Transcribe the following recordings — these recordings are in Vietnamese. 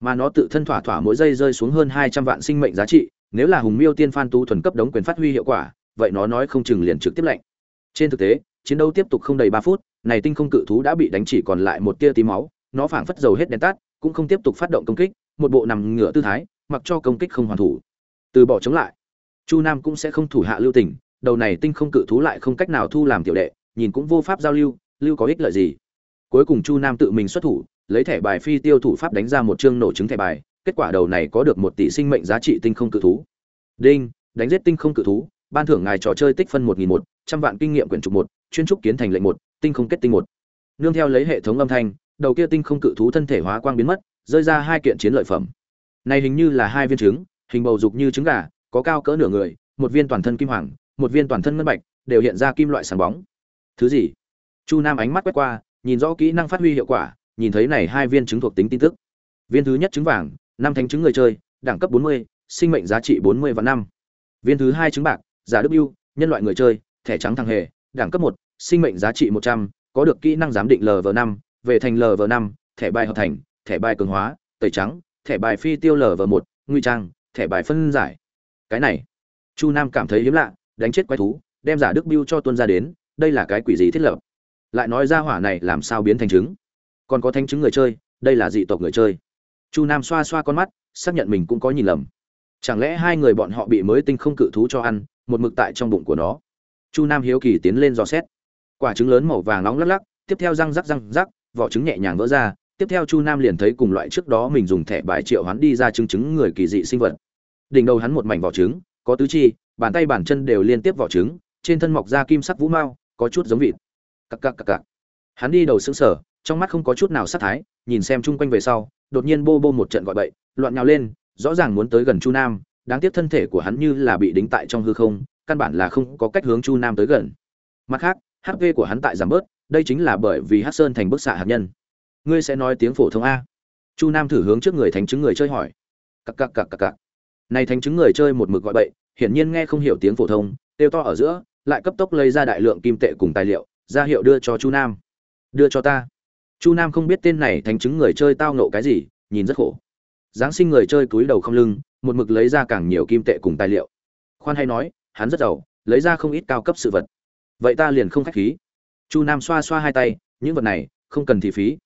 mà nó tự thân thỏa thỏa mỗi giây rơi xuống hơn hai trăm vạn sinh mệnh giá trị, nếu là hùng miêu tiên phan tu thuần cấp đống quyền phát huy hiệu quả, vậy nó nói không chừng liền trực tiếp lệnh. Trên thực tế, chiến đấu tiếp tục không đầy ba phút, này tinh không cự thú đã bị đánh chỉ còn lại một tia tí máu, nó phảng phất dầu hết đèn tắt, cũng không tiếp tục phát động công kích, một bộ nằm ngửa tư thái, mặc cho công kích không hoàn thủ. Từ bỏ chống lại, chu nam cũng sẽ không thủ hạ lưu tình, đầu này tinh không cự thú lại không cách nào thu làm tiểu đệ, nhìn cũng vô pháp giao lưu lưu có ích lợi gì. Cuối cùng chu nam tự mình xuất thủ lấy thẻ bài phi tiêu thủ pháp đánh ra một chương nổ trứng thẻ bài, kết quả đầu này có được một tỷ sinh mệnh giá trị tinh không cự thú. Đinh, đánh giết tinh không cự thú, ban thưởng ngài trò chơi tích phân một nghìn một, trăm vạn kinh nghiệm quyển trục một, chuyên trúc kiến thành lệnh một, tinh không kết tinh một. Nương theo lấy hệ thống âm thanh, đầu kia tinh không cự thú thân thể hóa quang biến mất, rơi ra hai kiện chiến lợi phẩm. Này hình như là hai viên trứng, hình bầu dục như trứng gà, có cao cỡ nửa người, một viên toàn thân kim hoàng, một viên toàn thân ngân bạch, đều hiện ra kim loại sáng bóng. Thứ gì? Chu nam ánh mắt quét qua, nhìn rõ kỹ năng phát huy hiệu quả nhìn thấy này hai viên chứng thuộc tính tin tức. Viên thứ nhất trứng vàng năm thánh trứng người chơi đẳng cấp 40, sinh mệnh giá trị 40 và năm. Viên thứ hai trứng bạc giả đức ưu nhân loại người chơi thẻ trắng thằng hề đẳng cấp một sinh mệnh giá trị 100, có được kỹ năng giám định lv năm về thành lv năm thẻ bài hợp thành thẻ bài cường hóa tẩy trắng thẻ bài phi tiêu lv một nguy trang thẻ bài phân giải. Cái này chu nam cảm thấy hiếm lạ đánh chết quái thú đem giả đức biêu cho tuân ra đến đây là cái quỷ gì thiết lập? Lại nói ra hỏa này làm sao biến thành trứng? Còn có thanh chứng người chơi, đây là dị tộc người chơi. Chu nam xoa xoa con mắt, xác nhận mình cũng có nhìn lầm. Chẳng lẽ hai người bọn họ bị mới tinh không cự thú cho ăn, một mực tại trong bụng của nó? Chu nam hiếu kỳ tiến lên dò xét. Quả trứng lớn màu vàng nóng lắc lắc, tiếp theo răng rắc răng rắc, vỏ trứng nhẹ nhàng vỡ ra, tiếp theo chu nam liền thấy cùng loại trước đó mình dùng thẻ bài triệu hắn đi ra chứng chứng người kỳ dị sinh vật. Đỉnh đầu hắn một mảnh vỏ trứng, có tứ chi, bàn tay bàn chân đều liên tiếp vỏ trứng, trên thân mọc ra kim sắc vũ mao, có chút giống vịt. Cặc cặc cặc cặc. Hắn đi đầu xứng sở trong mắt không có chút nào sát thái, nhìn xem chung quanh về sau, đột nhiên bô bô một trận gọi bậy, loạn nhào lên, rõ ràng muốn tới gần chu nam, đáng tiếc thân thể của hắn như là bị đính tại trong hư không, căn bản là không có cách hướng chu nam tới gần. Mặt khác hp của hắn tại giảm bớt, đây chính là bởi vì hát sơn thành bức xạ hạt nhân. Ngươi sẽ nói tiếng phổ thông a. Chu nam thử hướng trước người thánh chứng người chơi hỏi. Cặc cặc cặc cặc cặc. Này thánh chứng người chơi một mực gọi bậy, hiển nhiên nghe không hiểu tiếng phổ thông tiêu to ở giữa, lại cấp tốc lấy ra đại lượng kim tệ cùng tài liệu, ra hiệu đưa cho chu nam. Đưa cho ta chu nam không biết tên này thành chứng người chơi tao nộ cái gì, nhìn rất khổ. Giáng sinh người chơi cúi đầu không lưng, một mực lấy ra càng nhiều kim tệ cùng tài liệu. Khoan hay nói, hắn rất giàu, lấy ra không ít cao cấp sự vật. Vậy ta liền không khách khí. Chu nam xoa xoa hai tay, những vật này, không cần thị phí.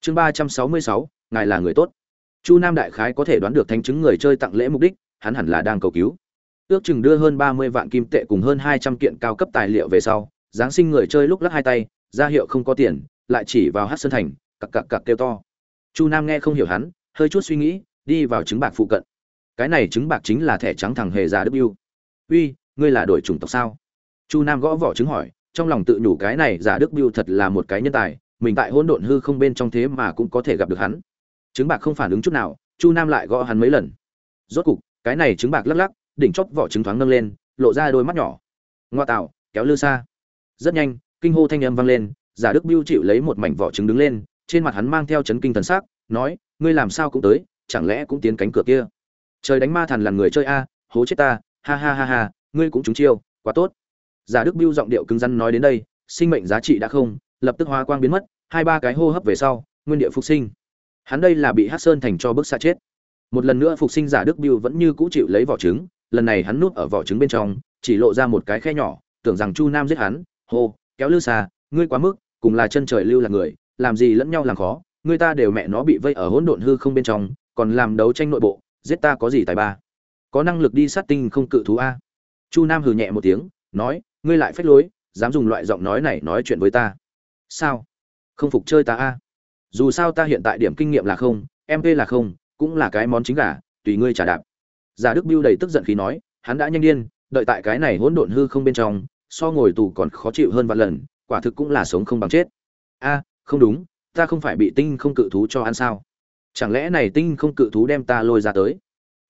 Chương ba trăm sáu mươi sáu, ngài là người tốt. Chu nam đại khái có thể đoán được thánh chứng người chơi tặng lễ mục đích, hắn hẳn là đang cầu cứu. Ước chừng đưa hơn ba mươi vạn kim tệ cùng hơn hai trăm kiện cao cấp tài liệu về sau, giáng sinh người chơi lúc lắc hai tay, ra hiệu không có tiền lại chỉ vào hát sơn thành, cặc cặc cặc kêu to. Chu nam nghe không hiểu hắn, hơi chút suy nghĩ, đi vào trứng bạc phụ cận. Cái này trứng bạc chính là thẻ trắng thằng hề già đức yêu uy, ngươi là đội chủng tộc sao? Chu nam gõ vỏ trứng hỏi, trong lòng tự nhủ cái này giả đức biêu thật là một cái nhân tài, mình tại hỗn độn hư không bên trong thế mà cũng có thể gặp được hắn. Trứng bạc không phản ứng chút nào, chu nam lại gõ hắn mấy lần. Rốt cục, cái này trứng bạc lắc lắc, đỉnh chóp vỏ trứng thoáng nâng lên, lộ ra đôi mắt nhỏ. Ngoa tạo, kéo lư xa. Rất nhanh, kinh hô thanh âm vang lên giả đức biêu chịu lấy một mảnh vỏ trứng đứng lên, trên mặt hắn mang theo chấn kinh thần sắc, nói, ngươi làm sao cũng tới, chẳng lẽ cũng tiến cánh cửa kia? Trời đánh ma thần là người chơi a, hố chết ta, ha ha ha ha, ngươi cũng trúng chiêu, quá tốt. Giả đức biêu giọng điệu cứng rắn nói đến đây, sinh mệnh giá trị đã không, lập tức hóa quang biến mất, hai ba cái hô hấp về sau, nguyên địa phục sinh. Hắn đây là bị hát sơn thành cho bức xa chết. Một lần nữa phục sinh giả đức biêu vẫn như cũ chịu lấy vỏ trứng, lần này hắn núp ở vỏ trứng bên trong, chỉ lộ ra một cái khe nhỏ, tưởng rằng chu nam giết hắn, hô, kéo lư xa ngươi quá mức, cùng là chân trời lưu là người, làm gì lẫn nhau làm khó người ta đều mẹ nó bị vây ở hỗn độn hư không bên trong, còn làm đấu tranh nội bộ, giết ta có gì tài ba? Có năng lực đi sát tinh không cự thú a. Chu nam hừ nhẹ một tiếng, nói, ngươi lại phách lối, dám dùng loại giọng nói này nói chuyện với ta. Sao? Không phục chơi ta a. Dù sao ta hiện tại điểm kinh nghiệm là không mp là không, cũng là cái món chính gà, tùy ngươi trả đạp. Giả đức biêu đầy tức giận khi nói, hắn đã nhanh điên, đợi tại cái này hỗn độn hư không bên trong, so ngồi tù còn khó chịu hơn vạn lần quả thực cũng là sống không bằng chết. A, không đúng, ta không phải bị tinh không cự thú cho ăn sao? Chẳng lẽ này tinh không cự thú đem ta lôi ra tới?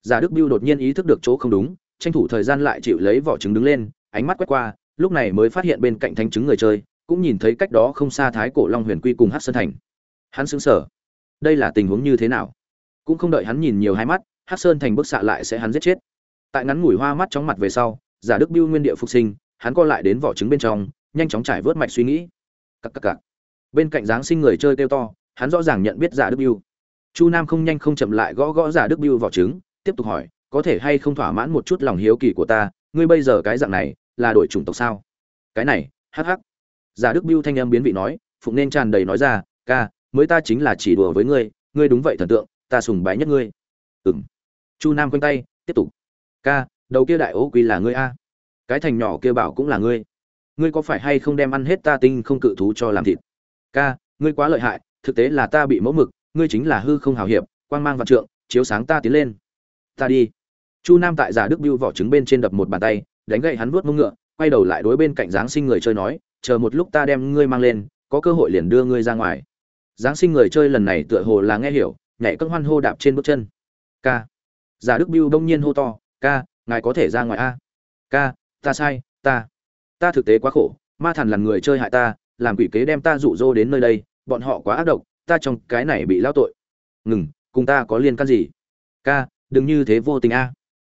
Giả đức biêu đột nhiên ý thức được chỗ không đúng, tranh thủ thời gian lại chịu lấy vỏ trứng đứng lên, ánh mắt quét qua, lúc này mới phát hiện bên cạnh thánh trứng người chơi, cũng nhìn thấy cách đó không xa thái cổ long huyền quy cùng hát sơn thành. Hắn xứng sở đây là tình huống như thế nào? Cũng không đợi hắn nhìn nhiều hai mắt hát sơn thành bức xạ lại sẽ hắn giết chết. Tại ngắn ngủi hoa mắt chóng mặt về sau, giả đức biêu nguyên địa phục sinh, hắn co lại đến vỏ trứng bên trong nhanh chóng trải vớt mạch suy nghĩ. Cặc cặc cặc. Bên cạnh dáng sinh người chơi kêu to, hắn rõ ràng nhận biết giả đức biêu chu nam không nhanh không chậm lại gõ gõ giả đức biêu vào trứng, tiếp tục hỏi, có thể hay không thỏa mãn một chút lòng hiếu kỳ của ta? Ngươi bây giờ cái dạng này, là đổi chủng tộc sao? Cái này, hắc hắc. Giả đức biêu thanh âm biến vị nói, phụng nên tràn đầy nói ra, ca, mới ta chính là chỉ đùa với ngươi ngươi đúng vậy thần tượng, ta sùng bái nhất ngươi. Ừm. Chu nam quanh tay, tiếp tục, ca, đầu kia đại ố quy là ngươi a. Cái thành nhỏ kia bảo cũng là ngươi ngươi có phải hay không đem ăn hết ta tinh không cự thú cho làm thịt? Ca, ngươi quá lợi hại, thực tế là ta bị mẫu mực, ngươi chính là hư không hào hiệp, quang mang vạn trượng, chiếu sáng ta tiến lên. Ta đi. Chu nam tại giả đức biêu vỏ trứng bên trên đập một bàn tay, đánh gậy hắn vuốt mông ngựa, quay đầu lại đối bên cạnh giáng sinh người chơi nói, chờ một lúc ta đem ngươi mang lên, có cơ hội liền đưa ngươi ra ngoài. Giáng sinh người chơi lần này tựa hồ là nghe hiểu, nhảy cân hoan hô đạp trên bước chân. Ca. Giả đức biêu đông nhiên hô to, ca, ngài có thể ra ngoài a. Ca, ta sai, ta ta thực tế quá khổ, ma thần là người chơi hại ta, làm quỷ kế đem ta rụ rỗ đến nơi đây, bọn họ quá ác độc, ta trong cái này bị lao tội. Ngừng, cùng ta có liên can gì? Ca, đừng như thế vô tình a.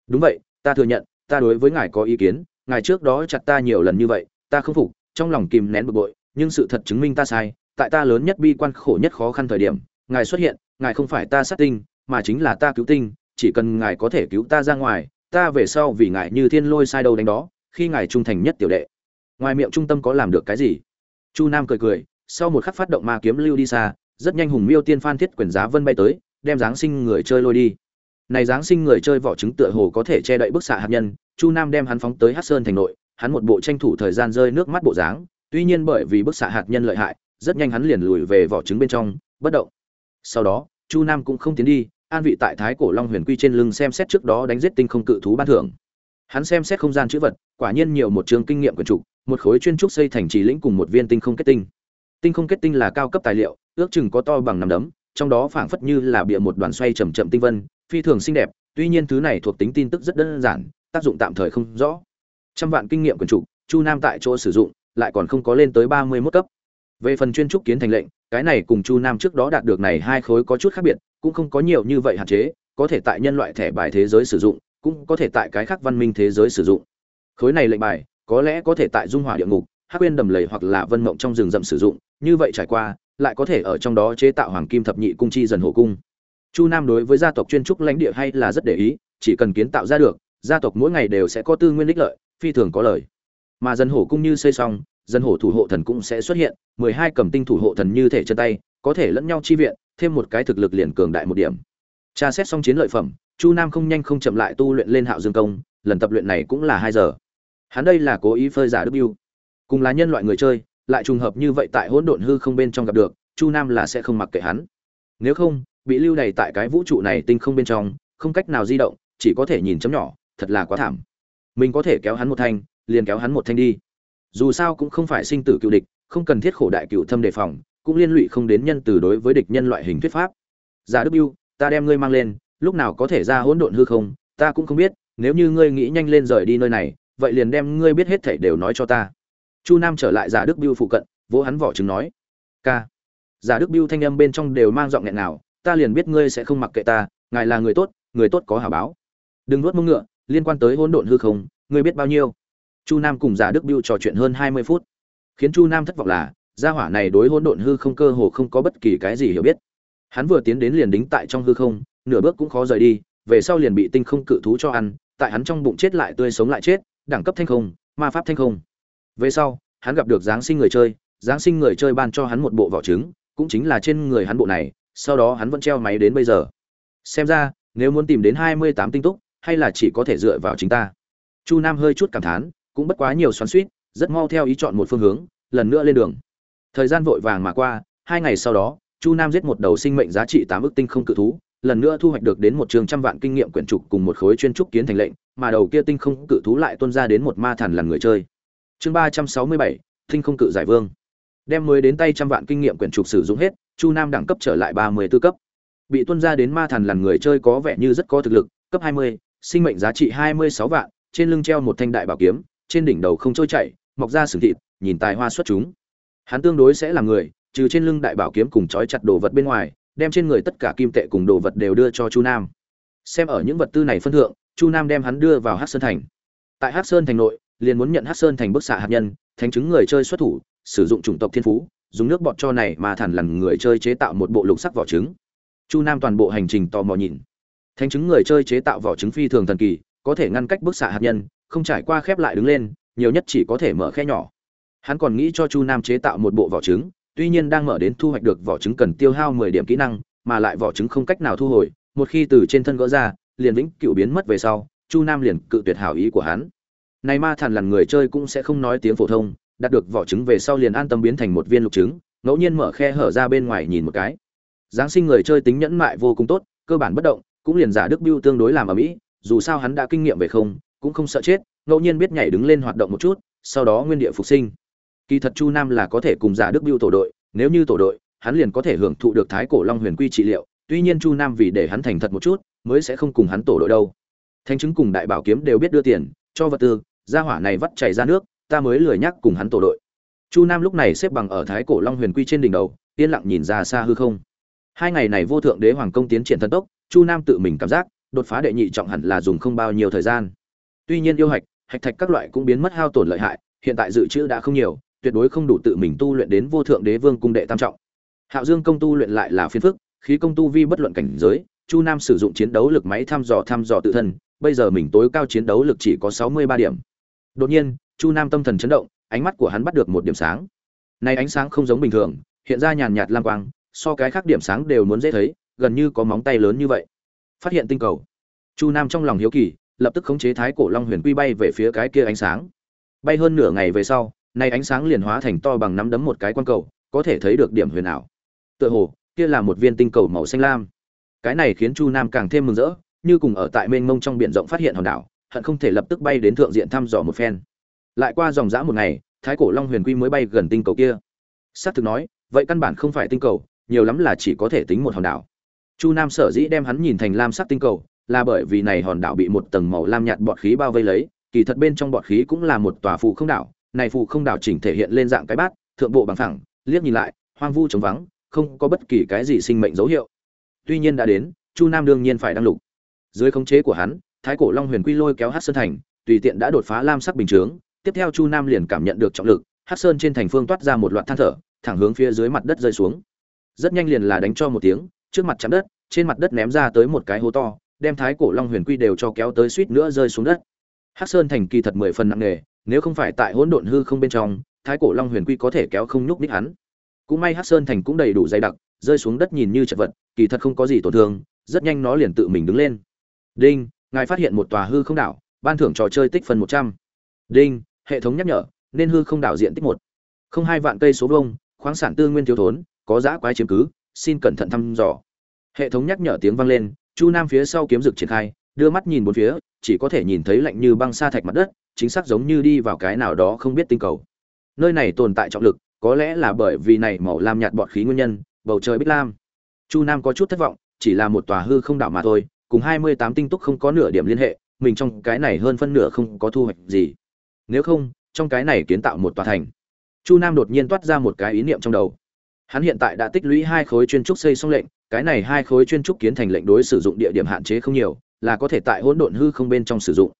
Đúng vậy, ta thừa nhận, ta đối với ngài có ý kiến, ngài trước đó chặt ta nhiều lần như vậy, ta không phục, trong lòng kìm nén bực bội, nhưng sự thật chứng minh ta sai, tại ta lớn nhất bi quan khổ nhất khó khăn thời điểm, ngài xuất hiện, ngài không phải ta sát tinh, mà chính là ta cứu tinh, chỉ cần ngài có thể cứu ta ra ngoài, ta về sau vì ngài như thiên lôi sai đâu đánh đó, khi ngài trung thành nhất tiểu đệ ngoài miệng trung tâm có làm được cái gì? Chu nam cười cười, sau một khắc phát động ma kiếm lưu đi xa, rất nhanh hùng miêu tiên phan thiết quyền giá vân bay tới, đem giáng sinh người chơi lôi đi. Này giáng sinh người chơi vỏ trứng tựa hồ có thể che đậy bức xạ hạt nhân, chu nam đem hắn phóng tới hát sơn thành nội, hắn một bộ tranh thủ thời gian rơi nước mắt bộ dáng, tuy nhiên bởi vì bức xạ hạt nhân lợi hại, rất nhanh hắn liền lùi về vỏ trứng bên trong, bất động. Sau đó, chu nam cũng không tiến đi, an vị tại thái cổ long huyền quy trên lưng xem xét trước đó đánh giết tinh không cự thú ban thưởng. Hắn xem xét không gian chữ vật, quả nhiên nhiều một trường kinh nghiệm quần trục một khối chuyên trúc xây thành trì lĩnh cùng một viên tinh không kết tinh. Tinh không kết tinh là cao cấp tài liệu, ước chừng có to bằng nắm đấm, trong đó phảng phất như là bịa một đoàn xoay chậm chậm tinh vân, phi thường xinh đẹp, tuy nhiên thứ này thuộc tính tin tức rất đơn giản, tác dụng tạm thời không rõ. Trăm vạn kinh nghiệm quần trục, chu nam tại chỗ sử dụng, lại còn không có lên tới ba mươi mốt cấp. Về phần chuyên trúc kiến thành lệnh, cái này cùng chu nam trước đó đạt được này hai khối có chút khác biệt, cũng không có nhiều như vậy hạn chế, có thể tại nhân loại thẻ bài thế giới sử dụng, cũng có thể tại cái khác văn minh thế giới sử dụng. Khối này lệnh bài có lẽ có thể tại dung hỏa địa ngục, hắc quên đầm lầy hoặc là vân mộng trong rừng rậm sử dụng, như vậy trải qua, lại có thể ở trong đó chế tạo hoàng kim thập nhị cung chi dần hồ cung. Chu nam đối với gia tộc chuyên trúc lãnh địa hay là rất để ý, chỉ cần kiến tạo ra được, gia tộc mỗi ngày đều sẽ có tư nguyên đích lợi, phi thường có lời mà dân hổ cung như xây xong dân hổ thủ hộ thần cũng sẽ xuất hiện, mười hai cầm tinh thủ hộ thần như thể chân tay, có thể lẫn nhau chi viện, thêm một cái thực lực liền cường đại một điểm. Tra xét xong chiến lợi phẩm, chu nam không nhanh không chậm lại tu luyện lên hạo dương công, lần tập luyện này cũng là hai giờ hắn đây là cố ý phơi giả đức biêu cùng là nhân loại người chơi, lại trùng hợp như vậy tại hỗn độn hư không bên trong gặp được, chu nam là sẽ không mặc kệ hắn. Nếu không, bị lưu đày tại cái vũ trụ này tinh không bên trong, không cách nào di động, chỉ có thể nhìn chấm nhỏ, thật là quá thảm. Mình có thể kéo hắn một thanh, liền kéo hắn một thanh đi. Dù sao cũng không phải sinh tử cựu địch, không cần thiết khổ đại cựu thâm đề phòng, cũng liên lụy không đến nhân từ đối với địch nhân loại hình thuyết pháp. Giả đức biêu ta đem ngươi mang lên, lúc nào có thể ra hỗn độn hư không, ta cũng không biết, nếu như ngươi nghĩ nhanh lên rời đi nơi này vậy liền đem ngươi biết hết thảy đều nói cho ta. Chu nam trở lại giả đức biêu phụ cận, vỗ hắn vỏ trứng nói, ca. Giả đức biêu thanh âm bên trong đều mang giọng nghẹn nào ta liền biết ngươi sẽ không mặc kệ ta, ngài là người tốt người tốt có hảo báo. Đừng nuốt mông ngựa, liên quan tới hỗn độn hư không, ngươi biết bao nhiêu? Chu nam cùng giả đức biêu trò chuyện hơn hai mươi phút. Khiến chu nam thất vọng là, gia hỏa này đối hỗn độn hư không cơ hồ không có bất kỳ cái gì hiểu biết. Hắn vừa tiến đến liền đính tại trong hư không, nửa bước cũng khó rời đi, về sau liền bị tinh không cự thú cho ăn, tại hắn trong bụng chết lại tươi sống lại chết đẳng cấp thanh không, ma pháp thanh không. Về sau, hắn gặp được giáng sinh người chơi, giáng sinh người chơi ban cho hắn một bộ vỏ trứng, cũng chính là trên người hắn bộ này, sau đó hắn vẫn treo máy đến bây giờ. Xem ra, nếu muốn tìm đến hai mươi tám tinh túc, hay là chỉ có thể dựa vào chính ta. Chu nam hơi chút cảm thán, cũng bất quá nhiều xoắn suýt, rất mau theo ý chọn một phương hướng, lần nữa lên đường. Thời gian vội vàng mà qua, hai ngày sau đó, chu nam giết một đầu sinh mệnh giá trị tám ước tinh không cự thú lần nữa thu hoạch được đến một trường trăm vạn kinh nghiệm quyển trục cùng một khối chuyên trúc kiến thành lệnh, mà đầu kia tinh không cự thú lại tuân ra đến một ma thần lần người chơi. Chương ba trăm sáu mươi bảy, tinh không cự giải vương. Đem mới đến tay trăm vạn kinh nghiệm quyển trục sử dụng hết, chu nam đẳng cấp trở lại ba mươi tư cấp. Bị tuân ra đến ma thần lần người chơi có vẻ như rất có thực lực, cấp hai mươi, sinh mệnh giá trị hai mươi sáu vạn, trên lưng treo một thanh đại bảo kiếm, trên đỉnh đầu không trôi chảy, mọc ra sừng thịt, nhìn tài hoa xuất chúng. Hắn tương đối sẽ là người, trừ trên lưng đại bảo kiếm cùng trói chặt đồ vật bên ngoài đem trên người tất cả kim tệ cùng đồ vật đều đưa cho chu nam. Xem ở những vật tư này phân thượng, chu nam đem hắn đưa vào hát sơn thành. Tại hát sơn thành nội, liền muốn nhận hát sơn thành bức xạ hạt nhân, thánh chứng người chơi xuất thủ, sử dụng chủng tộc thiên phú, dùng nước bọt cho này mà thản lằn người chơi chế tạo một bộ lục sắc vỏ trứng. Chu nam toàn bộ hành trình tò mò nhìn. Thánh chứng người chơi chế tạo vỏ trứng phi thường thần kỳ, có thể ngăn cách bức xạ hạt nhân, không trải qua khép lại đứng lên, nhiều nhất chỉ có thể mở khe nhỏ. Hắn còn nghĩ cho chu nam chế tạo một bộ vỏ trứng tuy nhiên đang mở đến thu hoạch được vỏ trứng cần tiêu hao mười điểm kỹ năng, mà lại vỏ trứng không cách nào thu hồi, một khi từ trên thân gỡ ra, liền vĩnh cựu biến mất về sau, chu nam liền cự tuyệt hảo ý của hắn. Này ma thần lần người chơi cũng sẽ không nói tiếng phổ thông, đạt được vỏ trứng về sau liền an tâm biến thành một viên lục trứng, ngẫu nhiên mở khe hở ra bên ngoài nhìn một cái. Giáng sinh người chơi tính nhẫn mại vô cùng tốt, cơ bản bất động, cũng liền giả đức bưu tương đối làm ở mỹ, dù sao hắn đã kinh nghiệm về không, cũng không sợ chết, ngẫu nhiên biết nhảy đứng lên hoạt động một chút, sau đó nguyên địa phục sinh kỳ thật chu nam là có thể cùng giả đức biêu tổ đội, nếu như tổ đội, hắn liền có thể hưởng thụ được thái cổ long huyền quy trị liệu, tuy nhiên chu nam vì để hắn thành thật một chút, mới sẽ không cùng hắn tổ đội đâu. Thanh chứng cùng đại bảo kiếm đều biết đưa tiền, cho vật tư, gia hỏa này vắt chảy ra nước, ta mới lười nhắc cùng hắn tổ đội. Chu nam lúc này xếp bằng ở thái cổ long huyền quy trên đỉnh đầu, yên lặng nhìn ra xa hư không. Hai ngày này vô thượng đế hoàng công tiến triển thần tốc, chu nam tự mình cảm giác, đột phá đệ nhị trọng hẳn là dùng không bao nhiêu thời gian. Tuy nhiên yêu hạch hạch thạch các loại cũng biến mất hao tổn lợi hại, hiện tại dự trữ đã không nhiều tuyệt đối không đủ tự mình tu luyện đến vô thượng đế vương cung đệ tam trọng. Hạo dương công tu luyện lại là phiền phức, khí công tu vi bất luận cảnh giới, chu nam sử dụng chiến đấu lực máy thăm dò thăm dò tự thân, bây giờ mình tối cao chiến đấu lực chỉ có sáu mươi ba điểm. Đột nhiên, chu nam tâm thần chấn động, ánh mắt của hắn bắt được một điểm sáng. Này ánh sáng không giống bình thường, hiện ra nhàn nhạt lam quang, so cái khác điểm sáng đều muốn dễ thấy, gần như có móng tay lớn như vậy. Phát hiện tinh cầu. Chu nam trong lòng hiếu kỳ, lập tức khống chế thái cổ long huyền quy bay về phía cái kia ánh sáng. Bay hơn nửa ngày về sau nay ánh sáng liền hóa thành to bằng nắm đấm một cái quan cầu, có thể thấy được điểm huyền ảo. Tựa hồ, kia là một viên tinh cầu màu xanh lam. Cái này khiến chu nam càng thêm mừng rỡ, như cùng ở tại mênh mông trong biển rộng phát hiện hòn đảo, hận không thể lập tức bay đến thượng diện thăm dò một phen. Lại qua dòng dã một ngày, thái cổ long huyền quy mới bay gần tinh cầu kia. Sát thực nói, vậy căn bản không phải tinh cầu, nhiều lắm là chỉ có thể tính một hòn đảo. Chu nam sở dĩ đem hắn nhìn thành lam sắc tinh cầu, là bởi vì này hòn đảo bị một tầng màu lam nhạt bọt khí bao vây lấy, kỳ thật bên trong bọt khí cũng là một tòa phụ không đảo này phù không đảo chỉnh thể hiện lên dạng cái bát, thượng bộ bằng phẳng, liếc nhìn lại, hoang vu trống vắng, không có bất kỳ cái gì sinh mệnh dấu hiệu. Tuy nhiên đã đến, chu nam đương nhiên phải đăng lục. Dưới khống chế của hắn, thái cổ long huyền quy lôi kéo Hắc sơn thành, tùy tiện đã đột phá lam sắc bình chướng. Tiếp theo chu nam liền cảm nhận được trọng lực, Hắc sơn trên thành phương toát ra một loạt than thở, thẳng hướng phía dưới mặt đất rơi xuống. Rất nhanh liền là đánh cho một tiếng, trước mặt chạm đất, trên mặt đất ném ra tới một cái hố to, đem thái cổ long huyền quy đều cho kéo tới suýt nữa rơi xuống đất. Hắc sơn thành kỳ thật mười phần nặng nề nếu không phải tại hỗn độn hư không bên trong, thái cổ long huyền quy có thể kéo không nhúc ních hắn. Cũng may hắc sơn thành cũng đầy đủ dày đặc, rơi xuống đất nhìn như chật vật, kỳ thật không có gì tổn thương, rất nhanh nó liền tự mình đứng lên. Đinh, ngài phát hiện một tòa hư không đảo, ban thưởng trò chơi tích phần một trăm. Đinh, hệ thống nhắc nhở, nên hư không đảo diện tích một. Không hai vạn cây số vông khoáng sản tư nguyên thiếu thốn, có giã quái chiếm cứ, xin cẩn thận thăm dò. Hệ thống nhắc nhở tiếng vang lên, chu nam phía sau kiếm rực triển khai, đưa mắt nhìn bốn phía, chỉ có thể nhìn thấy lạnh như băng sa thạch mặt đất chính xác giống như đi vào cái nào đó không biết tinh cầu. Nơi này tồn tại trọng lực, có lẽ là bởi vì này màu lam nhạt bọt khí nguyên nhân, bầu trời bích lam. Chu nam có chút thất vọng, chỉ là một tòa hư không đảo mà thôi, cùng hai mươi tám tinh túc không có nửa điểm liên hệ, mình trong cái này hơn phân nửa không có thu hoạch gì. Nếu không, trong cái này kiến tạo một tòa thành. Chu nam đột nhiên toát ra một cái ý niệm trong đầu. Hắn hiện tại đã tích lũy hai khối chuyên trúc xây xong lệnh, cái này hai khối chuyên trúc kiến thành lệnh đối sử dụng địa điểm hạn chế không nhiều, là có thể tại hỗn độn hư không bên trong sử dụng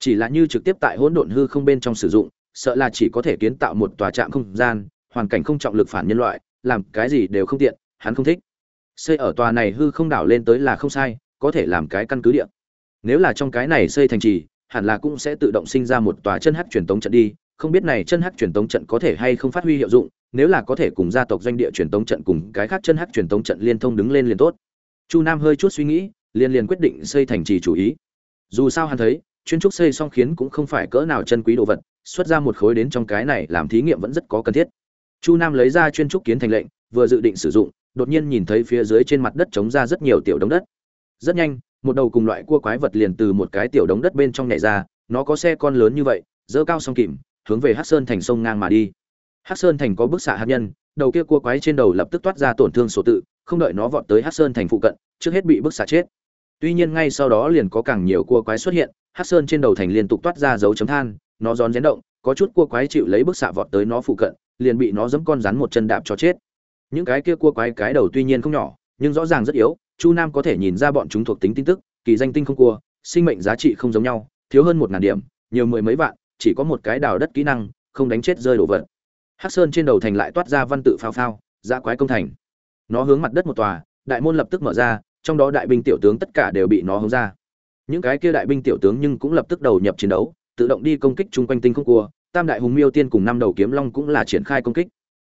chỉ là như trực tiếp tại hỗn độn hư không bên trong sử dụng, sợ là chỉ có thể kiến tạo một tòa trạm không gian, hoàn cảnh không trọng lực phản nhân loại, làm cái gì đều không tiện, hắn không thích. Xây ở tòa này hư không đảo lên tới là không sai, có thể làm cái căn cứ địa. Nếu là trong cái này xây thành trì, hẳn là cũng sẽ tự động sinh ra một tòa chân hắc truyền tống trận đi, không biết này chân hắc truyền tống trận có thể hay không phát huy hiệu dụng, nếu là có thể cùng gia tộc doanh địa truyền tống trận cùng cái khác chân hắc truyền tống trận liên thông đứng lên liền tốt. Chu nam hơi chút suy nghĩ, liền liền quyết định xây thành trì chủ ý. Dù sao hắn thấy chuyên trúc xây xong khiến cũng không phải cỡ nào chân quý đồ vật, xuất ra một khối đến trong cái này làm thí nghiệm vẫn rất có cần thiết. Chu nam lấy ra chuyên trúc kiến thành lệnh, vừa dự định sử dụng, đột nhiên nhìn thấy phía dưới trên mặt đất trống ra rất nhiều tiểu đống đất. Rất nhanh, một đầu cùng loại cua quái vật liền từ một cái tiểu đống đất bên trong nhảy ra, nó có xe con lớn như vậy dỡ cao song kìm, hướng về hát sơn thành sông ngang mà đi. Hát sơn thành có bức xạ hạt nhân, đầu kia cua quái trên đầu lập tức toát ra tổn thương sổ tự, không đợi nó vọt tới hát sơn thành phụ cận, trước hết bị bức xạ chết. Tuy nhiên ngay sau đó liền có càng nhiều cua quái xuất hiện hát sơn trên đầu thành liên tục toát ra dấu chấm than, nó giòn rén động, có chút cua quái chịu lấy bức xạ vọt tới nó phụ cận, liền bị nó giẫm con rắn một chân đạp cho chết. Những cái kia cua quái cái đầu tuy nhiên không nhỏ, nhưng rõ ràng rất yếu, chu nam có thể nhìn ra bọn chúng thuộc tính tin tức, kỳ danh tinh không cua, sinh mệnh giá trị không giống nhau, thiếu hơn một ngàn điểm, nhiều mười mấy vạn, chỉ có một cái đào đất kỹ năng, không đánh chết rơi đổ vật. Hắc sơn trên đầu thành lại toát ra văn tự phao phao giã quái công thành. Nó hướng mặt đất một tòa, đại môn lập tức mở ra, trong đó đại binh tiểu tướng tất cả đều bị nó hướng ra những cái kia đại binh tiểu tướng nhưng cũng lập tức đầu nhập chiến đấu, tự động đi công kích chung quanh tinh không cua. Tam đại hùng miêu tiên cùng năm đầu kiếm long cũng là triển khai công kích.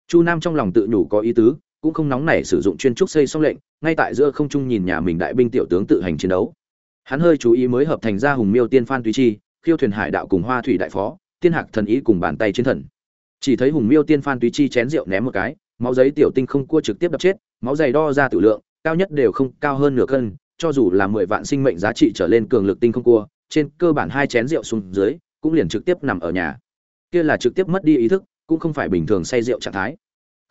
Chu nam trong lòng tự nhủ có ý tứ, cũng không nóng nảy sử dụng chuyên trúc xây xong lệnh, ngay tại giữa không trung nhìn nhà mình đại binh tiểu tướng tự hành chiến đấu. Hắn hơi chú ý mới hợp thành ra hùng miêu tiên phan túy chi, khiêu thuyền hải đạo cùng hoa thủy đại phó, tiên hạc thần ý cùng bàn tay chiến thần. Chỉ thấy hùng miêu tiên phan túy chi chén rượu ném một cái, máu giấy tiểu tinh không cua trực tiếp đập chết, máu giày đo ra tử lượng, cao nhất đều không, cao hơn nửa cân cho dù là mười vạn sinh mệnh giá trị trở lên cường lực tinh không cua, trên cơ bản hai chén rượu xuống dưới, cũng liền trực tiếp nằm ở nhà. Kia là trực tiếp mất đi ý thức, cũng không phải bình thường say rượu trạng thái.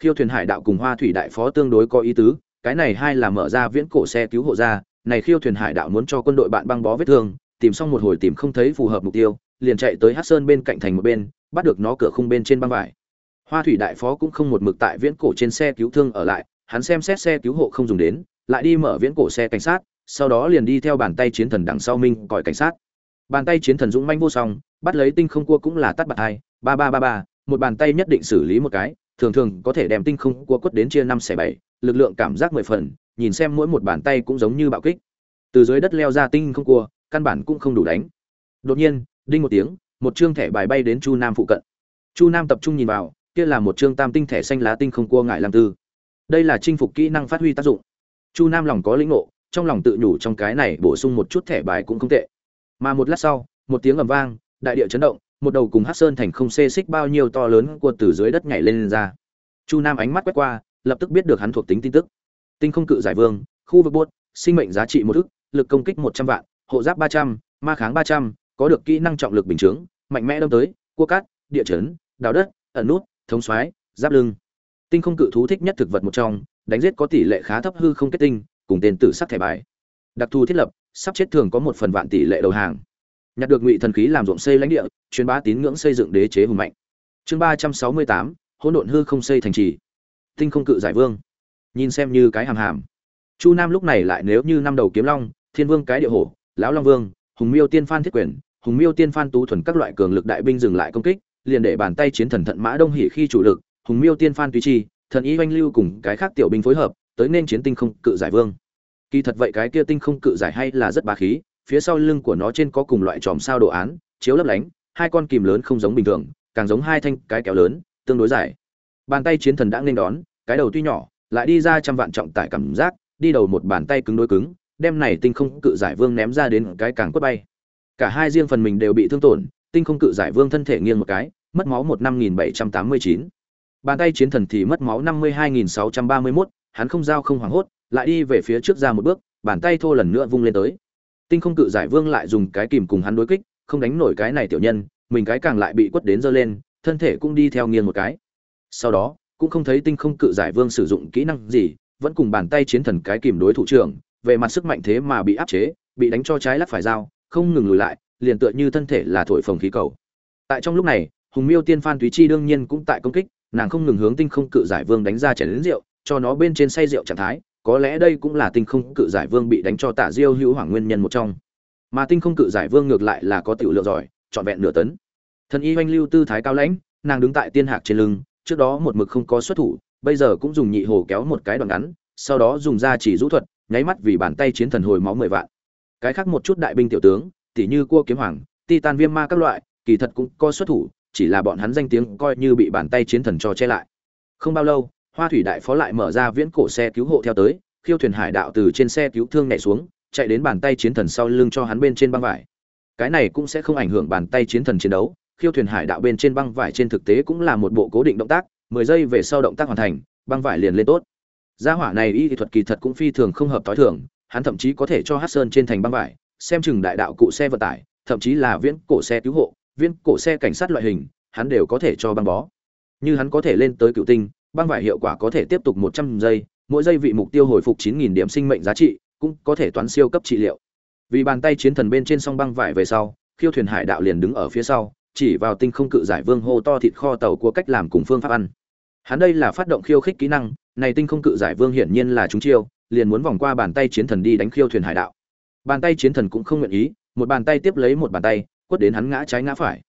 Khiêu thuyền hải đạo cùng hoa thủy đại phó tương đối có ý tứ, cái này hai là mở ra viễn cổ xe cứu hộ ra, này khiêu thuyền hải đạo muốn cho quân đội bạn băng bó vết thương, tìm xong một hồi tìm không thấy phù hợp mục tiêu, liền chạy tới hát sơn bên cạnh thành một bên, bắt được nó cửa khung bên trên băng vải. Hoa thủy đại phó cũng không một mực tại viễn cổ trên xe cứu thương ở lại, hắn xem xét xe cứu hộ không dùng đến, lại đi mở viễn cổ xe cảnh sát sau đó liền đi theo bàn tay chiến thần đằng sau minh còi cảnh sát. Bàn tay chiến thần dũng manh vô song, bắt lấy tinh không cua cũng là tắt bạc hai, ba ba ba ba, một bàn tay nhất định xử lý một cái, thường thường có thể đem tinh không cua quất đến chia năm xẻ bảy, lực lượng cảm giác mười phần, nhìn xem mỗi một bàn tay cũng giống như bạo kích. Từ dưới đất leo ra tinh không cua, căn bản cũng không đủ đánh. Đột nhiên, đinh một tiếng, một chương thẻ bài bay đến chu nam phụ cận. Chu nam tập trung nhìn vào, kia là một chương tam tinh thẻ xanh lá tinh không cua ngại làm tư. Đây là chinh phục kỹ năng phát huy tác dụng. Chu nam lòng có lĩnh ngộ trong lòng tự nhủ trong cái này bổ sung một chút thẻ bài cũng không tệ. Mà một lát sau một tiếng ầm vang đại địa chấn động một đầu cùng hát sơn thành không xê xích bao nhiêu to lớn của từ dưới đất nhảy lên, lên ra. Chu nam ánh mắt quét qua lập tức biết được hắn thuộc tính tin tức. Tinh không cự giải vương khu vực buốt sinh mệnh giá trị một ức lực công kích một trăm vạn hộ giáp ba trăm ma kháng ba trăm có được kỹ năng trọng lực bình chướng mạnh mẽ đâm tới cua cát địa chấn đào đất ẩn nút thống xoáy giáp lưng. Tinh không cự thú thích nhất thực vật một trong đánh giết có tỷ lệ khá thấp hư không kết tinh cùng tên tử sắc thẻ bài. Đặc thù thiết lập, sắp chết thường có một phần vạn tỷ lệ đầu hàng. Nhặt được ngụy thần khí làm ruộng xây lãnh địa, truyền bá tín ngưỡng xây dựng đế chế hùng mạnh. Chương ba trăm sáu mươi tám, hỗn độn hư không xây thành trì. Tinh không cự giải vương. Nhìn xem như cái hàm hàm. Chu nam lúc này lại nếu như năm đầu kiếm long, thiên vương cái địa hổ, lão long vương, hùng miêu tiên phan thiết quyền, hùng miêu tiên phan tú thuần các loại cường lực đại binh dừng lại công kích, liền để bàn tay chiến thần thận mã đông hỉ khi chủ lực, hùng miêu tiên phan tùy chi, thần y oanh lưu cùng cái khác tiểu binh phối hợp, tới nên chiến tinh không cự giải vương kỳ thật vậy cái kia tinh không cự giải hay là rất bá khí, phía sau lưng của nó trên có cùng loại tròm sao đồ án, chiếu lấp lánh, hai con kìm lớn không giống bình thường, càng giống hai thanh cái kéo lớn, tương đối dài. Bàn tay chiến thần đã nên đón, cái đầu tuy nhỏ, lại đi ra trăm vạn trọng tải cảm giác, đi đầu một bàn tay cứng đối cứng, đem này tinh không cự giải vương ném ra đến cái càng quất bay. Cả hai riêng phần mình đều bị thương tổn, tinh không cự giải vương thân thể nghiêng một cái, mất máu một năm nghìn bảy trăm tám mươi chín. Bàn tay chiến thần thì mất máu năm mươi hai nghìn sáu trăm ba mươi mốt, hắn không giao không hoảng hốt lại đi về phía trước ra một bước, bàn tay thô lần nữa vung lên tới. Tinh không cự giải vương lại dùng cái kìm cùng hắn đối kích, không đánh nổi cái này tiểu nhân, mình cái càng lại bị quất đến giơ lên, thân thể cũng đi theo nghiêng một cái. Sau đó, cũng không thấy tinh không cự giải vương sử dụng kỹ năng gì, vẫn cùng bàn tay chiến thần cái kìm đối thủ trưởng, về mặt sức mạnh thế mà bị áp chế, bị đánh cho trái lắc phải dao, không ngừng lùi lại, liền tựa như thân thể là thổi phồng khí cầu. Tại trong lúc này, hùng miêu tiên phan thúy chi đương nhiên cũng tại công kích, nàng không ngừng hướng tinh không cự giải vương đánh ra chảy đến rượu, cho nó bên trên say rượu trạng thái có lẽ đây cũng là tinh không cự giải vương bị đánh cho tả diêu hữu hoàng nguyên nhân một trong. Mà tinh không cự giải vương ngược lại là có tiểu lượng giỏi, trọn vẹn nửa tấn. Thần y oanh lưu tư thái cao lãnh, nàng đứng tại tiên hạc trên lưng, trước đó một mực không có xuất thủ, bây giờ cũng dùng nhị hồ kéo một cái đoạn ngắn, sau đó dùng ra chỉ rũ thuật, nháy mắt vì bàn tay chiến thần hồi máu mười vạn. Cái khác một chút đại binh tiểu tướng, tỉ như cua kiếm hoàng, titan viêm ma các loại, kỳ thật cũng có xuất thủ, chỉ là bọn hắn danh tiếng coi như bị bàn tay chiến thần cho che lại. Không bao lâu hoa thủy đại phó lại mở ra viễn cổ xe cứu hộ theo tới, khiêu thuyền hải đạo từ trên xe cứu thương nhảy xuống, chạy đến bàn tay chiến thần sau lưng cho hắn bên trên băng vải. Cái này cũng sẽ không ảnh hưởng bàn tay chiến thần chiến đấu, khiêu thuyền hải đạo bên trên băng vải trên thực tế cũng là một bộ cố định động tác, mười giây về sau động tác hoàn thành, băng vải liền lên tốt. Gia hỏa này y thuật kỳ thật cũng phi thường không hợp t h o i thường, hắn thậm chí có thể cho hát sơn trên thành băng vải, xem chừng đại đạo cụ xe vận tải, thậm chí là viễn cổ xe cứu hộ, viễn cổ xe cảnh sát loại hình, hắn đều có thể cho băng bó. Như hắn có thể lên tới cựu tinh băng vải hiệu quả có thể tiếp tục một trăm giây, mỗi giây vị mục tiêu hồi phục chín nghìn điểm sinh mệnh giá trị, cũng có thể toán siêu cấp trị liệu. Vì bàn tay chiến thần bên trên song băng vải về sau, khiêu thuyền hải đạo liền đứng ở phía sau, chỉ vào tinh không cự giải vương hô to thịt kho tàu của cách làm cùng phương pháp ăn. Hắn đây là phát động khiêu khích kỹ năng, này tinh không cự giải vương hiển nhiên là chúng chiêu, liền muốn vòng qua bàn tay chiến thần đi đánh khiêu thuyền hải đạo. Bàn tay chiến thần cũng không nguyện ý, một bàn tay tiếp lấy một bàn tay, quất đến hắn ngã trái ngã phải.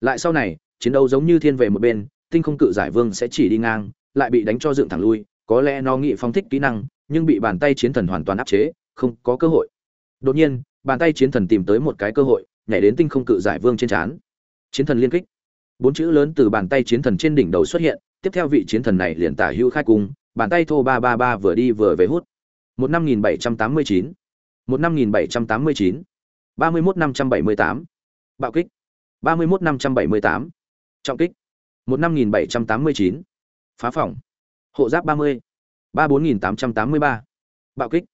Lại sau này, chiến đấu giống như thiên về một bên, tinh không cự giải vương sẽ chỉ đi ngang lại bị đánh cho dựng thẳng lui, có lẽ nó nghĩ phong thích kỹ năng, nhưng bị bàn tay chiến thần hoàn toàn áp chế, không có cơ hội. Đột nhiên, bàn tay chiến thần tìm tới một cái cơ hội, nhảy đến tinh không cự giải vương trên trán. Chiến thần liên kích. Bốn chữ lớn từ bàn tay chiến thần trên đỉnh đầu xuất hiện, tiếp theo vị chiến thần này liền tả hữu khai cung, bàn tay thô ba ba ba vừa đi vừa về hút. Một năm nghìn bảy trăm tám mươi chín. Một năm nghìn bảy trăm tám mươi chín. Ba mươi mốt năm trăm bảy mươi tám. Bạo kích. Ba mươi mốt năm trăm bảy mươi tám. Trọng kích. Một năm nghìn bảy trăm tám mươi chín phá phòng, hộ giáp ba mươi ba bốn nghìn tám trăm tám mươi ba. Bạo kích.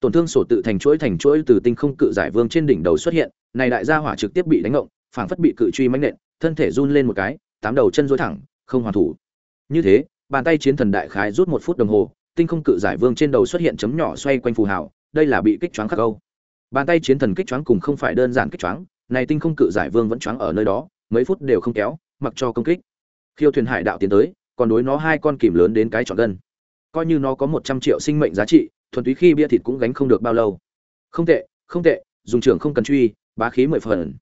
Tổn thương sổ tự thành chuỗi thành chuỗi từ tinh không cự giải vương trên đỉnh đầu xuất hiện này đại gia hỏa trực tiếp bị đánh ngộng phảng phất bị cự truy mánh nện thân thể run lên một cái tám đầu chân dối thẳng không hoàn thủ. Như thế bàn tay chiến thần đại khái rút một phút đồng hồ tinh không cự giải vương trên đầu xuất hiện chấm nhỏ xoay quanh phù hào đây là bị kích choáng khắc câu. Bàn tay chiến thần kích choáng cùng không phải đơn giản kích choáng này tinh không cự giải vương vẫn choáng ở nơi đó mấy phút đều không kéo mặc cho công kích. Khiêu thuyền hải đạo tiến tới còn đối nó hai con kìm lớn đến cái trọn gân. Coi như nó có một trăm triệu sinh mệnh giá trị, thuần túy khi bia thịt cũng gánh không được bao lâu. Không tệ không tệ, dùng trưởng không cần truy, bá khí mười phần.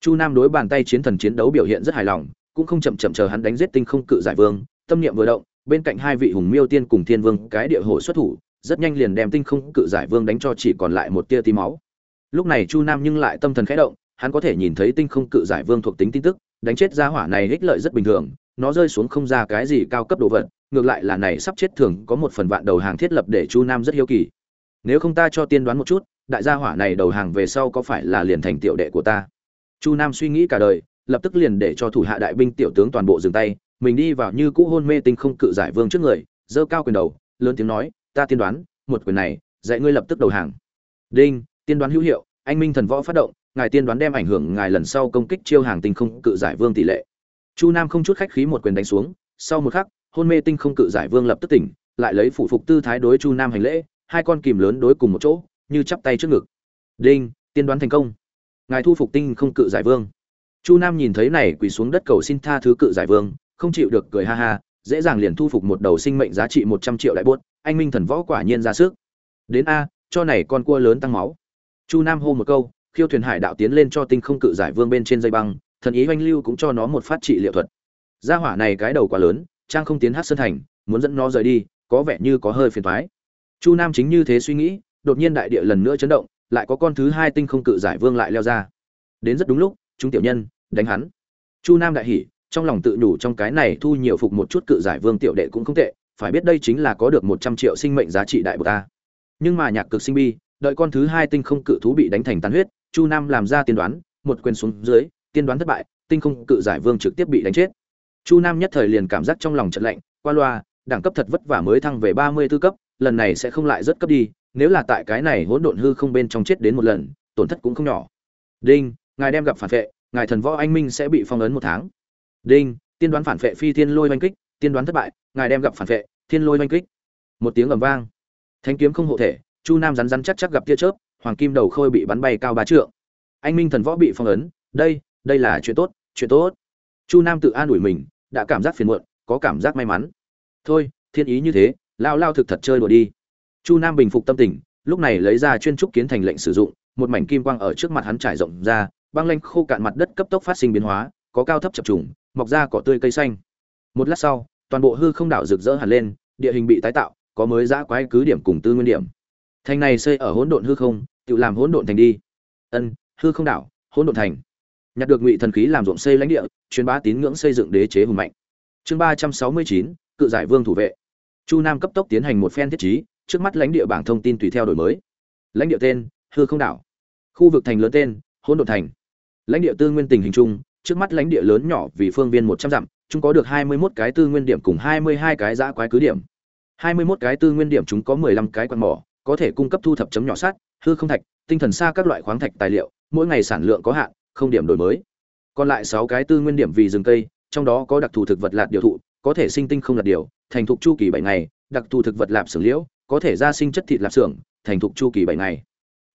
Chu nam đối bàn tay chiến thần chiến đấu biểu hiện rất hài lòng, cũng không chậm chậm chờ hắn đánh giết tinh không cự giải vương, tâm niệm vừa động, bên cạnh hai vị hùng miêu tiên cùng thiên vương, cái địa hồ xuất thủ, rất nhanh liền đem tinh không cự giải vương đánh cho chỉ còn lại một tia tí máu. Lúc này chu nam nhưng lại tâm thần khẽ động, hắn có thể nhìn thấy tinh không cự giải vương thuộc tính tin tức, đánh chết gia hỏa này ích lợi rất bình thường nó rơi xuống không ra cái gì cao cấp đồ vật, ngược lại là này sắp chết thường có một phần vạn đầu hàng thiết lập để chu nam rất hiếu kỳ. Nếu không ta cho tiên đoán một chút, đại gia hỏa này đầu hàng về sau có phải là liền thành tiểu đệ của ta? Chu nam suy nghĩ cả đời, lập tức liền để cho thủ hạ đại binh tiểu tướng toàn bộ dừng tay, mình đi vào như cũ hôn mê tinh không cự giải vương trước người, giơ cao quyền đầu, lớn tiếng nói, ta tiên đoán, một quyền này, dạy ngươi lập tức đầu hàng. Đinh, tiên đoán hữu hiệu, anh minh thần võ phát động, ngài tiên đoán đem ảnh hưởng ngài lần sau công kích chiêu hàng tinh không cự giải vương tỷ lệ chu nam không chút khách khí một quyền đánh xuống, sau một khắc, hôn mê tinh không cự giải vương lập tức tỉnh, lại lấy phủ phục tư thái đối chu nam hành lễ, hai con kìm lớn đối cùng một chỗ, như chắp tay trước ngực. Đinh, tiên đoán thành công. Ngài thu phục tinh không cự giải vương. Chu nam nhìn thấy này quỳ xuống đất cầu xin tha thứ cự giải vương, không chịu được cười ha ha, dễ dàng liền thu phục một đầu sinh mệnh giá trị một trăm triệu đại bốt anh minh thần võ quả nhiên ra sức. Đến a, cho này con cua lớn tăng máu. Chu nam hô một câu, khiêu thuyền hải đạo tiến lên cho tinh không cự giải vương bên trên dây băng thần ý oanh lưu cũng cho nó một phát trị liệu thuật. Gia hỏa này cái đầu quá lớn, trang không tiến hát sơn thành, muốn dẫn nó rời đi, có vẻ như có hơi phiền thoái chu nam chính như thế suy nghĩ, đột nhiên đại địa lần nữa chấn động, lại có con thứ hai tinh không cự giải vương lại leo ra. Đến rất đúng lúc, chúng tiểu nhân, đánh hắn. Chu nam đại hỉ, trong lòng tự nhủ trong cái này thu nhiều phục một chút cự giải vương tiểu đệ cũng không tệ, phải biết đây chính là có được một trăm triệu sinh mệnh giá trị đại bậc ta nhưng mà nhạc cực sinh bi, đợi con thứ hai tinh không cự thú bị đánh thành tàn huyết, chu nam làm ra tiên đoán, một quyền xuống dưới tiên đoán thất bại, tinh không cự giải vương trực tiếp bị đánh chết. Chu nam nhất thời liền cảm giác trong lòng trận lạnh, qua loa, đẳng cấp thật vất vả mới thăng về ba mươi tư cấp, lần này sẽ không lại rất cấp đi, nếu là tại cái này hỗn độn hư không bên trong chết đến một lần, tổn thất cũng không nhỏ. Đinh, ngài đem gặp phản vệ, ngài thần võ anh minh sẽ bị phong ấn một tháng. Đinh, tiên đoán phản vệ phi thiên lôi oanh kích, tiên đoán thất bại, ngài đem gặp phản vệ, thiên lôi oanh kích. Một tiếng ầm vang. Thanh kiếm không hộ thể, chu nam rắn rắn chắc chắc gặp tia chớp, hoàng kim đầu khôi bị bắn bay cao ba trượng. Anh minh thần võ bị phong ấn, đây đây là chuyện tốt chuyện tốt. Chu nam tự an ủi mình, đã cảm giác phiền muộn, có cảm giác may mắn. Thôi, thiên ý như thế, lao lao thực thật chơi đùa đi. Chu nam bình phục tâm tình, lúc này lấy ra chuyên trúc kiến thành lệnh sử dụng, một mảnh kim quang ở trước mặt hắn trải rộng ra, băng lanh khô cạn mặt đất cấp tốc phát sinh biến hóa, có cao thấp chập trùng, mọc ra cỏ tươi cây xanh. Một lát sau, toàn bộ hư không đảo rực rỡ hẳn lên, địa hình bị tái tạo, có mới giã quái cứ điểm cùng tư nguyên điểm. Thành này xây ở hỗn độn hư không, tự làm hỗn độn thành đi. Ân, hư không đảo, hỗn độn thành nhặt được ngụy thần khí làm ruộng xây lãnh địa, truyền bá tín ngưỡng xây dựng đế chế hùng mạnh. Chương ba trăm sáu mươi chín, cự giải vương thủ vệ. Chu nam cấp tốc tiến hành một phen thiết trí, trước mắt lãnh địa bảng thông tin tùy theo đổi mới. Lãnh địa tên, hư không đảo. Khu vực thành lớn tên, hỗn độn thành. Lãnh địa tư nguyên tình hình chung, trước mắt lãnh địa lớn nhỏ vì phương viên một trăm dặm, chúng có được hai mươi 21 cái tư nguyên điểm cùng hai mươi hai cái giã quái cứ điểm. hai mươi 21 cái tư nguyên điểm chúng có mười lăm cái quan mỏ, có thể cung cấp thu thập chấm nhỏ sắt, hư không thạch, tinh thần xa các loại khoáng thạch tài liệu, mỗi ngày sản lượng có hạn không điểm đổi mới. Còn lại sáu cái tư nguyên điểm vì rừng cây, trong đó có đặc thù thực vật lạt điều thụ, có thể sinh tinh không lạt điều, thành thục chu kỳ bảy ngày, đặc thù thực vật lạp xưởng liễu, có thể ra sinh chất thịt lạp xưởng, thành thục chu kỳ bảy ngày.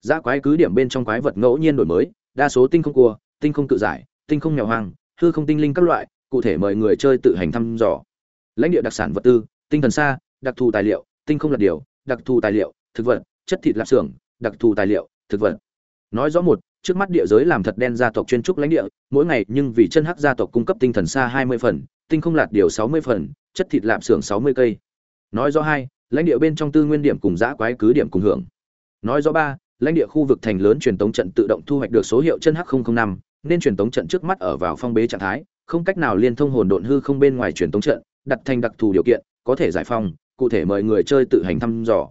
Giá quái cứ điểm bên trong quái vật ngẫu nhiên đổi mới, đa số tinh không cua, tinh không tự giải, tinh không mèo hoang, hư không tinh linh các loại, cụ thể mời người chơi tự hành thăm dò. Lãnh địa đặc sản vật tư, tinh thần xa, đặc thù tài liệu, tinh không lạt điều, đặc thù tài liệu, thực vật, chất thịt lạp xưởng, đặc thù tài liệu, thực vật. Nói rõ một trước mắt địa giới làm thật đen gia tộc chuyên trúc lãnh địa, mỗi ngày nhưng vì chân hắc gia tộc cung cấp tinh thần xa hai mươi phần, tinh không lạt điều sáu mươi phần, chất thịt lạp xưởng sáu mươi cây. Nói rõ hai, lãnh địa bên trong tư nguyên điểm cùng dã quái cứ điểm cùng hưởng. Nói rõ ba, lãnh địa khu vực thành lớn truyền tống trận tự động thu hoạch được số hiệu chân hắc năm, nên truyền tống trận trước mắt ở vào phong bế trạng thái, không cách nào liên thông hồn độn hư không bên ngoài truyền tống trận, đặt thành đặc thù điều kiện, có thể giải phong, cụ thể mời người chơi tự hành thăm dò.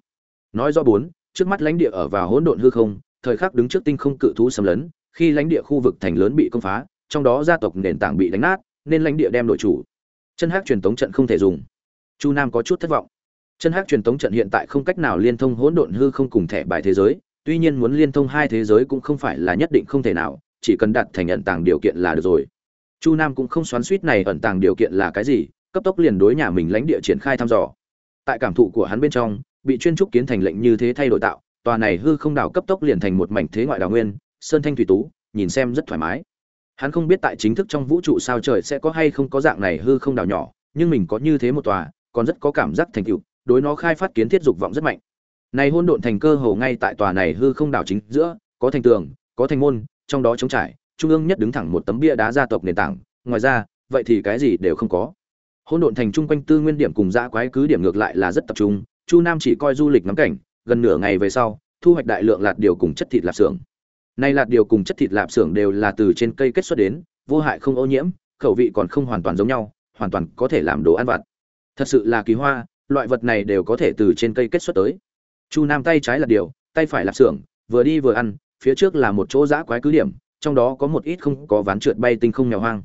Nói rõ bốn, trước mắt lãnh địa ở vào hỗn độn hư không thời khắc đứng trước tinh không cự thú xâm lấn, khi lãnh địa khu vực thành lớn bị công phá, trong đó gia tộc nền tảng bị đánh nát, nên lãnh địa đem đổi chủ. Chân hắc truyền tống trận không thể dùng. Chu nam có chút thất vọng. Chân hắc truyền tống trận hiện tại không cách nào liên thông hỗn độn hư không cùng thẻ bài thế giới, tuy nhiên muốn liên thông hai thế giới cũng không phải là nhất định không thể nào, chỉ cần đặt thành ẩn tàng điều kiện là được rồi. Chu nam cũng không xoắn suýt này ẩn tàng điều kiện là cái gì, cấp tốc liền đối nhà mình lãnh địa triển khai thăm dò. Tại cảm thụ của hắn bên trong, bị chuyên trúc kiến thành lệnh như thế thay đổi tạo tòa này hư không đảo cấp tốc liền thành một mảnh thế ngoại đảo nguyên, sơn thanh thủy tú, nhìn xem rất thoải mái. Hắn không biết tại chính thức trong vũ trụ sao trời sẽ có hay không có dạng này hư không đảo nhỏ, nhưng mình có như thế một tòa, còn rất có cảm giác thành tựu, đối nó khai phát kiến thiết dục vọng rất mạnh. Này hôn độn thành cơ hồ ngay tại tòa này hư không đảo chính giữa, có thành tường, có thành môn, trong đó trống trải, trung ương nhất đứng thẳng một tấm bia đá gia tộc nền tảng, ngoài ra, vậy thì cái gì đều không có. Hôn độn thành trung quanh tư nguyên điểm cùng dã quái cứ điểm ngược lại là rất tập trung, chu nam chỉ coi du lịch ngắm cảnh gần nửa ngày về sau, thu hoạch đại lượng lạt điều cùng chất thịt lạp xưởng. Nay lạt điều cùng chất thịt lạp xưởng đều là từ trên cây kết xuất đến, vô hại không ô nhiễm, khẩu vị còn không hoàn toàn giống nhau, hoàn toàn có thể làm đồ ăn vặt. Thật sự là kỳ hoa, loại vật này đều có thể từ trên cây kết xuất tới. Chu nam tay trái lạt điều, tay phải lạp xưởng, vừa đi vừa ăn, phía trước là một chỗ giã quái cứ điểm, trong đó có một ít không có ván trượt bay tinh không mèo hoang.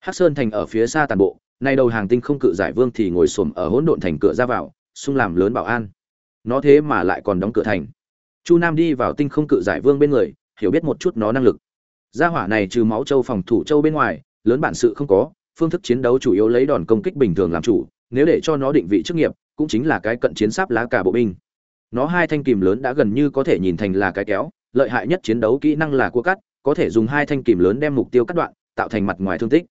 Hắc sơn thành ở phía xa tàn bộ, nay đầu hàng tinh không cự giải vương thì ngồi xổm ở hỗn độn thành cửa ra vào xung làm lớn bảo an nó thế mà lại còn đóng cửa thành. Chu nam đi vào tinh không cự giải vương bên người, hiểu biết một chút nó năng lực. Gia hỏa này trừ máu châu phòng thủ châu bên ngoài, lớn bản sự không có, phương thức chiến đấu chủ yếu lấy đòn công kích bình thường làm chủ, nếu để cho nó định vị chức nghiệp, cũng chính là cái cận chiến sáp lá cả bộ binh. Nó hai thanh kìm lớn đã gần như có thể nhìn thành là cái kéo, lợi hại nhất chiến đấu kỹ năng là cua cắt, có thể dùng hai thanh kìm lớn đem mục tiêu cắt đoạn, tạo thành mặt ngoài thương tích.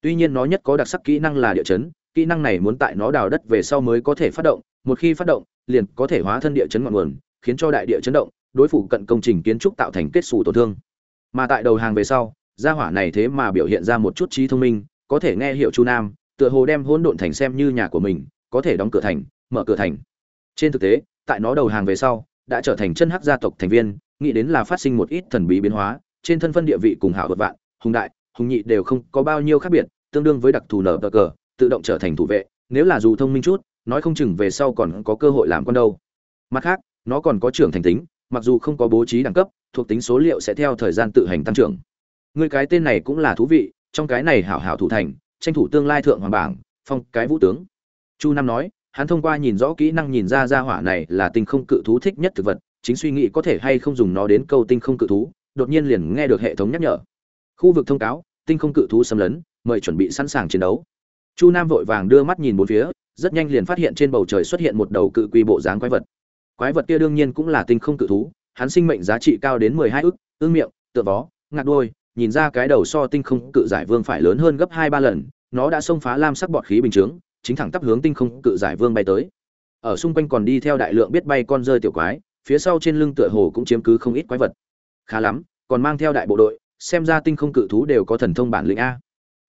Tuy nhiên nó nhất có đặc sắc kỹ năng là địa chấn, kỹ năng này muốn tại nó đào đất về sau mới có thể phát động một khi phát động, liền có thể hóa thân địa chấn ngọn nguồn, khiến cho đại địa chấn động, đối phủ cận công trình kiến trúc tạo thành kết xù tổn thương. Mà tại đầu hàng về sau, gia hỏa này thế mà biểu hiện ra một chút trí thông minh, có thể nghe hiệu chu nam, tựa hồ đem hỗn độn thành xem như nhà của mình, có thể đóng cửa thành, mở cửa thành. Trên thực tế, tại nó đầu hàng về sau, đã trở thành chân hắc gia tộc thành viên, nghĩ đến là phát sinh một ít thần bí biến hóa, trên thân phân địa vị cùng hảo vật vạn, hùng đại, hùng nhị đều không có bao nhiêu khác biệt, tương đương với đặc thù nở cờ cờ, tự động trở thành thủ vệ, nếu là dù thông minh chút nói không chừng về sau còn có cơ hội làm con đâu. Mặt khác, nó còn có trưởng thành tính, mặc dù không có bố trí đẳng cấp, thuộc tính số liệu sẽ theo thời gian tự hành tăng trưởng. Người cái tên này cũng là thú vị, trong cái này hảo hảo thủ thành, tranh thủ tương lai thượng hoàng bảng, phong cái vũ tướng. Chu nam nói, hắn thông qua nhìn rõ kỹ năng nhìn ra ra hỏa này là tinh không cự thú thích nhất thực vật, chính suy nghĩ có thể hay không dùng nó đến câu tinh không cự thú, đột nhiên liền nghe được hệ thống nhắc nhở. Khu vực thông cáo, tinh không cự thú xâm lấn, mời chuẩn bị sẵn sàng chiến đấu. Chu nam vội vàng đưa mắt nhìn bốn phía rất nhanh liền phát hiện trên bầu trời xuất hiện một đầu cự quy bộ dáng quái vật. Quái vật kia đương nhiên cũng là tinh không cự thú hắn sinh mệnh giá trị cao đến mười hai ức ương miệng tựa vó ngạc đuôi, nhìn ra cái đầu so tinh không cự giải vương phải lớn hơn gấp hai ba lần nó đã xông phá lam sắc bọt khí bình chứng, chính thẳng tắp hướng tinh không cự giải vương bay tới. Ở xung quanh còn đi theo đại lượng biết bay con rơi tiểu quái phía sau trên lưng tựa hồ cũng chiếm cứ không ít quái vật. Khá lắm còn mang theo đại bộ đội xem ra tinh không cự thú đều có thần thông bản lĩnh a.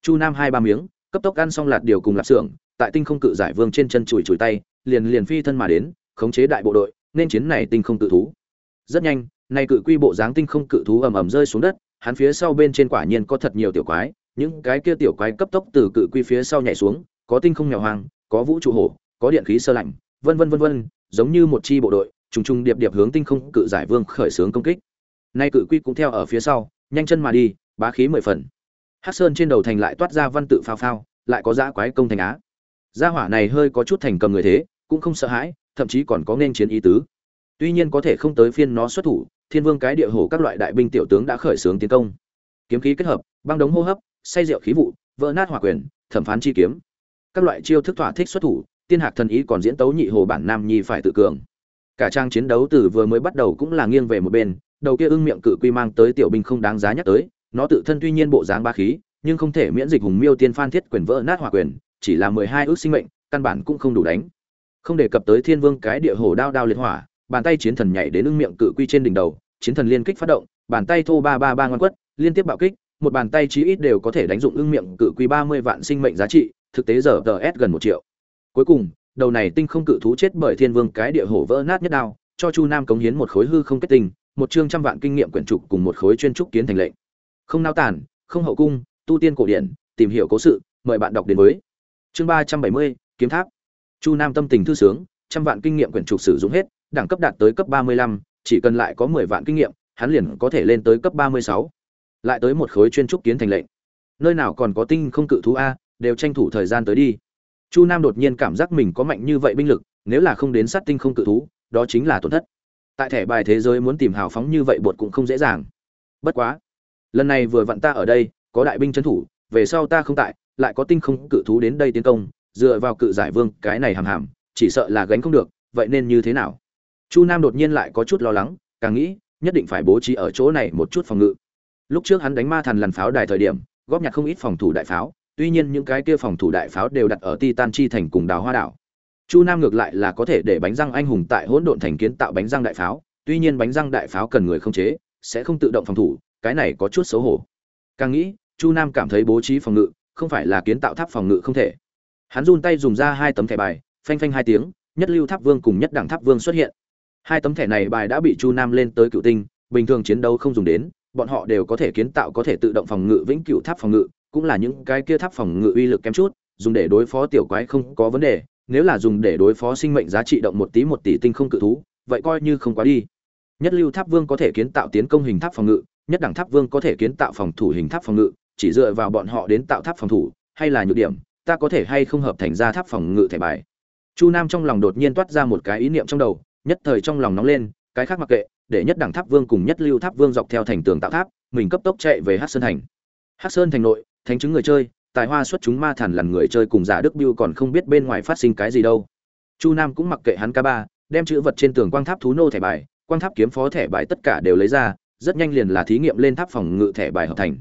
Chu nam hai ba miếng cấp tốc ăn xong lạt điều cùng lạp xưởng tại tinh không cự giải vương trên chân chùi chùi tay, liền liền phi thân mà đến, khống chế đại bộ đội, nên chiến này tinh không cự thú. Rất nhanh, nay cự quy bộ dáng tinh không cự thú ầm ầm rơi xuống đất, hắn phía sau bên trên quả nhiên có thật nhiều tiểu quái, những cái kia tiểu quái cấp tốc từ cự quy phía sau nhảy xuống, có tinh không nghèo hoang, có vũ trụ hổ, có điện khí sơ lạnh, vân vân vân vân, giống như một chi bộ đội, trùng trùng điệp điệp hướng tinh không cự giải vương khởi xướng công kích. Nay cự quy cũng theo ở phía sau, nhanh chân mà đi, bá khí mười phần. Hắc sơn trên đầu thành lại toát ra văn tự phao phao, lại có dã quái công thành á gia hỏa này hơi có chút thành cầm người thế, cũng không sợ hãi, thậm chí còn có nên chiến ý tứ. Tuy nhiên có thể không tới phiên nó xuất thủ, thiên vương cái địa hồ các loại đại binh tiểu tướng đã khởi xướng tiến công. Kiếm khí kết hợp, băng đống hô hấp, say rượu khí vụ, vỡ nát hỏa quyền, thẩm phán chi kiếm. Các loại chiêu thức thỏa thích xuất thủ, tiên hạc thần ý còn diễn tấu nhị hồ bản nam nhi phải tự cường. Cả trang chiến đấu từ vừa mới bắt đầu cũng là nghiêng về một bên, đầu kia ưng miệng cự quy mang tới tiểu binh không đáng giá nhắc tới, nó tự thân tuy nhiên bộ dáng ba khí, nhưng không thể miễn dịch hùng miêu tiên phan thiết quyền vỡ nát hỏa quyền chỉ là mười hai ước sinh mệnh, căn bản cũng không đủ đánh. Không đề cập tới thiên vương cái địa hồ đao đao liệt hỏa, bàn tay chiến thần nhảy đến ưng miệng cự quy trên đỉnh đầu, chiến thần liên kích phát động, bàn tay thô ba ba ba ngoan quất, liên tiếp bạo kích, một bàn tay chí ít đều có thể đánh dụng ưng miệng cự quy ba mươi vạn sinh mệnh giá trị, thực tế giờ ts gần một triệu. Cuối cùng, đầu này tinh không cự thú chết bởi thiên vương cái địa hổ vỡ nát nhất đao, cho chu nam cống hiến một khối hư không kết tinh, một chương trăm vạn kinh nghiệm quyển trục cùng một khối chuyên trúc kiến thành lệnh. Không nao tản không hậu cung, tu tiên cổ điển, tìm hiểu cố sự, mời bạn đọc đến với chương ba trăm bảy mươi, kiếm tháp. Chu nam tâm tình thư sướng, trăm vạn kinh nghiệm quyển trục sử dụng hết, đẳng cấp đạt tới cấp ba mươi lăm, chỉ cần lại có mười vạn kinh nghiệm, hắn liền có thể lên tới cấp ba mươi sáu. Lại tới một khối chuyên trúc kiến thành lệnh. Nơi nào còn có tinh không cự thú a, đều tranh thủ thời gian tới đi. Chu nam đột nhiên cảm giác mình có mạnh như vậy binh lực, nếu là không đến sát tinh không cự thú, đó chính là tổn thất. Tại thẻ bài thế giới muốn tìm hào phóng như vậy bột cũng không dễ dàng. Bất quá, lần này vừa vặn ta ở đây, có đại binh trấn thủ, về sau ta không tại lại có tinh không cự thú đến đây tiến công, dựa vào cự giải vương, cái này hàm hàm, chỉ sợ là gánh không được, vậy nên như thế nào? Chu nam đột nhiên lại có chút lo lắng, càng nghĩ, nhất định phải bố trí ở chỗ này một chút phòng ngự. Lúc trước hắn đánh ma thần lằn pháo đài thời điểm, góp nhặt không ít phòng thủ đại pháo, tuy nhiên những cái kia phòng thủ đại pháo đều đặt ở titan chi thành cùng đào hoa đảo. Chu nam ngược lại là có thể để bánh răng anh hùng tại hỗn độn thành kiến tạo bánh răng đại pháo, tuy nhiên bánh răng đại pháo cần người không chế, sẽ không tự động phòng thủ, cái này có chút xấu hổ. Càng nghĩ, chu nam cảm thấy bố trí phòng ngự không phải là kiến tạo tháp phòng ngự không thể. Hắn run tay dùng ra hai tấm thẻ bài, phanh phanh hai tiếng, nhất lưu tháp vương cùng nhất đẳng tháp vương xuất hiện. Hai tấm thẻ này bài đã bị chu nam lên tới cựu tinh, bình thường chiến đấu không dùng đến, bọn họ đều có thể kiến tạo, có thể tự động phòng ngự vĩnh cửu tháp phòng ngự, cũng là những cái kia tháp phòng ngự uy lực kém chút, dùng để đối phó tiểu quái không có vấn đề, nếu là dùng để đối phó sinh mệnh giá trị động một tí một tỷ tinh không cự thú, vậy coi như không quá đi. Nhất lưu tháp vương có thể kiến tạo tiến công hình tháp phòng ngự, nhất đẳng tháp vương có thể kiến tạo phòng thủ hình tháp phòng ngự chỉ dựa vào bọn họ đến tạo tháp phòng thủ, hay là nhược điểm, ta có thể hay không hợp thành ra tháp phòng ngự thẻ bài. Chu nam trong lòng đột nhiên toát ra một cái ý niệm trong đầu, nhất thời trong lòng nóng lên, cái khác mặc kệ, để nhất đẳng tháp vương cùng nhất lưu tháp vương dọc theo thành tường tạo tháp, mình cấp tốc chạy về hát sơn thành. Hát sơn thành nội, thánh chứng người chơi, tài hoa xuất chúng ma thần lần người chơi cùng giả đức biêu còn không biết bên ngoài phát sinh cái gì đâu. Chu nam cũng mặc kệ hắn ca ba, đem chữ vật trên tường quang tháp thú nô thẻ bài, quang tháp kiếm phó thẻ bài tất cả đều lấy ra, rất nhanh liền là thí nghiệm lên tháp phòng ngự thẻ bài hợp thành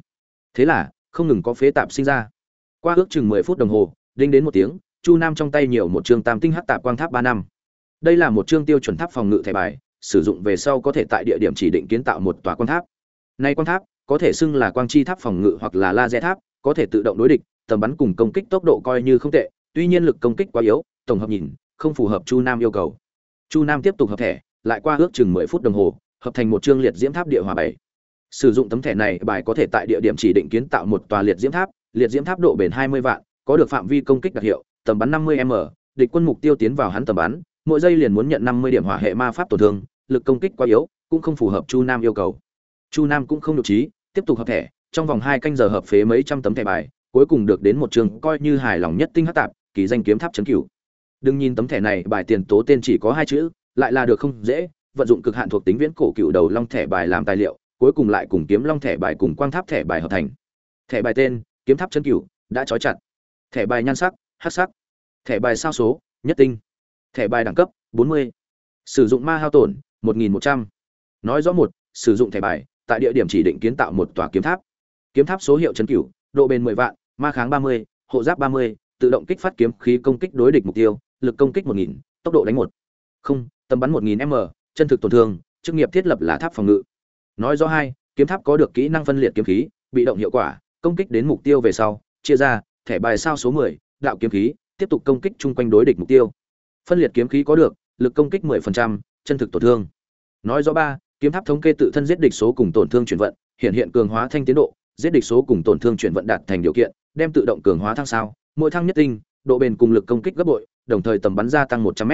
thế là, không ngừng có phế tạp sinh ra. Qua ước chừng mười phút đồng hồ, đinh đến một tiếng, chu nam trong tay nhiều một chương tam tinh hắc tạp quang tháp ba năm. Đây là một chương tiêu chuẩn tháp phòng ngự thẻ bài, sử dụng về sau có thể tại địa điểm chỉ định kiến tạo một tòa quang tháp. Nay quang tháp, có thể xưng là quang chi tháp phòng ngự hoặc là laser tháp, có thể tự động đối địch, tầm bắn cùng công kích tốc độ coi như không tệ, tuy nhiên lực công kích quá yếu, tổng hợp nhìn, không phù hợp chu nam yêu cầu. Chu nam tiếp tục hợp thẻ, lại qua ước chừng mười phút đồng hồ, hợp thành một chương liệt diễm tháp địa hòa bảy sử dụng tấm thẻ này, bài có thể tại địa điểm chỉ định kiến tạo một tòa liệt diễm tháp, liệt diễm tháp độ bền hai mươi vạn, có được phạm vi công kích đặc hiệu, tầm bắn năm mươi m, địch quân mục tiêu tiến vào hắn tầm bắn, mỗi giây liền muốn nhận năm mươi điểm hỏa hệ ma pháp tổn thương, lực công kích quá yếu, cũng không phù hợp chu nam yêu cầu. Chu nam cũng không được trí, tiếp tục hợp thẻ, trong vòng hai canh giờ hợp phế mấy trăm tấm thẻ bài, cuối cùng được đến một trường coi như hài lòng nhất tinh hát tạp, kỳ danh kiếm tháp chấn cửu. Đừng nhìn tấm thẻ này, bài tiền tố tên chỉ có hai chữ, lại là được không dễ, vận dụng cực hạn thuộc tính viễn cổ cựu đầu long thẻ bài làm tài liệu cuối cùng lại cùng kiếm long thẻ bài cùng quang tháp thẻ bài hợp thành. Thẻ bài tên kiếm tháp chân cửu đã trói chặt. Thẻ bài nhan sắc hát sắc. Thẻ bài sao số nhất tinh. Thẻ bài đẳng cấp 40. sử dụng ma hao tổn 1.100. nói rõ một sử dụng thẻ bài tại địa điểm chỉ định kiến tạo một tòa kiếm tháp. Kiếm tháp số hiệu chân cửu độ bền 10 vạn ma kháng 30, hộ giáp 30, tự động kích phát kiếm khí công kích đối địch mục tiêu lực công kích 1.000, tốc độ đánh một. Không tầm bắn 1.000 m chân thực tổn thương chức nghiệp thiết lập là tháp phòng ngự nói rõ hai kiếm tháp có được kỹ năng phân liệt kiếm khí bị động hiệu quả công kích đến mục tiêu về sau chia ra thẻ bài sao số 10, đạo kiếm khí tiếp tục công kích chung quanh đối địch mục tiêu. Phân liệt kiếm khí có được lực công kích 10%, chân thực tổn thương. Nói rõ ba kiếm tháp thống kê tự thân giết địch số cùng tổn thương chuyển vận hiện hiện cường hóa thanh tiến độ giết địch số cùng tổn thương chuyển vận đạt thành điều kiện đem tự động cường hóa thăng sao mỗi thăng nhất tinh độ bền cùng lực công kích gấp bội đồng thời tầm bắn gia tăng 100 m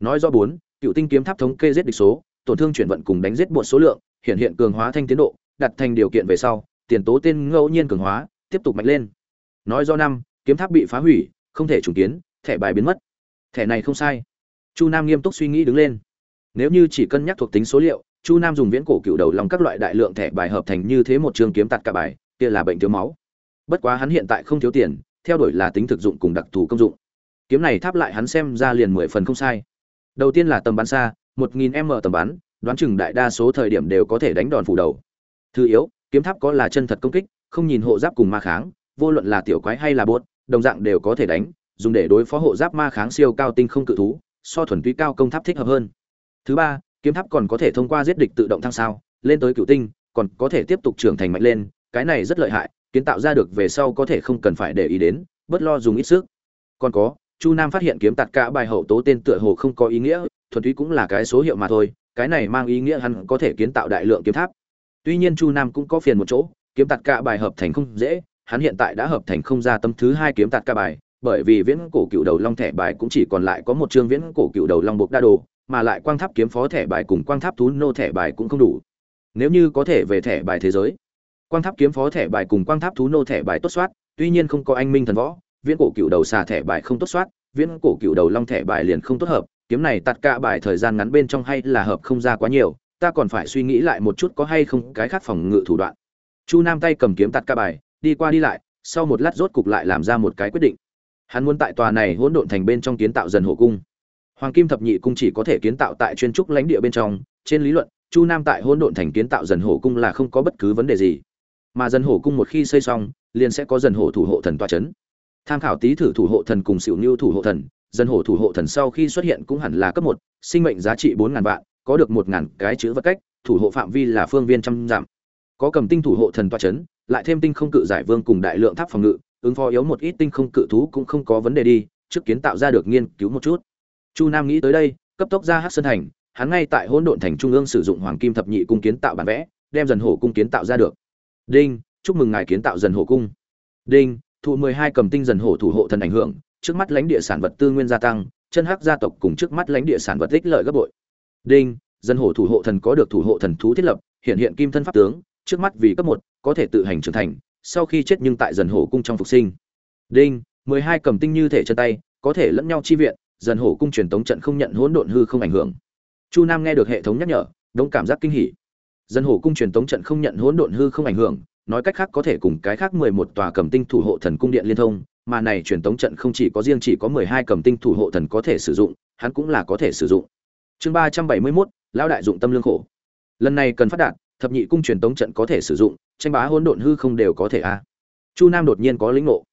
nói rõ bốn cựu tinh kiếm tháp thống kê giết địch số tổn thương chuyển vận cùng đánh giết bột số lượng hiện hiện cường hóa thanh tiến độ, đặt thành điều kiện về sau, tiền tố tên ngẫu nhiên cường hóa, tiếp tục mạnh lên. Nói do năm, kiếm tháp bị phá hủy, không thể trùng kiến, thẻ bài biến mất. Thẻ này không sai. Chu nam nghiêm túc suy nghĩ đứng lên. Nếu như chỉ cân nhắc thuộc tính số liệu, chu nam dùng viễn cổ cựu đầu lòng các loại đại lượng thẻ bài hợp thành như thế một trường kiếm tạt cả bài, kia là bệnh thiếu máu. Bất quá hắn hiện tại không thiếu tiền, theo đuổi là tính thực dụng cùng đặc thù công dụng. Kiếm này tháp lại hắn xem ra liền mười phần không sai. Đầu tiên là tầm bắn xa, một nghìn m tầm bắn đoán chừng đại đa số thời điểm đều có thể đánh đòn phủ đầu. Thứ yếu, kiếm tháp có là chân thật công kích, không nhìn hộ giáp cùng ma kháng, vô luận là tiểu quái hay là bốt đồng dạng đều có thể đánh, dùng để đối phó hộ giáp ma kháng siêu cao tinh không cự thú, so thuần túy cao công tháp thích hợp hơn. Thứ ba, kiếm tháp còn có thể thông qua giết địch tự động thăng sao, lên tới cựu tinh, còn có thể tiếp tục trưởng thành mạnh lên, cái này rất lợi hại, kiến tạo ra được về sau có thể không cần phải để ý đến, bớt lo dùng ít sức. Còn có, chu nam phát hiện kiếm tạt cả bài hậu tố tên tựa hồ không có ý nghĩa, thuần túy cũng là cái số hiệu mà thôi cái này mang ý nghĩa hắn có thể kiến tạo đại lượng kiếm tháp. Tuy nhiên chu nam cũng có phiền một chỗ, kiếm tạt cả bài hợp thành không dễ, hắn hiện tại đã hợp thành không ra tâm thứ hai kiếm tạt cả bài, bởi vì viễn cổ cựu đầu long thẻ bài cũng chỉ còn lại có một chương viễn cổ cựu đầu long buộc đa đồ, mà lại quang tháp kiếm phó thẻ bài cùng quang tháp thú nô thẻ bài cũng không đủ. Nếu như có thể về thẻ bài thế giới, quang tháp kiếm phó thẻ bài cùng quang tháp thú nô thẻ bài tốt soát, tuy nhiên không có anh minh thần võ, viễn cổ cựu đầu xà thẻ bài không tốt soát, viễn cổ cựu đầu long thẻ bài liền không tốt hợp kiếm này tạt cả bài thời gian ngắn bên trong hay là hợp không ra quá nhiều, ta còn phải suy nghĩ lại một chút có hay không cái khác phòng ngự thủ đoạn. Chu nam tay cầm kiếm tạt cả bài, đi qua đi lại, sau một lát rốt cục lại làm ra một cái quyết định. Hắn muốn tại tòa này hỗn độn thành bên trong kiến tạo dần hộ cung. Hoàng kim thập nhị cung chỉ có thể kiến tạo tại chuyên trúc lãnh địa bên trong, trên lý luận, chu nam tại hỗn độn thành kiến tạo dần hộ cung là không có bất cứ vấn đề gì. Mà dần hộ cung một khi xây xong, liền sẽ có dần hộ thủ hộ thần toa c h ấ n tham khảo tý thử thủ hộ thần cùng xỉu như thủ hộ thần dần hổ thủ hộ thần sau khi xuất hiện cũng hẳn là cấp một, sinh mệnh giá trị bốn ngàn vạn, có được một ngàn cái chữ vật cách, thủ hộ phạm vi là phương viên trăm dặm. Có cầm tinh thủ hộ thần toa c h ấ n lại thêm tinh không cự giải vương cùng đại lượng tháp phòng ngự, ứng phó yếu một ít tinh không cự thú cũng không có vấn đề đi, trước kiến tạo ra được nghiên cứu một chút. Chu nam nghĩ tới đây, cấp tốc ra hát sơn thành, hắn ngay tại hỗn độn thành trung ương sử dụng hoàng kim thập nhị cung kiến tạo bản vẽ, đem dần hổ cung kiến tạo ra được. Đinh, chúc mừng ngài kiến tạo dần hổ cung. Đinh, thụ mười hai cầm tinh dần hổ thủ hộ thần ảnh hưởng trước mắt lãnh địa sản vật tư nguyên gia tăng, chân hắc gia tộc cùng trước mắt lãnh địa sản vật ích lợi gấp bội. Đinh, dân hổ thủ hộ thần có được thủ hộ thần thú thiết lập, hiện hiện kim thân pháp tướng, trước mắt vì cấp một, có thể tự hành trưởng thành, sau khi chết nhưng tại dần hổ cung trong phục sinh. Đinh, mười hai cầm tinh như thể chân tay, có thể lẫn nhau chi viện dần hổ cung truyền tống trận không nhận hỗn độn hư không ảnh hưởng. Chu nam nghe được hệ thống nhắc nhở, đống cảm giác kinh hỉ. Dân hổ cung truyền tống trận không nhận hỗn độn hư không ảnh hưởng nói cách khác có thể cùng cái khác mười một tòa cầm tinh thủ hộ thần cung điện liên thông, mà này truyền tống trận không chỉ có riêng chỉ có mười hai cầm tinh thủ hộ thần có thể sử dụng, hắn cũng là có thể sử dụng. Chương ba trăm bảy mươi mốt, lão đại dụng tâm lương khổ. Lần này cần phát đạt thập nhị cung truyền tống trận có thể sử dụng, tranh bá hỗn độn hư không đều có thể a. Chu nam đột nhiên có lĩnh ngộ.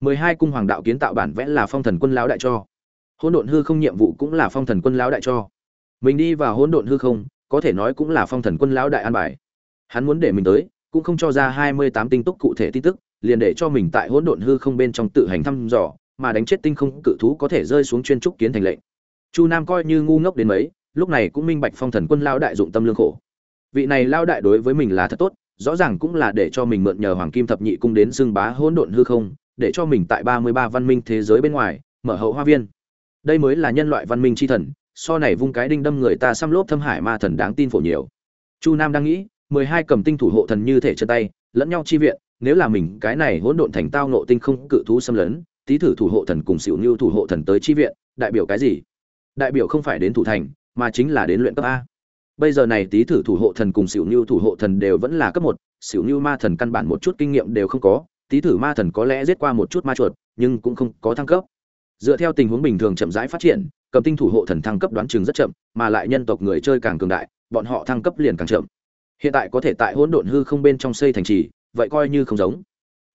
Mười hai cung hoàng đạo kiến tạo bản vẽ là phong thần quân lão đại cho. Hỗn độn hư không nhiệm vụ cũng là phong thần quân lão đại cho. Mình đi vào hỗn độn hư không, có thể nói cũng là phong thần quân lão đại an bài. Hắn muốn để mình tới cũng không cho ra hai mươi tám tinh túc cụ thể tin tức, liền để cho mình tại hỗn độn hư không bên trong tự hành thăm dò, mà đánh chết tinh không cự thú có thể rơi xuống chuyên trúc kiến thành lệnh. Chu nam coi như ngu ngốc đến mấy, lúc này cũng minh bạch phong thần quân lao đại dụng tâm lương khổ. Vị này lao đại đối với mình là thật tốt, rõ ràng cũng là để cho mình mượn nhờ hoàng kim thập nhị cung đến xưng bá hỗn độn hư không, để cho mình tại ba mươi ba văn minh thế giới bên ngoài, mở hậu hoa viên. Đây mới là nhân loại văn minh chi thần, so này vung cái đinh đâm người ta xăm lốp thâm hải ma thần đáng tin phổ nhiều. Chu nam đang nghĩ mười hai cầm tinh thủ hộ thần như thể chân tay, lẫn nhau chi viện, nếu là mình, cái này hỗn độn thành tao nộ tinh không cự thú xâm lấn tý thử thủ hộ thần cùng xỉu như thủ hộ thần tới chi viện, đại biểu cái gì? Đại biểu không phải đến thủ thành, mà chính là đến luyện cấp a. Bây giờ này tý thử thủ hộ thần cùng xỉu như thủ hộ thần đều vẫn là cấp một, xỉu như ma thần căn bản một chút kinh nghiệm đều không có tý thử ma thần có lẽ giết qua một chút ma chuột, nhưng cũng không có thăng cấp. Dựa theo tình huống bình thường chậm rãi phát triển, cầm tinh thủ hộ thần thăng cấp đoán chừng rất chậm, mà lại nhân tộc người chơi càng cường đại, bọn họ thăng cấp liền càng chậm hiện tại có thể tại hỗn độn hư không bên trong xây thành trì, vậy coi như không giống.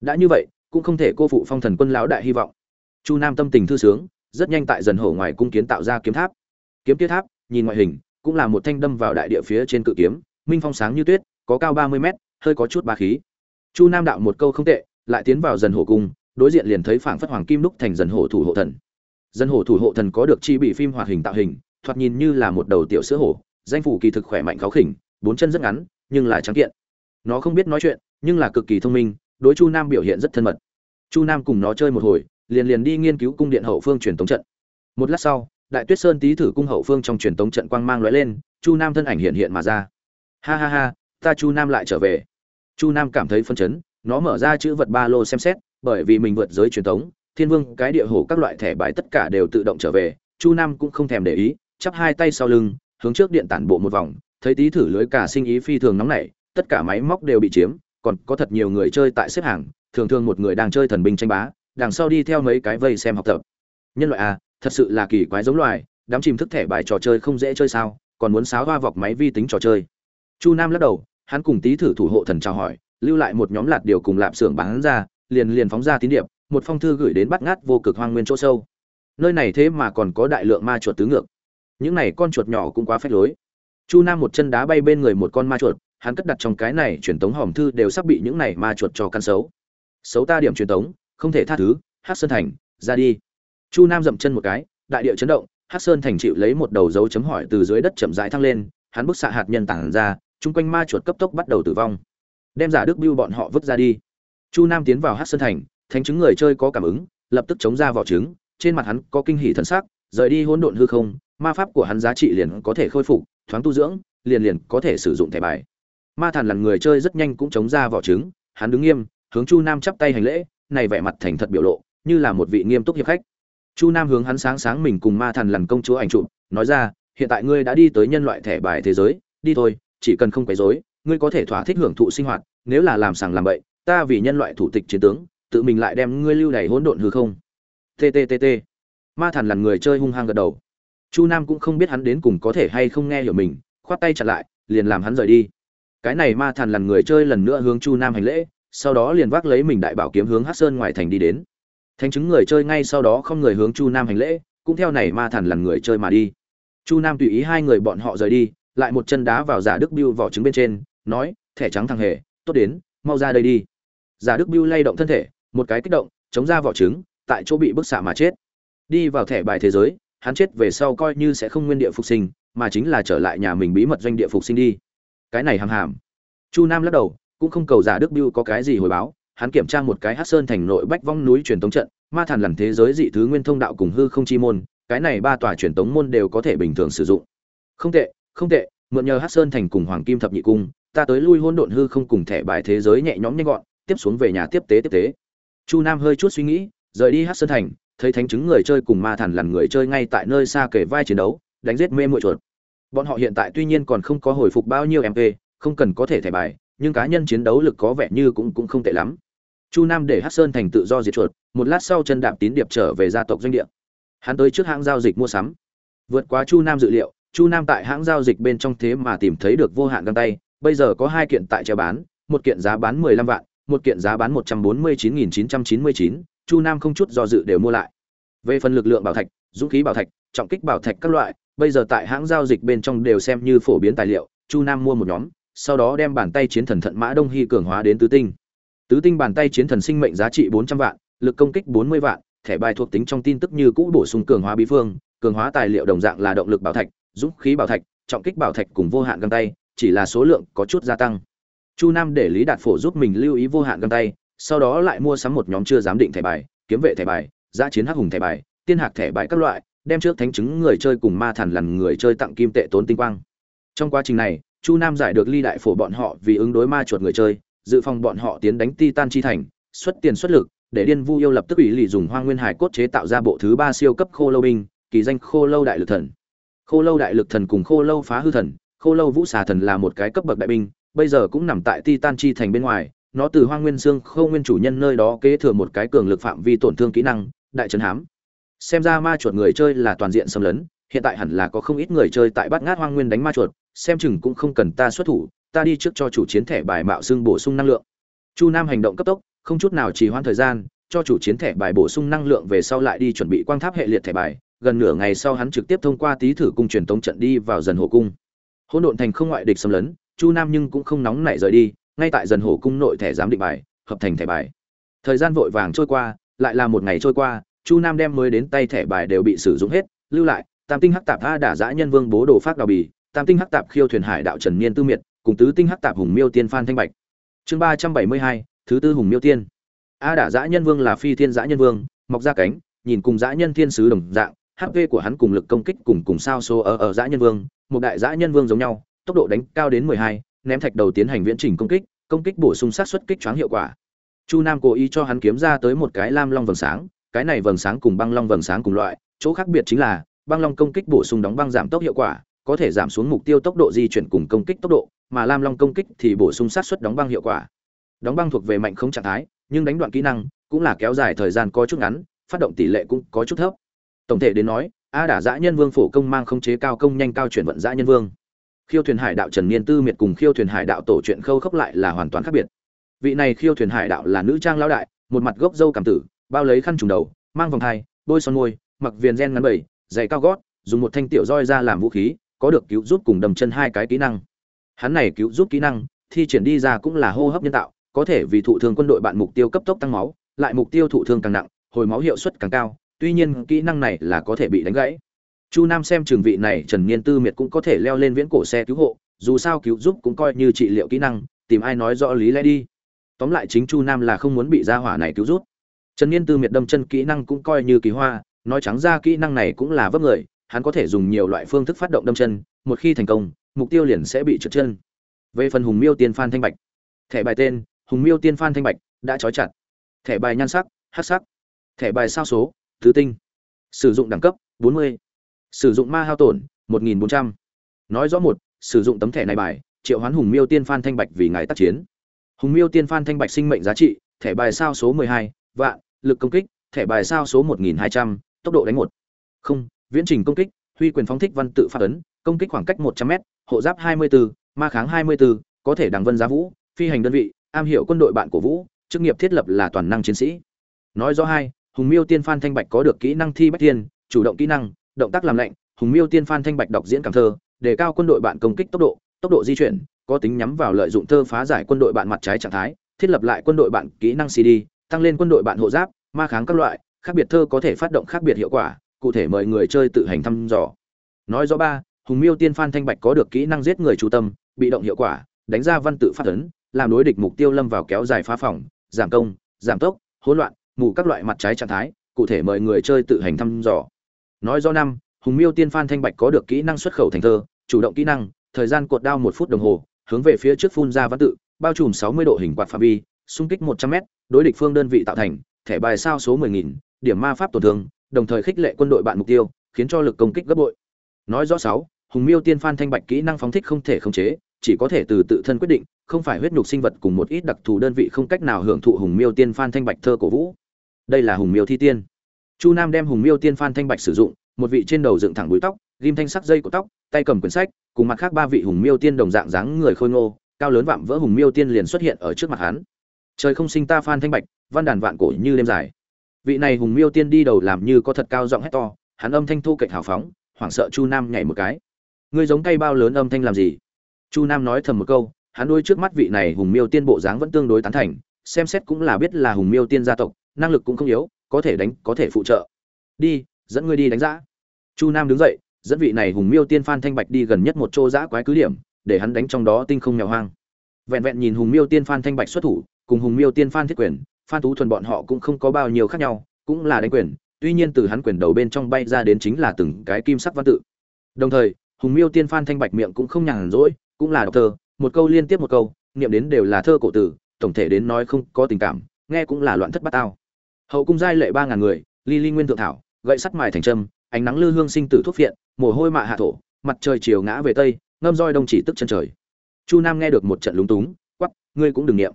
Đã như vậy, cũng không thể cô phụ phong thần quân lão đại hy vọng. Chu nam tâm tình thư sướng, rất nhanh tại dần hổ ngoài cung kiến tạo ra kiếm tháp. Kiếm tiết tháp, nhìn ngoại hình, cũng là một thanh đâm vào đại địa phía trên cự kiếm, minh phong sáng như tuyết, có cao ba mươi mét, hơi có chút ba khí. Chu nam đạo một câu không tệ, lại tiến vào dần hổ cung, đối diện liền thấy phảng phất hoàng kim đúc thành dần hổ thủ hộ thần. Dân hổ thủ hộ thần có được chi bị phim hoạt hình tạo hình, thoạt nhìn như là một đầu tiểu sữa hổ, danh phủ kỳ thực khỏe mạnh kháo khỉnh bốn chân rất ngắn, nhưng là trắng kiện. Nó không biết nói chuyện, nhưng là cực kỳ thông minh, đối chu nam biểu hiện rất thân mật. Chu nam cùng nó chơi một hồi, liền liền đi nghiên cứu cung điện hậu phương truyền tống trận. Một lát sau, đại tuyết sơn tý thử cung hậu phương trong truyền tống trận quang mang lóe lên, chu nam thân ảnh hiện hiện mà ra. Ha ha ha, ta chu nam lại trở về. Chu nam cảm thấy phân chấn, nó mở ra chữ vật ba lô xem xét, bởi vì mình vượt giới truyền tống, thiên vương, cái địa hổ các loại thẻ bài tất cả đều tự động trở về, chu nam cũng không thèm để ý, chắp hai tay sau lưng, hướng trước điện tản bộ một vòng thấy tí thử lưới cả sinh ý phi thường nóng nảy, tất cả máy móc đều bị chiếm, còn có thật nhiều người chơi tại xếp hàng, thường thường một người đang chơi thần binh tranh bá, đằng sau đi theo mấy cái vây xem học tập. Nhân loại à thật sự là kỳ quái giống loài, đám chìm thức thẻ bài trò chơi không dễ chơi sao, còn muốn sáo hoa vọc máy vi tính trò chơi. Chu nam lắc đầu, hắn cùng tí thử thủ hộ thần chào hỏi, lưu lại một nhóm lạt điều cùng lạp xưởng bán ra, liền liền phóng ra tín điệp, một phong thư gửi đến bắt ngát vô cực hoang nguyên chỗ sâu. Nơi này thế mà còn có đại lượng ma chuột tứ ngược. Những này con chuột nhỏ cũng quá phách lối chu nam một chân đá bay bên người một con ma chuột, hắn cất đặt trong cái này truyền tống hòm thư đều sắp bị những này ma chuột cho căn xấu. Xấu ta điểm truyền tống, không thể tha thứ hát sơn thành, ra đi. Chu nam dậm chân một cái, đại địa chấn động, hắc sơn thành chịu lấy một đầu dấu chấm hỏi từ dưới đất chậm rãi thăng lên, hắn bức xạ hạt nhân tản ra, chung quanh ma chuột cấp tốc bắt đầu tử vong. Đem giả đức biêu bọn họ vứt ra đi. Chu nam tiến vào hắc sơn thành, thánh chứng người chơi có cảm ứng, lập tức chống ra vỏ trứng, trên mặt hắn có kinh hỉ thần sắc, rời đi hỗn độn hư không, ma pháp của hắn giá trị liền có thể khôi phục thoáng tu dưỡng, liền liền có thể sử dụng thẻ bài. Ma thần lần người chơi rất nhanh cũng chống ra vỏ trứng, hắn đứng nghiêm, hướng chu nam chắp tay hành lễ, này vẻ mặt thành thật biểu lộ, như là một vị nghiêm túc hiệp khách. Chu nam hướng hắn sáng sáng mình cùng ma thần lằn công chúa ảnh trụ nói ra, hiện tại ngươi đã đi tới nhân loại thẻ bài thế giới, đi thôi, chỉ cần không quấy rối, ngươi có thể thỏa thích hưởng thụ sinh hoạt, nếu là làm sàng làm bậy, ta vì nhân loại thủ tịch chiến tướng, tự mình lại đem ngươi lưu đày hỗn độn hư không. Tttt ma thần lằn người chơi hung hăng gật đầu chu nam cũng không biết hắn đến cùng có thể hay không nghe hiểu mình, khoát tay chặt lại, liền làm hắn rời đi. Cái này ma thần lằn người chơi lần nữa hướng chu nam hành lễ, sau đó liền vác lấy mình đại bảo kiếm hướng hát sơn ngoài thành đi đến. Thánh chứng người chơi ngay sau đó không người hướng chu nam hành lễ, cũng theo này ma thần lằn người chơi mà đi. Chu nam tùy ý hai người bọn họ rời đi, lại một chân đá vào giả đức biêu vỏ trứng bên trên, nói, thẻ trắng thằng hề, tốt đến, mau ra đây đi. Giả đức biêu lay động thân thể, một cái kích động, chống ra vỏ trứng, tại chỗ bị bức xạ mà chết. Đi vào thẻ bài thế giới hắn chết về sau coi như sẽ không nguyên địa phục sinh, mà chính là trở lại nhà mình bí mật doanh địa phục sinh đi. Cái này hàm hàm. Chu nam lắc đầu, cũng không cầu giả đức biêu có cái gì hồi báo, hắn kiểm tra một cái hát sơn thành nội bách vong núi truyền tống trận, ma thần lằn thế giới dị thứ nguyên thông đạo cùng hư không chi môn, cái này ba tòa truyền tống môn đều có thể bình thường sử dụng. Không tệ không tệ, mượn nhờ hát sơn thành cùng hoàng kim thập nhị cung, ta tới lui hôn độn hư không cùng thẻ bài thế giới nhẹ nhõm nhanh gọn, tiếp xuống về nhà tiếp tế tiếp tế. Chu nam hơi chút suy nghĩ, rời đi hát sơn thành thấy thánh chứng người chơi cùng ma thần lằn người chơi ngay tại nơi xa kể vai chiến đấu, đánh giết mê muội chuột. Bọn họ hiện tại tuy nhiên còn không có hồi phục bao nhiêu MP, không cần có thể thẻ bài, nhưng cá nhân chiến đấu lực có vẻ như cũng cũng không tệ lắm. Chu Nam để Hắc Sơn thành tự do diệt chuột, một lát sau chân đạp tín điệp trở về gia tộc doanh địa. Hắn tới trước hãng giao dịch mua sắm. Vượt quá Chu Nam dự liệu, Chu Nam tại hãng giao dịch bên trong thế mà tìm thấy được vô hạn găng tay, bây giờ có hai kiện tại chợ bán, một kiện giá bán 15 vạn, một kiện giá bán 149.999, chu nam không chút do dự đều mua lại. Về phần lực lượng bảo thạch, dũng khí bảo thạch, trọng kích bảo thạch các loại, bây giờ tại hãng giao dịch bên trong đều xem như phổ biến tài liệu, chu nam mua một nhóm, sau đó đem bàn tay chiến thần thận mã đông hy cường hóa đến tứ tinh. Tứ tinh bàn tay chiến thần sinh mệnh giá trị bốn trăm vạn, lực công kích bốn mươi vạn, thẻ bài thuộc tính trong tin tức như cũ bổ sung cường hóa bí phương, cường hóa tài liệu đồng dạng là động lực bảo thạch, dũng khí bảo thạch, trọng kích bảo thạch cùng vô hạn găng tay, chỉ là số lượng có chút gia tăng. Chu nam để lý đạt phổ giúp mình lưu ý vô hạn găng tay sau đó lại mua sắm một nhóm chưa giám định thẻ bài, kiếm vệ thẻ bài, giã chiến hắc hùng thẻ bài, tiên hạc thẻ bài các loại, đem trước thánh chứng người chơi cùng ma thần lằn người chơi tặng kim tệ tốn tinh quang. Trong quá trình này, chu nam giải được ly đại phổ bọn họ vì ứng đối ma chuột người chơi, dự phòng bọn họ tiến đánh titan chi thành, xuất tiền xuất lực, để điên vu yêu lập tức ủy lì dùng hoang nguyên hải cốt chế tạo ra bộ thứ ba siêu cấp khô lâu binh, kỳ danh khô lâu đại lực thần. Khô lâu đại lực thần cùng khô lâu phá hư thần, khô lâu vũ xà thần là một cái cấp bậc đại binh, bây giờ cũng nằm tại titan chi thành bên ngoài nó từ hoang nguyên xương khâu nguyên chủ nhân nơi đó kế thừa một cái cường lực phạm vi tổn thương kỹ năng, đại trấn hám. Xem ra ma chuột người chơi là toàn diện xâm lấn, hiện tại hẳn là có không ít người chơi tại bát ngát hoang nguyên đánh ma chuột, xem chừng cũng không cần ta xuất thủ, ta đi trước cho chủ chiến thẻ bài mạo xương bổ sung năng lượng. Chu nam hành động cấp tốc, không chút nào trì hoãn thời gian, cho chủ chiến thẻ bài bổ sung năng lượng về sau lại đi chuẩn bị quang tháp hệ liệt thẻ bài, gần nửa ngày sau hắn trực tiếp thông qua tý thử cung truyền tống trận đi vào dần hồ cung. Hỗn độn thành không ngoại địch xâm lấn, chu nam nhưng cũng không nóng nảy rời đi ngay tại dần hồ cung nội thẻ giám định bài, hợp thành thẻ bài. Thời gian vội vàng trôi qua, lại là một ngày trôi qua, chu nam đem mới đến tay thẻ bài đều bị sử dụng hết, lưu lại, tam tinh hắc tạp a đả giã nhân vương bố đồ phát đào bì, tam tinh hắc tạp khiêu thuyền hải đạo trần niên tư miệt, cùng tứ tinh hắc tạp hùng miêu tiên phan thanh bạch. Chương ba trăm bảy mươi hai, thứ tư hùng miêu tiên. A đả giã nhân vương là phi thiên giã nhân vương, mọc ra cánh, nhìn cùng giã nhân thiên sứ đồng dạng hp của hắn cùng lực công kích cùng cùng sao số ở ở giã nhân vương, một đại giã nhân vương giống nhau, tốc độ đánh cao đến mười hai ném thạch đầu tiến hành viễn trình công kích công kích bổ sung sát xuất kích choáng hiệu quả. Chu nam cố ý cho hắn kiếm ra tới một cái lam long vầng sáng, cái này vầng sáng cùng băng long vầng sáng cùng loại, chỗ khác biệt chính là, băng long công kích bổ sung đóng băng giảm tốc hiệu quả, có thể giảm xuống mục tiêu tốc độ di chuyển cùng công kích tốc độ, mà lam long công kích thì bổ sung sát xuất đóng băng hiệu quả. Đóng băng thuộc về mạnh không trạng thái, nhưng đánh đoạn kỹ năng cũng là kéo dài thời gian có chút ngắn, phát động tỷ lệ cũng có chút thấp. Tổng thể đến nói, a đả dã nhân vương phổ công mang không chế cao công nhanh cao chuyển vận dã nhân vương khiêu thuyền hải đạo trần niên tư miệt cùng khiêu thuyền hải đạo tổ chuyện khâu khốc lại là hoàn toàn khác biệt. Vị này khiêu thuyền hải đạo là nữ trang lão đại, một mặt gốc dâu cảm tử, bao lấy khăn trùng đầu, mang vòng thai bôi son môi, mặc viền gen ngắn bẩy, giày cao gót, dùng một thanh tiểu roi ra làm vũ khí, có được cứu giúp cùng đầm chân hai cái kỹ năng. Hắn này cứu giúp kỹ năng, thi triển đi ra cũng là hô hấp nhân tạo, có thể vì thụ thương quân đội bạn mục tiêu cấp tốc tăng máu, lại mục tiêu thụ thương càng nặng, hồi máu hiệu suất càng cao, tuy nhiên kỹ năng này là có thể bị đánh gãy chu nam xem trường vị này, trần niên tư miệt cũng có thể leo lên viễn cổ xe cứu hộ, dù sao cứu giúp cũng coi như trị liệu kỹ năng, tìm ai nói rõ lý lẽ đi. Tóm lại chính chu nam là không muốn bị gia hỏa này cứu giúp. Trần niên tư miệt đâm chân kỹ năng cũng coi như kỳ hoa, nói trắng ra kỹ năng này cũng là vấp người, hắn có thể dùng nhiều loại phương thức phát động đâm chân, một khi thành công, mục tiêu liền sẽ bị trượt chân. Về phần hùng miêu tiên phan thanh bạch, thẻ bài tên, hùng miêu tiên phan thanh bạch, đã trói chặt. Thẻ bài nhan sắc hát sắc. Thẻ bài sao số, thứ tinh. Sử dụng đẳng cấp 40 sử dụng ma hao tổn 1.400. nói rõ một sử dụng tấm thẻ này bài triệu hoán hùng miêu tiên phan thanh bạch vì ngài tác chiến. Hùng miêu tiên phan thanh bạch sinh mệnh giá trị thẻ bài sao số 12, vạn lực công kích thẻ bài sao số 1.200, tốc độ đánh một. Không viễn trình công kích huy quyền phóng thích văn tự phát ấn công kích khoảng cách 100 m hộ giáp 24, ma kháng 24, có thể đằng vân giá vũ phi hành đơn vị am hiểu quân đội bạn của vũ chức nghiệp thiết lập là toàn năng chiến sĩ. Nói rõ hai hùng miêu tiên phan thanh bạch có được kỹ năng thi bách tiên chủ động kỹ năng động tác làm lạnh, hùng miêu tiên phan thanh bạch đọc diễn cảm thơ, đề cao quân đội bạn công kích tốc độ tốc độ di chuyển, có tính nhắm vào lợi dụng thơ phá giải quân đội bạn mặt trái trạng thái, thiết lập lại quân đội bạn kỹ năng cd tăng lên quân đội bạn hộ giáp, ma kháng các loại, khác biệt thơ có thể phát động khác biệt hiệu quả, cụ thể mời người chơi tự hành thăm dò. Nói rõ ba, hùng miêu tiên phan thanh bạch có được kỹ năng giết người chú tâm, bị động hiệu quả, đánh ra văn tự phát ấn, làm đối địch mục tiêu lâm vào kéo dài phá phòng, giảm công, giảm tốc, hỗn loạn, mù các loại mặt trái trạng thái, cụ thể mời người chơi tự hành thăm dò nói do năm, hùng miêu tiên phan thanh bạch có được kỹ năng xuất khẩu thành thơ, chủ động kỹ năng, thời gian cột đao một phút đồng hồ, hướng về phía trước phun ra văn tự, bao trùm sáu mươi độ hình quạt phạm vi, xung kích một trăm m đối địch phương đơn vị tạo thành, thẻ bài sao số mười nghìn, điểm ma pháp tổn thương, đồng thời khích lệ quân đội bạn mục tiêu, khiến cho lực công kích gấp bội. Nói rõ sáu, hùng miêu tiên phan thanh bạch kỹ năng phóng thích không thể khống chế, chỉ có thể từ tự thân quyết định, không phải huyết nhục sinh vật cùng một ít đặc thù đơn vị không cách nào hưởng thụ hùng miêu tiên phan thanh bạch thơ cổ vũ. Đây là hùng miêu thi tiên chu nam đem hùng miêu tiên phan thanh bạch sử dụng, một vị trên đầu dựng thẳng búi tóc, ghim thanh sắc dây của tóc, tay cầm quyển sách, cùng mặt khác ba vị hùng miêu tiên đồng dạng dáng người khôi ngô, cao lớn vạm vỡ hùng miêu tiên liền xuất hiện ở trước mặt hắn. Trời không sinh ta phan thanh bạch, văn đàn vạn cổ như đêm dài. Vị này hùng miêu tiên đi đầu làm như có thật cao giọng hét to, hắn âm thanh thu kệch hào phóng, hoảng sợ chu nam nhảy một cái. Ngươi giống cây bao lớn âm thanh làm gì? Chu nam nói thầm một câu, hắn đôi trước mắt vị này hùng miêu tiên bộ dáng vẫn tương đối tán thành, xem xét cũng là biết là hùng miêu tiên gia tộc, năng lực cũng không yếu có thể đánh, có thể phụ trợ. Đi, dẫn ngươi đi đánh giã. Chu nam đứng dậy, dẫn vị này hùng miêu tiên phan thanh bạch đi gần nhất một chỗ giã quái cứ điểm, để hắn đánh trong đó tinh không mèo hoang. Vẹn vẹn nhìn hùng miêu tiên phan thanh bạch xuất thủ, cùng hùng miêu tiên phan thiết quyền, phan tú thuần bọn họ cũng không có bao nhiêu khác nhau, cũng là đánh quyền, tuy nhiên từ hắn quyền đầu bên trong bay ra đến chính là từng cái kim sắc văn tự. Đồng thời, hùng miêu tiên phan thanh bạch miệng cũng không nhàn rỗi, cũng là đọc thơ, một câu liên tiếp một câu, niệm đến đều là thơ cổ tử, tổng thể đến nói không có tình cảm, nghe cũng là loạn thất bát tao hậu cung giai lệ ba ngàn người, ly ly nguyên thượng thảo, gậy sắt mài thành trâm, ánh nắng lư hương sinh tử thuốc phiện, mồ hôi mạ hạ thổ, mặt trời chiều ngã về tây, ngâm roi đông chỉ tức chân trời. Chu nam nghe được một trận lúng túng quắp ngươi cũng đừng niệm.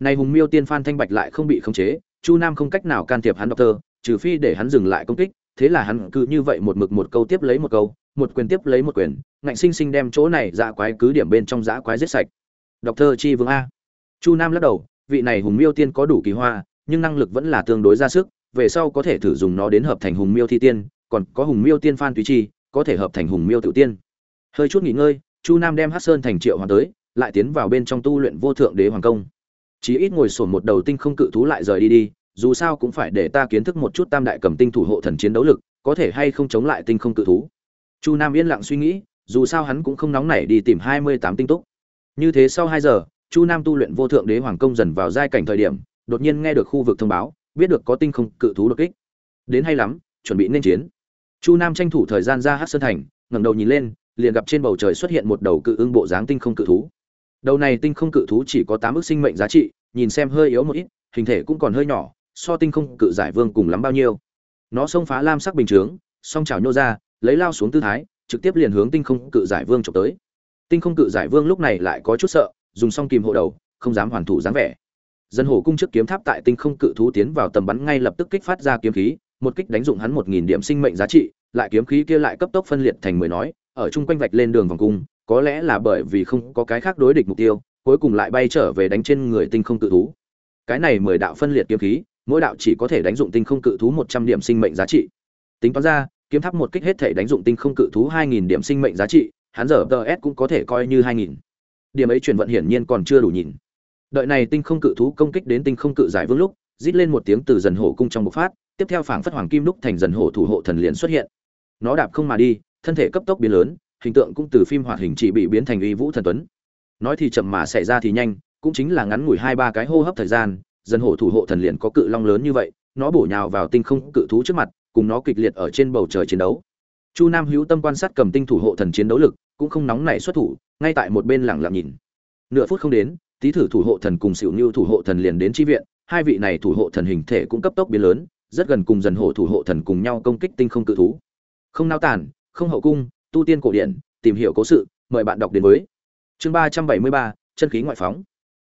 Này hùng miêu tiên phan thanh bạch lại không bị khống chế, chu nam không cách nào can thiệp hắn đọc thơ trừ phi để hắn dừng lại công kích, thế là hắn cứ như vậy một mực một câu tiếp lấy một câu, một quyền tiếp lấy một quyền, ngạnh sinh sinh đem chỗ này dã quái cứ điểm bên trong dã quái giết sạch. Đọc thơ chi vương a. Chu nam lắc đầu, vị này hùng miêu tiên có đủ kỳ hoa nhưng năng lực vẫn là tương đối ra sức, về sau có thể thử dùng nó đến hợp thành hùng miêu thi tiên, còn có hùng miêu tiên phan tùy chi, có thể hợp thành hùng miêu tự tiên. Hơi chút nghỉ ngơi, chu nam đem hát sơn thành triệu hoàng tới, lại tiến vào bên trong tu luyện vô thượng đế hoàng công. Chí ít ngồi sổn một đầu tinh không cự thú lại rời đi đi, dù sao cũng phải để ta kiến thức một chút tam đại cầm tinh thủ hộ thần chiến đấu lực, có thể hay không chống lại tinh không cự thú. Chu nam yên lặng suy nghĩ, dù sao hắn cũng không nóng nảy đi tìm hai mươi tám tinh túc. Như thế sau hai giờ, chu nam tu luyện vô thượng đế hoàng công dần vào giai cảnh thời điểm đột nhiên nghe được khu vực thông báo, biết được có tinh không cự thú đột kích. Đến hay lắm, chuẩn bị nên chiến. Chu nam tranh thủ thời gian ra hát sơn thành, ngẩng đầu nhìn lên, liền gặp trên bầu trời xuất hiện một đầu cự ưng bộ dáng tinh không cự thú. Đầu này tinh không cự thú chỉ có tám ước sinh mệnh giá trị, nhìn xem hơi yếu một ít, hình thể cũng còn hơi nhỏ, so tinh không cự giải vương cùng lắm bao nhiêu. Nó xông phá lam sắc bình chướng, song chảo nhô ra, lấy lao xuống tư thái, trực tiếp liền hướng tinh không cự giải vương trộm tới. Tinh không cự giải vương lúc này lại có chút sợ, dùng song kìm hộ đầu, không dám hoàn thủ dáng vẻ dân hổ cung trước kiếm tháp tại tinh không cự thú tiến vào tầm bắn ngay lập tức kích phát ra kiếm khí, một kích đánh dụng hắn một nghìn điểm sinh mệnh giá trị, lại kiếm khí kia lại cấp tốc phân liệt thành mười nói, ở chung quanh vạch lên đường vòng cung, có lẽ là bởi vì không có cái khác đối địch mục tiêu, cuối cùng lại bay trở về đánh trên người tinh không cự thú. Cái này mười đạo phân liệt kiếm khí, mỗi đạo chỉ có thể đánh dụng tinh không cự thú một trăm điểm sinh mệnh giá trị. Tính toán ra, kiếm tháp một kích hết thể đánh dụng tinh không cự thú hai nghìn điểm sinh mệnh giá trị, hắn giờ ts cũng có thể coi như hai nghìn. Điểm ấy chuyển vận hiển nhiên còn chưa đủ nhìn đợi này tinh không cự thú công kích đến tinh không cự giải vương lúc, rít lên một tiếng từ dần hổ cung trong bộc phát, tiếp theo phảng phất hoàng kim đúc thành dần hổ thủ hộ thần liền xuất hiện. Nó đạp không mà đi, thân thể cấp tốc biến lớn, hình tượng cũng từ phim hoạt hình chỉ bị biến thành uy vũ thần tuấn. Nói thì chậm mà xảy ra thì nhanh, cũng chính là ngắn ngủi hai ba cái hô hấp thời gian, dần hổ thủ hộ thần liền có cự long lớn như vậy, nó bổ nhào vào tinh không cự thú trước mặt, cùng nó kịch liệt ở trên bầu trời chiến đấu. Chu nam hữu tâm quan sát cầm tinh thủ hộ thần chiến đấu lực, cũng không nóng nảy xuất thủ, ngay tại một bên lẳng lặng nhìn. Nửa phút không đến tý thử thủ hộ thần cùng xỉu như thủ hộ thần liền đến tri viện, hai vị này thủ hộ thần hình thể cũng cấp tốc biến lớn, rất gần cùng dần hộ thủ hộ thần cùng nhau công kích tinh không cự thú. Không nao tản không hậu cung, tu tiên cổ điển, tìm hiểu cố sự, mời bạn đọc đến với chương ba trăm bảy mươi ba, chân khí ngoại phóng.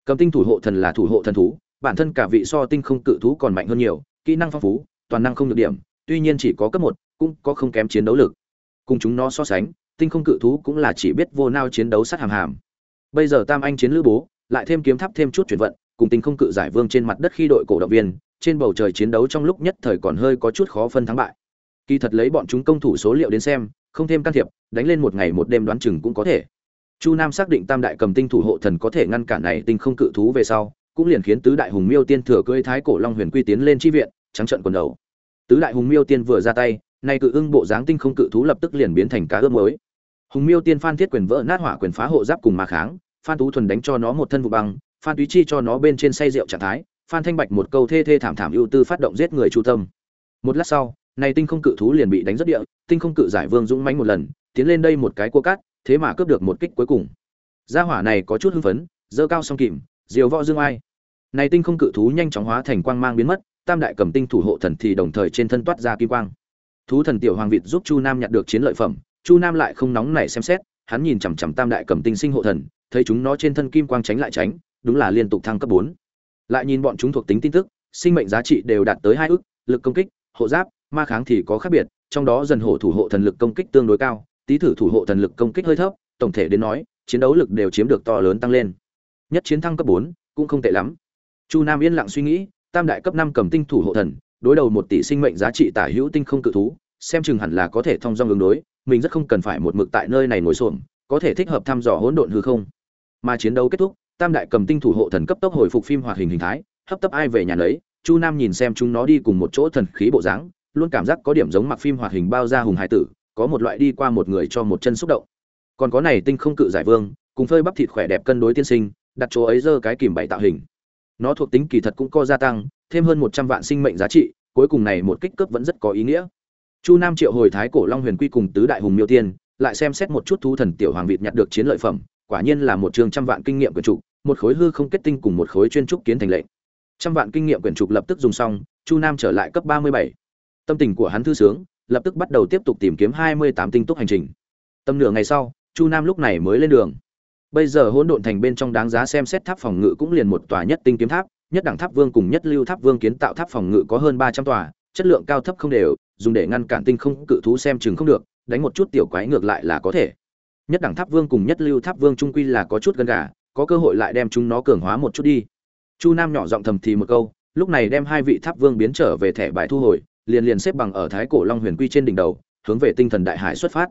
Cầm tinh thủ hộ thần là thủ hộ thần thú, bản thân cả vị so tinh không cự thú còn mạnh hơn nhiều, kỹ năng phong phú, toàn năng không được điểm, tuy nhiên chỉ có cấp một, cũng có không kém chiến đấu lực. Cùng chúng nó so sánh, tinh không cự thú cũng là chỉ biết vô nao chiến đấu sát hàm hàm. Bây giờ tam anh chiến lữ bố lại thêm kiếm tháp thêm chút chuyển vận, cùng tinh không cự giải vương trên mặt đất khi đội cổ động viên, trên bầu trời chiến đấu trong lúc nhất thời còn hơi có chút khó phân thắng bại. Kỳ thật lấy bọn chúng công thủ số liệu đến xem, không thêm can thiệp, đánh lên một ngày một đêm đoán chừng cũng có thể. Chu nam xác định tam đại cầm tinh thủ hộ thần có thể ngăn cản này tinh không cự thú về sau, cũng liền khiến tứ đại hùng miêu tiên thừa cưỡi thái cổ long huyền quy tiến lên chi viện, trắng trận quần đầu. Tứ đại hùng miêu tiên vừa ra tay, nay cự ưng bộ dáng tinh không cự thú lập tức liền biến thành cá ướp mới hùng miêu tiên phan thiết quyền vỡ nát hỏa quyền phá hộ giáp cùng mà kháng phan tú thuần đánh cho nó một thân vụ băng, phan túy chi cho nó bên trên say rượu trạng thái, phan thanh bạch một câu thê thê thảm thảm ưu tư phát động giết người chu tâm. Một lát sau, này tinh không cự thú liền bị đánh rất địa, tinh không cự giải vương dũng mãnh một lần, tiến lên đây một cái cua cát, thế mà cướp được một kích cuối cùng. Gia hỏa này có chút hưng phấn dơ cao song kìm, diều võ dương ai. Này tinh không cự thú nhanh chóng hóa thành quang mang biến mất, tam đại cầm tinh thủ hộ thần thì đồng thời trên thân toát ra kim quang. Thú thần tiểu hoàng vịt giúp chu nam nhặt được chiến lợi phẩm, chu nam lại không nóng này xem xét, hắn nhìn chằm chằm tam đại cầm tinh sinh hộ thần thấy chúng nó trên thân kim quang tránh lại tránh đúng là liên tục thăng cấp bốn. Lại nhìn bọn chúng thuộc tính tin tức sinh mệnh giá trị đều đạt tới hai ức, lực công kích hộ giáp ma kháng thì có khác biệt trong đó dần hổ thủ hộ thần lực công kích tương đối cao tý thử thủ hộ thần lực công kích hơi thấp tổng thể đến nói chiến đấu lực đều chiếm được to lớn tăng lên. Nhất chiến thăng cấp bốn cũng không tệ lắm. Chu nam yên lặng suy nghĩ tam đại cấp năm cầm tinh thủ hộ thần đối đầu một tỷ sinh mệnh giá trị tả hữu tinh không cự thú xem chừng hẳn là có thể thông dong ứng đối mình rất không cần phải một mực tại nơi này ngồi xổm có thể thích hợp thăm dò hỗn độn hư không mà chiến đấu kết thúc, tam đại cầm tinh thủ hộ thần cấp tốc hồi phục phim hoạt hình hình thái, hấp tấp ai về nhà lấy chu nam nhìn xem chúng nó đi cùng một chỗ thần khí bộ dáng, luôn cảm giác có điểm giống mặc phim hoạt hình bao ra hùng hải tử, có một loại đi qua một người cho một chân xúc động. Còn có này tinh không cự giải vương, cùng phơi bắp thịt khỏe đẹp cân đối tiên sinh, đặt chỗ ấy giơ cái kìm bảy tạo hình. Nó thuộc tính kỳ thật cũng có gia tăng, thêm hơn một trăm vạn sinh mệnh giá trị, cuối cùng này một kích cướp vẫn rất có ý nghĩa. Chu nam triệu hồi thái cổ long huyền quy cùng tứ đại hùng miêu tiên, lại xem xét một chút thú thần tiểu hoàng vịt nhặt được chiến lợi phẩm quả nhiên là một trường trăm vạn kinh nghiệm quyển trục, một khối hư không kết tinh cùng một khối chuyên trúc kiến thành lệnh. Trăm vạn kinh nghiệm quyển trục lập tức dùng xong, chu nam trở lại cấp ba mươi bảy. Tâm tình của hắn thư sướng, lập tức bắt đầu tiếp tục tìm kiếm hai mươi tám tinh túc hành trình. Tầm nửa ngày sau, chu nam lúc này mới lên đường. Bây giờ hỗn độn thành bên trong đáng giá xem xét tháp phòng ngự cũng liền một tòa nhất tinh kiếm tháp, nhất đẳng tháp vương cùng nhất lưu tháp vương kiến tạo tháp phòng ngự có hơn ba trăm tòa, chất lượng cao thấp không đều, dùng để ngăn cản tinh không cự thú xem chừng không được, đánh một chút tiểu quái ngược lại là có thể nhất đẳng tháp vương cùng nhất lưu tháp vương trung quy là có chút gần gà, có cơ hội lại đem chúng nó cường hóa một chút đi. Chu nam nhỏ giọng thầm thì một câu, lúc này đem hai vị tháp vương biến trở về thẻ bài thu hồi, liền liền xếp bằng ở thái cổ long huyền quy trên đỉnh đầu, hướng về tinh thần đại hải xuất phát.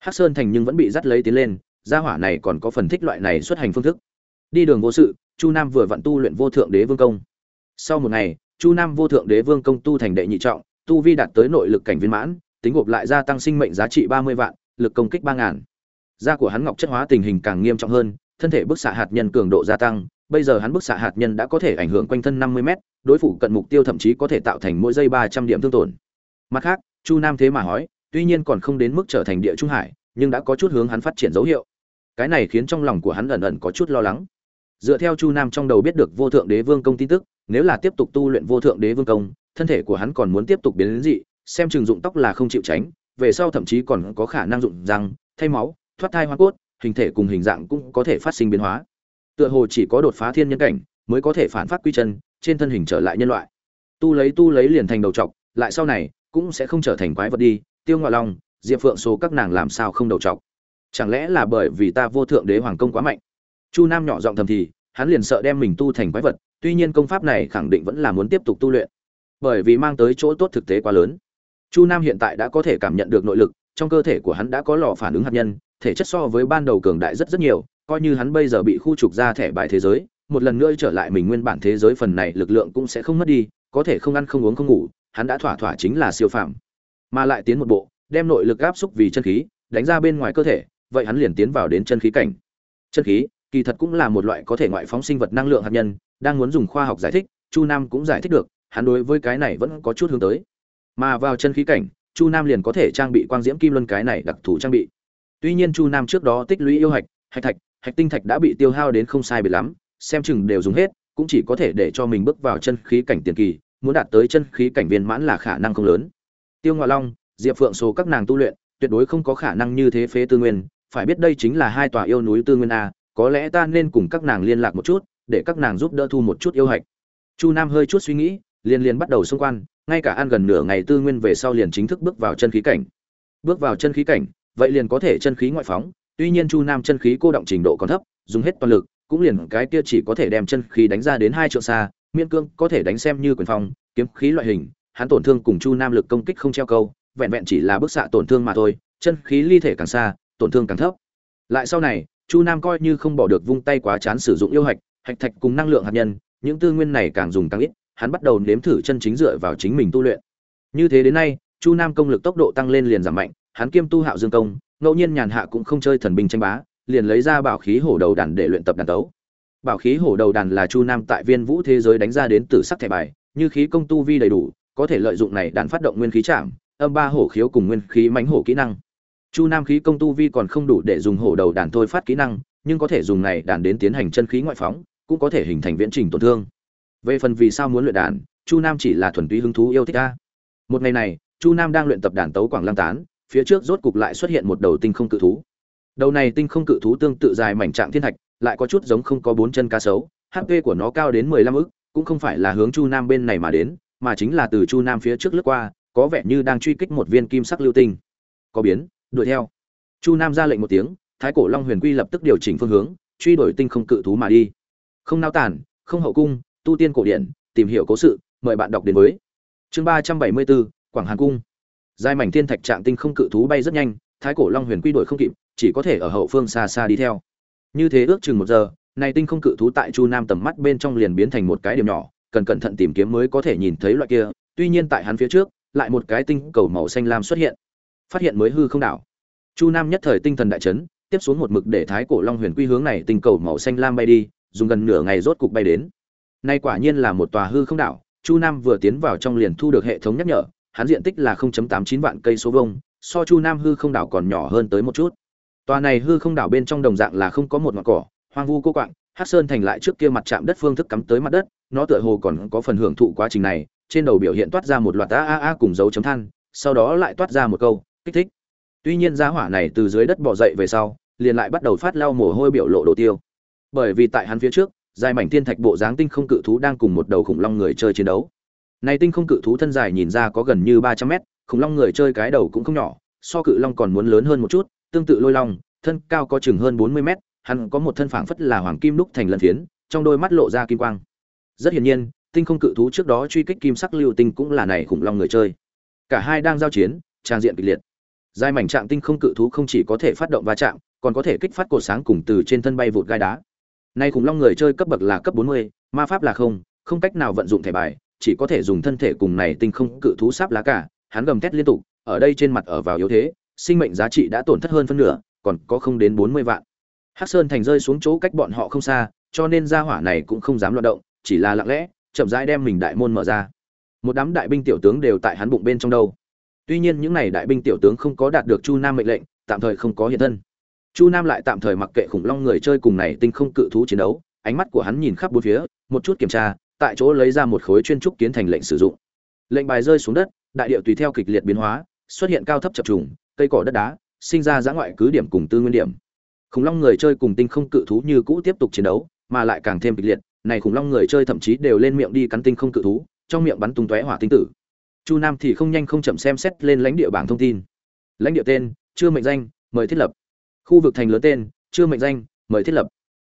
Hắc sơn thành nhưng vẫn bị dắt lấy tiến lên, gia hỏa này còn có phần thích loại này xuất hành phương thức. Đi đường vô sự, chu nam vừa vặn tu luyện vô thượng đế vương công. Sau một ngày, chu nam vô thượng đế vương công tu thành đệ nhị trọng, tu vi đạt tới nội lực cảnh viên mãn, tính gộp lại gia tăng sinh mệnh giá trị ba mươi vạn, lực công kích ba ngàn da của hắn ngọc chất hóa tình hình càng nghiêm trọng hơn, thân thể bức xạ hạt nhân cường độ gia tăng, bây giờ hắn bức xạ hạt nhân đã có thể ảnh hưởng quanh thân năm mươi m đối phủ cận mục tiêu thậm chí có thể tạo thành mỗi giây ba trăm điểm thương tổn. Mặt khác, chu nam thế mà hỏi, tuy nhiên còn không đến mức trở thành địa trung hải, nhưng đã có chút hướng hắn phát triển dấu hiệu. Cái này khiến trong lòng của hắn ẩn ẩn có chút lo lắng. Dựa theo chu nam trong đầu biết được vô thượng đế vương công tin tức, nếu là tiếp tục tu luyện vô thượng đế vương công, thân thể của hắn còn muốn tiếp tục biến đến dị, xem chừng dụng tóc là không chịu tránh, về sau thậm chí còn có khả năng dụng răng, thay máu thoát thai hoa cốt, hình thể cùng hình dạng cũng có thể phát sinh biến hóa. Tựa hồ chỉ có đột phá thiên nhân cảnh mới có thể phản phát quy chân, trên thân hình trở lại nhân loại. Tu lấy tu lấy liền thành đầu trọc, lại sau này cũng sẽ không trở thành quái vật đi, tiêu ngoại long, diệp phượng số các nàng làm sao không đầu trọc? Chẳng lẽ là bởi vì ta vô thượng đế hoàng công quá mạnh? Chu nam nhỏ giọng thầm thì, hắn liền sợ đem mình tu thành quái vật, tuy nhiên công pháp này khẳng định vẫn là muốn tiếp tục tu luyện. Bởi vì mang tới chỗ tốt thực tế quá lớn. Chu nam hiện tại đã có thể cảm nhận được nội lực trong cơ thể của hắn đã có lò phản ứng hạt nhân, thể chất so với ban đầu cường đại rất rất nhiều, coi như hắn bây giờ bị khu trục ra thẻ bài thế giới, một lần nữa trở lại mình nguyên bản thế giới phần này lực lượng cũng sẽ không mất đi, có thể không ăn không uống không ngủ, hắn đã thỏa thỏa chính là siêu phàm. Mà lại tiến một bộ, đem nội lực áp xúc vì chân khí, đánh ra bên ngoài cơ thể, vậy hắn liền tiến vào đến chân khí cảnh. Chân khí, kỳ thật cũng là một loại có thể ngoại phóng sinh vật năng lượng hạt nhân, đang muốn dùng khoa học giải thích, chu nam cũng giải thích được, hắn đối với cái này vẫn có chút hướng tới. Mà vào chân khí cảnh chu nam liền có thể trang bị quang diễm kim luân cái này đặc thù trang bị tuy nhiên chu nam trước đó tích lũy yêu hạch hạch thạch, hạch tinh thạch đã bị tiêu hao đến không sai biệt lắm, xem chừng đều dùng hết, cũng chỉ có thể để cho mình bước vào chân khí cảnh tiền kỳ, muốn đạt tới chân khí cảnh viên mãn là khả năng không lớn tiêu ngoại long, diệp phượng số các nàng tu luyện, tuyệt đối không có khả năng như thế phế tư nguyên, phải biết đây chính là hai tòa yêu núi tư nguyên a, có lẽ ta nên cùng các nàng liên lạc một chút, để các nàng giúp đỡ thu một chút yêu hạch chu nam hơi chút suy nghĩ, liền liền bắt đầu xung quanh ngay cả ăn gần nửa ngày tư nguyên về sau liền chính thức bước vào chân khí cảnh. Bước vào chân khí cảnh, vậy liền có thể chân khí ngoại phóng, tuy nhiên chu nam chân khí cô động trình độ còn thấp, dùng hết toàn lực, cũng liền cái kia chỉ có thể đem chân khí đánh ra đến hai triệu xa miên cương có thể đánh xem như quyền phong, kiếm khí loại hình, hắn tổn thương cùng chu nam lực công kích không treo câu, vẹn vẹn chỉ là bức xạ tổn thương mà thôi, chân khí ly thể càng xa, tổn thương càng thấp. Lại sau này, chu nam coi như không bỏ được vung tay quá chán sử dụng yêu hạch hạch thạch cùng năng lượng hạt nhân, những tư nguyên này càng dùng càng ít hắn bắt đầu nếm thử chân chính dựa vào chính mình tu luyện. Như thế đến nay, chu nam công lực tốc độ tăng lên liền giảm mạnh, hắn kiêm tu hạo dương công, ngẫu nhiên nhàn hạ cũng không chơi thần binh tranh bá, liền lấy ra bảo khí hổ đầu đàn để luyện tập đàn tấu. Bảo khí hổ đầu đàn là chu nam tại viên vũ thế giới đánh ra đến từ sắc thẻ bài, như khí công tu vi đầy đủ, có thể lợi dụng này đàn phát động nguyên khí chạm, âm ba hổ khiếu cùng nguyên khí mãnh hổ kỹ năng. Chu nam khí công tu vi còn không đủ để dùng hổ đầu đàn thôi phát kỹ năng, nhưng có thể dùng này đàn đến tiến hành chân khí ngoại phóng, cũng có thể hình thành viễn trình tổn thương về phần vì sao muốn luyện đàn, chu nam chỉ là thuần túy hứng thú yêu thích ta. Một ngày này, chu nam đang luyện tập đàn tấu quảng lăng tán, phía trước rốt cục lại xuất hiện một đầu tinh không cự thú. Đầu này tinh không cự thú tương tự dài mảnh trạng thiên thạch, lại có chút giống không có bốn chân cá sấu hp của nó cao đến mười lăm ức, cũng không phải là hướng chu nam bên này mà đến, mà chính là từ chu nam phía trước lướt qua, có vẻ như đang truy kích một viên kim sắc lưu tinh. Có biến, đuổi theo. Chu nam ra lệnh một tiếng, thái cổ long huyền quy lập tức điều chỉnh phương hướng, truy đuổi tinh không cự thú mà đi. Không nao tản, không hậu cung tu tiên cổ điển, tìm hiểu cố sự, mời bạn đọc đến với. Chương ba trăm bảy mươi bốn, quảng hàn cung. Giai mảnh thiên thạch trạng tinh không cự thú bay rất nhanh, thái cổ long huyền quy đuổi không kịp, chỉ có thể ở hậu phương xa xa đi theo. Như thế ước chừng một giờ này tinh không cự thú tại chu nam tầm mắt bên trong liền biến thành một cái điểm nhỏ, cần cẩn thận tìm kiếm mới có thể nhìn thấy loại kia. Tuy nhiên tại hắn phía trước, lại một cái tinh cầu màu xanh lam xuất hiện. Phát hiện mới hư không đảo. Chu nam nhất thời tinh thần đại chấn, tiếp xuống một mực để thái cổ long huyền quy hướng này tinh cầu màu xanh lam bay đi, dùng gần nửa ngày rốt cục bay đến nay quả nhiên là một tòa hư không đảo, chu nam vừa tiến vào trong liền thu được hệ thống nhắc nhở, hắn diện tích là 0.89 vạn cây số vuông, so chu nam hư không đảo còn nhỏ hơn tới một chút. Tòa này hư không đảo bên trong đồng dạng là không có một ngọn cỏ, hoang vu cô quạng, Hắc sơn thành lại trước kia mặt chạm đất phương thức cắm tới mặt đất, nó tựa hồ còn có phần hưởng thụ quá trình này, trên đầu biểu hiện toát ra một loạt a a a cùng dấu chấm than, sau đó lại toát ra một câu, kích thích. Tuy nhiên giá hỏa này từ dưới đất bò dậy về sau, liền lại bắt đầu phát lau mồ hôi biểu lộ đồ tiêu. Bởi vì tại hắn phía trước dài mảnh thiên thạch bộ dáng tinh không cự thú đang cùng một đầu khủng long người chơi chiến đấu. Này tinh không cự thú thân dài nhìn ra có gần như ba trăm mét, khủng long người chơi cái đầu cũng không nhỏ, so cự long còn muốn lớn hơn một chút, tương tự lôi long, thân cao có chừng hơn bốn mươi mét, hắn có một thân phảng phất là hoàng kim đúc thành lân phiến, trong đôi mắt lộ ra kim quang. Rất hiển nhiên, tinh không cự thú trước đó truy kích kim sắc lưu tinh cũng là này khủng long người chơi. Cả hai đang giao chiến, trang diện kịch liệt. Dài mảnh trạng tinh không cự thú không chỉ có thể phát động va chạm, còn có thể kích phát cột sáng cùng từ trên thân bay vụt gai đá nay khủng long người chơi cấp bậc là cấp 40, ma pháp là không không cách nào vận dụng thẻ bài chỉ có thể dùng thân thể cùng này tinh không cự thú sáp lá cả hắn gầm thét liên tục ở đây trên mặt ở vào yếu thế sinh mệnh giá trị đã tổn thất hơn phân nửa còn có không đến 40 vạn. Hắc sơn thành rơi xuống chỗ cách bọn họ không xa cho nên gia hỏa này cũng không dám loạn động chỉ là lặng lẽ chậm rãi đem mình đại môn mở ra. Một đám đại binh tiểu tướng đều tại hắn bụng bên trong đâu. Tuy nhiên những này đại binh tiểu tướng không có đạt được chu nam mệnh lệnh tạm thời không có hiện thân chu nam lại tạm thời mặc kệ khủng long người chơi cùng này tinh không cự thú chiến đấu, ánh mắt của hắn nhìn khắp bốn phía, một chút kiểm tra, tại chỗ lấy ra một khối chuyên trúc kiến thành lệnh sử dụng. Lệnh bài rơi xuống đất, đại địa tùy theo kịch liệt biến hóa, xuất hiện cao thấp chập trùng, cây cỏ đất đá, sinh ra giã ngoại cứ điểm cùng tư nguyên điểm. Khủng long người chơi cùng tinh không cự thú như cũ tiếp tục chiến đấu, mà lại càng thêm kịch liệt, này khủng long người chơi thậm chí đều lên miệng đi cắn tinh không cự thú, trong miệng bắn tung tóe hỏa tinh tử. Chu nam thì không nhanh không chậm xem xét lên lãnh địa bảng thông tin. Lãnh địa tên, chưa mệnh danh, mời thiết lập khu vực thành lớn tên, chưa mệnh danh, mời thiết lập.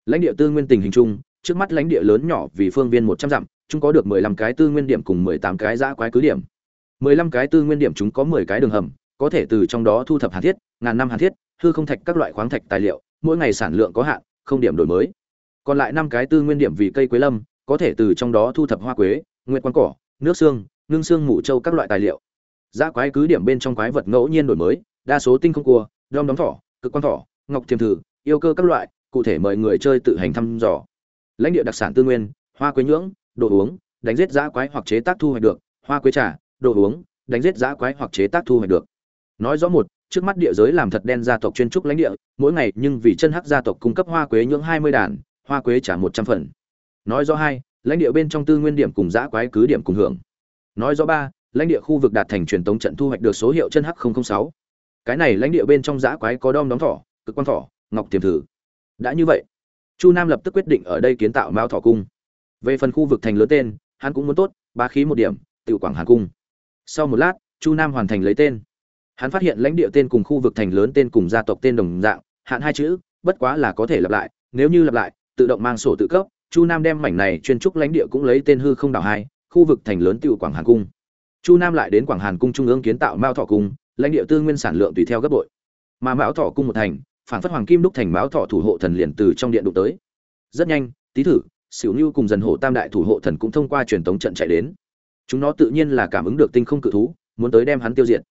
Lãnh địa tư nguyên tình hình chung, trước mắt lãnh địa lớn nhỏ vì phương viên một trăm dặm, chúng có được mười lăm cái tư nguyên điểm cùng mười tám cái giã quái cứ điểm. mười lăm cái tư nguyên điểm chúng có mười cái đường hầm, có thể từ trong đó thu thập hàn thiết, ngàn năm hàn thiết, hư không thạch các loại khoáng thạch tài liệu, mỗi ngày sản lượng có hạn, không điểm đổi mới. Còn lại năm cái tư nguyên điểm vì cây quế lâm, có thể từ trong đó thu thập hoa quế nguyện quan cỏ, nước xương, ngưng xương mủ châu các loại tài liệu. Giã quái cứ điểm bên trong quái vật ngẫu nhiên đổi mới, đa số tinh không cua, đom đóm thỏ cực quan thỏ, ngọc thiềm thử, yêu cơ các loại, cụ thể mời người chơi tự hành thăm dò. Lãnh địa đặc sản tư nguyên, hoa quế nhưỡng, đồ uống, đánh giết giã quái hoặc chế tác thu hoạch được, hoa quế trà, đồ uống, đánh giết giã quái hoặc chế tác thu hoạch được. Nói rõ một, trước mắt địa giới làm thật đen gia tộc chuyên trúc lãnh địa, mỗi ngày nhưng vì chân hắc gia tộc cung cấp hoa quế nhưỡng hai mươi đàn, hoa quế trả một trăm phần. Nói rõ hai, lãnh địa bên trong tư nguyên điểm cùng giã quái cứ điểm cùng hưởng. Nói rõ ba, lãnh địa khu vực đạt thành truyền tống trận thu hoạch được số hiệu chân hắc sáu cái này lãnh địa bên trong giã quái có đom đóm thỏ, cực quan thỏ, ngọc tiềm thử. Đã như vậy, chu nam lập tức quyết định ở đây kiến tạo mao thỏ cung. Về phần khu vực thành lớn tên, hắn cũng muốn tốt ba khí một điểm tự quảng hàn cung. Sau một lát, chu nam hoàn thành lấy tên. Hắn phát hiện lãnh địa tên cùng khu vực thành lớn tên cùng gia tộc tên đồng dạng, hạn hai chữ, bất quá là có thể lặp lại, nếu như lặp lại, tự động mang sổ tự cấp, chu nam đem mảnh này chuyên trúc lãnh địa cũng lấy tên hư không đảo hai, khu vực thành lớn tự quảng hàn cung. Chu nam lại đến quảng hàn cung trung ương kiến tạo mao thọ cung lãnh địa tư nguyên sản lượng tùy theo gấp bội. Mà mão thọ cung một thành, phản phất hoàng kim đúc thành mão thọ thủ hộ thần liền từ trong điện đụng tới. Rất nhanh, tý thử xỉu như cùng dần hộ tam đại thủ hộ thần cũng thông qua truyền tống trận chạy đến. Chúng nó tự nhiên là cảm ứng được tinh không cự thú, muốn tới đem hắn tiêu diệt.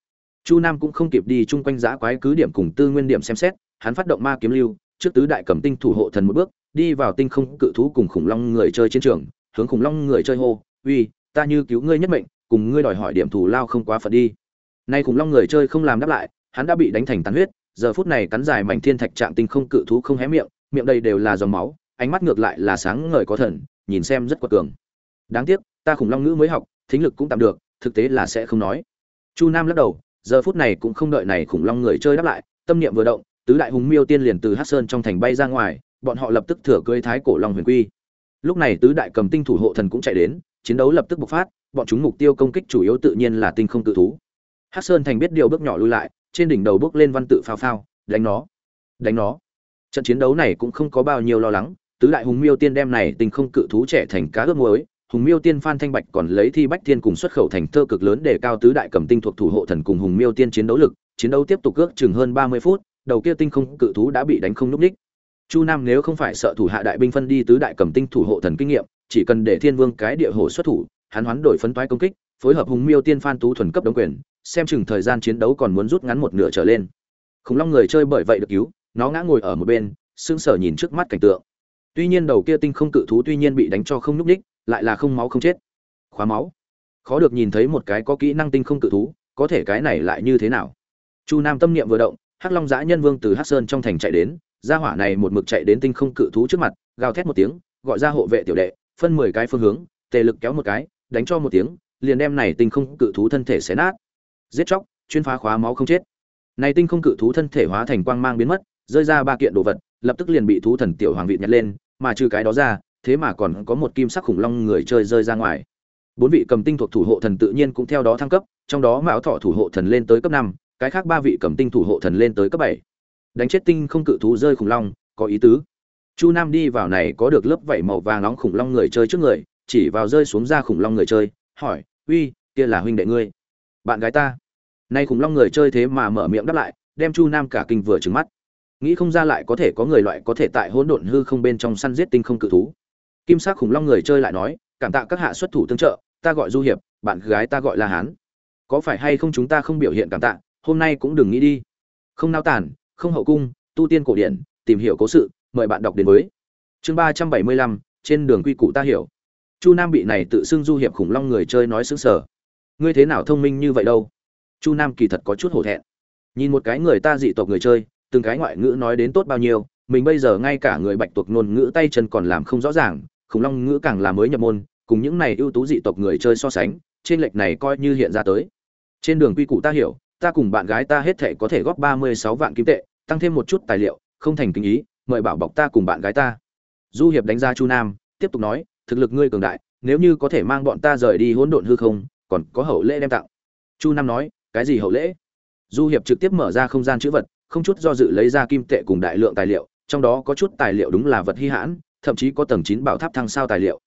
Chu nam cũng không kịp đi chung quanh giã quái cứ điểm cùng tư nguyên điểm xem xét, hắn phát động ma kiếm lưu, trước tứ đại cầm tinh thủ hộ thần một bước, đi vào tinh không cự thú cùng khủng long người chơi chiến trường, hướng khủng long người chơi hô, uy, ta như cứu ngươi nhất mệnh, cùng ngươi đòi hỏi điểm thù lao không quá phận đi nay khủng long người chơi không làm đáp lại, hắn đã bị đánh thành tàn huyết, giờ phút này cắn dài mảnh thiên thạch trạng tinh không cự thú không hé miệng miệng đầy đều là dòng máu, ánh mắt ngược lại là sáng ngời có thần, nhìn xem rất quật cường. Đáng tiếc, ta khủng long ngữ mới học, thính lực cũng tạm được, thực tế là sẽ không nói. Chu nam lắc đầu, giờ phút này cũng không đợi này khủng long người chơi đáp lại, tâm niệm vừa động, tứ đại hùng miêu tiên liền từ hát sơn trong thành bay ra ngoài, bọn họ lập tức thừa cưới thái cổ long huyền quy. Lúc này tứ đại cầm tinh thủ hộ thần cũng chạy đến, chiến đấu lập tức bộc phát, bọn chúng mục tiêu công kích chủ yếu tự nhiên là tinh không tự thú hát sơn thành biết điều bước nhỏ lùi lại, trên đỉnh đầu bước lên văn tự phao phao, đánh nó đánh nó trận chiến đấu này cũng không có bao nhiêu lo lắng, tứ đại hùng miêu tiên đem này tinh không cự thú trẻ thành cá ướp muối, hùng miêu tiên phan thanh bạch còn lấy thi bách thiên cùng xuất khẩu thành thơ cực lớn để cao tứ đại cầm tinh thuộc thủ hộ thần cùng hùng miêu tiên chiến đấu lực, chiến đấu tiếp tục ước chừng hơn ba mươi phút, đầu kia tinh không cự thú đã bị đánh không núp đích. chu nam nếu không phải sợ thủ hạ đại binh phân đi tứ đại cầm tinh thủ hộ thần kinh nghiệm, chỉ cần để thiên vương cái địa hồ xuất thủ, hắn hoán đổi phấn toái công kích, phối hợp hùng miêu tiên phan tú thuần cấp đống quyền xem chừng thời gian chiến đấu còn muốn rút ngắn một nửa trở lên. Khủng long người chơi bởi vậy được cứu, nó ngã ngồi ở một bên, sững sờ nhìn trước mắt cảnh tượng. Tuy nhiên đầu kia tinh không cự thú tuy nhiên bị đánh cho không núp ních lại là không máu không chết. Khóa máu. Khó được nhìn thấy một cái có kỹ năng tinh không cự thú, có thể cái này lại như thế nào? Chu nam tâm niệm vừa động, hắc long giã nhân vương từ hắc sơn trong thành chạy đến, gia hỏa này một mực chạy đến tinh không cự thú trước mặt, gào thét một tiếng, gọi ra hộ vệ tiểu đệ, phân mười cái phương hướng, tề lực kéo một cái, đánh cho một tiếng, liền đem này tinh không cự thú thân thể xé nát giết chóc, chuyên phá khóa máu không chết. Này tinh không cự thú thân thể hóa thành quang mang biến mất, rơi ra ba kiện đồ vật, lập tức liền bị thú thần tiểu hoàng vị nhặt lên, mà trừ cái đó ra, thế mà còn có một kim sắc khủng long người chơi rơi ra ngoài. Bốn vị cầm tinh thuộc thủ hộ thần tự nhiên cũng theo đó thăng cấp, trong đó mão thọ thủ hộ thần lên tới cấp năm, cái khác ba vị cầm tinh thủ hộ thần lên tới cấp bảy. Đánh chết tinh không cự thú rơi khủng long, có ý tứ. Chu nam đi vào này có được lớp vảy màu vàng nóng khủng long người chơi trước người, chỉ vào rơi xuống ra khủng long người chơi, hỏi, uy, kia là huynh đệ ngươi? Bạn gái ta? Nay khủng long người chơi thế mà mở miệng đáp lại, đem chu nam cả kinh vừa trứng mắt. Nghĩ không ra lại có thể có người loại có thể tại hỗn độn hư không bên trong săn giết tinh không cự thú. Kim sắc khủng long người chơi lại nói, cảm tạ các hạ xuất thủ tương trợ, ta gọi du hiệp, bạn gái ta gọi là hán. Có phải hay không chúng ta không biểu hiện cảm tạ, hôm nay cũng đừng nghĩ đi. Không nao tản không hậu cung, tu tiên cổ điển, tìm hiểu cố sự, mời bạn đọc đến với. Chương ba trăm bảy mươi lăm, trên đường quy củ ta hiểu. Chu nam bị này tự xưng du hiệp khủng long người chơi nói xứng sở ngươi thế nào thông minh như vậy đâu? Chu nam kỳ thật có chút hổ thẹn. Nhìn một cái người ta dị tộc người chơi, từng cái ngoại ngữ nói đến tốt bao nhiêu, mình bây giờ ngay cả người bạch tuộc ngôn ngữ tay chân còn làm không rõ ràng, khủng long ngữ càng là mới nhập môn, cùng những này ưu tú dị tộc người chơi so sánh, trên lệch này coi như hiện ra tới. Trên đường quy củ ta hiểu, ta cùng bạn gái ta hết thể có thể góp ba mươi sáu vạn kim tệ, tăng thêm một chút tài liệu, không thành kinh ý, mời bảo bọc ta cùng bạn gái ta. Du hiệp đánh ra chu nam, tiếp tục nói, thực lực ngươi cường đại, nếu như có thể mang bọn ta rời đi hỗn độn hư không, còn có hậu lễ đem tặng. Chu nam nói cái gì hậu lễ? Du hiệp trực tiếp mở ra không gian chữ vật, không chút do dự lấy ra kim tệ cùng đại lượng tài liệu, trong đó có chút tài liệu đúng là vật hy hãn, thậm chí có tầng chín bảo tháp thăng sao tài liệu.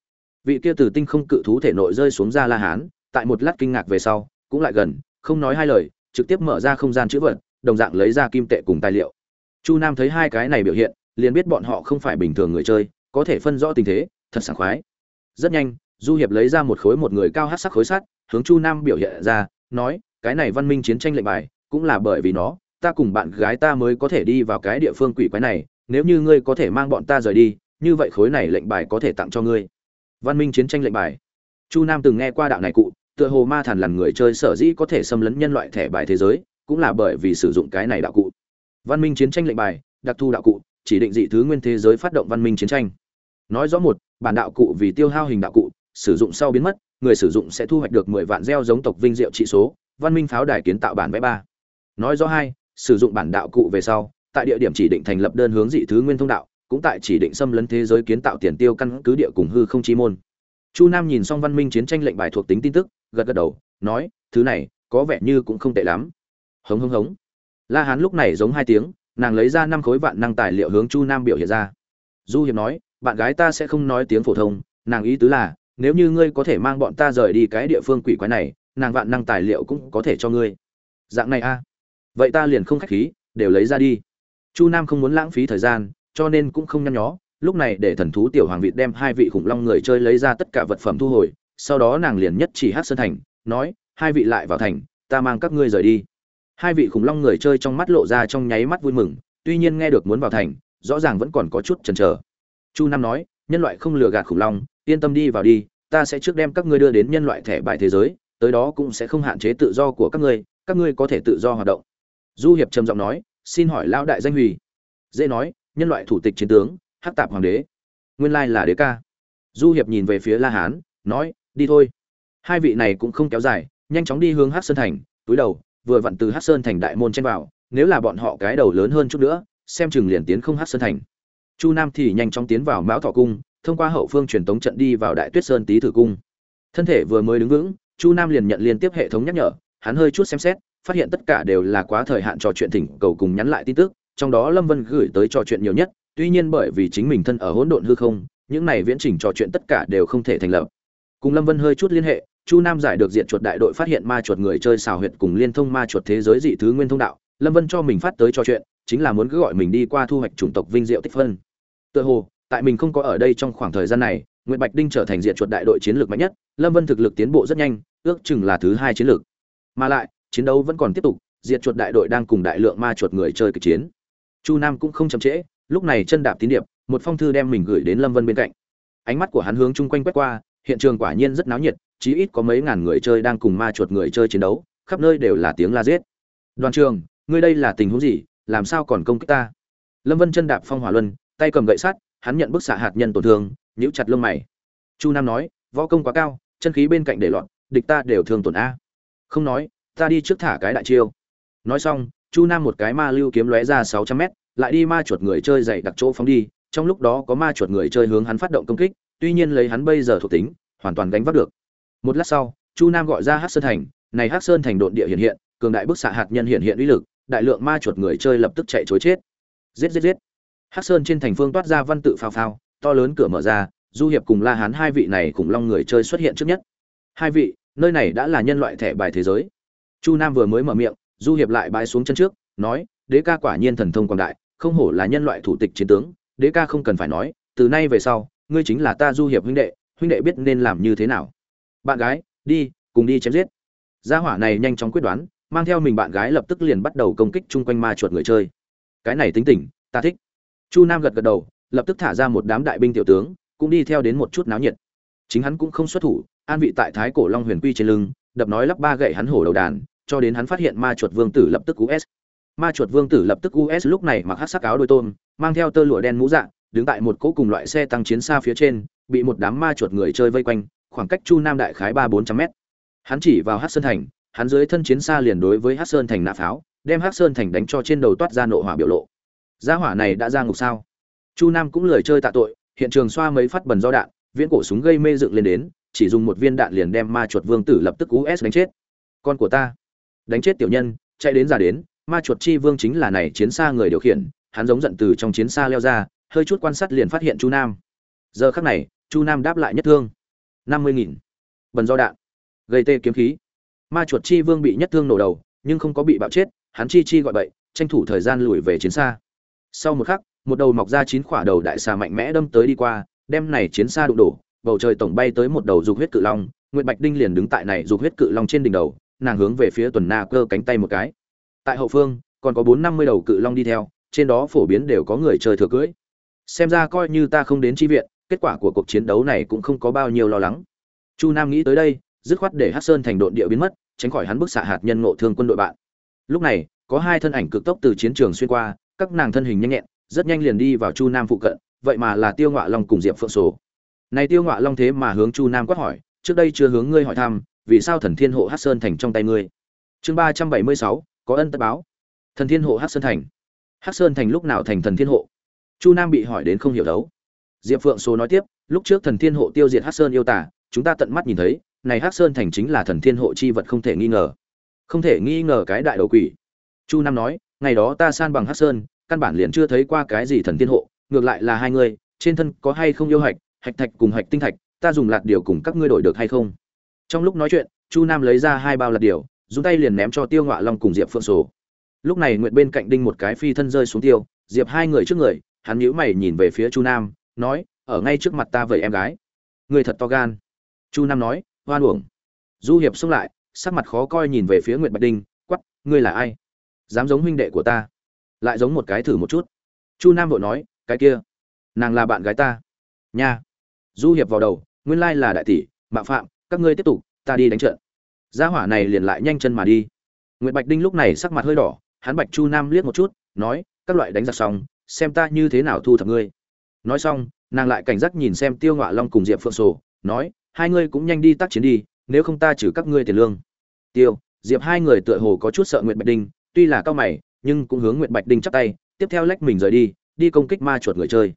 Vị kia từ tinh không cự thú thể nội rơi xuống ra la hán, tại một lát kinh ngạc về sau, cũng lại gần, không nói hai lời, trực tiếp mở ra không gian chữ vật, đồng dạng lấy ra kim tệ cùng tài liệu. Chu nam thấy hai cái này biểu hiện, liền biết bọn họ không phải bình thường người chơi, có thể phân rõ tình thế, thật sảng khoái. Rất nhanh, du hiệp lấy ra một khối một người cao hát sắc khối sắt, hướng chu nam biểu hiện ra, nói cái này văn minh chiến tranh lệnh bài, cũng là bởi vì nó, ta cùng bạn gái ta mới có thể đi vào cái địa phương quỷ quái này, nếu như ngươi có thể mang bọn ta rời đi, như vậy khối này lệnh bài có thể tặng cho ngươi. Văn minh chiến tranh lệnh bài. Chu nam từng nghe qua đạo này cụ, tựa hồ ma thần lần người chơi sở dĩ có thể xâm lấn nhân loại thẻ bài thế giới, cũng là bởi vì sử dụng cái này đạo cụ. Văn minh chiến tranh lệnh bài, đặc thù đạo cụ, chỉ định dị thứ nguyên thế giới phát động văn minh chiến tranh. Nói rõ một, bản đạo cụ vì tiêu hao hình đạo cụ, sử dụng sau biến mất, người sử dụng sẽ thu hoạch được mười vạn gieo giống tộc vinh diệu trị số văn minh pháo đài kiến tạo bản vẽ ba. Nói rõ hai, sử dụng bản đạo cụ về sau, tại địa điểm chỉ định thành lập đơn hướng dị thứ nguyên thông đạo, cũng tại chỉ định xâm lấn thế giới kiến tạo tiền tiêu căn cứ địa cùng hư không chi môn. Chu nam nhìn xong văn minh chiến tranh lệnh bài thuộc tính tin tức, gật gật đầu, nói, thứ này, có vẻ như cũng không tệ lắm. Hống hống hống. La hán lúc này giống hai tiếng, nàng lấy ra năm khối vạn năng tài liệu hướng chu nam biểu hiện ra. Du hiệp nói, bạn gái ta sẽ không nói tiếng phổ thông, nàng ý tứ là, nếu như ngươi có thể mang bọn ta rời đi cái địa phương quỷ quái này nàng vạn năng tài liệu cũng có thể cho ngươi. Dạng này a. Vậy ta liền không khách khí, đều lấy ra đi. Chu nam không muốn lãng phí thời gian, cho nên cũng không nhăn nhó. Lúc này để thần thú tiểu hoàng vịt đem hai vị khủng long người chơi lấy ra tất cả vật phẩm thu hồi, sau đó nàng liền nhất chỉ hát sơn thành, nói, hai vị lại vào thành, ta mang các ngươi rời đi. Hai vị khủng long người chơi trong mắt lộ ra trong nháy mắt vui mừng, tuy nhiên nghe được muốn vào thành, rõ ràng vẫn còn có chút chần chờ. Chu nam nói, nhân loại không lừa gạt khủng long, yên tâm đi vào đi, ta sẽ trước đem các ngươi đưa đến nhân loại thẻ bài thế giới tới đó cũng sẽ không hạn chế tự do của các ngươi các ngươi có thể tự do hoạt động. Du hiệp trầm giọng nói xin hỏi lão đại danh huy, dễ nói nhân loại thủ tịch chiến tướng hắc tạp hoàng đế. Nguyên lai là đế ca. Du hiệp nhìn về phía la hán nói đi thôi. Hai vị này cũng không kéo dài nhanh chóng đi hướng hắc sơn thành túi đầu vừa vặn từ hắc sơn thành đại môn chen vào nếu là bọn họ cái đầu lớn hơn chút nữa xem chừng liền tiến không hắc sơn thành. Chu nam thì nhanh chóng tiến vào mão thọ cung thông qua hậu phương truyền tống trận đi vào đại tuyết sơn tý thử cung. Thân thể vừa mới đứng vững chu nam liền nhận liên tiếp hệ thống nhắc nhở, hắn hơi chút xem xét, phát hiện tất cả đều là quá thời hạn trò chuyện thỉnh cầu cùng nhắn lại tin tức, trong đó lâm vân gửi tới trò chuyện nhiều nhất, tuy nhiên bởi vì chính mình thân ở hỗn độn hư không, những này viễn trình trò chuyện tất cả đều không thể thành lập. Cùng lâm vân hơi chút liên hệ, chu nam giải được diện chuột đại đội phát hiện ma chuột người chơi xào huyệt cùng liên thông ma chuột thế giới dị thứ nguyên thông đạo, lâm vân cho mình phát tới trò chuyện, chính là muốn cứ gọi mình đi qua thu hoạch chủng tộc vinh diệu tích phân. Tựa hồ, tại mình không có ở đây trong khoảng thời gian này nguyễn bạch đinh trở thành diện chuột đại đội chiến lược mạnh nhất, lâm vân thực lực tiến bộ rất nhanh, ước chừng là thứ hai chiến lược. Mà lại, chiến đấu vẫn còn tiếp tục diệt chuột đại đội đang cùng đại lượng ma chuột người chơi kịch chiến. Chu nam cũng không chậm trễ, lúc này chân đạp tín điệp, một phong thư đem mình gửi đến lâm vân bên cạnh. Ánh mắt của hắn hướng chung quanh quét qua, hiện trường quả nhiên rất náo nhiệt, chí ít có mấy ngàn người chơi đang cùng ma chuột người chơi chiến đấu, khắp nơi đều là tiếng la giết. Đoàn trường, ngươi đây là tình huống gì? Làm sao còn công kích ta? Lâm vân chân đạp phong hỏa luân, tay cầm gậy sắt, hắn nhận bức xạ hạt nhân tổn thương nhíu chặt lông mày. Chu nam nói, võ công quá cao, chân khí bên cạnh để loạn địch ta đều thường tổn a. Không nói, ta đi trước thả cái đại chiêu. Nói xong, chu nam một cái ma lưu kiếm lóe ra sáu trăm mét, lại đi ma chuột người chơi dày đặc chỗ phóng đi, trong lúc đó có ma chuột người chơi hướng hắn phát động công kích, tuy nhiên lấy hắn bây giờ thuộc tính, hoàn toàn gánh vác được. Một lát sau, chu nam gọi ra Hắc sơn thành, này Hắc sơn thành độn địa hiện hiện, cường đại bức xạ hạt nhân hiện hiện uy lực, đại lượng ma chuột người chơi lập tức chạy trối chết. Giết giết giết. Hắc sơn trên thành phương toát ra văn tự phao phao to lớn cửa mở ra, du hiệp cùng la hán hai vị này khủng long người chơi xuất hiện trước nhất. Hai vị, nơi này đã là nhân loại thẻ bài thế giới. Chu nam vừa mới mở miệng, du hiệp lại bái xuống chân trước, nói, đế ca quả nhiên thần thông quảng đại, không hổ là nhân loại thủ tịch chiến tướng, đế ca không cần phải nói, từ nay về sau, ngươi chính là ta du hiệp huynh đệ huynh đệ biết nên làm như thế nào. Bạn gái, đi, cùng đi chém giết. Gia hỏa này nhanh chóng quyết đoán, mang theo mình bạn gái lập tức liền bắt đầu công kích chung quanh ma chuột người chơi. Cái này tính tình, ta thích. Chu nam gật gật đầu lập tức thả ra một đám đại binh tiểu tướng, cũng đi theo đến một chút náo nhiệt. Chính hắn cũng không xuất thủ, an vị tại thái cổ long huyền quy trên lưng, đập nói lắp ba gậy hắn hổ đầu đàn, cho đến hắn phát hiện ma chuột vương tử lập tức us ma chuột vương tử lập tức us lúc này mặc hát sắc áo đôi tôm, mang theo tơ lụa đen mũ dạng đứng tại một cỗ cùng loại xe tăng chiến xa phía trên, bị một đám ma chuột người chơi vây quanh, khoảng cách chu nam đại khái ba bốn trăm mét. Hắn chỉ vào hát sơn thành, hắn dưới thân chiến xa liền đối với hát sơn thành nạ pháo, đem hát sơn thành đánh cho trên đầu toát ra nộ hỏa biểu lộ. Gia hỏa này đã ra ngục sao? Chu nam cũng lười chơi tạ tội, hiện trường xoa mấy phát bần do đạn, viễn cổ súng gây mê dựng lên đến, chỉ dùng một viên đạn liền đem ma chuột vương tử lập tức us đánh chết. Con của ta. Đánh chết tiểu nhân, chạy đến ra đến, ma chuột chi vương chính là này chiến xa người điều khiển, hắn giống giận từ trong chiến xa leo ra, hơi chút quan sát liền phát hiện chu nam. Giờ khắc này, chu nam đáp lại nhất thương. năm mươi nghìn. Bần do đạn. Gây tê kiếm khí. Ma chuột chi vương bị nhất thương nổ đầu, nhưng không có bị bạo chết, hắn chi chi gọi bậy, tranh thủ thời gian lùi về chiến xa. Sau một khắc một đầu mọc ra chín quả đầu đại xà mạnh mẽ đâm tới đi qua, đem này chiến xa đụng đổ, bầu trời tổng bay tới một đầu dục huyết cự long, nguyệt bạch đinh liền đứng tại này dục huyết cự long trên đỉnh đầu, nàng hướng về phía tuần na cơ cánh tay một cái. Tại hậu phương, còn có bốn năm mươi đầu cự long đi theo, trên đó phổ biến đều có người chơi thừa cưỡi xem ra coi như ta không đến chi viện, kết quả của cuộc chiến đấu này cũng không có bao nhiêu lo lắng. Chu nam nghĩ tới đây, dứt khoát để hắc sơn thành độn địa biến mất, tránh khỏi hắn bức xạ hạt nhân ngộ thương quân đội bạn. Lúc này, có hai thân ảnh cực tốc từ chiến trường xuyên qua, các nàng thân hình nhanh nhẹn rất nhanh liền đi vào chu nam phụ cận, vậy mà là tiêu ngọa long cùng diệp phượng sổ. Này tiêu ngọa long thế mà hướng chu nam quát hỏi, trước đây chưa hướng ngươi hỏi thăm, vì sao thần thiên hộ hát sơn thành trong tay ngươi? Chương ba trăm bảy mươi sáu, có ân tất báo. Thần thiên hộ hát sơn thành. Hát sơn thành lúc nào thành thần thiên hộ? Chu nam bị hỏi đến không hiểu đấu. Diệp phượng số nói tiếp, lúc trước thần thiên hộ tiêu diệt hát sơn yêu tả chúng ta tận mắt nhìn thấy, này hát sơn thành chính là thần thiên hộ chi vật không thể nghi ngờ. Không thể nghi ngờ cái đại đầu quỷ. Chu nam nói, ngày đó ta san bằng hát sơn căn bản liền chưa thấy qua cái gì thần tiên hộ, ngược lại là hai người, trên thân có hay không yêu hạch hạch thạch cùng hạch tinh thạch, ta dùng lạt điều cùng các ngươi đổi được hay không? Trong lúc nói chuyện, chu nam lấy ra hai bao lạt điều, dùng tay liền ném cho tiêu ngọa long cùng diệp phượng sổ. Lúc này nguyện bên cạnh đinh một cái phi thân rơi xuống tiêu, diệp hai người trước người, hắn nhíu mày nhìn về phía chu nam, nói, ở ngay trước mặt ta vậy em gái. Người thật to gan. Chu nam nói hoan uổng. Du hiệp xông lại, sắc mặt khó coi nhìn về phía nguyệt bạch đinh quắp ngươi là ai? Dám giống huynh đệ của ta? Lại giống một cái thử một chút. Chu nam vội nói, cái kia, nàng là bạn gái ta. Nha. Du hiệp vào đầu, nguyên lai là đại tỷ, Mạ phạm, các ngươi tiếp tục, ta đi đánh trận. Gia hỏa này liền lại nhanh chân mà đi. Nguyệt bạch đinh lúc này sắc mặt hơi đỏ, hắn bạch chu nam liếc một chút, nói, các loại đánh giặc xong, xem ta như thế nào thu thập ngươi. Nói xong, nàng lại cảnh giác nhìn xem tiêu ngọa long cùng diệp phượng sổ, nói, hai ngươi cũng nhanh đi tác chiến đi, nếu không ta trừ các ngươi tiền lương. Tiêu, diệp hai người tựa hồ có chút sợ nguyệt bạch đinh, tuy là cao mày nhưng cũng hướng nguyệt bạch đinh chắp tay tiếp theo lách mình rời đi đi công kích ma chuột người chơi.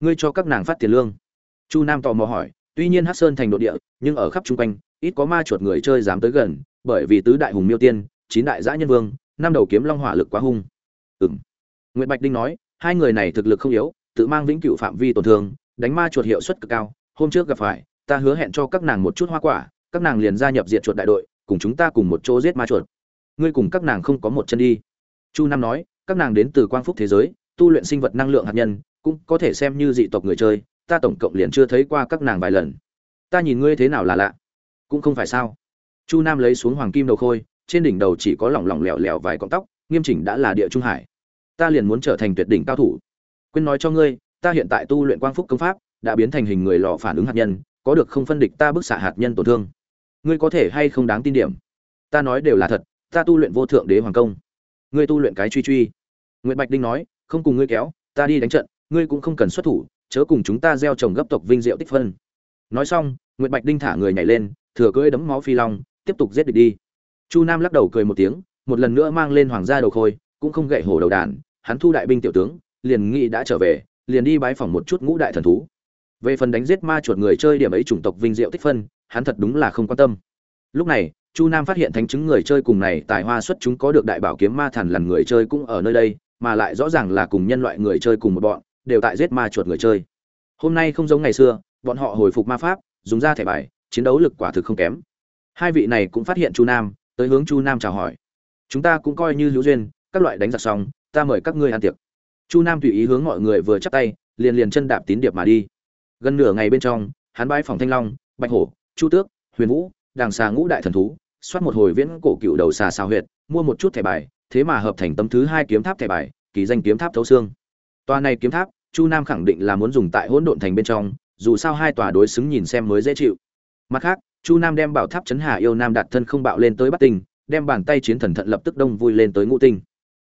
Ngươi cho các nàng phát tiền lương. Chu nam tò mò hỏi tuy nhiên hát sơn thành nội địa nhưng ở khắp trung quanh ít có ma chuột người chơi dám tới gần bởi vì tứ đại hùng miêu tiên chín đại dã nhân vương năm đầu kiếm long hỏa lực quá hung. Ừm, nguyệt bạch đinh nói hai người này thực lực không yếu tự mang vĩnh cửu phạm vi tổn thương đánh ma chuột hiệu suất cực cao hôm trước gặp phải ta hứa hẹn cho các nàng một chút hoa quả các nàng liền gia nhập diệt chuột đại đội cùng chúng ta cùng một chỗ giết ma chuột. Ngươi cùng các nàng không có một chân đi chu nam nói, các nàng đến từ quang phúc thế giới, tu luyện sinh vật năng lượng hạt nhân, cũng có thể xem như dị tộc người chơi, ta tổng cộng liền chưa thấy qua các nàng vài lần. Ta nhìn ngươi thế nào là lạ? Cũng không phải sao? Chu nam lấy xuống hoàng kim đầu khôi, trên đỉnh đầu chỉ có lỏng lỏng lẻo lẻo vài cọng tóc, nghiêm chỉnh đã là địa trung hải. Ta liền muốn trở thành tuyệt đỉnh cao thủ. Quên nói cho ngươi, ta hiện tại tu luyện quang phúc công pháp, đã biến thành hình người lò phản ứng hạt nhân, có được không phân địch ta bức xạ hạt nhân tổn thương. Ngươi có thể hay không đáng tin điểm? Ta nói đều là thật, ta tu luyện vô thượng đế hoàng công ngươi tu luyện cái truy truy. Nguyễn bạch đinh nói, không cùng ngươi kéo, ta đi đánh trận, ngươi cũng không cần xuất thủ, chớ cùng chúng ta gieo trồng gấp tộc vinh diệu tích phân. Nói xong nguyễn bạch đinh thả người nhảy lên, thừa cưỡi đấm máu phi long, tiếp tục giết địch đi. Chu nam lắc đầu cười một tiếng, một lần nữa mang lên hoàng gia đầu khôi, cũng không gậy hổ đầu đàn, hắn thu đại binh tiểu tướng, liền nghĩ đã trở về, liền đi bái phỏng một chút ngũ đại thần thú. Về phần đánh giết ma chuột người chơi điểm ấy chủng tộc vinh diệu tích phân, hắn thật đúng là không quan tâm. Lúc này chu nam phát hiện thánh chứng người chơi cùng này, tài hoa xuất chúng có được đại bảo kiếm ma thần lần người chơi cũng ở nơi đây, mà lại rõ ràng là cùng nhân loại người chơi cùng một bọn, đều tại giết ma chuột người chơi. Hôm nay không giống ngày xưa, bọn họ hồi phục ma pháp, dùng ra thẻ bài, chiến đấu lực quả thực không kém. Hai vị này cũng phát hiện chu nam, tới hướng chu nam chào hỏi. Chúng ta cũng coi như hữu duyên, các loại đánh giặc xong, ta mời các ngươi ăn tiệc. Chu nam tùy ý hướng mọi người vừa chắp tay, liền liền chân đạp tín điệp mà đi. Gần nửa ngày bên trong, hắn bái phòng thanh long, bạch hổ, chu tước, huyền vũ đàng xà ngũ đại thần thú soát một hồi viễn cổ cựu đầu xà xào huyệt, mua một chút thẻ bài, thế mà hợp thành tấm thứ hai kiếm tháp thẻ bài, kỳ danh kiếm tháp thấu xương. Tòa này kiếm tháp, chu nam khẳng định là muốn dùng tại hỗn độn thành bên trong, dù sao hai tòa đối xứng nhìn xem mới dễ chịu. Mặt khác, chu nam đem bảo tháp chấn hà yêu nam đạt thân không bạo lên tới bắt tinh, đem bàn tay chiến thần thận lập tức đông vui lên tới ngũ tinh.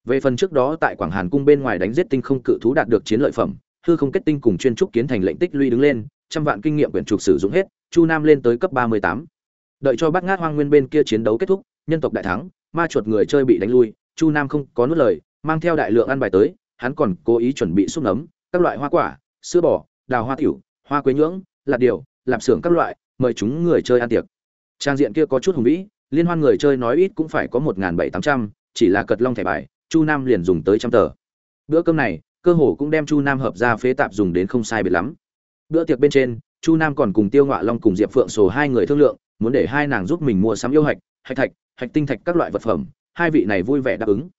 Về phần trước đó tại quảng hàn cung bên ngoài đánh giết tinh không cự thú đạt được chiến lợi phẩm, hư không kết tinh cùng chuyên trúc kiến thành lệnh tích lũy đứng lên, trăm vạn kinh nghiệm quyển trục sử dụng hết, chu nam lên tới cấp ba mươi tám đợi cho bát ngát hoang nguyên bên kia chiến đấu kết thúc, nhân tộc đại thắng, ma chuột người chơi bị đánh lui, chu nam không có nuốt lời, mang theo đại lượng ăn bài tới, hắn còn cố ý chuẩn bị xúc nấm, các loại hoa quả, sữa bò, đào hoa tiểu, hoa quế nhưỡng, lạt điều lạp xưởng các loại, mời chúng người chơi ăn tiệc. Trang diện kia có chút hùng vĩ, liên hoan người chơi nói ít cũng phải có một bảy tám trăm, chỉ là cật long thẻ bài, chu nam liền dùng tới trăm tờ. Bữa cơm này, cơ hồ cũng đem chu nam hợp ra phế tạp dùng đến không sai biệt lắm. Bữa tiệc bên trên, chu nam còn cùng tiêu ngọa long cùng diệp phượng sổ hai người thương lượng muốn để hai nàng giúp mình mua sắm yêu hạch hạch thạch, hạch tinh thạch các loại vật phẩm, hai vị này vui vẻ đáp ứng.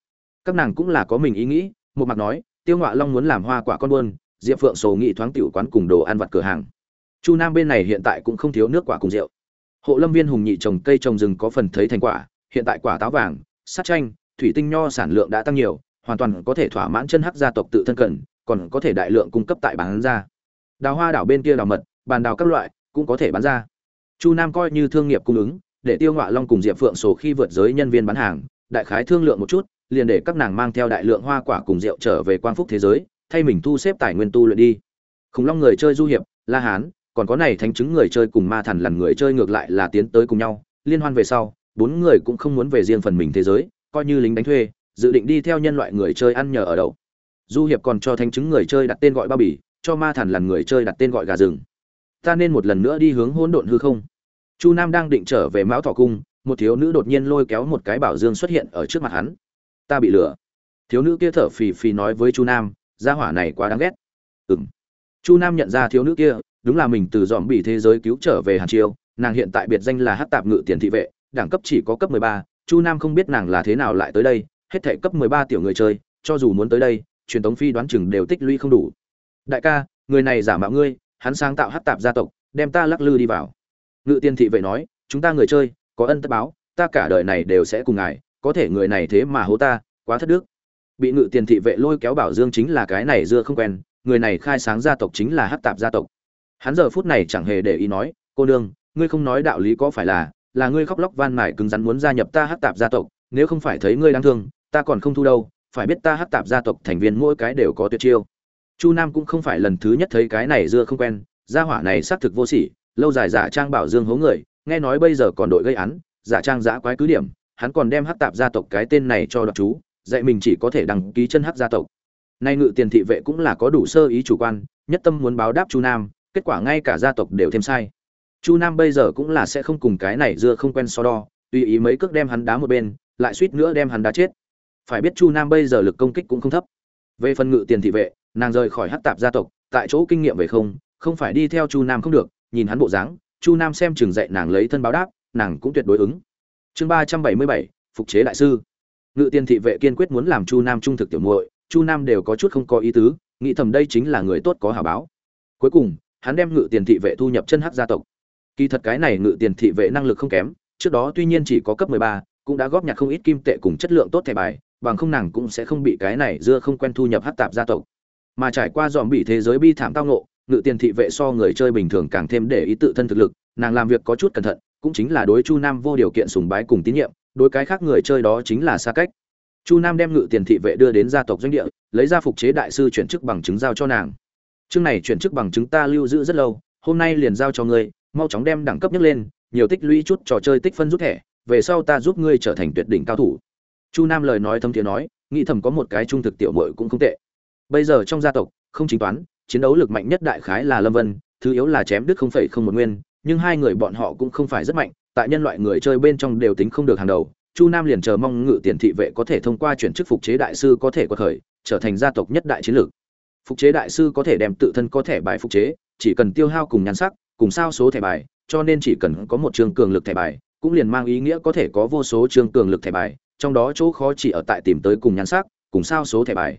Các nàng cũng là có mình ý nghĩ, một mặt nói, tiêu ngọa long muốn làm hoa quả con buôn, diệp phượng sổ nghị thoáng tiểu quán cùng đồ ăn vặt cửa hàng. Chu nam bên này hiện tại cũng không thiếu nước quả cùng rượu. Hộ lâm viên hùng nhị trồng cây trồng rừng có phần thấy thành quả, hiện tại quả táo vàng sát chanh, thủy tinh nho sản lượng đã tăng nhiều, hoàn toàn có thể thỏa mãn chân hắc gia tộc tự thân cần, còn có thể đại lượng cung cấp tại bán ra. Đào hoa đảo bên kia đào mật, bàn đào các loại cũng có thể bán ra chu nam coi như thương nghiệp cung ứng, để tiêu ngọa long cùng diệp phượng Sổ khi vượt giới nhân viên bán hàng, đại khái thương lượng một chút, liền để các nàng mang theo đại lượng hoa quả cùng rượu trở về quang phúc thế giới, thay mình thu xếp tài nguyên tu luyện đi. Khủng long người chơi du hiệp, la hán, còn có này thánh chứng người chơi cùng ma thần lần người chơi ngược lại là tiến tới cùng nhau, liên hoan về sau, bốn người cũng không muốn về riêng phần mình thế giới, coi như lính đánh thuê, dự định đi theo nhân loại người chơi ăn nhờ ở đậu. Du hiệp còn cho thánh chứng người chơi đặt tên gọi bao bì, cho ma thần lần người chơi đặt tên gọi gà rừng ta nên một lần nữa đi hướng hỗn độn hư không. Chu nam đang định trở về mão thọ cung, một thiếu nữ đột nhiên lôi kéo một cái bảo dương xuất hiện ở trước mặt hắn. Ta bị lừa. Thiếu nữ kia thở phì phì nói với chu nam, gia hỏa này quá đáng ghét. Ừng chu nam nhận ra thiếu nữ kia, đúng là mình từ dòm bị thế giới cứu trở về hàn chiêu nàng hiện tại biệt danh là hát tạp ngự tiền thị vệ, đẳng cấp chỉ có cấp mười ba. Chu nam không biết nàng là thế nào lại tới đây, hết thể cấp mười ba tiểu người chơi, cho dù muốn tới đây, truyền tống phi đoán chừng đều tích lũy không đủ. Đại ca, người này giả mạo ngươi hắn sáng tạo hát tạp gia tộc, đem ta lắc lư đi vào. Ngự tiên thị vệ nói, chúng ta người chơi, có ân tất báo, ta cả đời này đều sẽ cùng ngài, có thể người này thế mà hố ta, quá thất đức. Bị ngự tiền thị vệ lôi kéo bảo dương chính là cái này dưa không quen, người này khai sáng gia tộc chính là hát tạp gia tộc. Hắn giờ phút này chẳng hề để ý nói, cô nương, ngươi không nói đạo lý có phải là là ngươi khóc lóc van mải cứng rắn muốn gia nhập ta hát tạp gia tộc, nếu không phải thấy ngươi đang thương, ta còn không thu đâu, phải biết ta hát tạp gia tộc thành viên mỗi cái đều có tuyệt chiêu chu nam cũng không phải lần thứ nhất thấy cái này dưa không quen, gia hỏa này xác thực vô sỉ, lâu dài giả trang bảo dương hố người, nghe nói bây giờ còn đội gây án, giả trang giã quái cứ điểm, hắn còn đem hát tạp gia tộc cái tên này cho đoạt chú, dạy mình chỉ có thể đăng ký chân hát gia tộc. Nay ngự tiền thị vệ cũng là có đủ sơ ý chủ quan, nhất tâm muốn báo đáp chu nam, kết quả ngay cả gia tộc đều thêm sai. Chu nam bây giờ cũng là sẽ không cùng cái này dưa không quen so đo, tùy ý mấy cước đem hắn đá một bên, lại suýt nữa đem hắn đá chết. Phải biết chu nam bây giờ lực công kích cũng không thấp. Về phần ngự tiền thị vệ nàng rời khỏi hát tạp gia tộc, tại chỗ kinh nghiệm về không không phải đi theo chu nam không được, nhìn hắn bộ dáng, chu nam xem trường dạy nàng lấy thân báo đáp, nàng cũng tuyệt đối ứng. Chương ba trăm bảy mươi bảy, phục chế đại sư. Ngự Tiên thị vệ kiên quyết muốn làm chu nam trung thực tiểu muội, chu nam đều có chút không có ý tứ, nghĩ thầm đây chính là người tốt có hảo báo. Cuối cùng, hắn đem ngự tiền thị vệ thu nhập chân hát gia tộc. Kỳ thật cái này ngự tiền thị vệ năng lực không kém, trước đó tuy nhiên chỉ có cấp mười ba, cũng đã góp nhặt không ít kim tệ cùng chất lượng tốt thẻ bài, bằng không nàng cũng sẽ không bị cái này dưa không quen thu nhập hát tạp gia tộc mà trải qua dòm bị thế giới bi thảm tao ngộ, ngự tiền thị vệ so người chơi bình thường càng thêm để ý tự thân thực lực, nàng làm việc có chút cẩn thận, cũng chính là đối chu nam vô điều kiện sùng bái cùng tín nhiệm, đối cái khác người chơi đó chính là xa cách. Chu nam đem ngự tiền thị vệ đưa đến gia tộc doanh địa, lấy ra phục chế đại sư chuyển chức bằng chứng giao cho nàng. Chương này chuyển chức bằng chứng ta lưu giữ rất lâu, hôm nay liền giao cho ngươi, mau chóng đem đẳng cấp nhất lên, nhiều tích lũy chút trò chơi tích phân rút thẻ, về sau ta giúp ngươi trở thành tuyệt đỉnh cao thủ. Chu nam lời nói thâm thiế nói, nghĩ thầm có một cái trung thực tiểu mội cũng không tệ bây giờ trong gia tộc, không chính toán, chiến đấu lực mạnh nhất đại khái là lâm vân, thứ yếu là chém đứt không phải không một nguyên, nhưng hai người bọn họ cũng không phải rất mạnh, tại nhân loại người chơi bên trong đều tính không được hàng đầu. Chu nam liền chờ mong ngự tiền thị vệ có thể thông qua chuyển chức phục chế đại sư có thể có khởi, trở thành gia tộc nhất đại chiến lược. Phục chế đại sư có thể đem tự thân có thẻ bài phục chế, chỉ cần tiêu hao cùng nhan sắc, cùng sao số thẻ bài, cho nên chỉ cần có một trường cường lực thẻ bài, cũng liền mang ý nghĩa có thể có vô số trường cường lực thẻ bài, trong đó chỗ khó chỉ ở tại tìm tới cùng nhan sắc, cùng sao số thẻ bài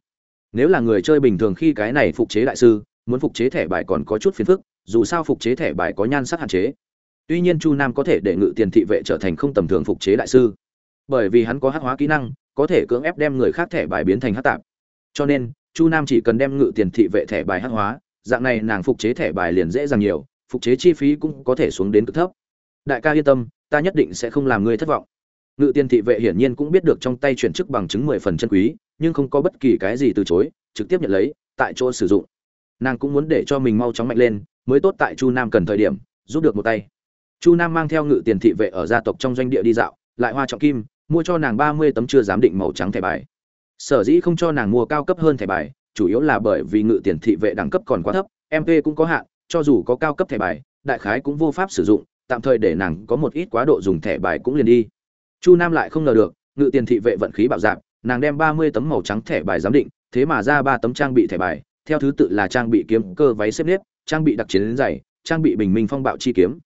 nếu là người chơi bình thường khi cái này phục chế đại sư, muốn phục chế thẻ bài còn có chút phiền phức, dù sao phục chế thẻ bài có nhan sắc hạn chế. Tuy nhiên chu nam có thể để ngự tiền thị vệ trở thành không tầm thường phục chế đại sư. Bởi vì hắn có hắc hóa kỹ năng, có thể cưỡng ép đem người khác thẻ bài biến thành hắc tạp. Cho nên, chu nam chỉ cần đem ngự tiền thị vệ thẻ bài hắc hóa, dạng này nàng phục chế thẻ bài liền dễ dàng nhiều, phục chế chi phí cũng có thể xuống đến cực thấp. Đại ca yên tâm, ta nhất định sẽ không làm ngươi thất vọng ngự tiền thị vệ hiển nhiên cũng biết được trong tay chuyển chức bằng chứng mười phần chân quý, nhưng không có bất kỳ cái gì từ chối, trực tiếp nhận lấy, tại chỗ sử dụng. Nàng cũng muốn để cho mình mau chóng mạnh lên, mới tốt tại chu nam cần thời điểm, giúp được một tay. Chu nam mang theo ngự tiền thị vệ ở gia tộc trong doanh địa đi dạo, lại hoa trọng kim, mua cho nàng ba mươi tấm chưa giám định màu trắng thẻ bài. Sở dĩ không cho nàng mua cao cấp hơn thẻ bài, chủ yếu là bởi vì ngự tiền thị vệ đẳng cấp còn quá thấp mp cũng có hạn, cho dù có cao cấp thẻ bài, đại khái cũng vô pháp sử dụng, tạm thời để nàng có một ít quá độ dùng thẻ bài cũng liền đi chu nam lại không ngờ được, ngự tiền thị vệ vận khí bạo dạp nàng đem ba mươi tấm màu trắng thẻ bài giám định, thế mà ra ba tấm trang bị thẻ bài, theo thứ tự là trang bị kiếm, cơ váy xếp nếp, trang bị đặc chiến giày, trang bị bình minh phong bạo chi kiếm.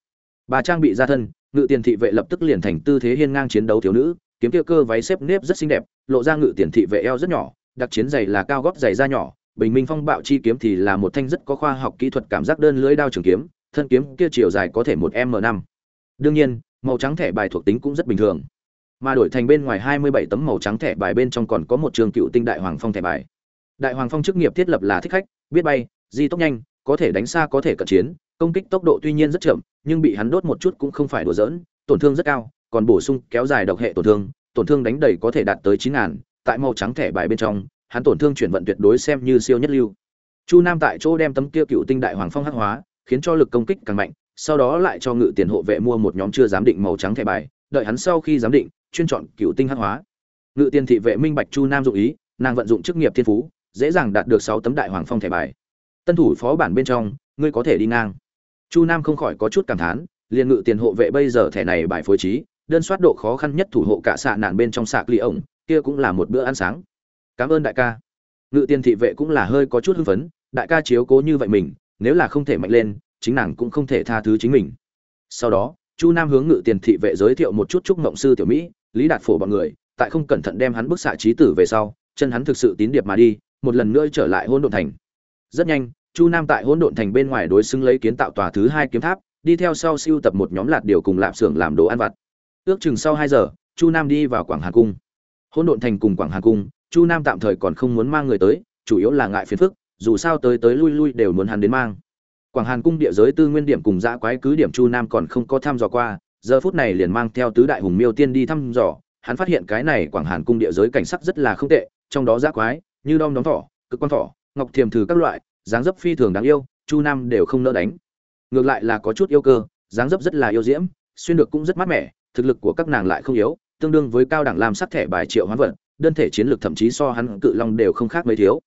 Ba trang bị gia thân, ngự tiền thị vệ lập tức liền thành tư thế hiên ngang chiến đấu thiếu nữ, kiếm kia cơ váy xếp nếp rất xinh đẹp, lộ ra ngự tiền thị vệ eo rất nhỏ, đặc chiến giày là cao gót giày da nhỏ, bình minh phong bạo chi kiếm thì là một thanh rất có khoa học kỹ thuật cảm giác đơn lưỡi đao trường kiếm, thân kiếm kia chiều dài có thể một m năm. Đương nhiên, màu trắng thẻ bài thuộc tính cũng rất bình thường mà đổi thành bên ngoài 27 tấm màu trắng thẻ bài bên trong còn có một trường cựu tinh đại hoàng phong thẻ bài. Đại hoàng phong chức nghiệp thiết lập là thích khách, biết bay, di tốc nhanh, có thể đánh xa, có thể cận chiến, công kích tốc độ tuy nhiên rất chậm, nhưng bị hắn đốt một chút cũng không phải đùa giỡn, tổn thương rất cao, còn bổ sung kéo dài độc hệ tổn thương tổn thương đánh đầy có thể đạt tới chín ngàn, tại màu trắng thẻ bài bên trong, hắn tổn thương chuyển vận tuyệt đối xem như siêu nhất lưu. Chu nam tại chỗ đem tấm kia cựu tinh đại hoàng phong hắc hóa, khiến cho lực công kích càng mạnh, sau đó lại cho ngự tiền hộ vệ mua một nhóm chưa giám định màu trắng thẻ bài, đợi hắn sau khi giám định chuyên chọn cựu tinh hắc hóa. Ngự tiền thị vệ minh bạch chu nam dụng ý, nàng vận dụng chức nghiệp thiên phú, dễ dàng đạt được sáu tấm đại hoàng phong thẻ bài. Tân thủ phó bản bên trong, ngươi có thể đi ngang. Chu nam không khỏi có chút cảm thán, liền ngự tiền hộ vệ bây giờ thẻ này bài phối trí, đơn soát độ khó khăn nhất thủ hộ cả xạ nạn bên trong sạc ly ổng, kia cũng là một bữa ăn sáng. Cảm ơn đại ca. Ngự tiền thị vệ cũng là hơi có chút hưng phấn, đại ca chiếu cố như vậy mình, nếu là không thể mạnh lên, chính nàng cũng không thể tha thứ chính mình. Sau đó, chu nam hướng ngự tiền thị vệ giới thiệu một chút chúc mộng sư tiểu mỹ lý đạt phổ bọn người, tại không cẩn thận đem hắn bức xạ trí tử về sau, chân hắn thực sự tín điệp mà đi, một lần nữa trở lại hôn độn thành. Rất nhanh, chu nam tại hôn độn thành bên ngoài đối xứng lấy kiến tạo tòa thứ hai kiếm tháp, đi theo sau siêu tập một nhóm lạt điều cùng lạp xưởng làm đồ ăn vặt. Ước chừng sau hai giờ, chu nam đi vào quảng hà cung. Hôn độn thành cùng quảng hà cung, chu nam tạm thời còn không muốn mang người tới, chủ yếu là ngại phiền phức, dù sao tới tới lui lui đều muốn hắn đến mang. Quảng hàn cung địa giới tư nguyên điểm cùng dã quái cứ điểm chu nam còn không có tham dò qua giờ phút này liền mang theo tứ đại hùng miêu tiên đi thăm dò, hắn phát hiện cái này quảng hàn cung địa giới cảnh sắc rất là không tệ, trong đó giã quái, như đom đóm thỏ, cực quan thỏ, ngọc thiềm thử các loại, dáng dấp phi thường đáng yêu, chu nam đều không nỡ đánh. Ngược lại là có chút yêu cơ, dáng dấp rất là yêu diễm, xuyên được cũng rất mát mẻ, thực lực của các nàng lại không yếu, tương đương với cao đẳng làm sắc thẻ bài triệu hoán vật, đơn thể chiến lược thậm chí so hắn cự long đều không khác mấy thiếu.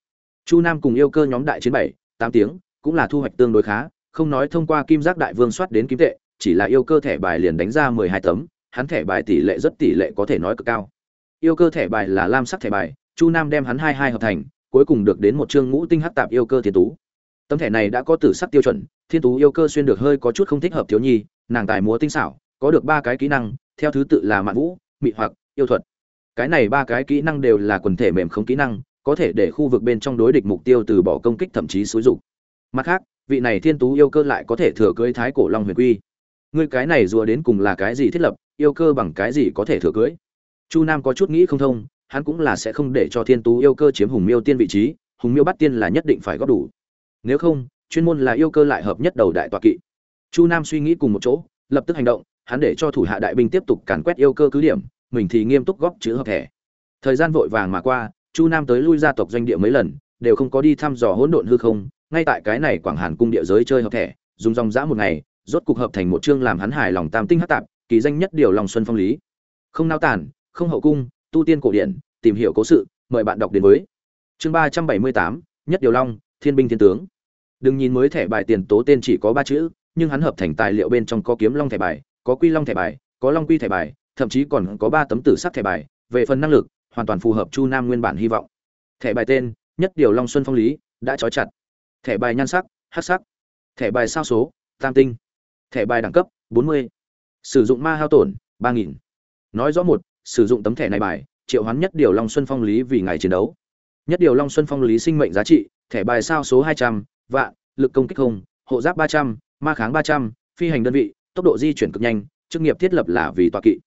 Chu nam cùng yêu cơ nhóm đại chiến bảy, tám tiếng, cũng là thu hoạch tương đối khá, không nói thông qua kim giác đại vương soát đến kim tệ chỉ là yêu cơ thẻ bài liền đánh ra mười hai tấm, hắn thẻ bài tỷ lệ rất tỷ lệ có thể nói cực cao. Yêu cơ thẻ bài là lam sắc thẻ bài, chu nam đem hắn hai hai hợp thành, cuối cùng được đến một chương ngũ tinh hắc tạp yêu cơ thiên tú. Tấm thẻ này đã có tử sắc tiêu chuẩn, thiên tú yêu cơ xuyên được hơi có chút không thích hợp thiếu nhi, nàng tài múa tinh xảo, có được ba cái kỹ năng, theo thứ tự là mạn vũ, mị hoặc, yêu thuật. Cái này ba cái kỹ năng đều là quần thể mềm không kỹ năng, có thể để khu vực bên trong đối địch mục tiêu từ bỏ công kích thậm chí xúi dục. Mặt khác, vị này thiên tú yêu cơ lại có thể thừa cưới thái cổ long huyền quy ngươi cái này rùa đến cùng là cái gì thiết lập, yêu cơ bằng cái gì có thể thừa cưới? Chu nam có chút nghĩ không thông, hắn cũng là sẽ không để cho thiên tú yêu cơ chiếm hùng miêu tiên vị trí, hùng miêu bắt tiên là nhất định phải góp đủ. Nếu không, chuyên môn là yêu cơ lại hợp nhất đầu đại tọa kỵ. Chu nam suy nghĩ cùng một chỗ, lập tức hành động, hắn để cho thủ hạ đại binh tiếp tục càn quét yêu cơ cứ điểm, mình thì nghiêm túc góp chữ hợp thẻ. Thời gian vội vàng mà qua, chu nam tới lui gia tộc doanh địa mấy lần, đều không có đi thăm dò hỗn độn hư không, ngay tại cái này quảng hàn cung địa giới chơi hợp thẻ, dùng dòng dã một ngày rốt cục hợp thành một chương làm hắn hài lòng tam tinh hắc tạp, kỳ danh nhất điều lòng xuân phong lý. Không nao tản không hậu cung, tu tiên cổ điển, tìm hiểu cố sự, mời bạn đọc đến với. Chương ba trăm bảy mươi tám, nhất điều long, thiên binh thiên tướng. Đừng nhìn mới thẻ bài tiền tố tên chỉ có ba chữ, nhưng hắn hợp thành tài liệu bên trong có kiếm long thẻ bài, có quy long thẻ bài, có long quy thẻ bài, thậm chí còn có ba tấm tử sắc thẻ bài, về phần năng lực, hoàn toàn phù hợp chu nam nguyên bản hy vọng. Thẻ bài tên, nhất điều long xuân phong lý, đã trói chặt. Thẻ bài nhan sắc, hắc sắc. Thẻ bài sao số, tam tinh thẻ bài đẳng cấp 40. sử dụng ma hao tổn 3.000. nói rõ một sử dụng tấm thẻ này bài triệu hoán nhất điều long xuân phong lý vì ngày chiến đấu nhất điều long xuân phong lý sinh mệnh giá trị thẻ bài sao số 200, vạn lực công kích không hộ giáp 300, ma kháng 300, phi hành đơn vị tốc độ di chuyển cực nhanh chức nghiệp thiết lập là vì tọa kỵ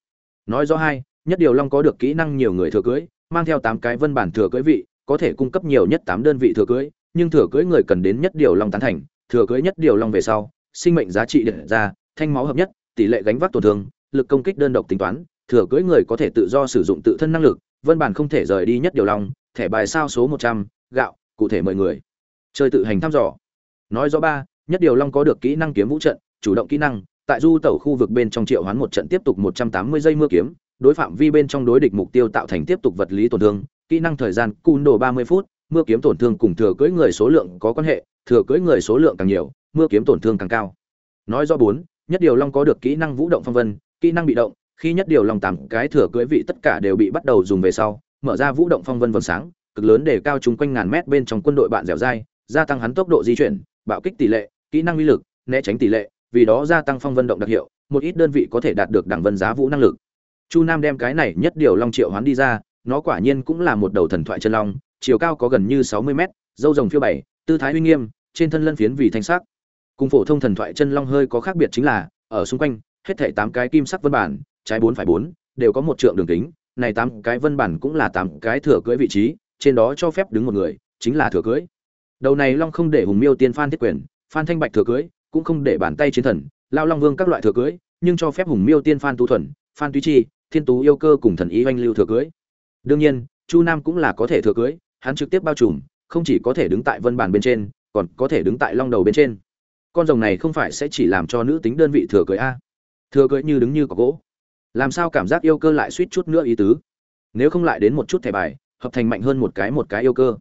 nói rõ hai nhất điều long có được kỹ năng nhiều người thừa cưới mang theo tám cái vân bản thừa cưới vị có thể cung cấp nhiều nhất tám đơn vị thừa cưới nhưng thừa cưới người cần đến nhất điều long tán thành thừa cưới nhất điều long về sau sinh mệnh giá trị điện ra, thanh máu hợp nhất, tỷ lệ gánh vác tổn thương, lực công kích đơn độc tính toán, thừa cưỡi người có thể tự do sử dụng tự thân năng lực, vân bản không thể rời đi nhất điều long, thẻ bài sao số một trăm, gạo, cụ thể mời người. Chơi tự hành thăm dò. Nói rõ ba, nhất điều long có được kỹ năng kiếm vũ trận, chủ động kỹ năng, tại du tẩu khu vực bên trong triệu hoán một trận tiếp tục một trăm tám mươi giây mưa kiếm, đối phạm vi bên trong đối địch mục tiêu tạo thành tiếp tục vật lý tổn thương, kỹ năng thời gian cun đồ ba mươi phút, mưa kiếm tổn thương cùng thừa cưỡi người số lượng có quan hệ, thừa cưỡi người số lượng càng nhiều mưa kiếm tổn thương càng cao. Nói do bốn, nhất điều long có được kỹ năng vũ động phong vân, kỹ năng bị động, khi nhất điều long tám cái thừa cưỡi vị tất cả đều bị bắt đầu dùng về sau, mở ra vũ động phong vân vầng sáng, cực lớn để cao chúng quanh ngàn mét bên trong quân đội bạn dẻo dai, gia tăng hắn tốc độ di chuyển, bạo kích tỷ lệ, kỹ năng uy lực, né tránh tỷ lệ, vì đó gia tăng phong vân động đặc hiệu, một ít đơn vị có thể đạt được đẳng vân giá vũ năng lực. Chu nam đem cái này nhất điều long triệu hoán đi ra, nó quả nhiên cũng là một đầu thần thoại chân long, chiều cao có gần như sáu mươi mét, dâu rồng phiêu bảy, tư thái uy nghiêm, trên thân lân phiến vì thanh sắc cùng phổ thông thần thoại chân long hơi có khác biệt chính là ở xung quanh hết thảy tám cái kim sắc vân bản, trái bốn phải bốn, đều có một trượng đường kính, này tám cái vân bản cũng là tám cái thừa cưỡi vị trí, trên đó cho phép đứng một người, chính là thừa cưỡi. Đầu này long không để Hùng Miêu Tiên Phan thiết quyền, Phan Thanh Bạch thừa cưỡi, cũng không để bàn tay chiến thần, Lao Long Vương các loại thừa cưỡi, nhưng cho phép Hùng Miêu Tiên Phan Tu thuần, Phan Túy Chi, Thiên Tú yêu cơ cùng thần ý oanh lưu thừa cưỡi. Đương nhiên, Chu Nam cũng là có thể thừa cưỡi, hắn trực tiếp bao trùm, không chỉ có thể đứng tại vân bản bên trên, còn có thể đứng tại long đầu bên trên. Con rồng này không phải sẽ chỉ làm cho nữ tính đơn vị thừa cưỡi a? À? Thừa cưỡi như đứng như có gỗ. Làm sao cảm giác yêu cơ lại suýt chút nữa ý tứ? Nếu không lại đến một chút thẻ bài, hợp thành mạnh hơn một cái một cái yêu cơ.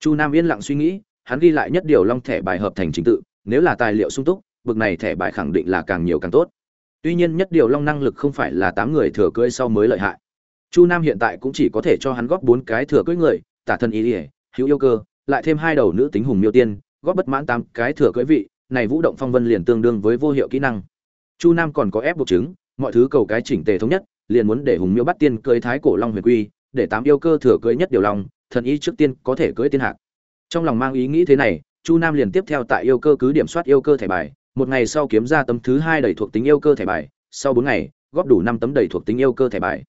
Chu Nam yên lặng suy nghĩ, hắn ghi lại nhất điều long thẻ bài hợp thành chính tự, nếu là tài liệu sung túc, bực này thẻ bài khẳng định là càng nhiều càng tốt. Tuy nhiên nhất điều long năng lực không phải là tám người thừa cưỡi sau mới lợi hại. Chu Nam hiện tại cũng chỉ có thể cho hắn góp bốn cái thừa cưỡi người, tả thân ý ỉa hữu yêu cơ, lại thêm hai đầu nữ tính hùng miêu tiên, góp bất mãn tám cái thừa cưỡi vị, này vũ động phong vân liền tương đương với vô hiệu kỹ năng. Chu Nam còn có ép buộc chứng, mọi thứ cầu cái chỉnh tề thống nhất, liền muốn để hùng miêu bắt tiên cưới thái cổ long huyền quy, để tám yêu cơ thừa cưới nhất điều long, thần ý trước tiên có thể cưới tiên hạc. Trong lòng mang ý nghĩ thế này, Chu Nam liền tiếp theo tại yêu cơ cứ điểm soát yêu cơ thẻ bài, một ngày sau kiếm ra tấm thứ hai đầy thuộc tính yêu cơ thẻ bài, sau bốn ngày, góp đủ năm tấm đầy thuộc tính yêu cơ thẻ bài.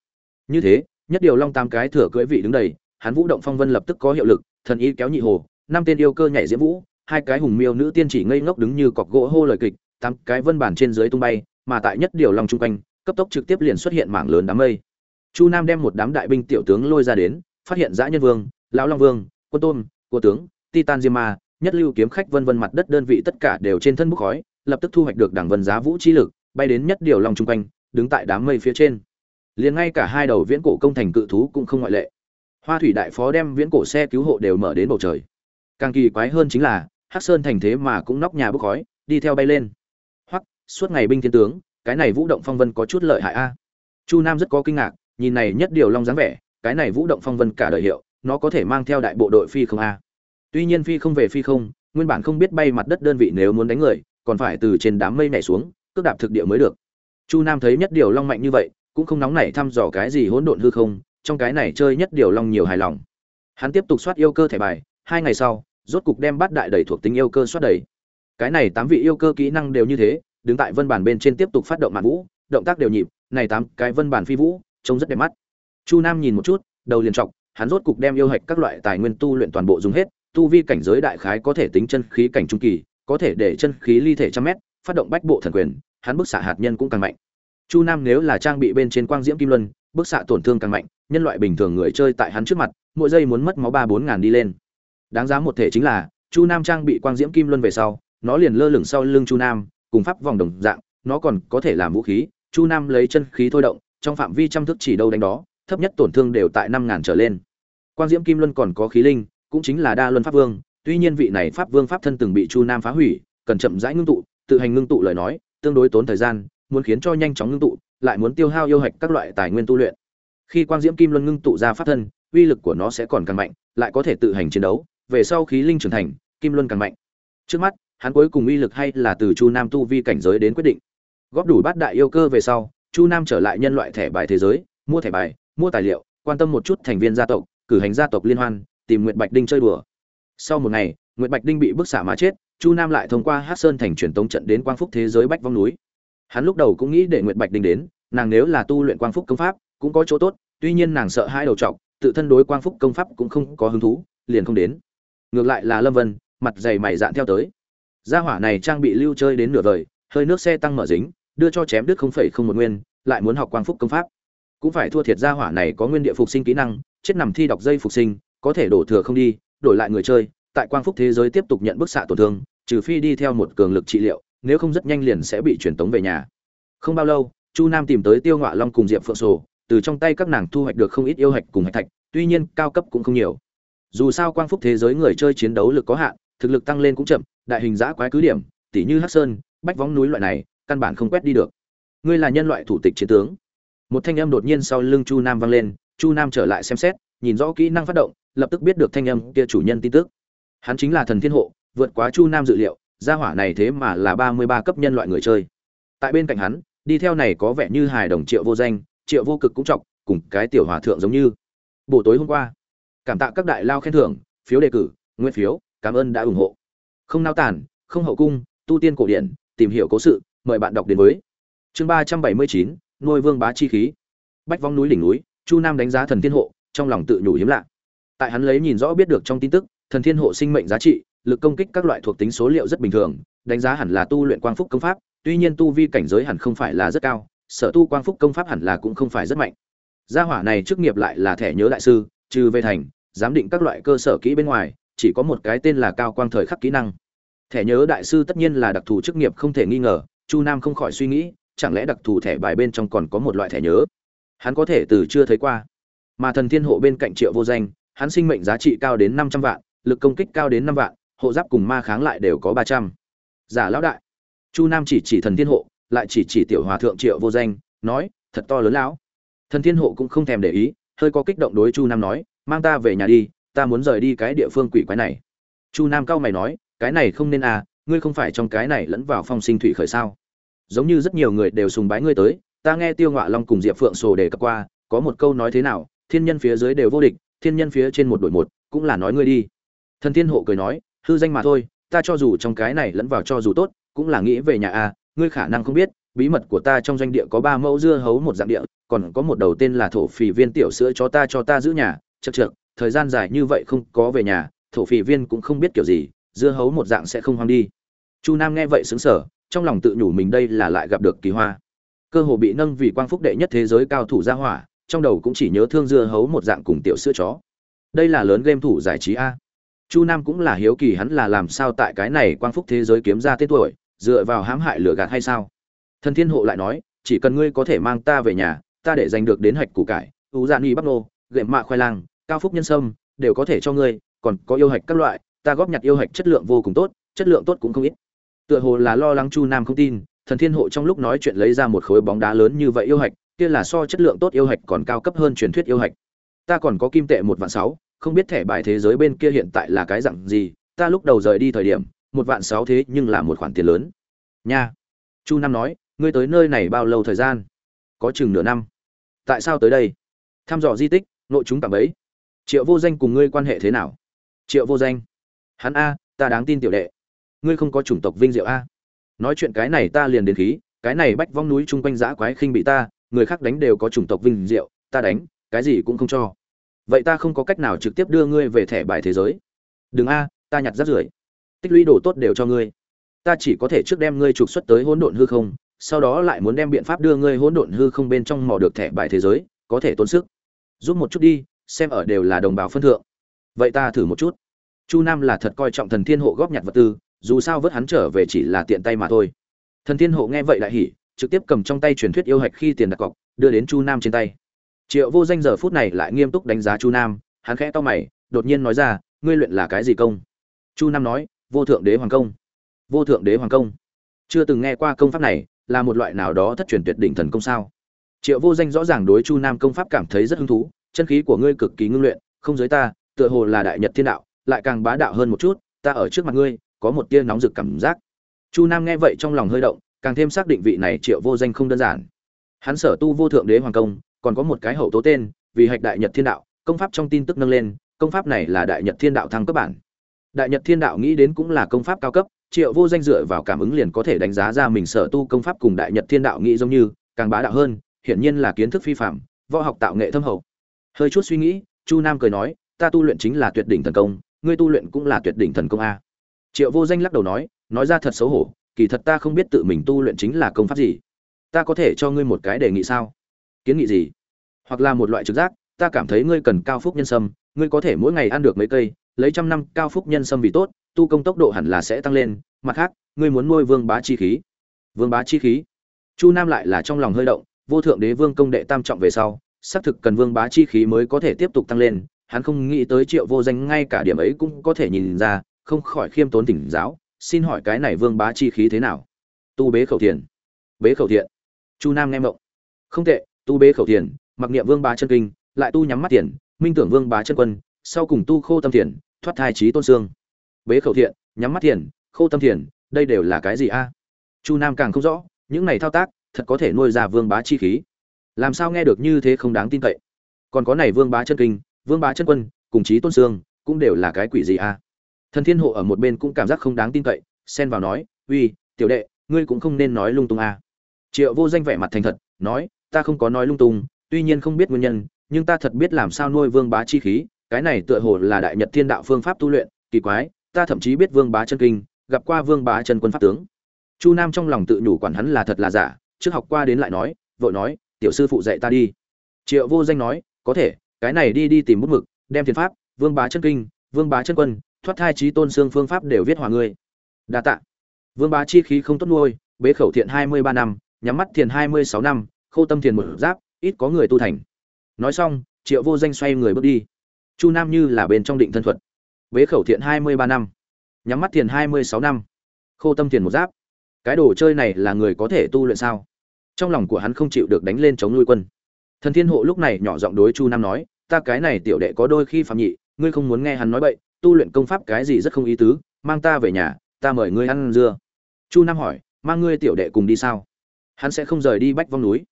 Như thế, nhất điều long tam cái thừa cưỡi vị đứng đầy, hắn vũ động phong vân lập tức có hiệu lực, thần ý kéo nhị hồ, năm tên yêu cơ nhảy diễm vũ, hai cái hùng miêu nữ tiên chỉ ngây ngốc đứng như cọc gỗ hô lời kịch, tám cái vân bản trên dưới tung bay, mà tại nhất điều long trung quanh, cấp tốc trực tiếp liền xuất hiện mảng lớn đám mây. Chu Nam đem một đám đại binh tiểu tướng lôi ra đến, phát hiện giã nhân vương, lão long vương, quân tôn, cô tướng, titan diêm ma, nhất lưu kiếm khách vân vân mặt đất đơn vị tất cả đều trên thân bốc khói, lập tức thu hoạch được đẳng vân giá vũ chi lực, bay đến nhất điều long trung quanh, đứng tại đám mây phía trên. Liền ngay cả hai đầu viễn cổ công thành cự thú cũng không ngoại lệ. Hoa thủy đại phó đem viễn cổ xe cứu hộ đều mở đến bầu trời. Càng kỳ quái hơn chính là, Hắc Sơn thành thế mà cũng nóc nhà bốc khói, đi theo bay lên. Hoặc, suốt ngày binh thiên tướng, cái này vũ động phong vân có chút lợi hại a. Chu Nam rất có kinh ngạc, nhìn này nhất điều long dáng vẻ, cái này vũ động phong vân cả đời hiệu, nó có thể mang theo đại bộ đội phi không a. Tuy nhiên phi không về phi không, nguyên bản không biết bay mặt đất đơn vị nếu muốn đánh người, còn phải từ trên đám mây nhảy xuống, cước đạp thực địa mới được. Chu Nam thấy nhất điều long mạnh như vậy, cũng không nóng nảy thăm dò cái gì hỗn độn hư không, trong cái này chơi nhất điều long nhiều hài lòng. Hắn tiếp tục soát yêu cơ thẻ bài, hai ngày sau, rốt cục đem bát đại đầy thuộc tính yêu cơ xoát đầy. Cái này tám vị yêu cơ kỹ năng đều như thế, đứng tại vân bản bên trên tiếp tục phát động mạn vũ, động tác đều nhịp, này tám cái vân bản phi vũ, trông rất đẹp mắt. Chu Nam nhìn một chút, đầu liền trọng, hắn rốt cục đem yêu hạch các loại tài nguyên tu luyện toàn bộ dùng hết, tu vi cảnh giới đại khái có thể tính chân khí cảnh trung kỳ, có thể để chân khí ly thể trăm mét, phát động bách bộ thần quyền, hắn bức xạ hạt nhân cũng càng mạnh. Chu Nam nếu là trang bị bên trên quang diễm kim luân, bức xạ tổn thương càng mạnh, nhân loại bình thường người chơi tại hắn trước mặt, mỗi giây muốn mất máu ba bốn ngàn đi lên. Đáng giá một thể chính là, Chu Nam trang bị quang diễm kim luân về sau, nó liền lơ lửng sau lưng Chu Nam, cùng pháp vòng đồng dạng, nó còn có thể làm vũ khí, Chu Nam lấy chân khí thôi động, trong phạm vi trăm thước chỉ đâu đánh đó, thấp nhất tổn thương đều tại năm ngàn trở lên. Quang diễm kim luân còn có khí linh, cũng chính là đa luân pháp vương, tuy nhiên vị này pháp vương pháp thân từng bị Chu Nam phá hủy, cần chậm rãi ngưng tụ, tự hành ngưng tụ lời nói, tương đối tốn thời gian, muốn khiến cho nhanh chóng ngưng tụ, lại muốn tiêu hao yêu hạch các loại tài nguyên tu luyện. Khi quang diễm kim luân ngưng tụ ra pháp thân, uy lực của nó sẽ còn càng mạnh, lại có thể tự hành chiến đấu, về sau khí linh trưởng thành, kim luân càng mạnh. Trước mắt, hắn cuối cùng uy lực hay là từ Chu Nam tu vi cảnh giới đến quyết định. Góp đủ bát đại yêu cơ về sau, Chu Nam trở lại nhân loại thẻ bài thế giới, mua thẻ bài, mua tài liệu, quan tâm một chút thành viên gia tộc, cử hành gia tộc liên hoan, tìm Nguyệt Bạch Đinh chơi đùa. Sau một ngày, Nguyệt Bạch Đinh bị bức xạ mà chết, Chu Nam lại thông qua Hắc Sơn thành truyền tống trận đến Quang Phúc thế giới Bách Vong núi. Hắn lúc đầu cũng nghĩ để Nguyệt Bạch Đinh đến, nàng nếu là tu luyện Quang Phúc công pháp, cũng có chỗ tốt, tuy nhiên nàng sợ hai đầu trọc, tự thân đối Quang Phúc công pháp cũng không có hứng thú, liền không đến. Ngược lại là Lâm Vân, mặt dày mày dạn theo tới. Gia hỏa này trang bị lưu chơi đến nửa đời, hơi nước xe tăng mở dính, đưa cho chém đứt không phẩy không một nguyên, lại muốn học Quang Phúc công pháp. Cũng phải thua thiệt gia hỏa này có nguyên địa phục sinh kỹ năng, chết nằm thi đọc dây phục sinh, có thể đổ thừa không đi, đổi lại người chơi, tại Quang Phúc thế giới tiếp tục nhận bức xạ tổn thương, trừ phi đi theo một cường lực trị liệu, nếu không rất nhanh liền sẽ bị truyền tống về nhà. Không bao lâu, Chu Nam tìm tới Tiêu Ngọa Long cùng Diệp Phượng Sổ, từ trong tay các nàng thu hoạch được không ít yêu hạch cùng hạch thạch, tuy nhiên cao cấp cũng không nhiều. Dù sao quang phúc thế giới người chơi chiến đấu lực có hạn, thực lực tăng lên cũng chậm, đại hình dã quái cứ điểm, tỉ như Hắc Sơn, Bách vóng núi loại này, căn bản không quét đi được. Ngươi là nhân loại thủ tịch chiến tướng. Một thanh âm đột nhiên sau lưng Chu Nam vang lên, Chu Nam trở lại xem xét, nhìn rõ kỹ năng phát động, lập tức biết được thanh âm kia chủ nhân tin tức. Hắn chính là thần thiên hộ, vượt quá Chu Nam dự liệu, gia hỏa này thế mà là ba mươi ba cấp nhân loại người chơi. Tại bên cạnh hắn, đi theo này có vẻ như hài đồng Triệu Vô Danh, Triệu Vô Cực cũng trọng, cùng cái tiểu hòa thượng giống như. Buổi tối hôm qua, cảm tạ các đại lao khen thưởng, phiếu đề cử, nguyên phiếu, cảm ơn đã ủng hộ. Không nao tản, không hậu cung, tu tiên cổ điển, tìm hiểu cố sự, mời bạn đọc đến với. chương ba trăm bảy mươi chín nuôi vương bá chi khí bách vong núi đỉnh núi chu nam đánh giá thần thiên hộ trong lòng tự nhủ hiếm lạ tại hắn lấy nhìn rõ biết được trong tin tức thần thiên hộ sinh mệnh giá trị lực công kích các loại thuộc tính số liệu rất bình thường đánh giá hẳn là tu luyện quang phúc công pháp tuy nhiên tu vi cảnh giới hẳn không phải là rất cao sở tu quang phúc công pháp hẳn là cũng không phải rất mạnh gia hỏa này trước nghiệp lại là thẻ nhớ đại sư trừ về thành giám định các loại cơ sở kỹ bên ngoài, chỉ có một cái tên là cao quang thời khắc kỹ năng. Thẻ nhớ đại sư tất nhiên là đặc thù chức nghiệp không thể nghi ngờ, chu nam không khỏi suy nghĩ, chẳng lẽ đặc thù thẻ bài bên trong còn có một loại thẻ nhớ? Hắn có thể từ chưa thấy qua. Mà thần thiên hộ bên cạnh triệu vô danh, hắn sinh mệnh giá trị cao đến năm trăm vạn, lực công kích cao đến năm vạn, hộ giáp cùng ma kháng lại đều có ba trăm. Giả lão đại. Chu nam chỉ chỉ thần thiên hộ, lại chỉ chỉ tiểu hòa thượng triệu vô danh, nói, thật to lớn lão. Thần thiên hộ cũng không thèm để ý, hơi có kích động đối chu nam nói mang ta về nhà đi, ta muốn rời đi cái địa phương quỷ quái này. Chu nam cao mày nói, cái này không nên à ngươi không phải trong cái này lẫn vào phong sinh thủy khởi sao? Giống như rất nhiều người đều sùng bái ngươi tới, ta nghe tiêu ngọa long cùng diệp phượng sồ đề cập qua, có một câu nói thế nào, thiên nhân phía dưới đều vô địch, thiên nhân phía trên một đội một, cũng là nói ngươi đi. Thần thiên hộ cười nói, hư danh mà thôi, ta cho dù trong cái này lẫn vào cho dù tốt, cũng là nghĩ về nhà a ngươi khả năng không biết, bí mật của ta trong doanh địa có ba mẫu dưa hấu một dạng địa, còn có một đầu tên là thổ phì viên tiểu sữa cho ta cho ta giữ nhà chật chật thời gian dài như vậy không có về nhà, thổ phì viên cũng không biết kiểu gì, dưa hấu một dạng sẽ không hoang đi. Chu nam nghe vậy xứng sở trong lòng tự nhủ mình đây là lại gặp được kỳ hoa. Cơ hồ bị nâng vì quang phúc đệ nhất thế giới cao thủ gia hỏa, trong đầu cũng chỉ nhớ thương dưa hấu một dạng cùng tiểu sữa chó. Đây là lớn game thủ giải trí a. Chu nam cũng là hiếu kỳ hắn là làm sao tại cái này quang phúc thế giới kiếm ra tên tuổi, dựa vào hãm hại lửa gạt hay sao? Thần thiên hộ lại nói, chỉ cần ngươi có thể mang ta về nhà, ta để giành được đến hạch củ cải ưu dạ nghi bắc nô gệm mạ khoai lang, cao phúc nhân sâm, đều có thể cho ngươi, còn có yêu hạch các loại, ta góp nhặt yêu hạch chất lượng vô cùng tốt, chất lượng tốt cũng không ít. Tựa hồ là lo lắng chu nam không tin, thần thiên hộ trong lúc nói chuyện lấy ra một khối bóng đá lớn như vậy yêu hạch, kia là so chất lượng tốt yêu hạch còn cao cấp hơn truyền thuyết yêu hạch. Ta còn có kim tệ một vạn sáu, không biết thẻ bài thế giới bên kia hiện tại là cái dạng gì, ta lúc đầu rời đi thời điểm, một vạn sáu thế nhưng là một khoản tiền lớn. Nha. Chu nam nói, ngươi tới nơi này bao lâu thời gian? Có chừng nửa năm. Tại sao tới đây? Thăm dò di tích nội chúng cảm ấy. Triệu vô danh cùng ngươi quan hệ thế nào? Triệu vô danh. Hắn a, ta đáng tin tiểu đệ. Ngươi không có chủng tộc vinh diệu a. Nói chuyện cái này ta liền đến khí, cái này bách vong núi chung quanh dã quái khinh bị ta, người khác đánh đều có chủng tộc vinh diệu, ta đánh, cái gì cũng không cho. Vậy ta không có cách nào trực tiếp đưa ngươi về thẻ bài thế giới. Đừng a, ta nhặt rác rưởi. Tích lũy đồ tốt đều cho ngươi. Ta chỉ có thể trước đem ngươi trục xuất tới hỗn độn hư không, sau đó lại muốn đem biện pháp đưa ngươi hỗn độn hư không bên trong mò được thẻ bài thế giới, có thể tốn sức giúp một chút đi, xem ở đều là đồng bào phân thượng. Vậy ta thử một chút. Chu nam là thật coi trọng thần thiên hộ góp nhặt vật tư, dù sao vớt hắn trở về chỉ là tiện tay mà thôi. Thần thiên hộ nghe vậy lại hỉ, trực tiếp cầm trong tay truyền thuyết yêu hạch khi tiền đặt cọc, đưa đến chu nam trên tay. Triệu vô danh giờ phút này lại nghiêm túc đánh giá chu nam, hắn khẽ to mày, đột nhiên nói ra, ngươi luyện là cái gì công? Chu nam nói, vô thượng đế hoàng công. Vô thượng đế hoàng công? Chưa từng nghe qua công pháp này, là một loại nào đó thất truyền tuyệt đỉnh thần công sao? Triệu vô danh rõ ràng đối chu nam công pháp cảm thấy rất hứng thú, chân khí của ngươi cực kỳ ngưng luyện, không giới ta, tựa hồ là đại nhật thiên đạo, lại càng bá đạo hơn một chút, ta ở trước mặt ngươi, có một tia nóng rực cảm giác. Chu nam nghe vậy trong lòng hơi động, càng thêm xác định vị này triệu vô danh không đơn giản. Hắn sở tu vô thượng đế hoàng công, còn có một cái hậu tố tên, vì hạch đại nhật thiên đạo, công pháp trong tin tức nâng lên, công pháp này là đại nhật thiên đạo thăng cấp bản. Đại nhật thiên đạo nghĩ đến cũng là công pháp cao cấp, triệu vô danh dựa vào cảm ứng liền có thể đánh giá ra mình sở tu công pháp cùng đại nhật thiên đạo nghĩ giống như, càng bá đạo hơn hiển nhiên là kiến thức phi phạm, võ học tạo nghệ thâm hậu. Hơi chút suy nghĩ, chu nam cười nói, ta tu luyện chính là tuyệt đỉnh thần công, ngươi tu luyện cũng là tuyệt đỉnh thần công a. Triệu vô danh lắc đầu nói nói ra thật xấu hổ, kỳ thật ta không biết tự mình tu luyện chính là công pháp gì. Ta có thể cho ngươi một cái đề nghị sao? Kiến nghị gì? Hoặc là một loại trực giác, ta cảm thấy ngươi cần cao phúc nhân sâm, ngươi có thể mỗi ngày ăn được mấy cây, lấy trăm năm cao phúc nhân sâm vì tốt, tu công tốc độ hẳn là sẽ tăng lên, mặt khác, ngươi muốn nuôi vương bá chi khí. Vương bá chi khí? Chu nam lại là trong lòng hơi động vô thượng đế vương công đệ tam trọng về sau, xác thực cần vương bá chi khí mới có thể tiếp tục tăng lên, hắn không nghĩ tới triệu vô danh ngay cả điểm ấy cũng có thể nhìn ra, không khỏi khiêm tốn tỉnh giáo, xin hỏi cái này vương bá chi khí thế nào? Tu bế khẩu thiền bế khẩu thiện. Chu nam nghe mộng không tệ, tu bế khẩu thiền mặc niệm vương bá chân kinh, lại tu nhắm mắt tiền minh tưởng vương bá chân quân, sau cùng tu khô tâm thiền thoát thai trí tôn xương. Bế khẩu thiện, nhắm mắt thiền khô tâm thiền đây đều là cái gì a? Chu nam càng không rõ, những này thao tác thật có thể nuôi ra vương bá chi khí. Làm sao nghe được như thế không đáng tin cậy? Còn có này vương bá chân kinh, vương bá chân quân, cùng chí tôn sương cũng đều là cái quỷ gì a thần thiên hộ ở một bên cũng cảm giác không đáng tin cậy, xen vào nói, uy, tiểu đệ, ngươi cũng không nên nói lung tung a triệu vô danh vẻ mặt thành thật, nói, ta không có nói lung tung, tuy nhiên không biết nguyên nhân, nhưng ta thật biết làm sao nuôi vương bá chi khí, cái này tựa hồ là đại nhật thiên đạo phương pháp tu luyện, kỳ quái, ta thậm chí biết vương bá chân kinh, gặp qua vương bá chân quân pháp tướng. Chu nam trong lòng tự nhủ quản hắn là thật là giả trước học qua đến lại nói, vội nói, tiểu sư phụ dạy ta đi. Triệu vô danh nói, có thể, cái này đi đi tìm bút mực, đem thiên pháp, vương bá chân kinh, vương bá chân quân, thoát thai trí tôn xương phương pháp đều viết hòa ngươi. Đa tạ. Vương bá chi khí không tốt nuôi, bế khẩu thiện hai mươi ba năm, nhắm mắt thiền hai mươi sáu năm, khâu tâm thiền một giáp, ít có người tu thành. Nói xong, triệu vô danh xoay người bước đi. Chu nam như là bên trong định thân thuật. Bế khẩu thiện hai mươi ba năm, nhắm mắt thiền hai mươi sáu năm khô tâm thiền một giáp cái đồ chơi này là người có thể tu luyện sao? Trong lòng của hắn không chịu được đánh lên chống nuôi quân. Thần thiên hộ lúc này nhỏ giọng đối chu nam nói, ta cái này tiểu đệ có đôi khi phạm nhị, ngươi không muốn nghe hắn nói bậy, tu luyện công pháp cái gì rất không ý tứ, mang ta về nhà, ta mời ngươi ăn dưa. Chu nam hỏi, mang ngươi tiểu đệ cùng đi sao? Hắn sẽ không rời đi bách vong núi.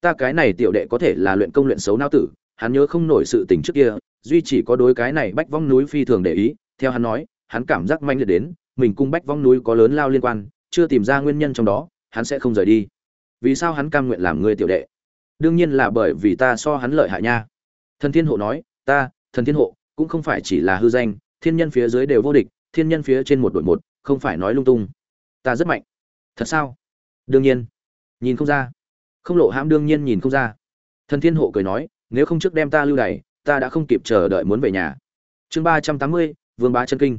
Ta cái này tiểu đệ có thể là luyện công luyện xấu não tử, hắn nhớ không nổi sự tình trước kia, duy chỉ có đối cái này bách vong núi phi thường để ý. Theo hắn nói, hắn cảm giác manh liệt đến, mình cung bách vong núi có lớn lao liên quan chưa tìm ra nguyên nhân trong đó, hắn sẽ không rời đi. Vì sao hắn cam nguyện làm người tiểu đệ? Đương nhiên là bởi vì ta so hắn lợi hại nha. Thần thiên hộ nói, ta, thần thiên hộ, cũng không phải chỉ là hư danh, thiên nhân phía dưới đều vô địch, thiên nhân phía trên một đội một, không phải nói lung tung. Ta rất mạnh. Thật sao? Đương nhiên. Nhìn không ra. Không lộ hãm đương nhiên nhìn không ra. Thần thiên hộ cười nói, nếu không trước đem ta lưu đày, ta đã không kịp chờ đợi muốn về nhà. Chương ba trăm tám mươi, vương bá chân kinh.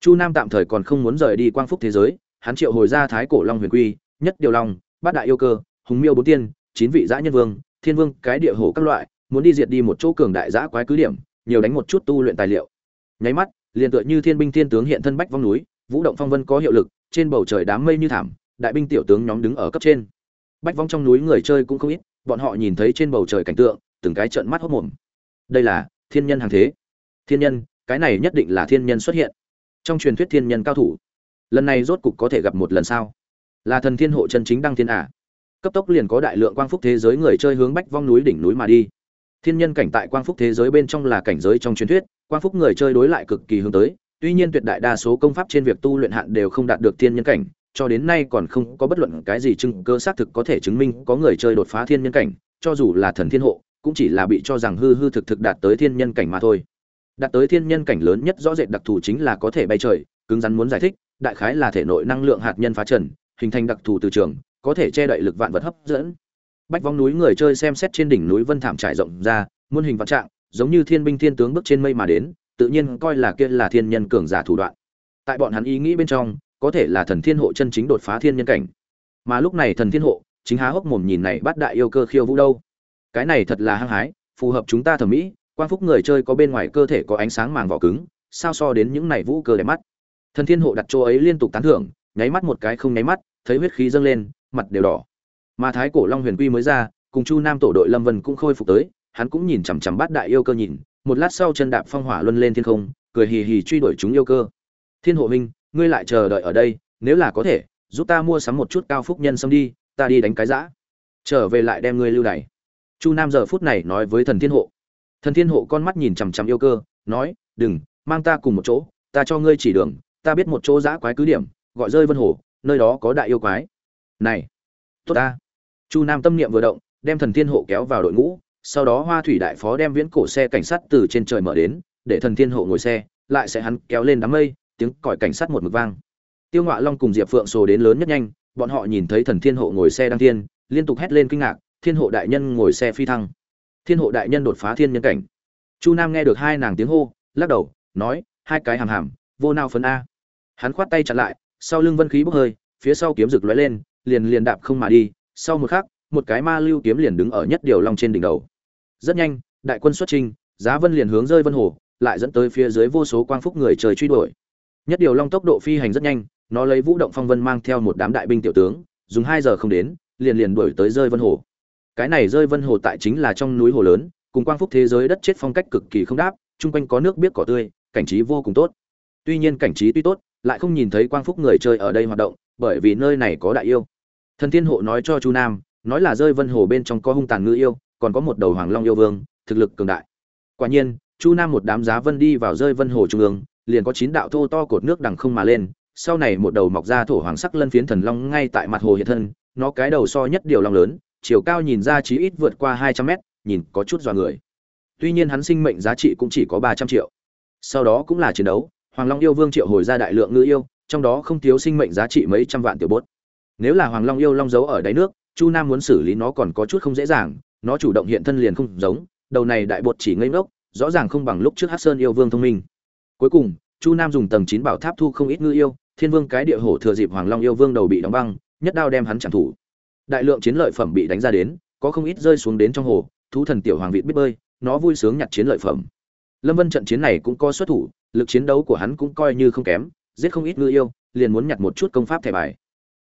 Chu nam tạm thời còn không muốn rời đi quang phúc thế giới hắn triệu hồi ra thái cổ long huyền quy, nhất điều long, bát đại yêu cơ, hùng miêu bốn tiên, chín vị giã nhân vương, thiên vương, cái địa hổ các loại, muốn đi diệt đi một chỗ cường đại giã quái cứ điểm, nhiều đánh một chút tu luyện tài liệu. Nháy mắt, liền tựa như thiên binh thiên tướng hiện thân bách vong núi, vũ động phong vân có hiệu lực, trên bầu trời đám mây như thảm, đại binh tiểu tướng nhóm đứng ở cấp trên. Bách vong trong núi người chơi cũng không ít, bọn họ nhìn thấy trên bầu trời cảnh tượng, từng cái trợn mắt hốc mồm đây là thiên nhân hàng thế. Thiên nhân, cái này nhất định là thiên nhân xuất hiện. Trong truyền thuyết thiên nhân cao thủ lần này rốt cục có thể gặp một lần sao? Là thần thiên hộ chân chính đăng thiên ả cấp tốc liền có đại lượng quang phúc thế giới người chơi hướng bách vong núi đỉnh núi mà đi. Thiên nhân cảnh tại quang phúc thế giới bên trong là cảnh giới trong truyền thuyết, quang phúc người chơi đối lại cực kỳ hướng tới. Tuy nhiên tuyệt đại đa số công pháp trên việc tu luyện hạn đều không đạt được thiên nhân cảnh, cho đến nay còn không có bất luận cái gì chứng cơ xác thực có thể chứng minh có người chơi đột phá thiên nhân cảnh, cho dù là thần thiên hộ, cũng chỉ là bị cho rằng hư hư thực thực đạt tới thiên nhân cảnh mà thôi. Đạt tới thiên nhân cảnh lớn nhất rõ rệt đặc thù chính là có thể bay trời, cứng rắn muốn giải thích đại khái là thể nội năng lượng hạt nhân phá trần, hình thành đặc thù từ trường, có thể che đậy lực vạn vật hấp dẫn. Bách vong núi người chơi xem xét trên đỉnh núi vân thảm trải rộng ra, muôn hình vạn trạng, giống như thiên binh thiên tướng bước trên mây mà đến, tự nhiên coi là kia là thiên nhân cường giả thủ đoạn. Tại bọn hắn ý nghĩ bên trong, có thể là thần thiên hộ chân chính đột phá thiên nhân cảnh. Mà lúc này thần thiên hộ, chính há hốc mồm nhìn này bắt đại yêu cơ khiêu vũ đâu. Cái này thật là hăng hái, phù hợp chúng ta thẩm mỹ Quan phúc người chơi có bên ngoài cơ thể có ánh sáng màng vỏ cứng, sao so đến những này vũ cơ đẹp mắt thần thiên hộ đặt chỗ ấy liên tục tán thưởng, nháy mắt một cái không nháy mắt, thấy huyết khí dâng lên, mặt đều đỏ. Mà thái cổ long huyền quy mới ra, cùng chu nam tổ đội lâm vân cũng khôi phục tới, hắn cũng nhìn chằm chằm bát đại yêu cơ nhìn, một lát sau chân đạp phong hỏa luân lên thiên không, cười hì hì truy đuổi chúng yêu cơ. Thiên hộ minh ngươi lại chờ đợi ở đây, nếu là có thể, giúp ta mua sắm một chút cao phúc nhân xâm đi, ta đi đánh cái giã trở về lại đem ngươi lưu đày. Chu nam giờ phút này nói với thần thiên hộ. Thần thiên hộ con mắt nhìn chằm chằm yêu cơ, nói, đừng, mang ta cùng một chỗ, ta cho ngươi chỉ đường ta biết một chỗ giã quái cứ điểm, gọi rơi vân hồ, nơi đó có đại yêu quái. Này, tốt ta. Chu nam tâm niệm vừa động, đem thần thiên hộ kéo vào đội ngũ, sau đó hoa thủy đại phó đem viễn cổ xe cảnh sát từ trên trời mở đến, để thần thiên hộ ngồi xe, lại sẽ hắn kéo lên đám mây, tiếng còi cảnh sát một mực vang. Tiêu ngọa long cùng diệp phượng sồ đến lớn nhất nhanh, bọn họ nhìn thấy thần thiên hộ ngồi xe đăng thiên, liên tục hét lên kinh ngạc, thiên hộ đại nhân ngồi xe phi thăng. Thiên hộ đại nhân đột phá thiên nhân cảnh. Chu nam nghe được hai nàng tiếng hô, lắc đầu, nói, hai cái hàm hàm vô nao phấn a. Hắn khoát tay chặn lại, sau lưng vân khí bốc hơi, phía sau kiếm rực lóe lên, liền liền đạp không mà đi, sau một khắc, một cái ma lưu kiếm liền đứng ở nhất điều long trên đỉnh đầu. Rất nhanh, đại quân xuất trình, giá vân liền hướng rơi vân hồ, lại dẫn tới phía dưới vô số quang phúc người trời truy đuổi. Nhất điều long tốc độ phi hành rất nhanh, nó lấy vũ động phong vân mang theo một đám đại binh tiểu tướng, dùng hai giờ không đến, liền liền đuổi tới rơi vân hồ. Cái này rơi vân hồ tại chính là trong núi hồ lớn, cùng quang phúc thế giới đất chết phong cách cực kỳ không đáp, chung quanh có nước biết cỏ tươi, cảnh trí vô cùng tốt tuy nhiên cảnh trí tuy tốt, lại không nhìn thấy quang phúc người chơi ở đây hoạt động, bởi vì nơi này có đại yêu. Thần thiên hộ nói cho chu nam, nói là rơi vân hồ bên trong có hung tàn ngư yêu, còn có một đầu hoàng long yêu vương, thực lực cường đại. Quả nhiên, chu nam một đám giá vân đi vào rơi vân hồ trung ương, liền có chín đạo thô to cột nước đằng không mà lên, sau này một đầu mọc ra thổ hoàng sắc lân phiến thần long ngay tại mặt hồ hiện thân, nó cái đầu so nhất điều long lớn, chiều cao nhìn ra chí ít vượt qua hai trăm mét, nhìn có chút dọa người. Tuy nhiên hắn sinh mệnh giá trị cũng chỉ có ba trăm triệu. Sau đó cũng là chiến đấu hoàng long yêu vương triệu hồi ra đại lượng ngư yêu, trong đó không thiếu sinh mệnh giá trị mấy trăm vạn tiểu bốt. Nếu là hoàng long yêu long giấu ở đáy nước, chu nam muốn xử lý nó còn có chút không dễ dàng, nó chủ động hiện thân liền không giống, đầu này đại bột chỉ ngây ngốc, rõ ràng không bằng lúc trước hát sơn yêu vương thông minh. Cuối cùng, chu nam dùng tầng chín bảo tháp thu không ít ngư yêu, thiên vương cái địa hổ thừa dịp hoàng long yêu vương đầu bị đóng băng, nhất đao đem hắn chẳng thủ đại lượng chiến lợi phẩm bị đánh ra đến, có không ít rơi xuống đến trong hồ, thú thần tiểu hoàng vịt biết bơi, nó vui sướng nhặt chiến lợi phẩm. Lâm vân trận chiến này cũng có xuất thủ lực chiến đấu của hắn cũng coi như không kém, giết không ít ngư yêu, liền muốn nhặt một chút công pháp thẻ bài.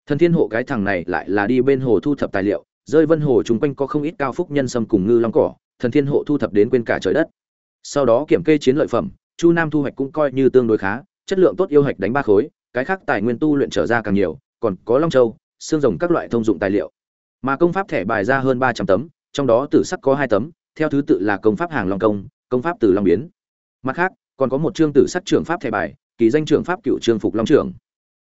Thần thiên hộ cái thằng này lại là đi bên hồ thu thập tài liệu, rơi vân hồ chúng quanh có không ít cao phúc nhân sâm cùng ngư long cỏ, thần thiên hộ thu thập đến quên cả trời đất. Sau đó kiểm kê chiến lợi phẩm, chu nam thu hoạch cũng coi như tương đối khá, chất lượng tốt yêu hạch đánh ba khối, cái khác tài nguyên tu luyện trở ra càng nhiều, còn có long châu, xương rồng các loại thông dụng tài liệu. Mà công pháp thẻ bài ra hơn ba trăm tấm, trong đó tử sắc có hai tấm, theo thứ tự là công pháp hàng long công công pháp tử long biến. Mặt khác còn có một chương tử sắc trưởng pháp thẻ bài, kỳ danh trưởng pháp cựu trương phục long trưởng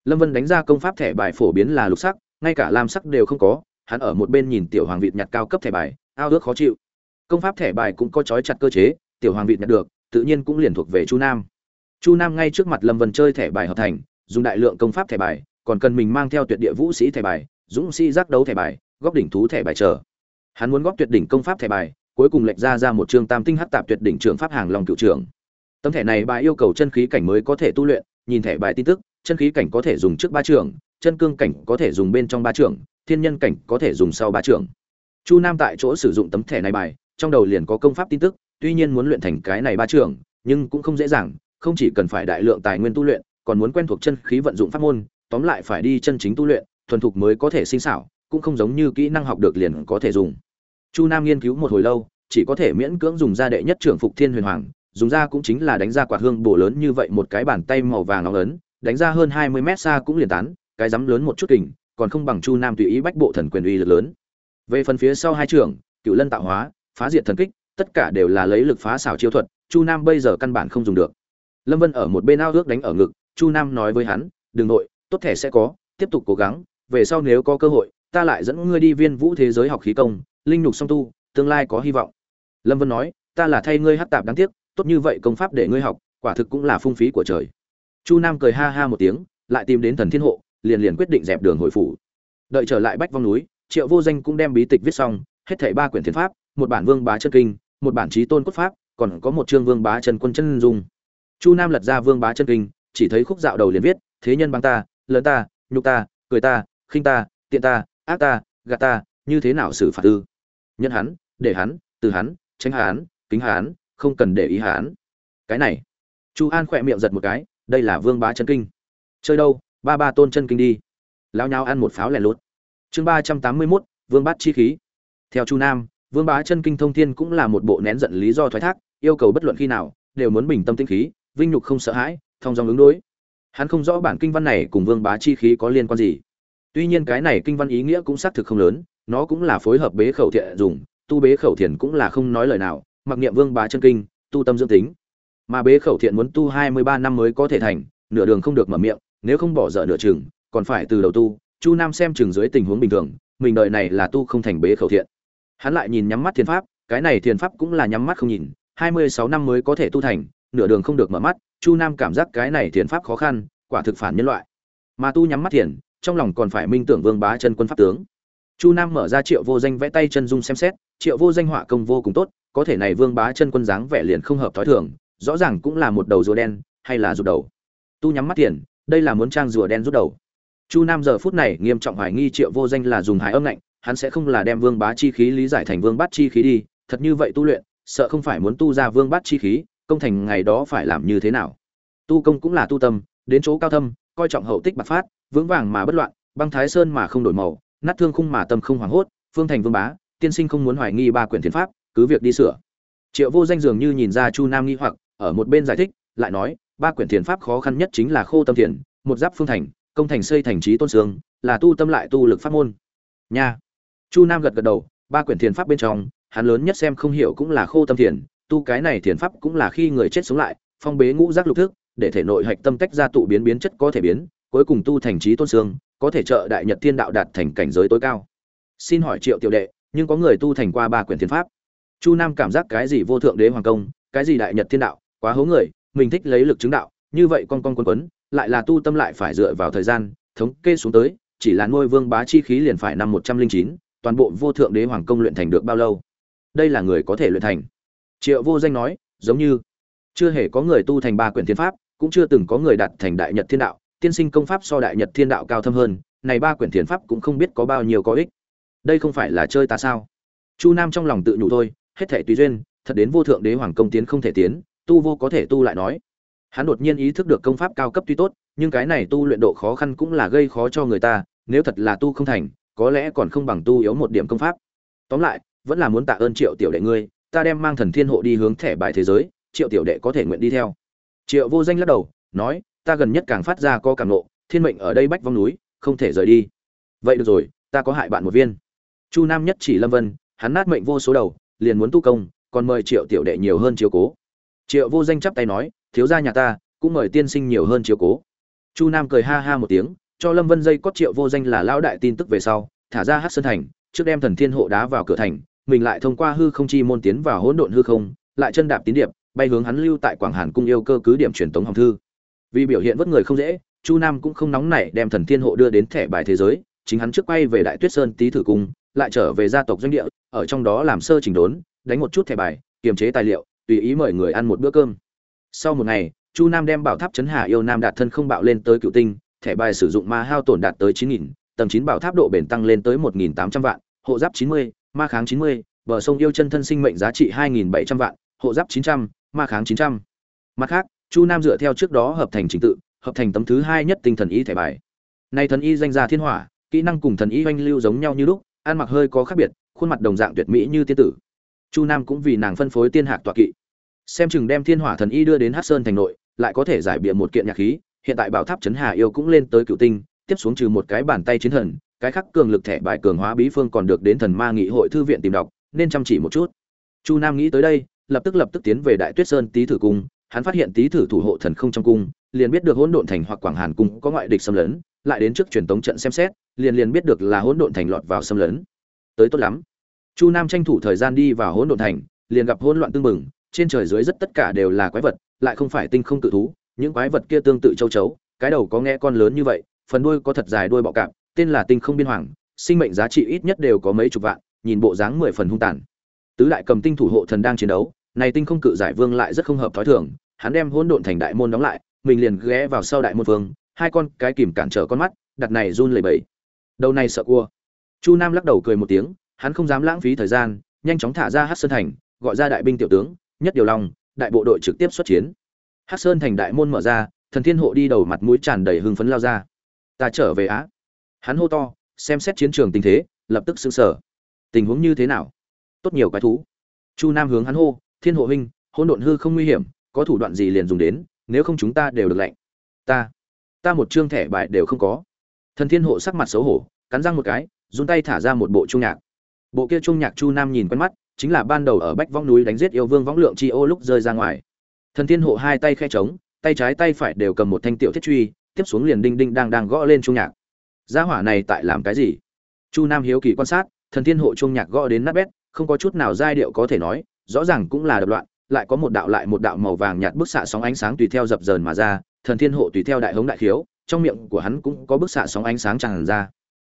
lâm vân đánh ra công pháp thẻ bài phổ biến là lục sắc, ngay cả lam sắc đều không có, hắn ở một bên nhìn tiểu hoàng vịt nhặt cao cấp thẻ bài, ao ước khó chịu. Công pháp thẻ bài cũng có trói chặt cơ chế, tiểu hoàng vịt nhặt được, tự nhiên cũng liền thuộc về chu nam. Chu nam ngay trước mặt lâm vân chơi thẻ bài hợp thành, dùng đại lượng công pháp thẻ bài, còn cần mình mang theo tuyệt địa vũ sĩ thẻ bài, dũng sĩ giác đấu thẻ bài góp đỉnh thú thẻ bài chờ. Hắn muốn góp tuyệt đỉnh công pháp thẻ bài, cuối cùng lệch ra ra một chương tam tinh hát tạp tuyệt đỉnh trường pháp hàng long cựu trưởng tấm thẻ này bài yêu cầu chân khí cảnh mới có thể tu luyện, nhìn thẻ bài tin tức, chân khí cảnh có thể dùng trước ba trường, chân cương cảnh có thể dùng bên trong ba trường, thiên nhân cảnh có thể dùng sau ba trường. Chu nam tại chỗ sử dụng tấm thẻ này bài, trong đầu liền có công pháp tin tức, tuy nhiên muốn luyện thành cái này ba trường, nhưng cũng không dễ dàng, không chỉ cần phải đại lượng tài nguyên tu luyện, còn muốn quen thuộc chân khí vận dụng pháp môn, tóm lại phải đi chân chính tu luyện, thuần thục mới có thể sinh xảo, cũng không giống như kỹ năng học được liền có thể dùng. Chu nam nghiên cứu một hồi lâu, chỉ có thể miễn cưỡng dùng ra đệ nhất trưởng phục thiên huyền hoàng dùng ra cũng chính là đánh ra quả hương bổ lớn như vậy, một cái bàn tay màu vàng nóng lớn, đánh ra hơn hai mươi mét xa cũng liền tán, cái giấm lớn một chút kình, còn không bằng chu nam tùy ý bách bộ thần quyền uy lực lớn. Về phần phía sau hai trưởng cựu lân tạo hóa, phá diệt thần kích, tất cả đều là lấy lực phá xảo chiêu thuật, chu nam bây giờ căn bản không dùng được. Lâm vân ở một bên ao ước đánh ở ngực, chu nam nói với hắn, đừng nội, tốt thể sẽ có, tiếp tục cố gắng, về sau nếu có cơ hội, ta lại dẫn ngươi đi viên vũ thế giới học khí công, linh nhục song tu, tương lai có hy vọng. Lâm vân nói, ta là thay ngươi hát tạp đáng tiếc tốt như vậy công pháp để ngươi học, quả thực cũng là phung phí của trời. Chu nam cười ha ha một tiếng, lại tìm đến thần thiên hộ, liền liền quyết định dẹp đường hồi phủ. Đợi trở lại bách vong núi, triệu vô danh cũng đem bí tịch viết xong, hết thảy ba quyển thiên pháp, một bản vương bá chân kinh, một bản trí tôn cốt pháp, còn có một chương vương bá chân quân chân dung. Chu nam lật ra vương bá chân kinh, chỉ thấy khúc dạo đầu liền viết, thế nhân băng ta, lớn ta, nhục ta, cười ta, khinh ta, tiện ta, ác ta, gạt ta, như thế nào xử phạt ư? Nhân hắn, để hắn, từ hắn, tránh hắn, kính hắn không cần để ý hắn cái này. Chu an khỏe miệng giật một cái, đây là vương bá chân kinh. Chơi đâu, ba ba tôn chân kinh đi. Lao nhau ăn một pháo lẻ lốt chương ba trăm tám mươi mốt, vương bát chi khí. Theo chu nam, vương bá chân kinh thông thiên cũng là một bộ nén giận lý do thoái thác, yêu cầu bất luận khi nào, đều muốn bình tâm tinh khí, vinh nhục không sợ hãi, thông dòng ứng đối. Hắn không rõ bản kinh văn này cùng vương bá chi khí có liên quan gì. Tuy nhiên cái này kinh văn ý nghĩa cũng xác thực không lớn, nó cũng là phối hợp bế khẩu thiện dùng, tu bế khẩu thiền cũng là không nói lời nào mặc niệm vương bá chân kinh, tu tâm dưỡng tính. Mà bế khẩu thiện muốn tu hai mươi ba năm mới có thể thành, nửa đường không được mở miệng, nếu không bỏ dở nửa chừng, còn phải từ đầu tu. Chu nam xem chừng dưới tình huống bình thường, mình đợi này là tu không thành bế khẩu thiện. Hắn lại nhìn nhắm mắt thiền pháp, cái này thiền pháp cũng là nhắm mắt không nhìn, hai mươi sáu năm mới có thể tu thành, nửa đường không được mở mắt. Chu nam cảm giác cái này thiền pháp khó khăn, quả thực phản nhân loại. Mà tu nhắm mắt thiền, trong lòng còn phải minh tưởng vương bá chân quân pháp tướng. Chu nam mở ra triệu vô danh vẽ tay chân dung xem xét, triệu vô danh họa công vô cùng tốt có thể này vương bá chân quân dáng vẻ liền không hợp thói thường, rõ ràng cũng là một đầu rùa đen, hay là rụt đầu. Tu nhắm mắt tiền đây là muốn trang rùa đen rút đầu. Chu nam giờ phút này nghiêm trọng hoài nghi triệu vô danh là dùng hái âm lạnh, hắn sẽ không là đem vương bá chi khí lý giải thành vương bát chi khí đi, thật như vậy tu luyện, sợ không phải muốn tu ra vương bát chi khí, công thành ngày đó phải làm như thế nào. Tu công cũng là tu tâm, đến chỗ cao thâm, coi trọng hậu tích bạc phát, vững vàng mà bất loạn, băng thái sơn mà không đổi màu, nát thương khung mà tâm không hoảng hốt, phương thành vương bá, tiên sinh không muốn hoài nghi ba quyển thiền pháp cứ việc đi sửa. Triệu vô danh dường như nhìn ra chu nam nghi hoặc, ở một bên giải thích, lại nói, ba quyển thiền pháp khó khăn nhất chính là khô tâm thiền, một giáp phương thành, công thành xây thành trí tôn sương, là tu tâm lại tu lực pháp môn. Nha. Chu nam gật gật đầu, ba quyển thiền pháp bên trong, hắn lớn nhất xem không hiểu cũng là khô tâm thiền, tu cái này thiền pháp cũng là khi người chết sống lại, phong bế ngũ giác lục thức, để thể nội hạch tâm tách ra tụ biến biến chất có thể biến, cuối cùng tu thành trí tôn xương có thể trợ đại nhật thiên đạo đạt thành cảnh giới tối cao. Xin hỏi triệu tiểu đệ, nhưng có người tu thành qua ba quyển thiền pháp? Chu nam cảm giác cái gì vô thượng đế hoàng công, cái gì đại nhật thiên đạo, quá hố người, mình thích lấy lực chứng đạo, như vậy con con quân quấn, lại là tu tâm lại phải dựa vào thời gian, thống kê xuống tới, chỉ là nuôi vương bá chi khí liền phải năm một trăm linh chín, toàn bộ vô thượng đế hoàng công luyện thành được bao lâu? Đây là người có thể luyện thành. Triệu vô danh nói, giống như chưa hề có người tu thành ba quyển thiên pháp, cũng chưa từng có người đạt thành đại nhật thiên đạo, tiên sinh công pháp so đại nhật thiên đạo cao thâm hơn, này ba quyển thiên pháp cũng không biết có bao nhiêu có ích. Đây không phải là chơi ta sao? Chu nam trong lòng tự nhủ thôi hết thể tùy duyên, thật đến vô thượng đế hoàng công tiến không thể tiến, tu vô có thể tu lại nói. Hắn đột nhiên ý thức được công pháp cao cấp tuy tốt, nhưng cái này tu luyện độ khó khăn cũng là gây khó cho người ta, nếu thật là tu không thành, có lẽ còn không bằng tu yếu một điểm công pháp. Tóm lại, vẫn là muốn tạ ơn triệu tiểu đệ ngươi, ta đem mang thần thiên hộ đi hướng thẻ bài thế giới, triệu tiểu đệ có thể nguyện đi theo. Triệu vô danh lắc đầu, nói, ta gần nhất càng phát ra có càng nộ, thiên mệnh ở đây bách vong núi, không thể rời đi. Vậy được rồi, ta có hại bạn một viên. Chu nam nhất chỉ lâm vân, hắn nát mệnh vô số đầu liền muốn tu công, còn mời triệu tiểu đệ nhiều hơn chiếu cố. Triệu vô danh chắp tay nói, thiếu gia nhà ta, cũng mời tiên sinh nhiều hơn chiếu cố. Chu nam cười ha ha một tiếng, cho lâm vân dây cót triệu vô danh là lão đại tin tức về sau, thả ra hát sơn thành, trước đem thần thiên hộ đá vào cửa thành, mình lại thông qua hư không chi môn tiến vào hỗn độn hư không, lại chân đạp tín điệp, bay hướng hắn lưu tại quảng hàn cung yêu cơ cứ điểm truyền tống hồng thư. Vì biểu hiện vất người không dễ, chu nam cũng không nóng nảy đem thần thiên hộ đưa đến thẻ bài thế giới, chính hắn trước quay về đại tuyết sơn tý thử cung lại trở về gia tộc doanh địa, ở trong đó làm sơ chỉnh đốn, đánh một chút thẻ bài, kiềm chế tài liệu, tùy ý mời người ăn một bữa cơm. Sau một ngày, chu nam đem bảo tháp chấn hà yêu nam đạt thân không bạo lên tới cựu tinh, thẻ bài sử dụng ma hao tổn đạt tới chín nghìn, tầng chín bảo tháp độ bền tăng lên tới một nghìn tám trăm vạn, hộ giáp chín mươi, ma kháng chín mươi, bờ sông yêu chân thân sinh mệnh giá trị hai nghìn bảy trăm vạn, hộ giáp chín trăm, ma kháng chín trăm. Mặt khác, chu nam dựa theo trước đó hợp thành trình tự, hợp thành tấm thứ hai nhất tinh thần y thẻ bài. Nay thần y danh gia thiên hỏa, kỹ năng cùng thần y oanh lưu giống nhau như lúc ăn mặc hơi có khác biệt, khuôn mặt đồng dạng tuyệt mỹ như tiên tử. Chu nam cũng vì nàng phân phối tiên hạc tọa kỵ. Xem chừng đem thiên hỏa thần y đưa đến hát sơn thành nội, lại có thể giải bịa một kiện nhạc khí, hiện tại bảo tháp trấn hà yêu cũng lên tới cựu tinh, tiếp xuống trừ một cái bàn tay chiến thần, cái khắc cường lực thẻ bài cường hóa bí phương còn được đến thần ma nghị hội thư viện tìm đọc, nên chăm chỉ một chút. Chu nam nghĩ tới đây, lập tức lập tức tiến về đại tuyết sơn tý thử cung, hắn phát hiện tý thử thủ hộ thần không trong cung, liền biết được hỗn độn thành hoặc quảng hàn cung có ngoại địch xâm lấn lại đến trước truyền tống trận xem xét, liền liền biết được là hỗn độn thành lọt vào xâm lấn. Tới tốt lắm. Chu nam tranh thủ thời gian đi vào hỗn độn thành, liền gặp hỗn loạn tương mừng trên trời dưới rất tất cả đều là quái vật, lại không phải tinh không tự thú, những quái vật kia tương tự châu chấu, cái đầu có nghe con lớn như vậy, phần đuôi có thật dài đuôi bọ cạp, tên là tinh không biên hoàng, sinh mệnh giá trị ít nhất đều có mấy chục vạn, nhìn bộ dáng mười phần hung tàn. Tứ đại cầm tinh thủ hộ thần đang chiến đấu, này tinh không cự giải vương lại rất không hợp thói thường, hắn đem hỗn độn thành đại môn đóng lại, mình liền ghé vào sau đại môn vương hai con cái kìm cản trở con mắt, đặt này run lẩy bẩy. Đầu này sợ cua. Chu nam lắc đầu cười một tiếng, hắn không dám lãng phí thời gian, nhanh chóng thả ra hát sơn thành, gọi ra đại binh tiểu tướng, nhất điều long, đại bộ đội trực tiếp xuất chiến. Hát sơn thành đại môn mở ra, thần thiên hộ đi đầu mặt mũi tràn đầy hưng phấn lao ra. Ta trở về á. Hắn hô to, xem xét chiến trường tình thế, lập tức xứng sở tình huống như thế nào? Tốt nhiều quái thú. Chu nam hướng hắn hô, thiên hộ huynh hôn độn hư không nguy hiểm, có thủ đoạn gì liền dùng đến, nếu không chúng ta đều được lệnh. Ta ta một chương thẻ bài đều không có. Thần thiên hộ sắc mặt xấu hổ, cắn răng một cái, run tay thả ra một bộ trung nhạc. Bộ kia trung nhạc chu nam nhìn quen mắt, chính là ban đầu ở bách vong núi đánh giết yêu vương võng lượng chi ô lúc rơi ra ngoài. Thần thiên hộ hai tay khe trống, tay trái tay phải đều cầm một thanh tiểu thiết truy, tiếp xuống liền đinh đinh đang đang gõ lên trung nhạc. Gia hỏa này tại làm cái gì? Chu nam hiếu kỳ quan sát, thần thiên hộ trung nhạc gõ đến nát bét, không có chút nào giai điệu có thể nói, rõ ràng cũng là đập loạn, lại có một đạo lại một đạo màu vàng nhạt bức xạ sóng ánh sáng tùy theo dập dờn mà ra thần thiên hộ tùy theo đại hống đại khiếu, trong miệng của hắn cũng có bức xạ sóng ánh sáng tràn ra.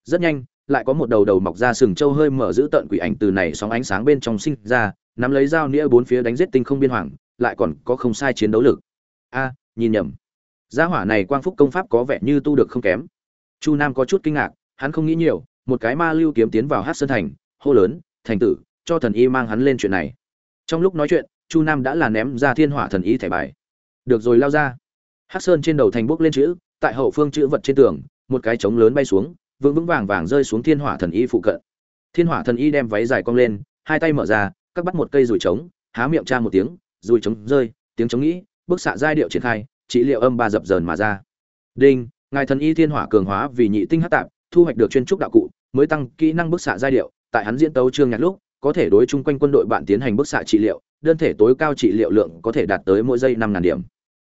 Rất nhanh, lại có một đầu đầu mọc ra sừng trâu hơi mở giữ tận quỷ ảnh từ này sóng ánh sáng bên trong sinh ra, nắm lấy dao nĩa bốn phía đánh giết tinh không biên hoàng, lại còn có không sai chiến đấu lực. A, nhìn nhầm. Gia hỏa này quang phúc công pháp có vẻ như tu được không kém. Chu nam có chút kinh ngạc, hắn không nghĩ nhiều, một cái ma lưu kiếm tiến vào hát sơn thành, hô lớn, thành tử, cho thần y mang hắn lên chuyện này. Trong lúc nói chuyện, chu nam đã là ném ra thiên hỏa thần y thẻ bài. Được rồi, lao ra. Hắc sơn trên đầu thành bốc lên chữ, tại hậu phương chữ vật trên tường, một cái trống lớn bay xuống, vững vững vàng vàng rơi xuống thiên hỏa thần y phụ cận. Thiên hỏa thần y đem váy dài cong lên, hai tay mở ra, các bắt một cây rùi trống, há miệng tra một tiếng, rùi trống rơi, tiếng trống nghĩ bức xạ giai điệu triển khai, trị liệu âm ba dập dờn mà ra. Đinh, ngài thần y thiên hỏa cường hóa vì nhị tinh hắc tạp, thu hoạch được chuyên trúc đạo cụ, mới tăng kỹ năng bức xạ giai điệu, tại hắn diễn tấu trương nhạc lúc, có thể đối chung quanh quân đội bạn tiến hành bức xạ trị liệu, đơn thể tối cao trị liệu lượng có thể đạt tới mỗi giây năm ngàn điểm.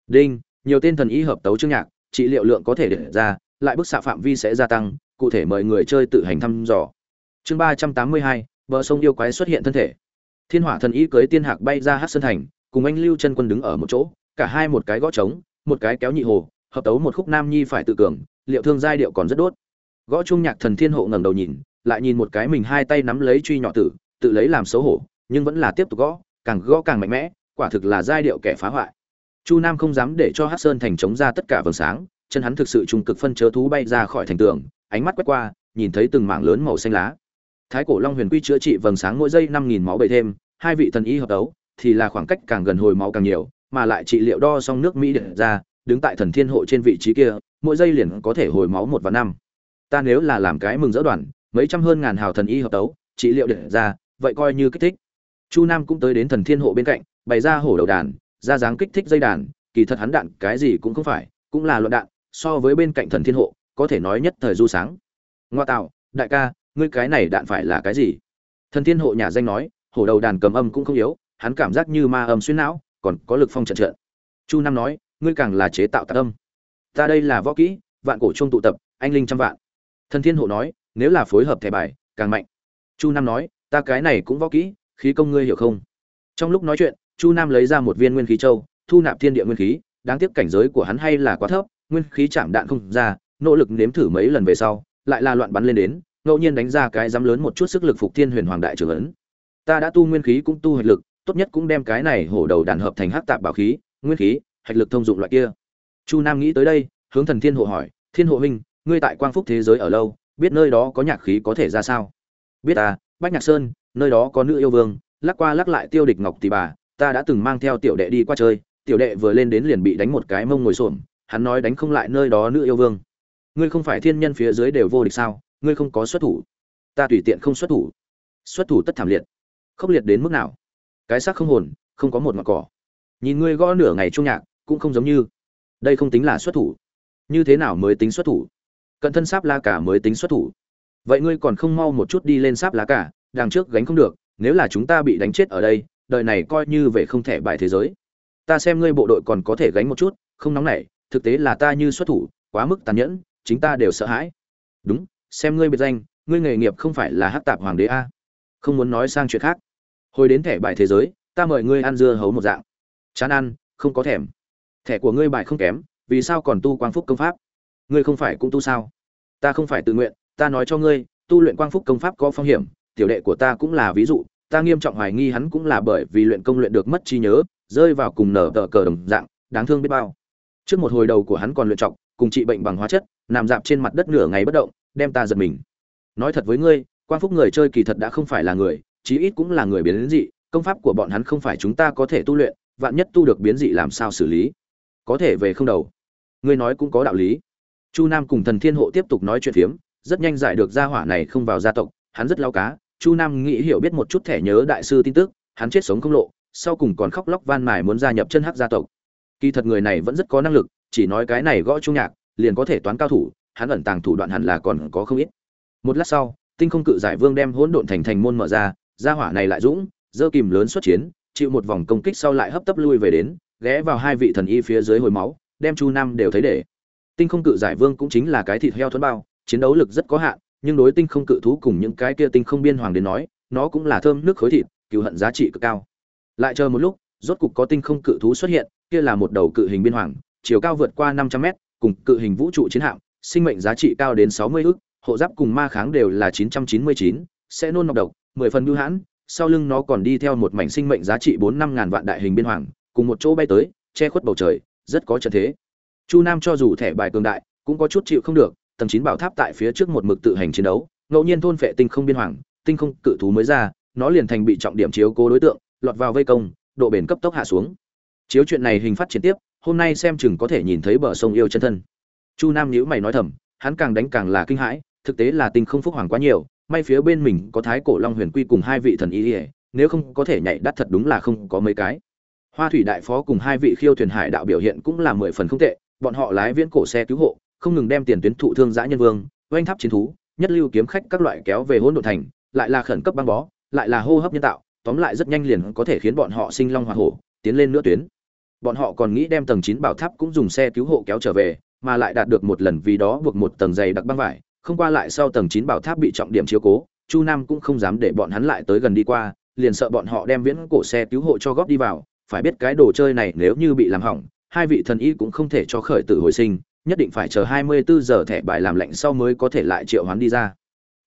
Đinh nhiều tên thần y hợp tấu chương nhạc, trị liệu lượng có thể để ra, lại bức xạ phạm vi sẽ gia tăng, cụ thể mời người chơi tự hành thăm dò. Chương ba trăm tám mươi hai, bờ sông yêu quái xuất hiện thân thể. Thiên hỏa thần y cưới tiên hạc bay ra hát sơn thành, cùng anh lưu chân quân đứng ở một chỗ, cả hai một cái gõ trống, một cái kéo nhị hồ, hợp tấu một khúc nam nhi phải tự cường, liệu thương giai điệu còn rất đốt. Gõ trung nhạc thần thiên hộ ngẩng đầu nhìn, lại nhìn một cái mình hai tay nắm lấy truy nhỏ tử, tự lấy làm xấu hổ, nhưng vẫn là tiếp tục gõ, càng gõ càng mạnh mẽ, quả thực là giai điệu kẻ phá hoại chu nam không dám để cho hát sơn thành chống ra tất cả vầng sáng, chân hắn thực sự trung cực phân chớ thú bay ra khỏi thành tường, ánh mắt quét qua, nhìn thấy từng mảng lớn màu xanh lá. Thái cổ long huyền quy chữa trị vầng sáng mỗi giây năm nghìn máu bầy thêm, hai vị thần y hợp đấu thì là khoảng cách càng gần hồi máu càng nhiều, mà lại trị liệu đo xong nước mỹ để ra, đứng tại thần thiên hộ trên vị trí kia, mỗi giây liền có thể hồi máu một và năm. Ta nếu là làm cái mừng dỡ đoàn, mấy trăm hơn ngàn hào thần y hợp đấu trị liệu để ra, vậy coi như kích thích. Chu nam cũng tới đến thần thiên hộ bên cạnh, bày ra hổ đầu đàn ra dáng kích thích dây đàn, kỳ thật hắn đạn cái gì cũng không phải, cũng là luận đạn, so với bên cạnh thần thiên hộ, có thể nói nhất thời du sáng. Ngoa tạo, đại ca, ngươi cái này đạn phải là cái gì? Thần thiên hộ nhà danh nói, hổ đầu đàn cầm âm cũng không yếu, hắn cảm giác như ma âm xuyên não, còn có lực phong trận trận. Chu nam nói, ngươi càng là chế tạo tạc âm. Ta đây là võ kỹ, vạn cổ trung tụ tập, anh linh trăm vạn. Thần thiên hộ nói, nếu là phối hợp thẻ bài, càng mạnh. Chu nam nói, ta cái này cũng võ kỹ, khí công ngươi hiểu không? Trong lúc nói chuyện chu nam lấy ra một viên nguyên khí châu, thu nạp thiên địa nguyên khí, đáng tiếc cảnh giới của hắn hay là quá thấp, nguyên khí chạm đạn không ra, nỗ lực nếm thử mấy lần về sau, lại là loạn bắn lên đến, ngẫu nhiên đánh ra cái dám lớn một chút sức lực phục thiên huyền hoàng đại trưởng ấn. Ta đã tu nguyên khí cũng tu hạch lực, tốt nhất cũng đem cái này hổ đầu đàn hợp thành hắc tạp bảo khí, nguyên khí, hạch lực thông dụng loại kia. Chu nam nghĩ tới đây, hướng thần thiên hộ hỏi, thiên hộ huynh, ngươi tại quang phúc thế giới ở lâu, biết nơi đó có nhạc khí có thể ra sao? Biết ta bách nhạc sơn, nơi đó có nữ yêu vương, lắc qua lắc lại tiêu địch ngọc tỷ bà ta đã từng mang theo tiểu đệ đi qua chơi, tiểu đệ vừa lên đến liền bị đánh một cái mông ngồi xổm, hắn nói đánh không lại nơi đó nữ yêu vương. Ngươi không phải thiên nhân phía dưới đều vô địch sao, ngươi không có xuất thủ. Ta tùy tiện không xuất thủ. Xuất thủ tất thảm liệt. Khốc liệt đến mức nào? Cái xác không hồn, không có một ngọn cỏ. Nhìn ngươi gõ nửa ngày trung nhạc, cũng không giống như. Đây không tính là xuất thủ. Như thế nào mới tính xuất thủ? Cận thân sáp la cả mới tính xuất thủ. Vậy ngươi còn không mau một chút đi lên sáp lá cả, đằng trước gánh không được, nếu là chúng ta bị đánh chết ở đây đời này coi như về không thể bại thế giới. Ta xem ngươi bộ đội còn có thể gánh một chút, không nóng nảy, thực tế là ta như xuất thủ, quá mức tàn nhẫn, chính ta đều sợ hãi. Đúng, xem ngươi biệt danh, ngươi nghề nghiệp không phải là hắc tạp hoàng đế a. Không muốn nói sang chuyện khác. Hồi đến thẻ bài thế giới, ta mời ngươi ăn dưa hấu một dạng. Chán ăn, không có thèm. Thẻ của ngươi bài không kém, vì sao còn tu quang phúc công pháp? Ngươi không phải cũng tu sao? Ta không phải tự nguyện, ta nói cho ngươi, tu luyện quang phúc công pháp có phong hiểm, tiểu đệ của ta cũng là ví dụ ta nghiêm trọng hoài nghi hắn cũng là bởi vì luyện công luyện được mất trí nhớ, rơi vào cùng nở tờ cờ đồng dạng, đáng thương biết bao. Trước một hồi đầu của hắn còn luyện trọng, cùng trị bệnh bằng hóa chất, nằm dạp trên mặt đất nửa ngày bất động, đem ta giật mình. Nói thật với ngươi quang phúc người chơi kỳ thật đã không phải là người, chí ít cũng là người biến dị, công pháp của bọn hắn không phải chúng ta có thể tu luyện, vạn nhất tu được biến dị làm sao xử lý? Có thể về không đầu. Ngươi nói cũng có đạo lý. Chu nam cùng thần thiên hộ tiếp tục nói chuyện phiếm, rất nhanh giải được gia hỏa này không vào gia tộc, hắn rất lao cá chu nam nghĩ hiểu biết một chút thẻ nhớ đại sư tin tức, hắn chết sống không lộ, sau cùng còn khóc lóc van mài muốn gia nhập chân hắc gia tộc. Kỳ thật người này vẫn rất có năng lực, chỉ nói cái này gõ trung nhạc, liền có thể toán cao thủ, hắn ẩn tàng thủ đoạn hẳn là còn có không ít. Một lát sau, tinh không cự giải vương đem hỗn độn thành thành môn mở ra, gia hỏa này lại dũng dơ kìm lớn xuất chiến, chịu một vòng công kích sau lại hấp tấp lui về đến, ghé vào hai vị thần y phía dưới hồi máu, đem chu nam đều thấy để. Tinh không cự giải vương cũng chính là cái thịt heo thuẫn bao, chiến đấu lực rất có hạn nhưng đối tinh không cự thú cùng những cái kia tinh không biên hoàng đến nói, nó cũng là thơm nước khối thịt cứu hận giá trị cực cao. Lại chờ một lúc, rốt cục có tinh không cự thú xuất hiện, kia là một đầu cự hình biên hoàng, chiều cao vượt qua năm trăm mét, cùng cự hình vũ trụ chiến hạm, sinh mệnh giá trị cao đến sáu mươi ức, hộ giáp cùng ma kháng đều là chín trăm chín mươi chín, sẽ nôn nọc độc, mười phần lưu hãn, sau lưng nó còn đi theo một mảnh sinh mệnh giá trị bốn năm ngàn vạn đại hình biên hoàng, cùng một chỗ bay tới, che khuất bầu trời, rất có trận thế. Chu nam cho dù thẻ bài cường đại, cũng có chút chịu không được tầng chín bảo tháp tại phía trước một mực tự hành chiến đấu, ngẫu nhiên thôn phệ tinh không biên hoàng, tinh không cự thú mới ra, nó liền thành bị trọng điểm chiếu cố đối tượng, lọt vào vây công, độ bền cấp tốc hạ xuống. Chiếu chuyện này hình phát triển tiếp, hôm nay xem chừng có thể nhìn thấy bờ sông yêu chân thân. Chu nam nhíu mày nói thầm, hắn càng đánh càng là kinh hãi, thực tế là tinh không phúc hoàng quá nhiều, may phía bên mình có thái cổ long huyền quy cùng hai vị thần y ỉa nếu không có thể nhảy đắt thật đúng là không có mấy cái. Hoa thủy đại phó cùng hai vị khiêu thuyền hải đạo biểu hiện cũng là mười phần không tệ, bọn họ lái viễn cổ xe cứu hộ không ngừng đem tiền tuyến thụ thương giã nhân vương, oanh tháp chiến thú, nhất lưu kiếm khách các loại kéo về hỗn độn thành, lại là khẩn cấp băng bó, lại là hô hấp nhân tạo, tóm lại rất nhanh liền có thể khiến bọn họ sinh long hoa hổ, tiến lên nữa tuyến. Bọn họ còn nghĩ đem tầng chín bảo tháp cũng dùng xe cứu hộ kéo trở về, mà lại đạt được một lần vì đó buộc một tầng dày đặc băng vải, không qua lại sau tầng chín bảo tháp bị trọng điểm chiếu cố, chu nam cũng không dám để bọn hắn lại tới gần đi qua, liền sợ bọn họ đem viễn cổ xe cứu hộ cho góp đi vào, phải biết cái đồ chơi này nếu như bị làm hỏng, hai vị thần y cũng không thể cho khởi tử hồi sinh nhất định phải chờ 24 giờ thẻ bài làm lạnh sau mới có thể lại triệu hoán đi ra.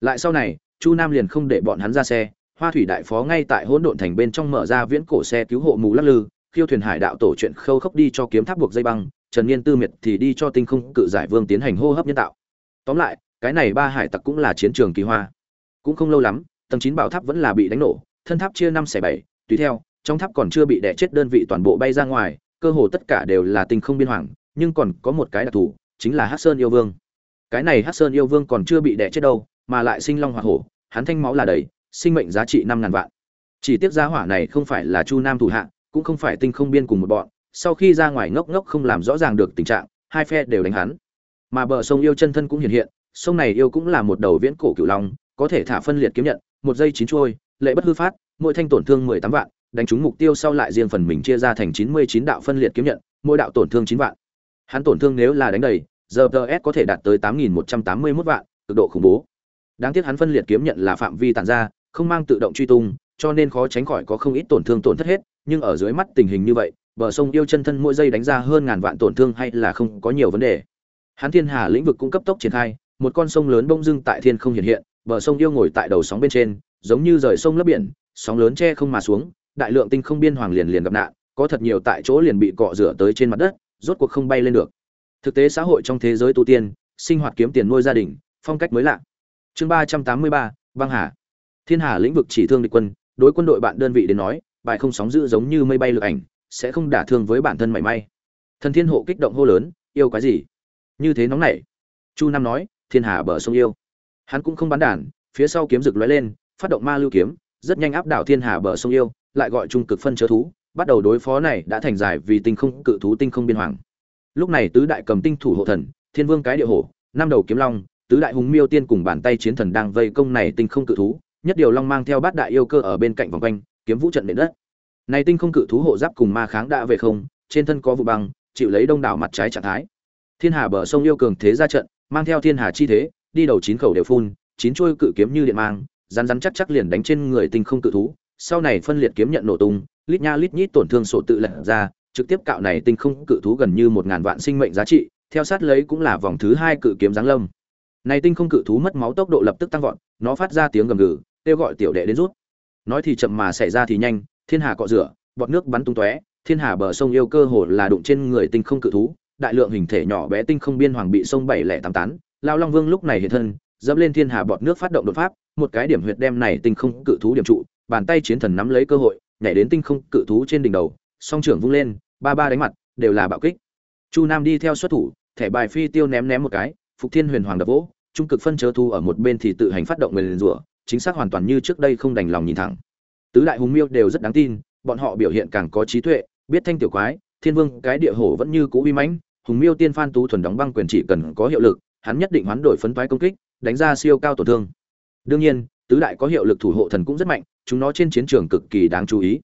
Lại sau này, chu nam liền không để bọn hắn ra xe, hoa thủy đại phó ngay tại hỗn độn thành bên trong mở ra viễn cổ xe cứu hộ mù lắc lư, khiêu thuyền hải đạo tổ chuyện khâu khốc đi cho kiếm tháp buộc dây băng, trần niên tư miệt thì đi cho tinh không cự giải vương tiến hành hô hấp nhân tạo. Tóm lại, cái này ba hải tặc cũng là chiến trường kỳ hoa. Cũng không lâu lắm, tầng chín bảo tháp vẫn là bị đánh nổ, thân tháp chia năm xẻ bảy, tùy theo, trong tháp còn chưa bị đè chết đơn vị toàn bộ bay ra ngoài, cơ hồ tất cả đều là tinh không biên hoàng nhưng còn có một cái đặc thù, chính là hắc sơn yêu vương. Cái này hắc sơn yêu vương còn chưa bị đẻ chết đâu, mà lại sinh long hoa hổ, hắn thanh máu là đầy, sinh mệnh giá trị năm ngàn vạn. Chỉ tiếc giá hỏa này không phải là chu nam thủ hạ, cũng không phải tinh không biên cùng một bọn, sau khi ra ngoài ngốc ngốc không làm rõ ràng được tình trạng, hai phe đều đánh hắn. Mà bờ sông yêu chân thân cũng hiện hiện, sông này yêu cũng là một đầu viễn cổ cửu long, có thể thả phân liệt kiếm nhận, một dây chín trôi, lệ bất hư phát, mỗi thanh tổn thương mười tám vạn, đánh trúng mục tiêu sau lại riêng phần mình chia ra thành chín mươi chín đạo phân liệt kiếm nhận, mỗi đạo tổn thương chín vạn hắn tổn thương nếu là đánh đầy, giờ ts có thể đạt tới tám nghìn một trăm tám mươi mốt vạn, cực độ khủng bố. Đáng tiếc hắn phân liệt kiếm nhận là phạm vi tàn ra, không mang tự động truy tung, cho nên khó tránh khỏi có không ít tổn thương tổn thất hết, nhưng ở dưới mắt tình hình như vậy, bờ sông yêu chân thân mỗi giây đánh ra hơn ngàn vạn tổn thương hay là không có nhiều vấn đề. Hắn thiên hà lĩnh vực cũng cấp tốc triển khai, một con sông lớn bông dưng tại thiên không hiện hiện, bờ sông yêu ngồi tại đầu sóng bên trên, giống như rời sông lấp biển, sóng lớn che không mà xuống, đại lượng tinh không biên hoàng liền liền gặp nạn, có thật nhiều tại chỗ liền bị cọ rửa tới trên mặt đất rốt cuộc không bay lên được. Thực tế xã hội trong thế giới tu tiên, sinh hoạt kiếm tiền nuôi gia đình, phong cách mới lạ. Chương ba trăm tám mươi ba, băng hà. Thiên hà lĩnh vực chỉ thương địch quân, đối quân đội bạn đơn vị đến nói, bài không sóng giữ giống như mây bay lượn ảnh, sẽ không đả thương với bản thân mảy may. Thần thiên hộ kích động hô lớn, yêu cái gì? Như thế nóng nảy. Chu nam nói, thiên hà bờ sông yêu. Hắn cũng không bán đàn, phía sau kiếm rực lóe lên, phát động ma lưu kiếm, rất nhanh áp đảo thiên hà bờ sông yêu, lại gọi trung cực phân chớ thú bắt đầu đối phó này đã thành giải vì tinh không, cự thú tinh không biên hoàng. Lúc này tứ đại cầm tinh thủ hộ thần, thiên vương cái địa hổ, năm đầu kiếm long, tứ đại hùng miêu tiên cùng bàn tay chiến thần đang vây công này tinh không, cự thú, nhất điều long mang theo bát đại yêu cơ ở bên cạnh vòng quanh, kiếm vũ trận nền đất. Này tinh không, cự thú hộ giáp cùng ma kháng đã về không, trên thân có vụ băng, chịu lấy đông đảo mặt trái trạng thái. Thiên hà bờ sông yêu cường thế ra trận, mang theo thiên hà chi thế, đi đầu chín khẩu đều phun, chín chuôi cự kiếm như điện mang, rắn rắn chắc chắc liền đánh trên người tinh không, cự thú. Sau này phân liệt kiếm nhận nổ tung lít nha lít nhít tổn thương sổ tự lật ra, trực tiếp cạo này tinh không cự thú gần như một ngàn vạn sinh mệnh giá trị, theo sát lấy cũng là vòng thứ hai cự kiếm giáng lâm. Này tinh không cự thú mất máu tốc độ lập tức tăng vọt, nó phát ra tiếng gầm gừ, kêu gọi tiểu đệ đến rút. Nói thì chậm mà xảy ra thì nhanh, thiên hà cọ rửa, bọt nước bắn tung tóe, thiên hà bờ sông yêu cơ hồ là đụng trên người tinh không cự thú, đại lượng hình thể nhỏ bé tinh không biên hoàng bị sông bảy lẻ tám tán. Lao long vương lúc này hiện thân, dẫm lên thiên hà bọt nước phát động đột pháp, một cái điểm huyệt đem này tinh không cự thú điểm trụ, bàn tay chiến thần nắm lấy cơ hội nhảy đến tinh không cự thú trên đỉnh đầu, song trưởng vung lên, ba ba đánh mặt, đều là bạo kích. Chu nam đi theo xuất thủ, thẻ bài phi tiêu ném ném một cái, phục thiên huyền hoàng đập vỗ, trung cực phân chớ thu ở một bên thì tự hành phát động nguyền rủa, chính xác hoàn toàn như trước đây không đành lòng nhìn thẳng. Tứ đại hùng miêu đều rất đáng tin, bọn họ biểu hiện càng có trí tuệ, biết thanh tiểu quái, thiên vương, cái địa hổ vẫn như cũ uy mãnh, hùng miêu tiên phan tú thuần đóng băng quyền chỉ cần có hiệu lực, hắn nhất định hoán đổi phấn toái công kích, đánh ra siêu cao tổn thương. Đương nhiên, tứ đại có hiệu lực thủ hộ thần cũng rất mạnh chúng nó trên chiến trường cực kỳ đáng chú ý.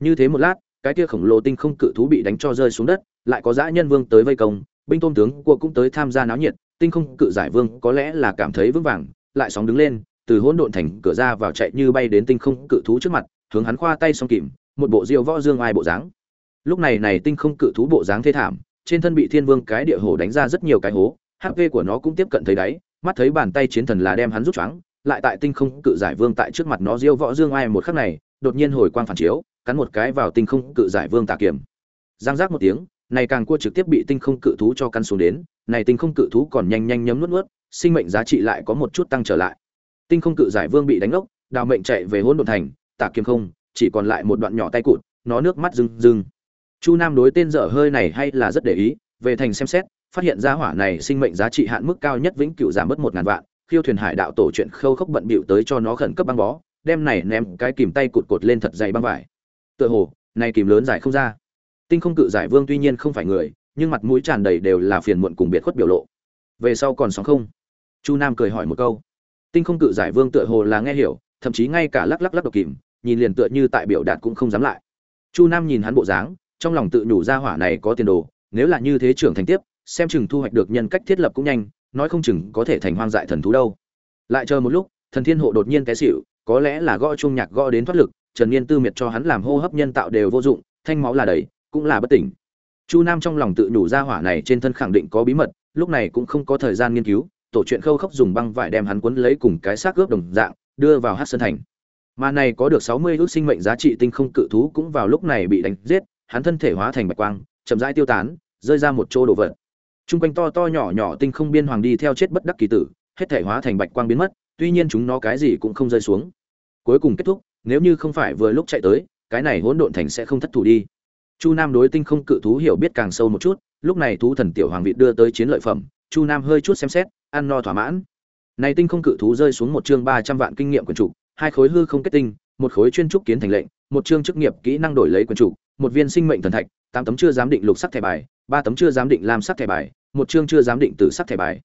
Như thế một lát, cái kia khổng lồ tinh không cự thú bị đánh cho rơi xuống đất, lại có dã nhân vương tới vây công, binh tôn tướng của cũng tới tham gia náo nhiệt, tinh không cự giải vương có lẽ là cảm thấy vững vàng, lại sóng đứng lên, từ hỗn độn thành cửa ra vào chạy như bay đến tinh không cự thú trước mặt, hướng hắn khoa tay song kìm, một bộ diêu võ dương ai bộ dáng. Lúc này này tinh không cự thú bộ dáng thê thảm, trên thân bị thiên vương cái địa hổ đánh ra rất nhiều cái hố hp của nó cũng tiếp cận thấy đáy, mắt thấy bàn tay chiến thần là đem hắn rút choáng lại tại tinh không cự giải vương tại trước mặt nó diêu võ dương ai một khắc này, đột nhiên hồi quang phản chiếu, cắn một cái vào tinh không cự giải vương tà kiểm giang giác một tiếng, này càng cua trực tiếp bị tinh không cự thú cho căn xuống đến, này tinh không cự thú còn nhanh nhanh nhấm nuốt nuốt, sinh mệnh giá trị lại có một chút tăng trở lại. Tinh không cự giải vương bị đánh ốc đào mệnh chạy về hỗn độn thành, tà kiếm không, chỉ còn lại một đoạn nhỏ tay cụt, nó nước mắt rưng rưng. Chu nam đối tên dở hơi này hay là rất để ý, về thành xem xét, phát hiện ra hỏa này sinh mệnh giá trị hạn mức cao nhất vĩnh cửu giảm mất một ngàn vạn khiêu thuyền hải đạo tổ chuyện khâu khốc bận bịu tới cho nó khẩn cấp băng bó, đem này ném cái kìm tay cụt cột lên thật dày băng vải. Tựa hồ, này kìm lớn giải không ra. Tinh không cự giải vương tuy nhiên không phải người, nhưng mặt mũi tràn đầy đều là phiền muộn cùng biệt khuất biểu lộ. Về sau còn sóng không? Chu nam cười hỏi một câu. Tinh không cự giải vương tựa hồ là nghe hiểu, thậm chí ngay cả lắc lắc lắc độc kìm, nhìn liền tựa như tại biểu đạt cũng không dám lại. Chu nam nhìn hắn bộ dáng, trong lòng tự nhủ ra hỏa này có tiền đồ, nếu là như thế trưởng thành tiếp, xem chừng thu hoạch được nhân cách thiết lập cũng nhanh nói không chừng có thể thành hoang dại thần thú đâu. Lại chờ một lúc, thần thiên hộ đột nhiên té xỉu, có lẽ là gõ chuông nhạc gõ đến thoát lực, trần niên tư miệt cho hắn làm hô hấp nhân tạo đều vô dụng, thanh máu là đầy, cũng là bất tỉnh. Chu nam trong lòng tự nhủ ra hỏa này trên thân khẳng định có bí mật, lúc này cũng không có thời gian nghiên cứu, tổ chuyện khâu khốc dùng băng vải đem hắn quấn lấy cùng cái xác ướp đồng dạng, đưa vào hát sơn thành. Mà này có được sáu mươi ước sinh mệnh giá trị tinh không cự thú cũng vào lúc này bị đánh giết, hắn thân thể hóa thành bạch quang, chậm rãi tiêu tán, rơi ra một chỗ đồ vật. Trung quanh to to nhỏ nhỏ tinh không biên hoàng đi theo chết bất đắc kỳ tử, hết thể hóa thành bạch quang biến mất, tuy nhiên chúng nó cái gì cũng không rơi xuống. Cuối cùng kết thúc, nếu như không phải vừa lúc chạy tới, cái này hỗn độn thành sẽ không thất thủ đi. Chu Nam đối tinh không cự thú hiểu biết càng sâu một chút, lúc này thú thần tiểu hoàng vị đưa tới chiến lợi phẩm, Chu Nam hơi chút xem xét, ăn no thỏa mãn. Này tinh không cự thú rơi xuống một chương ba trăm vạn kinh nghiệm quyền chủ, hai khối hư không kết tinh, một khối chuyên trúc kiến thành lệnh, một chương chức nghiệp kỹ năng đổi lấy quyền chủ, một viên sinh mệnh thần thạch, tám tấm chưa giám định lục sắc thẻ bài, ba tấm chưa giám định lam sắc thẻ bài, một chương chưa giám định tử sắc thẻ bài.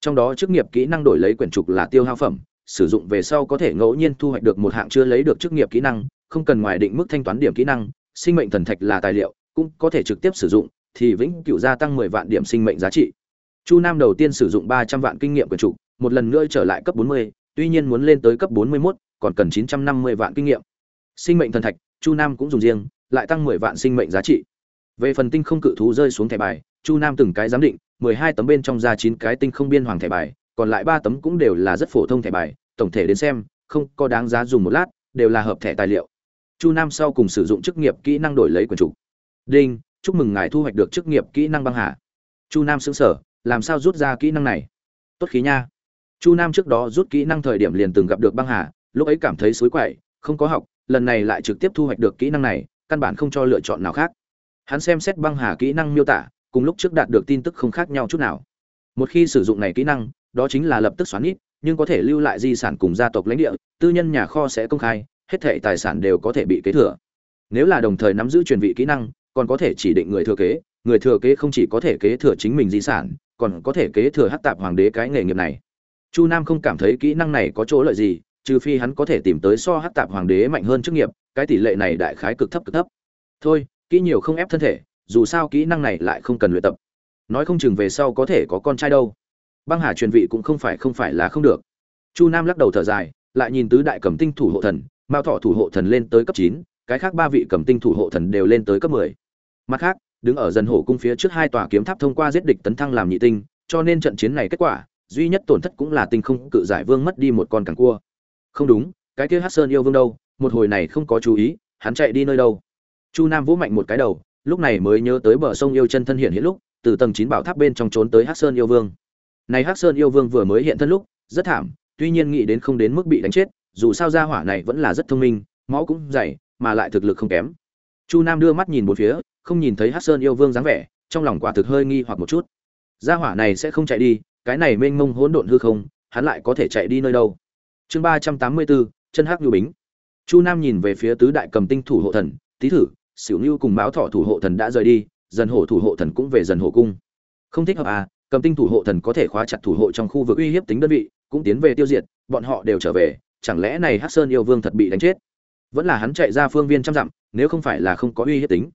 Trong đó chức nghiệp kỹ năng đổi lấy quyển trục là tiêu hao phẩm, sử dụng về sau có thể ngẫu nhiên thu hoạch được một hạng chưa lấy được chức nghiệp kỹ năng, không cần ngoài định mức thanh toán điểm kỹ năng, sinh mệnh thần thạch là tài liệu, cũng có thể trực tiếp sử dụng, thì vĩnh cửu gia tăng 10 vạn điểm sinh mệnh giá trị. Chu Nam đầu tiên sử dụng 300 vạn kinh nghiệm quyển trục, một lần nữa trở lại cấp 40, tuy nhiên muốn lên tới cấp 41, còn cần 950 vạn kinh nghiệm. Sinh mệnh thần thạch, Chu Nam cũng dùng riêng, lại tăng 10 vạn sinh mệnh giá trị. Về phần tinh không cự thú rơi xuống thẻ bài, Chu Nam từng cái giám định, 12 tấm bên trong ra 9 cái tinh không biên hoàng thẻ bài, còn lại 3 tấm cũng đều là rất phổ thông thẻ bài, tổng thể đến xem, không có đáng giá dùng một lát, đều là hợp thẻ tài liệu. Chu Nam sau cùng sử dụng chức nghiệp kỹ năng đổi lấy quyền chủ. Đinh, chúc mừng ngài thu hoạch được chức nghiệp kỹ năng băng hà. Chu Nam sững sở, làm sao rút ra kỹ năng này? Tốt khí nha. Chu Nam trước đó rút kỹ năng thời điểm liền từng gặp được băng hà, lúc ấy cảm thấy suối quậy, không có học, lần này lại trực tiếp thu hoạch được kỹ năng này, căn bản không cho lựa chọn nào khác. Hắn xem xét băng hà kỹ năng miêu tả, cùng lúc trước đạt được tin tức không khác nhau chút nào. Một khi sử dụng này kỹ năng, đó chính là lập tức xoắn ít, nhưng có thể lưu lại di sản cùng gia tộc lãnh địa, tư nhân nhà kho sẽ công khai, hết thảy tài sản đều có thể bị kế thừa. Nếu là đồng thời nắm giữ truyền vị kỹ năng, còn có thể chỉ định người thừa kế, người thừa kế không chỉ có thể kế thừa chính mình di sản, còn có thể kế thừa hắc tạp hoàng đế cái nghề nghiệp này. Chu Nam không cảm thấy kỹ năng này có chỗ lợi gì, trừ phi hắn có thể tìm tới so hắc tạp hoàng đế mạnh hơn chức nghiệp, cái tỷ lệ này đại khái cực thấp cực thấp. Thôi, kỹ nhiều không ép thân thể, dù sao kỹ năng này lại không cần luyện tập. Nói không chừng về sau có thể có con trai đâu. Băng hà truyền vị cũng không phải không phải là không được. Chu nam lắc đầu thở dài lại nhìn tứ đại cầm tinh thủ hộ thần mao thọ thủ hộ thần lên tới cấp chín cái khác ba vị cầm tinh thủ hộ thần đều lên tới cấp mười. Mặt khác đứng ở dân hổ cung phía trước hai tòa kiếm tháp thông qua giết địch tấn thăng làm nhị tinh cho nên trận chiến này kết quả duy nhất tổn thất cũng là tinh không cự giải vương mất đi một con càng cua. Không đúng cái kia hát sơn yêu vương đâu một hồi này không có chú ý hắn chạy đi nơi đâu? Chu nam vỗ mạnh một cái đầu, lúc này mới nhớ tới bờ sông yêu chân thân hiện hiện lúc, từ tầng chín bảo tháp bên trong trốn tới hắc sơn yêu vương. Này hắc sơn yêu vương vừa mới hiện thân lúc, rất thảm, tuy nhiên nghĩ đến không đến mức bị đánh chết, dù sao gia hỏa này vẫn là rất thông minh, máu cũng dày, mà lại thực lực không kém. Chu nam đưa mắt nhìn một phía, không nhìn thấy hắc sơn yêu vương dáng vẻ, trong lòng quả thực hơi nghi hoặc một chút. Gia hỏa này sẽ không chạy đi, cái này mênh mông hỗn độn hư không, hắn lại có thể chạy đi nơi đâu? Chương ba trăm tám mươi bốn, chân hắc nhu bính. Chu nam nhìn về phía tứ đại cầm tinh thủ hộ thần tý thử xỉu như cùng báo thọ thủ hộ thần đã rời đi, dần hổ thủ hộ thần cũng về dần hổ cung. Không thích hợp à cầm tinh thủ hộ thần có thể khóa chặt thủ hộ trong khu vực uy hiếp tính đơn vị, cũng tiến về tiêu diệt, bọn họ đều trở về, chẳng lẽ này hắc sơn yêu vương thật bị đánh chết? Vẫn là hắn chạy ra phương viên trăm dặm, nếu không phải là không có uy hiếp tính.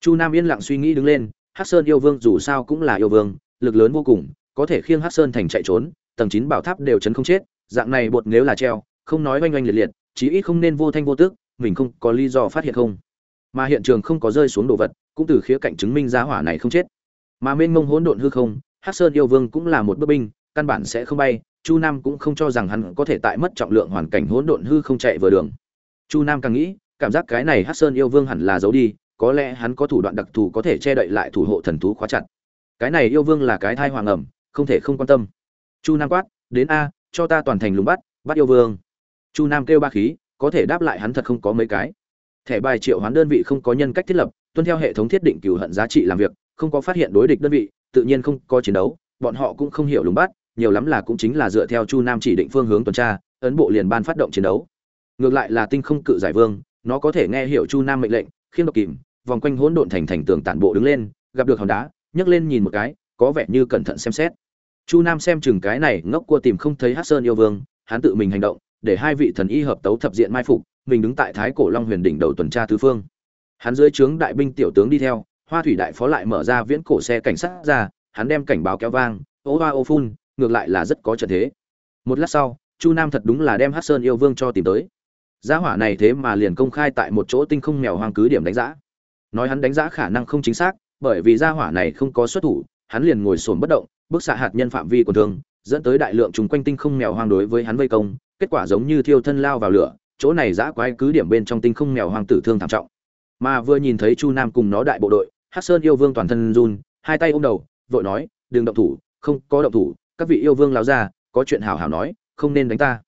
Chu nam yên lặng suy nghĩ đứng lên, hắc sơn yêu vương dù sao cũng là yêu vương, lực lớn vô cùng, có thể khiêng hắc sơn thành chạy trốn, tầng chín bảo tháp đều chấn không chết, dạng này bột nếu là treo, không nói oanh oanh liệt liệt, chí ít không nên vô thanh vô tước mình không có lý do phát hiện không mà hiện trường không có rơi xuống đồ vật, cũng từ khía cạnh chứng minh giá hỏa này không chết. Mà mênh mông hỗn độn hư không, hắc sơn yêu vương cũng là một bước binh, căn bản sẽ không bay, chu nam cũng không cho rằng hắn có thể tại mất trọng lượng hoàn cảnh hỗn độn hư không chạy vừa đường. Chu nam càng nghĩ, cảm giác cái này hắc sơn yêu vương hẳn là giấu đi, có lẽ hắn có thủ đoạn đặc thù có thể che đậy lại thủ hộ thần thú khóa chặt. Cái này yêu vương là cái thai hoàng ẩm, không thể không quan tâm. Chu nam quát, đến a, cho ta toàn thành lùng bắt bắt yêu vương. Chu nam kêu ba khí, có thể đáp lại hắn thật không có mấy cái thẻ bài triệu hoán đơn vị không có nhân cách thiết lập, tuân theo hệ thống thiết định cửu hận giá trị làm việc, không có phát hiện đối địch đơn vị, tự nhiên không có chiến đấu, bọn họ cũng không hiểu lùng bắt, nhiều lắm là cũng chính là dựa theo chu nam chỉ định phương hướng tuần tra, ấn bộ liền ban phát động chiến đấu. Ngược lại là tinh không cự giải vương, nó có thể nghe hiểu chu nam mệnh lệnh khiêm độc kìm, vòng quanh hỗn độn thành thành tường tản bộ đứng lên, gặp được hòn đá, nhấc lên nhìn một cái, có vẻ như cẩn thận xem xét. Chu nam xem chừng cái này, ngốc cua tìm không thấy hát sơn yêu vương, hắn tự mình hành động, để hai vị thần y hợp tấu thập diện mai phục mình đứng tại thái cổ long huyền đỉnh đầu tuần tra tứ phương. Hắn dưới trướng đại binh tiểu tướng đi theo, hoa thủy đại phó lại mở ra viễn cổ xe cảnh sát ra, hắn đem cảnh báo kéo vang, ô hoa ô phun, ngược lại là rất có trận thế. Một lát sau, chu nam thật đúng là đem hát sơn yêu vương cho tìm tới. Giá hỏa này thế mà liền công khai tại một chỗ tinh không mèo hoang cứ điểm đánh giá nói hắn đánh giá khả năng không chính xác, bởi vì gia hỏa này không có xuất thủ, hắn liền ngồi sồn bất động bức xạ hạt nhân phạm vi của thương dẫn tới đại lượng chúng quanh tinh không mèo hoang đối với hắn vây công, kết quả giống như thiêu thân lao vào lửa chỗ này giã quái cứ điểm bên trong tinh không mèo hoàng tử thương thảm trọng. Mà vừa nhìn thấy chu nam cùng nó đại bộ đội hát sơn yêu vương toàn thân run, hai tay ôm đầu, vội nói, đừng động thủ, không có động thủ, các vị yêu vương láo ra có chuyện hảo hảo nói, không nên đánh ta.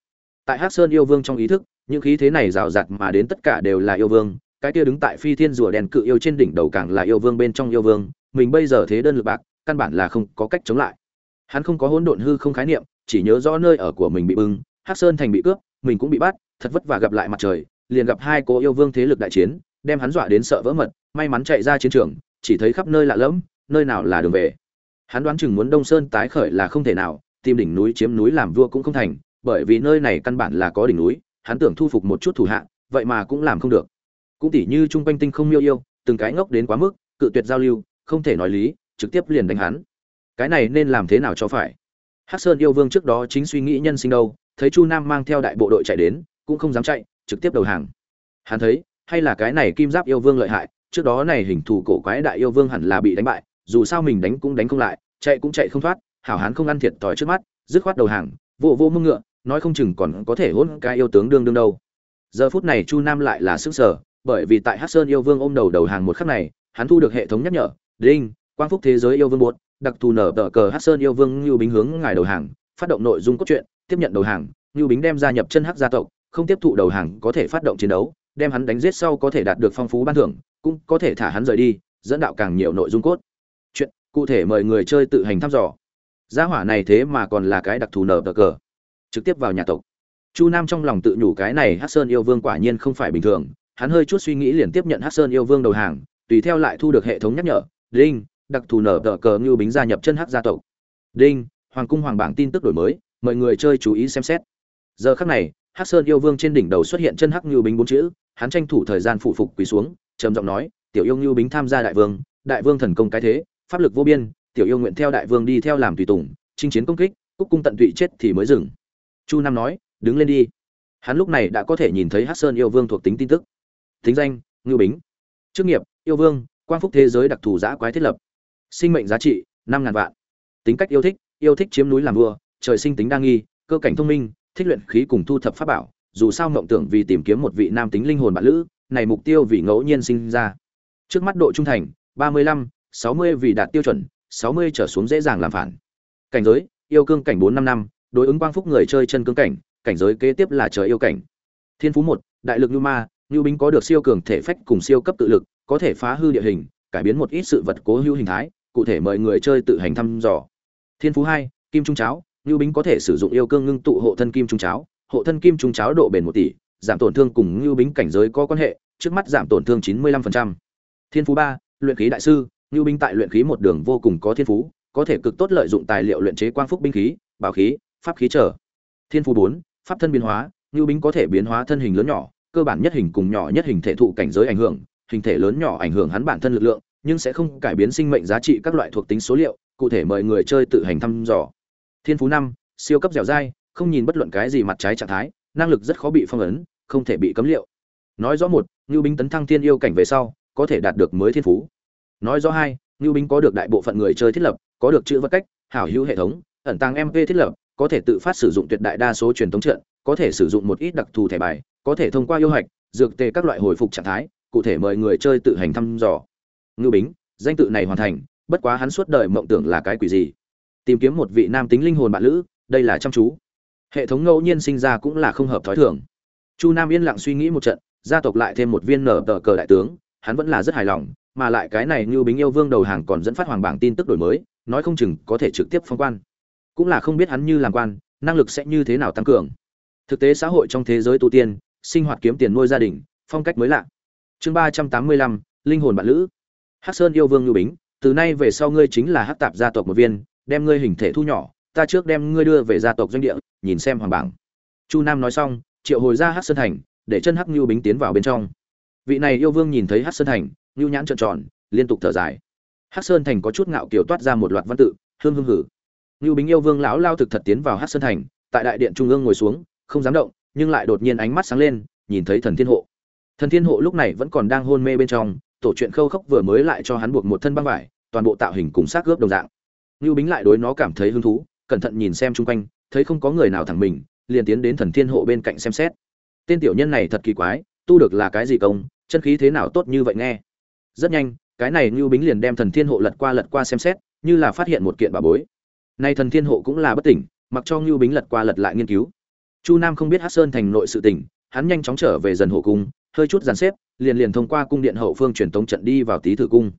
Tại hát sơn yêu vương trong ý thức, những khí thế này rào rạt mà đến tất cả đều là yêu vương, cái kia đứng tại phi thiên rùa đèn cự yêu trên đỉnh đầu càng là yêu vương bên trong yêu vương, mình bây giờ thế đơn lực bạc, căn bản là không có cách chống lại. Hắn không có hỗn độn hư không khái niệm, chỉ nhớ rõ nơi ở của mình bị bưng, hắc sơn thành bị cướp, mình cũng bị bắt thật vất vả gặp lại mặt trời, liền gặp hai cô yêu vương thế lực đại chiến, đem hắn dọa đến sợ vỡ mật, may mắn chạy ra chiến trường, chỉ thấy khắp nơi lạ lẫm, nơi nào là đường về. Hắn đoán chừng muốn đông sơn tái khởi là không thể nào, tìm đỉnh núi chiếm núi làm vua cũng không thành, bởi vì nơi này căn bản là có đỉnh núi, hắn tưởng thu phục một chút thủ hạ, vậy mà cũng làm không được. Cũng tỉ như trung quanh tinh không miêu yêu, từng cái ngốc đến quá mức, cự tuyệt giao lưu, không thể nói lý, trực tiếp liền đánh hắn. Cái này nên làm thế nào cho phải? Hắc sơn yêu vương trước đó chính suy nghĩ nhân sinh đâu, thấy chu nam mang theo đại bộ đội chạy đến cũng không dám chạy, trực tiếp đầu hàng. Hắn thấy, hay là cái này kim giáp yêu vương lợi hại, trước đó này hình thù cổ quái đại yêu vương hẳn là bị đánh bại, dù sao mình đánh cũng đánh không lại, chạy cũng chạy không thoát, hảo hán không ăn thiệt thòi trước mắt, dứt khoát đầu hàng, vô vô mưng ngựa, nói không chừng còn có thể hôn cái yêu tướng đương đương đâu. Giờ phút này chu nam lại là sức sở bởi vì tại hát sơn yêu vương ôm đầu đầu hàng một khắc này, hắn thu được hệ thống nhắc nhở, đinh, quang phúc thế giới yêu vương bột đặc thù nở tờ cờ hát sơn yêu vương lưu bính hướng ngài đầu hàng, phát động nội dung cốt truyện, tiếp nhận đầu hàng lưu bính đem gia nhập chân hắc gia tộc không tiếp thụ đầu hàng có thể phát động chiến đấu, đem hắn đánh giết sau có thể đạt được phong phú ban thưởng, cũng có thể thả hắn rời đi, dẫn đạo càng nhiều nội dung cốt. Chuyện cụ thể mời người chơi tự hành thăm dò. Gia hỏa này thế mà còn là cái đặc thù nở cờ. Trực tiếp vào nhà tộc. Chu nam trong lòng tự nhủ cái này hát sơn yêu vương quả nhiên không phải bình thường, hắn hơi chút suy nghĩ liền tiếp nhận hát sơn yêu vương đầu hàng, tùy theo lại thu được hệ thống nhắc nhở, đinh, đặc thù nở tờ cờ như bính gia nhập chân hắc gia tộc. Đinh, hoàng cung hoàng bảng tin tức đổi mới, mời người chơi chú ý xem xét. Giờ khắc này hắc sơn yêu vương trên đỉnh đầu xuất hiện chân hắc như bính bốn chữ, hắn tranh thủ thời gian phụ phục quỳ xuống, trầm giọng nói, tiểu yêu như bính tham gia đại vương đại vương thần công cái thế, pháp lực vô biên, tiểu yêu nguyện theo đại vương đi theo làm tùy tùng, chinh chiến công kích, cúc cung tận tụy chết thì mới dừng. Chu nam nói, đứng lên đi. Hắn lúc này đã có thể nhìn thấy hắc sơn yêu vương thuộc tính tin tức. Thính danh, ngưu bính. Chức nghiệp, yêu vương, quang phúc thế giới đặc thù giã quái thiết lập. Sinh mệnh giá trị, năm ngàn vạn. Tính cách yêu thích yêu thích chiếm núi làm vua, trời sinh tính đa nghi, cơ cảnh thông minh thích luyện khí cùng thu thập pháp bảo, dù sao mộng tưởng vì tìm kiếm một vị nam tính linh hồn bạn lữ, này mục tiêu vì ngẫu nhiên sinh ra. Trước mắt độ trung thành, ba mươi lăm, sáu mươi vì đạt tiêu chuẩn, sáu mươi trở xuống dễ dàng làm phản. Cảnh giới, yêu cương cảnh bốn năm năm, đối ứng quang phúc người chơi chân cương cảnh cảnh giới kế tiếp là trời yêu cảnh. Thiên phú một, đại lực như ma, như binh có được siêu cường thể phách cùng siêu cấp tự lực, có thể phá hư địa hình, cải biến một ít sự vật cố hữu hình thái, cụ thể mời người chơi tự hành thăm dò. Thiên phú hai, kim trung cháo Nưu Bính có thể sử dụng yêu cương ngưng tụ hộ thân kim trung cháo, hộ thân kim trung cháo độ bền một tỷ, giảm tổn thương cùng Nưu Bính cảnh giới có quan hệ, trước mắt giảm tổn thương chín mươi 95%. thiên phú ba, luyện khí đại sư Nưu Bính tại luyện khí một đường vô cùng có thiên phú, có thể cực tốt lợi dụng tài liệu luyện chế quang phúc binh khí, bảo khí, pháp khí trở thiên phú bốn, pháp thân biến hóa Nưu Bính có thể biến hóa thân hình lớn nhỏ, cơ bản nhất hình cùng nhỏ nhất hình thể thụ cảnh giới ảnh hưởng, hình thể lớn nhỏ ảnh hưởng hắn bản thân lực lượng, nhưng sẽ không cải biến sinh mệnh giá trị các loại thuộc tính số liệu, cụ thể mời người chơi tự hành thăm dò thiên phú năm, siêu cấp dẻo dai, không nhìn bất luận cái gì mặt trái trạng thái, năng lực rất khó bị phong ấn, không thể bị cấm liệu. Nói rõ một, ngưu binh tấn thăng thiên yêu cảnh về sau, có thể đạt được mới thiên phú. Nói rõ hai, ngưu binh có được đại bộ phận người chơi thiết lập, có được chữ vật cách, hảo hữu hệ thống, ẩn tăng mp thiết lập, có thể tự phát sử dụng tuyệt đại đa số truyền thống trận, có thể sử dụng một ít đặc thù thẻ bài, có thể thông qua yêu hạch, dược tê các loại hồi phục trạng thái, cụ thể mời người chơi tự hành thăm dò. Ngưu bính, danh tự này hoàn thành, bất quá hắn suốt đời mộng tưởng là cái quỷ gì? Tìm kiếm một vị nam tính linh hồn bạn lữ, đây là chăm chú. Hệ thống ngẫu nhiên sinh ra cũng là không hợp thói thường. Chu nam yên lặng suy nghĩ một trận, gia tộc lại thêm một viên nở tờ cờ đại tướng, hắn vẫn là rất hài lòng, mà lại cái này như bính yêu vương đầu hàng còn dẫn phát hoàng bảng tin tức đổi mới, nói không chừng có thể trực tiếp phong quan. Cũng là không biết hắn như làm quan, năng lực sẽ như thế nào tăng cường. Thực tế xã hội trong thế giới tu tiên, sinh hoạt kiếm tiền nuôi gia đình, phong cách mới lạ. Chương ba trăm tám mươi lăm, linh hồn bạn lữ. Hắc sơn yêu vương như bính, từ nay về sau ngươi chính là hắc tạp gia tộc một viên đem ngươi hình thể thu nhỏ, ta trước đem ngươi đưa về gia tộc doanh địa, nhìn xem hoàng bảng. Chu nam nói xong, triệu hồi ra hắc sơn thành, để chân hắc nhu bính tiến vào bên trong. Vị này yêu vương nhìn thấy hắc sơn thành nhu nhãn trợn tròn, liên tục thở dài. Hắc sơn thành có chút ngạo kiểu toát ra một loạt văn tự, hương hương hử. Ngưu bính yêu vương lão lao thực thật tiến vào hắc sơn thành, tại đại điện trung ương ngồi xuống, không dám động, nhưng lại đột nhiên ánh mắt sáng lên, nhìn thấy thần thiên hộ. Thần thiên hộ lúc này vẫn còn đang hôn mê bên trong, tổ chuyện khâu khốc vừa mới lại cho hắn buộc một thân băng vải, toàn bộ tạo hình cùng xác gớp đồng dạng ngưu bính lại đối nó cảm thấy hứng thú cẩn thận nhìn xem chung quanh thấy không có người nào thẳng mình liền tiến đến thần thiên hộ bên cạnh xem xét. Tên tiểu nhân này thật kỳ quái tu được là cái gì công chân khí thế nào tốt như vậy nghe. Rất nhanh cái này ngưu bính liền đem thần thiên hộ lật qua lật qua xem xét như là phát hiện một kiện bà bối. Nay thần thiên hộ cũng là bất tỉnh mặc cho ngưu bính lật qua lật lại nghiên cứu. Chu nam không biết Hắc sơn thành nội sự tình, hắn nhanh chóng trở về dần hộ cung hơi chút dàn xếp liền liền thông qua cung điện hậu phương truyền tống trận đi vào tý thử cung.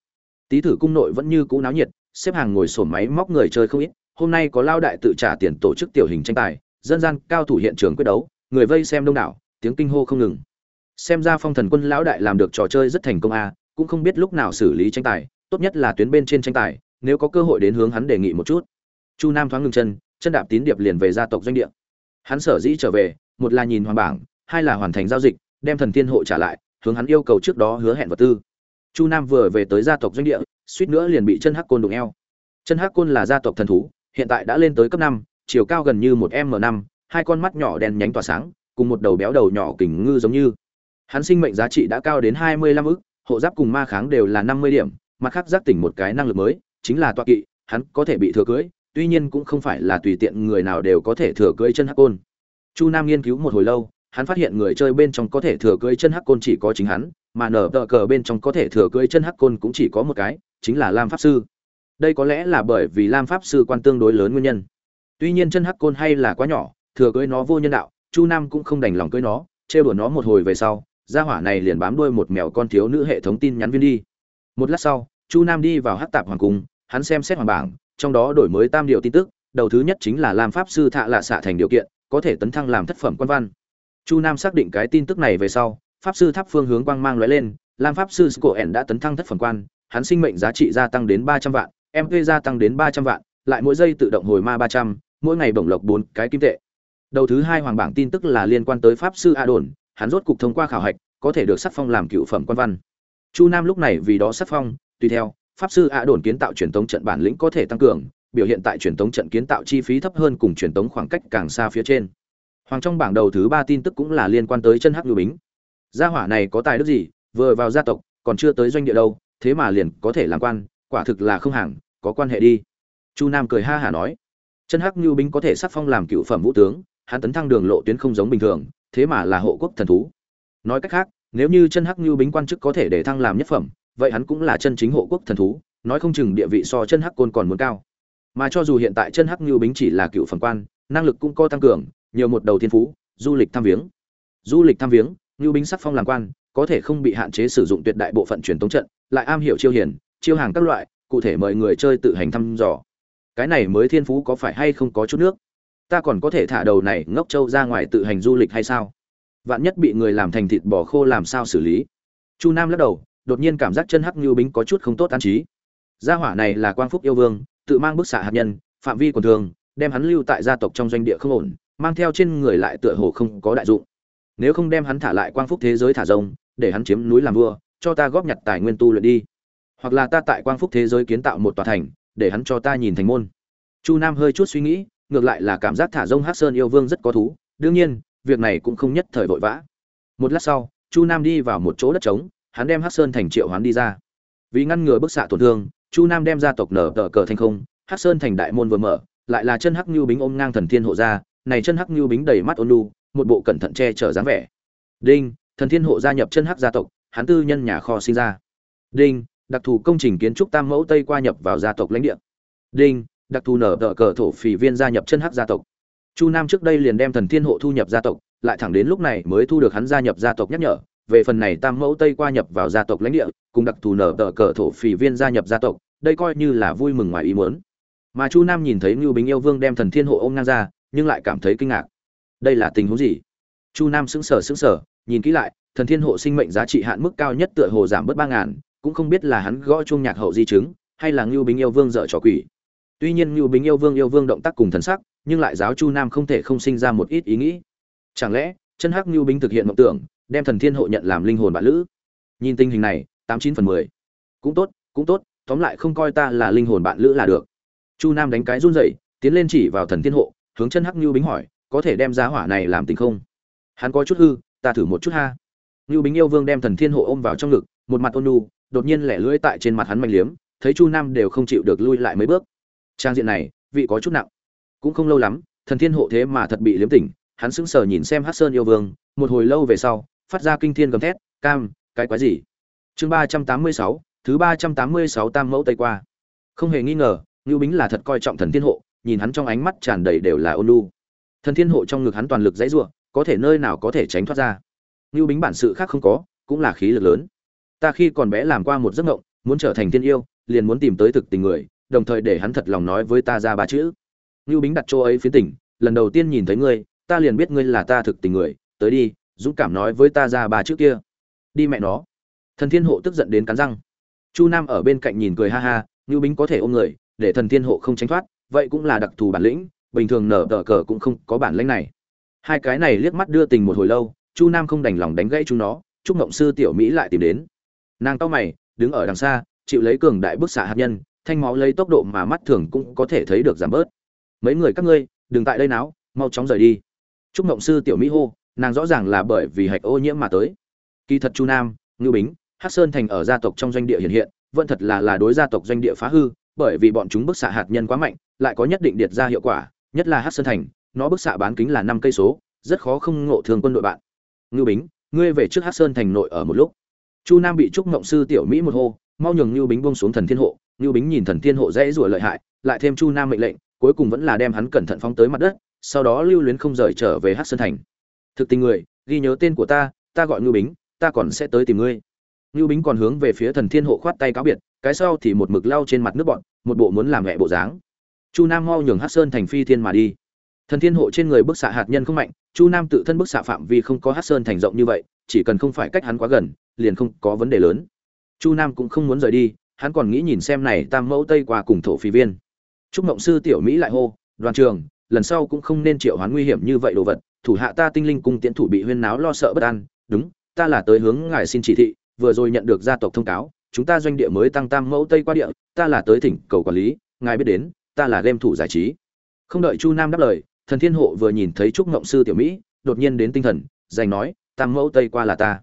Tý thử cung nội vẫn như cũ náo nhiệt xếp hàng ngồi sổm máy móc người chơi không ít, hôm nay có lao đại tự trả tiền tổ chức tiểu hình tranh tài, dân gian cao thủ hiện trường quyết đấu, người vây xem đông đảo, tiếng kinh hô không ngừng. Xem ra phong thần quân lão đại làm được trò chơi rất thành công a, cũng không biết lúc nào xử lý tranh tài, tốt nhất là tuyến bên trên tranh tài, nếu có cơ hội đến hướng hắn đề nghị một chút. Chu nam thoáng ngừng chân chân đạp tín điệp liền về gia tộc doanh địa. Hắn sở dĩ trở về, một là nhìn hoàng bảng, hai là hoàn thành giao dịch, đem thần tiên hộ trả lại, hướng hắn yêu cầu trước đó hứa hẹn vật tư. Chu nam vừa về tới gia tộc doanh địa suýt nữa liền bị chân hắc côn đụng eo. Chân hắc côn là gia tộc thần thú, hiện tại đã lên tới cấp năm, chiều cao gần như một m năm, hai con mắt nhỏ đen nhánh tỏa sáng, cùng một đầu béo đầu nhỏ kình ngư giống như. Hắn sinh mệnh giá trị đã cao đến hai mươi lăm ức, hộ giáp cùng ma kháng đều là năm mươi điểm, mặt khác giác tỉnh một cái năng lực mới, chính là tọa kỵ, hắn có thể bị thừa cưỡi tuy nhiên cũng không phải là tùy tiện người nào đều có thể thừa cưỡi chân hắc côn. Chu nam nghiên cứu một hồi lâu, hắn phát hiện người chơi bên trong có thể thừa cưỡi chân hắc côn chỉ có chính hắn, mà nở tờ cờ bên trong có thể thừa cưỡi chân hắc côn cũng chỉ có một cái chính là lam pháp sư. Đây có lẽ là bởi vì lam pháp sư quan tương đối lớn nguyên nhân. Tuy nhiên chân hắc côn hay là quá nhỏ, thừa cưới nó vô nhân đạo, chu nam cũng không đành lòng cưới nó, trêu đùa nó một hồi về sau, gia hỏa này liền bám đuôi một mèo con thiếu nữ hệ thống tin nhắn viên đi. Một lát sau, chu nam đi vào hắc tạp hoàng cung, hắn xem xét hoàng bảng, trong đó đổi mới tam điều tin tức, đầu thứ nhất chính là làm pháp sư thạ lạ xạ thành điều kiện, có thể tấn thăng làm thất phẩm quan văn. Chu nam xác định cái tin tức này về sau, pháp sư tháp phương hướng quang mang lóe lên, lam pháp sư cổ ẻn đã tấn thăng thất phẩm quan hắn sinh mệnh giá trị gia tăng đến ba trăm vạn mp gia tăng đến ba trăm vạn, lại mỗi giây tự động hồi ma ba trăm, mỗi ngày bổng lộc bốn cái kim tệ. Đầu thứ hai hoàng bảng tin tức là liên quan tới pháp sư a đồn, hắn rốt cục thông qua khảo hạch, có thể được sắc phong làm cựu phẩm quan văn. Chu nam lúc này vì đó sắc phong, tùy theo, pháp sư a đồn kiến tạo truyền tống trận bản lĩnh có thể tăng cường, biểu hiện tại truyền tống trận kiến tạo chi phí thấp hơn cùng truyền tống khoảng cách càng xa phía trên. Hoàng trong bảng đầu thứ ba tin tức cũng là liên quan tới chân hắc lưu bính. Gia hỏa này có tài đức gì, vừa vào gia tộc, còn chưa tới doanh địa đâu thế mà liền có thể làm quan, quả thực là không hàng có quan hệ đi. Chu nam cười ha hả nói, chân hắc như bính có thể sắc phong làm cựu phẩm vũ tướng, hắn tấn thăng đường lộ tuyến không giống bình thường, thế mà là hộ quốc thần thú. Nói cách khác, nếu như chân hắc như bính quan chức có thể để thăng làm nhất phẩm, vậy hắn cũng là chân chính hộ quốc thần thú, nói không chừng địa vị so chân hắc côn còn muốn cao. Mà cho dù hiện tại chân hắc như bính chỉ là cựu phẩm quan, năng lực cũng có tăng cường, nhiều một đầu thiên phú, du lịch tham viếng. Du lịch tham viếng, như bính sắc phong làm quan, có thể không bị hạn chế sử dụng tuyệt đại bộ phận truyền tống trận lại am hiểu chiêu hiền, chiêu hàng các loại, cụ thể mời người chơi tự hành thăm dò. Cái này mới thiên phú có phải hay không có chút nước? Ta còn có thể thả đầu này ngốc trâu ra ngoài tự hành du lịch hay sao? Vạn nhất bị người làm thành thịt bò khô làm sao xử lý? Chu nam lắc đầu, đột nhiên cảm giác chân hắc như bính có chút không tốt an trí. Gia hỏa này là quang phúc yêu vương, tự mang bức xạ hạt nhân, phạm vi còn thường, đem hắn lưu tại gia tộc trong doanh địa không ổn, mang theo trên người lại tựa hồ không có đại dụng. Nếu không đem hắn thả lại quang phúc thế giới thả rông, để hắn chiếm núi làm vua cho ta góp nhặt tài nguyên tu luyện đi. Hoặc là ta tại quang phúc thế giới kiến tạo một tòa thành, để hắn cho ta nhìn thành môn. Chu nam hơi chút suy nghĩ, ngược lại là cảm giác thả rông hát sơn yêu vương rất có thú. Đương nhiên, việc này cũng không nhất thời vội vã. Một lát sau, chu nam đi vào một chỗ đất trống, hắn đem hát sơn thành triệu hoán đi ra. Vì ngăn ngừa bức xạ tổn thương, chu nam đem gia tộc nở tờ cờ thành không hát sơn thành đại môn vừa mở, lại là chân hắc như bính ôm ngang thần thiên hộ gia. này chân hắc như bính đầy mắt ôn lu một bộ cẩn thận che chở dáng vẻ. Đinh, thần thiên hộ gia nhập chân hắc gia tộc hắn tư nhân nhà kho sinh ra. Đinh, đặc thù công trình kiến trúc tam mẫu tây qua nhập vào gia tộc lãnh địa. Đinh, đặc thù nở tờ cờ thổ phỉ viên gia nhập chân hắc gia tộc. Chu nam trước đây liền đem thần thiên hộ thu nhập gia tộc, lại thẳng đến lúc này mới thu được hắn gia nhập gia tộc nhắc nhở. Về phần này tam mẫu tây qua nhập vào gia tộc lãnh địa, cùng đặc thù nở tờ cờ thổ phỉ viên gia nhập gia tộc, đây coi như là vui mừng ngoài ý muốn. Mà chu nam nhìn thấy ngưu bính yêu vương đem thần thiên hộ ôm ngang ra, nhưng lại cảm thấy kinh ngạc. Đây là tình huống gì? Chu nam sững sờ sững sờ nhìn kỹ lại, thần thiên hộ sinh mệnh giá trị hạn mức cao nhất tựa hồ giảm bớt ba ngàn, cũng không biết là hắn gõ chuông nhạc hậu di chứng, hay là ngưu bính yêu vương dở trò quỷ. Tuy nhiên ngưu bính yêu vương yêu vương động tác cùng thần sắc, nhưng lại giáo chu nam không thể không sinh ra một ít ý nghĩ. Chẳng lẽ, chân hắc ngưu bính thực hiện mộng tưởng, đem thần thiên hộ nhận làm linh hồn bạn lữ? Nhìn tình hình này, tám chín phần mười. Cũng tốt cũng tốt, tóm lại không coi ta là linh hồn bạn lữ là được. Chu nam đánh cái run rẩy, tiến lên chỉ vào thần thiên hộ, hướng chân hắc ngưu bính hỏi, có thể đem giá hỏa này làm tình không? Hắn có chút hư ta thử một chút ha. Ngưu bính yêu vương đem thần thiên hộ ôm vào trong ngực, một mặt ôn nu đột nhiên lẻ lưỡi tại trên mặt hắn mạnh liếm, thấy chu nam đều không chịu được lui lại mấy bước. Trang diện này, vị có chút nặng. Cũng không lâu lắm, thần thiên hộ thế mà thật bị liếm tỉnh, hắn sững sờ nhìn xem hát sơn yêu vương, một hồi lâu về sau, phát ra kinh thiên gầm thét, cam, cái quái gì? Chương ba trăm tám mươi sáu, thứ ba trăm tám mươi sáu tam mẫu tây qua. Không hề nghi ngờ, ngưu bính là thật coi trọng thần thiên hộ, nhìn hắn trong ánh mắt tràn đầy đều là ôn lu thần thiên hộ trong ngực hắn toàn lực dãy ruộng có thể nơi nào có thể tránh thoát ra. Ngưu bính bản sự khác không có, cũng là khí lực lớn. Ta khi còn bé làm qua một giấc mộng, muốn trở thành thiên yêu, liền muốn tìm tới thực tình người, đồng thời để hắn thật lòng nói với ta ra ba chữ. Ngưu bính đặt chỗ ấy phía tỉnh, lần đầu tiên nhìn thấy ngươi, ta liền biết ngươi là ta thực tình người, tới đi, dũng cảm nói với ta ra ba chữ kia. Đi mẹ nó. Thần thiên hộ tức giận đến cắn răng. Chu nam ở bên cạnh nhìn cười ha ha, ngưu bính có thể ôm người, để thần thiên hộ không tránh thoát, vậy cũng là đặc thù bản lĩnh, bình thường nở tờ cờ cũng không có bản lĩnh này hai cái này liếc mắt đưa tình một hồi lâu, chu nam không đành lòng đánh gãy chúng nó chúc ngộng sư tiểu mỹ lại tìm đến. Nàng cao mày, đứng ở đằng xa, chịu lấy cường đại bức xạ hạt nhân, thanh máu lấy tốc độ mà mắt thường cũng có thể thấy được giảm bớt. Mấy người các ngươi, đừng tại đây náo, mau chóng rời đi. Chúc mộng sư tiểu mỹ hô, nàng rõ ràng là bởi vì hạch ô nhiễm mà tới. Kỳ thật chu nam ngư bính, hắc sơn thành ở gia tộc trong doanh địa hiện hiện, vẫn thật là là đối gia tộc doanh địa phá hư, bởi vì bọn chúng bức xạ hạt nhân quá mạnh, lại có nhất định điệt ra hiệu quả, nhất là hắc sơn thành nó bức xạ bán kính là năm cây số, rất khó không ngộ thường quân đội bạn. Ngư bính, ngươi về trước hắc sơn thành nội ở một lúc. Chu nam bị trúc ngộng sư tiểu mỹ một hô, mau nhường ngư bính buông xuống thần thiên hộ. Ngư bính nhìn thần thiên hộ dễ rủa lợi hại, lại thêm chu nam mệnh lệnh, cuối cùng vẫn là đem hắn cẩn thận phóng tới mặt đất, sau đó lưu luyến không rời trở về hắc sơn thành. Thực tình người, ghi nhớ tên của ta ta gọi ngư bính, ta còn sẽ tới tìm ngươi. Ngưu bính còn hướng về phía thần thiên hộ khoát tay cáo biệt, cái sau thì một mực lau trên mặt nước bọn, một bộ muốn làm mẹ bộ dáng. Chu nam mau nhường hát sơn thành phi thiên mà đi thần thiên hộ trên người bức xạ hạt nhân không mạnh, chu nam tự thân bức xạ phạm vi không có hát sơn thành rộng như vậy, chỉ cần không phải cách hắn quá gần, liền không có vấn đề lớn. Chu nam cũng không muốn rời đi, hắn còn nghĩ nhìn xem này tam mẫu tây qua cùng thổ phi viên. Trúc mộng sư tiểu mỹ lại hô, đoàn trường, lần sau cũng không nên triệu hoán nguy hiểm như vậy đồ vật, thủ hạ ta tinh linh cung tiễn thủ bị huyên náo lo sợ bất an, đúng, ta là tới hướng ngài xin chỉ thị, vừa rồi nhận được gia tộc thông cáo, chúng ta doanh địa mới tăng tam mẫu tây qua địa, ta là tới thỉnh cầu quản lý, ngài biết đến, ta là game thủ giải trí. Không đợi chu nam đáp lời thần thiên hộ vừa nhìn thấy trúc ngộng sư tiểu mỹ, đột nhiên đến tinh thần, giành nói, tam mẫu tây qua là ta.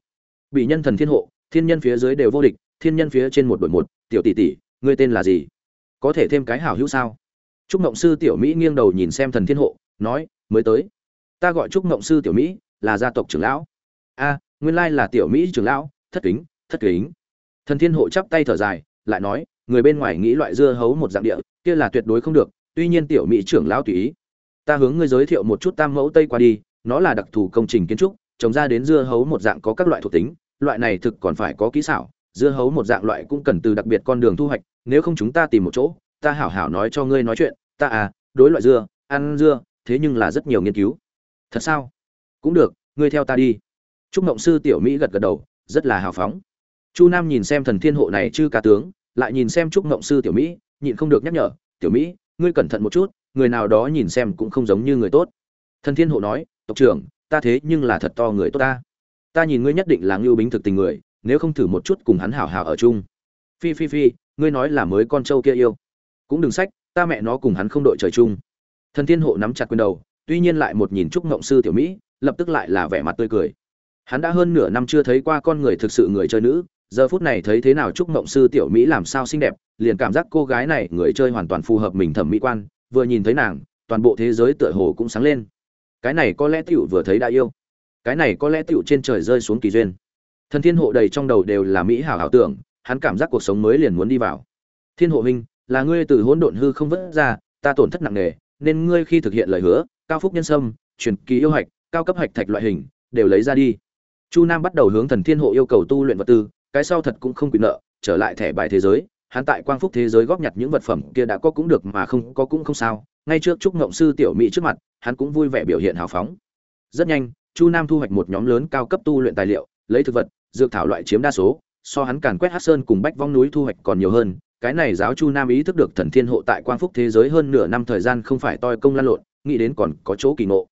Bị nhân thần thiên hộ, thiên nhân phía dưới đều vô địch, thiên nhân phía trên một đội một, tiểu tỷ tỷ, ngươi tên là gì? Có thể thêm cái hảo hữu sao? Trúc ngộng sư tiểu mỹ nghiêng đầu nhìn xem thần thiên hộ, nói, mới tới. Ta gọi trúc ngộng sư tiểu mỹ, là gia tộc trưởng lão. A, nguyên lai là tiểu mỹ trưởng lão, thất kính thất kính. Thần thiên hộ chắp tay thở dài, lại nói, người bên ngoài nghĩ loại dưa hấu một dạng địa, kia là tuyệt đối không được, tuy nhiên tiểu mỹ trưởng lão tùy ý ta hướng ngươi giới thiệu một chút tam mẫu tây qua đi, nó là đặc thù công trình kiến trúc, trồng ra đến dưa hấu một dạng có các loại thuộc tính, loại này thực còn phải có kỹ xảo, dưa hấu một dạng loại cũng cần từ đặc biệt con đường thu hoạch, nếu không chúng ta tìm một chỗ, ta hảo hảo nói cho ngươi nói chuyện, ta à đối loại dưa, ăn dưa, thế nhưng là rất nhiều nghiên cứu. Thật sao? Cũng được, ngươi theo ta đi. Trúc mộng sư tiểu mỹ gật gật đầu, rất là hào phóng. Chu nam nhìn xem thần thiên hộ này chư ca tướng, lại nhìn xem trúc mộng sư tiểu mỹ, nhịn không được nhắc nhở, tiểu mỹ, ngươi cẩn thận một chút người nào đó nhìn xem cũng không giống như người tốt. Thần thiên hộ nói, tộc trưởng, ta thế nhưng là thật to người tốt ta. Ta nhìn ngươi nhất định là ngưu bính thực tình người, nếu không thử một chút cùng hắn hảo hảo ở chung. Phi phi phi, ngươi nói là mới con trâu kia yêu. Cũng đừng sách, ta mẹ nó cùng hắn không đội trời chung. Thần thiên hộ nắm chặt quyền đầu, tuy nhiên lại một nhìn trúc ngộng sư tiểu mỹ, lập tức lại là vẻ mặt tươi cười. Hắn đã hơn nửa năm chưa thấy qua con người thực sự người chơi nữ, giờ phút này thấy thế nào trúc mộng sư tiểu mỹ làm sao xinh đẹp, liền cảm giác cô gái này người chơi hoàn toàn phù hợp mình thẩm mỹ quan vừa nhìn thấy nàng, toàn bộ thế giới tựa hồ cũng sáng lên. Cái này có lẽ tiểu vừa thấy đã yêu. Cái này có lẽ tiểu trên trời rơi xuống kỳ duyên. Thần thiên hộ đầy trong đầu đều là mỹ hảo hảo tưởng, hắn cảm giác cuộc sống mới liền muốn đi vào. Thiên hộ huynh, là ngươi từ hỗn độn hư không vớt ra, ta tổn thất nặng nề, nên ngươi khi thực hiện lời hứa, cao phúc nhân sâm, truyền kỳ yêu hạch, cao cấp hạch thạch loại hình, đều lấy ra đi. Chu nam bắt đầu hướng thần thiên hộ yêu cầu tu luyện vật tư, cái sau thật cũng không quyền nợ, trở lại thẻ bài thế giới hắn tại quang phúc thế giới góp nhặt những vật phẩm kia đã có cũng được mà không có cũng không sao. Ngay trước trúc ngộng sư tiểu mỹ trước mặt, hắn cũng vui vẻ biểu hiện hào phóng. Rất nhanh, chu nam thu hoạch một nhóm lớn cao cấp tu luyện tài liệu, lấy thực vật, dược thảo loại chiếm đa số, so hắn càn quét hát sơn cùng bách vong núi thu hoạch còn nhiều hơn. Cái này giáo chu nam ý thức được thần thiên hộ tại quang phúc thế giới hơn nửa năm thời gian không phải toi công lan lộn, nghĩ đến còn có chỗ kỳ ngộ.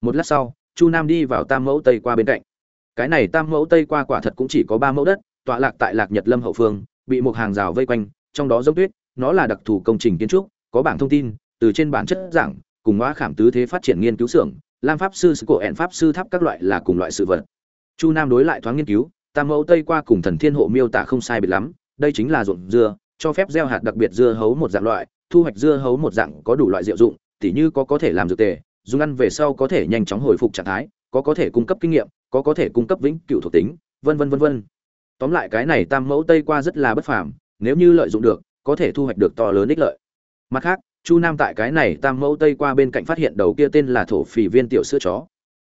Một lát sau, chu nam đi vào tam mẫu tây qua bên cạnh. Cái này tam mẫu tây qua quả thật cũng chỉ có ba mẫu đất, tọa lạc tại lạc nhật lâm hậu phương bị một hàng rào vây quanh, trong đó giống tuyết, nó là đặc thù công trình kiến trúc, có bảng thông tin, từ trên bản chất giảng, cùng hóa khảm tứ thế phát triển nghiên cứu xưởng, lam pháp sư sự cổ ẹn pháp sư tháp các loại là cùng loại sự vật. Chu nam đối lại thoáng nghiên cứu, tam mẫu tây qua cùng thần thiên hộ miêu tả không sai biệt lắm, đây chính là ruộng dưa, cho phép gieo hạt đặc biệt dưa hấu một dạng loại, thu hoạch dưa hấu một dạng có đủ loại diệu dụng, tỉ như có có thể làm dược tề, dùng ăn về sau có thể nhanh chóng hồi phục trạng thái, có có thể cung cấp kinh nghiệm, có có thể cung cấp vĩnh cửu thuộc tính, vân vân vân vân tóm lại cái này tam mẫu tây qua rất là bất phàm, nếu như lợi dụng được, có thể thu hoạch được to lớn ích lợi. Mặt khác, chu nam tại cái này tam mẫu tây qua bên cạnh phát hiện đầu kia tên là thổ phỉ viên tiểu sữa chó.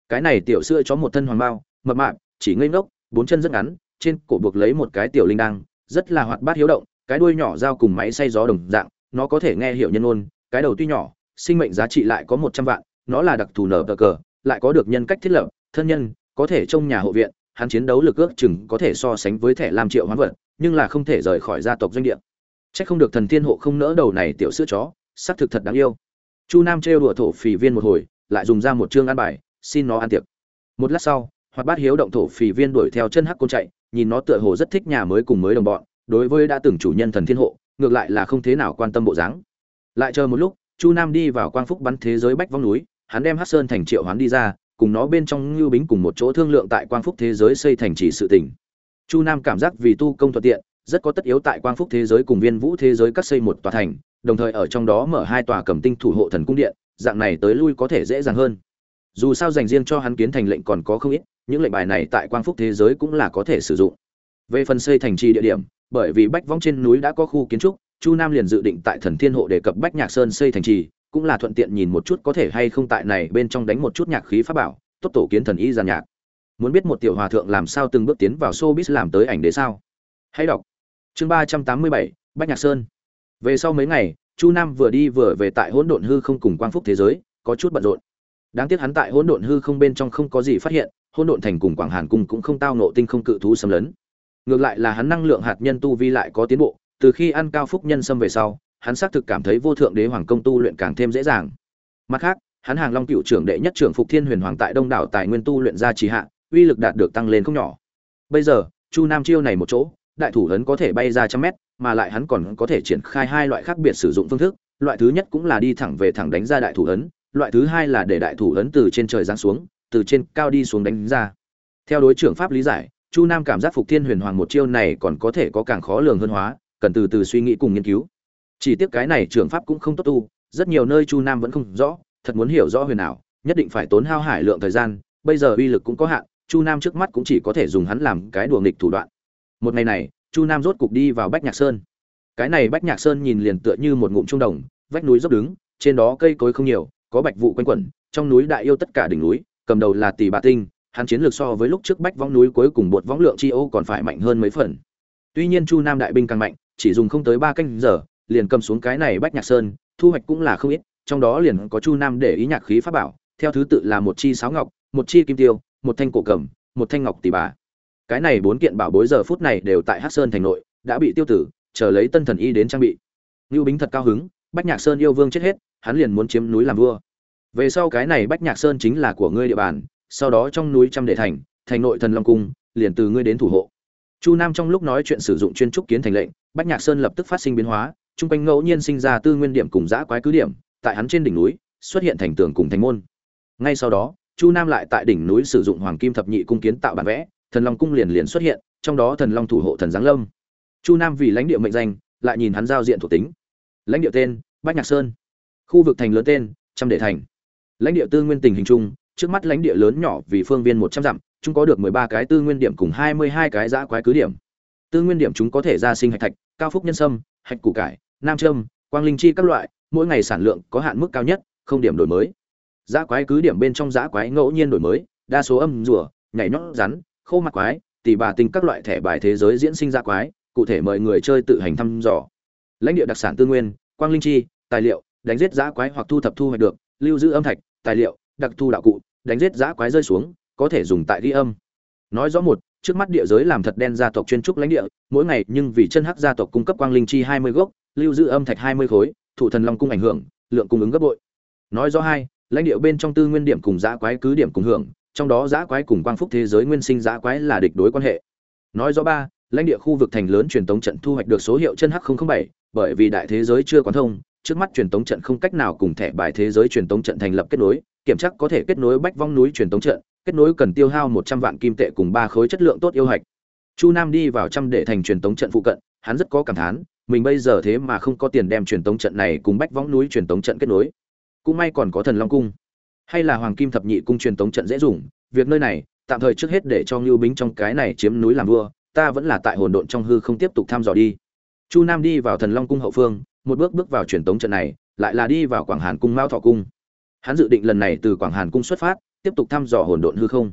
Cái này tiểu sữa chó một thân hoàng bao, mập mạp, chỉ ngây ngốc, bốn chân rất ngắn, trên cổ buộc lấy một cái tiểu linh đăng, rất là hoạt bát hiếu động, cái đuôi nhỏ dao cùng máy xay gió đồng dạng, nó có thể nghe hiểu nhân ôn cái đầu tuy nhỏ, sinh mệnh giá trị lại có một trăm vạn, nó là đặc thù nở cờ cờ, lại có được nhân cách thiết lập, thân nhân, có thể trong nhà hộ viện hắn chiến đấu lực ước chừng có thể so sánh với thẻ làm triệu hoán vật nhưng là không thể rời khỏi gia tộc doanh địa Chắc không được thần thiên hộ không nỡ đầu này tiểu sữa chó, xác thực thật đáng yêu. Chu Nam trêu đùa thổ phỉ viên một hồi, lại dùng ra một chương ăn bài, xin nó ăn tiệc. Một lát sau, Hoạt Bát hiếu động thổ phỉ viên đuổi theo chân hắc côn chạy, nhìn nó tựa hồ rất thích nhà mới cùng mới đồng bọn, đối với đã từng chủ nhân thần thiên hộ, ngược lại là không thế nào quan tâm bộ dáng. Lại chờ một lúc, Chu Nam đi vào quang phúc bắn thế giới bách vong núi, hắn đem Hắc Sơn thành triệu hoán đi ra, cùng nó bên trong Lưu Bính cùng một chỗ thương lượng tại quang phúc thế giới xây thành trì sự tình. Chu Nam cảm giác vì tu công thuận tiện, rất có tất yếu tại quang phúc thế giới cùng viên vũ thế giới cắt xây một tòa thành đồng thời ở trong đó mở hai tòa cầm tinh thủ hộ thần cung điện dạng này tới lui có thể dễ dàng hơn dù sao dành riêng cho hắn kiến thành lệnh còn có không ít những lệnh bài này tại quang phúc thế giới cũng là có thể sử dụng về phần xây thành trì địa điểm bởi vì bách vong trên núi đã có khu kiến trúc chu nam liền dự định tại thần thiên hộ đề cập bách nhạc sơn xây thành trì cũng là thuận tiện nhìn một chút có thể hay không tại này bên trong đánh một chút nhạc khí pháp bảo, tốt tổ kiến thần y giàn nhạc. Muốn biết một tiểu hòa thượng làm sao từng bước tiến vào showbiz làm tới ảnh đế sao? Hãy đọc. Chương ba trăm tám mươi bảy, bách nhạc sơn. Về sau mấy ngày, chu nam vừa đi vừa về tại hỗn độn hư không cùng quang phúc thế giới, có chút bận rộn. Đáng tiếc hắn tại hỗn độn hư không bên trong không có gì phát hiện, hỗn độn thành cùng quảng hàn cung cũng không tao nộ tinh không cự thú xâm lấn. Ngược lại là hắn năng lượng hạt nhân tu vi lại có tiến bộ, từ khi ăn cao phúc nhân xâm về sau hắn xác thực cảm thấy vô thượng đế hoàng công tu luyện càng thêm dễ dàng mặt khác hắn hàng long cựu trưởng đệ nhất trưởng phục thiên huyền hoàng tại đông đảo tài nguyên tu luyện ra trì hạ uy lực đạt được tăng lên không nhỏ bây giờ chu nam chiêu này một chỗ đại thủ ấn có thể bay ra trăm mét, mà lại hắn còn có thể triển khai hai loại khác biệt sử dụng phương thức, loại thứ nhất cũng là đi thẳng về thẳng đánh ra đại thủ ấn, loại thứ hai là để đại thủ ấn từ trên trời giáng xuống, từ trên cao đi xuống đánh ra. Theo đối trưởng pháp lý giải, Chu Nam cảm giác Phục Thiên Huyền Hoàng một chiêu này còn có thể có càng khó lường hơn hóa, cần từ từ suy nghĩ cùng nghiên cứu. Chỉ tiếc cái này trường pháp cũng không tốt tu, rất nhiều nơi Chu Nam vẫn không rõ, thật muốn hiểu rõ huyền ảo, nhất định phải tốn hao hải lượng thời gian, bây giờ uy lực cũng có hạn, Chu Nam trước mắt cũng chỉ có thể dùng hắn làm cái đùa nghịch thủ đoạn. Một ngày này chu nam rốt cục đi vào bách nhạc sơn. Cái này bách nhạc sơn nhìn liền tựa như một ngụm trung đồng vách núi dốc đứng trên đó cây cối không nhiều có bạch vụ quanh quẩn trong núi đại yêu tất cả đỉnh núi cầm đầu là tỷ bà tinh hắn chiến lược so với lúc trước bách võng núi cuối cùng bột võng lượng chi ô còn phải mạnh hơn mấy phần. Tuy nhiên chu nam đại binh càng mạnh chỉ dùng không tới ba canh giờ liền cầm xuống cái này bách nhạc sơn, thu hoạch cũng là không ít, trong đó liền có chu nam để ý nhạc khí pháp bảo, theo thứ tự là một chi sáo ngọc, một chi kim tiêu, một thanh cổ cầm, một thanh ngọc tỷ bà. Cái này bốn kiện bảo bối giờ phút này đều tại hắc sơn thành nội, đã bị tiêu tử, chờ lấy tân thần y đến trang bị. Ngưu bính thật cao hứng, bách nhạc sơn yêu vương chết hết, hắn liền muốn chiếm núi làm vua. Về sau cái này bách nhạc sơn chính là của ngươi địa bàn, sau đó trong núi trăm đệ thành thành nội thần long cung, liền từ ngươi đến thủ hộ. Chu nam trong lúc nói chuyện sử dụng chuyên trúc kiến thành lệnh, bách nhạc sơn lập tức phát sinh biến hóa chung quanh ngẫu nhiên sinh ra tư nguyên điểm cùng Dã quái cứ điểm, tại hắn trên đỉnh núi, xuất hiện thành tường cùng thành môn. Ngay sau đó, chu nam lại tại đỉnh núi sử dụng hoàng kim thập nhị cung kiến tạo bản vẽ, thần long cung liền liền xuất hiện, trong đó thần long thủ hộ thần giáng lâm. Chu nam vì lãnh địa mệnh danh, lại nhìn hắn giao diện thuộc tính. Lãnh địa tên, bách nhạc sơn. Khu vực thành lớn tên, trăm đệ thành. Lãnh địa tư nguyên tình hình chung, trước mắt lãnh địa lớn nhỏ vì phương viên một trăm dặm, chúng có được mười ba cái tư nguyên điểm cùng hai mươi hai cái Dã quái cứ điểm. Tư nguyên điểm chúng có thể ra sinh hạch thạch, cao phúc nhân sâm hạch củ cải nam châm, quang linh chi các loại mỗi ngày sản lượng có hạn mức cao nhất không điểm đổi mới. Giã quái cứ điểm bên trong giã quái ngẫu nhiên đổi mới đa số âm rùa nhảy nhót rắn khô mặt quái tỷ bà tinh các loại thẻ bài thế giới diễn sinh ra quái cụ thể mời người chơi tự hành thăm dò. Lãnh địa đặc sản tư nguyên quang linh chi tài liệu đánh giết giã quái hoặc thu thập thu hoạch được lưu giữ âm thạch tài liệu đặc thu đạo cụ đánh giết giã quái rơi xuống có thể dùng tại ghi âm. Nói rõ một trước mắt địa giới làm thật đen gia tộc chuyên trúc lãnh địa, mỗi ngày nhưng vì chân hắc gia tộc cung cấp quang linh chi hai mươi gốc, lưu giữ âm thạch hai mươi khối, thụ thần long cung ảnh hưởng, lượng cung ứng gấp bội. Nói rõ hai, lãnh địa bên trong tư nguyên điểm cùng giã quái cứ điểm cùng hưởng, trong đó giã quái cùng quang phúc thế giới nguyên sinh giã quái là địch đối quan hệ. Nói rõ ba, lãnh địa khu vực thành lớn truyền tống trận thu hoạch được số hiệu chân hắc 007 bởi vì đại thế giới chưa quán thông, trước mắt truyền tống trận không cách nào cùng thẻ bài thế giới truyền tống trận thành lập kết nối, kiểm tra có thể kết nối bách vong núi truyền tống trận kết nối cần tiêu hao một trăm vạn kim tệ cùng ba khối chất lượng tốt yêu hạch. Chu nam đi vào trăm để thành truyền tống trận phụ cận, hắn rất có cảm thán, mình bây giờ thế mà không có tiền đem truyền tống trận này cùng bách vong núi truyền tống trận kết nối. Cũng may còn có thần long cung. Hay là hoàng kim thập nhị cung truyền tống trận dễ dùng, việc nơi này, tạm thời trước hết để cho ngưu bính trong cái này chiếm núi làm vua, ta vẫn là tại hồn độn trong hư không tiếp tục thăm dò đi. Chu nam đi vào thần long cung hậu phương, một bước bước vào truyền tống trận này, lại là đi vào quảng hàn cung mao thọ cung. Hắn dự định lần này từ quảng hàn cung xuất phát tiếp tục thăm dò hồn độn hư không.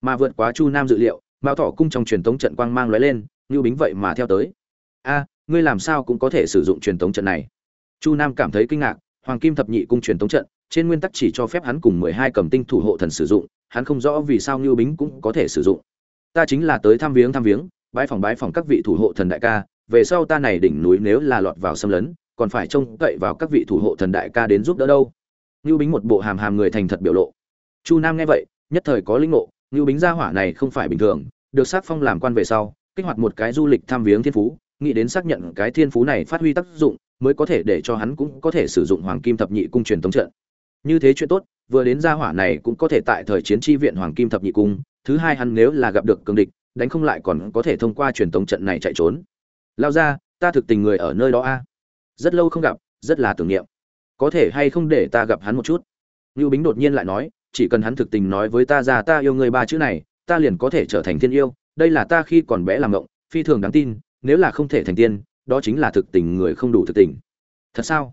Mà vượt quá chu nam dự liệu mao thọ cung trong truyền tống trận quang mang lóe lên ngưu bính vậy mà theo tới. A, ngươi làm sao cũng có thể sử dụng truyền tống trận này? Chu nam cảm thấy kinh ngạc, hoàng kim thập nhị cung truyền tống trận, trên nguyên tắc chỉ cho phép hắn cùng mười hai cầm tinh thủ hộ thần sử dụng, hắn không rõ vì sao ngưu bính cũng có thể sử dụng. Ta chính là tới thăm viếng thăm viếng, bái phòng bái phòng các vị thủ hộ thần đại ca, về sau ta này đỉnh núi nếu là lọt vào xâm lấn, còn phải trông cậy vào các vị thủ hộ thần đại ca đến giúp đỡ đâu? Nưu bính một bộ hàm hàm người thành thật biểu lộ chu nam nghe vậy, nhất thời có linh ngộ, ngưu bính gia hỏa này không phải bình thường, được sắc phong làm quan về sau, kích hoạt một cái du lịch thăm viếng thiên phú, nghĩ đến xác nhận cái thiên phú này phát huy tác dụng, mới có thể để cho hắn cũng có thể sử dụng hoàng kim thập nhị cung truyền tống trận. Như thế chuyện tốt, vừa đến gia hỏa này cũng có thể tại thời chiến tri viện hoàng kim thập nhị cung, thứ hai hắn nếu là gặp được cường địch, đánh không lại còn có thể thông qua truyền tống trận này chạy trốn. Lao ra, ta thực tình người ở nơi đó a. Rất lâu không gặp, rất là tưởng niệm. Có thể hay không để ta gặp hắn một chút? Ngưu bính đột nhiên lại nói chỉ cần hắn thực tình nói với ta ra ta yêu người ba chữ này, ta liền có thể trở thành thiên yêu, đây là ta khi còn bé làm ngộng, phi thường đáng tin, nếu là không thể thành tiên, đó chính là thực tình người không đủ thực tình. Thật sao?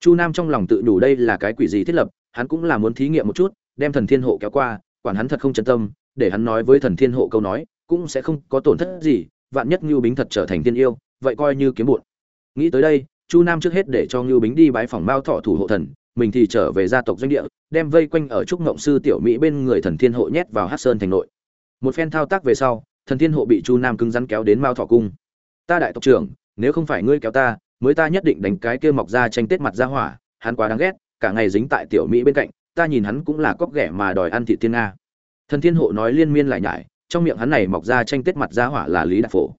Chu nam trong lòng tự đủ đây là cái quỷ gì thiết lập, hắn cũng là muốn thí nghiệm một chút, đem thần thiên hộ kéo qua, quản hắn thật không chân tâm, để hắn nói với thần thiên hộ câu nói, cũng sẽ không có tổn thất gì, vạn nhất ngưu bính thật trở thành tiên yêu, vậy coi như kiếm bụn. Nghĩ tới đây, chu nam trước hết để cho ngưu bính đi bái phòng mao thọ thủ hộ thần mình thì trở về gia tộc doanh địa, đem vây quanh ở trúc ngộng sư tiểu mỹ bên người thần thiên hộ nhét vào hát sơn thành nội. Một phen thao tác về sau, thần thiên hộ bị chu nam cứng rắn kéo đến mao thọ cung. Ta đại tộc trưởng, nếu không phải ngươi kéo ta, mới ta nhất định đánh cái kia mọc ra tranh tết mặt ra hỏa, hắn quá đáng ghét, cả ngày dính tại tiểu mỹ bên cạnh, ta nhìn hắn cũng là cóc ghẻ mà đòi ăn thị tiên nga. Thần thiên hộ nói liên miên lại nhải, trong miệng hắn này mọc ra tranh tết mặt ra hỏa là lý đạt phổ.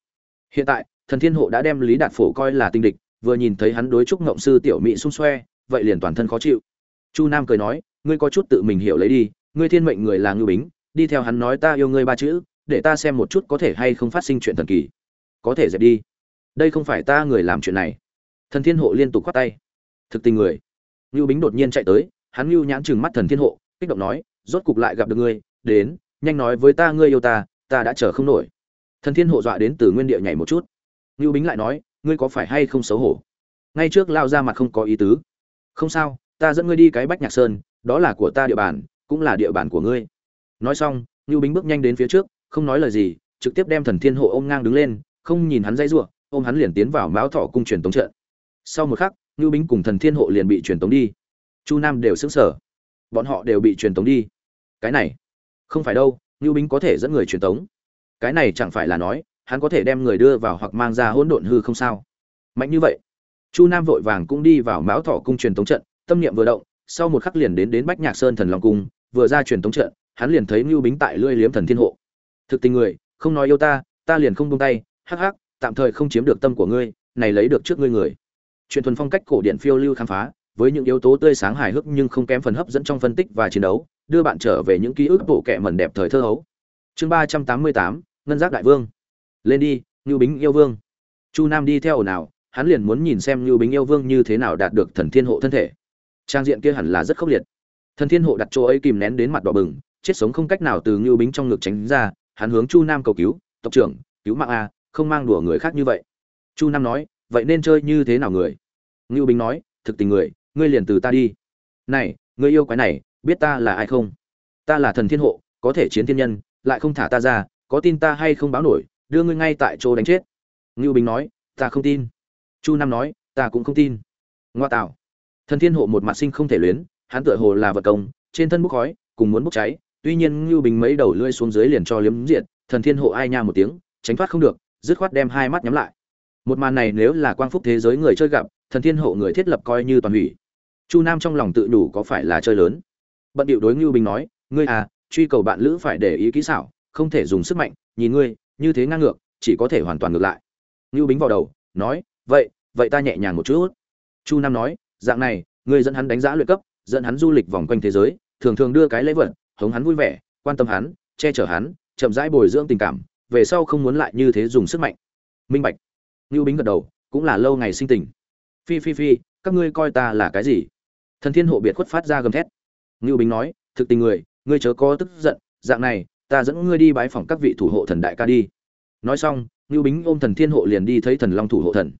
Hiện tại, thần thiên hộ đã đem lý đạt phổ coi là tinh địch, vừa nhìn thấy hắn đối trúc ngộng sư tiểu mỹ xung xoe vậy liền toàn thân khó chịu. Chu nam cười nói, ngươi có chút tự mình hiểu lấy đi, ngươi thiên mệnh người là ngưu bính, đi theo hắn nói ta yêu ngươi ba chữ, để ta xem một chút có thể hay không phát sinh chuyện thần kỳ. Có thể dẹp đi. Đây không phải ta người làm chuyện này. Thần thiên hộ liên tục khoát tay. Thực tình người. Ngưu bính đột nhiên chạy tới, hắn ngưu nhãn chừng mắt thần thiên hộ, kích động nói, rốt cục lại gặp được ngươi, đến, nhanh nói với ta ngươi yêu ta ta đã chờ không nổi. Thần thiên hộ dọa đến từ nguyên địa nhảy một chút. Ngưu bính lại nói, ngươi có phải hay không xấu hổ? Ngay trước lao ra mặt không có ý tứ không sao, ta dẫn ngươi đi cái bách nhạc sơn, đó là của ta địa bàn, cũng là địa bàn của ngươi. Nói xong ngưu bính bước nhanh đến phía trước, không nói lời gì, trực tiếp đem thần thiên hộ ôm ngang đứng lên, không nhìn hắn dây giụa ôm hắn liền tiến vào mão thọ cung truyền tống trận. Sau một khắc ngưu bính cùng thần thiên hộ liền bị truyền tống đi. Chu nam đều xứng sở bọn họ đều bị truyền tống đi. Cái này, không phải đâu ngưu bính có thể dẫn người truyền tống. Cái này chẳng phải là nói, hắn có thể đem người đưa vào hoặc mang ra hỗn độn hư không sao? Mạnh như vậy chu nam vội vàng cũng đi vào mão thọ cung truyền tống trận, tâm niệm vừa động, sau một khắc liền đến đến bách nhạc sơn thần long cung, vừa ra truyền tống trận, hắn liền thấy mưu bính tại lưỡi liếm thần thiên hộ. Thực tình người, không nói yêu ta ta liền không buông tay, hắc hắc, tạm thời không chiếm được tâm của ngươi, này lấy được trước ngươi người. Truyền thuần phong cách cổ điển phiêu lưu khám phá, với những yếu tố tươi sáng hài hước nhưng không kém phần hấp dẫn trong phân tích và chiến đấu, đưa bạn trở về những ký ức bộ kệ mẩn đẹp thời thơ hấu. Chương ba trăm tám mươi tám, ngân giác đại vương. Lên đi, ngưu bính yêu vương. Chu nam đi theo ồn ào hắn liền muốn nhìn xem ngưu bính yêu vương như thế nào đạt được thần thiên hộ thân thể. Trang diện kia hẳn là rất khốc liệt. Thần thiên hộ đặt chỗ ấy kìm nén đến mặt đỏ bừng, chết sống không cách nào từ ngưu bính trong ngực tránh ra, hắn hướng chu nam cầu cứu, tộc trưởng, cứu mạng a, không mang đùa người khác như vậy. Chu nam nói, vậy nên chơi như thế nào người? Ngưu bính nói, thực tình người, ngươi liền từ ta đi. Này ngươi yêu quái này, biết ta là ai không? Ta là thần thiên hộ, có thể chiến thiên nhân, lại không thả ta ra, có tin ta hay không báo nổi, đưa ngươi ngay tại chỗ đánh chết. Ngưu bính nói, ta không tin chu nam nói, ta cũng không tin. Ngoa tạo. Thần thiên hộ một mặt sinh không thể luyến, hắn tựa hồ là vật công, trên thân bốc khói, cùng muốn bốc cháy, tuy nhiên ngưu bính mấy đầu lưỡi xuống dưới liền cho liếm diện thần thiên hộ ai nha một tiếng, tránh thoát không được, dứt khoát đem hai mắt nhắm lại. Một màn này nếu là quang phúc thế giới người chơi gặp, thần thiên hộ người thiết lập coi như toàn hủy. Chu nam trong lòng tự đủ có phải là chơi lớn. Bận điệu đối ngưu bính nói, ngươi à truy cầu bạn lữ phải để ý kỹ xảo, không thể dùng sức mạnh, nhìn ngươi, như thế ngang ngược, chỉ có thể hoàn toàn ngược lại. Ngưu bính vào đầu, nói vậy vậy ta nhẹ nhàng một chút. Chu nam nói, dạng này người dẫn hắn đánh giá luyện cấp, dẫn hắn du lịch vòng quanh thế giới, thường thường đưa cái lễ vật, hống hắn vui vẻ, quan tâm hắn, che chở hắn, chậm rãi bồi dưỡng tình cảm, về sau không muốn lại như thế dùng sức mạnh. Minh bạch. Ngưu bính gật đầu, cũng là lâu ngày sinh tình. Phi phi phi, các ngươi coi ta là cái gì? Thần thiên hộ biệt khuất phát ra gầm thét. Ngưu bính nói, thực tình người, ngươi chớ có tức giận, dạng này, ta dẫn ngươi đi bái phỏng các vị thủ hộ thần đại ca đi. Nói xong, ngưu bính ôm thần thiên hộ liền đi thấy thần long thủ hộ thần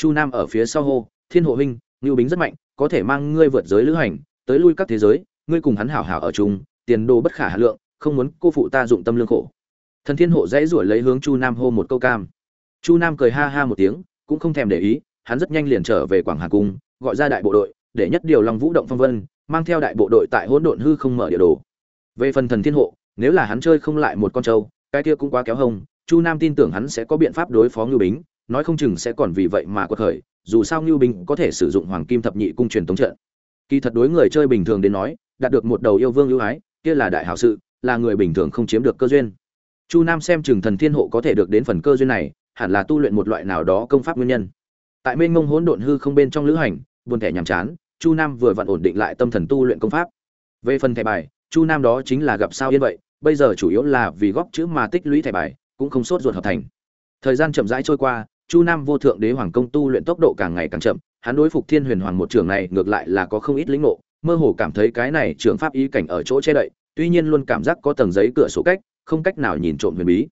chu nam ở phía sau hô, thiên hộ huynh, ngưu bính rất mạnh, có thể mang ngươi vượt giới lữ hành, tới lui các thế giới, ngươi cùng hắn hảo hảo ở chung, tiền đồ bất khả hà lượng, không muốn cô phụ ta dụng tâm lương khổ. Thần thiên hộ dãy ruổi lấy hướng chu nam hô một câu cam. Chu nam cười ha ha một tiếng, cũng không thèm để ý, hắn rất nhanh liền trở về quảng hà cung, gọi ra đại bộ đội, để nhất điều long vũ động phong vân, mang theo đại bộ đội tại hỗn độn hư không mở địa đồ. Về phần thần thiên hộ, nếu là hắn chơi không lại một con trâu, cái kia cũng quá kéo hông, chu nam tin tưởng hắn sẽ có biện pháp đối phó ngưu bính nói không chừng sẽ còn vì vậy mà quật khởi, dù sao ngưu bình có thể sử dụng hoàng kim thập nhị cung truyền tống trận. Kỳ thật đối người chơi bình thường đến nói, đạt được một đầu yêu vương ưu ái, kia là đại hảo sự, là người bình thường không chiếm được cơ duyên. Chu nam xem chừng thần thiên hộ có thể được đến phần cơ duyên này, hẳn là tu luyện một loại nào đó công pháp nguyên nhân. Tại mênh mông hỗn độn hư không bên trong lữ hành, buồn thẻ nhàm chán, chu nam vừa vặn ổn định lại tâm thần tu luyện công pháp. Về phần thẻ bài, chu nam đó chính là gặp sao yên vậy, bây giờ chủ yếu là vì góp chữ mà tích lũy thẻ bài, cũng không sốt ruột hợp thành. Thời gian chậm rãi trôi qua chu nam vô thượng đế hoàng công tu luyện tốc độ càng ngày càng chậm, hắn đối phục thiên huyền hoàng một trường này ngược lại là có không ít lĩnh ngộ, mơ hồ cảm thấy cái này trường pháp ý cảnh ở chỗ che đậy, tuy nhiên luôn cảm giác có tầng giấy cửa sổ cách, không cách nào nhìn trộm huyền bí.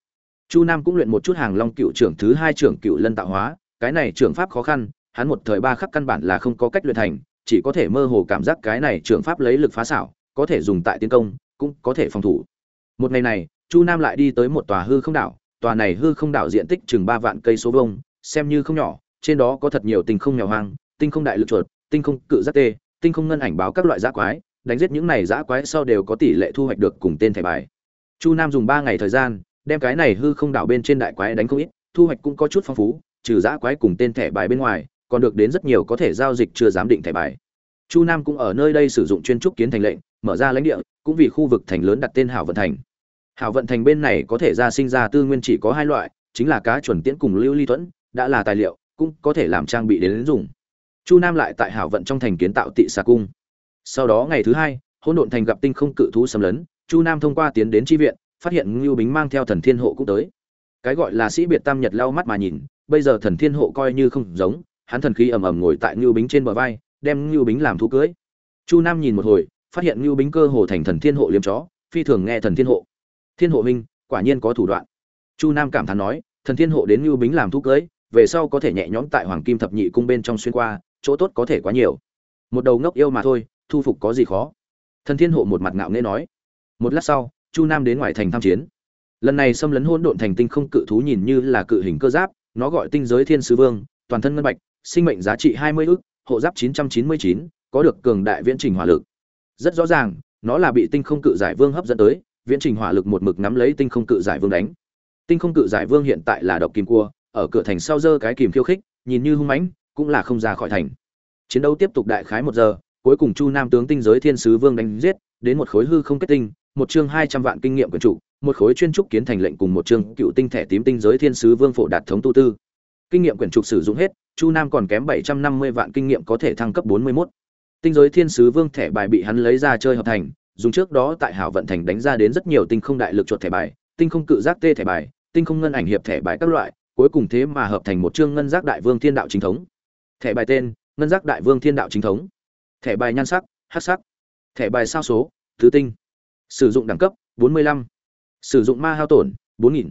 Chu nam cũng luyện một chút hàng long cựu trưởng thứ hai trưởng cựu lân tạo hóa, cái này trường pháp khó khăn, hắn một thời ba khắc căn bản là không có cách luyện thành, chỉ có thể mơ hồ cảm giác cái này trường pháp lấy lực phá xảo, có thể dùng tại tiến công, cũng có thể phòng thủ. Một ngày này, chu nam lại đi tới một tòa hư không đảo, tòa này hư không đảo diện tích chừng ba vạn cây số vông xem như không nhỏ, trên đó có thật nhiều tinh không mèo hoang, tinh không đại lực chuột, tinh không cự giác tê, tinh không ngân ảnh báo các loại giã quái, đánh giết những này giã quái sau đều có tỷ lệ thu hoạch được cùng tên thẻ bài. Chu nam dùng ba ngày thời gian, đem cái này hư không đảo bên trên đại quái đánh không ít, thu hoạch cũng có chút phong phú, trừ giã quái cùng tên thẻ bài bên ngoài, còn được đến rất nhiều có thể giao dịch chưa giám định thẻ bài. Chu nam cũng ở nơi đây sử dụng chuyên trúc kiến thành lệnh, mở ra lãnh địa, cũng vì khu vực thành lớn đặt tên hảo vận thành. Hảo vận thành bên này có thể ra sinh ra tư nguyên chỉ có hai loại, chính là cá chuẩn tiễn cùng lưu ly thuẫn đã là tài liệu, cũng có thể làm trang bị đến dùng chu nam lại tại hảo vận trong thành kiến tạo tị xà cung. Sau đó ngày thứ hai, hỗn độn thành gặp tinh không cự thú xâm lấn, chu nam thông qua tiến đến tri viện, phát hiện ngưu bính mang theo thần thiên hộ cũng tới. Cái gọi là sĩ biệt tam nhật lau mắt mà nhìn, bây giờ thần thiên hộ coi như không giống, hắn thần khí ầm ầm ngồi tại ngưu bính trên bờ vai, đem ngưu bính làm thú cưới. Chu nam nhìn một hồi, phát hiện ngưu bính cơ hồ thành thần thiên hộ liếm chó, phi thường nghe thần thiên hộ. Thiên hộ minh quả nhiên có thủ đoạn. Chu nam cảm thán nói, thần thiên hộ đến ngưu bính làm thú cưới về sau có thể nhẹ nhõm tại hoàng kim thập nhị cung bên trong xuyên qua, chỗ tốt có thể quá nhiều. Một đầu ngốc yêu mà thôi, thu phục có gì khó? Thần thiên hộ một mặt ngạo nghễ nói. Một lát sau, chu nam đến ngoài thành tham chiến. Lần này xâm lấn hôn độn thành tinh không cự thú nhìn như là cự hình cơ giáp, nó gọi tinh giới thiên sứ vương, toàn thân ngân bạch, sinh mệnh giá trị hai mươi ước hộ giáp chín trăm chín mươi chín, có được cường đại viễn trình hỏa lực. Rất rõ ràng, nó là bị tinh không cự giải vương hấp dẫn tới, viễn trình hỏa lực một mực nắm lấy tinh không cự giải vương đánh. Tinh không cự giải vương hiện tại là độc kim cua ở cửa thành sau dơ cái kìm khiêu khích, nhìn như hung mãnh, cũng là không ra khỏi thành. Chiến đấu tiếp tục đại khái một giờ, cuối cùng chu nam tướng tinh giới thiên sứ vương đánh giết, đến một khối hư không kết tinh, một chương hai trăm vạn kinh nghiệm quyền trụ, một khối chuyên trúc kiến thành lệnh cùng một chương cựu tinh thẻ tím tinh giới thiên sứ vương phổ đạt thống tu tư. Kinh nghiệm quyển trục sử dụng hết, chu nam còn kém bảy trăm năm mươi vạn kinh nghiệm có thể thăng cấp bốn mươi mốt. Tinh giới thiên sứ vương thẻ bài bị hắn lấy ra chơi hợp thành, dùng trước đó tại hảo vận thành đánh ra đến rất nhiều tinh không đại lực chuột thẻ bài, tinh không cự giác tê thẻ bài, tinh không ngân ảnh hiệp thẻ bài các loại cuối cùng thế mà hợp thành một chương ngân giác đại vương thiên đạo chính thống. Thẻ bài tên ngân giác đại vương thiên đạo chính thống. Thẻ bài nhan sắc hát sắc. Thẻ bài sao số thứ tinh. Sử dụng đẳng cấp 45. sử dụng ma hao tổn 4.000.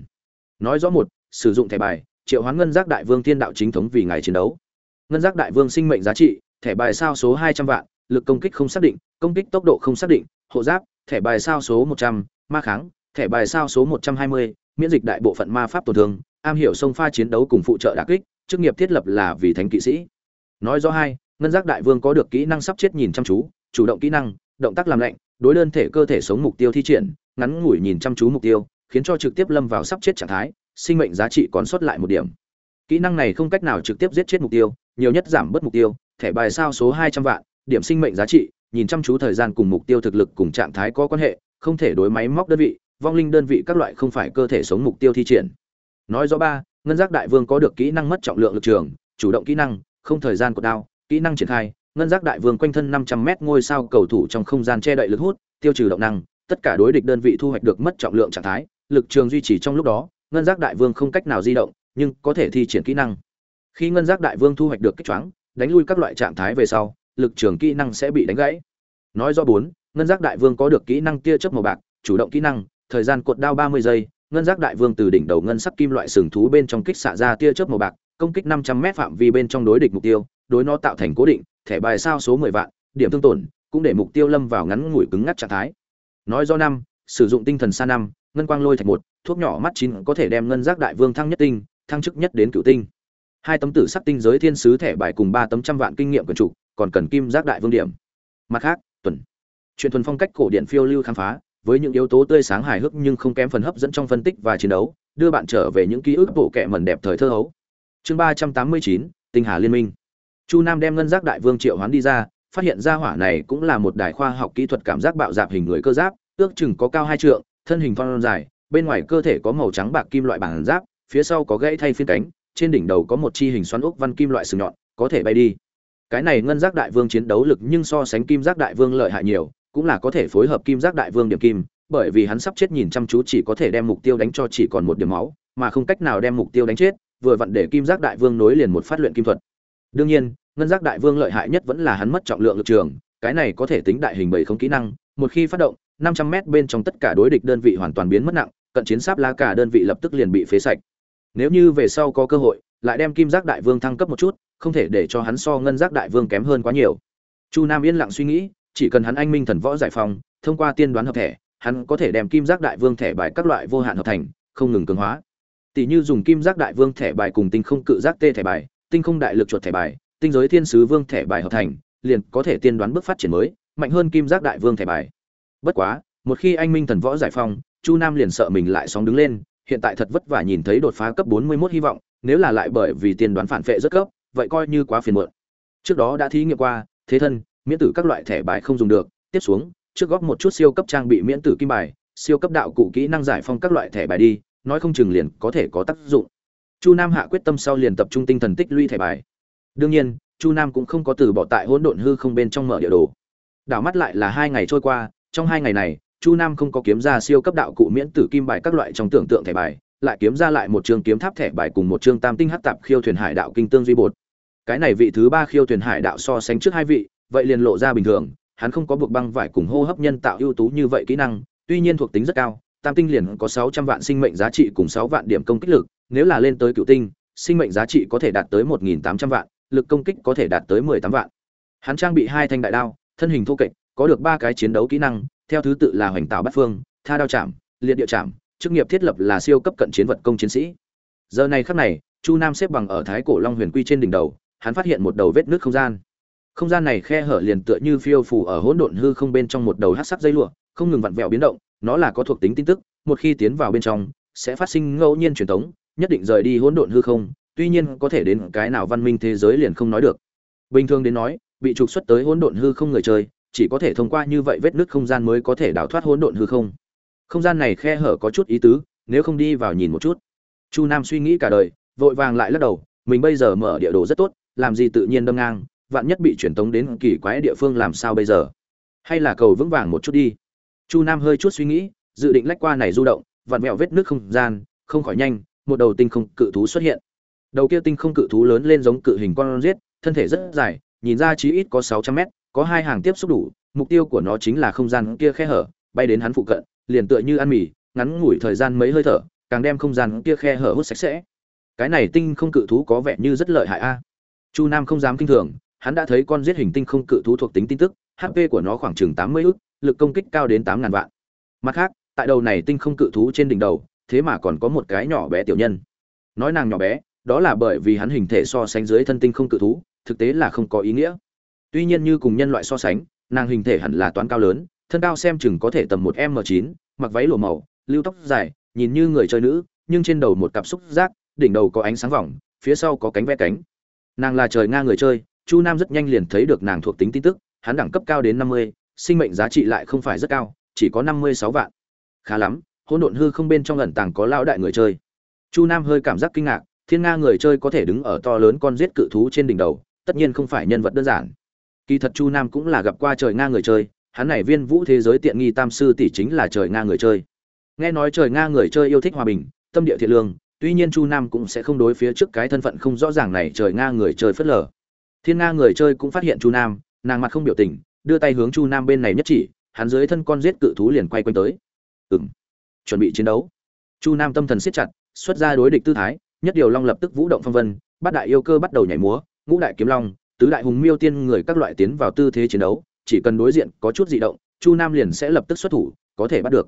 nói rõ một sử dụng thẻ bài triệu hoán ngân giác đại vương thiên đạo chính thống vì ngày chiến đấu. Ngân giác đại vương sinh mệnh giá trị thẻ bài sao số 200 vạn lực công kích không xác định công kích tốc độ không xác định hộ giáp thẻ bài sao số 100, ma kháng thẻ bài sao số 120, miễn dịch đại bộ phận ma pháp tổn thương am hiểu sông pha chiến đấu cùng phụ trợ đả kích, chức nghiệp thiết lập là vì thánh kỵ sĩ. Nói rõ hai, ngân giác đại vương có được kỹ năng sắp chết nhìn chăm chú, chủ động kỹ năng, động tác làm lạnh, đối đơn thể cơ thể sống mục tiêu thi triển, ngắn ngủi nhìn chăm chú mục tiêu, khiến cho trực tiếp lâm vào sắp chết trạng thái, sinh mệnh giá trị còn sót lại một điểm. Kỹ năng này không cách nào trực tiếp giết chết mục tiêu, nhiều nhất giảm bớt mục tiêu, thẻ bài sao số hai trăm vạn, điểm sinh mệnh giá trị, nhìn chăm chú thời gian cùng mục tiêu thực lực cùng trạng thái có quan hệ, không thể đối máy móc đơn vị, vong linh đơn vị các loại không phải cơ thể sống mục tiêu thi triển nói rõ ba, ngân giác đại vương có được kỹ năng mất trọng lượng lực trường, chủ động kỹ năng, không thời gian của đao, kỹ năng triển khai, ngân giác đại vương quanh thân 500 m ngôi sao cầu thủ trong không gian che đậy lực hút, tiêu trừ động năng, tất cả đối địch đơn vị thu hoạch được mất trọng lượng trạng thái, lực trường duy trì trong lúc đó, ngân giác đại vương không cách nào di động, nhưng có thể thi triển kỹ năng. Khi ngân giác đại vương thu hoạch được kích choáng, đánh lui các loại trạng thái về sau, lực trường kỹ năng sẽ bị đánh gãy. Nói do bốn, ngân giác đại vương có được kỹ năng tia chớp màu bạc, chủ động kỹ năng, thời gian cột đao 30 giây ngân giác đại vương từ đỉnh đầu ngân sắc kim loại sừng thú bên trong kích xạ ra tia chớp màu bạc, công kích 500 m phạm vi bên trong đối địch mục tiêu, đối nó tạo thành cố định, thẻ bài sao số 10 vạn, điểm thương tổn, cũng để mục tiêu lâm vào ngắn ngủi cứng ngắt trạng thái. Nói do năm, sử dụng tinh thần sa năm, ngân quang lôi thạch một, thuốc nhỏ mắt chín có thể đem ngân giác đại vương thăng nhất tinh, thăng chức nhất đến cửu tinh. Hai tấm tử sắc tinh giới thiên sứ thẻ bài cùng ba tấm trăm vạn kinh nghiệm quyền trục còn cần kim giác đại vương điểm. Mặt khác, tuần. Truyền thuần phong cách cổ điển phiêu lưu khám phá với những yếu tố tươi sáng hài hước nhưng không kém phần hấp dẫn trong phân tích và chiến đấu, đưa bạn trở về những ký ức bộ kệ mẩn đẹp thời thơ hấu. Chương ba trăm tám mươi chín, tinh hà liên minh. Chu nam đem ngân giác đại vương triệu hoán đi ra, phát hiện ra hỏa này cũng là một đài khoa học kỹ thuật cảm giác bạo dạp hình người cơ giáp, ước chừng có cao hai trượng, thân hình phong dài, bên ngoài cơ thể có màu trắng bạc kim loại bản giáp, phía sau có gãy thay phiên cánh, trên đỉnh đầu có một chi hình xoắn ốc văn kim loại sừng nhọn, có thể bay đi. Cái này ngân giác đại vương chiến đấu lực nhưng so sánh kim giác đại vương lợi hại nhiều cũng là có thể phối hợp kim giác đại vương điểm kim, bởi vì hắn sắp chết nhìn chăm chú chỉ có thể đem mục tiêu đánh cho chỉ còn một điểm máu, mà không cách nào đem mục tiêu đánh chết, vừa vặn để kim giác đại vương nối liền một phát luyện kim thuật. Đương nhiên, ngân giác đại vương lợi hại nhất vẫn là hắn mất trọng lượng lực trường, cái này có thể tính đại hình bảy không kỹ năng, một khi phát động 500 mét bên trong tất cả đối địch đơn vị hoàn toàn biến mất nặng, cận chiến sáp lá cả đơn vị lập tức liền bị phế sạch. Nếu như về sau có cơ hội, lại đem kim giác đại vương thăng cấp một chút, không thể để cho hắn so ngân giác đại vương kém hơn quá nhiều. Chu nam yên lặng suy nghĩ chỉ cần hắn anh minh thần võ giải phóng, thông qua tiên đoán hợp thể, hắn có thể đem kim giác đại vương thẻ bài các loại vô hạn hợp thành, không ngừng cường hóa. Tỷ như dùng kim giác đại vương thẻ bài cùng tinh không cự giác tê thẻ bài, tinh không đại lực chuột thẻ bài, tinh giới thiên sứ vương thẻ bài hợp thành, liền có thể tiên đoán bước phát triển mới, mạnh hơn kim giác đại vương thẻ bài. Bất quá, một khi anh minh thần võ giải phóng, chu nam liền sợ mình lại sóng đứng lên, hiện tại thật vất vả nhìn thấy đột phá cấp 41 hy vọng, nếu là lại bởi vì tiên đoán phản vệ rất cấp, vậy coi như quá phiền muộn. Trước đó đã thí nghiệm qua, thế thân miễn tử các loại thẻ bài không dùng được, tiếp xuống, trước góp một chút siêu cấp trang bị miễn tử kim bài, siêu cấp đạo cụ kỹ năng giải phong các loại thẻ bài đi, nói không chừng liền có thể có tác dụng. Chu nam hạ quyết tâm sau liền tập trung tinh thần tích lũy thẻ bài. Đương nhiên, chu nam cũng không có từ bỏ tại hỗn độn hư không bên trong mở địa đồ. Đảo mắt lại là hai ngày trôi qua, trong hai ngày này, chu nam không có kiếm ra siêu cấp đạo cụ miễn tử kim bài các loại trong tưởng tượng thẻ bài, lại kiếm ra lại một trường kiếm tháp thẻ bài cùng một trường tam tinh hắc tạp khiêu thuyền hải đạo kinh tương duy bột. Cái này vị thứ ba khiêu thuyền hải đạo so sánh trước hai vị vậy liền lộ ra bình thường, hắn không có buộc băng vải cùng hô hấp nhân tạo ưu tú như vậy kỹ năng, tuy nhiên thuộc tính rất cao, tam tinh liền có sáu trăm vạn sinh mệnh giá trị cùng sáu vạn điểm công kích lực, nếu là lên tới cựu tinh, sinh mệnh giá trị có thể đạt tới một nghìn tám trăm vạn, lực công kích có thể đạt tới mười tám vạn. Hắn trang bị hai thanh đại đao, thân hình thô kệch, có được ba cái chiến đấu kỹ năng, theo thứ tự là hoành tạo bát phương, tha đao chạm, liệt địa chạm, chức nghiệp thiết lập là siêu cấp cận chiến vật công chiến sĩ. Giờ này khắc này, chu nam xếp bằng ở thái cổ long huyền quy trên đỉnh đầu, hắn phát hiện một đầu vết nước không gian không gian này khe hở liền tựa như phiêu phù ở hỗn độn hư không bên trong một đầu hát sắc dây lụa, không ngừng vặn vẹo biến động, nó là có thuộc tính tin tức, một khi tiến vào bên trong, sẽ phát sinh ngẫu nhiên truyền thống nhất định rời đi hỗn độn hư không, tuy nhiên có thể đến cái nào văn minh thế giới liền không nói được. Bình thường đến nói, bị trục xuất tới hỗn độn hư không người chơi, chỉ có thể thông qua như vậy vết nứt không gian mới có thể đào thoát hỗn độn hư không. Không gian này khe hở có chút ý tứ, nếu không đi vào nhìn một chút. Chu nam suy nghĩ cả đời, vội vàng lại lắc đầu, mình bây giờ mở địa đồ rất tốt, làm gì tự nhiên đâm ngang vạn nhất bị truyền tống đến kỳ quái địa phương làm sao bây giờ? Hay là cầu vững vàng một chút đi. Chu nam hơi chút suy nghĩ, dự định lách qua này du động, vặn vẹo vết nước không gian, không khỏi nhanh, một đầu tinh không cự thú xuất hiện. Đầu kia tinh không cự thú lớn lên giống cự hình con giết, thân thể rất dài, nhìn ra chí ít có sáu trăm mét, có hai hàng tiếp xúc đủ, mục tiêu của nó chính là không gian kia khe hở, bay đến hắn phụ cận, liền tựa như ăn mì, ngắn ngủi thời gian mấy hơi thở, càng đem không gian kia khe hở hút sạch sẽ. Cái này tinh không cự thú có vẻ như rất lợi hại a. Chu nam không dám kinh thường hắn đã thấy con giết hình tinh không cự thú thuộc tính tin tức hp của nó khoảng chừng tám mươi ức, lực công kích cao đến tám ngàn vạn. Mặt khác, tại đầu này tinh không cự thú trên đỉnh đầu, thế mà còn có một cái nhỏ bé tiểu nhân. Nói nàng nhỏ bé, đó là bởi vì hắn hình thể so sánh dưới thân tinh không cự thú, thực tế là không có ý nghĩa. Tuy nhiên như cùng nhân loại so sánh, nàng hình thể hẳn là toán cao lớn, thân cao xem chừng có thể tầm một m chín, mặc váy lụa màu, lưu tóc dài, nhìn như người chơi nữ, nhưng trên đầu một cặp xúc giác, đỉnh đầu có ánh sáng vòng, phía sau có cánh ve cánh. Nàng là trời nga người chơi chu nam rất nhanh liền thấy được nàng thuộc tính tin tức, hắn đẳng cấp cao đến năm mươi, sinh mệnh giá trị lại không phải rất cao, chỉ có năm mươi sáu vạn. Khá lắm, hỗn độn hư không bên trong ẩn tàng có lão đại người chơi. Chu nam hơi cảm giác kinh ngạc, thiên nga người chơi có thể đứng ở to lớn con giết cự thú trên đỉnh đầu, tất nhiên không phải nhân vật đơn giản. Kỳ thật chu nam cũng là gặp qua trời nga người chơi, hắn này viên vũ thế giới tiện nghi tam sư tỷ chính là trời nga người chơi. Nghe nói trời nga người chơi yêu thích hòa bình, tâm địa thiện lương, tuy nhiên chu nam cũng sẽ không đối phía trước cái thân phận không rõ ràng này trời nga người chơi phớt lờ thiên nga người chơi cũng phát hiện chu nam, nàng mặt không biểu tình, đưa tay hướng chu nam bên này nhất chỉ, hắn dưới thân con giết cự thú liền quay quanh tới. Ừng chuẩn bị chiến đấu. Chu nam tâm thần siết chặt, xuất ra đối địch tư thái, nhất điều long lập tức vũ động phong vân bát đại yêu cơ bắt đầu nhảy múa, ngũ đại kiếm long, tứ đại hùng miêu tiên người các loại tiến vào tư thế chiến đấu, chỉ cần đối diện có chút dị động, chu nam liền sẽ lập tức xuất thủ, có thể bắt được.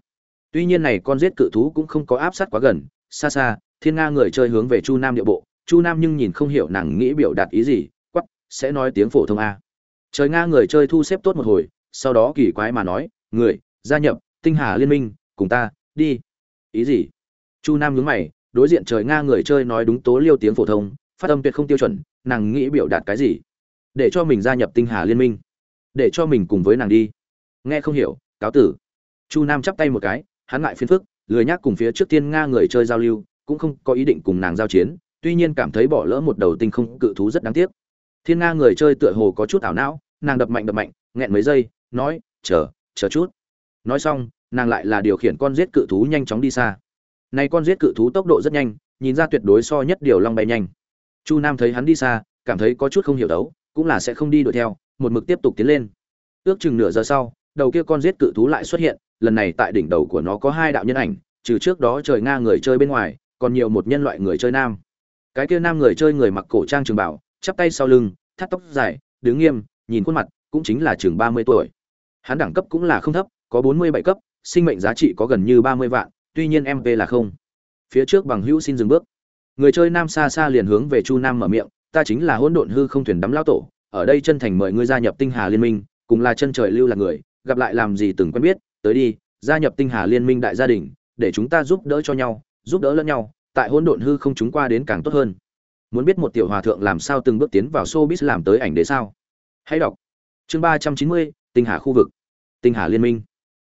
Tuy nhiên này con giết cự thú cũng không có áp sát quá gần, xa xa, thiên nga người chơi hướng về chu nam địa bộ, chu nam nhưng nhìn không hiểu nàng nghĩ biểu đạt ý gì sẽ nói tiếng phổ thông a. Trời nga người chơi thu xếp tốt một hồi, sau đó kỳ quái mà nói, người, gia nhập, tinh hà liên minh, cùng ta, đi. Ý gì? Chu nam nhướng mày, đối diện trời nga người chơi nói đúng tố liêu tiếng phổ thông, phát âm tuyệt không tiêu chuẩn, nàng nghĩ biểu đạt cái gì? Để cho mình gia nhập tinh hà liên minh. Để cho mình cùng với nàng đi. Nghe không hiểu, cáo tử. Chu nam chắp tay một cái, hắn ngại phiền phức, lười nhác cùng phía trước tiên nga người chơi giao lưu, cũng không có ý định cùng nàng giao chiến, tuy nhiên cảm thấy bỏ lỡ một đầu tinh không cự thú rất đáng tiếc thiên nga người chơi tựa hồ có chút ảo não, nàng đập mạnh đập mạnh, nghẹn mấy giây, nói, chờ chờ chút. Nói xong, nàng lại là điều khiển con giết cự thú nhanh chóng đi xa. Này con giết cự thú tốc độ rất nhanh, nhìn ra tuyệt đối so nhất điều long bay nhanh. Chu nam thấy hắn đi xa, cảm thấy có chút không hiểu đấu, cũng là sẽ không đi đuổi theo, một mực tiếp tục tiến lên. Ước chừng nửa giờ sau, đầu kia con giết cự thú lại xuất hiện, lần này tại đỉnh đầu của nó có hai đạo nhân ảnh, trừ trước đó trời nga người chơi bên ngoài, còn nhiều một nhân loại người chơi nam. Cái kia nam người chơi người mặc cổ trang trường bảo chắp tay sau lưng, thắt tóc dài, đứng nghiêm, nhìn khuôn mặt, cũng chính là chừng ba mươi tuổi. Hắn đẳng cấp cũng là không thấp, có bốn mươi bảy cấp, sinh mệnh giá trị có gần như ba mươi vạn, tuy nhiên mp là không. Phía trước bằng hữu xin dừng bước. Người chơi nam xa xa liền hướng về chu nam mở miệng, ta chính là hỗn độn hư không thuyền đắm lao tổ, ở đây chân thành mời ngươi gia nhập tinh hà liên minh, cùng là chân trời lưu là người, gặp lại làm gì từng quen biết, tới đi, gia nhập tinh hà liên minh đại gia đình, để chúng ta giúp đỡ cho nhau, giúp đỡ lẫn nhau, tại hỗn độn hư không chúng qua đến càng tốt hơn muốn biết một tiểu hòa thượng làm sao từng bước tiến vào showbiz làm tới ảnh đế sao? Hãy đọc. Chương ba trăm chín mươi, tinh hà khu vực. Tinh hà liên minh.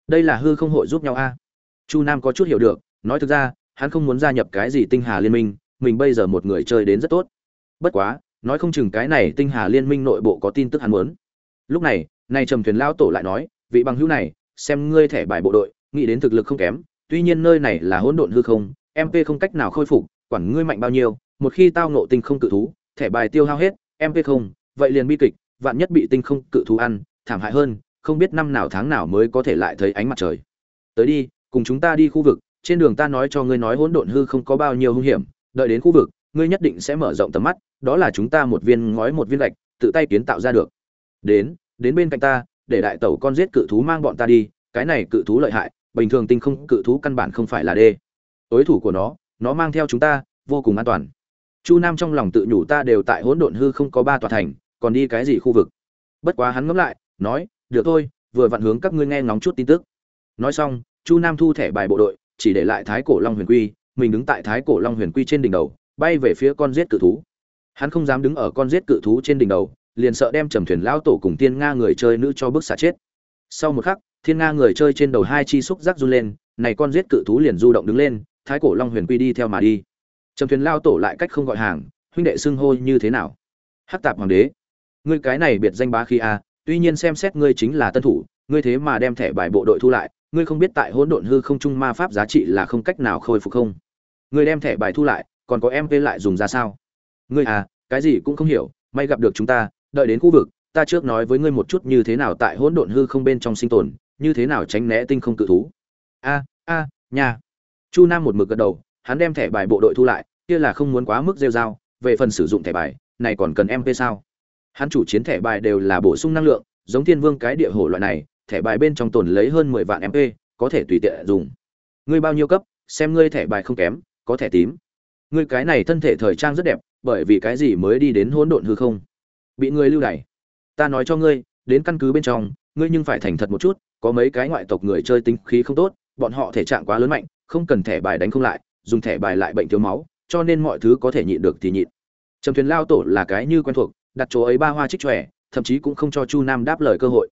Đây là hư không hội giúp nhau a. Chu nam có chút hiểu được, nói thực ra, hắn không muốn gia nhập cái gì tinh hà liên minh, mình bây giờ một người chơi đến rất tốt. Bất quá, nói không chừng cái này tinh hà liên minh nội bộ có tin tức hắn muốn. Lúc này nay trầm thuyền lao tổ lại nói, vị bằng hữu này, xem ngươi thẻ bài bộ đội, nghĩ đến thực lực không kém, tuy nhiên nơi này là hỗn độn hư không mp không cách nào khôi phục, quản ngươi mạnh bao nhiêu một khi tao ngộ tinh không cự thú, thẻ bài tiêu hao hết mp không, vậy liền bi kịch, vạn nhất bị tinh không cự thú ăn, thảm hại hơn, không biết năm nào tháng nào mới có thể lại thấy ánh mặt trời. Tới đi, cùng chúng ta đi khu vực, trên đường ta nói cho ngươi nói hỗn độn hư không có bao nhiêu hung hiểm, đợi đến khu vực, ngươi nhất định sẽ mở rộng tầm mắt, đó là chúng ta một viên ngói một viên gạch, tự tay kiến tạo ra được. Đến đến bên cạnh ta, để đại tẩu con giết cự thú mang bọn ta đi, cái này cự thú lợi hại, bình thường tinh không cự thú căn bản không phải là đê. Đối thủ của nó nó mang theo chúng ta, vô cùng an toàn chu nam trong lòng tự nhủ ta đều tại hỗn độn hư không có ba tòa thành, còn đi cái gì khu vực? Bất quá hắn ngẫm lại, nói, được thôi, vừa vặn hướng các ngươi nghe ngóng chút tin tức. Nói xong, chu nam thu thẻ bài bộ đội, chỉ để lại thái cổ long huyền quy, mình đứng tại thái cổ long huyền quy trên đỉnh đầu, bay về phía con giết cự thú. Hắn không dám đứng ở con giết cự thú trên đỉnh đầu, liền sợ đem trầm thuyền lão tổ cùng tiên nga người chơi nữ cho bức xả chết. Sau một khắc, thiên nga người chơi trên đầu hai chi xúc rắc run lên, này con giết cự thú liền du động đứng lên, thái cổ long huyền quy đi theo mà đi trầm thuyền lao tổ lại cách không gọi hàng, huynh đệ xưng hô như thế nào? Hắc tạp hoàng đế, ngươi cái này biệt danh bá khi a à, tuy nhiên xem xét ngươi chính là tân thủ, ngươi thế mà đem thẻ bài bộ đội thu lại, ngươi không biết tại hỗn độn hư không trung ma pháp giá trị là không cách nào khôi phục không? Ngươi đem thẻ bài thu lại, còn có em mp lại dùng ra sao? Ngươi à cái gì cũng không hiểu, may gặp được chúng ta, đợi đến khu vực, ta trước nói với ngươi một chút như thế nào tại hỗn độn hư không bên trong sinh tồn, như thế nào tránh né tinh không cự thú. A a nhà chu nam một mực gật đầu hắn đem thẻ bài bộ đội thu lại, kia là không muốn quá mức rêu dao về phần sử dụng thẻ bài, này còn cần mp sao? Hắn chủ chiến thẻ bài đều là bổ sung năng lượng, giống thiên vương cái địa hổ loại này, thẻ bài bên trong tồn lấy hơn mười vạn mp có thể tùy tiện dùng. Ngươi bao nhiêu cấp, xem ngươi thẻ bài không kém, có thẻ tím. Ngươi cái này thân thể thời trang rất đẹp, bởi vì cái gì mới đi đến hỗn độn hư không? Bị ngươi lưu đày. Ta nói cho ngươi, đến căn cứ bên trong, ngươi nhưng phải thành thật một chút, có mấy cái ngoại tộc người chơi tính khí không tốt, bọn họ thể trạng quá lớn mạnh, không cần thẻ bài đánh không lại dùng thẻ bài lại bệnh thiếu máu, cho nên mọi thứ có thể nhịn được thì nhịn. Trầm thuyền lao tổ là cái như quen thuộc, đặt chỗ ấy ba hoa trích tròe thậm chí cũng không cho chu nam đáp lời cơ hội.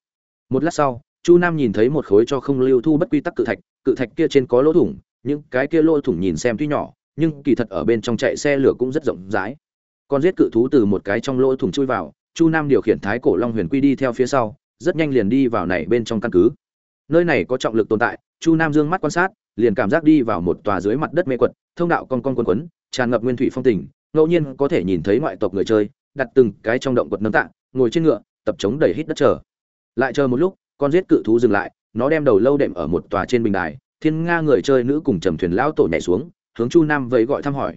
Một lát sau, chu nam nhìn thấy một khối cho không lưu thu bất quy tắc cự thạch cự thạch kia trên có lỗ thủng, những cái kia lỗ thủng nhìn xem tuy nhỏ, nhưng kỳ thật ở bên trong chạy xe lửa cũng rất rộng rãi. Con giết cự thú từ một cái trong lỗ thủng chui vào, chu nam điều khiển thái cổ long huyền quy đi theo phía sau, rất nhanh liền đi vào này bên trong căn cứ. Nơi này có trọng lực tồn tại, chu nam dương mắt quan sát liền cảm giác đi vào một tòa dưới mặt đất mê quật, thông đạo con con quấn quấn, tràn ngập nguyên thủy phong tình, ngẫu nhiên có thể nhìn thấy ngoại tộc người chơi, đặt từng cái trong động quật nấm tạng ngồi trên ngựa, tập chống đẩy hít đất chờ. Lại chờ một lúc, con giết cự thú dừng lại, nó đem đầu lâu đệm ở một tòa trên bình đài, thiên nga người chơi nữ cùng trầm thuyền lão tổ nhảy xuống, hướng chu nam vẫy gọi thăm hỏi.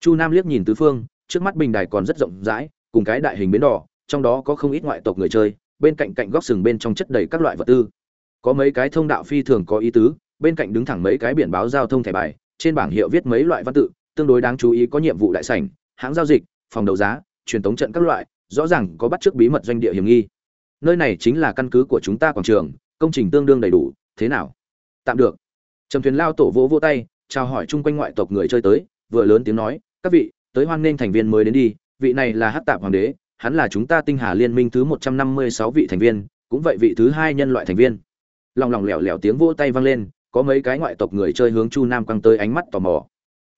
Chu nam liếc nhìn tứ phương, trước mắt bình đài còn rất rộng rãi, cùng cái đại hình bến đỏ, trong đó có không ít ngoại tộc người chơi, bên cạnh cạnh góc sừng bên trong chất đầy các loại vật tư. Có mấy cái thông đạo phi thường có ý tứ bên cạnh đứng thẳng mấy cái biển báo giao thông thẻ bài, trên bảng hiệu viết mấy loại văn tự, tương đối đáng chú ý có nhiệm vụ đại sảnh, hãng giao dịch, phòng đấu giá, truyền tống trận các loại, rõ ràng có bắt chước bí mật doanh địa hiểm nghi. Nơi này chính là căn cứ của chúng ta quảng trường, công trình tương đương đầy đủ, thế nào? Tạm được. Trầm thuyền lao tổ vỗ vỗ tay, chào hỏi chung quanh ngoại tộc người chơi tới, vừa lớn tiếng nói, các vị, tới hoan nghênh thành viên mới đến đi, vị này là hắc tạp hoàng đế, hắn là chúng ta tinh hà liên minh thứ một trăm năm mươi sáu vị thành viên, cũng vậy vị thứ hai nhân loại thành viên. Lòng lòng lẻo lẻo tiếng vỗ tay vang lên có mấy cái ngoại tộc người chơi hướng chu nam quăng tới ánh mắt tò mò.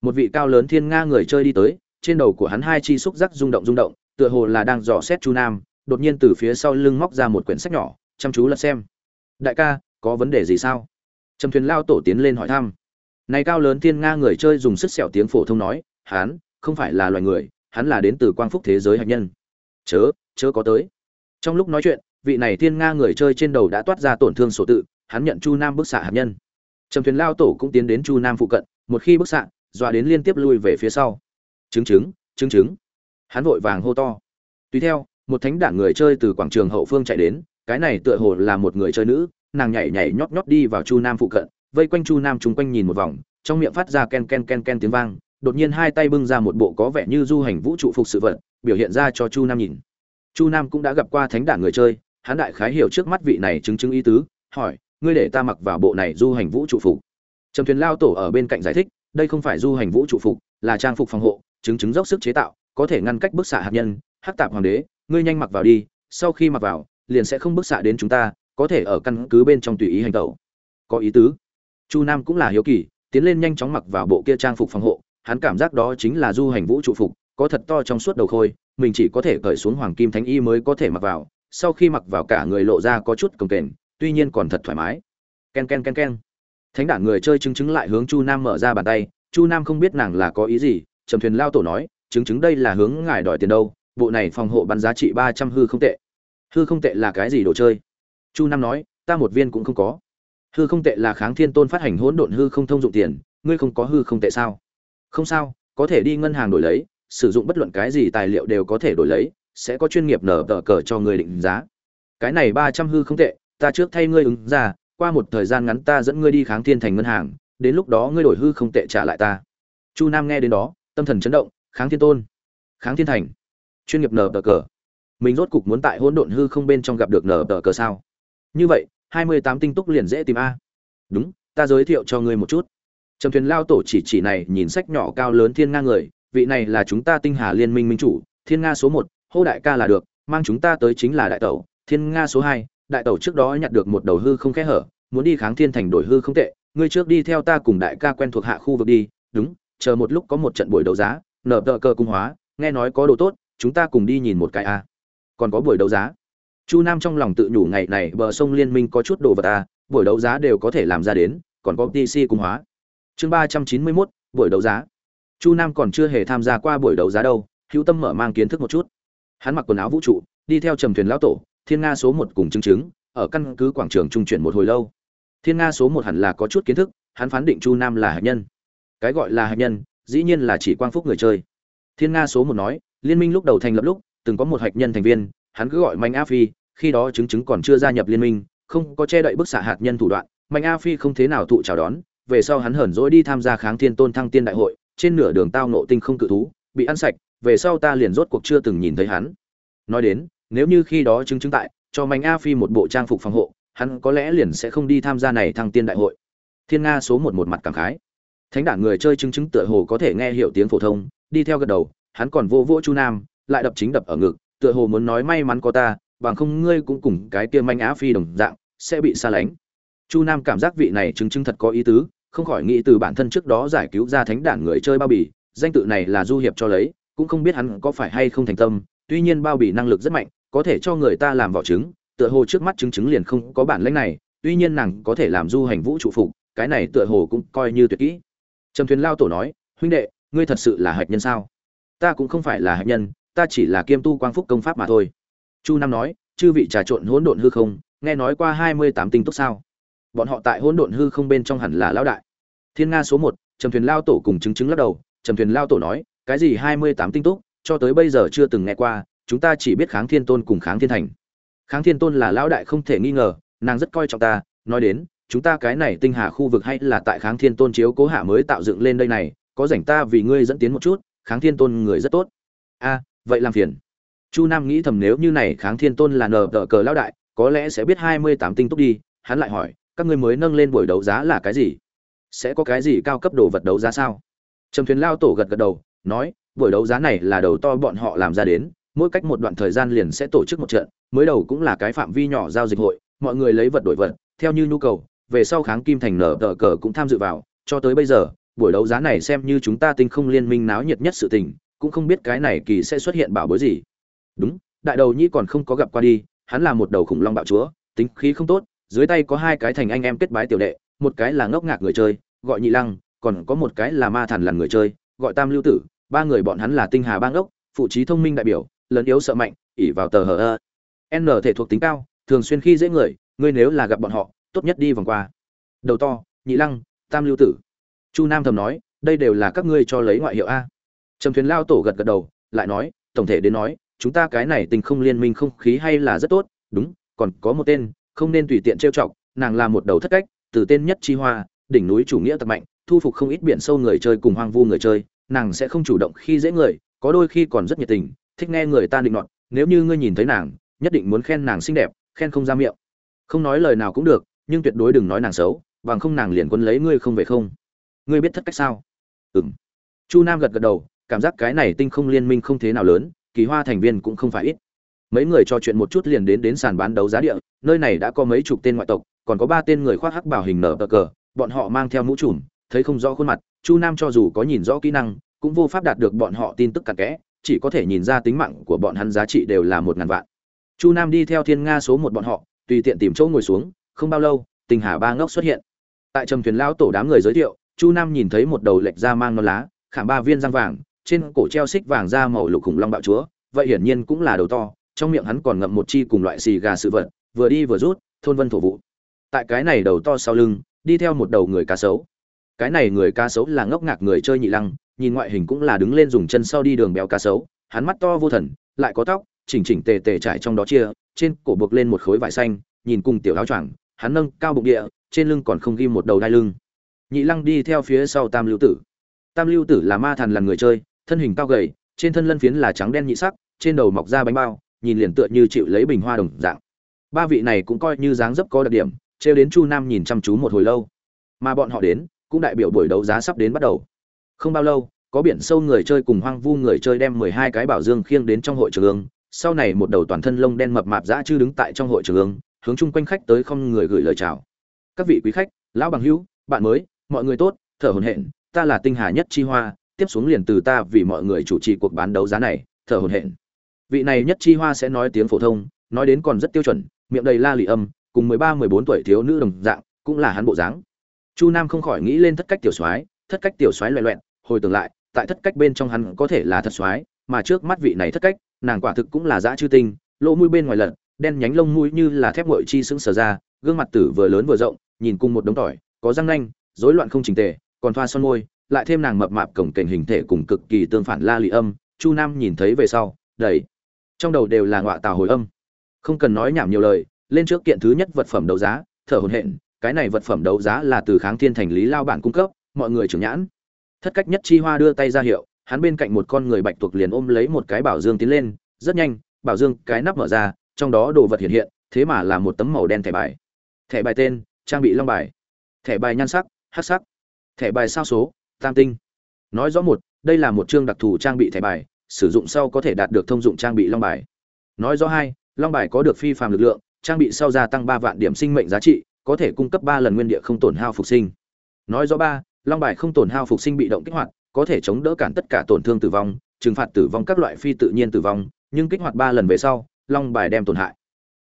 Một vị cao lớn thiên nga người chơi đi tới, trên đầu của hắn hai chi xúc giác rung động rung động, tựa hồ là đang dò xét chu nam, đột nhiên từ phía sau lưng móc ra một quyển sách nhỏ, chăm chú lật xem. Đại ca, có vấn đề gì sao? Trầm thuyền lao tổ tiến lên hỏi thăm. Này cao lớn thiên nga người chơi dùng sức sẹo tiếng phổ thông nói, hắn không phải là loài người, hắn là đến từ quang phúc thế giới hạt nhân. Chớ chớ có tới. Trong lúc nói chuyện, vị này thiên nga người chơi trên đầu đã toát ra tổn thương sổ tự, hắn nhận chu nam bức xạ hạt nhân trầm thuyền lao tổ cũng tiến đến chu nam phụ cận, một khi bức xạ, dọa đến liên tiếp lui về phía sau. Chứng chứng chứng chứng. Hắn vội vàng hô to. Tùy theo, một thánh đảng người chơi từ quảng trường hậu phương chạy đến, cái này tựa hồ là một người chơi nữ, nàng nhảy nhảy nhót nhót đi vào chu nam phụ cận, vây quanh chu nam chung quanh nhìn một vòng, trong miệng phát ra ken ken ken ken tiếng vang, đột nhiên hai tay bưng ra một bộ có vẻ như du hành vũ trụ phục sự vật, biểu hiện ra cho chu nam nhìn. Chu nam cũng đã gặp qua thánh đảng người chơi, hắn đại khái hiểu trước mắt vị này chứng chứng ý tứ, hỏi ngươi để ta mặc vào bộ này du hành vũ trụ phục. Trầm thuyền lao tổ ở bên cạnh giải thích, đây không phải du hành vũ trụ phục, là trang phục phòng hộ, chứng chứng dốc sức chế tạo, có thể ngăn cách bức xạ hạt nhân, hắc tạp hoàng đế, ngươi nhanh mặc vào đi, sau khi mặc vào, liền sẽ không bức xạ đến chúng ta, có thể ở căn cứ bên trong tùy ý hành tẩu. Có ý tứ. Chu nam cũng là hiếu kỳ, tiến lên nhanh chóng mặc vào bộ kia trang phục phòng hộ, hắn cảm giác đó chính là du hành vũ trụ phục, có thật to trong suốt đầu khôi, mình chỉ có thể cởi xuống hoàng kim thánh y mới có thể mặc vào, sau khi mặc vào cả người lộ ra có chút cồng kềnh tuy nhiên còn thật thoải mái. Ken ken ken ken. Thánh đản người chơi chứng chứng lại hướng chu nam mở ra bàn tay. Chu nam không biết nàng là có ý gì, trầm thuyền lao tổ nói, chứng chứng đây là hướng ngài đòi tiền đâu, bộ này phòng hộ bắn giá trị ba trăm hư không tệ. Hư không tệ là cái gì đồ chơi? Chu nam nói, ta một viên cũng không có. Hư không tệ là kháng thiên tôn phát hành hỗn độn hư không thông dụng tiền, ngươi không có hư không tệ sao? Không sao, có thể đi ngân hàng đổi lấy, sử dụng bất luận cái gì tài liệu đều có thể đổi lấy, sẽ có chuyên nghiệp nở tờ cờ cho người định giá. Cái này ba trăm hư không tệ ta trước thay ngươi ứng ra, qua một thời gian ngắn ta dẫn ngươi đi kháng thiên thành ngân hàng, đến lúc đó ngươi đổi hư không tệ trả lại ta. Chu nam nghe đến đó, tâm thần chấn động, kháng thiên tôn, kháng thiên thành. Chuyên nghiệp nở tờ cờ. Mình rốt cục muốn tại hỗn độn hư không bên trong gặp được nở tờ cờ sao? Như vậy, hai mươi tám tinh túc liền dễ tìm a. Đúng, ta giới thiệu cho ngươi một chút. Trầm thuyền lao tổ chỉ chỉ này, nhìn sách nhỏ cao lớn thiên nga người, vị này là chúng ta tinh hà liên minh minh chủ, thiên nga số một, hô đại ca là được, mang chúng ta tới chính là đại tẩu, thiên nga số hai đại tẩu trước đó nhặt được một đầu hư không kẽ hở, muốn đi kháng thiên thành đổi hư không tệ, ngươi trước đi theo ta cùng đại ca quen thuộc hạ khu vực đi, đúng, chờ một lúc có một trận buổi đấu giá nở tờ cơ cung hóa, nghe nói có đồ tốt, chúng ta cùng đi nhìn một cái a. Còn có buổi đấu giá. Chu nam trong lòng tự nhủ ngày này bờ sông liên minh có chút đồ vật a, buổi đấu giá đều có thể làm ra đến, còn có tc cung hóa. Chương ba trăm chín mươi mốt, buổi đấu giá. Chu nam còn chưa hề tham gia qua buổi đấu giá đâu, hữu tâm mở mang kiến thức một chút. Hắn mặc quần áo vũ trụ, đi theo trầm thuyền lão tổ thiên nga số một cùng chứng chứng, ở căn cứ quảng trường trung chuyển một hồi lâu. Thiên nga số một hẳn là có chút kiến thức, hắn phán định chu nam là hạt nhân. Cái gọi là hạt nhân, dĩ nhiên là chỉ quang phúc người chơi. Thiên nga số một nói, liên minh lúc đầu thành lập lúc, từng có một hạt nhân thành viên, hắn cứ gọi mạnh a phi, khi đó chứng chứng còn chưa gia nhập liên minh, không có che đậy bức xạ hạt nhân thủ đoạn, mạnh a phi không thế nào thụ chào đón, về sau hắn hởn dỗi đi tham gia kháng thiên tôn thăng tiên đại hội, trên nửa đường tao nộ tinh không cự thú, bị ăn sạch, về sau ta liền rốt cuộc chưa từng nhìn thấy hắn. Nói đến nếu như khi đó chứng chứng tại, cho mạnh a phi một bộ trang phục phòng hộ, hắn có lẽ liền sẽ không đi tham gia này thăng tiên đại hội. Thiên nga số một một mặt cảm khái. Thánh đảng người chơi chứng chứng tựa hồ có thể nghe hiểu tiếng phổ thông, đi theo gật đầu, hắn còn vô vỗ chu nam, lại đập chính đập ở ngực, tựa hồ muốn nói may mắn có ta, bằng không ngươi cũng cùng cái kia manh á phi đồng dạng, sẽ bị xa lánh. Chu nam cảm giác vị này chứng chứng thật có ý tứ, không khỏi nghĩ từ bản thân trước đó giải cứu ra thánh đản người chơi bao bì, danh tự này là du hiệp cho lấy, cũng không biết hắn có phải hay không thành tâm, tuy nhiên bao bì năng lực rất mạnh có thể cho người ta làm vỏ trứng, tựa hồ trước mắt chứng chứng liền không có bản lĩnh này, tuy nhiên nàng có thể làm du hành vũ trụ phục, cái này tựa hồ cũng coi như tuyệt kỹ. Trầm thuyền lao tổ nói, huynh đệ, ngươi thật sự là hạch nhân sao? Ta cũng không phải là hạch nhân, ta chỉ là kiêm tu quang phúc công pháp mà thôi. Chu nam nói, chư vị trà trộn hỗn độn hư không, nghe nói qua hai mươi tám tinh túc sao? Bọn họ tại hỗn độn hư không bên trong hẳn là lão đại. Thiên nga số một, trầm thuyền lao tổ cùng chứng chứng lắc đầu. Trầm thuyền lao tổ nói, cái gì hai mươi tám tinh túc? Cho tới bây giờ chưa từng nghe qua chúng ta chỉ biết kháng thiên tôn cùng kháng thiên thành. Kháng thiên tôn là lão đại không thể nghi ngờ, nàng rất coi trọng ta, nói đến, chúng ta cái này tinh hà khu vực hay là tại kháng thiên tôn chiếu cố hạ mới tạo dựng lên đây này, có rảnh ta vì ngươi dẫn tiến một chút, kháng thiên tôn người rất tốt. A, vậy làm phiền. Chu nam nghĩ thầm nếu như này kháng thiên tôn là nờ đỡ cờ lão đại, có lẽ sẽ biết hai mươi tám tinh túc đi, hắn lại hỏi, các ngươi mới nâng lên buổi đấu giá là cái gì? Sẽ có cái gì cao cấp đồ vật đấu giá sao? Trầm thuyền lao tổ gật gật đầu, nói, buổi đấu giá này là đầu to bọn họ làm ra đến mỗi cách một đoạn thời gian liền sẽ tổ chức một trận, mới đầu cũng là cái phạm vi nhỏ giao dịch hội, mọi người lấy vật đổi vật, theo như nhu cầu, về sau kháng kim thành nở tờ cờ cũng tham dự vào, cho tới bây giờ, buổi đấu giá này xem như chúng ta tinh không liên minh náo nhiệt nhất sự tình, cũng không biết cái này kỳ sẽ xuất hiện bảo bối gì. Đúng, đại đầu nhi còn không có gặp qua đi, hắn là một đầu khủng long bạo chúa, tính khí không tốt, dưới tay có hai cái thành anh em kết bái tiểu đệ, một cái là ngốc ngạc người chơi, gọi nhị lăng, còn có một cái là ma thần lần người chơi, gọi tam lưu tử, ba người bọn hắn là tinh hà bang ốc phụ trí thông minh đại biểu lớn yếu sợ mạnh ỉ vào tờ hờ ơ. N thể thuộc tính cao, thường xuyên khi dễ người, ngươi nếu là gặp bọn họ, tốt nhất đi vòng qua. Đầu to, nhị lăng, tam lưu tử. Chu nam thầm nói, đây đều là các ngươi cho lấy ngoại hiệu a. Trầm thuyền lao tổ gật gật đầu, lại nói, tổng thể đến nói, chúng ta cái này tình không liên minh không khí hay là rất tốt, đúng, còn có một tên, không nên tùy tiện trêu chọc, nàng là một đầu thất cách, từ tên nhất chi hoa, đỉnh núi chủ nghĩa tập mạnh, thu phục không ít biển sâu người chơi cùng hoang vu người chơi, nàng sẽ không chủ động khi dễ người, có đôi khi còn rất nhiệt tình thích nghe người ta định nọt, nếu như ngươi nhìn thấy nàng, nhất định muốn khen nàng xinh đẹp, khen không ra miệng. Không nói lời nào cũng được, nhưng tuyệt đối đừng nói nàng xấu, bằng không nàng liền quân lấy ngươi không về không. Ngươi biết thất cách sao? Ừ m chu nam gật gật đầu, cảm giác cái này tinh không liên minh không thế nào lớn, kỳ hoa thành viên cũng không phải ít. Mấy người trò chuyện một chút liền đến đến sàn bán đấu giá địa, nơi này đã có mấy chục tên ngoại tộc, còn có ba tên người khoác hắc bảo hình nở bờ cờ, bọn họ mang theo mũ trùm, thấy không rõ khuôn mặt, chu nam cho dù có nhìn rõ kỹ năng, cũng vô pháp đạt được bọn họ tin tức cặn kẽ chỉ có thể nhìn ra tính mạng của bọn hắn giá trị đều là một ngàn vạn. Chu nam đi theo thiên nga số một bọn họ, tùy tiện tìm chỗ ngồi xuống, không bao lâu, tình hà ba ngốc xuất hiện. Tại trầm thuyền lão tổ đám người giới thiệu, chu nam nhìn thấy một đầu lệch da mang non lá, khảm ba viên răng vàng, trên cổ treo xích vàng da màu lục khủng long bạo chúa, vậy hiển nhiên cũng là đầu to, trong miệng hắn còn ngậm một chi cùng loại xì gà sự vật, vừa đi vừa rút, thôn vân thổ vụ. Tại cái này đầu to sau lưng, đi theo một đầu người cá sấu. Cái này người cá sấu là ngốc ngạc người chơi nhị lăng nhìn ngoại hình cũng là đứng lên dùng chân sau đi đường béo cá sấu, hắn mắt to vô thần, lại có tóc, chỉnh chỉnh tề tề trải trong đó chia, trên cổ buộc lên một khối vải xanh, nhìn cùng tiểu áo choàng, hắn nâng cao bụng địa, trên lưng còn không ghi một đầu đai lưng. Nhị lăng đi theo phía sau tam lưu tử. Tam lưu tử là ma thần là người chơi, thân hình cao gầy, trên thân lân phiến là trắng đen nhị sắc, trên đầu mọc ra bánh bao, nhìn liền tựa như chịu lấy bình hoa đồng dạng. Ba vị này cũng coi như dáng dấp có đặc điểm, trêu đến chu nam nhìn chăm chú một hồi lâu. Mà bọn họ đến, cũng đại biểu buổi đấu giá sắp đến bắt đầu không bao lâu, có biển sâu người chơi cùng hoang vu người chơi đem mười hai cái bảo dương khiêng đến trong hội trường sau này một đầu toàn thân lông đen mập mạp dã chư đứng tại trong hội trường hướng chung quanh khách tới không người gửi lời chào. Các vị quý khách, lão bằng hữu, bạn mới, mọi người tốt, thở hồn hển, ta là tinh hà nhất chi hoa, tiếp xuống liền từ ta vì mọi người chủ trì cuộc bán đấu giá này, thở hồn hển. Vị này nhất chi hoa sẽ nói tiếng phổ thông, nói đến còn rất tiêu chuẩn, miệng đầy la lị âm, cùng mười ba, mười bốn tuổi thiếu nữ đồng dạng, cũng là hắn bộ dáng. Chu nam không khỏi nghĩ lên thất cách tiểu soái, thất cách tiểu soái loẹ loẹn hồi tưởng lại, tại thất cách bên trong hắn có thể là thật soái, mà trước mắt vị này thất cách, nàng quả thực cũng là dã chư tinh, lỗ mũi bên ngoài lật, đen nhánh lông mũi như là thép ngội chi sững sờ ra, gương mặt tử vừa lớn vừa rộng, nhìn cùng một đống tỏi, có răng nanh, rối loạn không chỉnh tề, còn thoa son môi, lại thêm nàng mập mạp cổng kềnh hình thể cùng cực kỳ tương phản la lị âm, chu nam nhìn thấy về sau, đầy, trong đầu đều là ngọa tào hồi âm. Không cần nói nhảm nhiều lời, lên trước kiện thứ nhất vật phẩm đấu giá, thở hồn hện cái này vật phẩm đấu giá là từ kháng thiên thành lý lao bản cung cấp, mọi người trưởng nhãn thất cách nhất chi hoa đưa tay ra hiệu, hắn bên cạnh một con người bạch tuộc liền ôm lấy một cái bảo dương tiến lên, rất nhanh, bảo dương cái nắp mở ra, trong đó đồ vật hiện hiện, thế mà là một tấm màu đen thẻ bài. Thẻ bài tên, trang bị long bài. Thẻ bài nhan sắc hát sắc. Thẻ bài sao số, tam tinh. Nói rõ một, đây là một chương đặc thù trang bị thẻ bài, sử dụng sau có thể đạt được thông dụng trang bị long bài. Nói rõ hai, long bài có được phi phàm lực lượng, trang bị sau gia tăng ba vạn điểm sinh mệnh giá trị, có thể cung cấp ba lần nguyên địa không tổn hao phục sinh. Nói rõ ba long bài không tổn hao phục sinh bị động kích hoạt, có thể chống đỡ cản tất cả tổn thương tử vong, trừng phạt tử vong các loại phi tự nhiên tử vong, nhưng kích hoạt ba lần về sau, long bài đem tổn hại.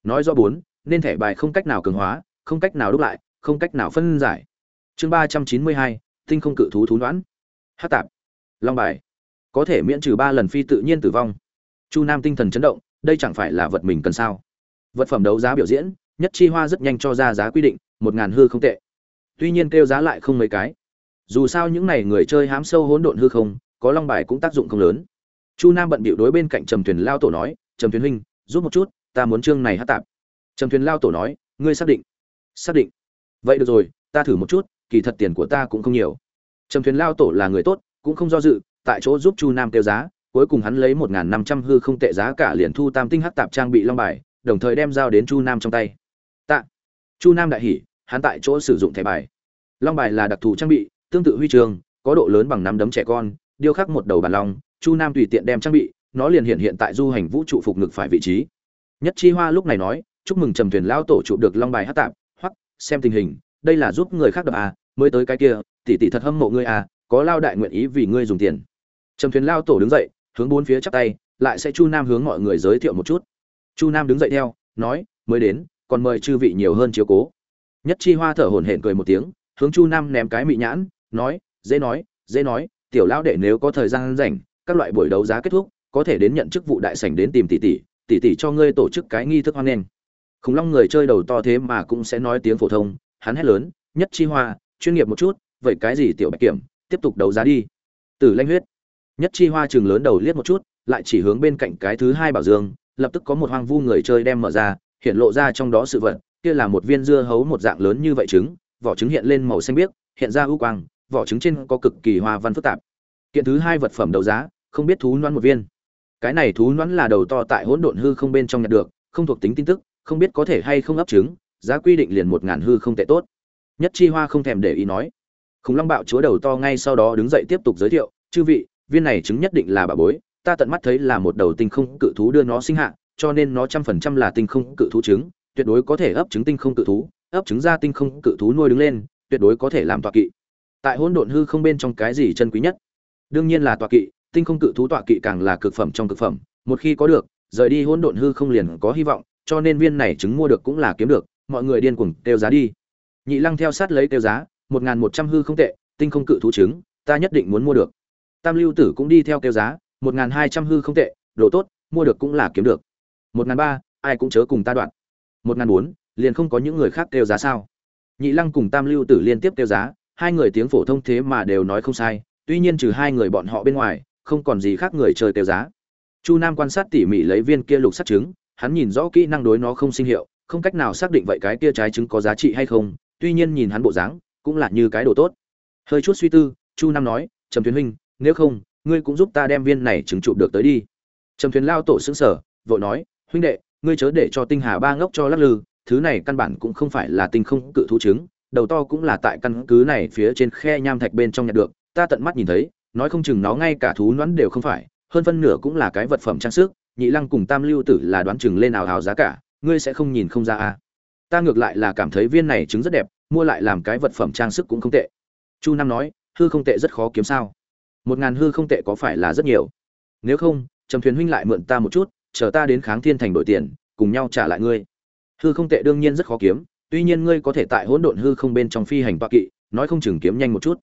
Nói rõ bốn, nên thẻ bài không cách nào cường hóa, không cách nào đúc lại, không cách nào phân giải. Chương ba trăm chín mươi hai, tinh không cự thú thú đoán. Hát tạp. Long bài. Có thể miễn trừ ba lần phi tự nhiên tử vong. Chu nam tinh thần chấn động, đây chẳng phải là vật mình cần sao? Vật phẩm đấu giá biểu diễn, nhất chi hoa rất nhanh cho ra giá quy định, một ngàn hư không tệ. Tuy nhiên kêu giá lại không mấy cái dù sao những này người chơi hám sâu hỗn độn hư không, có long bài cũng tác dụng không lớn. Chu nam bận bịu đối bên cạnh trầm thuyền lao tổ nói, trầm thuyền huynh, giúp một chút, ta muốn chương này hát tạp. Trầm thuyền lao tổ nói, ngươi xác định. Xác định. Vậy được rồi, ta thử một chút, kỳ thật tiền của ta cũng không nhiều. Trầm thuyền lao tổ là người tốt, cũng không do dự, tại chỗ giúp chu nam kêu giá, cuối cùng hắn lấy một năm trăm hư không tệ giá cả liền thu tam tinh hát tạp trang bị long bài, đồng thời đem giao đến chu nam trong tay. Tạ. Chu nam đại hỉ, hắn tại chỗ sử dụng thẻ bài. Long bài là đặc thù trang bị tương tự huy trường, có độ lớn bằng nắm đấm trẻ con, điêu khắc một đầu bàn long, chu nam tùy tiện đem trang bị, nó liền hiện hiện tại du hành vũ trụ phục ngực phải vị trí. Nhất chi hoa lúc này nói, chúc mừng trầm thuyền lão tổ chụp được long bài hát Tạm. hoặc xem tình hình, đây là giúp người khác đập à mới tới cái kia, tỷ tỷ thật hâm mộ ngươi à có lao đại nguyện ý vì ngươi dùng tiền. Trầm thuyền lao tổ đứng dậy, hướng bốn phía chắp tay, lại sẽ chu nam hướng mọi người giới thiệu một chút. Chu nam đứng dậy theo, nói, mới đến, còn mời chư vị nhiều hơn chiếu cố. Nhất chi hoa thở hổn hển cười một tiếng, hướng chu nam ném cái mị nhãn nói, dễ nói dễ nói, tiểu lão đệ nếu có thời gian rảnh, các loại buổi đấu giá kết thúc, có thể đến nhận chức vụ đại sảnh đến tìm tỷ tỷ tỷ tỷ cho ngươi tổ chức cái nghi thức hoan nghênh. Khủng long người chơi đầu to thế mà cũng sẽ nói tiếng phổ thông, hắn hét lớn, nhất chi hoa, chuyên nghiệp một chút, vậy cái gì tiểu bạch kiểm, tiếp tục đấu giá đi. Tử lanh huyết, nhất chi hoa trường lớn đầu liếc một chút, lại chỉ hướng bên cạnh cái thứ hai bảo dương, lập tức có một hoang vu người chơi đem mở ra, hiện lộ ra trong đó sự vật, kia là một viên dưa hấu một dạng lớn như vậy trứng, vỏ trứng hiện lên màu xanh biếc, hiện ra ưu quang vỏ trứng trên có cực kỳ hoa văn phức tạp. Kiện thứ hai vật phẩm đấu giá, không biết thú noãn một viên. Cái này thú noãn là đầu to tại hỗn độn hư không bên trong nhận được, không thuộc tính tin tức, không biết có thể hay không ấp trứng, giá quy định liền một ngàn hư không tệ tốt. Nhất chi hoa không thèm để ý nói. Khủng long bạo chúa đầu to ngay sau đó đứng dậy tiếp tục giới thiệu, chư vị, viên này trứng nhất định là bà bối, ta tận mắt thấy là một đầu tinh không cự thú đưa nó sinh hạ, cho nên nó trăm phần trăm là tinh không cự thú trứng, tuyệt đối có thể ấp trứng tinh không cự thú, ấp trứng ra tinh không cự thú nuôi đứng lên, tuyệt đối có thể làm tọa kỵ tại hỗn độn hư không bên trong cái gì chân quý nhất? Đương nhiên là tọa kỵ, tinh không cự thú tọa kỵ càng là cực phẩm trong cực phẩm, một khi có được, rời đi hỗn độn hư không liền có hy vọng, cho nên viên này chứng mua được cũng là kiếm được, mọi người điên cuồng kêu giá đi. Nhị lăng theo sát lấy kêu giá, một n một trăm hư không tệ, tinh không cự thú trứng, ta nhất định muốn mua được. Tam lưu tử cũng đi theo kêu giá, một n hai trăm hư không tệ, đồ tốt, mua được cũng là kiếm được. Một n ba, ai cũng chớ cùng ta đoạn. Một n bốn, liền không có những người khác kêu giá sao? Nhị lăng cùng tam lưu tử liên tiếp kêu giá hai người tiếng phổ thông thế mà đều nói không sai, tuy nhiên trừ hai người bọn họ bên ngoài, không còn gì khác người chơi tiêu giá. Chu nam quan sát tỉ mỉ lấy viên kia lục sắt trứng, hắn nhìn rõ kỹ năng đối nó không sinh hiệu, không cách nào xác định vậy cái kia trái trứng có giá trị hay không, tuy nhiên nhìn hắn bộ dáng, cũng là như cái đồ tốt. Hơi chút suy tư, chu nam nói, trầm thuyền huynh, nếu không, ngươi cũng giúp ta đem viên này trứng chụp được tới đi. Trầm thuyền lao tổ xứng sở vội nói, huynh đệ, ngươi chớ để cho tinh hà ba ngốc cho lắc lư, thứ này căn bản cũng không phải là tinh không cự thú trứng đầu to cũng là tại căn cứ này phía trên khe nham thạch bên trong nhặt được, ta tận mắt nhìn thấy, nói không chừng nó ngay cả thú nhoắn đều không phải, hơn phân nửa cũng là cái vật phẩm trang sức, nhị lăng cùng tam lưu tử là đoán chừng lên nào hào giá cả, ngươi sẽ không nhìn không ra à. Ta ngược lại là cảm thấy viên này trứng rất đẹp, mua lại làm cái vật phẩm trang sức cũng không tệ. Chu nam nói, hư không tệ rất khó kiếm sao. Một ngàn hư không tệ có phải là rất nhiều? Nếu không, trầm thuyền huynh lại mượn ta một chút, chờ ta đến kháng thiên thành đổi tiền, cùng nhau trả lại ngươi. Hư không tệ đương nhiên rất khó kiếm tuy nhiên ngươi có thể tại hỗn độn hư không bên trong phi hành toa kỵ nói không chừng kiếm nhanh một chút.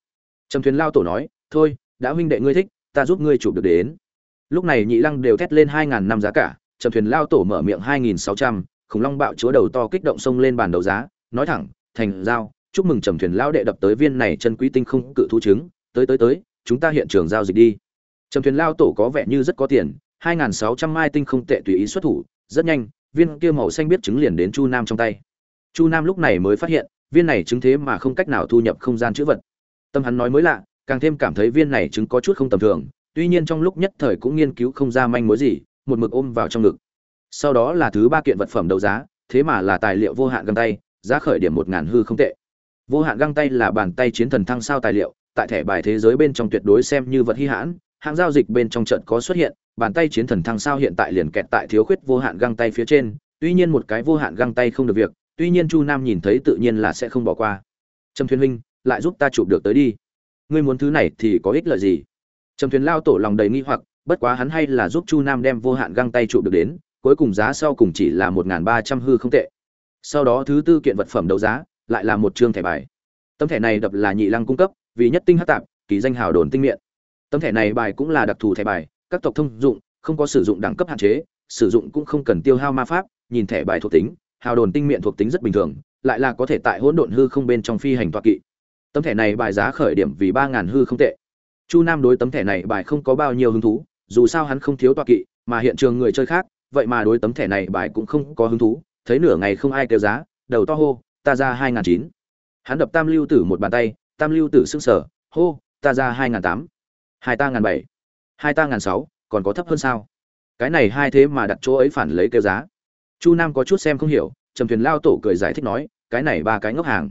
Trầm thuyền lao tổ nói thôi đã huynh đệ ngươi thích ta giúp ngươi chụp được đến. Lúc này nhị lăng đều thét lên hai ngàn năm giá cả trầm thuyền lao tổ mở miệng hai nghìn sáu trăm khủng long bạo chúa đầu to kích động xông lên bàn đấu giá nói thẳng thành giao chúc mừng trầm thuyền lao đệ đập tới viên này chân quý tinh không cự thu chứng, tới tới tới chúng ta hiện trường giao dịch đi. Trầm thuyền lao tổ có vẻ như rất có tiền hai nghìn sáu trăm mai tinh không tệ tùy ý xuất thủ rất nhanh viên kia màu xanh biết trứng liền đến chu nam trong tay chu nam lúc này mới phát hiện, viên này chứng thế mà không cách nào thu nhập không gian chữ vật. Tâm hắn nói mới lạ, càng thêm cảm thấy viên này chứng có chút không tầm thường, tuy nhiên trong lúc nhất thời cũng nghiên cứu không ra manh mối gì, một mực ôm vào trong ngực. Sau đó là thứ ba kiện vật phẩm đấu giá, thế mà là tài liệu vô hạn găng tay, giá khởi điểm một ngàn hư không tệ. Vô hạn găng tay là bàn tay chiến thần thăng sao tài liệu, tại thẻ bài thế giới bên trong tuyệt đối xem như vật hy hãn, hãng giao dịch bên trong trận có xuất hiện, bàn tay chiến thần thăng sao hiện tại liền kẹt tại thiếu khuyết vô hạn găng tay phía trên, tuy nhiên một cái vô hạn găng tay không được việc tuy nhiên chu nam nhìn thấy tự nhiên là sẽ không bỏ qua. Trầm thuyền huynh, lại giúp ta chụp được tới đi. Ngươi muốn thứ này thì có ích lợi gì? Trầm thuyền lao tổ lòng đầy nghi hoặc, bất quá hắn hay là giúp chu nam đem vô hạn găng tay chụp được đến, cuối cùng giá sau cùng chỉ là một ba trăm hư không tệ. Sau đó thứ tư kiện vật phẩm đấu giá, lại là một chương thẻ bài. Tấm thẻ này đập là nhị lăng cung cấp, vì nhất tinh hát tạp, kỳ danh hào đồn tinh miệng tấm thẻ này bài cũng là đặc thù thẻ bài, các tộc thông dụng, không có sử dụng đẳng cấp hạn chế, sử dụng cũng không cần tiêu hao ma pháp, nhìn thẻ bài thuộc tính hào đồn tinh miệng thuộc tính rất bình thường, lại là có thể tại hỗn độn hư không bên trong phi hành toa kỵ. Tấm thẻ này bài giá khởi điểm vì ba ngàn hư không tệ. Chu nam đối tấm thẻ này bài không có bao nhiêu hứng thú, dù sao hắn không thiếu toa kỵ, mà hiện trường người chơi khác, vậy mà đối tấm thẻ này bài cũng không có hứng thú, thấy nửa ngày không ai kêu giá, đầu to hô, ta ra hai ngàn chín. Hắn đập tam lưu tử một bàn tay, tam lưu tử sững sờ, hô, ta ra hai ngàn tám. Hai ta ngàn bảy. Hai ta ngàn sáu, còn có thấp hơn sao? Cái này hai thế mà đặt chỗ ấy phản lấy kêu giá chu nam có chút xem không hiểu, trầm thuyền lao tổ cười giải thích nói, cái này ba cái ngốc hàng.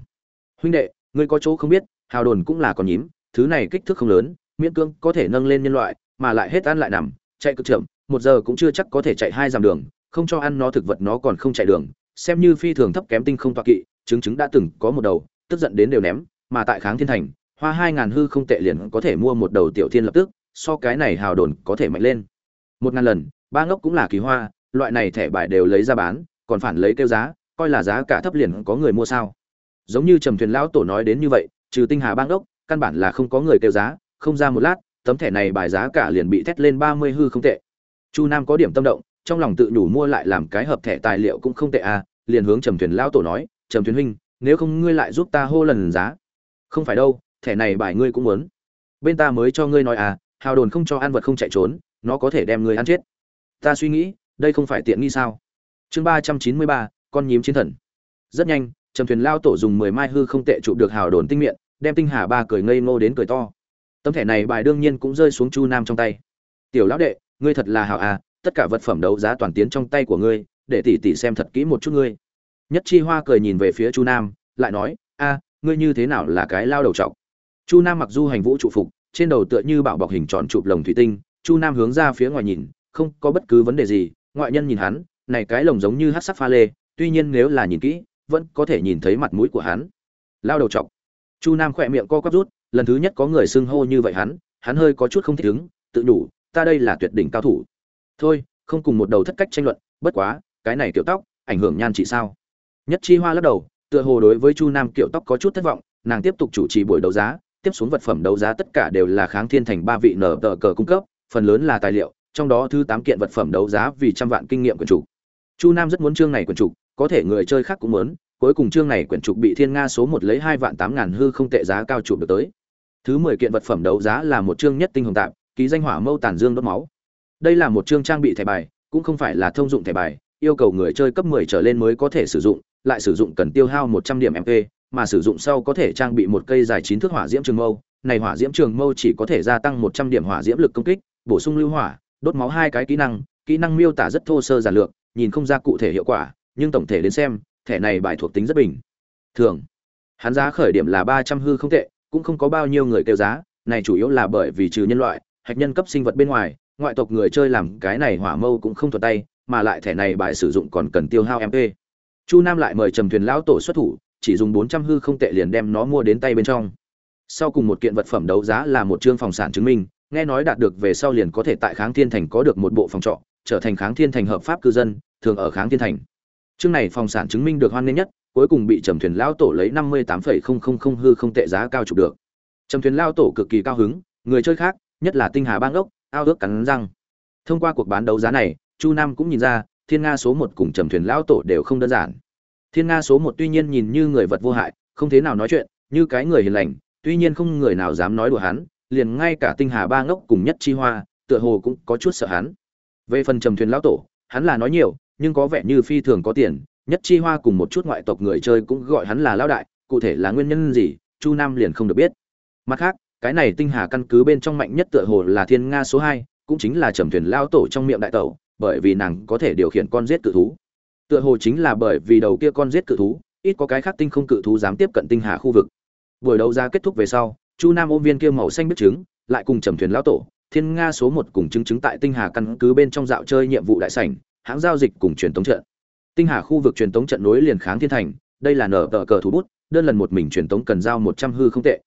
Huynh đệ, ngươi có chỗ không biết, hào đồn cũng là còn nhím, thứ này kích thước không lớn, miễn cưỡng có thể nâng lên nhân loại, mà lại hết ăn lại nằm, chạy cực chậm, một giờ cũng chưa chắc có thể chạy hai dặm đường, không cho ăn nó thực vật nó còn không chạy đường, xem như phi thường thấp kém tinh không toạc kỵ, chứng chứng đã từng có một đầu, tức giận đến đều ném, mà tại kháng thiên thành, hoa hai ngàn hư không tệ liền có thể mua một đầu tiểu thiên lập tức, so cái này hào đồn có thể mạnh lên. Một ngàn lần, ba ngốc cũng là kỳ hoa loại này thẻ bài đều lấy ra bán, còn phản lấy kêu giá, coi là giá cả thấp liền có người mua sao? Giống như trầm thuyền lão tổ nói đến như vậy, trừ tinh hà bang đốc, căn bản là không có người kêu giá, không ra một lát, tấm thẻ này bài giá cả liền bị thét lên ba mươi hư không tệ. Chu nam có điểm tâm động, trong lòng tự đủ mua lại làm cái hợp thẻ tài liệu cũng không tệ à liền hướng trầm thuyền lão tổ nói, trầm thuyền huynh, nếu không ngươi lại giúp ta hô lần giá. Không phải đâu, thẻ này bài ngươi cũng muốn. Bên ta mới cho ngươi nói à hào đồn không cho ăn vật không chạy trốn, nó có thể đem ngươi ăn chết. Ta suy nghĩ đây không phải tiện nghi sao? Chương ba trăm chín mươi ba, con nhím chiến thần. Rất nhanh, trầm thuyền lao tổ dùng mười mai hư không tệ chụp được hào đồn tinh miệng, đem tinh hà ba cười ngây ngô đến cười to. Tấm thẻ này bài đương nhiên cũng rơi xuống chu nam trong tay. Tiểu lão đệ, ngươi thật là hào à tất cả vật phẩm đấu giá toàn tiến trong tay của ngươi, để tỷ tỷ xem thật kỹ một chút ngươi. Nhất chi hoa cười nhìn về phía chu nam, lại nói, a, ngươi như thế nào là cái lao đầu trọc chu nam mặc du hành vũ trụ phục, trên đầu tựa như bảo bọc hình tròn chụp lồng thủy tinh. Chu nam hướng ra phía ngoài nhìn, không có bất cứ vấn đề gì ngoại nhân nhìn hắn, này cái lồng giống như Hắc sắc pha lê, tuy nhiên nếu là nhìn kỹ, vẫn có thể nhìn thấy mặt mũi của hắn. Lao đầu trọc. chu nam khỏe miệng co quắp rút, lần thứ nhất có người xưng hô như vậy hắn hắn hơi có chút không thích ứng, tự đủ, ta đây là tuyệt đỉnh cao thủ. Thôi, không cùng một đầu thất cách tranh luận, bất quá, cái này kiểu tóc, ảnh hưởng nhan trị sao? Nhất chi hoa lắc đầu, tựa hồ đối với chu nam kiểu tóc có chút thất vọng, nàng tiếp tục chủ trì buổi đấu giá, tiếp xuống vật phẩm đấu giá tất cả đều là kháng thiên thành ba vị nở tờ cờ cung cấp, phần lớn là tài liệu trong đó thứ tám kiện vật phẩm đấu giá vì trăm vạn kinh nghiệm quyển trục. Chu nam rất muốn chương này quyển trục có thể người chơi khác cũng muốn cuối cùng chương này quyển trục bị thiên nga số một lấy hai vạn tám ngàn hư không tệ giá cao chụp được tới. Thứ mười kiện vật phẩm đấu giá là một chương nhất tinh hồng tạm, ký danh hỏa mâu tàn dương đốt máu. Đây là một chương trang bị thẻ bài cũng không phải là thông dụng thẻ bài yêu cầu người chơi cấp 10 trở lên mới có thể sử dụng lại sử dụng cần tiêu hao 100 điểm mp mà sử dụng sau có thể trang bị một cây dài chín thước hỏa diễm trường mâu. Này hỏa diễm trường mâu chỉ có thể gia tăng 100 điểm hỏa diễm lực công kích bổ sung lưu hỏa đốt máu hai cái kỹ năng kỹ năng miêu tả rất thô sơ giản lược, nhìn không ra cụ thể hiệu quả, nhưng tổng thể đến xem, thẻ này bài thuộc tính rất bình thường. Hắn giá khởi điểm là 300 hư không tệ, cũng không có bao nhiêu người kêu giá, này chủ yếu là bởi vì trừ nhân loại, hạch nhân cấp sinh vật bên ngoài, ngoại tộc người chơi làm cái này hỏa mâu cũng không thuật tay, mà lại thẻ này bài sử dụng còn cần tiêu hao mp chu nam lại mời trầm thuyền lão tổ xuất thủ, chỉ dùng 400 hư không tệ liền đem nó mua đến tay bên trong. Sau cùng một kiện vật phẩm đấu giá là một chương phòng sản chứng minh nghe nói đạt được về sau liền có thể tại kháng thiên thành có được một bộ phòng trọ, trở thành kháng thiên thành hợp pháp cư dân, thường ở kháng thiên thành. Chương này phòng sản chứng minh được hoan nghênh nhất, cuối cùng bị trầm thuyền lão tổ lấy năm mươi tám hư không tệ giá cao chụp được. Trầm thuyền lão tổ cực kỳ cao hứng, người chơi khác, nhất là tinh hà bang ốc ao ước cắn răng. Thông qua cuộc bán đấu giá này, chu nam cũng nhìn ra, thiên nga số một cùng trầm thuyền lão tổ đều không đơn giản. Thiên nga số một tuy nhiên nhìn như người vật vô hại, không thế nào nói chuyện, như cái người hiền lành, tuy nhiên không người nào dám nói đùa hắn liền ngay cả tinh hà ba ngốc cùng nhất chi hoa, tựa hồ cũng có chút sợ hắn. Về phần trầm thuyền lão tổ, hắn là nói nhiều, nhưng có vẻ như phi thường có tiền, nhất chi hoa cùng một chút ngoại tộc người chơi cũng gọi hắn là lão đại, cụ thể là nguyên nhân gì, chu nam liền không được biết. Mặt khác, cái này tinh hà căn cứ bên trong mạnh nhất tựa hồ là thiên nga số hai, cũng chính là trầm thuyền lao tổ trong miệng đại tẩu, bởi vì nàng có thể điều khiển con giết cự thú. Tựa hồ chính là bởi vì đầu kia con giết cự thú, ít có cái khác tinh không cự thú dám tiếp cận tinh hà khu vực. Buổi đấu giá kết thúc về sau chu nam ôm viên kia màu xanh biết trứng, lại cùng trầm thuyền lao tổ, thiên nga số một cùng chứng chứng tại tinh hà căn cứ bên trong dạo chơi nhiệm vụ đại sảnh, hãng giao dịch cùng truyền tống trận. Tinh hà khu vực truyền tống trận nối liền kháng thiên thành, đây là nở tờ cờ thủ bút, đơn lần một mình truyền tống cần giao một trăm hư không tệ.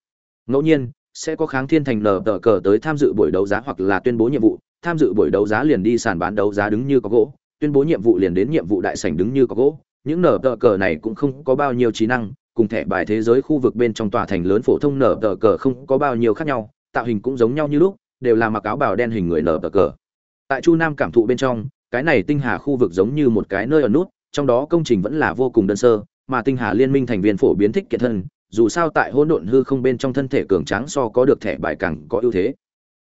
Ngẫu nhiên, sẽ có kháng thiên thành nở tờ cờ tới tham dự buổi đấu giá hoặc là tuyên bố nhiệm vụ, tham dự buổi đấu giá liền đi sàn bán đấu giá đứng như có gỗ, tuyên bố nhiệm vụ liền đến nhiệm vụ đại sảnh đứng như có gỗ, những nở tờ cờ này cũng không có bao nhiêu trí năng cùng thẻ bài thế giới khu vực bên trong tòa thành lớn phổ thông nở tờ cờ không có bao nhiêu khác nhau, tạo hình cũng giống nhau như lúc, đều là mặc áo bào đen hình người nở tờ cờ. Tại chu nam cảm thụ bên trong, cái này tinh hà khu vực giống như một cái nơi ở nút, trong đó công trình vẫn là vô cùng đơn sơ, mà tinh hà liên minh thành viên phổ biến thích kiện thân, dù sao tại hỗn độn hư không bên trong thân thể cường tráng so có được thẻ bài càng có ưu thế.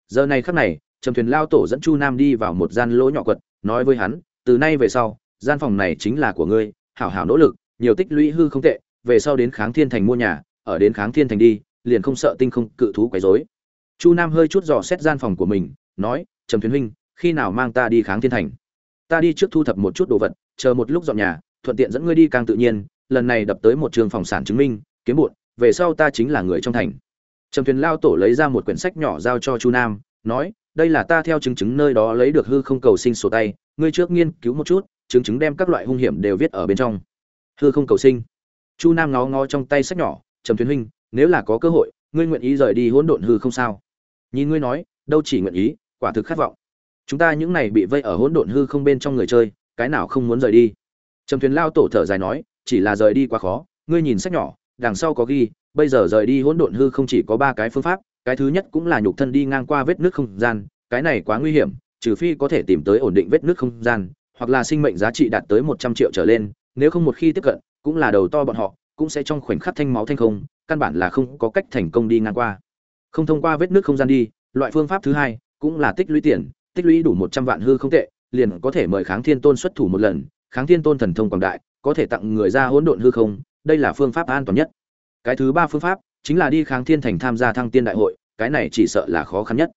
Giờ này khắc này, trầm thuyền lao tổ dẫn chu nam đi vào một gian lỗ nhỏ quật, nói với hắn, từ nay về sau, gian phòng này chính là của ngươi, hảo hảo nỗ lực, nhiều tích lũy hư không tệ về sau đến kháng thiên thành mua nhà, ở đến kháng thiên thành đi, liền không sợ tinh không cự thú quấy rối. Chu nam hơi chút dò xét gian phòng của mình, nói, trầm thuyền huynh, khi nào mang ta đi kháng thiên thành? Ta đi trước thu thập một chút đồ vật, chờ một lúc dọn nhà, thuận tiện dẫn ngươi đi càng tự nhiên, lần này đập tới một trường phòng sản chứng minh, kiếm bụt, về sau ta chính là người trong thành. Trầm thuyền lao tổ lấy ra một quyển sách nhỏ giao cho chu nam, nói, đây là ta theo chứng chứng nơi đó lấy được hư không cầu sinh sổ tay, ngươi trước nghiên cứu một chút, chứng chứng đem các loại hung hiểm đều viết ở bên trong. Hư không cầu sinh chu nam ngó ngó trong tay sách nhỏ, trầm thuyền huynh, nếu là có cơ hội, ngươi nguyện ý rời đi hỗn độn hư không sao? Nhìn ngươi nói, đâu chỉ nguyện ý, quả thực khát vọng. Chúng ta những này bị vây ở hỗn độn hư không bên trong người chơi, cái nào không muốn rời đi? Trầm thuyền lao tổ thở dài nói, chỉ là rời đi quá khó, ngươi nhìn sách nhỏ, đằng sau có ghi, bây giờ rời đi hỗn độn hư không chỉ có ba cái phương pháp, cái thứ nhất cũng là nhục thân đi ngang qua vết nước không gian, cái này quá nguy hiểm, trừ phi có thể tìm tới ổn định vết nước không gian, hoặc là sinh mệnh giá trị đạt tới một trăm triệu trở lên, nếu không một khi tiếp cận cũng là đầu to bọn họ, cũng sẽ trong khoảnh khắc thanh máu thanh không, căn bản là không có cách thành công đi ngang qua. Không thông qua vết nước không gian đi, loại phương pháp thứ hai cũng là tích lũy tiền, tích lũy đủ một trăm vạn hư không tệ, liền có thể mời kháng thiên tôn xuất thủ một lần. Kháng thiên tôn thần thông quảng đại, có thể tặng người ra hỗn độn hư không, đây là phương pháp an toàn nhất. Cái thứ ba phương pháp chính là đi kháng thiên thành tham gia thăng tiên đại hội, cái này chỉ sợ là khó khăn nhất.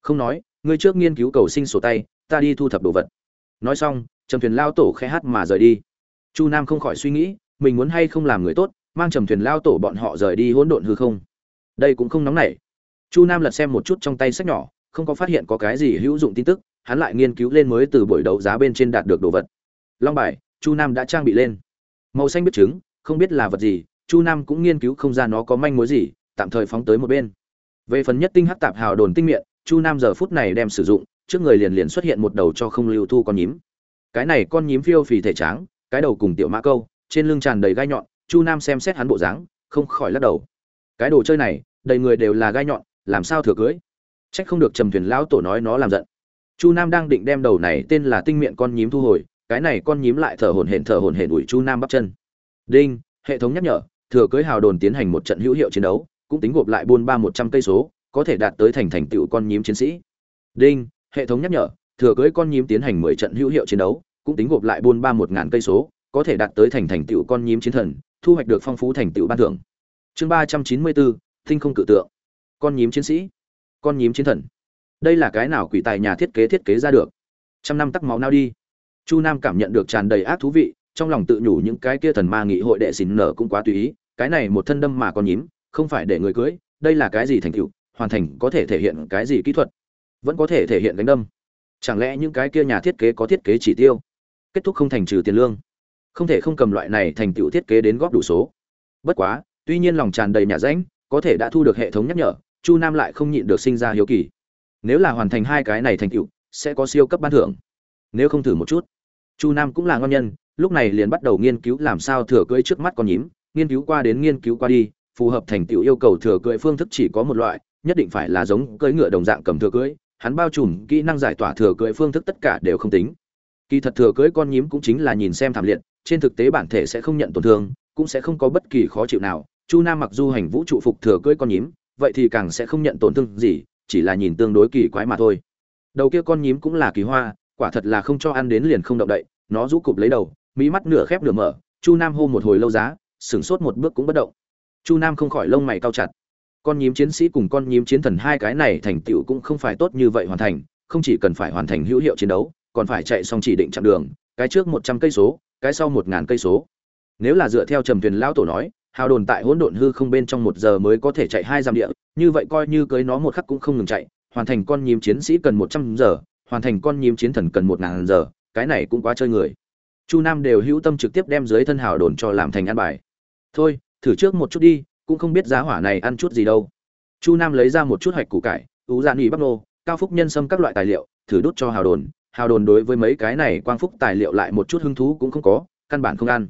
Không nói, ngươi trước nghiên cứu cầu sinh sổ tay, ta đi thu thập đồ vật. Nói xong, trầm thuyền lao tổ khẽ hát mà rời đi. Chu nam không khỏi suy nghĩ mình muốn hay không làm người tốt, mang trầm thuyền lao tổ bọn họ rời đi hỗn độn hư không. Đây cũng không nóng nảy. Chu nam lật xem một chút trong tay sách nhỏ, không có phát hiện có cái gì hữu dụng tin tức, hắn lại nghiên cứu lên mới từ buổi đấu giá bên trên đạt được đồ vật. Long bài, chu nam đã trang bị lên. Màu xanh biết trứng, không biết là vật gì, chu nam cũng nghiên cứu không ra nó có manh mối gì, tạm thời phóng tới một bên. Về phần nhất tinh hắc tạp hào đồn tinh miệng, chu nam giờ phút này đem sử dụng, trước người liền liền xuất hiện một đầu cho không lưu thu con nhím. Cái này con nhím phiêu phì thể tráng, cái đầu cùng tiểu mã câu trên lưng tràn đầy gai nhọn, chu nam xem xét hắn bộ dáng, không khỏi lắc đầu. Cái đồ chơi này, đầy người đều là gai nhọn, làm sao thừa cưới? Trách không được trầm thuyền lão tổ nói nó làm giận. Chu nam đang định đem đầu này tên là tinh miệng con nhím thu hồi, cái này con nhím lại thở hổn hển thở hổn hển ủi chu nam bắp chân. Đinh, hệ thống nhắc nhở, thừa cưới hào đồn tiến hành một trận hữu hiệu chiến đấu, cũng tính gộp lại buôn ba một trăm cây số, có thể đạt tới thành thành tựu con nhím chiến sĩ. Đinh, hệ thống nhắc nhở, thừa cưới con nhím tiến hành mười trận hữu hiệu chiến đấu, cũng tính gộp lại buôn ba một ngàn cây số có thể đạt tới thành thành tựu con nhím chiến thần, thu hoạch được phong phú thành tựu ban thưởng. Chương ba trăm chín mươi bốn tinh không cự tượng. Con nhím chiến sĩ, con nhím chiến thần. Đây là cái nào quỷ tài nhà thiết kế thiết kế ra được? Trăm năm tắc máu nao đi. Chu nam cảm nhận được tràn đầy ác thú vị, trong lòng tự nhủ những cái kia thần ma nghị hội đệ xỉn nở cũng quá tùy ý, cái này một thân đâm mà con nhím, không phải để người cưới, đây là cái gì thành tựu, hoàn thành có thể thể hiện cái gì kỹ thuật? Vẫn có thể thể hiện đánh đâm. Chẳng lẽ những cái kia nhà thiết kế có thiết kế chỉ tiêu? Kết thúc không thành trừ tiền lương không thể không cầm loại này thành tựu thiết kế đến góp đủ số. Bất quá, tuy nhiên lòng tràn đầy nhà rãnh có thể đã thu được hệ thống nhắc nhở, chu nam lại không nhịn được sinh ra hiếu kỳ. Nếu là hoàn thành hai cái này thành tựu, sẽ có siêu cấp ban thưởng. Nếu không thử một chút, chu nam cũng là ngon nhân, lúc này liền bắt đầu nghiên cứu làm sao thừa cưỡi trước mắt con nhím, nghiên cứu qua đến nghiên cứu qua đi, phù hợp thành tựu yêu cầu thừa cưỡi phương thức chỉ có một loại, nhất định phải là giống cưỡi ngựa đồng dạng cầm thừa cưỡi, hắn bao trùm kỹ năng giải tỏa thừa cưỡi phương thức tất cả đều không tính. Kỳ thật thừa cưỡi con nhím cũng chính là nhìn xem thảm liệt trên thực tế bản thể sẽ không nhận tổn thương, cũng sẽ không có bất kỳ khó chịu nào. Chu nam mặc du hành vũ trụ phục thừa cưỡi con nhím, vậy thì càng sẽ không nhận tổn thương gì, chỉ là nhìn tương đối kỳ quái mà thôi. Đầu kia con nhím cũng là kỳ hoa, quả thật là không cho ăn đến liền không động đậy, nó rũ cụp lấy đầu mỹ mắt nửa khép nửa mở, chu nam hô một hồi lâu giá, sửng sốt một bước cũng bất động. Chu nam không khỏi lông mày cao chặt. Con nhím chiến sĩ cùng con nhím chiến thần hai cái này thành tựu cũng không phải tốt như vậy hoàn thành, không chỉ cần phải hoàn thành hữu hiệu chiến đấu, còn phải chạy xong chỉ định chặng đường cái trước một trăm cây số, cái sau một ngàn cây số. Nếu là dựa theo trầm thuyền lão tổ nói, hào đồn tại hỗn độn hư không bên trong một giờ mới có thể chạy hai dặm địa, như vậy coi như cưới nó một khắc cũng không ngừng chạy, hoàn thành con nhím chiến sĩ cần một trăm giờ, hoàn thành con nhím chiến thần cần một ngàn giờ, cái này cũng quá chơi người. Chu nam đều hữu tâm trực tiếp đem dưới thân hào đồn cho làm thành ăn bài. Thôi, thử trước một chút đi, cũng không biết giá hỏa này ăn chút gì đâu. Chu nam lấy ra một chút hạch củ cải, ú dạ nhị bắp nô, cao phúc nhân sâm các loại tài liệu, thử đút cho hào đồn hào đồn đối với mấy cái này quang phúc tài liệu lại một chút hứng thú cũng không có, căn bản không ăn.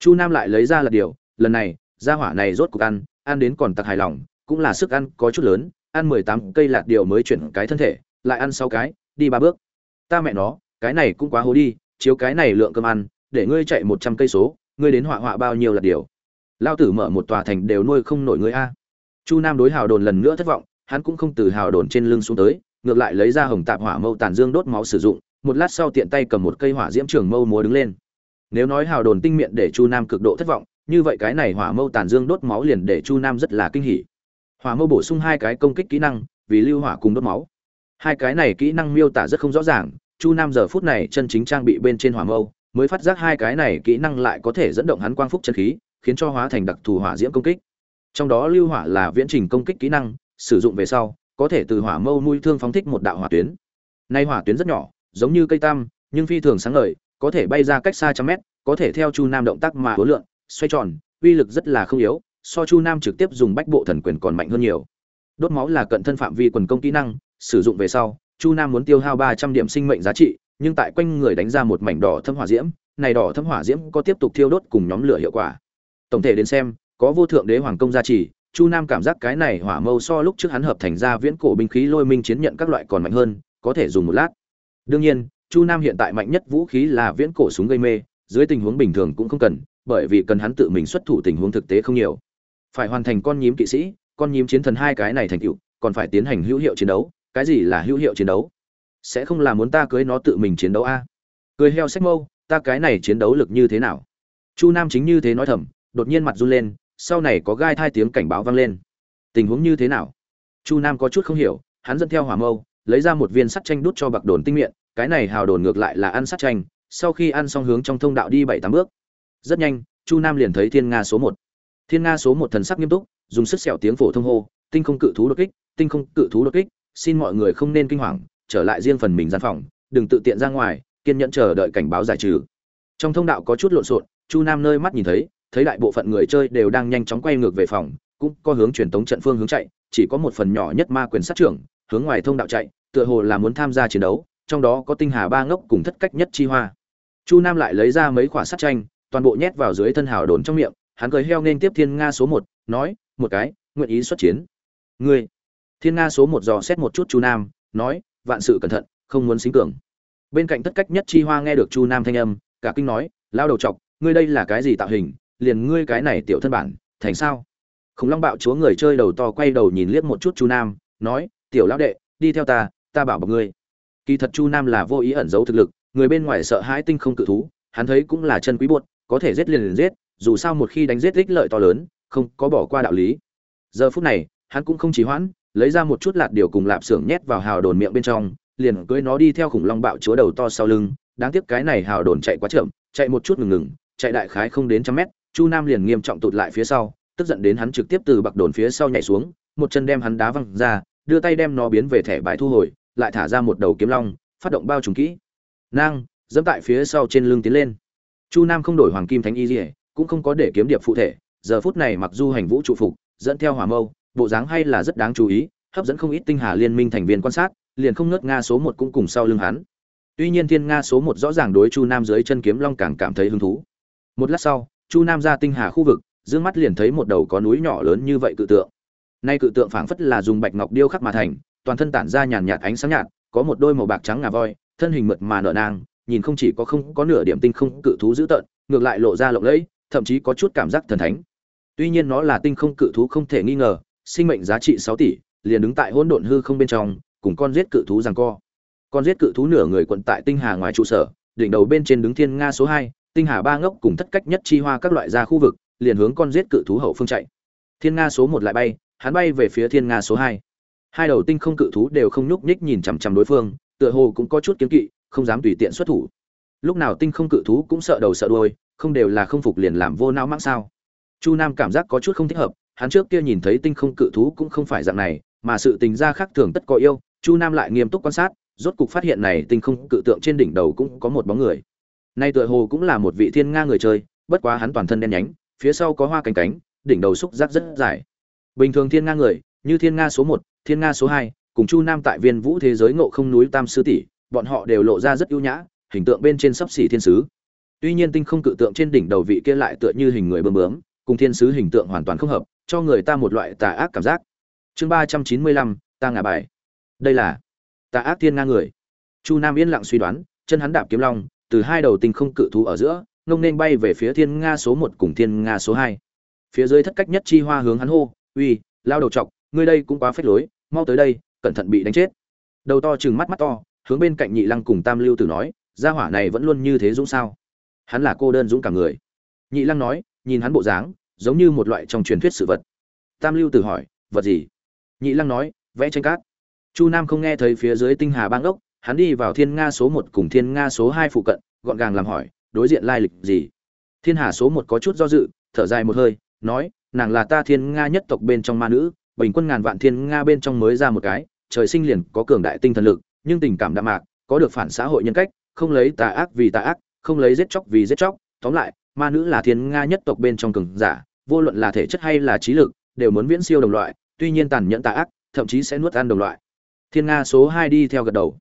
Chu nam lại lấy ra là điều, lần này, gia hỏa này rốt cuộc ăn ăn đến còn tặc hài lòng, cũng là sức ăn có chút lớn, ăn mười tám cây lạt điều mới chuyển cái thân thể, lại ăn sáu cái, đi ba bước. Ta mẹ nó, cái này cũng quá hố đi, chiếu cái này lượng cơm ăn, để ngươi chạy một trăm cây số, ngươi đến họa họa bao nhiêu lạt điều. Lao tử mở một tòa thành đều nuôi không nổi ngươi a. Chu nam đối hào đồn lần nữa thất vọng, hắn cũng không từ hào đồn trên lưng xuống tới ngược lại lấy ra hồng tạp hỏa mâu tàn dương đốt máu sử dụng, một lát sau tiện tay cầm một cây hỏa diễm trường mâu múa đứng lên. Nếu nói hào đồn tinh miệng để chu nam cực độ thất vọng, như vậy cái này hỏa mâu tàn dương đốt máu liền để chu nam rất là kinh hỉ. Hỏa mâu bổ sung hai cái công kích kỹ năng, vì lưu hỏa cùng đốt máu. Hai cái này kỹ năng miêu tả rất không rõ ràng, chu nam giờ phút này chân chính trang bị bên trên hỏa mâu, mới phát giác hai cái này kỹ năng lại có thể dẫn động hắn quang phúc chân khí, khiến cho hóa thành đặc thù hỏa diễm công kích. Trong đó lưu hỏa là viễn trình công kích kỹ năng, sử dụng về sau có thể từ hỏa mâu nuôi thương phóng thích một đạo hỏa tuyến. Nay hỏa tuyến rất nhỏ, giống như cây tam, nhưng phi thường sáng ngời, có thể bay ra cách xa trăm mét, có thể theo chu nam động tác mà hối lượng, xoay tròn, uy lực rất là không yếu, so chu nam trực tiếp dùng bách bộ thần quyền còn mạnh hơn nhiều. Đốt máu là cận thân phạm vi quần công kỹ năng, sử dụng về sau, chu nam muốn tiêu hao ba trăm điểm sinh mệnh giá trị, nhưng tại quanh người đánh ra một mảnh đỏ thâm hỏa diễm, này đỏ thâm hỏa diễm có tiếp tục thiêu đốt cùng nhóm lửa hiệu quả. Tổng thể đến xem, có vô thượng đế hoàng công gia trì chu nam cảm giác cái này hỏa mâu so lúc trước hắn hợp thành ra viễn cổ binh khí lôi minh chiến nhận các loại còn mạnh hơn, có thể dùng một lát. Đương nhiên, chu nam hiện tại mạnh nhất vũ khí là viễn cổ súng gây mê, dưới tình huống bình thường cũng không cần, bởi vì cần hắn tự mình xuất thủ tình huống thực tế không nhiều. Phải hoàn thành con nhím kỵ sĩ, con nhím chiến thần hai cái này thành tựu, còn phải tiến hành hữu hiệu chiến đấu, cái gì là hữu hiệu chiến đấu? Sẽ không là muốn ta cưới nó tự mình chiến đấu a? À? cười heo sách mâu, ta cái này chiến đấu lực như thế nào? Chu nam chính như thế nói thầm, đột nhiên mặt run lên sau này có gai thai tiếng cảnh báo vang lên. Tình huống như thế nào? Chu nam có chút không hiểu, hắn dẫn theo hỏa mâu, lấy ra một viên sắt chanh đút cho bạc đồn tinh miệng, cái này hào đồn ngược lại là ăn sắt chanh, sau khi ăn xong hướng trong thông đạo đi bảy tám bước. Rất nhanh, chu nam liền thấy thiên nga số một. Thiên nga số một thần sắc nghiêm túc, dùng sức sẹo tiếng phổ thông hô, tinh không cự thú đột kích, tinh không cự thú đột kích, xin mọi người không nên kinh hoàng, trở lại riêng phần mình gian phòng, đừng tự tiện ra ngoài, kiên nhẫn chờ đợi cảnh báo giải trừ. Trong thông đạo có chút lộn xộn, chu nam nơi mắt nhìn thấy thấy đại bộ phận người chơi đều đang nhanh chóng quay ngược về phòng, cũng có hướng truyền tống trận phương hướng chạy, chỉ có một phần nhỏ nhất ma quyền sát trưởng, hướng ngoài thông đạo chạy, tựa hồ là muốn tham gia chiến đấu, trong đó có tinh hà ba ngốc cùng thất cách nhất chi hoa. Chu nam lại lấy ra mấy quả sắt tranh, toàn bộ nhét vào dưới thân hào đồn trong miệng, hắn cười heo nên tiếp thiên nga số một, nói, một cái, nguyện ý xuất chiến. Ngươi? Thiên nga số một dò xét một chút chu nam, nói, vạn sự cẩn thận, không muốn xính cường. Bên cạnh tất cách nhất chi hoa nghe được chu nam thanh âm, cả kinh nói, lao đầu chọc, ngươi đây là cái gì tạo hình? Liền ngươi cái này tiểu thân bản, thành sao? Khủng long bạo chúa người chơi đầu to quay đầu nhìn liếc một chút chu nam, nói, tiểu lão đệ, đi theo ta ta bảo bọc ngươi. Kỳ thật chu nam là vô ý ẩn giấu thực lực, người bên ngoài sợ hãi tinh không cự thú, hắn thấy cũng là chân quý buột, có thể giết liền liền giết, dù sao một khi đánh giết ích lợi to lớn, không có bỏ qua đạo lý. Giờ phút này, hắn cũng không trì hoãn, lấy ra một chút lạt điều cùng lạp xưởng nhét vào hào đồn miệng bên trong, liền cưới nó đi theo khủng long bạo chúa đầu to sau lưng. Đáng tiếc cái này hào đồn chạy quá chậm, chạy một chút ngừng ngừng, chạy đại khái không đến trăm mét chu nam liền nghiêm trọng tụt lại phía sau, tức giận đến hắn trực tiếp từ bậc đồn phía sau nhảy xuống, một chân đem hắn đá văng ra, đưa tay đem nó biến về thẻ bài thu hồi, lại thả ra một đầu kiếm long, phát động bao trùm kỹ. Nang, dẫm tại phía sau trên lưng tiến lên. Chu nam không đổi hoàng kim thánh y dỉa cũng không có để kiếm điệp phụ thể, giờ phút này mặc du hành vũ trụ phục, dẫn theo hỏa mâu, bộ dáng hay là rất đáng chú ý, hấp dẫn không ít tinh hà liên minh thành viên quan sát, liền không ngớt nga số một cũng cùng sau lưng hắn. Tuy nhiên thiên nga số một rõ ràng đối chu nam dưới chân kiếm long càng cảm thấy hứng thú. Một lát sau chu nam ra tinh hà khu vực, dương mắt liền thấy một đầu có núi nhỏ lớn như vậy cự tượng. Nay cự tượng phảng phất là dùng bạch ngọc điêu khắc mà thành, toàn thân tản ra nhàn nhạt ánh sáng nhạt, có một đôi màu bạc trắng ngà voi, thân hình mượt mà nở nang, nhìn không chỉ có không có nửa điểm tinh không cự thú dữ tợn, ngược lại lộ ra lộng lẫy, thậm chí có chút cảm giác thần thánh. Tuy nhiên nó là tinh không cự thú không thể nghi ngờ, sinh mệnh giá trị sáu tỷ, liền đứng tại hỗn độn hư không bên trong, cùng con giết cự thú rằng co. Con giết cự thú nửa người quận tại tinh hà ngoài trụ sở, đỉnh đầu bên trên đứng thiên nga số hai tinh hà ba ngốc cùng thất cách nhất chi hoa các loại ra khu vực, liền hướng con giết cự thú hậu phương chạy. Thiên nga số một lại bay, hắn bay về phía thiên nga số hai. Hai đầu tinh không cự thú đều không nhúc nhích nhìn chằm chằm đối phương, tựa hồ cũng có chút kiếm kỵ, không dám tùy tiện xuất thủ. Lúc nào tinh không cự thú cũng sợ đầu sợ đuôi, không đều là không phục liền làm vô não mãng sao. Chu nam cảm giác có chút không thích hợp, hắn trước kia nhìn thấy tinh không cự thú cũng không phải dạng này, mà sự tình ra khác thường tất có yêu, chu nam lại nghiêm túc quan sát, rốt cục phát hiện này tinh không cự tượng trên đỉnh đầu cũng có một bóng người nay tựa hồ cũng là một vị thiên nga người chơi, bất quá hắn toàn thân đen nhánh, phía sau có hoa cánh cánh, đỉnh đầu xúc giác rất dài. Bình thường thiên nga người, như thiên nga số một, thiên nga số hai, cùng chu nam tại viên vũ thế giới ngộ không núi tam sư tỷ, bọn họ đều lộ ra rất ưu nhã, hình tượng bên trên sấp xỉ thiên sứ. Tuy nhiên tinh không cự tượng trên đỉnh đầu vị kia lại tựa như hình người bơm bướm, cùng thiên sứ hình tượng hoàn toàn không hợp, cho người ta một loại tà ác cảm giác. Chương ba trăm chín mươi lăm, ta ngả bài. Đây là tà ác thiên nga người. Chu nam yên lặng suy đoán, chân hắn đạp kiếm long từ hai đầu tinh không cự thú ở giữa, ngông nên bay về phía thiên nga số một cùng thiên nga số hai. Phía dưới thất cách nhất chi hoa hướng hắn hô, uy, lao đầu chọc, ngươi đây cũng quá phết lối, mau tới đây, cẩn thận bị đánh chết. Đầu to chừng mắt mắt to, hướng bên cạnh nhị lăng cùng tam lưu tử nói, gia hỏa này vẫn luôn như thế dũng sao? Hắn là cô đơn dũng cả người. Nhị lăng nói, nhìn hắn bộ dáng, giống như một loại trong truyền thuyết sự vật. Tam lưu tử hỏi, vật gì? Nhị lăng nói, vẽ tranh cát. Chu nam không nghe thấy phía dưới tinh hà bang ốc hắn đi vào thiên nga số một cùng thiên nga số hai phụ cận, gọn gàng làm hỏi, đối diện lai lịch gì? Thiên hà số một có chút do dự, thở dài một hơi, nói, nàng là ta thiên nga nhất tộc bên trong ma nữ, bình quân ngàn vạn thiên nga bên trong mới ra một cái, trời sinh liền có cường đại tinh thần lực, nhưng tình cảm đạm mạc, có được phản xã hội nhân cách, không lấy tà ác vì tà ác, không lấy giết chóc vì giết chóc, tóm lại, ma nữ là thiên nga nhất tộc bên trong cường giả, vô luận là thể chất hay là trí lực, đều muốn viễn siêu đồng loại, tuy nhiên tàn nhẫn tà ác, thậm chí sẽ nuốt ăn đồng loại. Thiên nga số hai đi theo gật đầu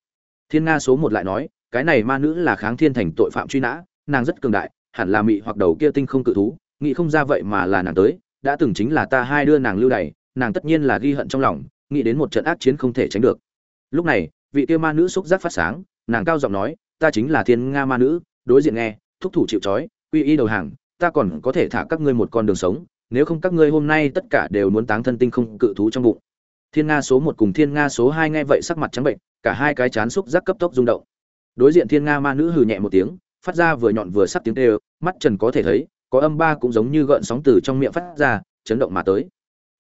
thiên nga số một lại nói, cái này ma nữ là kháng thiên thành tội phạm truy nã, nàng rất cường đại, hẳn là mị hoặc đầu kia tinh không cự thú, nghĩ không ra vậy mà là nàng tới, đã từng chính là ta hai đưa nàng lưu đày, nàng tất nhiên là ghi hận trong lòng, nghĩ đến một trận ác chiến không thể tránh được. Lúc này, vị kia ma nữ xúc giác phát sáng, nàng cao giọng nói, ta chính là thiên nga ma nữ, đối diện nghe, thúc thủ chịu trói uy y đầu hàng, ta còn có thể thả các ngươi một con đường sống, nếu không các ngươi hôm nay tất cả đều muốn táng thân tinh không cự thú trong bụng. Thiên nga số một cùng thiên nga số hai nghe vậy sắc mặt trắng bệnh cả hai cái chán xúc giác cấp tốc rung động. Đối diện thiên nga ma nữ hừ nhẹ một tiếng, phát ra vừa nhọn vừa sắc tiếng tê mắt trần có thể thấy, có âm ba cũng giống như gợn sóng từ trong miệng phát ra, chấn động mà tới.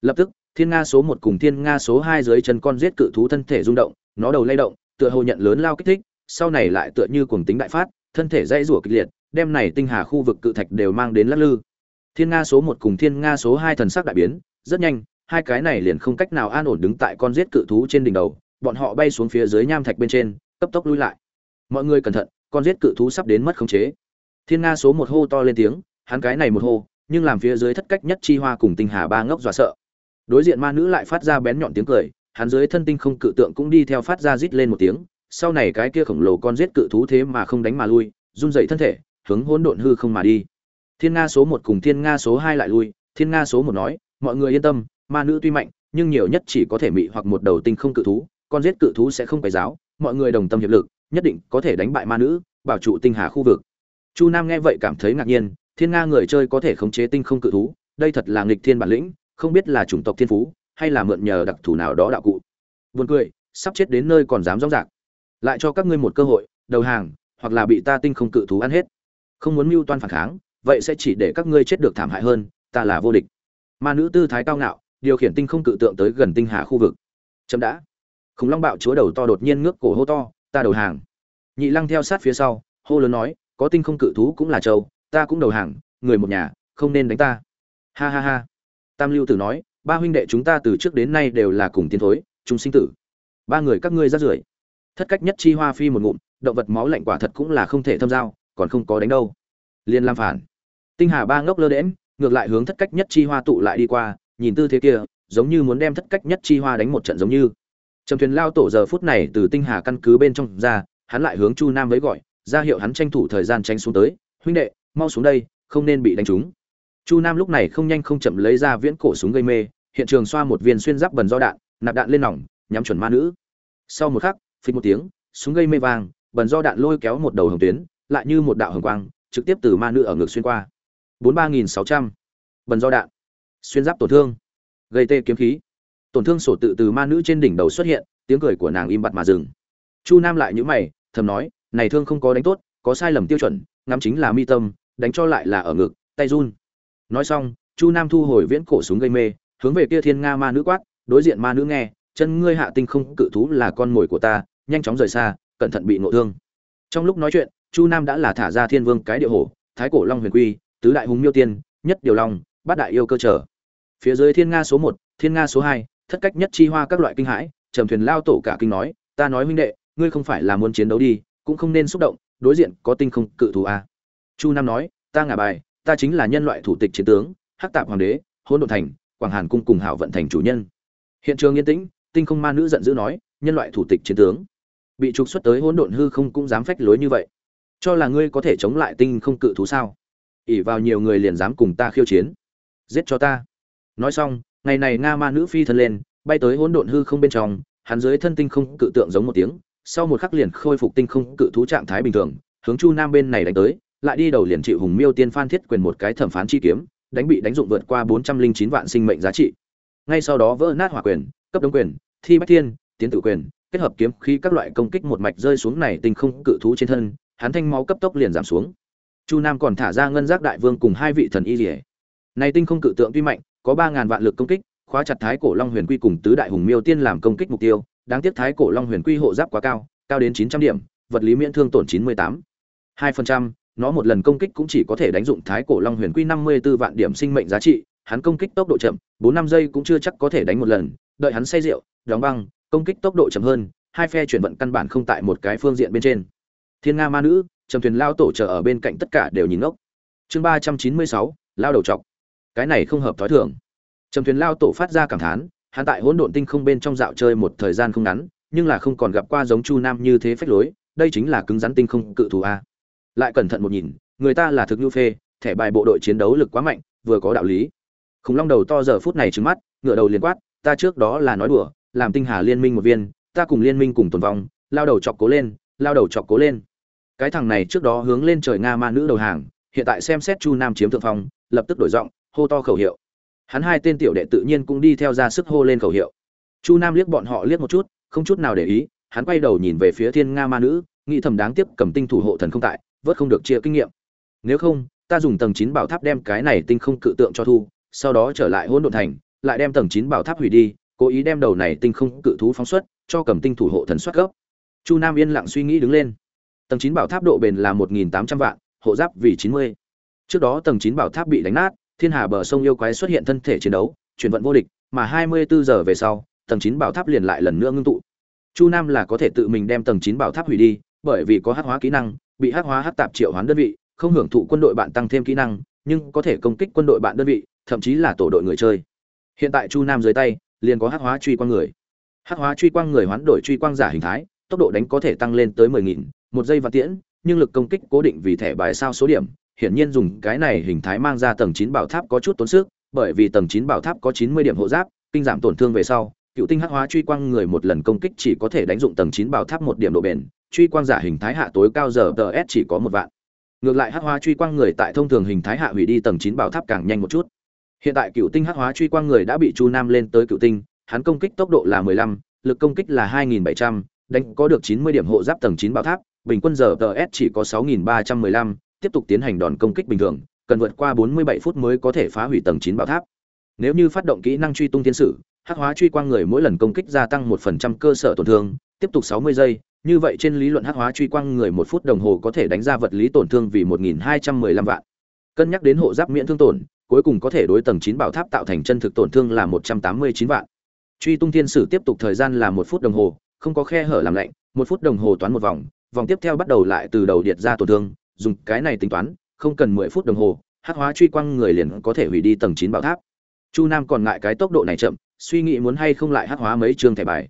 Lập tức, thiên nga số một cùng thiên nga số hai dưới chân con giết cự thú thân thể rung động, nó đầu lay động, tựa hồ nhận lớn lao kích thích, sau này lại tựa như cuồng tính đại phát, thân thể dãy rủa kịch liệt, đem này tinh hà khu vực cự thạch đều mang đến lắc lư. Thiên nga số một cùng thiên nga số hai thần sắc đại biến, rất nhanh, hai cái này liền không cách nào an ổn đứng tại con giết cự thú trên đỉnh đầu bọn họ bay xuống phía dưới nham thạch bên trên, cấp tốc lui lại. Mọi người cẩn thận, con giết cự thú sắp đến mất khống chế. Thiên nga số một hô to lên tiếng, hắn cái này một hô, nhưng làm phía dưới thất cách nhất chi hoa cùng tinh hà ba ngốc dọa sợ. Đối diện ma nữ lại phát ra bén nhọn tiếng cười, hắn dưới thân tinh không cự tượng cũng đi theo phát ra rít lên một tiếng, sau này cái kia khổng lồ con giết cự thú thế mà không đánh mà lui, run dậy thân thể, hướng hỗn độn hư không mà đi. Thiên nga số một cùng thiên nga số hai lại lui, thiên nga số một nói, mọi người yên tâm, ma nữ tuy mạnh, nhưng nhiều nhất chỉ có thể mị hoặc một đầu tinh không cự thú con giết cự thú sẽ không phải giáo mọi người đồng tâm hiệp lực, nhất định có thể đánh bại ma nữ, bảo trụ tinh hà khu vực. Chu nam nghe vậy cảm thấy ngạc nhiên, thiên nga người chơi có thể khống chế tinh không cự thú, đây thật là nghịch thiên bản lĩnh, không biết là chủng tộc thiên phú, hay là mượn nhờ đặc thù nào đó đạo cụ. Buồn cười, sắp chết đến nơi còn dám rong rạc lại cho các ngươi một cơ hội, đầu hàng, hoặc là bị ta tinh không cự thú ăn hết. Không muốn mưu toan phản kháng, vậy sẽ chỉ để các ngươi chết được thảm hại hơn, ta là vô địch. Ma nữ tư thái cao ngạo, điều khiển tinh không cự tượng tới gần tinh hà khu vực. Chậm đã khủng long bạo chúa đầu to đột nhiên ngước cổ hô to, ta đầu hàng. Nhị lăng theo sát phía sau, hô lớn nói, có tinh không cự thú cũng là châu, ta cũng đầu hàng, người một nhà, không nên đánh ta. Ha ha ha. Tam lưu tử nói, ba huynh đệ chúng ta từ trước đến nay đều là cùng tiến thối, chúng sinh tử. Ba người các ngươi ra rưởi. Thất cách nhất chi hoa phi một ngụm, động vật máu lạnh quả thật cũng là không thể thâm giao, còn không có đánh đâu. Liên làm phản. Tinh hà ba ngốc lơ đễm ngược lại hướng thất cách nhất chi hoa tụ lại đi qua, nhìn tư thế kia, giống như muốn đem thất cách nhất chi hoa đánh một trận giống như trầm thuyền lao tổ giờ phút này từ tinh hà căn cứ bên trong ra, hắn lại hướng chu nam với gọi, ra hiệu hắn tranh thủ thời gian tránh xuống tới, huynh đệ, mau xuống đây, không nên bị đánh trúng. Chu nam lúc này không nhanh không chậm lấy ra viễn cổ súng gây mê, hiện trường xoa một viên xuyên giáp bần do đạn, nạp đạn lên nòng, nhắm chuẩn ma nữ. Sau một khắc, phịch một tiếng, súng gây mê vàng bần do đạn lôi kéo một đầu hồng tuyến, lại như một đạo hồng quang, trực tiếp từ ma nữ ở ngực xuyên qua. Bốn ba nghìn sáu trăm bần do đạn, xuyên giáp tổn thương, gây tê kiếm khí tổn thương sổ tự từ ma nữ trên đỉnh đầu xuất hiện, tiếng cười của nàng im bặt mà dừng. Chu nam lại nhữ mày, thầm nói, này thương không có đánh tốt, có sai lầm tiêu chuẩn, ngắm chính là mi tâm, đánh cho lại là ở ngực, tay run. Nói xong, chu nam thu hồi viễn cổ súng gây mê, hướng về kia thiên nga ma nữ quát, đối diện ma nữ nghe, chân ngươi hạ tinh không cự thú là con mồi của ta, nhanh chóng rời xa, cẩn thận bị nộ thương. Trong lúc nói chuyện, chu nam đã là thả ra thiên vương cái địa hổ, thái cổ long huyền quy, tứ đại hùng miêu tiên, nhất điều long, bát đại yêu cơ trở. Phía dưới thiên nga số một, thiên nga số hai thất cách nhất chi hoa các loại kinh hãi, trầm thuyền lao tổ cả kinh nói, ta nói huynh đệ, ngươi không phải là muốn chiến đấu đi, cũng không nên xúc động, đối diện có tinh không cự thù a. Chu nam nói, ta ngả bài, ta chính là nhân loại thủ tịch chiến tướng, hắc tạp hoàng đế hôn độn thành, quảng hàn cung cùng hảo vận thành chủ nhân. Hiện trường yên tĩnh, tinh không ma nữ giận dữ nói, nhân loại thủ tịch chiến tướng, bị trục xuất tới hỗn độn hư không cũng dám phách lối như vậy, cho là ngươi có thể chống lại tinh không cự thú sao? Ỉ vào nhiều người liền dám cùng ta khiêu chiến, giết cho ta. Nói xong ngày này nga ma nữ phi thân lên, bay tới hỗn độn hư không bên trong, hắn dưới thân tinh không cự tượng giống một tiếng, sau một khắc liền khôi phục tinh không cự thú trạng thái bình thường, hướng chu nam bên này đánh tới, lại đi đầu liền chịu hùng miêu tiên phan thiết quyền một cái thẩm phán chi kiếm, đánh bị đánh dụng vượt qua bốn trăm linh chín vạn sinh mệnh giá trị. Ngay sau đó vỡ nát hỏa quyền, cấp đống quyền, thi bách thiên, tiến tự quyền, kết hợp kiếm khí các loại công kích một mạch rơi xuống này tinh không cự thú trên thân, hắn thanh máu cấp tốc liền giảm xuống. Chu nam còn thả ra ngân giác đại vương cùng hai vị thần y lìa này tinh không cự tượng tuy mạnh có ba ngàn vạn lực công kích, khóa chặt thái cổ long huyền quy cùng tứ đại hùng miêu tiên làm công kích mục tiêu, đáng tiếc thái cổ long huyền quy hộ giáp quá cao cao đến chín trăm điểm, vật lý miễn thương tổn chín mươi tám. Hai phần trăm, nó một lần công kích cũng chỉ có thể đánh dụng thái cổ long huyền quy năm mươi 54 vạn điểm sinh mệnh giá trị, hắn công kích tốc độ chậm, bốn năm giây cũng chưa chắc có thể đánh một lần, đợi hắn say rượu, đóng băng, công kích tốc độ chậm hơn, hai phe chuyển vận căn bản không tại một cái phương diện bên trên. Thiên nga ma nữ, trầm thuyền lao tổ chờ ở bên cạnh tất cả đều nhìn ngốc. Chương ba trăm chín mươi sáu, lao đầu trọc cái này không hợp thói thường. Trầm thuyền lao tổ phát ra cảm thán, hắn tại hỗn độn tinh không bên trong dạo chơi một thời gian không ngắn, nhưng là không còn gặp qua giống chu nam như thế phách lối, đây chính là cứng rắn tinh không cự thù a. Lại cẩn thận một nhìn, người ta là thực nhu phê, thẻ bài bộ đội chiến đấu lực quá mạnh, vừa có đạo lý. Khủng long đầu to giờ phút này trứng mắt ngựa đầu liền quát, ta trước đó là nói đùa, làm tinh hà liên minh một viên, ta cùng liên minh cùng tồn vong, lao đầu chọc cố lên, lao đầu chọc cố lên. Cái thằng này trước đó hướng lên trời nga ma nữ đầu hàng, hiện tại xem xét chu nam chiếm thượng phong, lập tức đổi giọng hô to khẩu hiệu. Hắn hai tên tiểu đệ tự nhiên cũng đi theo ra sức hô lên khẩu hiệu. Chu nam liếc bọn họ liếc một chút, không chút nào để ý, hắn quay đầu nhìn về phía thiên nga ma nữ, nghĩ thầm đáng tiếc cầm tinh thủ hộ thần không tại, vớt không được chia kinh nghiệm. Nếu không, ta dùng tầng chín bảo tháp đem cái này tinh không cự tượng cho thu, sau đó trở lại hỗn độn thành, lại đem tầng chín bảo tháp hủy đi, cố ý đem đầu này tinh không cự thú phóng xuất, cho cầm tinh thủ hộ thần xuất gốc. Chu nam yên lặng suy nghĩ đứng lên. Tầng chín bảo tháp độ bền là một nghìn tám trăm vạn, hộ giáp vì chín mươi. Trước đó tầng chín bảo tháp bị đánh nát thiên hà bờ sông yêu quái xuất hiện thân thể chiến đấu chuyển vận vô địch mà hai mươi bốn giờ về sau tầng chín bảo tháp liền lại lần nữa ngưng tụ. Chu nam là có thể tự mình đem tầng chín bảo tháp hủy đi bởi vì có hắc hóa kỹ năng bị hắc hóa hắc tạp triệu hoán đơn vị không hưởng thụ quân đội bạn tăng thêm kỹ năng nhưng có thể công kích quân đội bạn đơn vị thậm chí là tổ đội người chơi. Hiện tại chu nam dưới tay liền có hắc hóa truy quang người. Hắc hóa truy quang người hoán đổi truy quang giả hình thái tốc độ đánh có thể tăng lên tới 10.000, một giây và tiễn nhưng lực công kích cố định vì thẻ bài sao số điểm hiển nhiên dùng cái này hình thái mang ra tầng 9 bảo tháp có chút tốn sức, bởi vì tầng 9 bảo tháp có 90 điểm hộ giáp, kinh giảm tổn thương về sau, cựu tinh hắc hóa truy quang người một lần công kích chỉ có thể đánh dụng tầng 9 bảo tháp một điểm độ bền, truy quang giả hình thái hạ tối cao giờ DS chỉ có một vạn. Ngược lại hắc hóa truy quang người tại thông thường hình thái hạ hủy đi tầng 9 bảo tháp càng nhanh một chút. Hiện tại cựu tinh hắc hóa truy quang người đã bị Chu Nam lên tới cựu tinh, hắn công kích tốc độ là 15, lực công kích là 2700, đánh có được 90 điểm hộ giáp tầng 9 bảo tháp, bình quân giờ DS chỉ có 6315, tiếp tục tiến hành đòn công kích bình thường, cần vượt qua bốn mươi bảy phút mới có thể phá hủy tầng chín bảo tháp. Nếu như phát động kỹ năng truy tung thiên sử, hắc hóa truy quang người mỗi lần công kích gia tăng 1% cơ sở tổn thương, tiếp tục sáu mươi giây, như vậy trên lý luận hắc hóa truy quang người một phút đồng hồ có thể đánh ra vật lý tổn thương vì một nghìn hai trăm mười lăm vạn. Cân nhắc đến hộ giáp miễn thương tổn, cuối cùng có thể đối tầng chín bảo tháp tạo thành chân thực tổn thương là một trăm tám mươi chín vạn. Truy tung thiên sử tiếp tục thời gian là một phút đồng hồ, không có khe hở làm lạnh, một phút đồng hồ toán một vòng vòng tiếp theo bắt đầu lại từ đầu điệt ra tổn thương dùng cái này tính toán, không cần mười phút đồng hồ, hắc hóa truy quang người liền có thể hủy đi tầng chín bảo tháp. Chu nam còn ngại cái tốc độ này chậm, suy nghĩ muốn hay không lại hắc hóa mấy chương thẻ bài.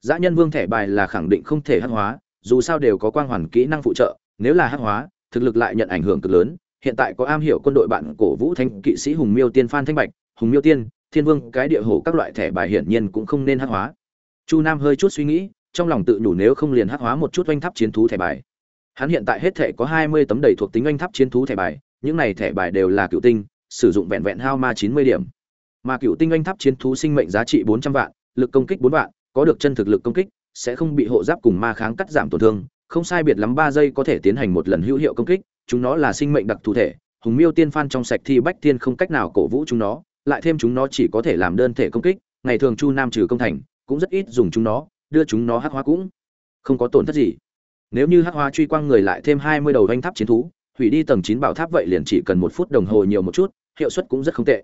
Dã nhân vương thẻ bài là khẳng định không thể hắc hóa, dù sao đều có quang hoàn kỹ năng phụ trợ, nếu là hắc hóa, thực lực lại nhận ảnh hưởng cực lớn. Hiện tại có am hiểu quân đội bạn cổ vũ thanh kỵ sĩ hùng miêu tiên phan thanh bạch, hùng miêu tiên, thiên vương, cái địa hồ các loại thẻ bài hiển nhiên cũng không nên hắc hóa. Chu nam hơi chút suy nghĩ, trong lòng tự nhủ nếu không liền hắc hóa một chút oanh tháp chiến thú thẻ bài hắn hiện tại hết thể có hai mươi tấm đầy thuộc tính anh tháp chiến thú thẻ bài, những này thẻ bài đều là cựu tinh, sử dụng vẹn vẹn hao ma chín mươi điểm. Mà cựu tinh anh tháp chiến thú sinh mệnh giá trị bốn trăm vạn, lực công kích bốn vạn, có được chân thực lực công kích, sẽ không bị hộ giáp cùng ma kháng cắt giảm tổn thương, không sai biệt lắm ba giây có thể tiến hành một lần hữu hiệu công kích, chúng nó là sinh mệnh đặc thù thể, hùng miêu tiên phan trong sạch thi bách tiên không cách nào cổ vũ chúng nó, lại thêm chúng nó chỉ có thể làm đơn thể công kích, ngày thường chu nam trừ công thành, cũng rất ít dùng chúng nó, đưa chúng nó hắc hóa cũng không có tổn thất gì nếu như hắc hóa truy quang người lại thêm hai mươi đầu doanh tháp chiến thú, hủy đi tầng chín bảo tháp vậy liền chỉ cần một phút đồng hồ nhiều một chút, hiệu suất cũng rất không tệ.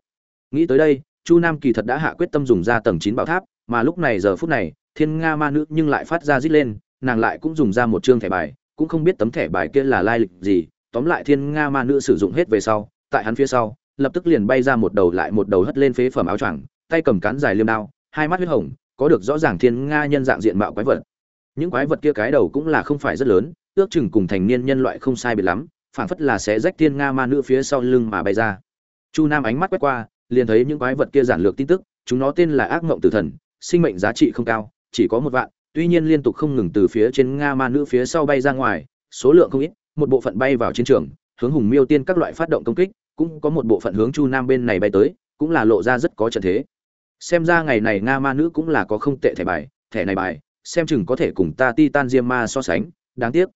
Nghĩ tới đây, chu nam kỳ thật đã hạ quyết tâm dùng ra tầng chín bảo tháp, mà lúc này giờ phút này, thiên nga ma nữ nhưng lại phát ra rít lên, nàng lại cũng dùng ra một chương thẻ bài, cũng không biết tấm thẻ bài kia là lai lịch gì, tóm lại thiên nga ma nữ sử dụng hết về sau, tại hắn phía sau, lập tức liền bay ra một đầu lại một đầu hất lên phế phẩm áo choàng, tay cầm cán dài liêm đao, hai mắt huyết hồng, có được rõ ràng thiên nga nhân dạng diện mạo quái vật những quái vật kia cái đầu cũng là không phải rất lớn, ước chừng cùng thành niên nhân loại không sai biệt lắm, phảng phất là sẽ rách thiên nga ma nữ phía sau lưng mà bay ra. Chu nam ánh mắt quét qua, liền thấy những quái vật kia giản lược tin tức, chúng nó tên là ác mộng tử thần, sinh mệnh giá trị không cao, chỉ có một vạn, tuy nhiên liên tục không ngừng từ phía trên nga ma nữ phía sau bay ra ngoài, số lượng không ít, một bộ phận bay vào chiến trường, hướng hùng miêu tiên các loại phát động công kích, cũng có một bộ phận hướng chu nam bên này bay tới, cũng là lộ ra rất có trận thế. Xem ra ngày này nga ma nữ cũng là có không tệ thẻ bài, thẻ này bài xem chừng có thể cùng ta titan diêm ma so sánh, đáng tiếc.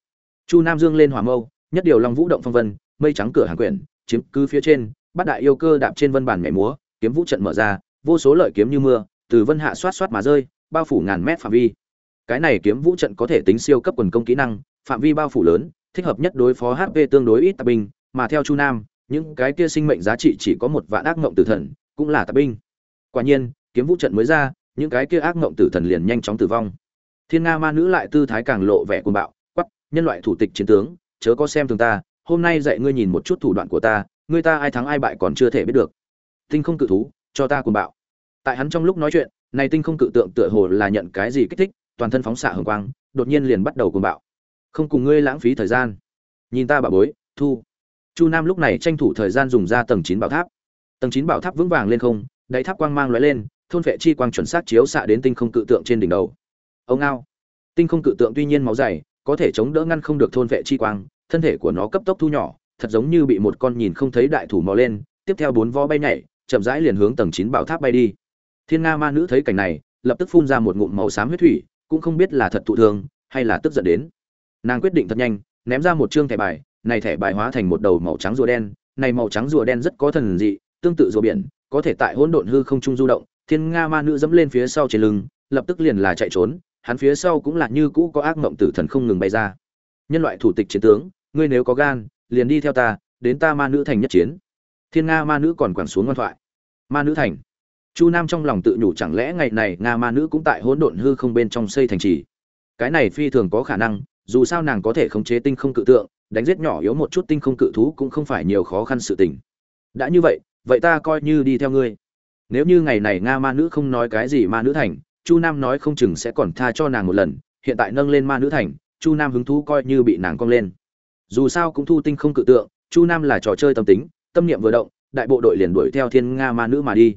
Chu nam dương lên hỏa mâu, nhất điều long vũ động phong vân, mây trắng cửa hàng quyển, chiếm cứ phía trên, bắt đại yêu cơ đạp trên vân bản nhảy múa, kiếm vũ trận mở ra, vô số lợi kiếm như mưa, từ vân hạ xoát xoát mà rơi, bao phủ ngàn mét phạm vi. Cái này kiếm vũ trận có thể tính siêu cấp quần công kỹ năng, phạm vi bao phủ lớn, thích hợp nhất đối phó hp tương đối ít tạp binh, mà theo chu nam, những cái kia sinh mệnh giá trị chỉ có một vạn ác ngộng tử thần, cũng là tạp binh. Quả nhiên, kiếm vũ trận mới ra, những cái kia ác ngộng tử thần liền nhanh chóng tử vong thiên nga ma nữ lại tư thái càng lộ vẻ cuồng bạo quắp nhân loại thủ tịch chiến tướng, chớ có xem thường ta, hôm nay dạy ngươi nhìn một chút thủ đoạn của ta, ngươi ta ai thắng ai bại còn chưa thể biết được. Tinh không cự thú, cho ta cuồng bạo. Tại hắn trong lúc nói chuyện, này tinh không cự tượng tựa hồ là nhận cái gì kích thích, toàn thân phóng xạ hồng quang, đột nhiên liền bắt đầu cuồng bạo. Không cùng ngươi lãng phí thời gian. Nhìn ta bà bối, thu. Chu nam lúc này tranh thủ thời gian dùng ra tầng chín bảo tháp. Tầng chín bảo tháp vững vàng lên không, đáy tháp quang mang lóe lên, thôn vệ chi quang chuẩn xác chiếu xạ đến tinh không cự tượng trên đỉnh đầu ông ao tinh không cự tượng tuy nhiên máu dày, có thể chống đỡ ngăn không được thôn vệ chi quang, thân thể của nó cấp tốc thu nhỏ, thật giống như bị một con nhìn không thấy đại thủ mò lên, tiếp theo bốn vó bay nhảy, chậm rãi liền hướng tầng chín bảo tháp bay đi. Thiên nga ma nữ thấy cảnh này, lập tức phun ra một ngụm màu xám huyết thủy, cũng không biết là thật thụ thương, hay là tức giận đến. Nàng quyết định thật nhanh, ném ra một chương thẻ bài, này thẻ bài hóa thành một đầu màu trắng rùa đen, này màu trắng rùa đen rất có thần dị, tương tự rùa biển, có thể tại hỗn độn hư không trung du động. Thiên nga ma nữ dẫm lên phía sau trên lưng, lập tức liền là chạy trốn hắn phía sau cũng là như cũ có ác mộng tử thần không ngừng bay ra. Nhân loại thủ tịch chiến tướng, ngươi nếu có gan, liền đi theo ta, đến ta ma nữ thành nhất chiến. Thiên nga ma nữ còn quẳng xuống ngoan thoại. Ma nữ thành. Chu nam trong lòng tự nhủ chẳng lẽ ngày này nga ma nữ cũng tại hỗn độn hư không bên trong xây thành trì? Cái này phi thường có khả năng, dù sao nàng có thể khống chế tinh không cự tượng, đánh giết nhỏ yếu một chút tinh không cự thú cũng không phải nhiều khó khăn sự tình. Đã như vậy vậy ta coi như đi theo ngươi. Nếu như ngày này nga ma nữ không nói cái gì ma nữ thành chu nam nói không chừng sẽ còn tha cho nàng một lần, hiện tại nâng lên ma nữ thành, chu nam hứng thú coi như bị nàng cong lên. Dù sao cũng thu tinh không cự tượng, chu nam là trò chơi tâm tính, tâm niệm vừa động, đại bộ đội liền đuổi theo thiên nga ma nữ mà đi.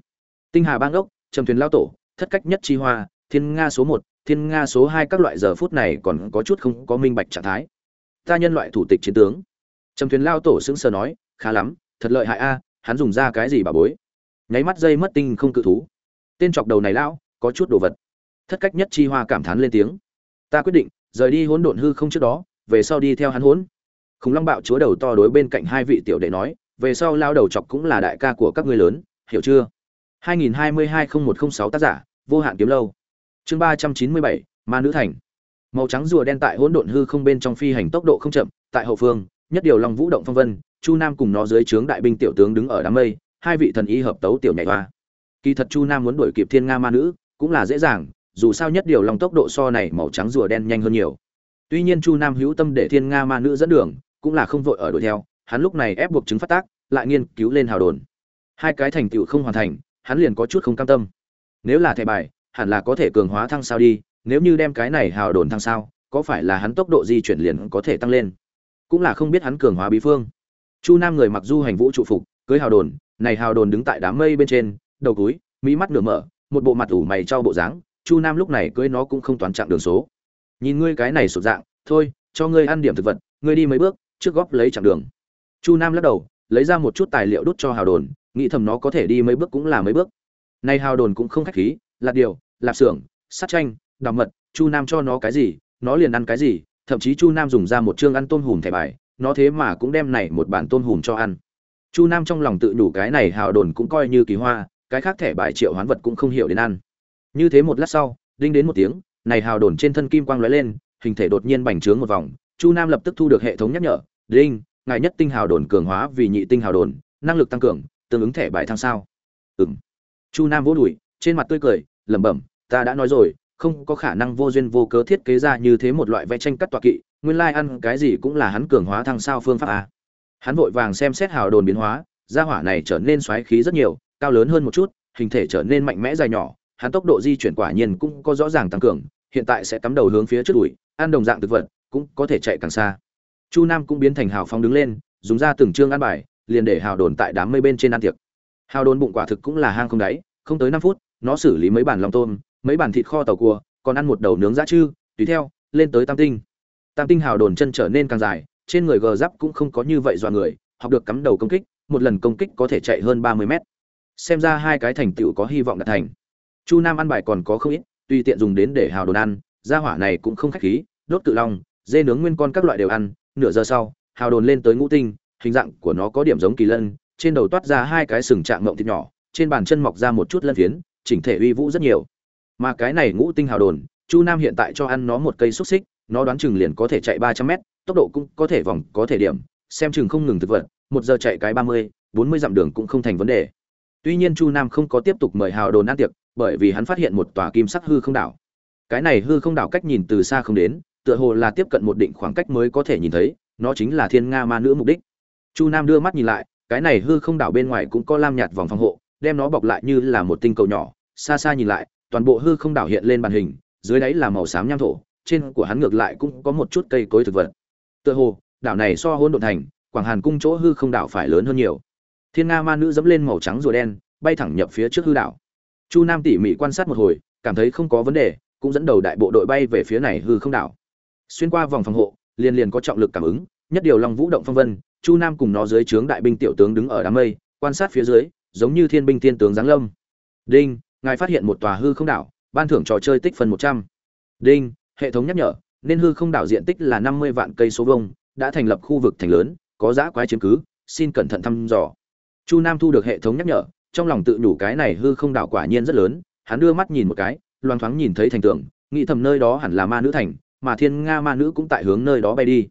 Tinh hà bang ốc trầm thuyền lao tổ, thất cách nhất chi hoa, thiên nga số một, thiên nga số hai các loại giờ phút này còn có chút không có minh bạch trạng thái. Ta nhân loại thủ tịch chiến tướng. Trầm thuyền lao tổ sững sờ nói, khá lắm, thật lợi hại a, hắn dùng ra cái gì bà bối? Nháy mắt dây mất tinh không cự thú. Tên chọc đầu này lão có chút đồ vật. Thất cách nhất chi hoa cảm thán lên tiếng. Ta quyết định rời đi hỗn độn hư không trước đó về sau đi theo hắn hỗn khủng long bạo chúa đầu to đối bên cạnh hai vị tiểu đệ nói về sau lao đầu chọc cũng là đại ca của các ngươi lớn hiểu chưa? 2022-0106 tác giả vô hạn kiếm lâu. Chương 397, ma nữ thành. Màu trắng rùa đen tại hỗn độn hư không bên trong phi hành tốc độ không chậm tại hậu phương nhất điều long vũ động phong vân chu nam cùng nó dưới trướng đại binh tiểu tướng đứng ở đám mây hai vị thần y hợp tấu tiểu nhảy hoa. Kỳ thật chu nam muốn đuổi kịp thiên nga ma nữ cũng là dễ dàng, dù sao nhất điều long tốc độ so này màu trắng rùa đen nhanh hơn nhiều. Tuy nhiên chu nam hữu tâm để thiên nga ma nữ dẫn đường, cũng là không vội ở đuổi theo, hắn lúc này ép buộc chứng phát tác, lại nghiên cứu lên hào đồn. Hai cái thành tựu không hoàn thành, hắn liền có chút không cam tâm. Nếu là thẻ bài, hẳn là có thể cường hóa thăng sao đi, nếu như đem cái này hào đồn thăng sao, có phải là hắn tốc độ di chuyển liền có thể tăng lên? Cũng là không biết hắn cường hóa bí phương. Chu nam người mặc du hành vũ trụ phục, cưới hào đồn, này hào đồn đứng tại đám mây bên trên, đầu túi mỹ mắt nửa mở một bộ mặt ủ mày cho bộ dáng chu nam lúc này cưới nó cũng không toán chặng đường số. Nhìn ngươi cái này sụt dạng thôi cho ngươi ăn điểm thực vật ngươi đi mấy bước trước góp lấy chặng đường. Chu nam lắc đầu lấy ra một chút tài liệu đút cho hào đồn nghĩ thầm nó có thể đi mấy bước cũng là mấy bước. Nay hào đồn cũng không khách khí lạt điều lạp xưởng sắt tranh, đào mật chu nam cho nó cái gì nó liền ăn cái gì thậm chí chu nam dùng ra một chương ăn tôm hùm thẻ bài nó thế mà cũng đem này một bản tôm hùm cho ăn. Chu nam trong lòng tự đủ cái này hào đồn cũng coi như kỳ hoa cái khác thẻ bài triệu hoán vật cũng không hiểu đến ăn. Như thế một lát sau, đinh đến một tiếng, này hào đồn trên thân kim quang lóe lên, hình thể đột nhiên bành trướng một vòng, chu nam lập tức thu được hệ thống nhắc nhở, đinh, ngài nhất tinh hào đồn cường hóa vì nhị tinh hào đồn, năng lực tăng cường, tương ứng thẻ bài thăng sao? Ừng chu nam vỗ đùi, trên mặt tươi cười, lẩm bẩm, ta đã nói rồi, không có khả năng vô duyên vô cớ thiết kế ra như thế một loại vẽ tranh cắt tọa kỵ, nguyên lai ăn cái gì cũng là hắn cường hóa thăng sao phương pháp a. Hắn vội vàng xem xét hào đồn biến hóa, gia hỏa này trở nên xoáy khí rất nhiều cao lớn hơn một chút, hình thể trở nên mạnh mẽ dài nhỏ, hắn tốc độ di chuyển quả nhiên cũng có rõ ràng tăng cường, hiện tại sẽ cắm đầu hướng phía trước đuổi ăn đồng dạng thực vật, cũng có thể chạy càng xa. Chu nam cũng biến thành hào phong đứng lên, dùng ra từng chương ăn bài, liền để hào đồn tại đám mây bên trên ăn tiệc. Hào đồn bụng quả thực cũng là hang không đáy, không tới năm phút, nó xử lý mấy bản lòng tôm, mấy bản thịt kho tàu cua, còn ăn một đầu nướng giá chư, tùy theo, lên tới tam tinh. Tam tinh hào đồn chân trở nên càng dài, trên người gờ giáp cũng không có như vậy dọa người, học được cắm đầu công kích, một lần công kích có thể chạy hơn ba mươi mét xem ra hai cái thành tựu có hy vọng đạt thành. Chu nam ăn bài còn có không ít, tùy tiện dùng đến để hào đồn ăn, gia hỏa này cũng không khách khí, đốt tự long, dê nướng nguyên con các loại đều ăn, nửa giờ sau, hào đồn lên tới ngũ tinh, hình dạng của nó có điểm giống kỳ lân, trên đầu toát ra hai cái sừng trạng ngộng thịt nhỏ, trên bàn chân mọc ra một chút lân phiến, chỉnh thể uy vũ rất nhiều. Mà cái này ngũ tinh hào đồn, chu nam hiện tại cho ăn nó một cây xúc xích, nó đoán chừng liền có thể chạy ba trăm mét, tốc độ cũng có thể vòng có thể điểm, xem chừng không ngừng thực vật, một giờ chạy cái ba mươi, bốn mươi dặm đường cũng không thành vấn đề tuy nhiên chu nam không có tiếp tục mời hào đồn ăn tiệc, bởi vì hắn phát hiện một tòa kim sắc hư không đảo. Cái này hư không đảo cách nhìn từ xa không đến, tựa hồ là tiếp cận một định khoảng cách mới có thể nhìn thấy, nó chính là thiên nga ma nữ mục đích. Chu nam đưa mắt nhìn lại, cái này hư không đảo bên ngoài cũng có lam nhạt vòng phòng hộ, đem nó bọc lại như là một tinh cầu nhỏ. Xa xa nhìn lại, toàn bộ hư không đảo hiện lên màn hình, dưới đáy là màu xám nham thổ, trên của hắn ngược lại cũng có một chút cây cối thực vật. Tựa hồ, đảo này so hôn độn thành, quảng hàn cung chỗ hư không đảo phải lớn hơn nhiều thiên nga ma nữ dẫm lên màu trắng rùa đen, bay thẳng nhập phía trước hư đảo. Chu nam tỉ mỉ quan sát một hồi, cảm thấy không có vấn đề, cũng dẫn đầu đại bộ đội bay về phía này hư không đảo. Xuyên qua vòng phòng hộ, liền liền có trọng lực cảm ứng, nhất điều long vũ động phong vân, chu nam cùng nó dưới trướng đại binh tiểu tướng đứng ở đám mây, quan sát phía dưới, giống như thiên binh thiên tướng giáng lâm. Đinh, ngài phát hiện một tòa hư không đảo, ban thưởng trò chơi tích phân một trăm. Đinh, hệ thống nhắc nhở, nên hư không đảo diện tích là năm mươi vạn cây số vông đã thành lập khu vực thành lớn, có giã quái chiếm cứ, xin cẩn thận thăm dò chu nam thu được hệ thống nhắc nhở, trong lòng tự nhủ cái này hư không đảo quả nhiên rất lớn, hắn đưa mắt nhìn một cái, loang thoáng nhìn thấy thành tượng, nghĩ thầm nơi đó hẳn là ma nữ thành, mà thiên nga ma nữ cũng tại hướng nơi đó bay đi.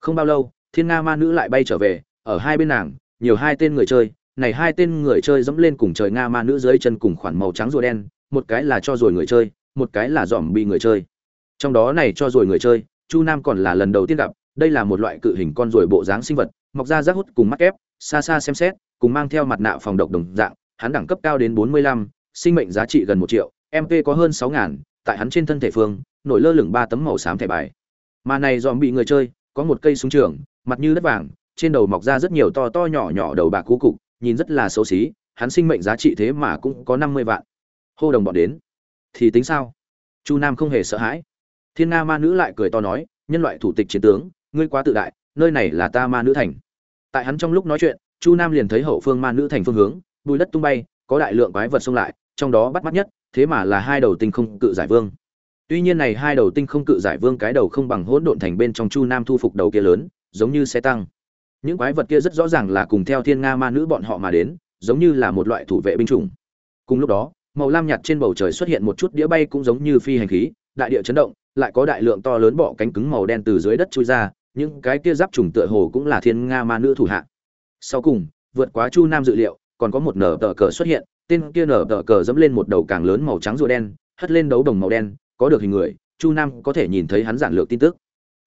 Không bao lâu, thiên nga ma nữ lại bay trở về, ở hai bên nàng, nhiều hai tên người chơi, này hai tên người chơi dẫm lên cùng trời nga ma nữ dưới chân cùng khoản màu trắng rùa đen, một cái là cho rồi người chơi, một cái là dòm bị người chơi. Trong đó này cho rồi người chơi, chu nam còn là lần đầu tiên gặp, đây là một loại cự hình con ruồi bộ dáng sinh vật, mọc ra rác hút cùng mắt kép, xa xa xem xét cùng mang theo mặt nạ phòng độc đồng dạng, hắn đẳng cấp cao đến bốn mươi lăm, sinh mệnh giá trị gần một triệu mp có hơn sáu ngàn, tại hắn trên thân thể phương, nổi lơ lửng ba tấm màu xám thẻ bài. Mà này dòm bị người chơi, có một cây súng trường, mặt như đất vàng, trên đầu mọc ra rất nhiều to to nhỏ nhỏ đầu bạc cú cục, nhìn rất là xấu xí, hắn sinh mệnh giá trị thế mà cũng có năm mươi vạn. Hô đồng bọn đến. Thì tính sao? Chu nam không hề sợ hãi. Thiên nga ma nữ lại cười to nói, nhân loại thủ tịch chiến tướng, ngươi quá tự đại, nơi này là ta ma nữ thành. Tại hắn trong lúc nói chuyện chu nam liền thấy hậu phương ma nữ thành phương hướng, bùi đất tung bay, có đại lượng quái vật xông lại, trong đó bắt mắt nhất, thế mà là hai đầu tinh không cự giải vương. Tuy nhiên này hai đầu tinh không cự giải vương cái đầu không bằng hỗn độn thành bên trong chu nam thu phục đầu kia lớn, giống như xe tăng. Những quái vật kia rất rõ ràng là cùng theo thiên nga ma nữ bọn họ mà đến, giống như là một loại thủ vệ binh chủng. Cùng lúc đó, màu lam nhạt trên bầu trời xuất hiện một chút đĩa bay cũng giống như phi hành khí, đại địa chấn động, lại có đại lượng to lớn bọ cánh cứng màu đen từ dưới đất chui ra, những cái kia giáp trùng tựa hồ cũng là thiên nga ma nữ thủ hạ sau cùng, vượt quá chu nam dự liệu, còn có một nở tờ cờ xuất hiện, tên kia nở tờ cờ dẫm lên một đầu càng lớn màu trắng rùa đen, hất lên đấu đồng màu đen, có được hình người, chu nam có thể nhìn thấy hắn giản lược tin tức.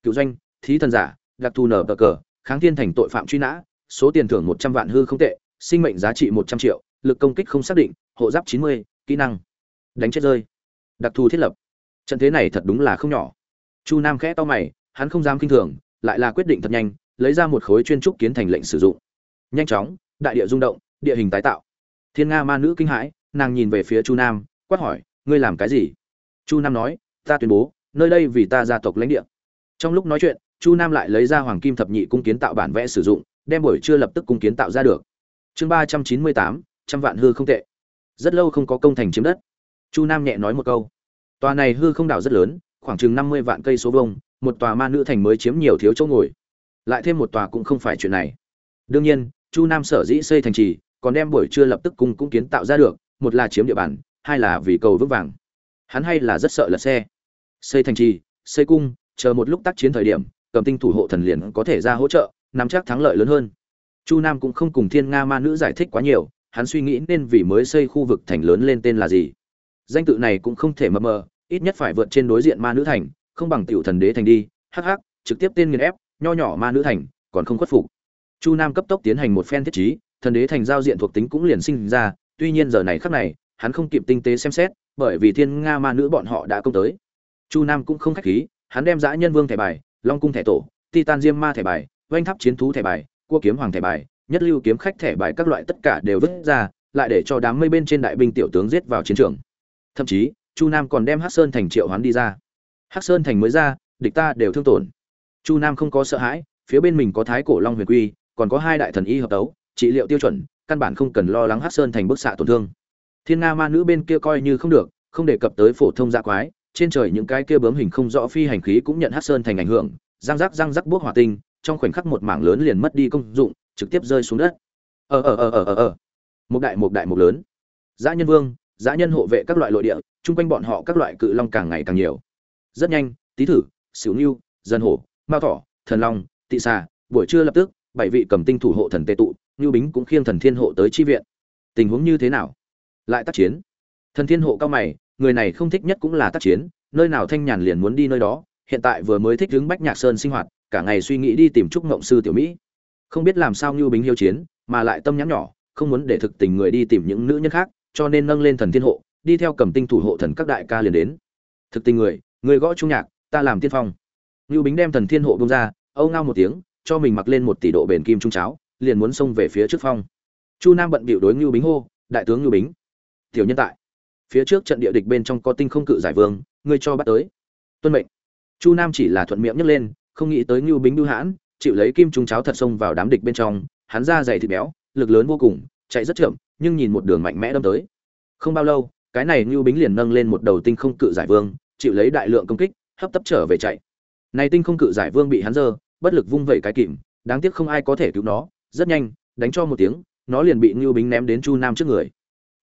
Cựu doanh, thí thần giả, đặc thù nở tờ cờ, kháng thiên thành tội phạm truy nã, số tiền thưởng một trăm vạn hư không tệ, sinh mệnh giá trị một trăm triệu, lực công kích không xác định, hộ giáp chín mươi, kỹ năng, đánh chết rơi. Đặc thù thiết lập. Trận thế này thật đúng là không nhỏ. Chu nam khẽ to mày, hắn không dám kinh thường, lại là quyết định thật nhanh, lấy ra một khối chuyên trúc kiến thành lệnh sử dụng nhanh chóng, đại địa rung động, địa hình tái tạo. Thiên nga ma nữ kinh hãi, nàng nhìn về phía chu nam, quát hỏi, ngươi làm cái gì? Chu nam nói, ta tuyên bố, nơi đây vì ta gia tộc lãnh địa. Trong lúc nói chuyện, chu nam lại lấy ra hoàng kim thập nhị cung kiến tạo bản vẽ sử dụng, đem buổi trưa lập tức cung kiến tạo ra được. Chương ba trăm chín mươi tám, trăm vạn hư không tệ. Rất lâu không có công thành chiếm đất. Chu nam nhẹ nói một câu. Tòa này hư không đảo rất lớn, khoảng chừng năm mươi vạn cây số vông một tòa ma nữ thành mới chiếm nhiều thiếu chỗ ngồi. Lại thêm một tòa cũng không phải chuyện này. Đương nhiên chu nam sở dĩ xây thành trì, còn đem buổi trưa lập tức cung cũng kiến tạo ra được, một là chiếm địa bàn, hai là vì cầu vững vàng. Hắn hay là rất sợ lật xe. Xây thành trì, xây cung, chờ một lúc tác chiến thời điểm, cầm tinh thủ hộ thần liền có thể ra hỗ trợ, nắm chắc thắng lợi lớn hơn. Chu nam cũng không cùng thiên nga ma nữ giải thích quá nhiều, hắn suy nghĩ nên vì mới xây khu vực thành lớn lên tên là gì. Danh tự này cũng không thể mập mờ, ít nhất phải vượt trên đối diện ma nữ thành, không bằng tiểu thần đế thành đi, hắc hắc, trực tiếp tên nghiền ép, nho nhỏ ma nữ thành, còn không khuất phục chu nam cấp tốc tiến hành một phen thiết trí, thần đế thành giao diện thuộc tính cũng liền sinh ra, tuy nhiên giờ này khắc này, hắn không kịp tinh tế xem xét, bởi vì thiên nga ma nữ bọn họ đã công tới. Chu nam cũng không khách khí, hắn đem dã nhân vương thẻ bài, long cung thẻ tổ, titan diêm ma thẻ bài, oanh tháp chiến thú thẻ bài, cua kiếm hoàng thẻ bài, nhất lưu kiếm khách thẻ bài các loại tất cả đều vứt ra, lại để cho đám mây bên trên đại binh tiểu tướng giết vào chiến trường. Thậm chí, chu nam còn đem hắc sơn thành triệu hoán đi ra. Hắc sơn thành mới ra, địch ta đều thương tổn. Chu nam không có sợ hãi, phía bên mình có thái cổ long huyền quy còn có hai đại thần y hợp tấu, trị liệu tiêu chuẩn, căn bản không cần lo lắng hắc sơn thành bức xạ tổn thương. Thiên nga ma nữ bên kia coi như không được, không đề cập tới phổ thông dạ quái, trên trời những cái kia bướm hình không rõ phi hành khí cũng nhận hắc sơn thành ảnh hưởng, răng rắc răng rắc buốc hỏa tinh, trong khoảnh khắc một mảng lớn liền mất đi công dụng, trực tiếp rơi xuống đất. Ờ ờ ờ ờ ờ ờ. Một đại một đại, một lớn. Dã nhân vương, dã nhân hộ vệ các loại nội địa, chung quanh bọn họ các loại cự long càng ngày càng nhiều. Rất nhanh, tý thử xỉu nưu, dân hổ, mao thỏ, thần long, tị xà, buổi trưa lập tức bảy vị cầm tinh thủ hộ thần tề tụ ngưu bính cũng khiêng thần thiên hộ tới chi viện. Tình huống như thế nào? Lại tác chiến. Thần thiên hộ cao mày, người này không thích nhất cũng là tác chiến, nơi nào thanh nhàn liền muốn đi nơi đó, hiện tại vừa mới thích đứng bách nhạc sơn sinh hoạt, cả ngày suy nghĩ đi tìm trúc ngộng sư tiểu mỹ. Không biết làm sao ngưu bính hiếu chiến, mà lại tâm nhắn nhỏ, không muốn để thực tình người đi tìm những nữ nhân khác, cho nên nâng lên thần thiên hộ, đi theo cầm tinh thủ hộ thần các đại ca liền đến. Thực tình người người gõ trung nhạc, ta làm tiên phong. Ngưu bính đem thần thiên hộ bông ra, âu ngao một tiếng cho mình mặc lên một tỷ độ bền kim trung cháo, liền muốn xông về phía trước phong. Chu nam bận bịu đối ngưu bính hô, đại tướng ngưu bính, tiểu nhân tại. Phía trước trận địa địch bên trong có tinh không cự giải vương, ngươi cho bắt tới. Tuân mệnh. Chu nam chỉ là thuận miệng nhấc lên, không nghĩ tới ngưu bính đu hãn, chịu lấy kim trung cháo thật xông vào đám địch bên trong, hắn ra dày thịt béo, lực lớn vô cùng, chạy rất chậm, nhưng nhìn một đường mạnh mẽ đâm tới. Không bao lâu, cái này ngưu bính liền nâng lên một đầu tinh không cự giải vương, chịu lấy đại lượng công kích, hấp tấp trở về chạy. Này tinh không cự giải vương bị hắn dơ bất lực vung vẩy cái kìm, đáng tiếc không ai có thể cứu nó. Rất nhanh, đánh cho một tiếng, nó liền bị ngưu bính ném đến chu nam trước người.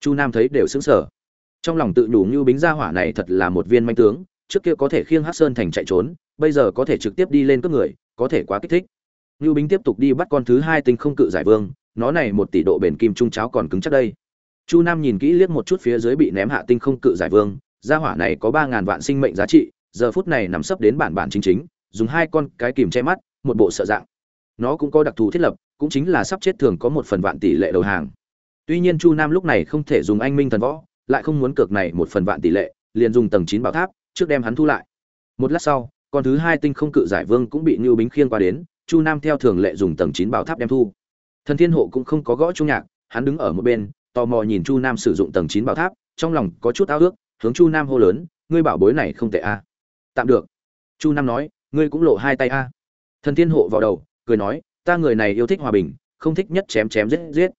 Chu nam thấy đều sững sờ. Trong lòng tự nhủ ngưu bính ra hỏa này thật là một viên manh tướng, trước kia có thể khiêng hát sơn thành chạy trốn, bây giờ có thể trực tiếp đi lên cướp người, có thể quá kích thích. Ngưu bính tiếp tục đi bắt con thứ hai tinh không cự giải vương, nó này một tỷ độ bền kim trung cháo còn cứng chắc đây. Chu nam nhìn kỹ liếc một chút phía dưới bị ném hạ tinh không cự giải vương gia hỏa này có ba ngàn vạn sinh mệnh giá trị, giờ phút này nằm sấp đến bản bản chính chính, dùng hai con cái kìm che mắt một bộ sợ dạng. Nó cũng có đặc thù thiết lập, cũng chính là sắp chết thường có một phần vạn tỷ lệ đầu hàng. Tuy nhiên chu nam lúc này không thể dùng anh minh thần võ, lại không muốn cược này một phần vạn tỷ lệ, liền dùng tầng chín bảo tháp, trước đem hắn thu lại. Một lát sau, con thứ hai tinh không cự giải vương cũng bị ngưu bính khiêng qua đến, chu nam theo thường lệ dùng tầng chín bảo tháp đem thu. Thần thiên hộ cũng không có gõ trung nhạc, hắn đứng ở một bên, tò mò nhìn chu nam sử dụng tầng chín bảo tháp, trong lòng có chút ao ước, hướng chu nam hô lớn, ngươi bảo bối này không tệ a. Tạm được. Chu nam nói, ngươi cũng lộ hai tay a thần thiên hộ vào đầu, cười nói, ta người này yêu thích hòa bình, không thích nhất chém chém giết giết.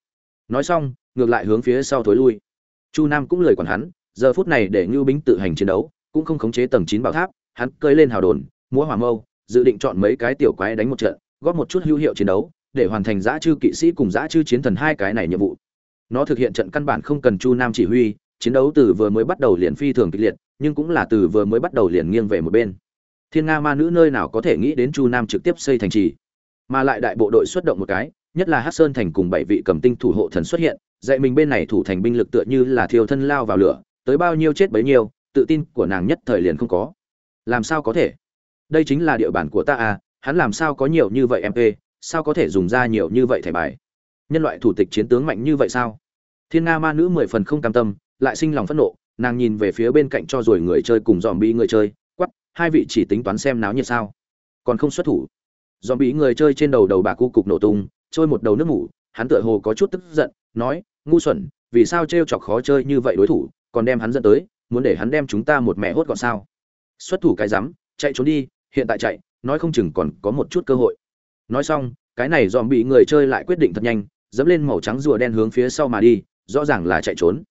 Nói xong, ngược lại hướng phía sau thối lui. Chu nam cũng lời còn hắn, giờ phút này để ngưu bính tự hành chiến đấu, cũng không khống chế tầng chín bảo tháp, hắn cơi lên hào đồn, múa hỏa mâu, dự định chọn mấy cái tiểu quái đánh một trận, góp một chút hữu hiệu chiến đấu, để hoàn thành giã chư kỵ sĩ cùng giã chư chiến thần hai cái này nhiệm vụ. Nó thực hiện trận căn bản không cần chu nam chỉ huy, chiến đấu từ vừa mới bắt đầu liền phi thường kịch liệt, nhưng cũng là từ vừa mới bắt đầu liền nghiêng về một bên thiên nga ma nữ nơi nào có thể nghĩ đến chu nam trực tiếp xây thành trì? Mà lại đại bộ đội xuất động một cái, nhất là hát sơn thành cùng bảy vị cầm tinh thủ hộ thần xuất hiện, dạy mình bên này thủ thành binh lực tựa như là thiêu thân lao vào lửa, tới bao nhiêu chết bấy nhiêu, tự tin của nàng nhất thời liền không có. Làm sao có thể? Đây chính là địa bàn của ta à hắn làm sao có nhiều như vậy mp sao có thể dùng ra nhiều như vậy thẻ bài? Nhân loại thủ tịch chiến tướng mạnh như vậy sao? Thiên nga ma nữ mười phần không cam tâm, lại sinh lòng phẫn nộ, nàng nhìn về phía bên cạnh cho rồi người chơi cùng dòm bi người chơi hai vị chỉ tính toán xem náo nhiệt sao? Còn không xuất thủ. Dòm bị người chơi trên đầu đầu bà cu cục nổ tung, trôi một đầu nước ngủ hắn tựa hồ có chút tức giận, nói, ngu xuẩn, vì sao t chọc khó chơi như vậy đối thủ, còn đem hắn dẫn tới, muốn để hắn đem chúng ta một mẹ hốt gọn sao? Xuất thủ cái rắm, chạy trốn đi, hiện tại chạy, nói không chừng còn có một chút cơ hội. Nói xong, cái này dòm bị người chơi lại quyết định thật nhanh, dẫm lên màu trắng rùa đen hướng phía sau mà đi, rõ ràng là chạy trốn.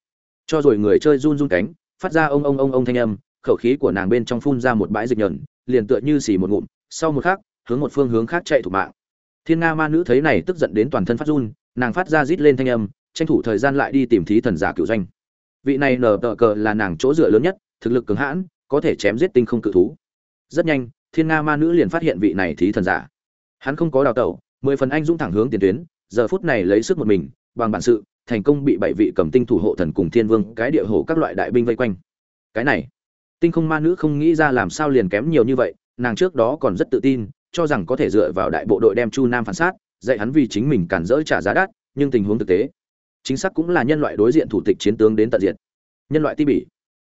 Cho rồi người chơi run run cánh, phát ra ông ông ông ông thanh âm khẩu khí của nàng bên trong phun ra một bãi dịch nhờn, liền tựa như xì một ngụm, sau một khắc, hướng một phương hướng khác chạy thủ mạng. Thiên nga ma nữ thấy này tức giận đến toàn thân phát run, nàng phát ra rít lên thanh âm, tranh thủ thời gian lại đi tìm thí thần giả cựu doanh. Vị này nở tờ cờ là nàng chỗ dựa lớn nhất, thực lực cứng hãn, có thể chém giết tinh không cự thú. Rất nhanh, thiên nga ma nữ liền phát hiện vị này thí thần giả. Hắn không có đào tẩu, mười phần anh dũng thẳng hướng tiền tuyến, giờ phút này lấy sức một mình, bằng bản sự, thành công bị bảy vị cầm tinh thủ hộ thần cùng thiên vương, cái địa hồ các loại đại binh vây quanh. Cái này tinh không ma nữ không nghĩ ra làm sao liền kém nhiều như vậy, nàng trước đó còn rất tự tin, cho rằng có thể dựa vào đại bộ đội đem chu nam phản sát, dạy hắn vì chính mình cản rỡ trả giá đắt, nhưng tình huống thực tế, chính xác cũng là nhân loại đối diện thủ tịch chiến tướng đến tận diện nhân loại ti bỉ.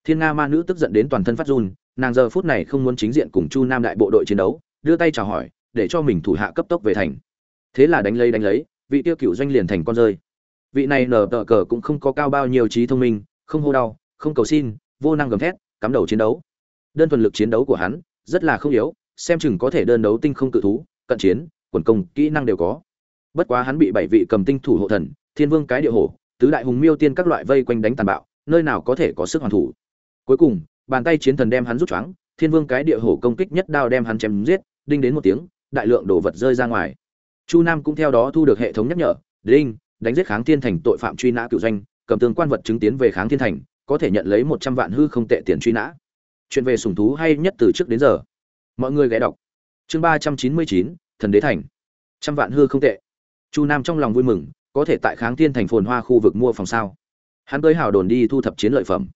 Thiên nga ma nữ tức giận đến toàn thân phát run, nàng giờ phút này không muốn chính diện cùng chu nam đại bộ đội chiến đấu, đưa tay chào hỏi, để cho mình thủ hạ cấp tốc về thành. Thế là đánh lấy đánh lấy, vị tiêu cựu doanh liền thành con rơi. Vị này nở tờ cờ cũng không có cao bao nhiêu trí thông minh, không hô đau, không cầu xin, vô năng gầm thét cắm đầu chiến đấu. Đơn thuần lực chiến đấu của hắn, rất là không yếu, xem chừng có thể đơn đấu tinh không cự thú, cận chiến, quần công, kỹ năng đều có. Bất quá hắn bị bảy vị cầm tinh thủ hộ thần, thiên vương cái địa hổ, tứ đại hùng miêu tiên các loại vây quanh đánh tàn bạo, nơi nào có thể có sức hoàn thủ. Cuối cùng, bàn tay chiến thần đem hắn rút choáng, thiên vương cái địa hổ công kích nhất đao đem hắn chém giết, đinh đến một tiếng, đại lượng đồ vật rơi ra ngoài. Chu nam cũng theo đó thu được hệ thống nhắc nhở, đinh, đánh giết kháng thiên thành tội phạm truy nã cựu doanh, cầm tương quan vật chứng tiến về kháng thiên thành có thể nhận lấy một trăm vạn hư không tệ tiền truy nã. Chuyện về sùng thú hay nhất từ trước đến giờ. Mọi người ghé đọc. Chương ba trăm chín mươi chín, thần đế thành. Trăm vạn hư không tệ. Chu nam trong lòng vui mừng, có thể tại kháng thiên thành phồn hoa khu vực mua phòng sao? Hắn tới hào đồn đi thu thập chiến lợi phẩm.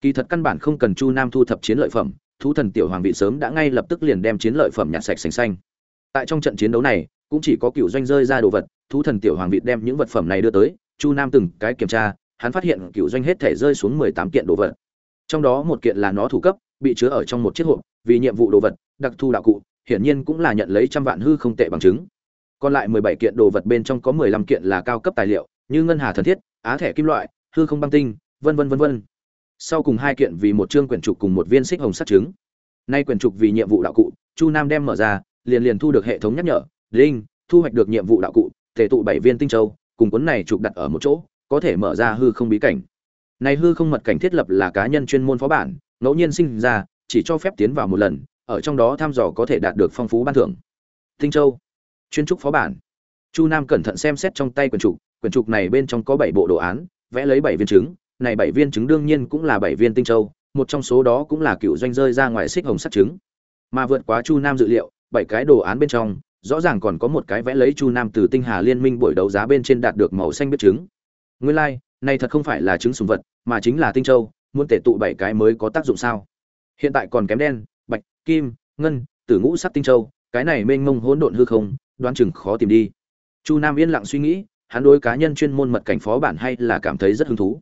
Kỳ thật căn bản không cần chu nam thu thập chiến lợi phẩm, thú thần tiểu hoàng vị sớm đã ngay lập tức liền đem chiến lợi phẩm nhặt sạch sành xanh. Tại trong trận chiến đấu này, cũng chỉ có cựu doanh rơi ra đồ vật, thú thần tiểu hoàng vị đem những vật phẩm này đưa tới, chu nam từng cái kiểm tra hắn phát hiện cựu doanh hết thể rơi xuống mười tám kiện đồ vật. Trong đó một kiện là nó thủ cấp, bị chứa ở trong một chiếc hộp, vì nhiệm vụ đồ vật, đặc thù đạo cụ, hiển nhiên cũng là nhận lấy trăm vạn hư không tệ bằng chứng. Còn lại mười bảy kiện đồ vật bên trong có mười lăm kiện là cao cấp tài liệu, như ngân hà thần thiết, á thẻ kim loại, hư không băng tinh, vân vân vân vân. Sau cùng hai kiện vì một chương quyển trục cùng một viên xích hồng sắt trứng. Nay quyển trục vì nhiệm vụ đạo cụ, chu nam đem mở ra, liền liền thu được hệ thống nhắc nhở, linh, thu hoạch được nhiệm vụ đạo cụ, tề tụ bảy viên tinh châu, cùng cuốn này trục đặt ở một chỗ có thể mở ra hư không bí cảnh. Này hư không mật cảnh thiết lập là cá nhân chuyên môn phó bản, ngẫu nhiên sinh ra, chỉ cho phép tiến vào một lần, ở trong đó thăm dò có thể đạt được phong phú ban thưởng. Tinh châu, chuyên trúc phó bản. Chu nam cẩn thận xem xét trong tay quyển trục quyển trục này bên trong có bảy bộ đồ án, vẽ lấy bảy viên trứng. Này bảy viên trứng đương nhiên cũng là bảy viên tinh châu, một trong số đó cũng là cựu doanh rơi ra ngoài xích hồng sắt trứng. Mà vượt quá chu nam dự liệu, bảy cái đồ án bên trong, rõ ràng còn có một cái vẽ lấy chu nam từ tinh hà liên minh buổi đấu giá bên trên đạt được màu xanh biết trứng nguyên lai、like, này thật không phải là trứng sùng vật mà chính là tinh châu muốn tể tụ bảy cái mới có tác dụng sao? Hiện tại còn kém đen bạch kim ngân tử ngũ sắc tinh châu cái này mênh mông hỗn độn hư không đoán chừng khó tìm đi. Chu nam yên lặng suy nghĩ hắn đối cá nhân chuyên môn mật cảnh phó bản hay là cảm thấy rất hứng thú.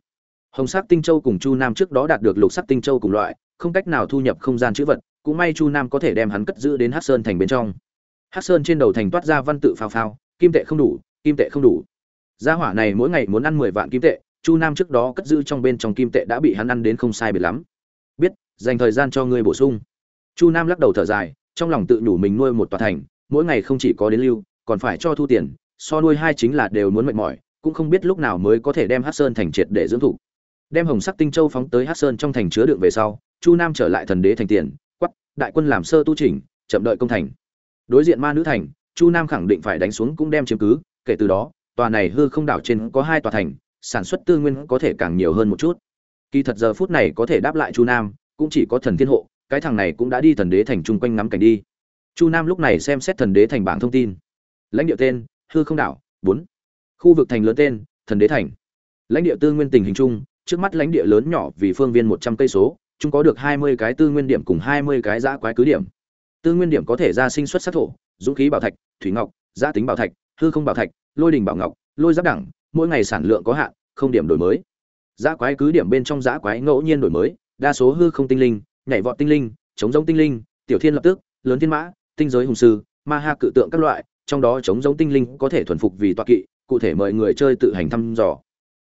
Hồng sắc tinh châu cùng chu nam trước đó đạt được lục sắc tinh châu cùng loại không cách nào thu nhập không gian chữ vật cũng may chu nam có thể đem hắn cất giữ đến Hắc sơn thành bên trong. Hắc sơn trên đầu thành toát ra văn tự phao phao kim tệ không đủ kim tệ không đủ gia hỏa này mỗi ngày muốn ăn mười vạn kim tệ, chu nam trước đó cất giữ trong bên trong kim tệ đã bị hắn ăn đến không sai biệt lắm. Biết, dành thời gian cho ngươi bổ sung. Chu nam lắc đầu thở dài, trong lòng tự nhủ mình nuôi một tòa thành, mỗi ngày không chỉ có đến lưu, còn phải cho thu tiền, so nuôi hai chính là đều muốn mệt mỏi, cũng không biết lúc nào mới có thể đem hát sơn thành triệt để dưỡng thụ đem hồng sắc tinh châu phóng tới hát sơn trong thành chứa đựng về sau, chu nam trở lại thần đế thành tiền quắp đại quân làm sơ tu trình chậm đợi công thành. Đối diện ma nữ thành, chu nam khẳng định phải đánh xuống cũng đem chiếm cứ, kể từ đó tòa này hư không đảo trên có hai tòa thành, sản xuất tư nguyên có thể càng nhiều hơn một chút. Kỳ thật giờ phút này có thể đáp lại chu nam, cũng chỉ có thần thiên hộ, cái thằng này cũng đã đi thần đế thành chung quanh ngắm cảnh đi. Chu nam lúc này xem xét thần đế thành bảng thông tin. Lãnh địa tên, hư không đảo, bốn. Khu vực thành lớn tên, thần đế thành. Lãnh địa tư nguyên tình hình chung, trước mắt lãnh địa lớn nhỏ vì phương viên một trăm cây số, chúng có được hai mươi cái tư nguyên điểm cùng hai mươi cái giã quái cứ điểm. Tư nguyên điểm có thể ra sinh xuất sát thổ, dũng khí bảo thạch, thủy ngọc, giã tính bảo thạch hư không bảo thạch, lôi đình bảo ngọc, lôi giáp đẳng, mỗi ngày sản lượng có hạn, không điểm đổi mới. Giã quái cứ điểm bên trong giã quái ngẫu nhiên đổi mới, đa số hư không tinh linh, nhảy vọt tinh linh, chống giống tinh linh, tiểu thiên lập tức, lớn thiên mã, tinh giới hùng sư, ma ha cự tượng các loại, trong đó chống giống tinh linh có thể thuần phục vì toa kỵ, cụ thể mời người chơi tự hành thăm dò.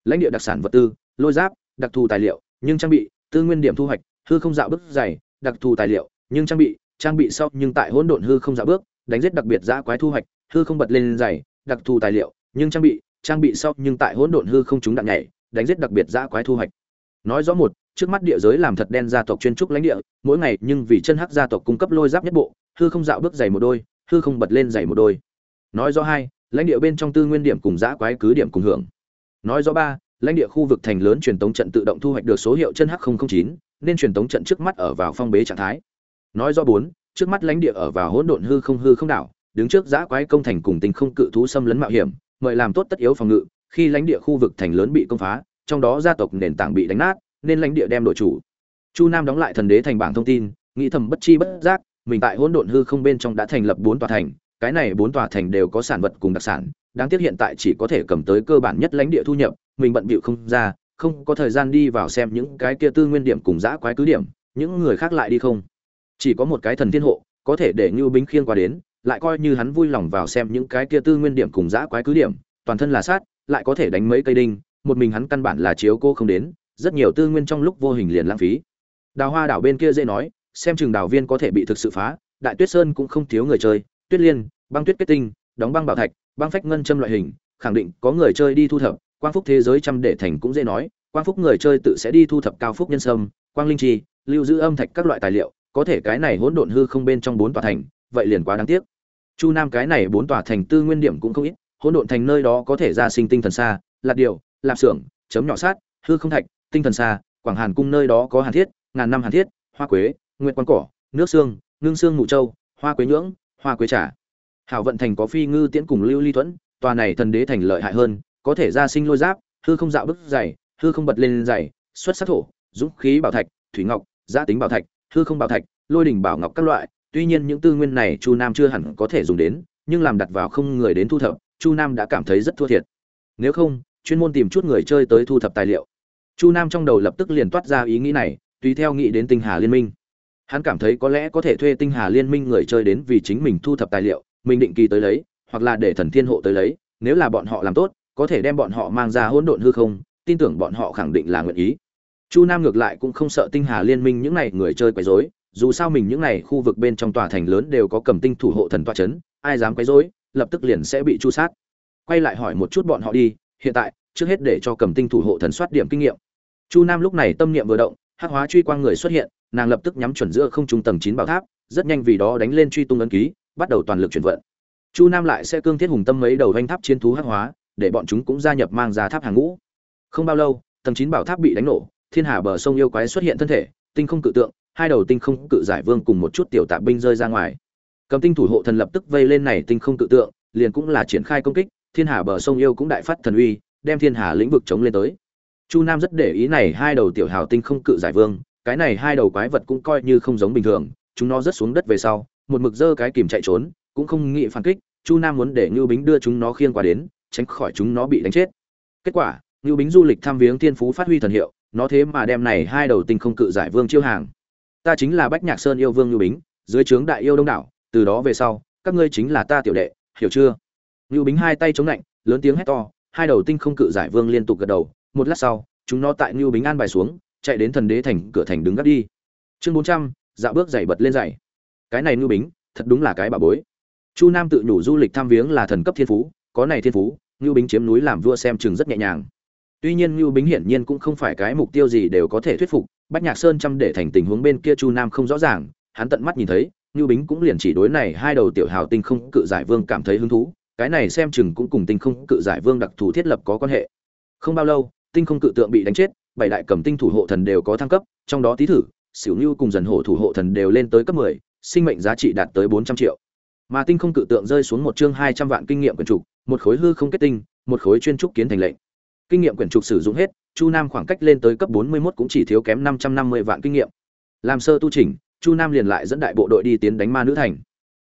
Lãnh địa đặc sản vật tư, lôi giáp, đặc thù tài liệu, nhưng trang bị, tư nguyên điểm thu hoạch, hư không dạo bước dày, đặc thù tài liệu, nhưng trang bị trang bị sau nhưng tại hỗn độn hư không dạo bước, đánh giết đặc biệt giã quái thu hoạch hư không bật lên dày, đặc thù tài liệu, nhưng trang bị trang bị sau nhưng tại hỗn độn hư không chúng đạn nhảy, đánh giết đặc biệt dã quái thu hoạch. Nói rõ một, trước mắt địa giới làm thật đen gia tộc chuyên trúc lãnh địa, mỗi ngày nhưng vì chân hắc gia tộc cung cấp lôi giáp nhất bộ, hư không dạo bước dày một đôi, hư không bật lên dày một đôi. Nói rõ hai, lãnh địa bên trong tư nguyên điểm cùng dã quái cứ điểm cùng hưởng. Nói rõ ba, lãnh địa khu vực thành lớn truyền tống trận tự động thu hoạch được số hiệu chân hắc chín, nên truyền tống trận trước mắt ở vào phong bế trạng thái. Nói rõ bốn, trước mắt lãnh địa ở vào hỗn độn hư không hư không đảo đứng trước giã quái công thành cùng tình không cự thú xâm lấn mạo hiểm, mời làm tốt tất yếu phòng ngự, khi lãnh địa khu vực thành lớn bị công phá, trong đó gia tộc nền tảng bị đánh nát, nên lãnh địa đem đổi chủ. Chu nam đóng lại thần đế thành bảng thông tin, nghĩ thầm bất chi bất giác, mình tại hỗn độn hư không bên trong đã thành lập bốn tòa thành, cái này bốn tòa thành đều có sản vật cùng đặc sản, đáng tiếc hiện tại chỉ có thể cầm tới cơ bản nhất lãnh địa thu nhập, mình bận bịu không ra, không có thời gian đi vào xem những cái kia tư nguyên điểm cùng giã quái cứ điểm, những người khác lại đi không? Chỉ có một cái thần thiên hộ, có thể để ngưu bính khiêng qua đến lại coi như hắn vui lòng vào xem những cái kia tư nguyên điểm cùng dã quái cứ điểm, toàn thân là sát, lại có thể đánh mấy cây đinh, một mình hắn căn bản là chiếu cô không đến, rất nhiều tư nguyên trong lúc vô hình liền lãng phí. Đào hoa đảo bên kia dễ nói, xem chừng đào viên có thể bị thực sự phá, đại tuyết sơn cũng không thiếu người chơi, tuyết liên, băng tuyết kết tinh, đóng băng bảo thạch, băng phách ngân châm loại hình, khẳng định có người chơi đi thu thập, quang phúc thế giới trăm để thành cũng dễ nói, quang phúc người chơi tự sẽ đi thu thập cao phúc nhân sâm, quang linh chi, lưu giữ âm thạch các loại tài liệu, có thể cái này hỗn độn hư không bên trong bốn tòa thành vậy liền quá đáng tiếc. Chu nam cái này bốn tòa thành tư nguyên điểm cũng không ít, hỗn độn thành nơi đó có thể ra sinh tinh thần xa lạt điều, lạp xưởng chấm nhỏ sát, hư không thạch, tinh thần xa quảng hàn cung nơi đó có hàn thiết, ngàn năm hàn thiết, hoa quế nguyện quan cỏ, nước xương ngưng xương ngũ châu, hoa quế nhưỡng, hoa quế trà. Hảo vận thành có phi ngư tiễn cùng lưu ly thuẫn, tòa này thần đế thành lợi hại hơn, có thể ra sinh lôi giáp, hư không dạo bức dày, hư không bật lên dày, xuất sát thổ, dũng khí bảo thạch, thủy ngọc gia tính bảo thạch, hư không bảo thạch, lôi đỉnh bảo ngọc các loại tuy nhiên những tư nguyên này chu nam chưa hẳn có thể dùng đến, nhưng làm đặt vào không người đến thu thập, chu nam đã cảm thấy rất thua thiệt. Nếu không, chuyên môn tìm chút người chơi tới thu thập tài liệu. Chu nam trong đầu lập tức liền toát ra ý nghĩ này, tùy theo nghĩ đến tinh hà liên minh. Hắn cảm thấy có lẽ có thể thuê tinh hà liên minh người chơi đến vì chính mình thu thập tài liệu, mình định kỳ tới lấy, hoặc là để thần thiên hộ tới lấy, nếu là bọn họ làm tốt, có thể đem bọn họ mang ra hỗn độn hư không, tin tưởng bọn họ khẳng định là nguyện ý. Chu nam ngược lại cũng không sợ tinh hà liên minh những n à y người chơi quấy dối dù sao mình những này khu vực bên trong tòa thành lớn đều có cầm tinh thủ hộ thần tòa chấn, ai dám quấy rối, lập tức liền sẽ bị tru sát. Quay lại hỏi một chút bọn họ đi hiện tại trước hết để cho cầm tinh thủ hộ thần soát điểm kinh nghiệm. Chu nam lúc này tâm niệm vừa động hắc hóa truy quang người xuất hiện nàng lập tức nhắm chuẩn giữa không trung tầng chín bảo tháp rất nhanh vì đó đánh lên truy tung ấn ký bắt đầu toàn lực chuyển vận. Chu nam lại sẽ cương thiết hùng tâm mấy đầu vanh tháp chiến thú hắc hóa để bọn chúng cũng gia nhập mang ra tháp hàng ngũ. Không bao lâu tầng chín bảo tháp bị đánh nổ thiên hà bờ sông yêu quái xuất hiện thân thể tinh không cự tượng hai đầu tinh không cự giải vương cùng một chút tiểu tạ binh rơi ra ngoài. Cầm tinh thủ hộ thần lập tức vây lên này tinh không cự tượng, liền cũng là triển khai công kích, thiên hà bờ sông yêu cũng đại phát thần uy, đem thiên hà lĩnh vực chống lên tới. Chu nam rất để ý này hai đầu tiểu hào tinh không cự giải vương, cái này hai đầu quái vật cũng coi như không giống bình thường, chúng nó rất xuống đất về sau, một mực dơ cái kìm chạy trốn, cũng không nghĩ phản kích, chu nam muốn để ngưu bính đưa chúng nó khiêng qua đến, tránh khỏi chúng nó bị đánh chết. Kết quả, ngưu bính du lịch thăm viếng thiên phú phát huy thần hiệu, nó thế mà đem này hai đầu tinh không cự giải vương chiêu hàng ta chính là bách nhạc sơn yêu vương lưu bính, dưới trướng đại yêu đông đảo, từ đó về sau, các ngươi chính là ta tiểu đệ, hiểu chưa? Lưu bính hai tay chống lạnh, lớn tiếng hét to, hai đầu tinh không cự giải vương liên tục gật đầu, một lát sau, chúng nó tại Lưu bính an bài xuống, chạy đến thần đế thành, cửa thành đứng gắt đi. Chương bốn trăm dạ bước giày bật lên giày. Cái này Lưu bính, thật đúng là cái bà bối. Chu nam tự nhủ du lịch thăm viếng là thần cấp thiên phú, có này thiên phú ngưu bính chiếm núi làm vua xem chừng rất nhẹ nhàng. Tuy nhiên ngưu bính hiển nhiên cũng không phải cái mục tiêu gì đều có thể thuyết phục bách nhạc sơn chăm để thành tình huống bên kia chu nam không rõ ràng hắn tận mắt nhìn thấy ngưu bính cũng liền chỉ đối này hai đầu tiểu hào tinh không cự giải vương cảm thấy hứng thú cái này xem chừng cũng cùng tinh không cự giải vương đặc thù thiết lập có quan hệ. Không bao lâu tinh không cự tượng bị đánh chết bảy đại cầm tinh thủ hộ thần đều có thăng cấp trong đó tý thử xỉu như cùng dần hổ thủ hộ thần đều lên tới cấp 10, sinh mệnh giá trị đạt tới 400 triệu. Mà tinh không cự tượng rơi xuống một chương hai trăm vạn kinh nghiệm quyển trục một khối hư không kết tinh một khối chuyên trúc kiến thành lệnh. Kinh nghiệm quyển trục sử dụng hết chu nam khoảng cách lên tới cấp bốn mươi 41 cũng chỉ thiếu kém năm trăm năm mươi vạn kinh nghiệm. Làm sơ tu chỉnh, chu nam liền lại dẫn đại bộ đội đi tiến đánh ma nữ thành.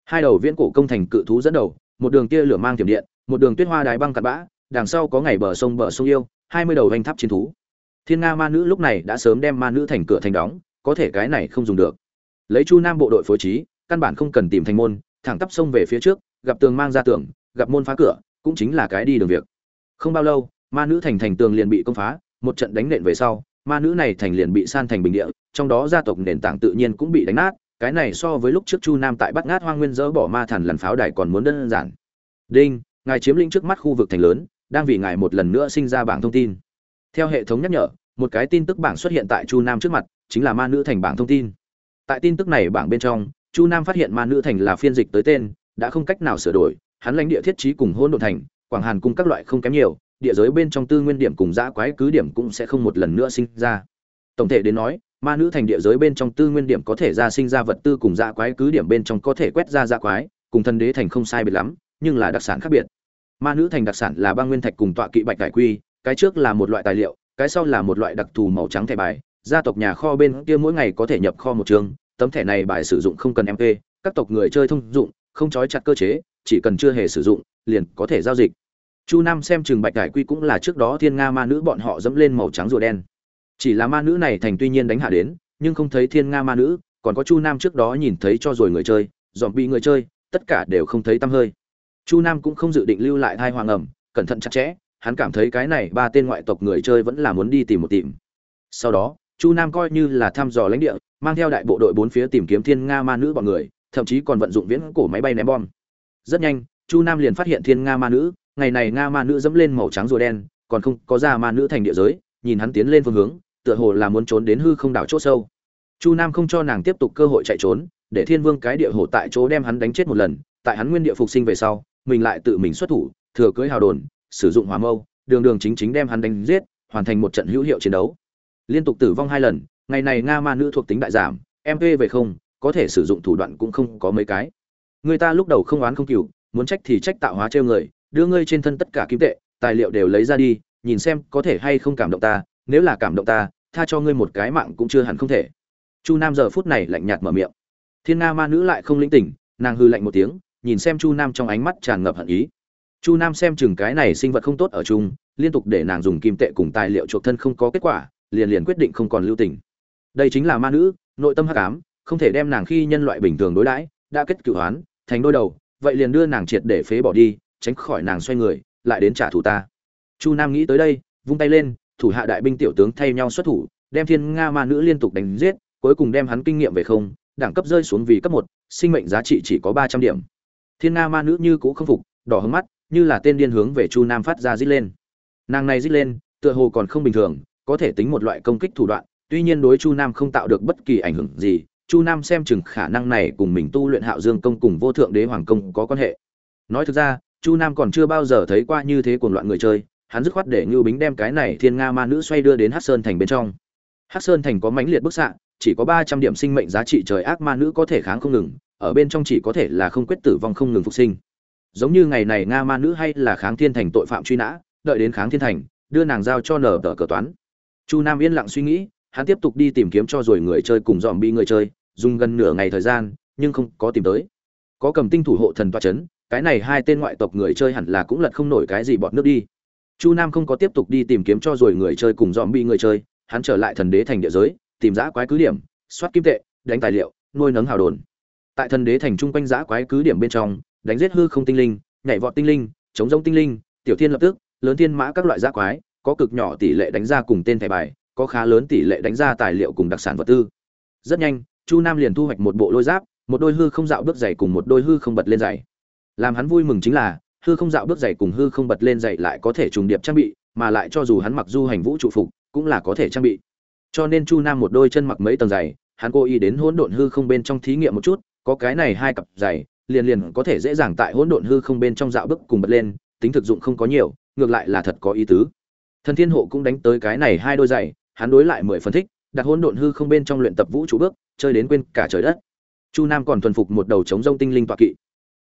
Hai đầu viễn cổ công thành cự thú dẫn đầu, một đường tia lửa mang tiềm điện, một đường tuyết hoa đái băng cặn bã, đằng sau có ngày bờ sông bờ sông yêu, hai mươi đầu vanh tháp chiến thú. Thiên nga ma nữ lúc này đã sớm đem ma nữ thành cửa thành đóng, có thể cái này không dùng được. Lấy chu nam bộ đội phối trí, căn bản không cần tìm thành môn, thẳng tắp sông về phía trước, gặp tường mang ra tường, gặp môn phá cửa, cũng chính là cái đi đường việc. Không bao lâu, ma nữ thành thành tường liền bị công phá một trận đánh nện về sau, ma nữ này thành liền bị san thành bình địa, trong đó gia tộc nền tảng tự nhiên cũng bị đánh nát, cái này so với lúc trước chu nam tại bắt ngát hoang nguyên dỡ bỏ ma thần lần pháo đài còn muốn đơn giản. Đinh, ngài chiếm lĩnh trước mắt khu vực thành lớn, đang vì ngài một lần nữa sinh ra bảng thông tin. Theo hệ thống nhắc nhở, một cái tin tức bảng xuất hiện tại chu nam trước mặt, chính là ma nữ thành bảng thông tin. Tại tin tức này bảng bên trong, chu nam phát hiện ma nữ thành là phiên dịch tới tên, đã không cách nào sửa đổi, hắn lãnh địa thiết trí cùng hôn đ thành, quảng hàn cung các loại không kém nhiều địa giới bên trong tư nguyên điểm cùng dã quái cứ điểm cũng sẽ không một lần nữa sinh ra. Tổng thể đến nói, ma nữ thành địa giới bên trong tư nguyên điểm có thể ra sinh ra vật tư cùng dã quái cứ điểm bên trong có thể quét ra dã quái, cùng thần đế thành không sai biệt lắm, nhưng là đặc sản khác biệt. Ma nữ thành đặc sản là băng nguyên thạch cùng tọa kỵ bạch cải quy, cái trước là một loại tài liệu, cái sau là một loại đặc thù màu trắng thẻ bài. Gia tộc nhà kho bên kia mỗi ngày có thể nhập kho một trường, tấm thẻ này bài sử dụng không cần mp các tộc người chơi thông dụng, không trói chặt cơ chế, chỉ cần chưa hề sử dụng, liền có thể giao dịch chu nam xem chừng bạch cải quy cũng là trước đó thiên nga ma nữ bọn họ dẫm lên màu trắng rùa đen. Chỉ là ma nữ này thành tuy nhiên đánh hạ đến, nhưng không thấy thiên nga ma nữ, còn có chu nam trước đó nhìn thấy cho rồi người chơi, dòm bị người chơi, tất cả đều không thấy tăm hơi. Chu nam cũng không dự định lưu lại thai hoàng ẩm, cẩn thận chặt chẽ, hắn cảm thấy cái này ba tên ngoại tộc người chơi vẫn là muốn đi tìm một tìm. Sau đó, chu nam coi như là thăm dò lãnh địa, mang theo đại bộ đội bốn phía tìm kiếm thiên nga ma nữ bọn người, thậm chí còn vận dụng viễn cổ máy bay ném bom. Rất nhanh, chu nam liền phát hiện thiên nga ma nữ ngày này nga ma nữ dẫm lên màu trắng rùa đen, còn không có ra ma nữ thành địa giới, nhìn hắn tiến lên phương hướng, tựa hồ là muốn trốn đến hư không đảo chỗ sâu. Chu nam không cho nàng tiếp tục cơ hội chạy trốn, để thiên vương cái địa hồ tại chỗ đem hắn đánh chết một lần, tại hắn nguyên địa phục sinh về sau, mình lại tự mình xuất thủ, thừa cưới hào đồn, sử dụng hỏa mâu, đường đường chính chính đem hắn đánh giết, hoàn thành một trận hữu hiệu chiến đấu. Liên tục tử vong hai lần, ngày này nga ma nữ thuộc tính đại giảm mp về không, có thể sử dụng thủ đoạn cũng không có mấy cái. Người ta lúc đầu không oán không cừu, muốn trách thì trách tạo hóa trêu người đưa ngươi trên thân tất cả kim tệ, tài liệu đều lấy ra đi, nhìn xem có thể hay không cảm động ta, nếu là cảm động ta, tha cho ngươi một cái mạng cũng chưa hẳn không thể. Chu nam giờ phút này lạnh nhạt mở miệng. Thiên nga ma nữ lại không lĩnh tỉnh, nàng hư lạnh một tiếng, nhìn xem chu nam trong ánh mắt tràn ngập hận ý. Chu nam xem chừng cái này sinh vật không tốt ở chung, liên tục để nàng dùng kim tệ cùng tài liệu chuộc thân không có kết quả, liền liền quyết định không còn lưu tình. Đây chính là ma nữ, nội tâm hắc ám, không thể đem nàng khi nhân loại bình thường đối đãi, đã kết cửu hoán, thành đôi đầu, vậy liền đưa nàng triệt để phế bỏ đi tránh khỏi nàng xoay người, lại đến trả thù ta. Chu nam nghĩ tới đây, vung tay lên, thủ hạ đại binh tiểu tướng thay nhau xuất thủ, đem thiên nga ma nữ liên tục đánh giết, cuối cùng đem hắn kinh nghiệm về không, đẳng cấp rơi xuống vì cấp một, sinh mệnh giá trị chỉ có ba trăm điểm. Thiên nga ma nữ như cũ không phục, đỏ hứng mắt, như là tên điên hướng về chu nam phát ra rít lên. Nàng này rít lên, tựa hồ còn không bình thường, có thể tính một loại công kích thủ đoạn, tuy nhiên đối chu nam không tạo được bất kỳ ảnh hưởng gì, chu nam xem chừng khả năng này cùng mình tu luyện hạo dương công cùng vô thượng đế hoàng công có quan hệ. Nói thực ra chu nam còn chưa bao giờ thấy qua như thế cuồng loạn người chơi, hắn dứt khoát để ngưu bính đem cái này thiên nga ma nữ xoay đưa đến hát sơn thành bên trong. Hát sơn thành có mãnh liệt bức xạ, chỉ có ba trăm điểm sinh mệnh giá trị trời ác ma nữ có thể kháng không ngừng, ở bên trong chỉ có thể là không quyết tử vong không ngừng phục sinh. Giống như ngày này nga ma nữ hay là kháng thiên thành tội phạm truy nã, đợi đến kháng thiên thành, đưa nàng giao cho nở tờ cờ toán. Chu nam yên lặng suy nghĩ, hắn tiếp tục đi tìm kiếm cho rồi người chơi cùng dòm bi người chơi, dùng gần nửa ngày thời gian, nhưng không có tìm tới. Có cầm tinh thủ hộ thần toa c h ấ n cái này hai tên ngoại tộc người chơi hẳn là cũng lật không nổi cái gì bọn nước đi. Chu nam không có tiếp tục đi tìm kiếm cho rồi người chơi cùng dòm bi người chơi, hắn trở lại thần đế thành địa giới, tìm giã quái cứ điểm, soát kim tệ, đánh tài liệu, nuôi nấng hào đồn. Tại thần đế thành chung quanh giã quái cứ điểm bên trong, đánh giết hư không tinh linh, nhảy vọt tinh linh, chống giống tinh linh, tiểu thiên lập tức, lớn thiên mã các loại giã quái, có cực nhỏ tỷ lệ đánh ra cùng tên thẻ bài, có khá lớn tỷ lệ đánh ra tài liệu cùng đặc sản vật tư. Rất nhanh, chu nam liền thu hoạch một bộ lôi giáp, một đôi hư không dạo bước giày cùng một đôi hư không bật lên giày làm hắn vui mừng chính là, hư không dạo bước dày cùng hư không bật lên dày lại có thể trùng điệp trang bị, mà lại cho dù hắn mặc du hành vũ trụ phục, cũng là có thể trang bị. Cho nên chu nam một đôi chân mặc mấy tầng giày, hắn cố ý đến hỗn độn hư không bên trong thí nghiệm một chút, có cái này hai cặp giày, liền liền có thể dễ dàng tại hỗn độn hư không bên trong dạo bước cùng bật lên, tính thực dụng không có nhiều, ngược lại là thật có ý tứ. Thần thiên hộ cũng đánh tới cái này hai đôi giày, hắn đối lại mười phân thích, đặt hỗn độn hư không bên trong luyện tập vũ trụ bước, chơi đến quên cả trời đất. Chu nam còn thuần phục một đầu chống rông tinh linh tọa kỵ.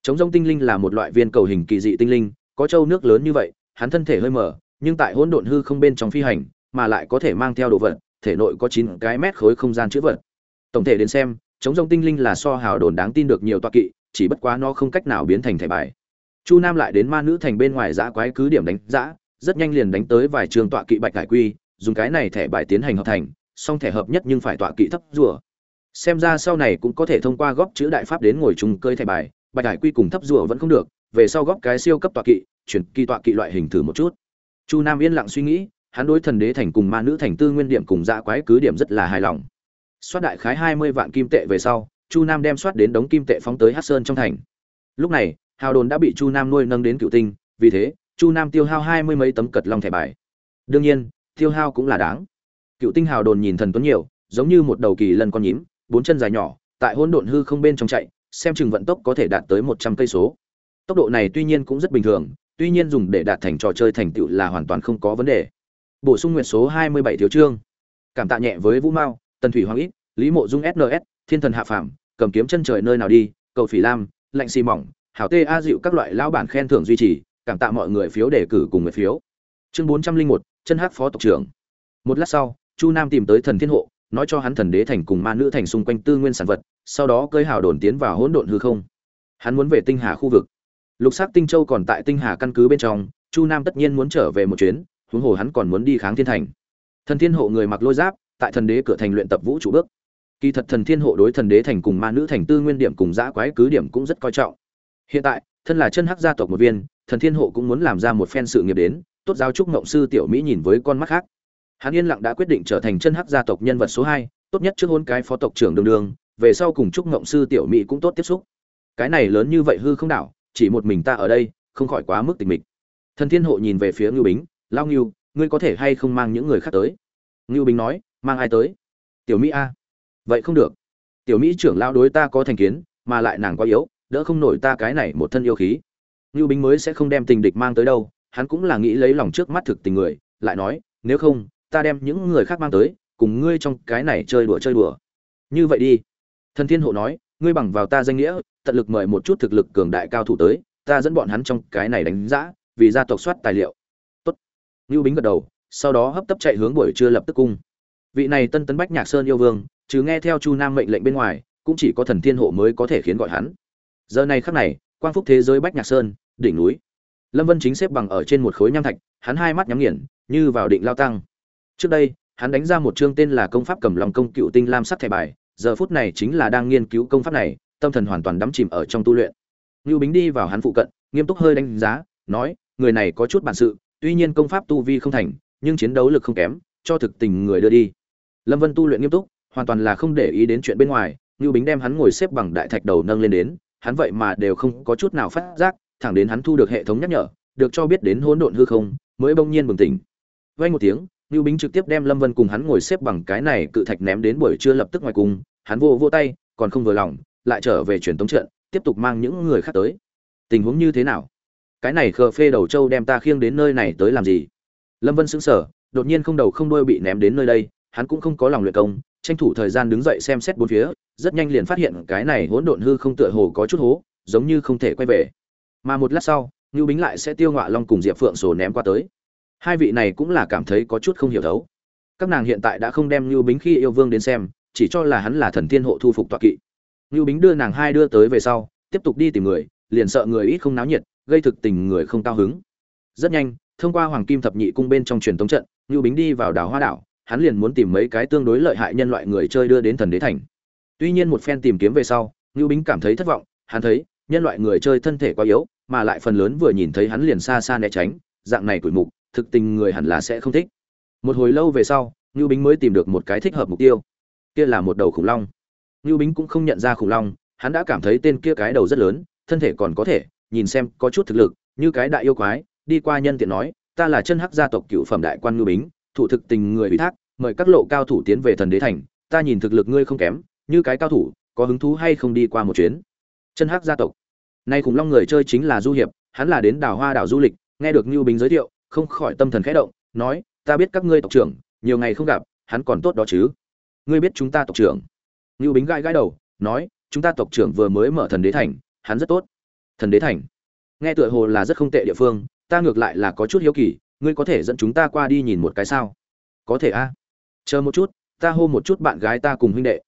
Trống rông tinh linh là một loại viên cầu hình kỳ dị tinh linh có châu nước lớn như vậy hắn thân thể hơi mở nhưng tại hỗn độn hư không bên trong phi hành mà lại có thể mang theo đồ vật thể nội có chín cái mét khối không gian chứa vật. Tổng thể đến xem chống rông tinh linh là so hào đồn đáng tin được nhiều tọa kỵ chỉ bất quá nó không cách nào biến thành thẻ bài. Chu nam lại đến ma nữ thành bên ngoài dã quái cứ điểm đánh dã, rất nhanh liền đánh tới vài trường tọa kỵ bạch cải quy dùng cái này thẻ bài tiến hành hợp thành song thẻ hợp nhất nhưng phải tọa kỵ thấp rùa. Xem ra sau này cũng có thể thông qua góp chữ đại pháp đến ngồi chung cơi thẻ bài bạch đại quy cùng thấp rùa vẫn không được, về sau góp cái siêu cấp tọa kỵ, chuyển kỳ tọa kỵ loại hình thử một chút. Chu nam yên lặng suy nghĩ, hắn đối thần đế thành cùng ma nữ thành tư nguyên điểm cùng dạ quái cứ điểm rất là hài lòng. Soát đại khái hai mươi vạn kim tệ về sau, chu nam đem soát đến đống kim tệ phóng tới hát sơn trong thành. Lúc này, hào đồn đã bị chu nam nuôi nâng đến cựu tinh, vì thế, chu nam tiêu hao hai mươi mấy tấm cật long thẻ bài. Đương nhiên, tiêu hao cũng là đáng. Cựu tinh hào đồn nhìn thần tuấn nhiều, giống như một đầu kỳ lân con nhím, bốn chân dài nhỏ, tại hỗn độn hư không bên trong chạy xem chừng vận tốc có thể đạt tới một trăm cây số. Tốc độ này tuy nhiên cũng rất bình thường, tuy nhiên dùng để đạt thành trò chơi thành tựu là hoàn toàn không có vấn đề. Bổ sung nguyện số hai mươi bảy thiếu chương. Cảm tạ nhẹ với vũ mao, tần thủy hoàng ít, lý mộ dung sns thiên thần hạ phàm, cầm kiếm chân trời nơi nào đi, cầu phỉ lam, lạnh xì mỏng, hảo tê a dịu các loại lão bản khen thưởng duy trì, cảm tạ mọi người phiếu đề cử cùng người phiếu. Chương bốn trăm linh một, chân hắc phó tộc trưởng. Một lát sau, chu nam tìm tới thần thiên hộ, nói cho hắn thần đế thành cùng ma nữ thành xung quanh tư nguyên sản vật sau đó cơi hào đồn tiến vào hỗn độn hư không. Hắn muốn về tinh hà khu vực. Lục sắc tinh châu còn tại tinh hà căn cứ bên trong, chu nam tất nhiên muốn trở về một chuyến, huống hồ hắn còn muốn đi kháng thiên thành. Thần thiên hộ người mặc lôi giáp, tại thần đế cửa thành luyện tập vũ trụ bước. Kỳ thật thần thiên hộ đối thần đế thành cùng ma nữ thành tư nguyên điểm cùng giã quái cứ điểm cũng rất coi trọng. Hiện tại, thân là chân hắc gia tộc một viên, thần thiên hộ cũng muốn làm ra một phen sự nghiệp đến, tốt giáo trúc ngộng sư tiểu mỹ nhìn với con mắt khác. Hắn yên lặng đã quyết định trở thành chân hắc gia tộc nhân vật số hai, tốt nhất trước hôn cái phó tộc trưởng đường đường về sau cùng trúc ngộng sư tiểu mỹ cũng tốt tiếp xúc. Cái này lớn như vậy hư không đảo, chỉ một mình ta ở đây, không khỏi quá mức tình mịch. Thần thiên hộ nhìn về phía ngưu bính lao ngưu, ngươi có thể hay không mang những người khác tới? Ngưu bính nói, mang ai tới? Tiểu mỹ a. Vậy không được. Tiểu mỹ trưởng lao đối ta có thành kiến, mà lại nàng quá yếu, đỡ không nổi ta cái này một thân yêu khí. Ngưu bính mới sẽ không đem tình địch mang tới đâu, hắn cũng là nghĩ lấy lòng trước mắt thực tình người, lại nói, nếu không, ta đem những người khác mang tới, cùng ngươi trong cái này chơi đùa chơi đùa. Như vậy đi thần thiên hộ nói, ngươi bằng vào ta danh nghĩa, tận lực mời một chút thực lực cường đại cao thủ tới, ta dẫn bọn hắn trong cái này đánh giá vì gia tộc soát tài liệu. Tốt. Lưu bính gật đầu, sau đó hấp tấp chạy hướng buổi trưa lập tức cung. Vị này tân tấn bách nhạc sơn yêu vương, chứ nghe theo chu nam mệnh lệnh bên ngoài, cũng chỉ có thần thiên hộ mới có thể khiến gọi hắn. Giờ này khắc này, quang phúc thế giới bách nhạc sơn, đỉnh núi. Lâm vân chính xếp bằng ở trên một khối nham thạch, hắn hai mắt nhắm nghiền, như vào định lao tăng. Trước đây, hắn đánh ra một chương tên là công pháp cầm lòng công cựu tinh lam sắc thẻ bài giờ phút này chính là đang nghiên cứu công pháp này, tâm thần hoàn toàn đắm chìm ở trong tu luyện. Lưu bính đi vào hắn phụ cận, nghiêm túc hơi đánh giá, nói, người này có chút bản sự, tuy nhiên công pháp tu vi không thành, nhưng chiến đấu lực không kém, cho thực tình người đưa đi. Lâm vân tu luyện nghiêm túc, hoàn toàn là không để ý đến chuyện bên ngoài Lưu bính đem hắn ngồi xếp bằng đại thạch đầu nâng lên đến, hắn vậy mà đều không có chút nào phát giác, thẳng đến hắn thu được hệ thống nhắc nhở, được cho biết đến hỗn độn hư không, mới bỗng nhiên bừng tỉnh. Vang một tiếng ngưu bính trực tiếp đem lâm vân cùng hắn ngồi xếp bằng cái này cự thạch ném đến buổi trưa lập tức ngoài cùng, hắn vô vô tay, còn không vừa lòng, lại trở về truyền tống trận, tiếp tục mang những người khác tới. Tình huống như thế nào? Cái này khờ phê đầu trâu đem ta khiêng đến nơi này tới làm gì? Lâm vân sững sờ, đột nhiên không đầu không đuôi bị ném đến nơi đây, hắn cũng không có lòng luyện công, tranh thủ thời gian đứng dậy xem xét bốn phía, rất nhanh liền phát hiện cái này hỗn độn hư không tựa hồ có chút hố, giống như không thể quay về. Mà một lát sau, ngưu bính lại sẽ tiêu ngọa long cùng diệp phượng sổ ném qua tới hai vị này cũng là cảm thấy có chút không hiểu thấu. Các nàng hiện tại đã không đem Lưu bính khi yêu vương đến xem, chỉ cho là hắn là thần tiên hộ thu phục toạ kỵ. Lưu bính đưa nàng hai đưa tới về sau, tiếp tục đi tìm người, liền sợ người ít không náo nhiệt, gây thực tình người không cao hứng. Rất nhanh, thông qua hoàng kim thập nhị cung bên trong truyền thống trận Lưu bính đi vào đảo hoa đảo, hắn liền muốn tìm mấy cái tương đối lợi hại nhân loại người chơi đưa đến thần đế thành. Tuy nhiên một phen tìm kiếm về sau Lưu bính cảm thấy thất vọng, hắn thấy, nhân loại người chơi thân thể quá yếu, mà lại phần lớn vừa nhìn thấy hắn liền xa xa né tránh, dạng này tuổi mục thực tình người hẳn là sẽ không thích. Một hồi lâu về sau ngưu bính mới tìm được một cái thích hợp mục tiêu. Kia là một đầu khủng long. Ngưu bính cũng không nhận ra khủng long, hắn đã cảm thấy tên kia cái đầu rất lớn, thân thể còn có thể, nhìn xem có chút thực lực, như cái đại yêu quái, đi qua nhân tiện nói, ta là chân hắc gia tộc cựu phẩm đại quan ngưu bính, thủ thực tình người ủy thác, mời các lộ cao thủ tiến về thần đế thành, ta nhìn thực lực ngươi không kém, như cái cao thủ, có hứng thú hay không đi qua một chuyến? Chân hắc gia tộc. Nay khủng long người chơi chính là du hiệp, hắn là đến đảo hoa đảo du lịch, nghe được ngưu bính giới thiệu không khỏi tâm thần khẽ động, nói, ta biết các ngươi tộc trưởng, nhiều ngày không gặp, hắn còn tốt đó chứ. Ngươi biết chúng ta tộc trưởng. Lưu bính gãi gãi đầu, nói, chúng ta tộc trưởng vừa mới mở thần đế thành, hắn rất tốt. Thần đế thành? Nghe tựa hồ là rất không tệ địa phương, ta ngược lại là có chút hiếu kỳ, ngươi có thể dẫn chúng ta qua đi nhìn một cái sao? Có thể a. Chờ một chút, ta hô một chút bạn gái ta cùng huynh đệ.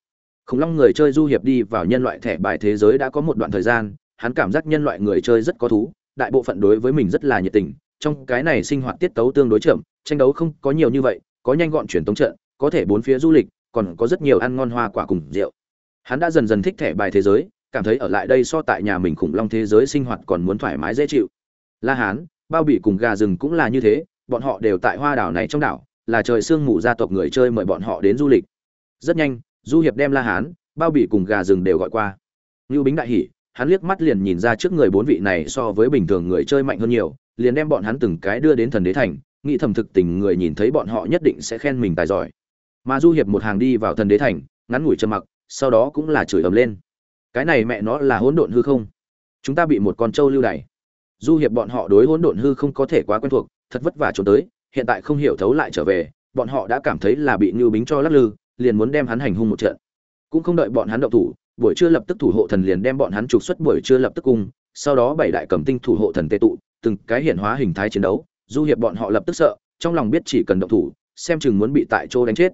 Khủng long người chơi du hiệp đi vào nhân loại thẻ bài thế giới đã có một đoạn thời gian, hắn cảm giác nhân loại người chơi rất có thú, đại bộ phận đối với mình rất là nhiệt tình trong cái này sinh hoạt tiết tấu tương đối chậm, tranh đấu không có nhiều như vậy, có nhanh gọn chuyển tống trận, có thể bốn phía du lịch, còn có rất nhiều ăn ngon hoa quả cùng rượu. Hắn đã dần dần thích thẻ bài thế giới, cảm thấy ở lại đây so tại nhà mình khủng long thế giới sinh hoạt còn muốn thoải mái dễ chịu. La hán, bao bỉ cùng gà rừng cũng là như thế, bọn họ đều tại hoa đảo này trong đảo, là trời sương mù gia tộc người chơi mời bọn họ đến du lịch. Rất nhanh, du hiệp đem la hán, bao bỉ cùng gà rừng đều gọi qua. Lưu bính đại hỉ hắn liếc mắt liền nhìn ra trước người bốn vị này so với bình thường người chơi mạnh hơn nhiều, liền đem bọn hắn từng cái đưa đến thần đế thành, nghĩ thầm thực tình người nhìn thấy bọn họ nhất định sẽ khen mình tài giỏi. Mà du hiệp một hàng đi vào thần đế thành, ngắn ngủi trầm mặc, sau đó cũng là chửi ầm lên. Cái này mẹ nó là hỗn độn hư không? Chúng ta bị một con trâu lưu đày. Du hiệp bọn họ đối hỗn độn hư không có thể quá quen thuộc, thật vất vả trốn tới, hiện tại không hiểu thấu lại trở về, bọn họ đã cảm thấy là bị ngưu bính cho lắc lư, liền muốn đem hắn hành hung một trận. Cũng không đợi bọn hắn động thủ buổi trưa lập tức thủ hộ thần liền đem bọn hắn trục xuất buổi trưa lập tức cùng sau đó bảy đại cầm tinh thủ hộ thần tê tụ, từng cái hiện hóa hình thái chiến đấu, du hiệp bọn họ lập tức sợ, trong lòng biết chỉ cần động thủ, xem chừng muốn bị tại chỗ đánh chết.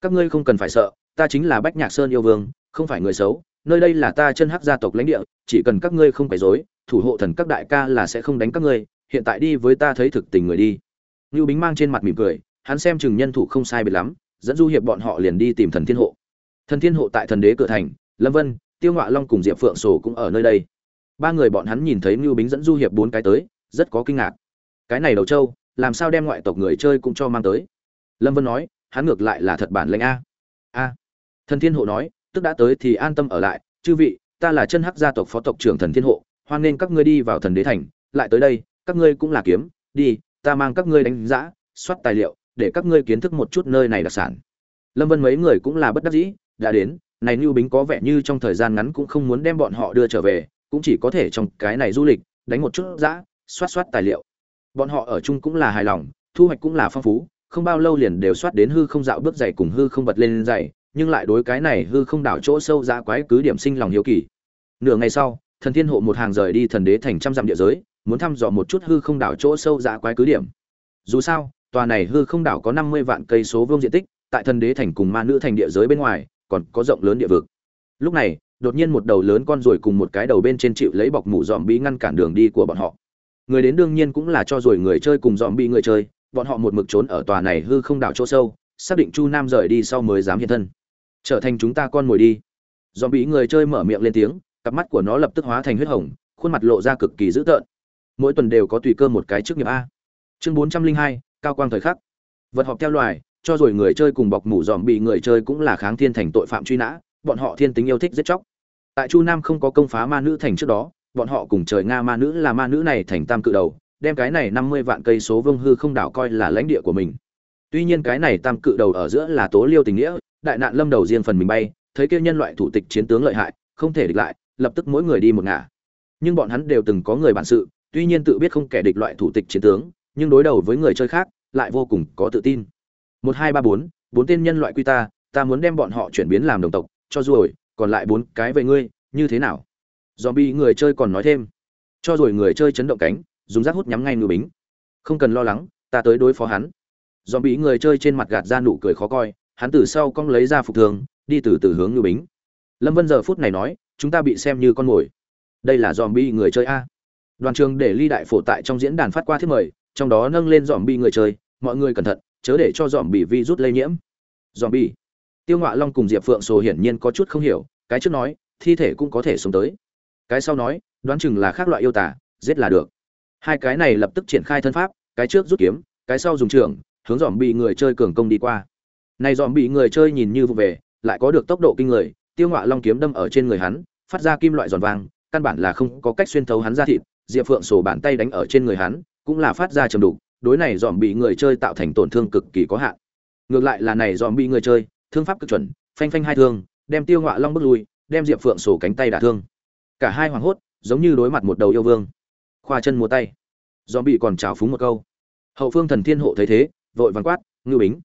Các ngươi không cần phải sợ, ta chính là bách nhạc sơn yêu vương, không phải người xấu, nơi đây là ta chân hắc gia tộc lãnh địa, chỉ cần các ngươi không phải dối thủ hộ thần các đại ca là sẽ không đánh các ngươi, hiện tại đi với ta thấy thực tình người đi. Lưu bính mang trên mặt mỉm cười, hắn xem chừng nhân thủ không sai biệt lắm, dẫn du hiệp bọn họ liền đi tìm thần thiên hộ. Thần thiên hộ tại thần đế cửa thành lâm vân, tiêu ngọa long cùng diệp phượng sổ cũng ở nơi đây. Ba người bọn hắn nhìn thấy ngưu bính dẫn du hiệp bốn cái tới, rất có kinh ngạc. Cái này đầu châu làm sao đem ngoại tộc người chơi cũng cho mang tới? Lâm vân nói, hắn ngược lại là thật bản lệnh a. A. Thần thiên hộ nói, tức đã tới thì an tâm ở lại. Chư vị, ta là chân hắc gia tộc phó tộc trưởng thần thiên hộ, hoan nên các ngươi đi vào thần đế thành. Lại tới đây, các ngươi cũng là kiếm, đi, ta mang các ngươi đánh giá soát tài liệu, để các ngươi kiến thức một chút nơi này đặc sản. Lâm vân mấy người cũng là bất đắc dĩ, đã đến này Nưu bính có vẻ như trong thời gian ngắn cũng không muốn đem bọn họ đưa trở về, cũng chỉ có thể trong cái này du lịch, đánh một chút dã, soát soát tài liệu. Bọn họ ở chung cũng là hài lòng, thu hoạch cũng là phong phú, không bao lâu liền đều soát đến hư không dạo bước dày cùng hư không bật lên dày, nhưng lại đối cái này hư không đảo chỗ sâu ra quái cứ điểm sinh lòng hiếu kỳ. Nửa ngày sau, thần thiên hộ một hàng rời đi thần đế thành trăm dặm địa giới, muốn thăm dò một chút hư không đảo chỗ sâu ra quái cứ điểm. Dù sao, tòa này hư không đảo có năm mươi vạn cây số vuông diện tích, tại thần đế thành cùng ma nữ thành địa giới bên ngoài còn có rộng lớn địa vực. Lúc này, đột nhiên một đầu lớn con ruồi cùng một cái đầu bên trên chịu lấy bọc mũ dòm bí ngăn cản đường đi của bọn họ. Người đến đương nhiên cũng là cho rồi người chơi cùng dòm bị người chơi, bọn họ một mực trốn ở tòa này hư không đảo chỗ sâu, xác định chu nam rời đi sau mới dám hiện thân. Trở thành chúng ta con mồi đi. Dòm bị người chơi mở miệng lên tiếng, cặp mắt của nó lập tức hóa thành huyết hồng, khuôn mặt lộ ra cực kỳ dữ tợn. Mỗi tuần đều có tùy cơ một cái trước nghiệp a. Chương bốn trăm linh hai, cao quang thời khắc. Vật họp theo loài cho rồi người chơi cùng bọc mủ dòm bị người chơi cũng là kháng thiên thành tội phạm truy nã, bọn họ thiên tính yêu thích giết chóc. Tại chu nam không có công phá ma nữ thành trước đó, bọn họ cùng trời nga ma nữ là ma nữ này thành tam cự đầu, đem cái này năm mươi vạn cây số vương hư không đảo coi là lãnh địa của mình. Tuy nhiên cái này tam cự đầu ở giữa là tố liêu tình nghĩa, đại nạn lâm đầu riêng phần mình bay, thấy kêu nhân loại thủ tịch chiến tướng lợi hại, không thể địch lại, lập tức mỗi người đi một ngả. Nhưng bọn hắn đều từng có người bản sự, tuy nhiên tự biết không kẻ địch loại thủ tịch chiến tướng, nhưng đối đầu với người chơi khác, lại vô cùng có tự tin một hai ba bốn bốn tên nhân loại quy ta ta muốn đem bọn họ chuyển biến làm đồng tộc cho rồi còn lại bốn cái về ngươi như thế nào Zombie người chơi còn nói thêm, cho rồi người chơi chấn động cánh, dùng rác hút nhắm ngay ngư bính. Không cần lo lắng, ta tới đối phó hắn. Zombie người chơi trên mặt gạt ra nụ cười khó coi, hắn từ sau cong lấy ra phục thường, đi từ từ hướng ngư bính. Lâm Vân giờ phút này nói, chúng ta bị xem như con mồi. Đây là zombie người chơi a. Đoàn trường để ly đại phổ tại trong diễn đàn phát qua thiết mời, trong đó nâng lên zombie người chơi, mọi người cẩn thận, chớ để cho dòm bị virus lây nhiễm. dòm bị Tiêu Ngọa Long cùng Diệp Phượng Sồ hiển nhiên có chút không hiểu, cái trước nói, thi thể cũng có thể sống tới. Cái sau nói đoán chừng là khác loại yêu tả giết là được. Hai cái này lập tức triển khai thân pháp cái trước rút kiếm cái sau dùng trường hướng dòm bị người chơi cường công đi qua. Này dòm bị người chơi nhìn như vụ về lại có được tốc độ kinh người tiêu ngọa long kiếm đâm ở trên người hắn phát ra kim loại giòn vàng căn bản là không có cách xuyên thấu hắn ra thịt diệp phượng sổ bàn tay đánh ở trên người hắn cũng là phát ra trầm đục đối này dòm bị người chơi tạo thành tổn thương cực kỳ có hạn. Ngược lại là này dòm bị người chơi, thương pháp cực chuẩn, phanh phanh hai thương, đem tiêu ngọa long bước lui, đem diệp phượng sổ cánh tay đả thương. Cả hai hoảng hốt, giống như đối mặt một đầu yêu vương. Khoa chân múa tay. Dòm bị còn trào phúng một câu. Hậu phương thần thiên hộ thấy thế, vội vàng quát, ngưu bính.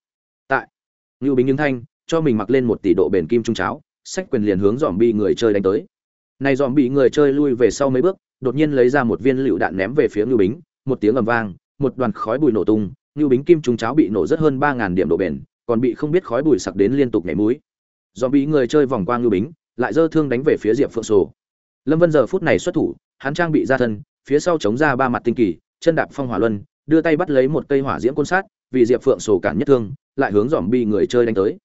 Tại, ngưu bính những thanh, cho mình mặc lên một tỷ độ bền kim trung cháo, sách quyền liền hướng dòm bị người chơi đánh tới. Này dòm bị người chơi lui về sau mấy bước, đột nhiên lấy ra một viên lựu đạn ném về phía ngưu bính, một tiếng ầm vang một đoàn khói bụi nổ tung ngưu bính kim trùng cháo bị nổ rất hơn ba ngàn điểm độ bền, còn bị không biết khói bụi sặc đến liên tục nhảy mũi Zombie bị người chơi vòng qua ngưu bính, lại giơ thương đánh về phía diệp phượng sổ. Lâm vân giờ phút này xuất thủ, hắn trang bị ra thân, phía sau chống ra ba mặt tinh kỳ, chân đạp phong hỏa luân, đưa tay bắt lấy một cây hỏa diễm côn sát, vì diệp phượng sổ cản nhất thương, lại hướng zombie người chơi đánh tới.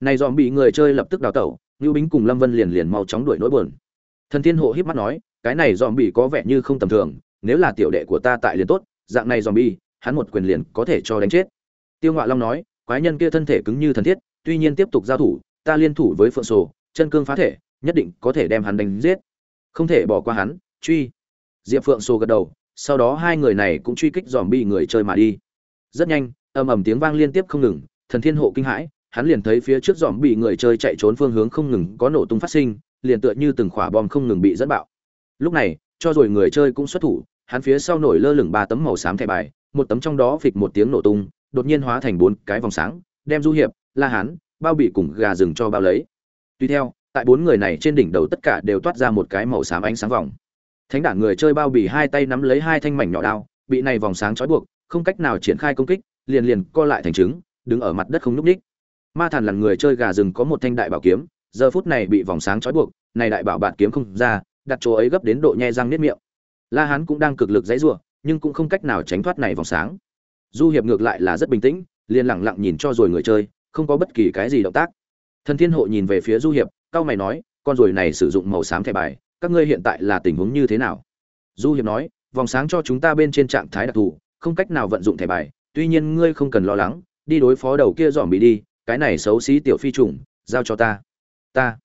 Này zombie người chơi lập tức đào tẩu Nưu bính cùng lâm vân liền liền mau chóng đuổi nỗi buồn. Thần thiên hộ híp mắt nói, cái này dòm bị có vẻ như không tầm thường, nếu là tiểu đệ của ta tại liền tốt dạng này zombie, hắn một quyền liền có thể cho đánh chết. Tiêu ngọa long nói quái nhân kia thân thể cứng như thần thiết tuy nhiên tiếp tục giao thủ ta liên thủ với phượng Sồ, chân cương phá thể nhất định có thể đem hắn đánh giết. Không thể bỏ qua hắn truy. Diệp phượng sô gật đầu sau đó hai người này cũng truy kích zombie bi người chơi mà đi. Rất nhanh ầm ầm tiếng vang liên tiếp không ngừng thần thiên hộ kinh hãi hắn liền thấy phía trước zombie người chơi chạy trốn phương hướng không ngừng có nổ tung phát sinh liền tựa như từng quả bom không ngừng bị dẫn bạo. Lúc này cho rồi người chơi cũng xuất thủ hắn phía sau nổi lơ lửng ba tấm màu xám thẻ bài, một tấm trong đó phịch một tiếng nổ tung, đột nhiên hóa thành bốn cái vòng sáng, đem du hiệp, la hán, bao bị cùng gà rừng cho bao lấy. Tuy theo, tại bốn người này trên đỉnh đầu tất cả đều toát ra một cái màu xám ánh sáng vòng. Thánh đảng người chơi bao bì hai tay nắm lấy hai thanh mảnh nhỏ đao, bị này vòng sáng trói buộc, không cách nào triển khai công kích, liền liền co lại thành trứng, đứng ở mặt đất không nhúc nhích. ma thần là người chơi gà rừng có một thanh đại bảo kiếm, giờ phút này bị vòng sáng trói buộc, này đại bảo bạt kiếm không ra, đặt chỗ ấy gấp đến độ nhe răng niết miệng la hán cũng đang cực lực dãy giụa nhưng cũng không cách nào tránh thoát này vòng sáng. Du hiệp ngược lại là rất bình tĩnh, liền lẳng lặng nhìn cho rồi người chơi, không có bất kỳ cái gì động tác. Thần thiên hộ nhìn về phía du hiệp cao mày nói, con ruồi này sử dụng màu xám thẻ bài, các ngươi hiện tại là tình huống như thế nào? Du hiệp nói, vòng sáng cho chúng ta bên trên trạng thái đặc thù, không cách nào vận dụng thẻ bài, tuy nhiên ngươi không cần lo lắng, đi đối phó đầu kia dòm bị đi, cái này xấu xí tiểu phi trùng, giao cho ta. Ta.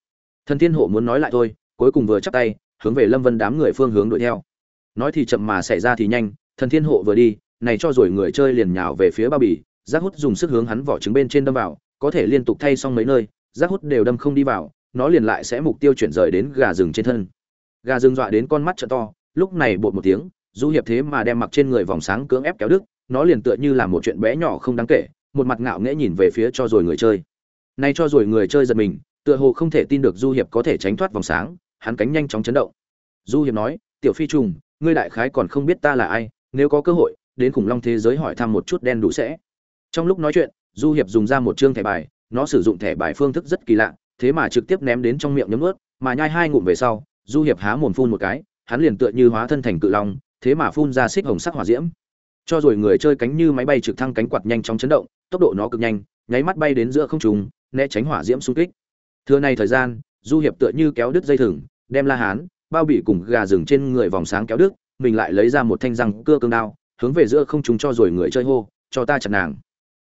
Thần thiên hộ muốn nói lại thôi, cuối cùng vừa chắp tay, hướng về lâm vân đám người phương hướng đuổi theo nói thì chậm mà xảy ra thì nhanh, thần thiên hộ vừa đi, này cho rồi người chơi liền nhào về phía bao bì, giác hút dùng sức hướng hắn vỏ trứng bên trên đâm vào, có thể liên tục thay xong mấy nơi, giác hút đều đâm không đi vào, nó liền lại sẽ mục tiêu chuyển rời đến gà rừng trên thân. Gà rừng dọa đến con mắt trợ to, lúc này bột một tiếng du hiệp thế mà đem mặc trên người vòng sáng cưỡng ép kéo đứt, nó liền tựa như là một chuyện bé nhỏ không đáng kể, một mặt ngạo nghễ nhìn về phía cho rồi người chơi. Nay cho rồi người chơi giật mình, tựa hồ không thể tin được du hiệp có thể tránh thoát vòng sáng, hắn cánh nhanh chóng chấn động. Du hiệp nói, tiểu phi trùng ngươi đại khái còn không biết ta là ai, nếu có cơ hội, đến khủng long thế giới hỏi thăm một chút đen đủ sẽ. Trong lúc nói chuyện, du hiệp dùng ra một chương thẻ bài, nó sử dụng thẻ bài phương thức rất kỳ lạ, thế mà trực tiếp ném đến trong miệng nhấm ướt mà nhai hai ngụm về sau, du hiệp há mồm phun một cái, hắn liền tựa như hóa thân thành cự long, thế mà phun ra xích hồng sắc hỏa diễm. Cho rồi người chơi cánh như máy bay trực thăng cánh quạt nhanh chóng chấn động, tốc độ nó cực nhanh, nháy mắt bay đến giữa không trung, né tránh hỏa diễm xung kích. Thưa này thời gian, du hiệp tựa như kéo đứt dây thừng, đem la hán bao bị cùng gà rừng trên người vòng sáng kéo đứt, mình lại lấy ra một thanh răng cưa cương đao, hướng về giữa không trung cho rồi người chơi hô, cho ta chặt nàng.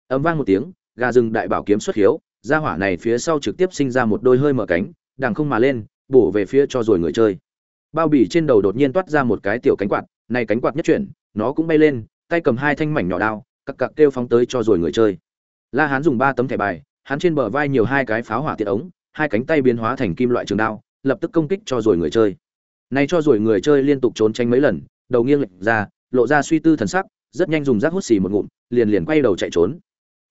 Ấm vang một tiếng, gà rừng đại bảo kiếm xuất hiếu ra hỏa này phía sau trực tiếp sinh ra một đôi hơi mở cánh, đằng không mà lên, bổ về phía cho rồi người chơi. Bao bì trên đầu đột nhiên toát ra một cái tiểu cánh quạt, này cánh quạt nhất chuyển, nó cũng bay lên, tay cầm hai thanh mảnh nhỏ đao, cặc cặc kêu phóng tới cho rồi người chơi. La hán dùng ba tấm thẻ bài, hắn trên bờ vai nhiều hai cái pháo hỏa tiện ống, hai cánh tay biến hóa thành kim loại trường đao, lập tức công kích cho rồi người chơi này cho rồi người chơi liên tục trốn tránh mấy lần, đầu nghiêng lệch ra, lộ ra suy tư thần sắc, rất nhanh dùng rác hút xì một ngụm, liền liền quay đầu chạy trốn.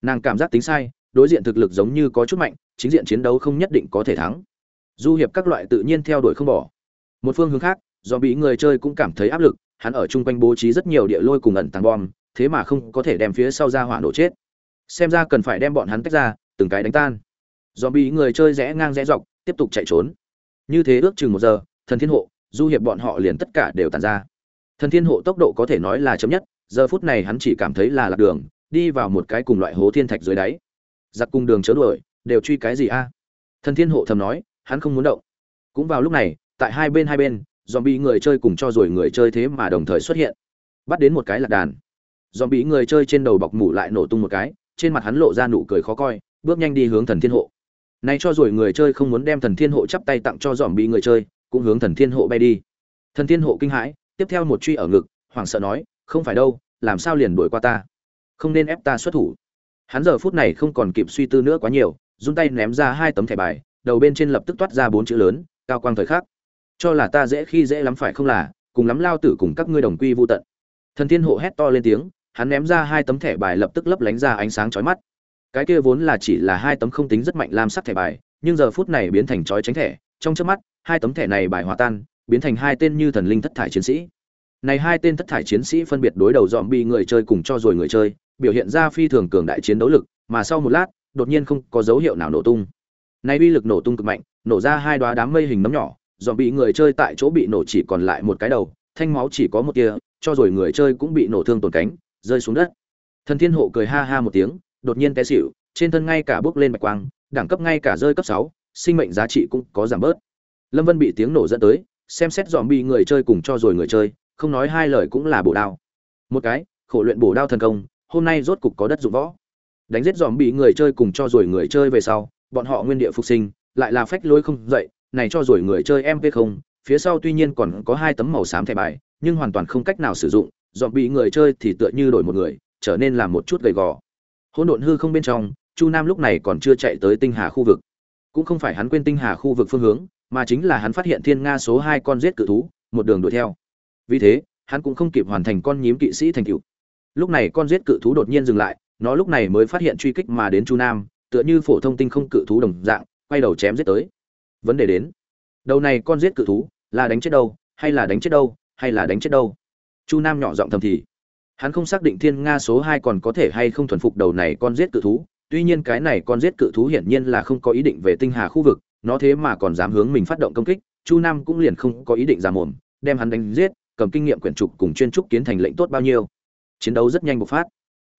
Nàng cảm giác tính sai, đối diện thực lực giống như có chút mạnh, chính diện chiến đấu không nhất định có thể thắng. Du hiệp các loại tự nhiên theo đuổi không bỏ. Một phương hướng khác, do bị người chơi cũng cảm thấy áp lực, hắn ở chung quanh bố trí rất nhiều địa lôi cùng ẩn tàng bom, thế mà không có thể đem phía sau ra hỏa nổ chết. Xem ra cần phải đem bọn hắn tách ra, từng cái đánh tan. Do bị người chơi rẽ ngang rẽ dọc, tiếp tục chạy trốn. Như thế ước chừng một giờ, thần thiên hộ du hiệp bọn họ liền tất cả đều tàn ra. Thần thiên hộ tốc độ có thể nói là chấm nhất, giờ phút này hắn chỉ cảm thấy là lạc đường, đi vào một cái cùng loại hố thiên thạch dưới đáy. Giặc cùng đường chớ đuổi, đều truy cái gì a? Thần thiên hộ thầm nói, hắn không muốn động. Cũng vào lúc này, tại hai bên hai bên dòm bị người chơi cùng cho rồi người chơi thế mà đồng thời xuất hiện. Bắt đến một cái lạc đàn. Dòm bị người chơi trên đầu bọc mủ lại nổ tung một cái, trên mặt hắn lộ ra nụ cười khó coi, bước nhanh đi hướng thần thiên hộ. Nay cho rồi người chơi không muốn đem thần thiên hộ chắp tay tặng cho dòm bị người chơi cũng hướng thần thiên hộ bay đi. Thần thiên hộ kinh hãi, tiếp theo một truy ở ngực, hoảng sợ nói, không phải đâu, làm sao liền đuổi qua ta? Không nên ép ta xuất thủ. Hắn giờ phút này không còn kịp suy tư nữa quá nhiều, run tay ném ra hai tấm thẻ bài, đầu bên trên lập tức toát ra bốn chữ lớn, cao quang thời khắc. Cho là ta dễ khi dễ lắm phải không là, cùng lắm lao tử cùng các ngươi đồng quy vô tận. Thần thiên hộ hét to lên tiếng, hắn ném ra hai tấm thẻ bài lập tức lấp lánh ra ánh sáng chói mắt. Cái kia vốn là chỉ là hai tấm không tính rất mạnh lam sắc thẻ bài, nhưng giờ phút này biến thành chói tránh thẻ trong trước mắt, hai tấm thẻ này bài hòa tan, biến thành hai tên như thần linh thất thải chiến sĩ. Này hai tên thất thải chiến sĩ phân biệt đối đầu dòm bi người chơi cùng cho rồi người chơi, biểu hiện ra phi thường cường đại chiến đấu lực, mà sau một lát, đột nhiên không có dấu hiệu nào nổ tung. Này uy lực nổ tung cực mạnh, nổ ra hai đoá đám mây hình nấm nhỏ dòm bị người chơi tại chỗ bị nổ chỉ còn lại một cái đầu, thanh máu chỉ có một tia, cho rồi người chơi cũng bị nổ thương tổn cánh, rơi xuống đất. Thần thiên hộ cười ha ha một tiếng, đột nhiên té xỉu, trên thân ngay cả bước lên bạch quang, đẳng cấp ngay cả rơi cấp sáu sinh mệnh giá trị cũng có giảm bớt. Lâm vân bị tiếng nổ dẫn tới, xem xét dòm bi người chơi cùng cho rồi người chơi, không nói hai lời cũng là bổ đao. Một cái, khổ luyện bổ đao thần công, hôm nay rốt cục có đất dụng võ. Đánh giết dòm bị người chơi cùng cho rồi người chơi về sau, bọn họ nguyên địa phục sinh, lại là phách lối không dậy, này cho rồi người chơi mp không, phía sau tuy nhiên còn có hai tấm màu xám thẻ bài, nhưng hoàn toàn không cách nào sử dụng, dòm bị người chơi thì tựa như đổi một người, trở nên là một chút gầy gò. Hỗn độn hư không bên trong, chu nam lúc này còn chưa chạy tới tinh hà khu vực cũng không phải hắn quên tinh hà khu vực phương hướng, mà chính là hắn phát hiện thiên nga số hai con giết cự thú, một đường đuổi theo. Vì thế, hắn cũng không kịp hoàn thành con nhím kỵ sĩ thành cựu lúc này con giết cự thú đột nhiên dừng lại, nó lúc này mới phát hiện truy kích mà đến chu nam, tựa như phổ thông tinh không cự thú đồng dạng, quay đầu chém giết tới. Vấn đề đến, đầu này con giết cự thú là đánh chết đâu, hay là đánh chết đâu, hay là đánh chết đâu? Chu nam nhỏ giọng thầm thì, hắn không xác định thiên nga số hai còn có thể hay không thuần phục đầu này con giết cự thú tuy nhiên cái này con giết cự thú hiển nhiên là không có ý định về tinh hà khu vực, nó thế mà còn dám hướng mình phát động công kích, chu nam cũng liền không có ý định ra mồm, đem hắn đánh giết, cầm kinh nghiệm quyển trục cùng chuyên trúc kiến thành lệnh tốt bao nhiêu. Chiến đấu rất nhanh bộc phát.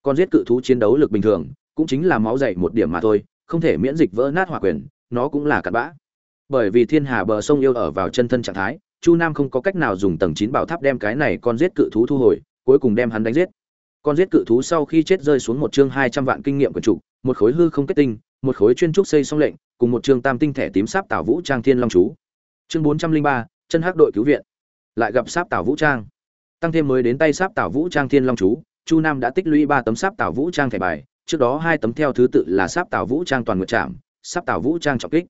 Con giết cự thú chiến đấu lực bình thường, cũng chính là máu dày một điểm mà thôi, không thể miễn dịch vỡ nát hỏa quyền, nó cũng là cặn bã. Bởi vì thiên hà bờ sông yêu ở vào chân thân trạng thái, chu nam không có cách nào dùng tầng chín bảo tháp đem cái này con giết cự thú thu hồi, cuối cùng đem hắn đánh giết con giết cự thú sau khi chết rơi xuống một chương hai trăm vạn kinh nghiệm của trục một khối hư không kết tinh, một khối chuyên trúc xây xong lệnh, cùng một chương tam tinh thẻ tím sáp tảo vũ trang thiên long chú. Chương bốn trăm linh ba, chân hắc đội cứu viện. Lại gặp sáp tảo vũ trang. Tăng thêm mới đến tay sáp tảo vũ trang thiên long chú, chu nam đã tích lũy ba tấm sáp tảo vũ trang thẻ bài, trước đó hai tấm theo thứ tự là sáp tảo vũ trang toàn nguyệt trạm sáp tảo vũ trang trọng kích.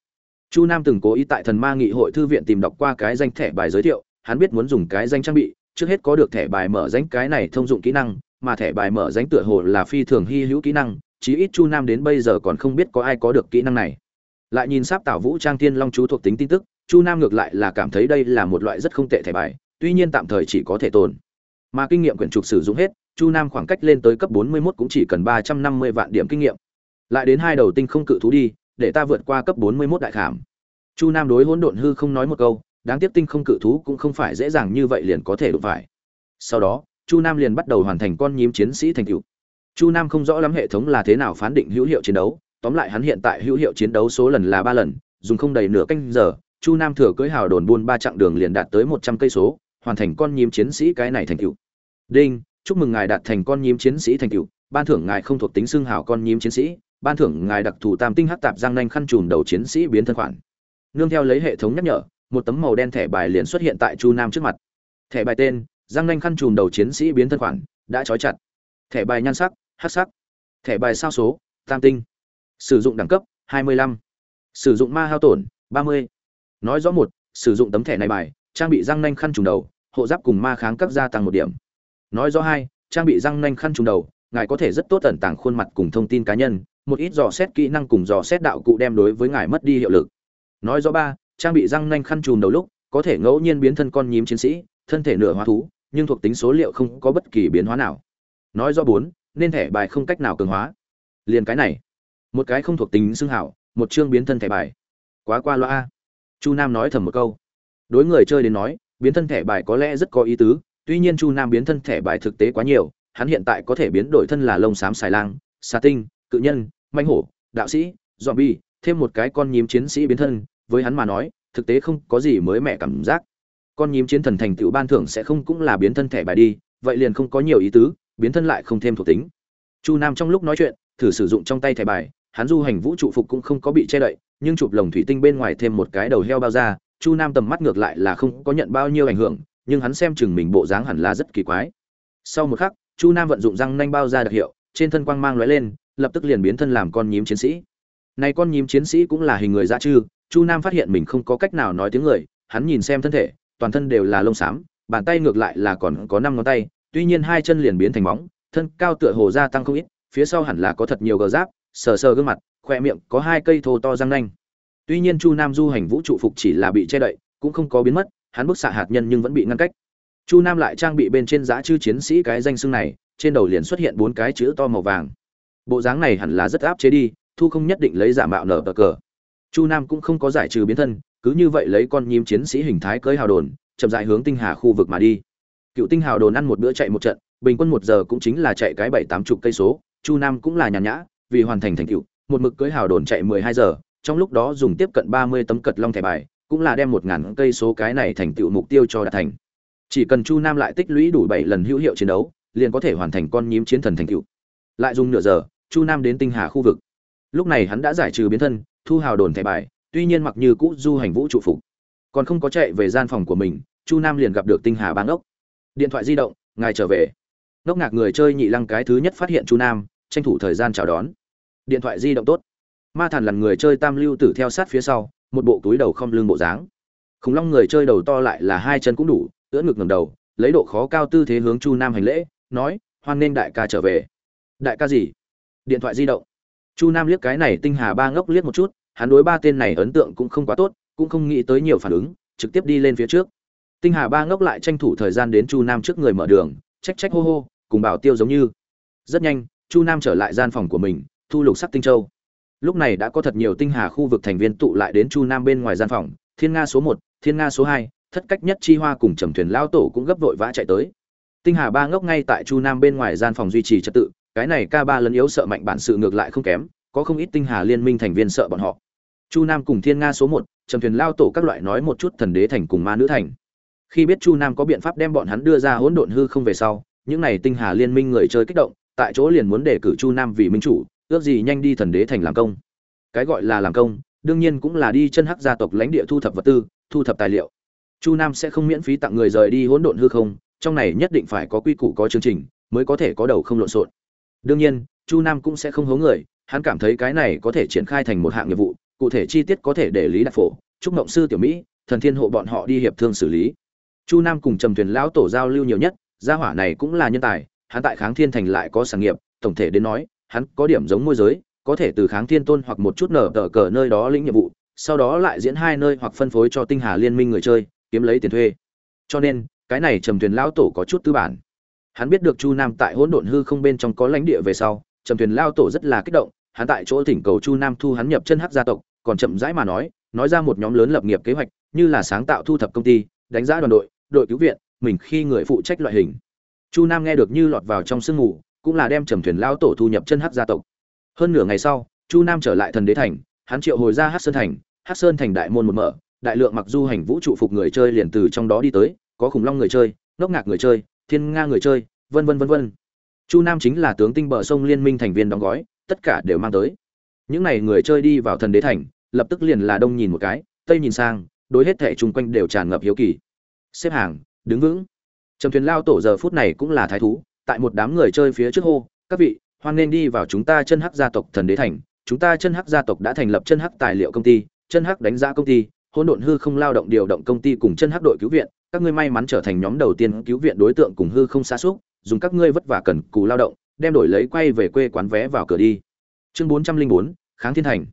Chu nam từng cố ý tại thần ma nghị hội thư viện tìm đọc qua cái danh thẻ bài giới thiệu, hắn biết muốn dùng cái danh trang bị, trước hết có được thẻ bài mở danh cái này thông dụng kỹ năng mà thẻ bài mở danh tựa hồ là phi thường hy hữu kỹ năng, chí ít chu nam đến bây giờ còn không biết có ai có được kỹ năng này. Lại nhìn sáp tảo vũ trang thiên long chú thuộc tính tin tức, chu nam ngược lại là cảm thấy đây là một loại rất không tệ thẻ bài, tuy nhiên tạm thời chỉ có thể tồn. Mà kinh nghiệm quyển trục sử dụng hết, chu nam khoảng cách lên tới cấp 41 cũng chỉ cần 350 vạn điểm kinh nghiệm. Lại đến hai đầu tinh không cự thú đi, để ta vượt qua cấp 41 đại khảm. Chu nam đối hỗn độn hư không nói một câu, đáng tiếc tinh không cự thú cũng không phải dễ dàng như vậy liền có thể đụng phải. Sau đó chu nam liền bắt đầu hoàn thành con nhím chiến sĩ thành tựu. Chu nam không rõ lắm hệ thống là thế nào phán định hữu hiệu chiến đấu, tóm lại hắn hiện tại hữu hiệu chiến đấu số lần là ba lần, dùng không đầy nửa canh giờ, chu nam thừa cưỡi hào đồn buôn ba chặng đường liền đạt tới một trăm cây số, hoàn thành con nhím chiến sĩ cái này thành tựu. Đinh, chúc mừng ngài đạt thành con nhím chiến sĩ thành tựu, ban thưởng ngài không thuộc tính xương hào con nhím chiến sĩ, ban thưởng ngài đặc thù tam tinh hắc tạp giang nanh khăn trùm đầu chiến sĩ biến thân khoản. Nương theo lấy hệ thống nhắc nhở, một tấm màu đen thẻ bài liền xuất hiện tại chu nam trước mặt. Thẻ bài tên Răng nanh khăn trùm đầu chiến sĩ biến thân khoản, đã trói chặt. Thẻ bài nhan sắc, hát sắc. Thẻ bài sao số, tam tinh. Sử dụng đẳng cấp 25. sử dụng ma hao tổn 30. nói rõ một, sử dụng tấm thẻ này bài, trang bị răng nanh khăn trùm đầu, hộ giáp cùng ma kháng cấp gia tăng một điểm. Nói rõ hai, trang bị răng nanh khăn trùm đầu, ngài có thể rất tốt tẩn tàng khuôn mặt cùng thông tin cá nhân, một ít dò xét kỹ năng cùng dò xét đạo cụ đem đối với ngài mất đi hiệu lực. Nói rõ ba, trang bị răng nanh khăn trùm đầu lúc, có thể ngẫu nhiên biến thân con nhím chiến sĩ, thân thể nửa hóa thú nhưng thuộc tính số liệu không có bất kỳ biến hóa nào. Nói rõ bốn, nên thẻ bài không cách nào cường hóa. Liền cái này. Một cái không thuộc tính xưng hảo, một chương biến thân thẻ bài. Quá qua loa chu nam nói thầm một câu. Đối người chơi đến nói, biến thân thẻ bài có lẽ rất có ý tứ, tuy nhiên chu nam biến thân thẻ bài thực tế quá nhiều, hắn hiện tại có thể biến đổi thân là lông xám xài lang, xà tinh, cự nhân manh hổ, đạo sĩ dọn bi thêm một cái con nhím chiến sĩ biến thân, với hắn mà nói, thực tế không có gì mới mẻ cảm giác con nhím chiến thần thành tựu ban thưởng sẽ không cũng là biến thân thẻ bài đi, vậy liền không có nhiều ý tứ, biến thân lại không thêm thuộc tính. Chu nam trong lúc nói chuyện, thử sử dụng trong tay thẻ bài, hắn du hành vũ trụ phục cũng không có bị che đậy, nhưng chụp lồng thủy tinh bên ngoài thêm một cái đầu heo bao ra, chu nam tầm mắt ngược lại là không có nhận bao nhiêu ảnh hưởng, nhưng hắn xem chừng mình bộ dáng hẳn là rất kỳ quái. Sau một khắc, chu nam vận dụng răng nanh bao ra đặc hiệu, trên thân quang mang lóe lên, lập tức liền biến thân làm con nhím chiến sĩ. Này con nhím chiến sĩ cũng là hình người dạ dã chư chu nam phát hiện mình không có cách nào nói tiếng người, hắn nhìn xem thân thể toàn thân đều là lông xám, bàn tay ngược lại là còn có năm ngón tay, tuy nhiên hai chân liền biến thành móng, thân cao tựa hồ gia tăng không ít, phía sau hẳn là có thật nhiều gờ giáp, sờ sờ gương mặt, khoe miệng có hai cây thô to răng nanh. Tuy nhiên chu nam du hành vũ trụ phục chỉ là bị che đậy, cũng không có biến mất, hắn bức xạ hạt nhân nhưng vẫn bị ngăn cách. Chu nam lại trang bị bên trên giá chư chiến sĩ cái danh xưng này, trên đầu liền xuất hiện bốn cái chữ to màu vàng. Bộ dáng này hẳn là rất áp chế đi, thu không nhất định lấy giả mạo nở bờ cờ. Chu nam cũng không có giải trừ biến thân cứ như vậy lấy con nhím chiến sĩ hình thái cưới hào đồn, chậm dại hướng tinh hà khu vực mà đi. Cựu tinh hào đồn ăn một bữa chạy một trận, bình quân một giờ cũng chính là chạy cái bảy tám chục cây số, chu nam cũng là nhàn nhã, vì hoàn thành thành cựu một mực cưới hào đồn chạy mười hai giờ, trong lúc đó dùng tiếp cận ba mươi tấm cật long thẻ bài, cũng là đem một ngàn cây số cái này thành tựu mục tiêu cho đạt thành. Chỉ cần chu nam lại tích lũy đủ bảy lần hữu hiệu chiến đấu, liền có thể hoàn thành con nhím chiến thần thành tựu. Lại dùng nửa giờ, chu nam đến tinh hà khu vực. Lúc này hắn đã giải trừ biến thân, thu hào đồn thẻ bài tuy nhiên mặc như cũ du hành vũ trụ phục, còn không có chạy về gian phòng của mình, chu nam liền gặp được tinh hà bang ốc điện thoại di động, ngài trở về. Ngốc ngạc người chơi nhị lăng cái thứ nhất phát hiện chu nam, tranh thủ thời gian chào đón. Điện thoại di động tốt. Ma thần lần người chơi tam lưu tử theo sát phía sau, một bộ túi đầu không lưng bộ dáng. Khủng long người chơi đầu to lại là hai chân cũng đủ, ưỡn ngực ngầm đầu, lấy độ khó cao tư thế hướng chu nam hành lễ, nói, hoan nên đại ca trở về. Đại ca gì? Điện thoại di động. Chu nam liếc cái này tinh hà ba ngốc liếc một chút hắn đối ba tên này ấn tượng cũng không quá tốt, cũng không nghĩ tới nhiều phản ứng, trực tiếp đi lên phía trước. Tinh hà ba ngốc lại tranh thủ thời gian đến chu nam trước người mở đường, trách trách hô hô, cùng bảo tiêu giống như. Rất nhanh, chu nam trở lại gian phòng của mình, thu lục sắc tinh châu. Lúc này đã có thật nhiều tinh hà khu vực thành viên tụ lại đến chu nam bên ngoài gian phòng, thiên nga số một, thiên nga số hai, thất cách nhất chi hoa cùng trầm thuyền lao tổ cũng gấp vội vã chạy tới. Tinh hà ba ngốc ngay tại chu nam bên ngoài gian phòng duy trì trật tự, cái này ca ba lấn yếu sợ mạnh bản sự ngược lại không kém, có không ít tinh hà liên minh thành viên sợ bọn họ chu nam cùng thiên nga số một, trầm thuyền lao tổ các loại nói một chút thần đế thành cùng ma nữ thành. Khi biết chu nam có biện pháp đem bọn hắn đưa ra hỗn độn hư không về sau, những này tinh hà liên minh người chơi kích động, tại chỗ liền muốn đề cử chu nam vì minh chủ, ước gì nhanh đi thần đế thành làm công. Cái gọi là làm công, đương nhiên cũng là đi chân hắc gia tộc lãnh địa thu thập vật tư, thu thập tài liệu. Chu nam sẽ không miễn phí tặng người rời đi hỗn độn hư không, trong này nhất định phải có quy củ có chương trình, mới có thể có đầu không lộn xộn. Đương nhiên, chu nam cũng sẽ không hố người, hắn cảm thấy cái này có thể triển khai thành một hạng nghiệp vụ cụ thể chi tiết có thể để lý đạt phổ trúc mộng sư tiểu mỹ, thần thiên hộ bọn họ đi hiệp thương xử lý. Chu nam cùng trầm thuyền lão tổ giao lưu nhiều nhất, gia hỏa này cũng là nhân tài, hắn tại kháng thiên thành lại có sản nghiệp, tổng thể đến nói, hắn có điểm giống môi giới, có thể từ kháng thiên tôn hoặc một chút nở tờ cờ nơi đó lĩnh nhiệm vụ, sau đó lại diễn hai nơi hoặc phân phối cho tinh hà liên minh người chơi, kiếm lấy tiền thuê. Cho nên, cái này trầm thuyền lão tổ có chút tư bản. Hắn biết được chu nam tại hỗn độn hư không bên trong có lãnh địa về sau, trầm thuyền lão tổ rất là kích động hắn tại chỗ thỉnh cầu chu nam thu hắn nhập chân hắc gia tộc, còn chậm rãi mà nói nói ra một nhóm lớn lập nghiệp kế hoạch, như là sáng tạo thu thập công ty, đánh giá đoàn đội đội cứu viện, mình khi người phụ trách loại hình. Chu nam nghe được như lọt vào trong sương mù, cũng là đem trầm thuyền lão tổ thu nhập chân hắc gia tộc. Hơn nửa ngày sau, chu nam trở lại thần đế thành, hắn triệu hồi ra hắc sơn thành, hắc sơn thành đại môn một mở, đại lượng mặc du hành vũ trụ phục người chơi liền từ trong đó đi tới, có khủng long người chơi, ngốc ngạc người chơi, thiên nga người chơi, vân vân vân vân. Chu nam chính là tướng tinh bờ sông liên minh thành viên đóng gói tất cả đều mang tới. Những n à y người chơi đi vào thần đế thành, lập tức liền là đông nhìn một cái, tây nhìn sang, đối hết thẻ chung quanh đều tràn ngập hiếu kỳ. Xếp hàng, đứng vững. Trầm thuyền lao tổ giờ phút này cũng là thái thú, tại một đám người chơi phía trước hô, các vị, hoan nên đi vào chúng ta chân hắc gia tộc thần đế thành. Chúng ta chân hắc gia tộc đã thành lập chân hắc tài liệu công ty, chân hắc đánh giá công ty, hỗn độn hư không lao động điều động công ty cùng chân hắc đội cứu viện. Các ngươi may mắn trở thành nhóm đầu tiên cứu viện đối tượng cùng hư không xa xúc, dùng các ngươi vất vả cần cù lao động đem đổi lấy quay về quê quán vé vào cửa đi. Chương bốn trăm linh bốn, kháng thiên thành.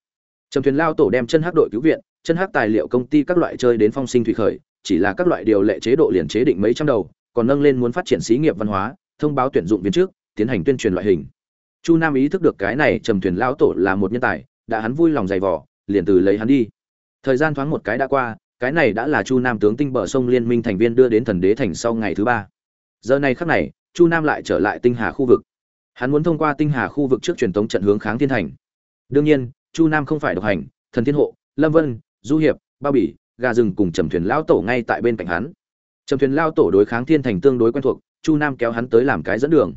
Trầm thuyền lao tổ đem chân hắc đội cứu viện, chân hắc tài liệu công ty các loại chơi đến phong sinh thủy khởi, chỉ là các loại điều lệ chế độ liền chế định mấy trăm đầu, còn nâng lên muốn phát triển xí nghiệp văn hóa, thông báo tuyển dụng viên trước tiến hành tuyên truyền loại hình. Chu nam ý thức được cái này trầm thuyền lao tổ là một nhân tài, đã hắn vui lòng dày vỏ liền từ lấy hắn đi. Thời gian thoáng một cái đã qua, cái này đã là chu nam tướng tinh bờ sông liên minh thành viên đưa đến thần đế thành sau ngày thứ ba. Giờ này khắc này, chu nam lại trở lại tinh hà khu vực hắn muốn thông qua tinh hà khu vực trước truyền thống trận hướng kháng thiên thành. Đương nhiên, chu nam không phải độc hành, thần thiên hộ, lâm vân, du hiệp, bao bỉ, gà rừng cùng trầm thuyền lao tổ ngay tại bên cạnh hắn. Trầm thuyền lao tổ đối kháng thiên thành tương đối quen thuộc, chu nam kéo hắn tới làm cái dẫn đường.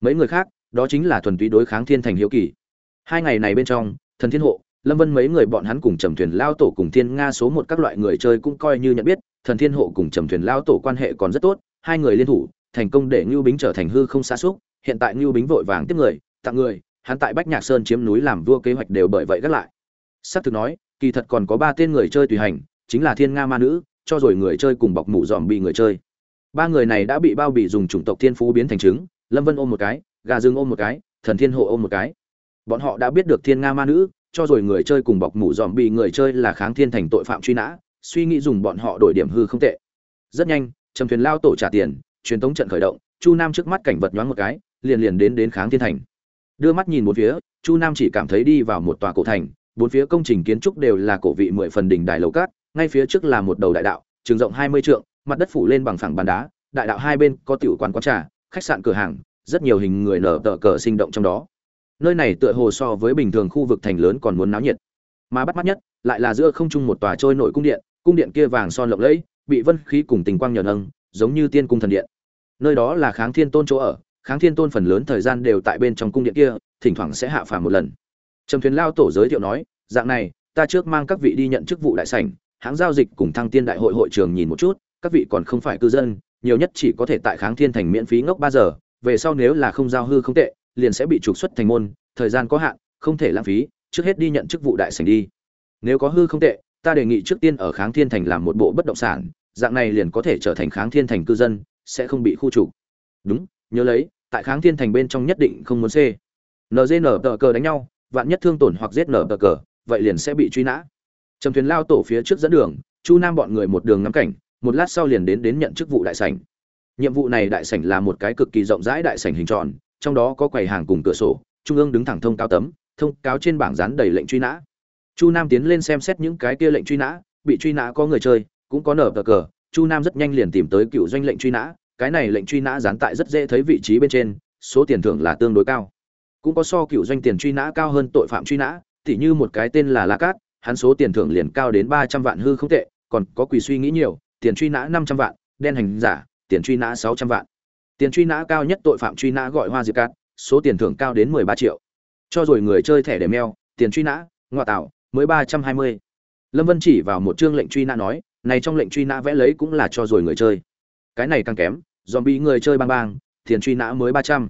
Mấy người khác, đó chính là thuần túy đối kháng thiên thành hiếu kỳ. Hai ngày này bên trong, thần thiên hộ, lâm vân mấy người bọn hắn cùng trầm thuyền lao tổ cùng thiên nga số một các loại người chơi cũng coi như nhận biết, thần thiên hộ cùng trầm thuyền lao tổ quan hệ còn rất tốt, hai người liên thủ, thành công để ngưu bính trở thành hư không xa xúc hiện tại Nưu bính vội vàng tiếp người, tặng người, hắn tại bách nhạc sơn chiếm núi làm vua kế hoạch đều bởi vậy gác lại. S ắ thực nói, kỳ thật còn có ba tên người chơi tùy hành, chính là thiên nga ma nữ, cho rồi người chơi cùng bọc mũ dòm bị người chơi. Ba người này đã bị bao bị dùng chủng tộc thiên phú biến thành trứng, lâm vân ôm một cái, gà dương ôm một cái, thần thiên hộ ôm một cái. Bọn họ đã biết được thiên nga ma nữ, cho rồi người chơi cùng bọc mũ dòm bị người chơi là kháng thiên thành tội phạm truy nã, suy nghĩ dùng bọn họ đổi điểm hư không tệ. Rất nhanh, trầm thuyền lao tổ trả tiền, truyền tống trận khởi động, chu nam trước mắt cảnh vật nhoáng một cái liền liền đến đến kháng thiên thành. Đưa mắt nhìn một phía, chu nam chỉ cảm thấy đi vào một tòa cổ thành, bốn phía công trình kiến trúc đều là cổ vị mười phần đỉnh đài lầu cát, ngay phía trước là một đầu đại đạo, trường rộng hai mươi trượng, mặt đất phủ lên bằng phẳng bàn đá, đại đạo hai bên có tiểu quán quán trà, khách sạn cửa hàng, rất nhiều hình người nở tờ cờ sinh động trong đó. Nơi này tựa hồ so với bình thường khu vực thành lớn còn muốn náo nhiệt. Mà bắt mắt nhất, lại là giữa không trung một tòa trôi nổi cung điện cung điện kia vàng son lộng lẫy, bị vân khí cùng tình quang nhờ nâng, giống như tiên cung thần điện. Nơi đó là kháng thiên tôn chỗ ở kháng thiên tôn phần lớn thời gian đều tại bên trong cung điện kia, thỉnh thoảng sẽ hạ phàm một lần. Trầm thuyền lao tổ giới thiệu nói, dạng này, ta trước mang các vị đi nhận chức vụ đại sảnh, hãng giao dịch cùng thăng tiên đại hội hội trường nhìn một chút, các vị còn không phải cư dân, nhiều nhất chỉ có thể tại kháng thiên thành miễn phí ngốc ba giờ, về sau nếu là không giao hư không tệ, liền sẽ bị trục xuất thành môn, thời gian có hạn, không thể lãng phí, trước hết đi nhận chức vụ đại sảnh đi. Nếu có hư không tệ, ta đề nghị trước tiên ở kháng thiên thành làm một bộ bất động sản, dạng này liền có thể trở thành kháng thiên thành cư dân, sẽ không bị khu trục. Đúng, nhớ lấy tại kháng thiên thành bên trong nhất định không muốn c nzn tờ cờ đánh nhau, vạn nhất thương tổn hoặc giết nở tờ cờ vậy liền sẽ bị truy nã. Trầm thuyền lao tổ phía trước dẫn đường, chu nam bọn người một đường ngắm cảnh, một lát sau liền đến đến nhận chức vụ đại sảnh. Nhiệm vụ này đại sảnh là một cái cực kỳ rộng rãi đại sảnh hình tròn, trong đó có quầy hàng cùng cửa sổ, trung ương đứng thẳng thông cao tấm, thông cáo trên bảng dán đầy lệnh truy nã. Chu nam tiến lên xem xét những cái kia lệnh truy nã, bị truy nã có người chơi, cũng có nở tờ cờ chu nam rất nhanh liền tìm tới cựu doanh lệnh truy nã cái này lệnh truy nã dán tại rất dễ thấy vị trí bên trên, số tiền thưởng là tương đối cao. Cũng có so cựu doanh tiền truy nã cao hơn tội phạm truy nã, tỉ như một cái tên là la cát, hắn số tiền thưởng liền cao đến ba trăm vạn hư không tệ, còn có quỳ suy nghĩ nhiều, tiền truy nã năm trăm vạn, đen hành giả, tiền truy nã sáu trăm vạn. Tiền truy nã cao nhất tội phạm truy nã gọi hoa diệp cát, số tiền thưởng cao đến mười ba triệu. Cho rồi người chơi thẻ để meo tiền truy nã, ngoại tạo mới ba trăm hai mươi. Lâm vân chỉ vào một chương lệnh truy nã nói, này trong lệnh truy nã vẽ lấy cũng là cho rồi người chơi cái này càng kém dòm bị người chơi bang bang tiền truy nã mới ba trăm.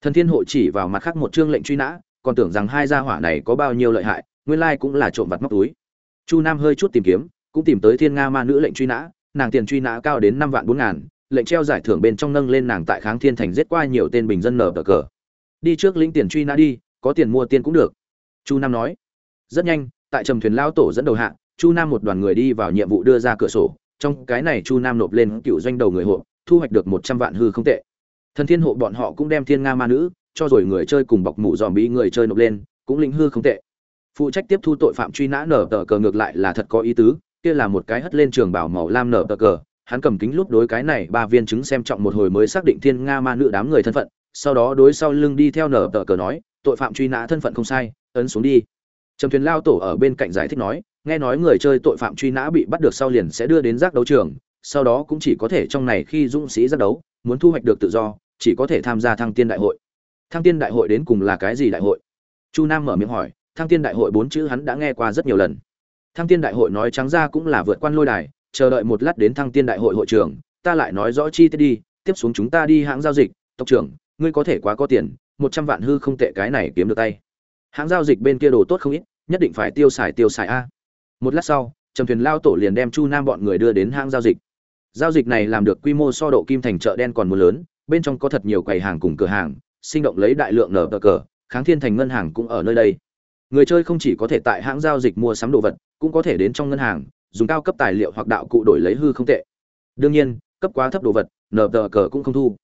Thần thiên hộ chỉ vào mặt khác một chương lệnh truy nã, còn tưởng rằng hai gia hỏa này có bao nhiêu lợi hại, nguyên lai cũng là trộm vặt móc túi. Chu nam hơi chút tìm kiếm, cũng tìm tới thiên nga ma nữ lệnh truy nã, nàng tiền truy nã cao đến năm vạn bốn ngàn, lệnh treo giải thưởng bên trong nâng lên nàng tại kháng thiên thành giết qua nhiều tên bình dân nở cờ. Đi trước lĩnh tiền truy nã đi, có tiền mua tiền cũng được. Chu nam nói. Rất nhanh, tại trầm thuyền lao tổ dẫn đầu hạ, chu nam một đoàn người đi vào nhiệm vụ đưa ra cửa sổ trong cái này chu nam nộp lên cựu doanh đầu người hộ, thu hoạch được một trăm vạn hư không tệ. Thần thiên hộ bọn họ cũng đem thiên nga ma nữ, cho rồi người chơi cùng bọc mũ dòm bị người chơi nộp lên, cũng lĩnh hư không tệ. Phụ trách tiếp thu tội phạm truy nã nở tờ cờ ngược lại là thật có ý tứ, kia là một cái hất lên trường bảo màu lam nở tờ cờ. Hắn cầm kính lúc đối cái này ba viên chứng xem trọng một hồi mới xác định thiên nga ma nữ đám người thân phận, sau đó đối sau lưng đi theo nở tờ cờ nói, tội phạm truy nã thân phận không sai, ấn xuống đi. Trầm thuyền lao tổ ở bên cạnh giải thích nói nghe nói người chơi tội phạm truy nã bị bắt được sau liền sẽ đưa đến giác đấu trường, sau đó cũng chỉ có thể trong này khi dũng sĩ giác đấu, muốn thu hoạch được tự do, chỉ có thể tham gia thăng tiên đại hội. Thăng tiên đại hội đến cùng là cái gì đại hội? Chu nam mở miệng hỏi, thăng tiên đại hội bốn chữ hắn đã nghe qua rất nhiều lần. Thăng tiên đại hội nói trắng ra cũng là vượt quan lôi đài, chờ đợi một lát đến thăng tiên đại hội hội trưởng ta lại nói rõ chi tiết đi, tiếp xuống chúng ta đi hãng giao dịch, tộc trưởng, ngươi có thể quá có tiền, một trăm vạn hư không tệ cái này kiếm được tay. Hãng giao dịch bên kia đồ tốt không ít, nhất định phải tiêu xài tiêu xài a một lát sau, trầm thuyền lao tổ liền đem chu nam bọn người đưa đến hãng giao dịch. Giao dịch này làm được quy mô so độ kim thành chợ đen còn mưa lớn, bên trong có thật nhiều quầy hàng cùng cửa hàng, sinh động lấy đại lượng nở cờ cờ, kháng thiên thành ngân hàng cũng ở nơi đây. Người chơi không chỉ có thể tại hãng giao dịch mua sắm đồ vật, cũng có thể đến trong ngân hàng, dùng cao cấp tài liệu hoặc đạo cụ đổi lấy hư không tệ. Đương nhiên, cấp quá thấp đồ vật, nở tờ cờ cũng không thu.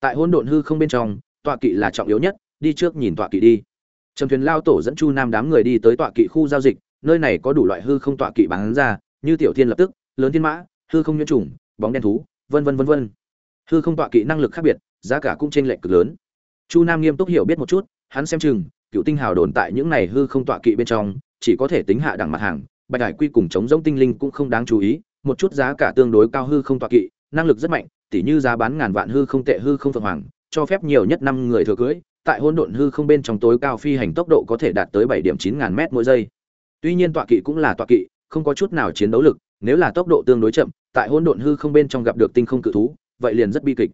Tại hỗn độn hư không bên trong, tọa kỵ là trọng yếu nhất, đi trước nhìn tọa kỵ đi. Trầm thuyền lao tổ dẫn chu nam đám người đi tới tọa kỵ khu giao dịch nơi này có đủ loại hư không tọa kỵ bán ra, như tiểu thiên lập tức, lớn thiên mã, hư không nhuyễn trùng, bóng đen thú, vân vân vân vân. Hư không tọa kỵ năng lực khác biệt, giá cả cũng chênh lệch cực lớn. Chu nam nghiêm túc hiểu biết một chút, hắn xem chừng, cựu tinh hào đồn tại những này hư không tọa kỵ bên trong, chỉ có thể tính hạ đẳng mặt hàng, bạch hải quy cùng chống giống tinh linh cũng không đáng chú ý, một chút giá cả tương đối cao hư không tọa kỵ, năng lực rất mạnh, tỉ như giá bán ngàn vạn hư không tệ hư không phượng hoàng, cho phép nhiều nhất năm người thừa cưới, tại hỗn độn hư không bên trong tối cao phi hành tốc độ có thể đạt tới bảy điểm chín ngàn mét mỗi giây tuy nhiên tọa kỵ cũng là tọa kỵ, không có chút nào chiến đấu lực, nếu là tốc độ tương đối chậm, tại hỗn độn hư không bên trong gặp được tinh không cự thú, vậy liền rất bi kịch.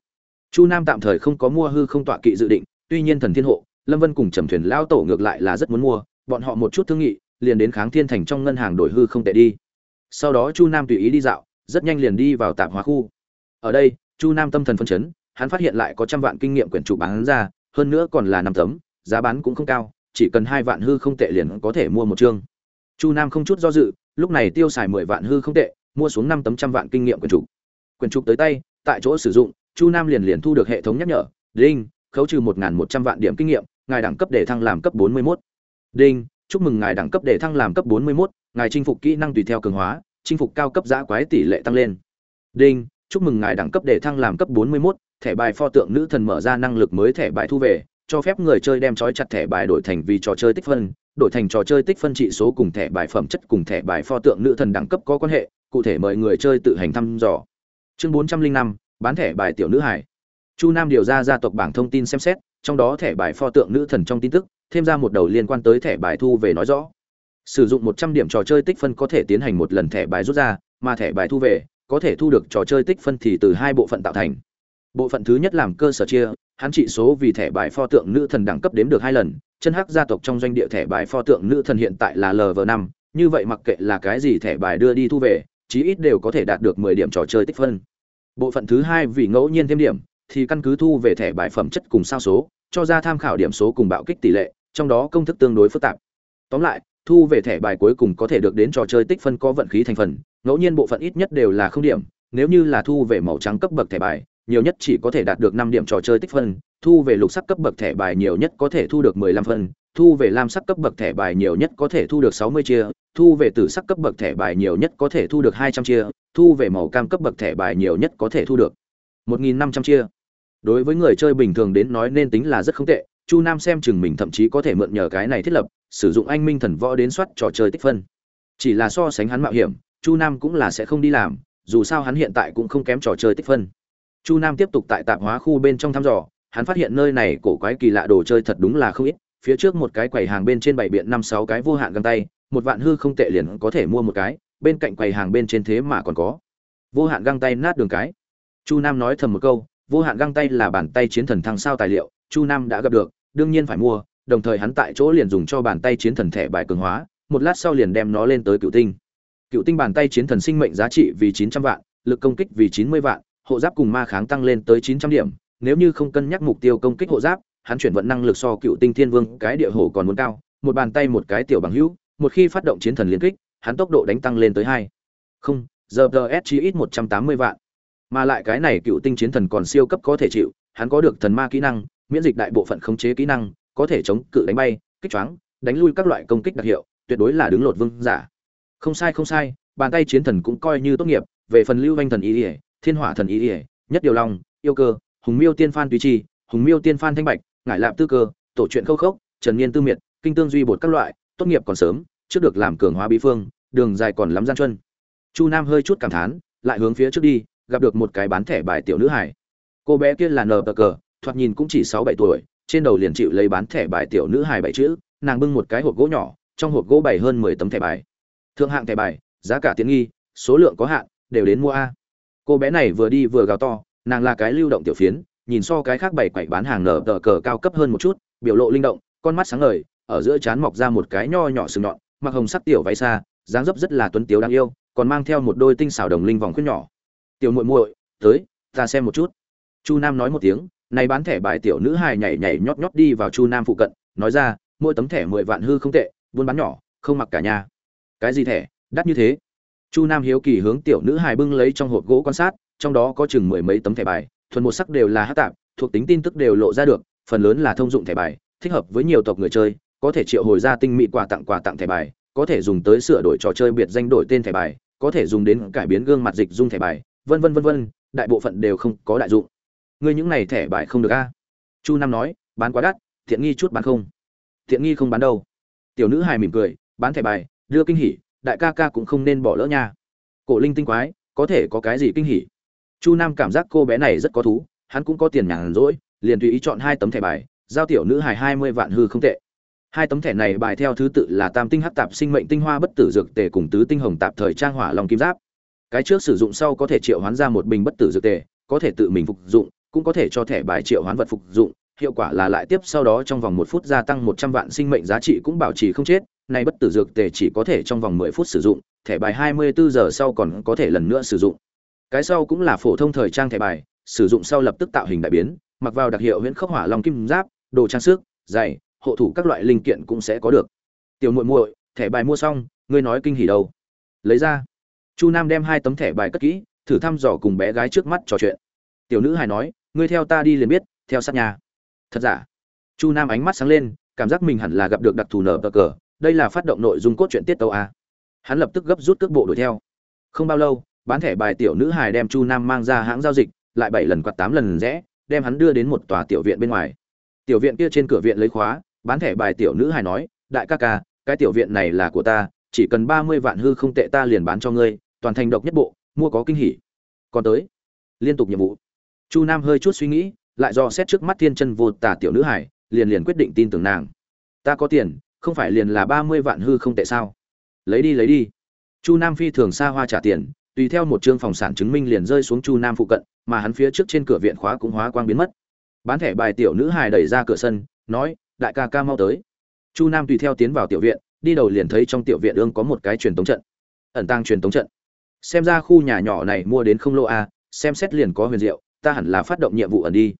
Chu nam tạm thời không có mua hư không tọa kỵ dự định, tuy nhiên thần thiên hộ, lâm vân cùng trầm thuyền lao tổ ngược lại là rất muốn mua, bọn họ một chút thương nghị, liền đến kháng thiên thành trong ngân hàng đổi hư không tệ đi. Sau đó chu nam tùy ý đi dạo, rất nhanh liền đi vào tạp hóa khu. Ở đây, chu nam tâm thần phấn chấn, hắn phát hiện lại có trăm vạn kinh nghiệm quyển chủ bán ra, hơn nữa còn là năm tấm, giá bán cũng không cao, chỉ cần hai vạn hư không tệ liền có thể mua một chương chu nam không chút do dự, lúc này tiêu xài mười vạn hư không tệ, mua xuống năm tấm trăm vạn kinh nghiệm quyền trục. Quyền trục tới tay, tại chỗ sử dụng, chu nam liền liền thu được hệ thống nhắc nhở, đinh, khấu trừ một một trăm vạn điểm kinh nghiệm, ngài đẳng cấp để thăng làm cấp bốn mươi mốt. Đinh, chúc mừng ngài đẳng cấp để thăng làm cấp bốn mươi mốt, ngài chinh phục kỹ năng tùy theo cường hóa, chinh phục cao cấp giã quái tỷ lệ tăng lên. Đinh, chúc mừng ngài đẳng cấp để thăng làm cấp bốn mươi mốt, thẻ bài pho tượng nữ thần mở ra năng lực mới thẻ bài thu về cho phép người chơi đem trói chặt thẻ bài đổi thành vì trò chơi tích phân, đổi thành trò chơi tích phân trị số cùng thẻ bài phẩm chất cùng thẻ bài pho tượng nữ thần đẳng cấp có quan hệ, cụ thể mời người chơi tự hành thăm dò. Chương bốn trăm linh năm, bán thẻ bài tiểu nữ hải chu nam điều ra gia tộc bảng thông tin xem xét, trong đó thẻ bài pho tượng nữ thần trong tin tức, thêm ra một đầu liên quan tới thẻ bài thu về nói rõ. Sử dụng một trăm điểm trò chơi tích phân có thể tiến hành một lần thẻ bài rút ra, mà thẻ bài thu về, có thể thu được trò chơi tích phân thì từ hai bộ phận tạo thành. Bộ phận thứ nhất làm cơ sở chia hắn trị số vì thẻ bài pho tượng nữ thần đẳng cấp đếm được hai lần, chân hắc gia tộc trong doanh địa thẻ bài pho tượng nữ thần hiện tại là lv năm, như vậy mặc kệ là cái gì thẻ bài đưa đi thu về, chí ít đều có thể đạt được mười điểm trò chơi tích phân. Bộ phận thứ hai vì ngẫu nhiên thêm điểm, thì căn cứ thu về thẻ bài phẩm chất cùng sao số, cho ra tham khảo điểm số cùng bạo kích tỷ lệ, trong đó công thức tương đối phức tạp. Tóm lại, thu về thẻ bài cuối cùng có thể được đến trò chơi tích phân có vận khí thành phần, ngẫu nhiên bộ phận ít nhất đều là không điểm, nếu như là thu về màu trắng cấp bậc thẻ bài nhiều nhất chỉ có thể đạt được năm điểm trò chơi tích phân, thu về lục sắc cấp bậc thẻ bài nhiều nhất có thể thu được mười lăm phân, thu về lam sắc cấp bậc thẻ bài nhiều nhất có thể thu được sáu mươi chia, thu về tử sắc cấp bậc thẻ bài nhiều nhất có thể thu được hai trăm chia, thu về màu cam cấp bậc thẻ bài nhiều nhất có thể thu được một nghìn năm trăm chia. Đối với người chơi bình thường đến nói nên tính là rất không tệ, chu nam xem chừng mình thậm chí có thể mượn nhờ cái này thiết lập, sử dụng anh minh thần võ đến soát trò chơi tích phân. Chỉ là so sánh hắn mạo hiểm, chu nam cũng là sẽ không đi làm, dù sao hắn hiện tại cũng không kém trò chơi tích phân chu nam tiếp tục tại tạp hóa khu bên trong thăm dò, hắn phát hiện nơi này cổ quái kỳ lạ đồ chơi thật đúng là không ít, phía trước một cái quầy hàng bên trên bảy biện năm sáu cái vô hạn găng tay, một vạn hư không tệ liền có thể mua một cái, bên cạnh quầy hàng bên trên thế mà còn có. Vô hạn găng tay nát đường cái. Chu nam nói thầm một câu, vô hạn găng tay là bàn tay chiến thần thăng sao tài liệu, chu nam đã gặp được, đương nhiên phải mua, đồng thời hắn tại chỗ liền dùng cho bàn tay chiến thần thẻ bài cường hóa, một lát sau liền đem nó lên tới cựu tinh. Cựu tinh bàn tay chiến thần sinh mệnh giá trị vì chín trăm vạn, lực công kích vì chín mươi vạn hộ giáp cùng ma kháng tăng lên tới chín trăm điểm, nếu như không cân nhắc mục tiêu công kích hộ giáp, hắn chuyển vận năng lực so cựu tinh thiên vương cái địa hổ còn muốn cao, một bàn tay một cái tiểu bằng hữu, một khi phát động chiến thần liên kích, hắn tốc độ đánh tăng lên tới hai. Không giờ ts chỉ ít một trăm tám mươi vạn. Mà lại cái này cựu tinh chiến thần còn siêu cấp có thể chịu, hắn có được thần ma kỹ năng, miễn dịch đại bộ phận khống chế kỹ năng, có thể chống cự đánh bay, kích choáng, đánh lui các loại công kích đặc hiệu, tuyệt đối là đứng lột vương giả. Không sai không sai, bàn tay chiến thần cũng coi như tốt nghiệp, về phần lưu anh thần ý ý thiên hỏa thần ý ỉa, nhất điều long, yêu cơ, hùng miêu tiên phan tùy chi, hùng miêu tiên phan thanh bạch, ngải lạp tư cơ, tổ truyện khâu khốc, trần niên tư miệt, kinh tương duy bột các loại, tốt nghiệp còn sớm, trước được làm cường hóa bí phương, đường dài còn lắm gian chuân chu nam hơi chút cảm thán, lại hướng phía trước đi, gặp được một cái bán thẻ bài tiểu nữ hải cô bé kia là nờ cờ thoạt nhìn cũng chỉ sáu bảy tuổi, trên đầu liền chịu lấy bán thẻ bài tiểu nữ hải bảy chữ, nàng bưng một cái hộp gỗ nhỏ, trong hộp gỗ bày hơn mười tấm thẻ bài. Thượng hạng thẻ bài, giá cả tiện nghi, số lượng có hạn, đều đến mua a cô bé này vừa đi vừa gào to, nàng là cái lưu động tiểu phiến, nhìn so cái khác bảy quậy bán hàng nở tờ cờ cao cấp hơn một chút, biểu lộ linh động, con mắt sáng ngời, ở giữa trán mọc ra một cái nho nhỏ sừng nhọn, mặc hồng sắc tiểu váy xa dáng dấp rất là tuấn tiếu đáng yêu, còn mang theo một đôi tinh xảo đồng linh vòng khuyết nhỏ. Tiểu muội muội, tới, ta xem một chút. Chu nam nói một tiếng, này bán thẻ bài tiểu nữ hài nhảy nhảy nhót nhót đi vào chu nam phụ cận, nói ra, mỗi tấm thẻ mười vạn hư không tệ, buôn bán nhỏ, không mặc cả nhà. Cái gì thẻ? Đắt như thế? Chu nam hiếu kỳ hướng tiểu nữ hài bưng lấy trong hộp gỗ quan sát, trong đó có chừng mười mấy tấm thẻ bài, thuần một sắc đều là hát tạp, thuộc tính tin tức đều lộ ra được, phần lớn là thông dụng thẻ bài, thích hợp với nhiều tộc người chơi, có thể triệu hồi ra tinh mỹ quà tặng quà tặng thẻ bài, có thể dùng tới sửa đổi trò chơi biệt danh đổi tên thẻ bài, có thể dùng đến cải biến gương mặt dịch dung thẻ bài, vân vân vân vân, đại bộ phận đều không có đại dụng. Ngươi những này thẻ bài không được a? Chu nam nói, bán quá đắt thiện nghi chút bán không. Thiện nghi không bán đâu. Tiểu nữ hài mỉm cười, bán thẻ bài, đưa kinh hỉ đại ca ca cũng không nên bỏ lỡ nha. Cổ linh tinh quái, có thể có cái gì kinh hỉ? Chu nam cảm giác cô bé này rất có thú, hắn cũng có tiền nhàn rỗi, liền tùy ý chọn hai tấm thẻ bài, giao tiểu nữ hài hai mươi vạn hư không tệ. Hai tấm thẻ này bài theo thứ tự là tam tinh hắc tạp sinh mệnh tinh hoa bất tử dược tề cùng tứ tinh hồng tạp thời trang hỏa lòng kim giáp. Cái trước sử dụng sau có thể triệu hoán ra một bình bất tử dược tề, có thể tự mình phục dụng, cũng có thể cho thẻ bài triệu hoán vật phục dụng, hiệu quả là lại tiếp sau đó trong vòng một phút gia tăng một trăm vạn sinh mệnh giá trị cũng bảo trì không chết nay bất tử dược tề chỉ có thể trong vòng mười phút sử dụng, thẻ bài hai mươi bốn giờ sau còn có thể lần nữa sử dụng. Cái sau cũng là phổ thông thời trang thẻ bài, sử dụng sau lập tức tạo hình đại biến, mặc vào đặc hiệu huyễn khốc hỏa long kim giáp, đồ trang sức, giày, hộ thủ các loại linh kiện cũng sẽ có được. Tiểu muội muội, thẻ bài mua xong, ngươi nói kinh hỉ đâu? Lấy ra. Chu nam đem hai tấm thẻ bài cất kỹ, thử thăm dò cùng bé gái trước mắt trò chuyện. Tiểu nữ hài nói, ngươi theo ta đi liền biết, theo sát nhà. Thật giả? Chu nam ánh mắt sáng lên, cảm giác mình hẳn là gặp được đặc thù nở cờ đây là phát động nội dung cốt truyện tiết tấu a. Hắn lập tức gấp rút cước bộ đuổi theo. Không bao lâu, bán thẻ bài tiểu nữ hài đem chu nam mang ra hãng giao dịch, lại bảy lần quạt tám lần rẽ, đem hắn đưa đến một tòa tiểu viện bên ngoài. Tiểu viện kia trên cửa viện lấy khóa, bán thẻ bài tiểu nữ hài nói, đại ca ca, cái tiểu viện này là của ta, chỉ cần ba mươi vạn hư không tệ ta liền bán cho ngươi, toàn thành độc nhất bộ, mua có kinh hỉ. Còn tới, liên tục nhiệm vụ. Chu nam hơi chút suy nghĩ, lại do xét trước mắt thiên chân vô tả tiểu nữ hải liền liền quyết định tin tưởng nàng. Ta có tiền không phải liền là ba mươi vạn hư không tệ sao? Lấy đi lấy đi. Chu nam phi thường xa hoa trả tiền, tùy theo một chương phòng sản chứng minh liền rơi xuống chu nam phụ cận, mà hắn phía trước trên cửa viện khóa cũng hóa quang biến mất. Bán thẻ bài tiểu nữ hài đẩy ra cửa sân, nói, đại ca ca mau tới. Chu nam tùy theo tiến vào tiểu viện, đi đầu liền thấy trong tiểu viện ương có một cái truyền tống trận. Ẩn tăng truyền tống trận. Xem ra khu nhà nhỏ này mua đến không lô a, xem xét liền có huyền diệu, ta hẳn là phát động nhiệm vụ ẩn đi.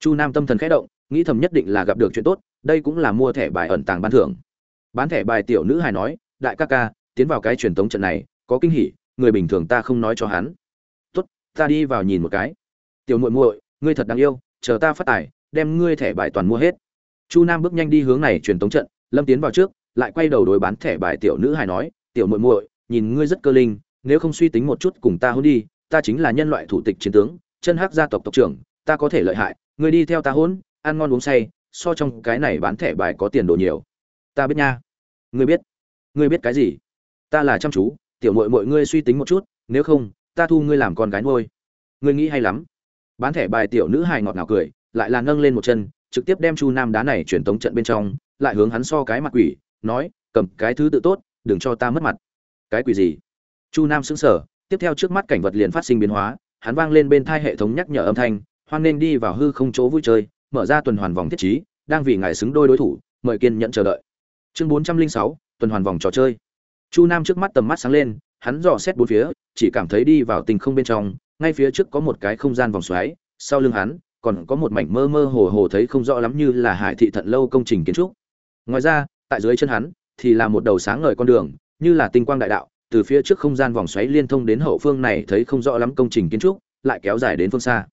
Chu nam tâm thần khẽ động, nghĩ thầm nhất định là gặp được chuyện tốt đây cũng là mua thẻ bài ẩn tàng ban thưởng. Bán thẻ bài tiểu nữ hài nói, đại ca ca, tiến vào cái truyền tống trận này, có kinh hỉ, người bình thường ta không nói cho hắn. Tốt, ta đi vào nhìn một cái. Tiểu muội muội, ngươi thật đáng yêu, chờ ta phát tài, đem ngươi thẻ bài toàn mua hết. Chu nam bước nhanh đi hướng này truyền tống trận, lâm tiến vào trước, lại quay đầu đối bán thẻ bài tiểu nữ hài nói, tiểu muội muội, nhìn ngươi rất cơ linh, nếu không suy tính một chút cùng ta hôn đi, ta chính là nhân loại thủ tịch chiến tướng, chân hắc gia tộc tộc trưởng, ta có thể lợi hại, ngươi đi theo ta hôn, ăn ngon uống say so trong cái này bán thẻ bài có tiền đồ nhiều. Ta biết nha. Ngươi biết. Ngươi biết cái gì? Ta là chăm chú, tiểu muội muội ngươi suy tính một chút, nếu không, ta thu ngươi làm con gái nuôi. Ngươi nghĩ hay lắm. Bán thẻ bài tiểu nữ hài ngọt ngào cười, lại là nâng lên một chân, trực tiếp đem chu nam đá này chuyển tống trận bên trong, lại hướng hắn so cái mặt quỷ, nói, cầm cái thứ tự tốt, đừng cho ta mất mặt. Cái quỷ gì? Chu nam sững sờ, tiếp theo trước mắt cảnh vật liền phát sinh biến hóa, hắn vang lên bên thai hệ thống nhắc nhở âm thanh, hoan nên đi vào hư không chỗ vui chơi mở ra tuần hoàn vòng thiết trí, đang vì ngài xứng đôi đối thủ, mời kiên nhẫn chờ đợi. Chương bốn trăm linh sáu, tuần hoàn vòng trò chơi. Chu nam trước mắt tầm mắt sáng lên, hắn dò xét bốn phía, chỉ cảm thấy đi vào tình không bên trong, ngay phía trước có một cái không gian vòng xoáy, sau lưng hắn, còn có một mảnh mơ mơ hồ hồ thấy không rõ lắm như là hải thị thận lâu công trình kiến trúc. Ngoài ra, tại dưới chân hắn, thì là một đầu sáng ngời con đường, như là tinh quang đại đạo, từ phía trước không gian vòng xoáy liên thông đến hậu phương này thấy không rõ lắm công trình kiến trúc, lại kéo dài đến phương xa.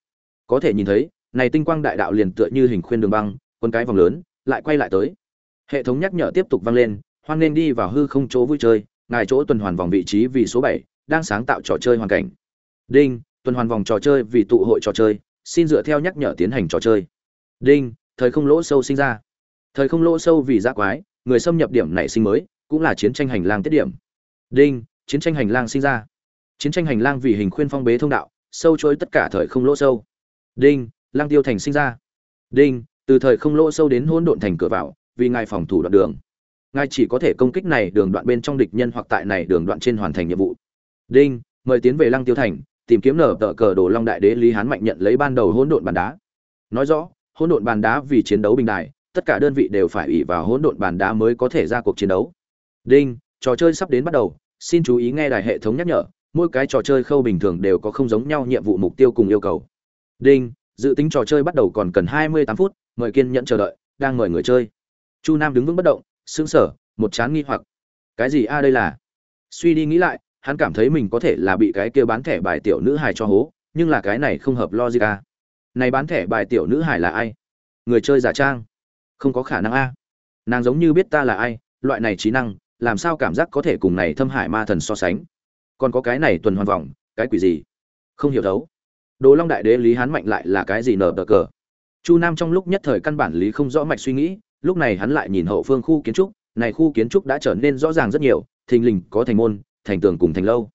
Có thể nhìn thấy này tinh quang đại đạo liền tựa như hình khuyên đường băng quân cái vòng lớn, lại quay lại tới. Hệ thống nhắc nhở tiếp tục vang lên, hoan nên đi vào hư không chỗ vui chơi, ngài chỗ tuần hoàn vòng vị trí vì số bảy, đang sáng tạo trò chơi hoàn cảnh. Đinh, tuần hoàn vòng trò chơi vì tụ hội trò chơi, xin dựa theo nhắc nhở tiến hành trò chơi. Đinh, thời không lỗ sâu sinh ra. Thời không lỗ sâu vì giác quái, người xâm nhập điểm nảy sinh mới, cũng là chiến tranh hành lang tiết điểm. Đinh, chiến tranh hành lang sinh ra. Chiến tranh hành lang vì hình khuyên phong bế thông đạo, sâu chối tất cả thời không lỗ sâu. Đinh lang tiêu thành sinh ra. Đinh, từ thời không lỗ sâu đến hỗn độn thành cửa vào, vì ngài phòng thủ đoạn đường. Ngài chỉ có thể công kích này đường đoạn bên trong địch nhân hoặc tại này đường đoạn trên hoàn thành nhiệm vụ. Đinh, mời tiến về lăng tiêu thành, tìm kiếm nở tờ cờ đồ long đại đế lý hán mạnh nhận lấy ban đầu hỗn độn bàn đá. Nói rõ, hỗn độn bàn đá vì chiến đấu bình đại tất cả đơn vị đều phải ủy vào hỗn độn bàn đá mới có thể ra cuộc chiến đấu. Đinh, trò chơi sắp đến bắt đầu, xin chú ý nghe đài hệ thống nhắc nhở, mỗi cái trò chơi khâu bình thường đều có không giống nhau nhiệm vụ mục tiêu cùng yêu cầu. Đinh dự tính trò chơi bắt đầu còn cần hai mươi tám phút, mời kiên nhẫn chờ đợi, đang mời người chơi. Chu nam đứng vững bất động, sững sờ, một chán nghi hoặc. Cái gì a, đây là? Suy đi nghĩ lại, hắn cảm thấy mình có thể là bị cái kia bán thẻ bài tiểu nữ hài cho hố, nhưng là cái này không hợp logic a. Này bán thẻ bài tiểu nữ hài là ai? Người chơi giả trang. Không có khả năng a. Nàng giống như biết ta là ai, loại này trí năng, làm sao cảm giác có thể cùng này thâm hải ma thần so sánh? Còn có cái này tuần hoàn vòng cái quỷ gì? Không hiểu đâu đồ long đại đế lý hán mạnh lại là cái gì nở tờ cờ? Chu nam trong lúc nhất thời căn bản lý không rõ mạch suy nghĩ, lúc này hắn lại nhìn hậu phương khu kiến trúc, này khu kiến trúc đã trở nên rõ ràng rất nhiều, thình lình có thành môn, thành tường cùng thành lâu.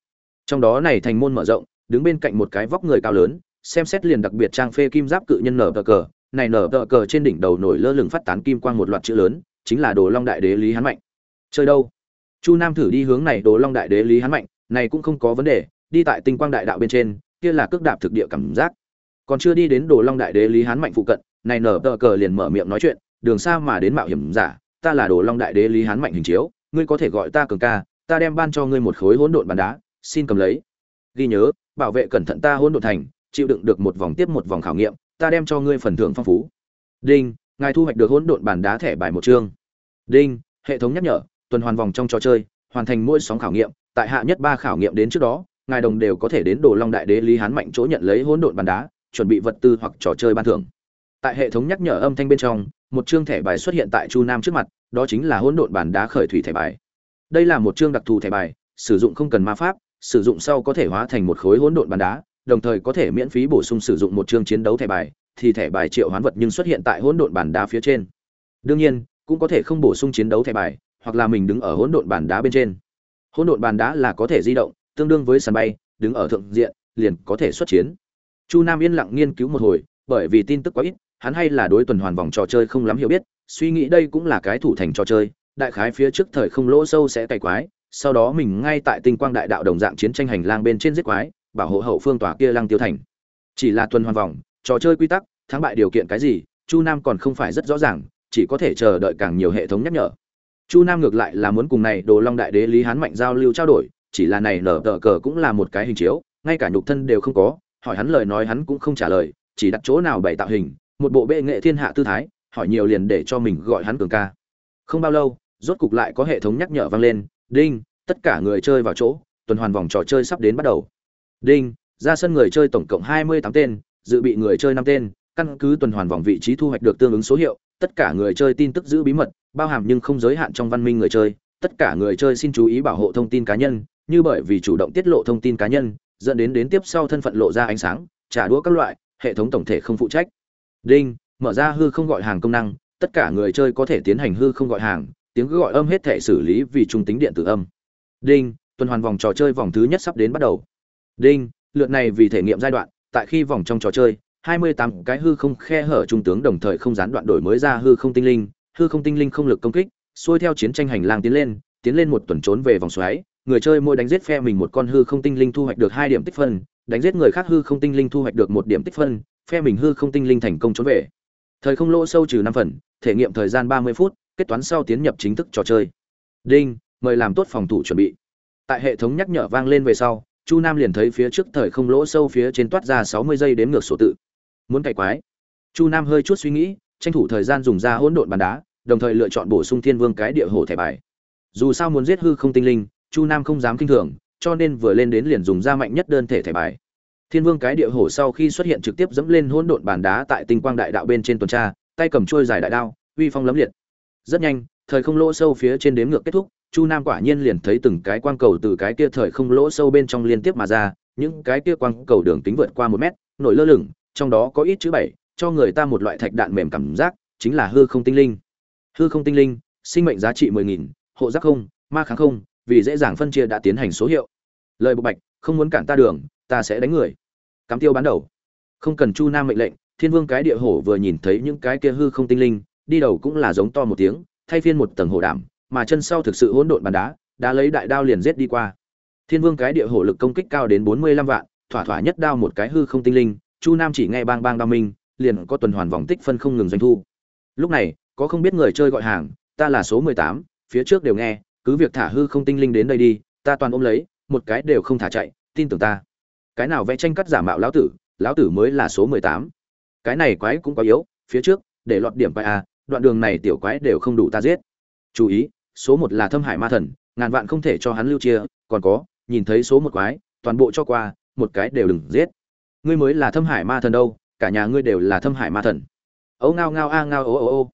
Trong đó này thành môn mở rộng, đứng bên cạnh một cái vóc người cao lớn, xem xét liền đặc biệt trang phê kim giáp cự nhân nở tờ cờ. Này nở tờ cờ trên đỉnh đầu nổi lơ lửng phát tán kim quang một loạt chữ lớn, chính là đồ long đại đế lý hán mạnh. Chơi đâu? Chu nam thử đi hướng này đồ long đại đế lý hán mạnh, này cũng không có vấn đề, đi tại tinh quang đại đạo bên trên kia là cước đạp thực địa cảm giác. Còn chưa đi đến đồ long đại đế lý hán mạnh phụ cận, này nở tờ cờ liền mở miệng nói chuyện, đường xa mà đến mạo hiểm giả, ta là đồ long đại đế lý hán mạnh hình chiếu, ngươi có thể gọi ta cường ca, ta đem ban cho ngươi một khối hỗn độn bàn đá, xin cầm lấy. Ghi nhớ, bảo vệ cẩn thận ta hỗn độn thành, chịu đựng được một vòng tiếp một vòng khảo nghiệm, ta đem cho ngươi phần thưởng phong phú. Đinh, ngài thu hoạch được hỗn độn bàn đá thẻ bài một chương. Đinh, hệ thống nhắc nhở, tuần hoàn vòng trong trò chơi, hoàn thành mỗi sóng khảo nghiệm, tại hạ nhất ba khảo nghiệm đến trước đó ngài đồng đều có thể đến đồ long đại đế lý hán mạnh chỗ nhận lấy hỗn độn bàn đá, chuẩn bị vật tư hoặc trò chơi ban thưởng. Tại hệ thống nhắc nhở âm thanh bên trong, một chương thẻ bài xuất hiện tại chu nam trước mặt, đó chính là hỗn độn bàn đá khởi thủy thẻ bài. Đây là một chương đặc thù thẻ bài, sử dụng không cần ma pháp, sử dụng sau có thể hóa thành một khối hỗn độn bàn đá, đồng thời có thể miễn phí bổ sung sử dụng một chương chiến đấu thẻ bài, thì thẻ bài triệu hoán vật nhưng xuất hiện tại hỗn độn bàn đá phía trên. Đương nhiên, cũng có thể không bổ sung chiến đấu thẻ bài, hoặc là mình đứng ở hỗn độn bàn đá bên trên. Hỗn độn bàn đá là có thể di động tương đương với sàn bay, đứng ở thượng diện, liền có thể xuất chiến. Chu nam yên lặng nghiên cứu một hồi, bởi vì tin tức quá ít, hắn hay là đối tuần hoàn vòng trò chơi không lắm hiểu biết, suy nghĩ đây cũng là cái thủ thành trò chơi, đại khái phía trước thời không lỗ sâu sẽ cày quái, sau đó mình ngay tại tinh quang đại đạo đồng dạng chiến tranh hành lang bên trên giết quái, bảo hộ hậu phương tòa kia lăng tiêu thành. Chỉ là tuần hoàn vòng, trò chơi quy tắc, thắng bại điều kiện cái gì, chu nam còn không phải rất rõ ràng, chỉ có thể chờ đợi càng nhiều hệ thống nhắc nhở. Chu nam ngược lại là muốn cùng này đồ long đại đế lý hán mạnh giao lưu trao đổi chỉ là này nở tờ cờ cũng là một cái hình chiếu, ngay cả nhục thân đều không có, hỏi hắn lời nói hắn cũng không trả lời, chỉ đặt chỗ nào bày tạo hình, một bộ bệ nghệ thiên hạ tư thái, hỏi nhiều liền để cho mình gọi hắn cường ca. Không bao lâu, rốt cục lại có hệ thống nhắc nhở vang lên, đinh, tất cả người chơi vào chỗ, tuần hoàn vòng trò chơi sắp đến bắt đầu. Đinh, ra sân người chơi tổng cộng hai mươi tám tên, dự bị người chơi năm tên, căn cứ tuần hoàn vòng vị trí thu hoạch được tương ứng số hiệu, tất cả người chơi tin tức giữ bí mật, bao hàm nhưng không giới hạn trong văn minh người chơi, tất cả người chơi xin chú ý bảo hộ thông tin cá nhân như bởi vì chủ động tiết lộ thông tin cá nhân, dẫn đến đến tiếp sau thân phận lộ ra ánh sáng, trả đũa các loại, hệ thống tổng thể không phụ trách. Đinh, mở ra hư không gọi hàng công năng, tất cả người chơi có thể tiến hành hư không gọi hàng, tiếng gọi âm hết thể xử lý vì trung tính điện tử âm. Đinh, tuần hoàn vòng trò chơi vòng thứ nhất sắp đến bắt đầu. Đinh, lượt này vì thể nghiệm giai đoạn, tại khi vòng trong trò chơi 28 cái hư không khe hở trung tướng đồng thời không gián đoạn đổi mới ra hư không tinh linh, hư không tinh linh không lực công kích, xuôi theo chiến tranh hành lang tiến lên tiến lên một tuần trốn về vòng xoáy người chơi mỗi đánh giết phe mình một con hư không tinh linh thu hoạch được hai điểm tích phân, đánh giết người khác hư không tinh linh thu hoạch được một điểm tích phân, phe mình hư không tinh linh thành công trốn về. Thời không lỗ sâu trừ năm phần, thể nghiệm thời gian ba mươi phút, kết toán sau tiến nhập chính thức trò chơi. Đinh, mời làm tốt phòng thủ chuẩn bị. Tại hệ thống nhắc nhở vang lên về sau, chu nam liền thấy phía trước thời không lỗ sâu phía trên toát ra sáu mươi giây đếm ngược số tự. Muốn cày quái. Chu nam hơi chút suy nghĩ, tranh thủ thời gian dùng ra hỗn độn bàn đá, đồng thời lựa chọn bổ sung thiên vương cái địa hồ thẻ bài. Dù sao muốn giết hư không tinh linh chu nam không dám kinh thường, cho nên vừa lên đến liền dùng ra mạnh nhất đơn thể thẻ bài. Thiên vương cái địa hổ sau khi xuất hiện trực tiếp dẫm lên hỗn độn bàn đá tại tinh quang đại đạo bên trên tuần tra, tay cầm trôi dài đại đao, uy phong lấm liệt. Rất nhanh, thời không lỗ sâu phía trên đếm ngược kết thúc, chu nam quả nhiên liền thấy từng cái quang cầu từ cái kia thời không lỗ sâu bên trong liên tiếp mà ra, những cái kia quang cầu đường kính vượt qua một mét, nổi lơ lửng, trong đó có ít chữ bảy, cho người ta một loại thạch đạn mềm cảm giác, chính là hư không tinh linh. Hư không tinh linh, sinh mệnh giá trị mười nghìn, hộ giác không, ma kháng không vì dễ dàng phân chia đã tiến hành số hiệu. Lời bộc bạch, không muốn cản ta đường, ta sẽ đánh người. Cắm tiêu bán đầu. Không cần chu nam mệnh lệnh, thiên vương cái địa hổ vừa nhìn thấy những cái kia hư không tinh linh, đi đầu cũng là giống to một tiếng, thay phiên một tầng hổ đảm, mà chân sau thực sự hỗn độn bàn đá, đã lấy đại đao liền giết đi qua. Thiên vương cái địa hổ lực công kích cao đến bốn mươi lăm vạn, thỏa thỏa nhất đao một cái hư không tinh linh, chu nam chỉ nghe bang bang đao minh, liền có tuần hoàn vòng tích phân không ngừng doanh thu. Lúc này, có không biết người chơi gọi hàng, ta là số mười tám, phía trước đều nghe cứ việc thả hư không tinh linh đến đây đi ta toàn ôm lấy một cái đều không thả chạy tin tưởng ta. Cái nào vẽ tranh cắt giả mạo lão tử lão tử mới là số mười tám. Cái này quái cũng có yếu phía trước để lọt điểm quái à, đoạn đường này tiểu quái đều không đủ ta giết. Chú ý số một là thâm hải ma thần ngàn vạn không thể cho hắn lưu chia còn có nhìn thấy số một quái toàn bộ cho qua một cái đều đừng giết. Ngươi mới là thâm hải ma thần đâu cả nhà ngươi đều là thâm hải ma thần. Ấu ngao ngao a ngao ô ô ô.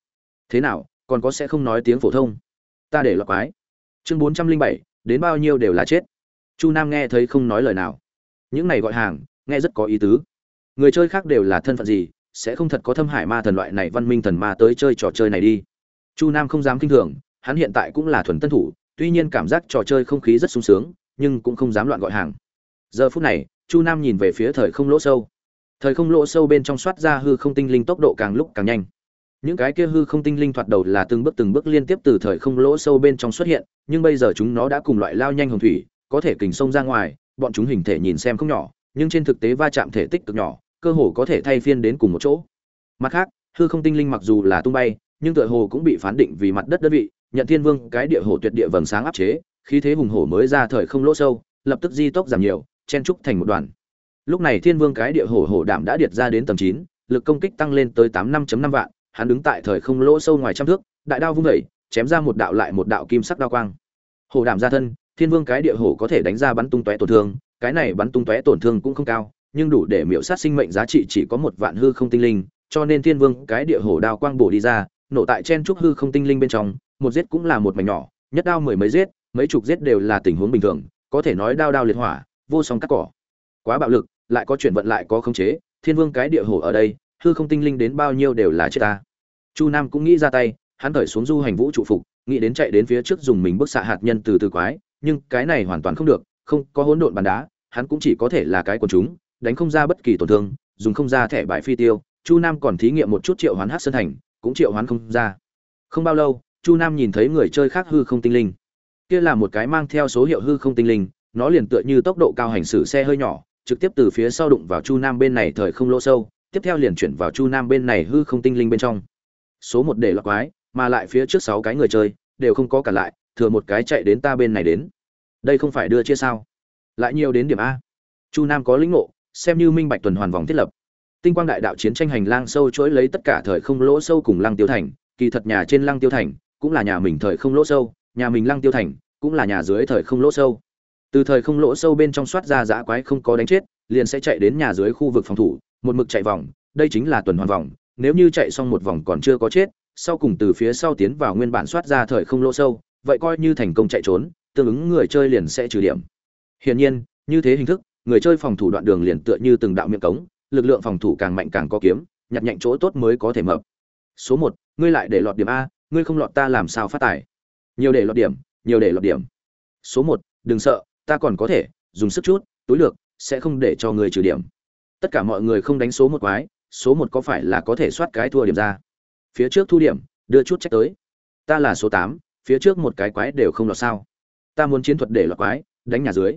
Thế nào còn có sẽ không nói tiếng phổ thông? Ta để lọt quái chương bốn trăm linh bảy, đến bao nhiêu đều là chết. Chu nam nghe thấy không nói lời nào. Những này gọi hàng, nghe rất có ý tứ. Người chơi khác đều là thân phận gì, sẽ không thật có thâm hải ma thần loại này văn minh thần ma tới chơi trò chơi này đi. Chu nam không dám kinh thường, hắn hiện tại cũng là thuần tân thủ, tuy nhiên cảm giác trò chơi không khí rất sung sướng, nhưng cũng không dám loạn gọi hàng. Giờ phút này, chu nam nhìn về phía thời không lỗ sâu. Thời không lỗ sâu bên trong soát ra hư không tinh linh tốc độ càng lúc càng nhanh những cái kia hư không tinh linh thoạt đầu là từng bước từng bước liên tiếp từ thời không lỗ sâu bên trong xuất hiện, nhưng bây giờ chúng nó đã cùng loại lao nhanh hồng thủy, có thể kình sông ra ngoài, bọn chúng hình thể nhìn xem không nhỏ, nhưng trên thực tế va chạm thể tích cực nhỏ, cơ hồ có thể thay phiên đến cùng một chỗ. Mặt khác, hư không tinh linh mặc dù là tung bay, nhưng tựa hồ cũng bị phán định vì mặt đất đơn vị, nhận thiên vương, cái địa hồ tuyệt địa vầng sáng áp chế, khí thế hùng hổ mới ra thời không lỗ sâu, lập tức di tốc giảm nhiều, chen trúc thành một đoàn. Lúc này thiên vương cái địa hồ hổ đảm đã điệt ra đến tầng chín, lực công kích tăng lên tới tám năm năm vạn hắn đứng tại thời không lỗ sâu ngoài trăm thước, đại đao vung vẩy chém ra một đạo lại một đạo kim sắc đao quang. Hổ đảm ra thân, thiên vương cái địa hổ có thể đánh ra bắn tung tóe tổn thương, cái này bắn tung tóe tổn thương cũng không cao, nhưng đủ để miễu sát sinh mệnh giá trị chỉ có một vạn hư không tinh linh, cho nên thiên vương cái địa hổ đao quang bổ đi ra, nổ tại chen trúc hư không tinh linh bên trong, một giết cũng là một mảnh nhỏ, nhất đao mười mấy giết, mấy chục giết đều là tình huống bình thường, có thể nói đao đao liệt hỏa, vô song cắt cỏ. Quá bạo lực, lại có chuyển vận lại có khống chế, thiên vương cái địa hổ ở đây, hư không tinh linh đến bao nhiêu đều là chết ta chu nam cũng nghĩ ra tay, hắn thởi xuống du hành vũ trụ phục, nghĩ đến chạy đến phía trước dùng mình bức xạ hạt nhân từ từ quái, nhưng cái này hoàn toàn không được, không có hỗn độn bàn đá, hắn cũng chỉ có thể là cái quần chúng, đánh không ra bất kỳ tổn thương, dùng không ra thẻ bài phi tiêu. Chu nam còn thí nghiệm một chút triệu hoán hát sơn thành, cũng triệu hoán không ra. Không bao lâu, chu nam nhìn thấy người chơi khác hư không tinh linh. Kia là một cái mang theo số hiệu hư không tinh linh, nó liền tựa như tốc độ cao hành xử xe hơi nhỏ, trực tiếp từ phía sau đụng vào chu nam bên này thời không lỗ sâu, tiếp theo liền chuyển vào chu nam bên này hư không tinh linh bên trong số một để lọc quái, mà lại phía trước sáu cái người chơi, đều không có cả lại, thừa một cái chạy đến ta bên này đến. Đây không phải đưa chia sao? Lại nhiều đến điểm a. Chu nam có lĩnh ngộ, xem như minh bạch tuần hoàn vòng thiết lập. Tinh quang đại đạo chiến tranh hành lang sâu chuỗi lấy tất cả thời không lỗ sâu cùng lăng tiêu thành, kỳ thật nhà trên lăng tiêu thành cũng là nhà mình thời không lỗ sâu, nhà mình lăng tiêu thành cũng là nhà dưới thời không lỗ sâu. Từ thời không lỗ sâu bên trong soát ra dã quái không có đánh chết, liền sẽ chạy đến nhà dưới khu vực phòng thủ, một mực chạy vòng, đây chính là tuần hoàn vòng nếu như chạy xong một vòng còn chưa có chết, sau cùng từ phía sau tiến vào nguyên bản soát ra thời không lỗ sâu, vậy coi như thành công chạy trốn, tương ứng người chơi liền sẽ trừ điểm. Hiển nhiên, như thế hình thức, người chơi phòng thủ đoạn đường liền tựa như từng đạo miệng cống, lực lượng phòng thủ càng mạnh càng có kiếm, nhặt nhạnh chỗ tốt mới có thể mập số một, ngươi lại để lọt điểm a, ngươi không lọt ta làm sao phát tài? Nhiều để lọt điểm, nhiều để lọt điểm. Số một, đừng sợ, ta còn có thể, dùng sức chút, túi lược, sẽ không để cho người trừ điểm. Tất cả mọi người không đánh số một quái số một có phải là có thể soát cái thua điểm ra? Phía trước thu điểm, đưa chút trách tới. Ta là số tám, phía trước một cái quái đều không lọt sao. Ta muốn chiến thuật để lọt quái, đánh nhà dưới.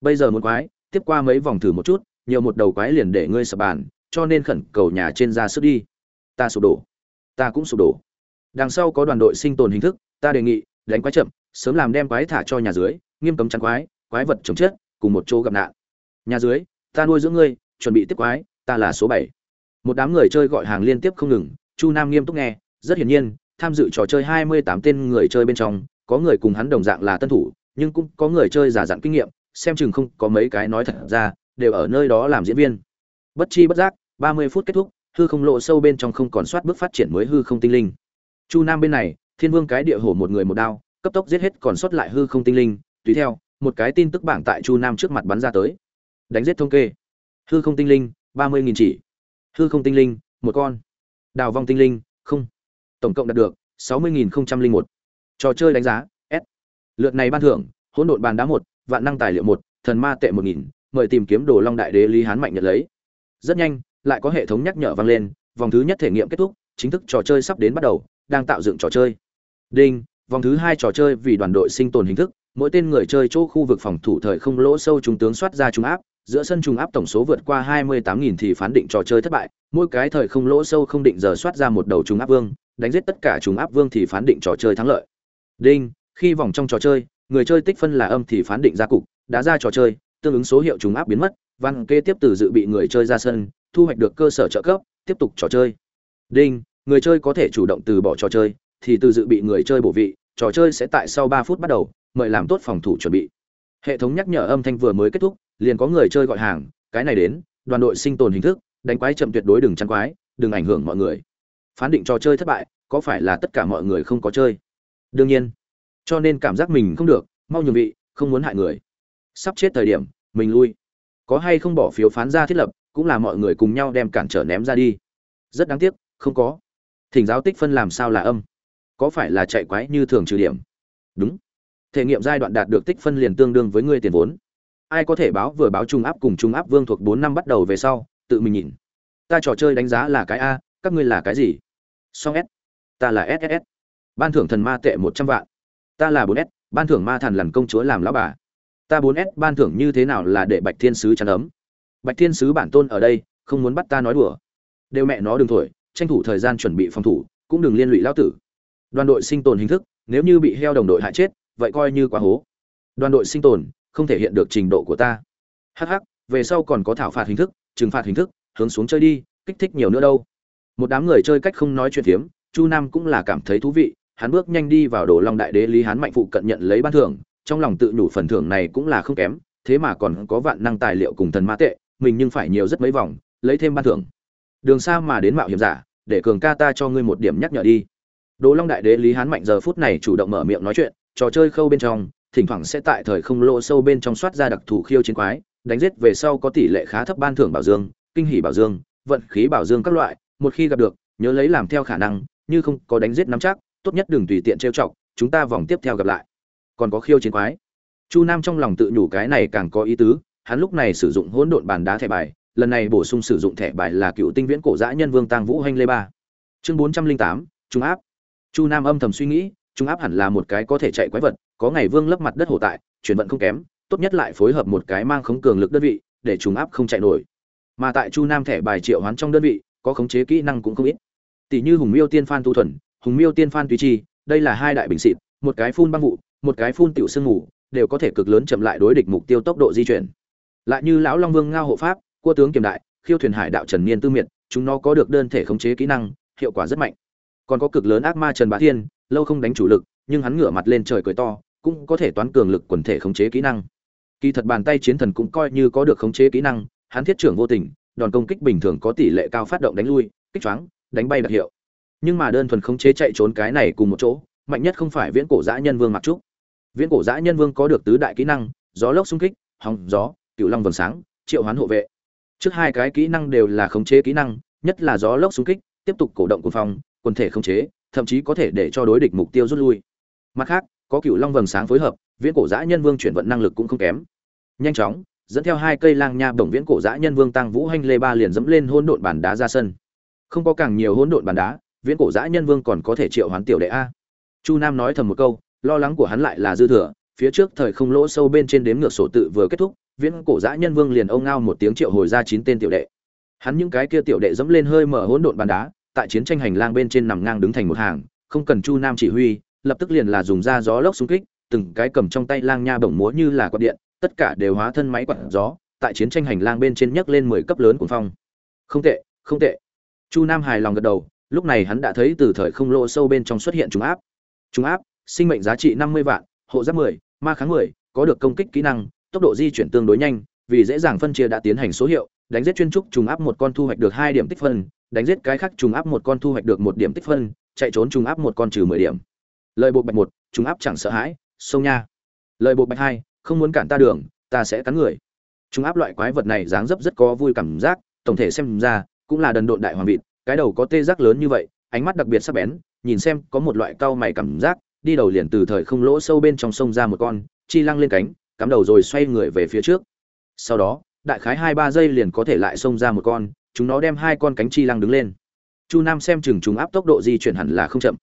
Bây giờ muốn quái, tiếp qua mấy vòng thử một chút, nhiều một đầu quái liền để ngươi sập bàn, cho nên khẩn cầu nhà trên ra sức đi. Ta sụp đổ. Ta cũng sụp đổ. Đằng sau có đoàn đội sinh tồn hình thức, ta đề nghị, đánh quái chậm, sớm làm đem quái thả cho nhà dưới, nghiêm cấm chắn quái quái vật chống chết, cùng một chỗ gặp nạn. Nhà dưới, ta nuôi dưỡng ngươi, chuẩn bị tiếp quái, ta là số bảy một đám người chơi gọi hàng liên tiếp không ngừng, chu nam nghiêm túc nghe, rất hiển nhiên, tham dự trò chơi hai mươi tám tên người chơi bên trong, có người cùng hắn đồng dạng là tân thủ, nhưng cũng có người chơi giả dặn kinh nghiệm, xem chừng không có mấy cái nói thật ra, đều ở nơi đó làm diễn viên. Bất chi bất giác, ba mươi phút kết thúc, hư không lộ sâu bên trong không còn soát bước phát triển mới hư không tinh linh. Chu nam bên này, thiên vương cái địa hổ một người một đao, cấp tốc giết hết còn sót lại hư không tinh linh, tùy theo, một cái tin tức bảng tại chu nam trước mặt bắn ra tới. Đánh giết thống kê. Hư không tinh linh, ba mươi nghìn chỉ hư không tinh linh, một con. Đào vong tinh linh, không. Tổng cộng đạt được sáu mươi nghìn một. Trò chơi đánh giá, s. Lượt này ban thưởng, hỗn độn bàn đá một, vạn năng tài liệu một, thần ma tệ một nghìn, mời tìm kiếm đồ long đại đế lý hán mạnh nhận lấy. Rất nhanh, lại có hệ thống nhắc nhở vang lên, vòng thứ nhất thể nghiệm kết thúc, chính thức trò chơi sắp đến bắt đầu, đang tạo dựng trò chơi. Đinh, vòng thứ hai trò chơi vì đoàn đội sinh tồn hình thức, mỗi tên người chơi chỗ khu vực phòng thủ thời không lỗ sâu trung tướng soát ra trung áp giữa sân trùng áp tổng số vượt qua 28.000 thì phán định trò chơi thất bại, mỗi cái thời không lỗ sâu không định giờ soát ra một đầu trùng áp vương, đánh giết tất cả trùng áp vương thì phán định trò chơi thắng lợi. Đinh, khi vòng trong trò chơi, người chơi tích phân là âm thì phán định ra cục, đã ra trò chơi, tương ứng số hiệu trùng áp biến mất, văn kê tiếp từ dự bị người chơi ra sân, thu hoạch được cơ sở trợ cấp, tiếp tục trò chơi. Đinh, người chơi có thể chủ động từ bỏ trò chơi, thì từ dự bị người chơi bổ vị, trò chơi sẽ tại sau 3 phút bắt đầu, mời làm tốt phòng thủ chuẩn bị hệ thống nhắc nhở âm thanh vừa mới kết thúc, liền có người chơi gọi hàng, cái này đến, đoàn đội sinh tồn hình thức, đánh quái chậm tuyệt đối đừng chăn quái, đừng ảnh hưởng mọi người. Phán định trò chơi thất bại, có phải là tất cả mọi người không có chơi? Đương nhiên. Cho nên cảm giác mình không được, mau nhường vị, không muốn hại người. Sắp chết thời điểm, mình lui. Có hay không bỏ phiếu phán ra thiết lập, cũng là mọi người cùng nhau đem cản trở ném ra đi. Rất đáng tiếc, không có. Thỉnh giáo tích phân làm sao là âm? Có phải là chạy quái như thường trừ điểm? Đúng thể nghiệm giai đoạn đạt được tích phân liền tương đương với người tiền vốn. Ai có thể báo vừa báo trung áp cùng trung áp vương thuộc bốn năm bắt đầu về sau, tự mình nhìn. Ta trò chơi đánh giá là cái a, các ngươi là cái gì? Song s. Ta là ss ban thưởng thần ma tệ một trăm vạn. Ta là bốn s, ban thưởng ma thần làm công chúa làm lão bà. Ta bốn s, ban thưởng như thế nào là để bạch thiên sứ chắn ấm? Bạch thiên sứ bản tôn ở đây, không muốn bắt ta nói đùa. Đều mẹ nó đừng thổi, tranh thủ thời gian chuẩn bị phòng thủ, cũng đừng liên lụy lao tử. Đoàn đội sinh tồn hình thức, nếu như bị heo đồng đội hại chết vậy coi như quá hố. Đoàn đội sinh tồn, không thể hiện được trình độ của ta. Hh về sau còn có thảo phạt hình thức, trừng phạt hình thức, hướng xuống chơi đi, kích thích nhiều nữa đâu. Một đám người chơi cách không nói chuyện phiếm, chu nam cũng là cảm thấy thú vị, hắn bước nhanh đi vào đồ long đại đế lý hán mạnh phụ cận nhận lấy ban thưởng, trong lòng tự nhủ phần thưởng này cũng là không kém, thế mà còn có vạn năng tài liệu cùng thần ma tệ, mình nhưng phải nhiều rất mấy vòng, lấy thêm ban thưởng. Đường xa mà đến mạo hiểm giả, để cường ca ta cho ngươi một điểm nhắc nhở đi. Đồ long đại đế lý hán mạnh giờ phút này chủ động mở miệng nói chuyện trò chơi khâu bên trong, thỉnh thoảng sẽ tại thời không lỗ sâu bên trong soát ra đặc thù khiêu chiến quái, đánh giết về sau có tỷ lệ khá thấp ban thưởng bảo dương, kinh hỉ bảo dương, vận khí bảo dương các loại, một khi gặp được, nhớ lấy làm theo khả năng, như không có đánh giết nắm chắc, tốt nhất đừng tùy tiện trêu chọc, chúng ta vòng tiếp theo gặp lại. Còn có khiêu chiến quái. Chu nam trong lòng tự nhủ cái này càng có ý tứ, hắn lúc này sử dụng hỗn độn bàn đá thẻ bài, lần này bổ sung sử dụng thẻ bài là cựu tinh viễn cổ dã nhân vương tăng vũ hanh lê ba. Chương bốn trăm linh tám trung áp. Chu nam âm thầm suy nghĩ trung áp hẳn là một cái có thể chạy quái vật, có ngày vương lấp mặt đất hồ tại, chuyển vận không kém, tốt nhất lại phối hợp một cái mang khống cường lực đơn vị, để trung áp không chạy nổi. Mà tại chu nam thẻ bài triệu hoán trong đơn vị, có khống chế kỹ năng cũng không ít. Tỷ như hùng miêu tiên phan tu thuần, hùng miêu tiên phan tùy chi đây là hai đại bình xịt, một cái phun băng vụ, một cái phun tiểu sương mù, đều có thể cực lớn chậm lại đối địch mục tiêu tốc độ di chuyển. Lại như lão long vương ngao hộ pháp, cua tướng kiềm đại, khiêu thuyền hải đạo trần niên tư miệt, chúng nó có được đơn thể khống chế kỹ năng, hiệu quả rất mạnh. Còn có cực lớn ác ma trần bá thiên lâu không đánh chủ lực, nhưng hắn ngửa mặt lên trời cười to, cũng có thể toán cường lực quần thể khống chế kỹ năng. Kỳ thật bàn tay chiến thần cũng coi như có được khống chế kỹ năng, hắn thiết trưởng vô tình, đòn công kích bình thường có tỷ lệ cao phát động đánh lui, kích choáng, đánh bay đặc hiệu. Nhưng mà đơn thuần khống chế chạy trốn cái này cùng một chỗ, mạnh nhất không phải viễn cổ dã nhân vương mặc trúc. Viễn cổ dã nhân vương có được tứ đại kỹ năng, gió lốc xung kích hòng gió cựu long vầng sáng, triệu hoán hộ vệ. Trước hai cái kỹ năng đều là khống chế kỹ năng, nhất là gió lốc xung kích, tiếp tục cổ động quân phong, quần thể khống chế thậm chí có thể để cho đối địch mục tiêu rút lui. Mặt khác, có cựu long vầng sáng phối hợp, viễn cổ giã nhân vương chuyển vận năng lực cũng không kém. Nhanh chóng, dẫn theo hai cây lang nha bổng viễn cổ giã nhân vương tăng vũ hanh lê ba liền dẫm lên hỗn độn bàn đá ra sân. Không có càng nhiều hỗn độn bàn đá, viễn cổ giã nhân vương còn có thể triệu hoán tiểu đệ a. Chu nam nói thầm một câu, lo lắng của hắn lại là dư thừa, phía trước thời không lỗ sâu bên trên đếm ngược sổ tự vừa kết thúc, viễn cổ giã nhân vương liền ông ngao một tiếng triệu hồi ra chín tên tiểu đệ. Hắn những cái kia tiểu đệ dẫm lên hơi mở hỗn độn bàn đá tại chiến tranh hành lang bên trên nằm ngang đứng thành một hàng, không cần chu nam chỉ huy, lập tức liền là dùng ra gió lốc xung kích, từng cái cầm trong tay lang nha bổng múa như là quạt điện, tất cả đều hóa thân máy quạt gió, tại chiến tranh hành lang bên trên nhấc lên mười cấp lớn của phong. Không tệ không tệ. Chu nam hài lòng gật đầu, lúc này hắn đã thấy từ thời không lộ sâu bên trong xuất hiện trùng áp. Trùng áp, sinh mệnh giá trị năm mươi vạn, hộ giáp mười, ma kháng mười, có được công kích kỹ năng, tốc độ di chuyển tương đối nhanh, vì dễ dàng phân chia đã tiến hành số hiệu, đánh giết chuyên trúc trùng áp một con thu hoạch được hai điểm tích phân đánh giết cái khác trùng áp một con thu hoạch được một điểm tích phân, chạy trốn trùng áp một con trừ mười điểm. Lời bộ bạch một, trùng áp chẳng sợ hãi, sông nha. Lời bộ bạch hai, không muốn cản ta đường, ta sẽ cắn người. Trùng áp loại quái vật này dáng dấp rất có vui cảm giác, tổng thể xem ra, cũng là đần độn đại hoàng vịt, cái đầu có tê giác lớn như vậy, ánh mắt đặc biệt sắc bén, nhìn xem có một loại cau mày cảm giác, đi đầu liền từ thời không lỗ sâu bên trong sông ra một con, chi lăng lên cánh, cắm đầu rồi xoay người về phía trước. Sau đó, đại khái hai ba giây liền có thể lại xông ra một con chúng nó đem hai con cánh chi lăng đứng lên. Chu nam xem chừng chúng áp tốc độ di chuyển hẳn là không chậm.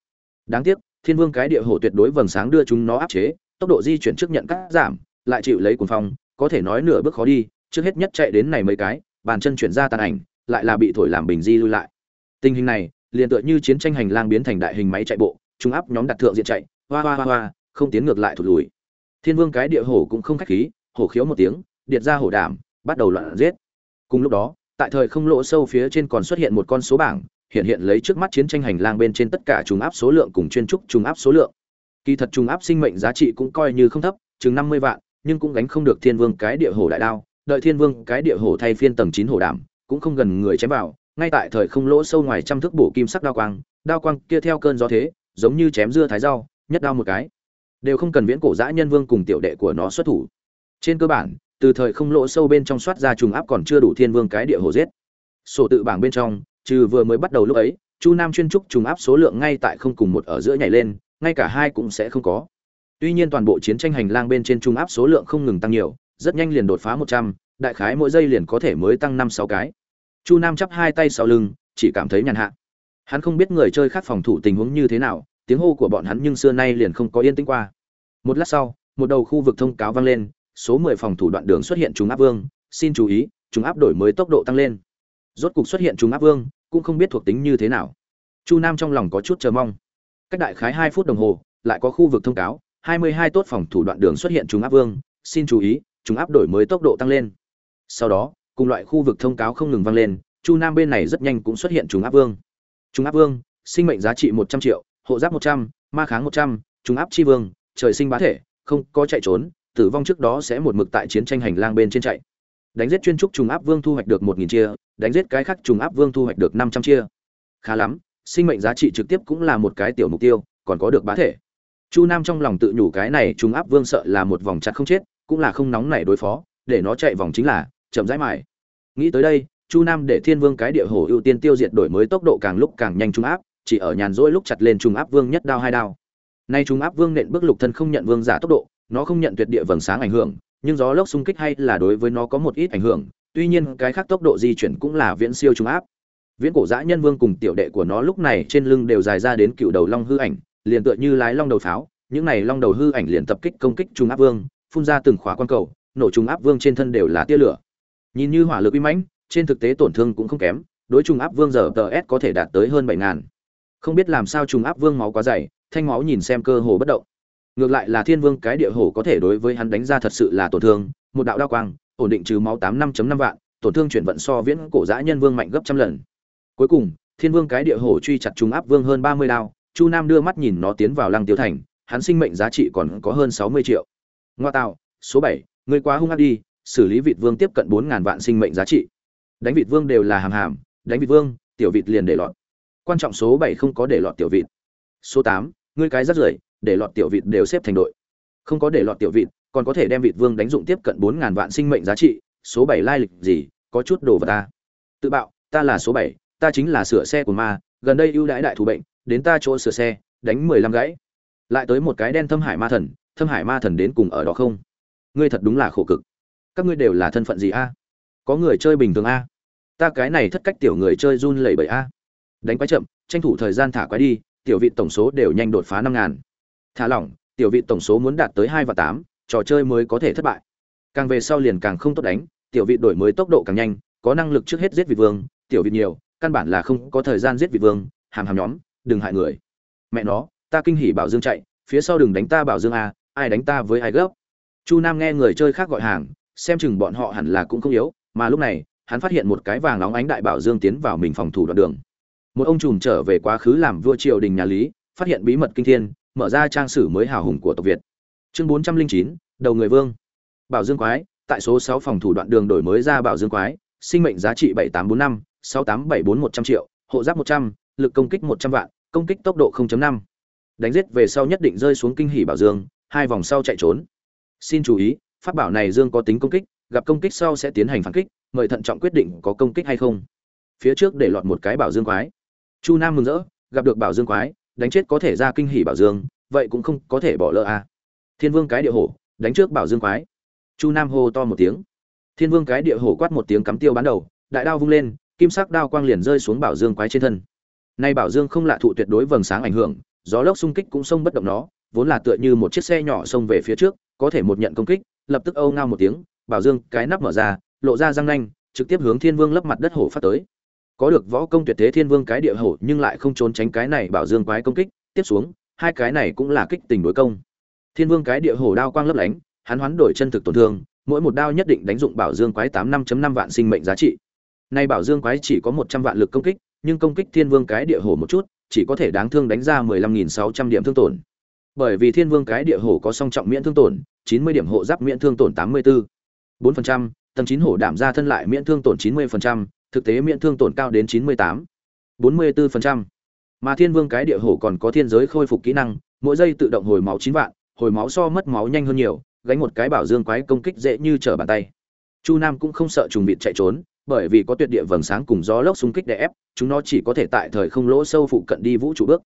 Đáng tiếc, thiên vương cái địa hổ tuyệt đối vầng sáng đưa chúng nó áp chế, tốc độ di chuyển trước nhận cắt giảm, lại chịu lấy cuồng phong, có thể nói nửa bước khó đi, trước hết nhất chạy đến này mấy cái, bàn chân chuyển ra tàn ảnh, lại là bị thổi làm bình di lui lại. Tình hình này, liền tựa như chiến tranh hành lang biến thành đại hình máy chạy bộ, chúng áp nhóm đặt thượng diện chạy, hoa hoa hoa hoa, không tiến ngược lại thụt lùi. Thiên vương cái địa hổ cũng không khách khí, hổ khiếu một tiếng, điệt ra hổ đảm, bắt đầu loạn giết. Cùng lúc đó tại thời không lỗ sâu phía trên còn xuất hiện một con số bảng, hiện hiện lấy trước mắt chiến tranh hành lang bên trên tất cả trùng áp số lượng cùng chuyên trúc trùng áp số lượng. Kỳ thật trùng áp sinh mệnh giá trị cũng coi như không thấp, chừng năm mươi vạn, nhưng cũng gánh không được thiên vương cái địa hổ đại đao, đợi thiên vương cái địa hổ thay phiên tầng chín hổ đảm, cũng không gần người chém vào, ngay tại thời không lỗ sâu ngoài trăm thước bổ kim sắc đao quang đao quang kia theo cơn gió thế, giống như chém dưa thái rau, nhất đao một cái. Đều không cần viễn cổ dã nhân vương cùng tiểu đệ của nó xuất thủ. Trên cơ bản từ thời không lỗ sâu bên trong soát ra trùng áp còn chưa đủ thiên vương cái địa hồ giết. Sổ tự bảng bên trong, trừ vừa mới bắt đầu lúc ấy, chu nam chuyên trúc trùng áp số lượng ngay tại không cùng một ở giữa nhảy lên, ngay cả hai cũng sẽ không có. Tuy nhiên toàn bộ chiến tranh hành lang bên trên trung áp số lượng không ngừng tăng nhiều, rất nhanh liền đột phá một trăm, đại khái mỗi giây liền có thể mới tăng năm sáu cái. Chu nam chắp hai tay sau lưng, chỉ cảm thấy nhàn hạ. Hắn không biết người chơi khác phòng thủ tình huống như thế nào, tiếng hô của bọn hắn nhưng xưa nay liền không có yên tĩnh qua. Một lát sau, một đầu khu vực thông cáo vang lên số 10 phòng thủ đoạn đường xuất hiện trùng áp vương, xin chú ý, trùng áp đổi mới tốc độ tăng lên. Rốt cục xuất hiện trùng áp vương, cũng không biết thuộc tính như thế nào. Chu Nam trong lòng có chút chờ mong. Cách đại khái 2 phút đồng hồ, lại có khu vực thông cáo, 22 tốt phòng thủ đoạn đường xuất hiện trùng áp vương, xin chú ý, trùng áp đổi mới tốc độ tăng lên. Sau đó, cùng loại khu vực thông cáo không ngừng vang lên, Chu Nam bên này rất nhanh cũng xuất hiện trùng áp vương. trùng áp vương, sinh mệnh giá trị 100 triệu, hộ giáp 100, ma kháng 100, trùng áp chi vương, trời sinh bá thể, không có chạy trốn, tử vong trước đó sẽ một mực tại chiến tranh hành lang bên trên chạy. Đánh giết chuyên trúc trùng áp vương thu hoạch được một nghìn chia, đánh giết cái khác trùng áp vương thu hoạch được năm trăm chia. Khá lắm, sinh mệnh giá trị trực tiếp cũng là một cái tiểu mục tiêu, còn có được bá thể. Chu nam trong lòng tự nhủ cái này trùng áp vương sợ là một vòng chặt không chết, cũng là không nóng nảy đối phó, để nó chạy vòng chính là, chậm rãi mải nghĩ tới đây, chu nam để thiên vương cái địa hồ ưu tiên tiêu diệt đổi mới tốc độ càng lúc càng nhanh trung áp, chỉ ở nhàn rỗi lúc chặt lên trung áp vương nhất đao hai đao. Nay trung áp vương nện bước lục thân không nhận vương giả tốc độ nó không nhận tuyệt địa vầng sáng ảnh hưởng, nhưng gió lốc xung kích hay là đối với nó có một ít ảnh hưởng, tuy nhiên cái khác tốc độ di chuyển cũng là viễn siêu trung áp. Viễn cổ dã nhân vương cùng tiểu đệ của nó lúc này trên lưng đều dài ra đến cựu đầu long hư ảnh, liền tựa như lái long đầu pháo, những này long đầu hư ảnh liền tập kích công kích trung áp vương, phun ra từng khóa quan cầu, nổ trung áp vương trên thân đều là tia lửa. Nhìn như hỏa lực uy mãnh, trên thực tế tổn thương cũng không kém, đối trung áp vương giờ tờ s có thể đạt tới hơn bảy ngàn. Không biết làm sao trung áp vương máu quá dày, thanh máu nhìn xem cơ hồ bất động ngược lại là thiên vương cái địa hổ có thể đối với hắn đánh ra thật sự là tổn thương, một đạo đao quang, ổn định trừ máu tám năm năm vạn, tổn thương chuyển vận so viễn cổ giã nhân vương mạnh gấp trăm lần. Cuối cùng, thiên vương cái địa hổ truy chặt chúng áp vương hơn ba mươi đao, chu nam đưa mắt nhìn nó tiến vào lăng tiêu thành, hắn sinh mệnh giá trị còn có hơn sáu mươi triệu. Ngoa tạo, số bảy người quá hung ác đi, xử lý vịt vương tiếp cận bốn ngàn vạn sinh mệnh giá trị. Đánh vịt vương đều là hàm hàm, đánh vịt vương, tiểu vịt liền để lọt. Quan trọng số bảy không có để lọt tiểu vịt. Số tám, ngươi cái rất rưởi để lọt tiểu vịt đều xếp thành đội. Không có để lọt tiểu vịt, còn có thể đem vịt vương đánh dụng tiếp cận bốn ngàn vạn sinh mệnh giá trị, số bảy lai lịch gì, có chút đồ vật ta. Tự bạo, ta là số bảy, ta chính là sửa xe của ma, gần đây ưu đãi đại thủ bệnh, đến ta chỗ sửa xe, đánh mười lăm gãy. Lại tới một cái đen thâm hải ma thần, thâm hải ma thần đến cùng ở đó không? Ngươi thật đúng là khổ cực. Các ngươi đều là thân phận gì a? Có người chơi bình thường a? Ta cái này thất cách tiểu người chơi run lẩy bẩy a. Đánh quái chậm, tranh thủ thời gian thả quái đi, tiểu vị tổng số đều nhanh đột phá năm ngàn thả lỏng, tiểu vị tổng số muốn đạt tới hai và tám, trò chơi mới có thể thất bại. Càng về sau liền càng không tốt đánh, tiểu vị đổi mới tốc độ càng nhanh, có năng lực trước hết giết vị vương, tiểu vị nhiều, căn bản là không có thời gian giết vị vương, hàm hàm nhóm, đừng hại người. Mẹ nó, ta kinh hỉ bảo dương chạy, phía sau đừng đánh ta bảo dương a, ai đánh ta với ai gấp. Chu nam nghe người chơi khác gọi hàng, xem chừng bọn họ hẳn là cũng không yếu, mà lúc này, hắn phát hiện một cái vàng nóng ánh đại bảo dương tiến vào mình phòng thủ đoạn đường. Một ông trùm trở về quá khứ làm vua triều đình nhà lý, phát hiện bí mật kinh thiên mở ra trang sử mới hào hùng của tộc việt. Chương bốn trăm linh chín, đầu người vương. Bảo dương quái, tại số 6 phòng thủ đoạn đường đổi mới ra bảo dương quái, sinh mệnh giá trị bảy tám bốn năm, sáu tám bảy bốn một trăm triệu, hộ giáp một trăm, lực công kích một trăm vạn, công kích tốc độ 0.5. đánh giết về sau nhất định rơi xuống kinh hỉ bảo dương, hai vòng sau chạy trốn. Xin chú ý, pháp bảo này dương có tính công kích, gặp công kích sau sẽ tiến hành phản kích, mời thận trọng quyết định có công kích hay không. Phía trước để lọt một cái bảo dương quái. Chu nam mừng rỡ, gặp được bảo dương quái đánh chết có thể ra kinh hỉ bảo dương, vậy cũng không có thể bỏ lỡ à. thiên vương cái địa hổ, đánh trước bảo dương quái. Chu nam hô to một tiếng. Thiên vương cái địa hổ quát một tiếng cắm tiêu bắn đầu, đại đao vung lên, kim sắc đao quang liền rơi xuống bảo dương quái trên thân. Nay bảo dương không lạ thụ tuyệt đối vầng sáng ảnh hưởng, gió lốc xung kích cũng xông bất động nó, vốn là tựa như một chiếc xe nhỏ xông về phía trước, có thể một nhận công kích, lập tức âu ngao một tiếng, bảo dương cái nắp mở ra, lộ ra răng nanh, trực tiếp hướng thiên vương lấp mặt đất hổ phát tới có được võ công tuyệt thế thiên vương cái địa hổ nhưng lại không trốn tránh cái này bảo dương quái công kích, tiếp xuống, hai cái này cũng là kích tình đối công. Thiên vương cái địa hổ đao quang lấp lánh, hắn hoán đổi chân thực tổn thương, mỗi một đao nhất định đánh dụng bảo dương quái tám năm năm vạn sinh mệnh giá trị. Nay bảo dương quái chỉ có một trăm vạn lực công kích, nhưng công kích thiên vương cái địa hổ một chút, chỉ có thể đáng thương đánh ra mười lăm nghìn sáu trăm điểm thương tổn. Bởi vì thiên vương cái địa hổ có song trọng miễn thương tổn, chín mươi điểm hộ giáp miễn thương tổn tám mươi bốn bốn phần trăm, tầng chín hổ đảm ra thân lại miễn thương tổn chín mươi phần trăm thực tế miễn thương tổn cao đến chín mươi tám bốn mươi bốn phần trăm mà thiên vương cái địa hổ còn có thiên giới khôi phục kỹ năng mỗi giây tự động hồi máu chín vạn hồi máu so mất máu nhanh hơn nhiều gánh một cái bảo dương quái công kích dễ như trở bàn tay chu nam cũng không sợ trùng vịt chạy trốn bởi vì có tuyệt địa vầng sáng cùng gió lốc xung kích đè ép, chúng nó chỉ có thể tại thời không lỗ sâu phụ cận đi vũ trụ bước.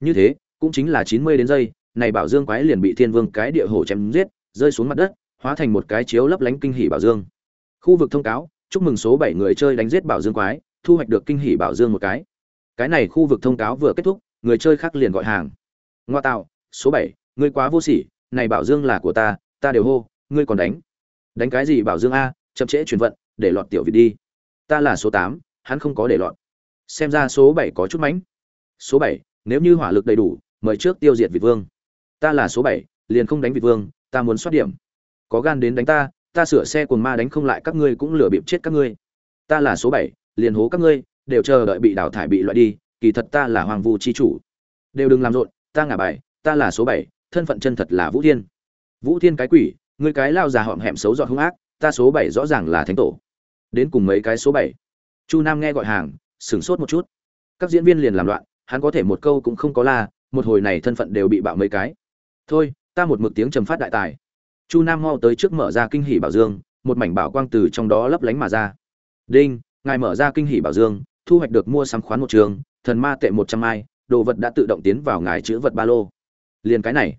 Như thế, cũng chính là 90 đến giây, này bảo dương quái liền bị Thiên Vương cái địa hổ chém giết, rơi xuống mặt đất, hóa thành một cái chiếu lấp lánh kinh hỉ bảo dương. Khu vực thông cáo, chúc mừng số 7 người chơi đánh giết bảo dương quái, thu hoạch được kinh hỉ bảo dương một cái. Cái này khu vực thông cáo vừa kết thúc, người chơi khác liền gọi hàng. Ngoa tạo, số 7, ngươi quá vô sỉ, này bảo dương là của ta, ta đều hô, ngươi còn đánh. Đánh cái gì bảo dương a, chậm trễ chuyển vận, để lọt tiểu vị đi ta là số tám hắn không có để lọt xem ra số bảy có chút mánh số bảy nếu như hỏa lực đầy đủ mời trước tiêu diệt vị vương ta là số bảy liền không đánh vị vương ta muốn soát điểm có gan đến đánh ta ta sửa xe cuồng ma đánh không lại các ngươi cũng lừa bịp chết các ngươi. Ta là số bảy, liền hố các ngươi, đều chờ đợi bị đào thải bị loại đi, kỳ thật ta là hoàng vu chi chủ. Đều đừng làm rộn, ta ngả bài, ta là số bảy, thân phận chân thật là vũ thiên. Vũ thiên cái quỷ, ngươi cái lao già họm hẹm xấu dọa hung ác, ta số bảy rõ ràng là thánh tổ. Đến cùng mấy cái số bảy? Chu nam nghe gọi hàng, sửng sốt một chút. Các diễn viên liền làm loạn, hắn có thể một câu cũng không có la, một hồi này thân phận đều bị bạo mấy cái. Thôi, ta một mực tiếng trầm phát đại tài chu nam mau tới trước mở ra kinh hỷ bảo dương, một mảnh bảo quang từ trong đó lấp lánh mà ra. Đinh, ngài mở ra kinh hỷ bảo dương, thu hoạch được mua sắm khoán một trường, thần ma tệ một trăm ai đồ vật đã tự động tiến vào ngài chữ vật ba lô. Liền cái này,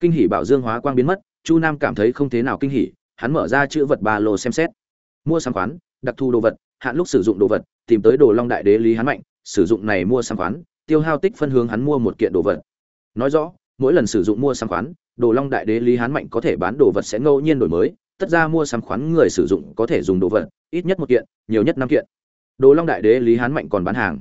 kinh hỷ bảo dương hóa quang biến mất, chu nam cảm thấy không thế nào kinh hỷ hắn mở ra chữ vật ba lô xem xét. Mua sắm khoán, đặc thù đồ vật, hạn lúc sử dụng đồ vật, tìm tới đồ long đại đế lý hắn mạnh, sử dụng này mua sắm khoán, tiêu hao tích phân hướng hắn mua một kiện đồ vật. Nói rõ, mỗi lần sử dụng mua sắm khoán đồ long đại đế lý Hán mạnh có thể bán đồ vật sẽ ngẫu nhiên đổi mới, tất ra mua sắm khoán người sử dụng có thể dùng đồ vật, ít nhất một kiện, nhiều nhất năm kiện. Đồ long đại đế lý hán mạnh còn bán hàng.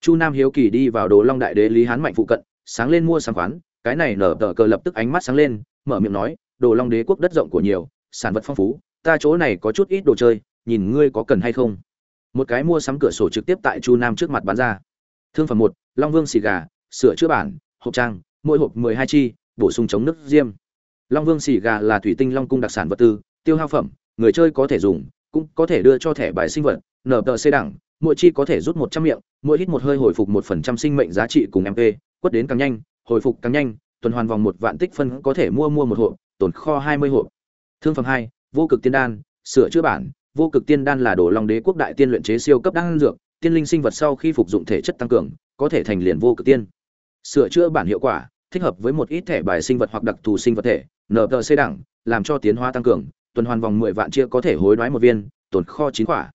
Chu nam hiếu kỳ đi vào đồ long đại đế lý hán mạnh phụ cận, sáng lên mua sắm khoán, cái này nở tờ cờ lập tức ánh mắt sáng lên, mở miệng nói, đồ long đế quốc đất rộng của nhiều, sản vật phong phú, ta chỗ này có chút ít đồ chơi, nhìn ngươi có cần hay không? Một cái mua sắm cửa sổ trực tiếp tại chu nam trước mặt bán ra. Thương phẩm một, long vương xì gà, sửa chữa bản, hộp trang, mỗi hộp mười hai chi bổ sung chống nước diêm. Long vương xì gà là thủy tinh long cung đặc sản vật tư, tiêu hao phẩm, người chơi có thể dùng, cũng có thể đưa cho thẻ bài sinh vật nở tờ xê đẳng, mỗi chi có thể rút một trăm miệng, mỗi hít một hơi hồi phục một phần trăm sinh mệnh giá trị cùng mp quất đến càng nhanh, hồi phục càng nhanh, tuần hoàn vòng một vạn tích phân có thể mua mua một hộp, tồn kho hai mươi hộp. Thương phẩm hai, vô cực tiên đan, sửa chữa bản, vô cực tiên đan là đồ long đế quốc đại tiên luyện chế siêu cấp đan dược, tiên linh sinh vật sau khi phục dụng thể chất tăng cường, có thể thành liền vô cực tiên. Sửa chữa bản hiệu quả thích hợp với một ít thẻ bài sinh vật hoặc đặc thù sinh vật thể nở tờ xây đẳng, làm cho tiến hóa tăng cường, tuần hoàn vòng mười vạn chia có thể hối đoái một viên, tồn kho chín quả.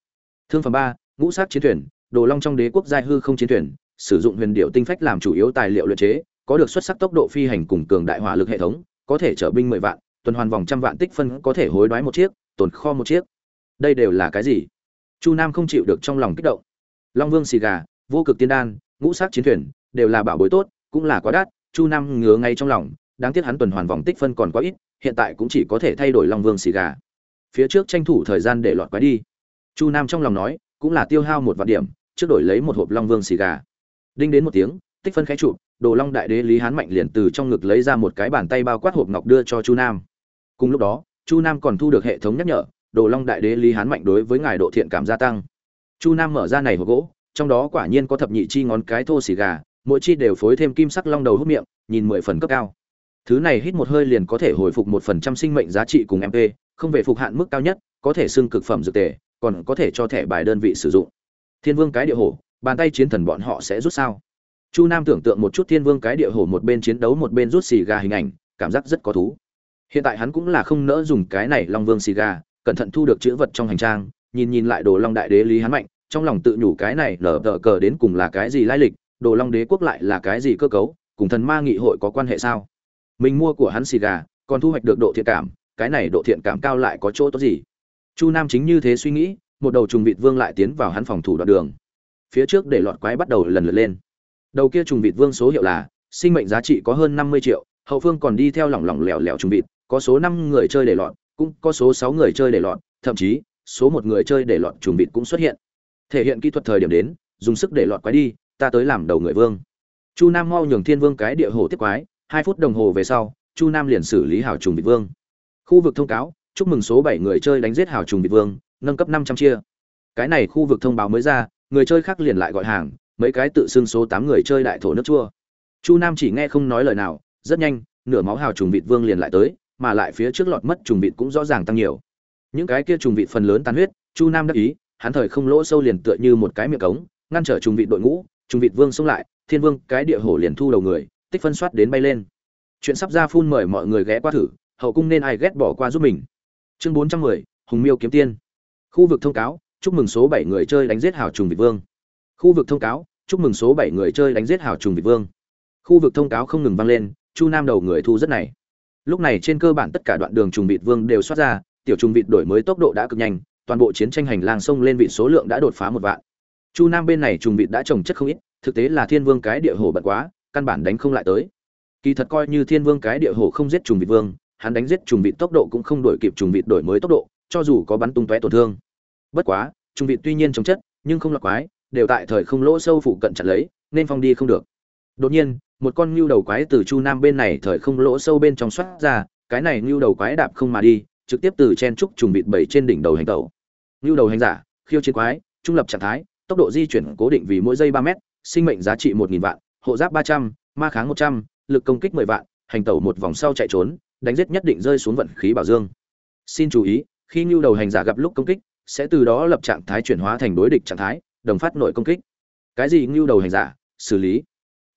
Thương phẩm ba, ngũ sát chiến thuyền, đồ long trong đế quốc giai hư không chiến thuyền, sử dụng huyền điệu tinh phách làm chủ yếu tài liệu luyện chế, có được xuất sắc tốc độ phi hành cùng cường đại hỏa lực hệ thống, có thể chở binh mười vạn, tuần hoàn vòng trăm vạn tích phân có thể hối đoái một chiếc, tồn kho một chiếc. Đây đều là cái gì? Chu nam không chịu được trong lòng kích động. Long vương xì gà, vô cực tiên đan, ngũ sát chiến thuyền, đều là bảo bối tốt, cũng là quá đắt chu nam ngứa ngay trong lòng, đáng tiếc hắn tuần hoàn vòng tích phân còn quá ít, hiện tại cũng chỉ có thể thay đổi long vương xì gà. Phía trước tranh thủ thời gian để lọt quái đi. Chu nam trong lòng nói, cũng là tiêu hao một vạn điểm, trước đổi lấy một hộp long vương xì gà. Đinh đến một tiếng, tích phân khẽ trụ, đồ long đại đế lý hán mạnh liền từ trong ngực lấy ra một cái bàn tay bao quát hộp ngọc đưa cho chu nam. Cùng lúc đó, chu nam còn thu được hệ thống nhắc nhở, đồ long đại đế lý hán mạnh đối với ngài độ thiện cảm gia tăng. Chu nam mở ra này hộp gỗ, trong đó quả nhiên có thập nhị chi ngón cái thô xì gà mỗi chi đều phối thêm kim sắc long đầu hút miệng, nhìn mười phần cấp cao. Thứ này hít một hơi liền có thể hồi phục một phần trăm sinh mệnh giá trị cùng mp không về phục hạn mức cao nhất, có thể xưng cực phẩm dược tề, còn có thể cho thẻ bài đơn vị sử dụng. Thiên vương cái địa hổ, bàn tay chiến thần bọn họ sẽ rút sao? Chu nam tưởng tượng một chút thiên vương cái địa hổ một bên chiến đấu một bên rút xì gà hình ảnh, cảm giác rất có thú. Hiện tại hắn cũng là không nỡ dùng cái này long vương xì gà, cẩn thận thu được chữ vật trong hành trang, nhìn nhìn lại đồ long đại đế lý hắn mạnh, trong lòng tự nhủ cái này lở tờ cờ đến cùng là cái gì lai lịch đồ long đế quốc lại là cái gì cơ cấu, cùng thần ma nghị hội có quan hệ sao? Mình mua của hắn xì gà, còn thu hoạch được độ thiện cảm, cái này độ thiện cảm cao lại có chỗ tốt gì? Chu nam chính như thế suy nghĩ, một đầu trùng vịt vương lại tiến vào hắn phòng thủ đoạn đường. Phía trước để lọt quái bắt đầu lần lượt lên. Đầu kia trùng vịt vương số hiệu là, sinh mệnh giá trị có hơn năm mươi triệu, hậu phương còn đi theo lỏng lỏng lẻo lẻo trùng vịt, có số năm người chơi để lọt, cũng có số sáu người chơi để lọt, thậm chí, số một người chơi để lọt trùng vịt cũng xuất hiện. Thể hiện kỹ thuật thời điểm đến, dùng sức để lọt quái đi ta tới làm đầu người vương. Chu nam mau nhường thiên vương cái địa hồ tiếp quái, hai phút đồng hồ về sau, chu nam liền xử lý hảo trùng vịt vương. Khu vực thông cáo, chúc mừng số bảy người chơi đánh giết hảo trùng vịt vương, nâng cấp năm trăm chia. Cái này khu vực thông báo mới ra, người chơi khác liền lại gọi hàng, mấy cái tự xưng số tám người chơi đại thổ nước chua. Chu nam chỉ nghe không nói lời nào, rất nhanh, nửa máu hào trùng vịt vương liền lại tới, mà lại phía trước lọt mất trùng vịt cũng rõ ràng tăng nhiều. Những cái kia trùng vịt phần lớn tan huyết, chu nam đắc ý, hắn thời không lỗ sâu liền tựa như một cái miệng cống, ngăn trở trùng vịt đội ngũ trùng vịt vương xông lại, thiên vương, cái địa hổ liền thu đầu người, tích phân soát đến bay lên. Chuyện sắp ra phun mời mọi người ghé qua thử, hậu cung nên ai ghét bỏ qua giúp mình. Chương bốn trăm mười, hùng miêu kiếm tiên. Khu vực thông cáo, chúc mừng số bảy người chơi đánh giết hào trùng vịt vương. Khu vực thông cáo, chúc mừng số bảy người chơi đánh giết hào trùng vịt vương. Khu vực thông cáo không ngừng vang lên, chu nam đầu người thu rất này. Lúc này trên cơ bản tất cả đoạn đường trùng vịt vương đều soát ra, tiểu trùng vịt đổi mới tốc độ đã cực nhanh, toàn bộ chiến tranh hành lang sông lên vị số lượng đã đột phá một vạn chu nam bên này trùng vịt đã trồng chất không ít, thực tế là thiên vương cái địa hồ bật quá, căn bản đánh không lại tới. Kỳ thật coi như thiên vương cái địa hồ không giết trùng vịt vương, hắn đánh giết trùng vịt tốc độ cũng không đổi kịp trùng vịt đổi mới tốc độ, cho dù có bắn tung tóe tổn thương. Bất quá, trùng vịt tuy nhiên trồng chất, nhưng không là quái, đều tại thời không lỗ sâu phụ cận chặt lấy, nên phong đi không được. Đột nhiên, một con ngưu đầu quái từ chu nam bên này thời không lỗ sâu bên trong xoát ra, cái này ngưu đầu quái đạp không mà đi, trực tiếp từ chen trúc trùng vịt bảy trên đỉnh đầu hành tẩu. Ngưu đầu hành giả, khiêu chiến quái, trung lập trạng thái tốc độ di chuyển cố định vì mỗi giây ba mét, sinh mệnh giá trị một nghìn vạn, hộ giáp ba trăm, ma kháng một trăm, lực công kích mười vạn, hành tẩu một vòng sau chạy trốn, đánh giết nhất định rơi xuống vận khí bảo dương. Xin chú ý, khi ngưu đầu hành giả gặp lúc công kích, sẽ từ đó lập trạng thái chuyển hóa thành đối địch trạng thái, đồng phát nội công kích. Cái gì ngưu đầu hành giả? Xử lý.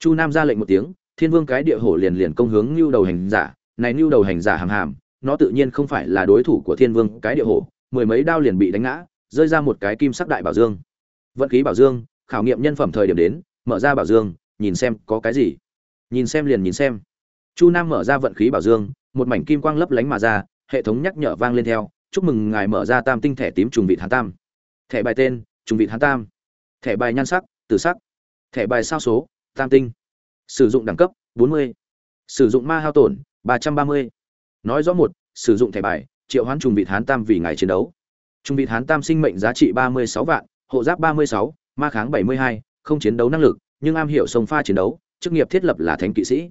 Chu nam ra lệnh một tiếng, thiên vương cái địa hổ liền liền công hướng ngưu đầu hành giả. Này ngưu đầu hành giả hàm hàm, nó tự nhiên không phải là đối thủ của thiên vương cái địa hổ, mười mấy đao liền bị đánh ngã, rơi ra một cái kim sắc đại bảo dương vận khí bảo dương, khảo nghiệm nhân phẩm thời điểm đến, mở ra bảo dương, nhìn xem có cái gì. Nhìn xem liền nhìn xem. Chu nam mở ra vận khí bảo dương, một mảnh kim quang lấp lánh mà ra, hệ thống nhắc nhở vang lên theo, chúc mừng ngài mở ra tam tinh thẻ tím trùng vị hán tam. Thẻ bài tên, trùng vị hán tam. Thẻ bài nhan sắc từ sắc. Thẻ bài sao số, tam tinh. Sử dụng đẳng cấp 40. sử dụng ma hao tổn 330. nói rõ một, sử dụng thẻ bài, triệu hoán trùng vị hán tam vì ngài chiến đấu. Trùng vị hán tam sinh mệnh giá trị 36 vạn hộ giáp 36, ma kháng 72, không chiến đấu năng lực nhưng am hiểu sông pha chiến đấu chức nghiệp thiết lập là thánh kỵ sĩ.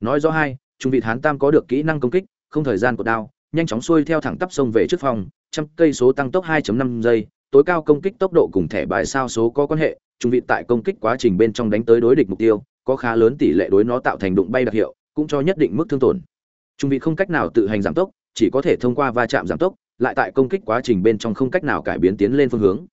Nói rõ hai trung vị hán tam có được kỹ năng công kích không thời gian của đao nhanh chóng xuôi theo thẳng tắp sông về trước phòng trăm cây số tăng tốc 2.5 giây tối cao công kích tốc độ cùng thẻ bài sao số có quan hệ trung vị tại công kích quá trình bên trong đánh tới đối địch mục tiêu có khá lớn tỷ lệ đối nó tạo thành đụng bay đặc hiệu cũng cho nhất định mức thương tổn. Trung vị không cách nào tự hành giảm tốc chỉ có thể thông qua va chạm giảm tốc lại tại công kích quá trình bên trong không cách nào cải biến tiến lên phương hướng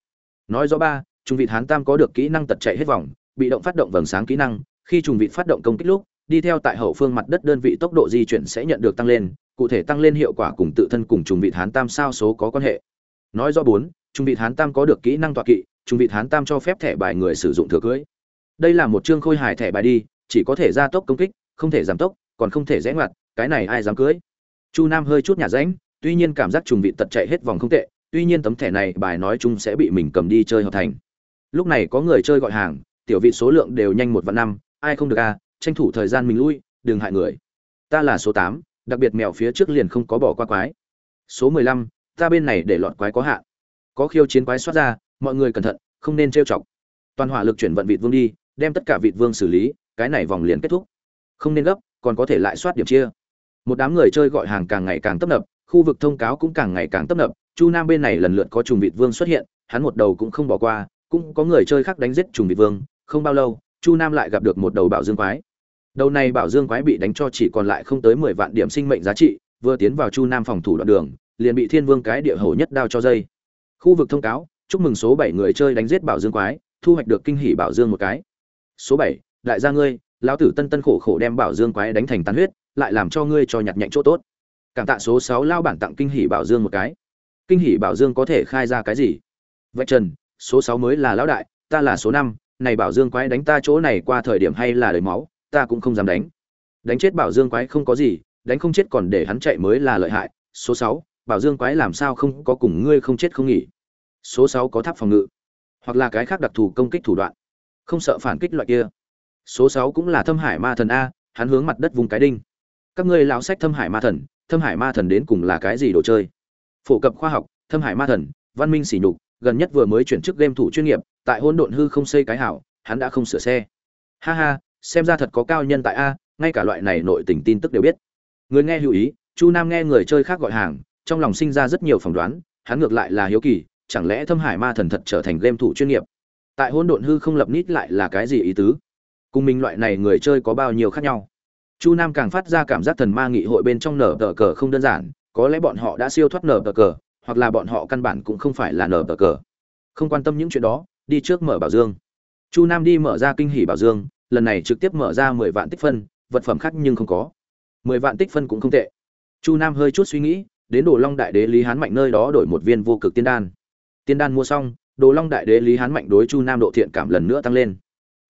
nói rõ ba trung vị hán tam có được kỹ năng tật chạy hết vòng, bị động phát động vầng sáng kỹ năng, khi trùng vị phát động công kích lúc, đi theo tại hậu phương mặt đất đơn vị tốc độ di chuyển sẽ nhận được tăng lên, cụ thể tăng lên hiệu quả cùng tự thân cùng trùng vị hán tam sao số có quan hệ. Nói rõ bốn trung vị hán tam có được kỹ năng tọa kỵ trung vị hán tam cho phép thẻ bài người sử dụng thừa cưới. Đây là một chương khôi hài thẻ bài đi, chỉ có thể gia tốc công kích, không thể giảm tốc, còn không thể rẽ ngoặt, cái này ai dám cưới? Chu nam hơi chút nhà ránh tuy nhiên cảm giác trùng vị tật chạy hết vòng không tệ tuy nhiên tấm thẻ này bài nói chung sẽ bị mình cầm đi chơi hợp thành. Lúc này có người chơi gọi hàng, tiểu vị số lượng đều nhanh một vạn năm, ai không được a tranh thủ thời gian mình lui, đừng hại người. Ta là số tám, đặc biệt mèo phía trước liền không có bỏ qua quái. Số mười lăm, ta bên này để lọt quái có hạn. Có khiêu chiến quái xoát ra, mọi người cẩn thận, không nên trêu chọc. Toàn hỏa lực chuyển vận vị vương đi, đem tất cả vị vương xử lý, cái này vòng liền kết thúc. Không nên gấp, còn có thể lại soát điểm chia. Một đám người chơi gọi hàng càng ngày càng tấp nập, khu vực thông cáo cũng càng ngày càng tấp nập chu nam bên này lần lượt có trùng vị vương xuất hiện, hắn một đầu cũng không bỏ qua, cũng có người chơi khác đánh giết trùng vị vương, không bao lâu, chu nam lại gặp được một đầu bảo dương quái. Đầu này bảo dương quái bị đánh cho chỉ còn lại không tới mười vạn điểm sinh mệnh giá trị, vừa tiến vào chu nam phòng thủ đoạn đường, liền bị thiên vương cái địa hổ nhất đao cho dây. Khu vực thông cáo, chúc mừng số bảy người chơi đánh giết bảo dương quái, thu hoạch được kinh hỉ bảo dương một cái. Số bảy, đại gia ngươi, lão tử tân tân khổ khổ đem bảo dương quái đánh thành tàn huyết, lại làm cho ngươi cho nhặt nhạnh chỗ tốt. Cảm tạ số sáu lao bản tặng kinh hỉ bảo dương một cái kinh hỉ bảo dương có thể khai ra cái gì? Vạch trần, số sáu mới là lão đại, ta là số năm, này bảo dương quái đánh ta chỗ này qua thời điểm hay là đầy máu, ta cũng không dám đánh. Đánh chết bảo dương quái không có gì, đánh không chết còn để hắn chạy mới là lợi hại. Số sáu, bảo dương quái làm sao không có cùng ngươi không chết không nghỉ? Số sáu có tháp phòng ngự, hoặc là cái khác đặc thù công kích thủ đoạn. Không sợ phản kích loại kia. Số sáu cũng là thâm hải ma thần a, hắn hướng mặt đất vùng cái đinh. Các ngươi lão sách thâm hải ma thần, thâm hải ma thần đến cùng là cái gì đồ chơi? Phổ cập khoa học, thâm hải ma thần, văn minh sỉ nhục, gần nhất vừa mới chuyển chức game thủ chuyên nghiệp, tại hôn độn hư không xây cái hảo, hắn đã không sửa xe. Ha ha, xem ra thật có cao nhân tại a, ngay cả loại này nội tình tin tức đều biết. Người nghe hữu ý, chu nam nghe người chơi khác gọi hàng, trong lòng sinh ra rất nhiều phỏng đoán, hắn ngược lại là hiếu kỳ, chẳng lẽ thâm hải ma thần thật trở thành game thủ chuyên nghiệp? Tại hôn độn hư không lập nít lại là cái gì ý tứ? Cùng mình loại này người chơi có bao nhiêu khác nhau? Chu nam càng phát ra cảm giác thần ma nghị hội bên trong nở tờ cờ không đơn giản có lẽ bọn họ đã siêu thoát nở tờ cờ, hoặc là bọn họ căn bản cũng không phải là nở tờ cờ. Không quan tâm những chuyện đó, đi trước mở bảo dương. Chu nam đi mở ra kinh hỷ bảo dương, lần này trực tiếp mở ra mười vạn tích phân, vật phẩm khác nhưng không có. Mười vạn tích phân cũng không tệ. Chu nam hơi chút suy nghĩ, đến đồ long đại đế lý hán mạnh nơi đó đổi một viên vô cực tiên đan. Tiên đan mua xong, đồ long đại đế lý hán mạnh đối chu nam độ thiện cảm lần nữa tăng lên.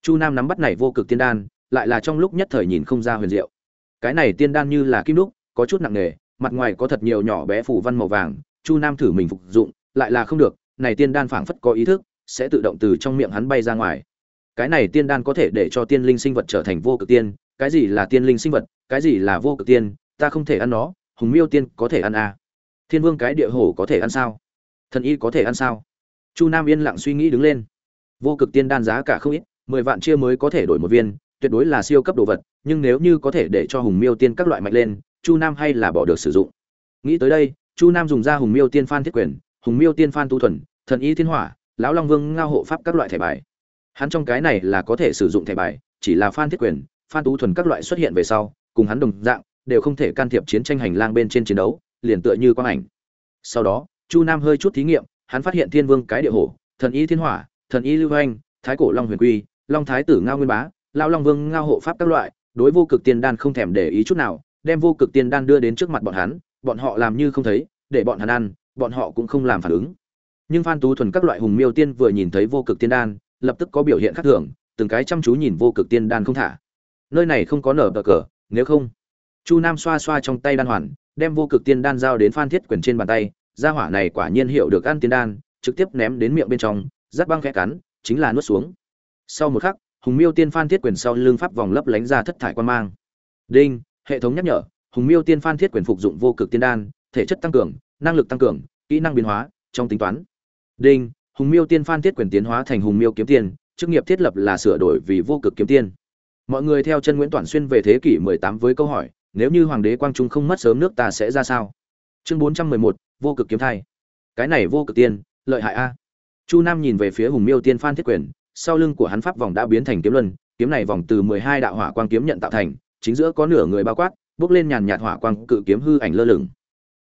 Chu nam nắm bắt này vô cực tiên đan, lại là trong lúc nhất thời nhìn không ra huyền diệu. Cái này tiên đan như là kim đúc, có chút nặng nề mặt ngoài có thật nhiều nhỏ bé phủ văn màu vàng, chu nam thử mình phục dụng, lại là không được, này tiên đan phảng phất có ý thức, sẽ tự động từ trong miệng hắn bay ra ngoài. Cái này tiên đan có thể để cho tiên linh sinh vật trở thành vô cực tiên, cái gì là tiên linh sinh vật, cái gì là vô cực tiên, ta không thể ăn nó, hùng miêu tiên có thể ăn à. thiên vương cái địa hổ có thể ăn sao? Thần y có thể ăn sao? Chu nam yên lặng suy nghĩ đứng lên. Vô cực tiên đan giá cả không ít, mười vạn chia mới có thể đổi một viên, tuyệt đối là siêu cấp đồ vật, nhưng nếu như có thể để cho hùng miêu tiên các loại mạnh lên chu nam hay là bỏ được sử dụng? Nghĩ tới đây, chu nam dùng ra hùng miêu tiên phan thiết quyền, hùng miêu tiên phan tu thuần, thần y thiên hỏa, lão long vương ngao hộ pháp các loại thẻ bài. Hắn trong cái này là có thể sử dụng thẻ bài, chỉ là phan thiết quyền, phan tú thuần các loại xuất hiện về sau, cùng hắn đồng dạng, đều không thể can thiệp chiến tranh hành lang bên trên chiến đấu, liền tựa như quang ảnh. Sau đó, chu nam hơi chút thí nghiệm, hắn phát hiện thiên vương cái địa hổ, thần y thiên hỏa, thần y lưu hoanh thái cổ long huyền quy, long thái tử ngao nguyên bá lao long vương ngao hộ pháp các loại, đối vô cực tiên đan không thèm để ý chút nào đem vô cực tiên đan đưa đến trước mặt bọn hắn, bọn họ làm như không thấy, để bọn hắn ăn, bọn họ cũng không làm phản ứng. Nhưng phan tú thuần các loại hùng miêu tiên vừa nhìn thấy vô cực tiên đan, lập tức có biểu hiện khác thường, từng cái chăm chú nhìn vô cực tiên đan không thả. Nơi này không có nở bờ cờ, nếu không, chu nam xoa xoa trong tay đan hoàn, đem vô cực tiên đan giao đến phan thiết quyền trên bàn tay, gia hỏa này quả nhiên hiểu được ăn tiên đan, trực tiếp ném đến miệng bên trong rát băng khẽ cắn, chính là nuốt xuống. Sau một khắc, hùng miêu tiên phan thiết quyền sau lưng pháp vòng lấp lánh ra thất thải quan mang. Đinh! Hệ thống nhắc nhở hùng miêu tiên phan thiết quyền phục dụng vô cực tiên đan thể chất tăng cường năng lực tăng cường kỹ năng biến hóa trong tính toán. Đinh hùng miêu tiên phan thiết quyền tiến hóa thành hùng miêu kiếm tiên chức nghiệp thiết lập là sửa đổi vì vô cực kiếm tiên mọi người theo chân nguyễn toàn xuyên về thế kỷ 18 với câu hỏi nếu như hoàng đế quang trung không mất sớm nước ta sẽ ra sao? Chương 411, vô cực kiếm thai. Cái này vô cực tiên lợi hại a. Chu nam nhìn về phía hùng miêu tiên phan thiết quyền sau lưng của hắn pháp vòng đã biến thành kiếm luân kiếm này vòng từ mười hai đạo hỏa quang kiếm nhận tạo thành chính giữa có nửa người bao quát bước lên nhàn nhạt hỏa quang cự kiếm hư ảnh lơ lửng.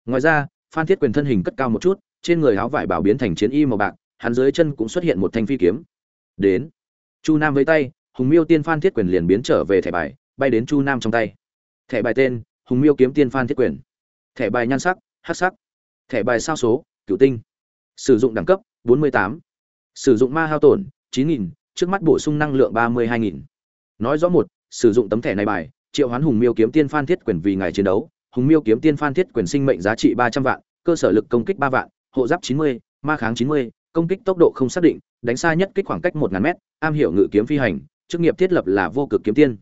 Ngoài ra phan thiết quyền thân hình cất cao một chút trên người áo vải bảo biến thành chiến y màu bạc hắn dưới chân cũng xuất hiện một thanh phi kiếm. Đến. Chu nam với tay hùng miêu tiên phan thiết quyền liền biến trở về thẻ bài bay đến chu nam trong tay. Thẻ bài tên hùng miêu kiếm tiên phan thiết quyền. Thẻ bài nhan sắc hát sắc. Thẻ bài sao số cựu tinh. Sử dụng đẳng cấp 48. sử dụng ma hao tổn 9.000, trước mắt bổ sung năng lượng 32.000. nói rõ một sử dụng tấm thẻ này bài triệu hoán hùng miêu kiếm tiên phan thiết quyền vì ngài chiến đấu hùng miêu kiếm tiên phan thiết quyền sinh mệnh giá trị 300 vạn cơ sở lực công kích ba vạn hộ giáp 90, ma kháng 90, công kích tốc độ không xác định đánh xa nhất kích khoảng cách một ngàn mét. am hiểu ngự kiếm phi hành chức nghiệp thiết lập là vô cực kiếm tiên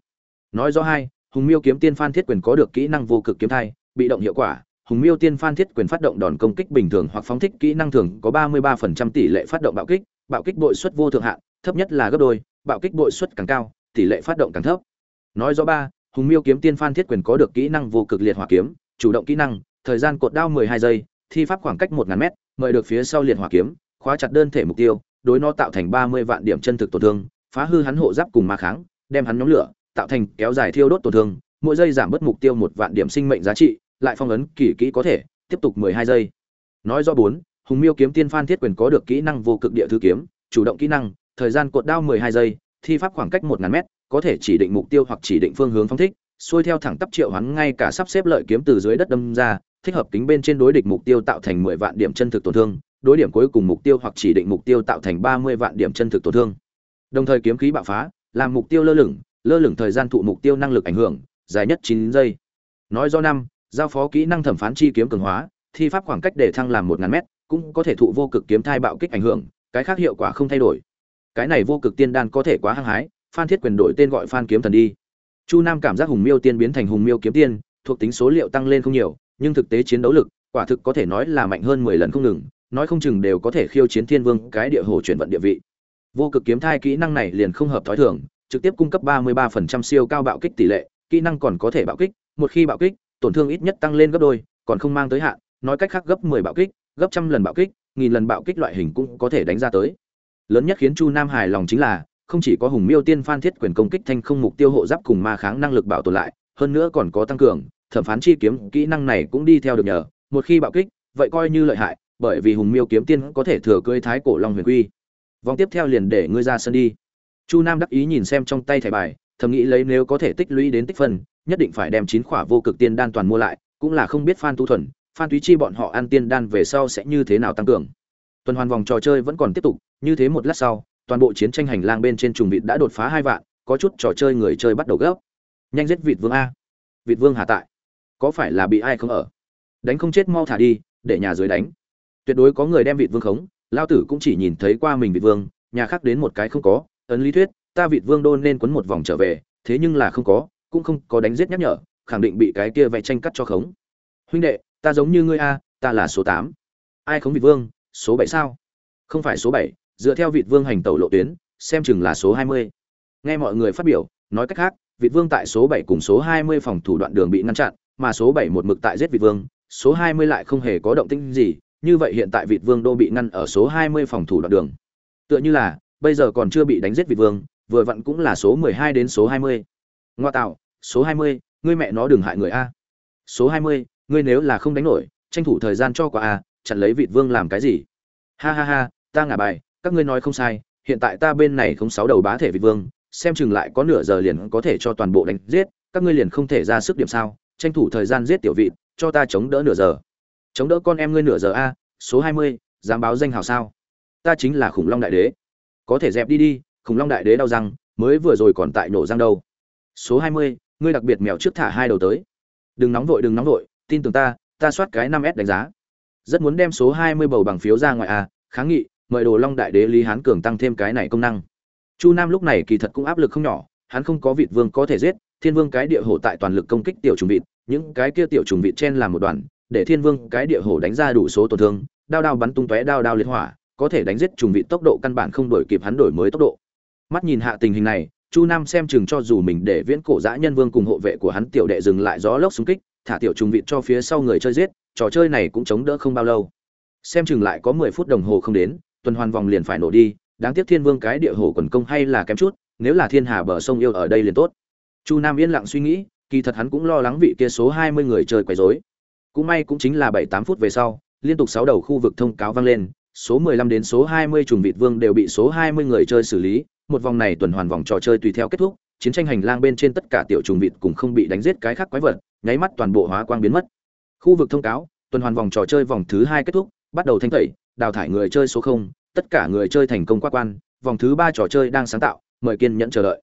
nói rõ hai hùng miêu kiếm tiên phan thiết quyền có được kỹ năng vô cực kiếm thai bị động hiệu quả hùng miêu tiên phan thiết quyền phát động đòn công kích bình thường hoặc phóng thích kỹ năng thường có 33% tỷ lệ phát động bạo kích bạo kích bội suất vô thượng hạn thấp nhất là gấp đôi bạo kích bội suất càng cao tỷ lệ phát động càng thấp nói rõ ba hùng miêu kiếm tiên phan thiết quyền có được kỹ năng vô cực liệt hỏa kiếm, chủ động kỹ năng, thời gian cột đao 12 giây, thi pháp khoảng cách 1.000 m mời được phía sau liệt hỏa kiếm, khóa chặt đơn thể mục tiêu, đối nó tạo thành 30 vạn điểm chân thực tổn thương, phá hư hắn hộ giáp cùng ma kháng, đem hắn nhóm lửa, tạo thành kéo dài thiêu đốt tổn thương, mỗi giây giảm bớt mục tiêu một vạn điểm sinh mệnh giá trị, lại phong ấn kỳ kỹ có thể, tiếp tục 12 giây. Nói do bốn, hùng miêu kiếm tiên phan thiết quyền có được kỹ năng vô cực địa thư kiếm, chủ động kỹ năng, thời gian cột đao 12 giây, thi pháp khoảng cách 1000 mét có thể chỉ định mục tiêu hoặc chỉ định phương hướng phóng thích, xuôi theo thẳng tắp triệu hoán ngay cả sắp xếp lợi kiếm từ dưới đất đâm ra, thích hợp kính bên trên đối địch mục tiêu tạo thành 10 vạn điểm chân thực tổn thương, đối điểm cuối cùng mục tiêu hoặc chỉ định mục tiêu tạo thành 30 vạn điểm chân thực tổn thương. Đồng thời kiếm khí bạo phá, làm mục tiêu lơ lửng lơ lửng thời gian thụ mục tiêu năng lực ảnh hưởng, dài nhất chín giây. Nói do năm, giao phó kỹ năng thẩm phán chi kiếm cường hóa, thi pháp khoảng cách để thăng làm một ngàn mét, cũng có thể thụ vô cực kiếm thai bạo kích ảnh hưởng, cái khác hiệu quả không thay đổi. Cái này vô cực tiên đan có thể quá hăng hái phan thiết quyền đổi tên gọi phan kiếm thần đi. Chu nam cảm giác hùng miêu tiên biến thành hùng miêu kiếm tiên, thuộc tính số liệu tăng lên không nhiều, nhưng thực tế chiến đấu lực, quả thực có thể nói là mạnh hơn mười lần không ngừng, nói không chừng đều có thể khiêu chiến thiên vương, cái địa hồ chuyển vận địa vị. Vô cực kiếm thai kỹ năng này liền không hợp thói thường, trực tiếp cung cấp 33% siêu cao bạo kích tỷ lệ, kỹ năng còn có thể bạo kích, một khi bạo kích, tổn thương ít nhất tăng lên gấp đôi, còn không mang tới hạn, nói cách khác gấp 10 bạo kích, gấp trăm lần bạo kích, nghìn lần bạo kích loại hình cũng có thể đánh ra tới. Lớn nhất khiến chu nam hài lòng chính là không chỉ có hùng miêu tiên phan thiết quyền công kích thanh không mục tiêu hộ giáp cùng ma kháng năng lực bảo tồn lại, hơn nữa còn có tăng cường, thẩm phán chi kiếm kỹ năng này cũng đi theo được nhờ. Một khi bạo kích, vậy coi như lợi hại, bởi vì hùng miêu kiếm tiên có thể thừa cưới thái cổ long huyền quy. Vòng tiếp theo liền để ngươi ra sân đi. Chu nam đắc ý nhìn xem trong tay thẻ bài, thầm nghĩ lấy nếu có thể tích lũy đến tích phân, nhất định phải đem chín khỏa vô cực tiên đan toàn mua lại, cũng là không biết phan tu thuần, phan túy chi bọn họ ăn tiên đan về sau sẽ như thế nào tăng cường. Tuần hoàn vòng trò chơi vẫn còn tiếp tục, như thế một lát sau toàn bộ chiến tranh hành lang bên trên trùng vịt đã đột phá hai vạn, có chút trò chơi người chơi bắt đầu gấp. Nhanh giết vịt vương a. Vịt vương hà tại. Có phải là bị ai không ở? Đánh không chết mau thả đi, để nhà dưới đánh. Tuyệt đối có người đem vịt vương khống lao tử cũng chỉ nhìn thấy qua mình vịt vương, nhà khác đến một cái không có. Ấn lý thuyết, ta vịt vương đôn nên quấn một vòng trở về, thế nhưng là không có, cũng không có đánh giết nhắc nhở, khẳng định bị cái kia vẽ tranh cắt cho khống. Huynh đệ, ta giống như ngươi a, ta là số tám. Ai khống vịt vương? Số bảy sao? Không phải số bảy dựa theo vịt vương hành tẩu lộ tuyến, xem chừng là số hai mươi. Nghe mọi người phát biểu, nói cách khác, vịt vương tại số bảy cùng số hai mươi phòng thủ đoạn đường bị ngăn chặn, mà số bảy một mực tại giết vịt vương, số hai mươi lại không hề có động tĩnh gì, như vậy hiện tại vịt vương đô bị ngăn ở số hai mươi phòng thủ đoạn đường. Tựa như là, bây giờ còn chưa bị đánh giết vịt vương, vừa vặn cũng là số mười hai đến số hai mươi. Ngoa tạo, số hai mươi, ngươi mẹ nó đừng hại người a. Số hai mươi, ngươi nếu là không đánh nổi, tranh thủ thời gian cho qua a, chặn lấy vịt vương làm cái gì? Ha ha ha, ta ngả bài các ngươi nói không sai hiện tại ta bên này không sáu đầu bá thể vị vương xem chừng lại có nửa giờ liền có thể cho toàn bộ đánh giết các ngươi liền không thể ra sức điểm sao tranh thủ thời gian giết tiểu vị, cho ta chống đỡ nửa giờ. Chống đỡ con em ngươi nửa giờ a số hai mươi dám báo danh hào sao? Ta chính là khủng long đại đế. Có thể dẹp đi đi khủng long đại đế đau răng mới vừa rồi còn tại nổ răng đâu. Số hai mươi ngươi đặc biệt mèo trước thả hai đầu tới. Đừng nóng vội đừng nóng vội tin tưởng ta ta soát cái năm s đánh giá. Rất muốn đem số hai mươi bầu bằng phiếu ra ngoài a, kháng nghị mời đồ long đại đế lý hán cường tăng thêm cái này công năng. Chu nam lúc này kỳ thật cũng áp lực không nhỏ, hắn không có vịt vương có thể giết, thiên vương cái địa hổ tại toàn lực công kích tiểu trùng vịt, những cái kia tiểu trùng vịt chen làm một đoàn, để thiên vương cái địa hổ đánh ra đủ số tổn thương, đao đao bắn tung tóe đao đao liệt hỏa, có thể đánh giết trùng vịt tốc độ căn bản không đổi kịp hắn đổi mới tốc độ. Mắt nhìn hạ tình hình này, chu nam xem chừng cho dù mình để viễn cổ dã nhân vương cùng hộ vệ của hắn tiểu đệ dừng lại gió lốc xung kích, thả tiểu trùng vịt cho phía sau người chơi giết, trò chơi này cũng chống đỡ không bao lâu. Xem chừng lại có mười phút đồng hồ không đến tuần hoàn vòng liền phải nổ đi đáng tiếc thiên vương cái địa hồ quần công hay là kém chút nếu là thiên hà bờ sông yêu ở đây liền tốt chu nam yên lặng suy nghĩ kỳ thật hắn cũng lo lắng vị kia số hai mươi người chơi quấy rối cũng may cũng chính là bảy tám phút về sau liên tục sáu đầu khu vực thông cáo vang lên số 15 đến số 20 trùng vịt vương đều bị số 20 người chơi xử lý, một vòng này tuần hoàn vòng trò chơi tùy theo kết thúc, chiến tranh hành lang bên trên tất cả tiểu trùng vịt cùng không bị đánh giết cái khác quái vật, nháy mắt toàn bộ hóa quang biến mất. Khu vực thông cáo, tuần hoàn vòng trò chơi vòng thứ hai kết thúc, bắt đầu thanh tẩy, đào thải người chơi số 0, tất cả người chơi thành công qua quan, vòng thứ 3 trò chơi đang sáng tạo, mời kiên nhẫn chờ đợi.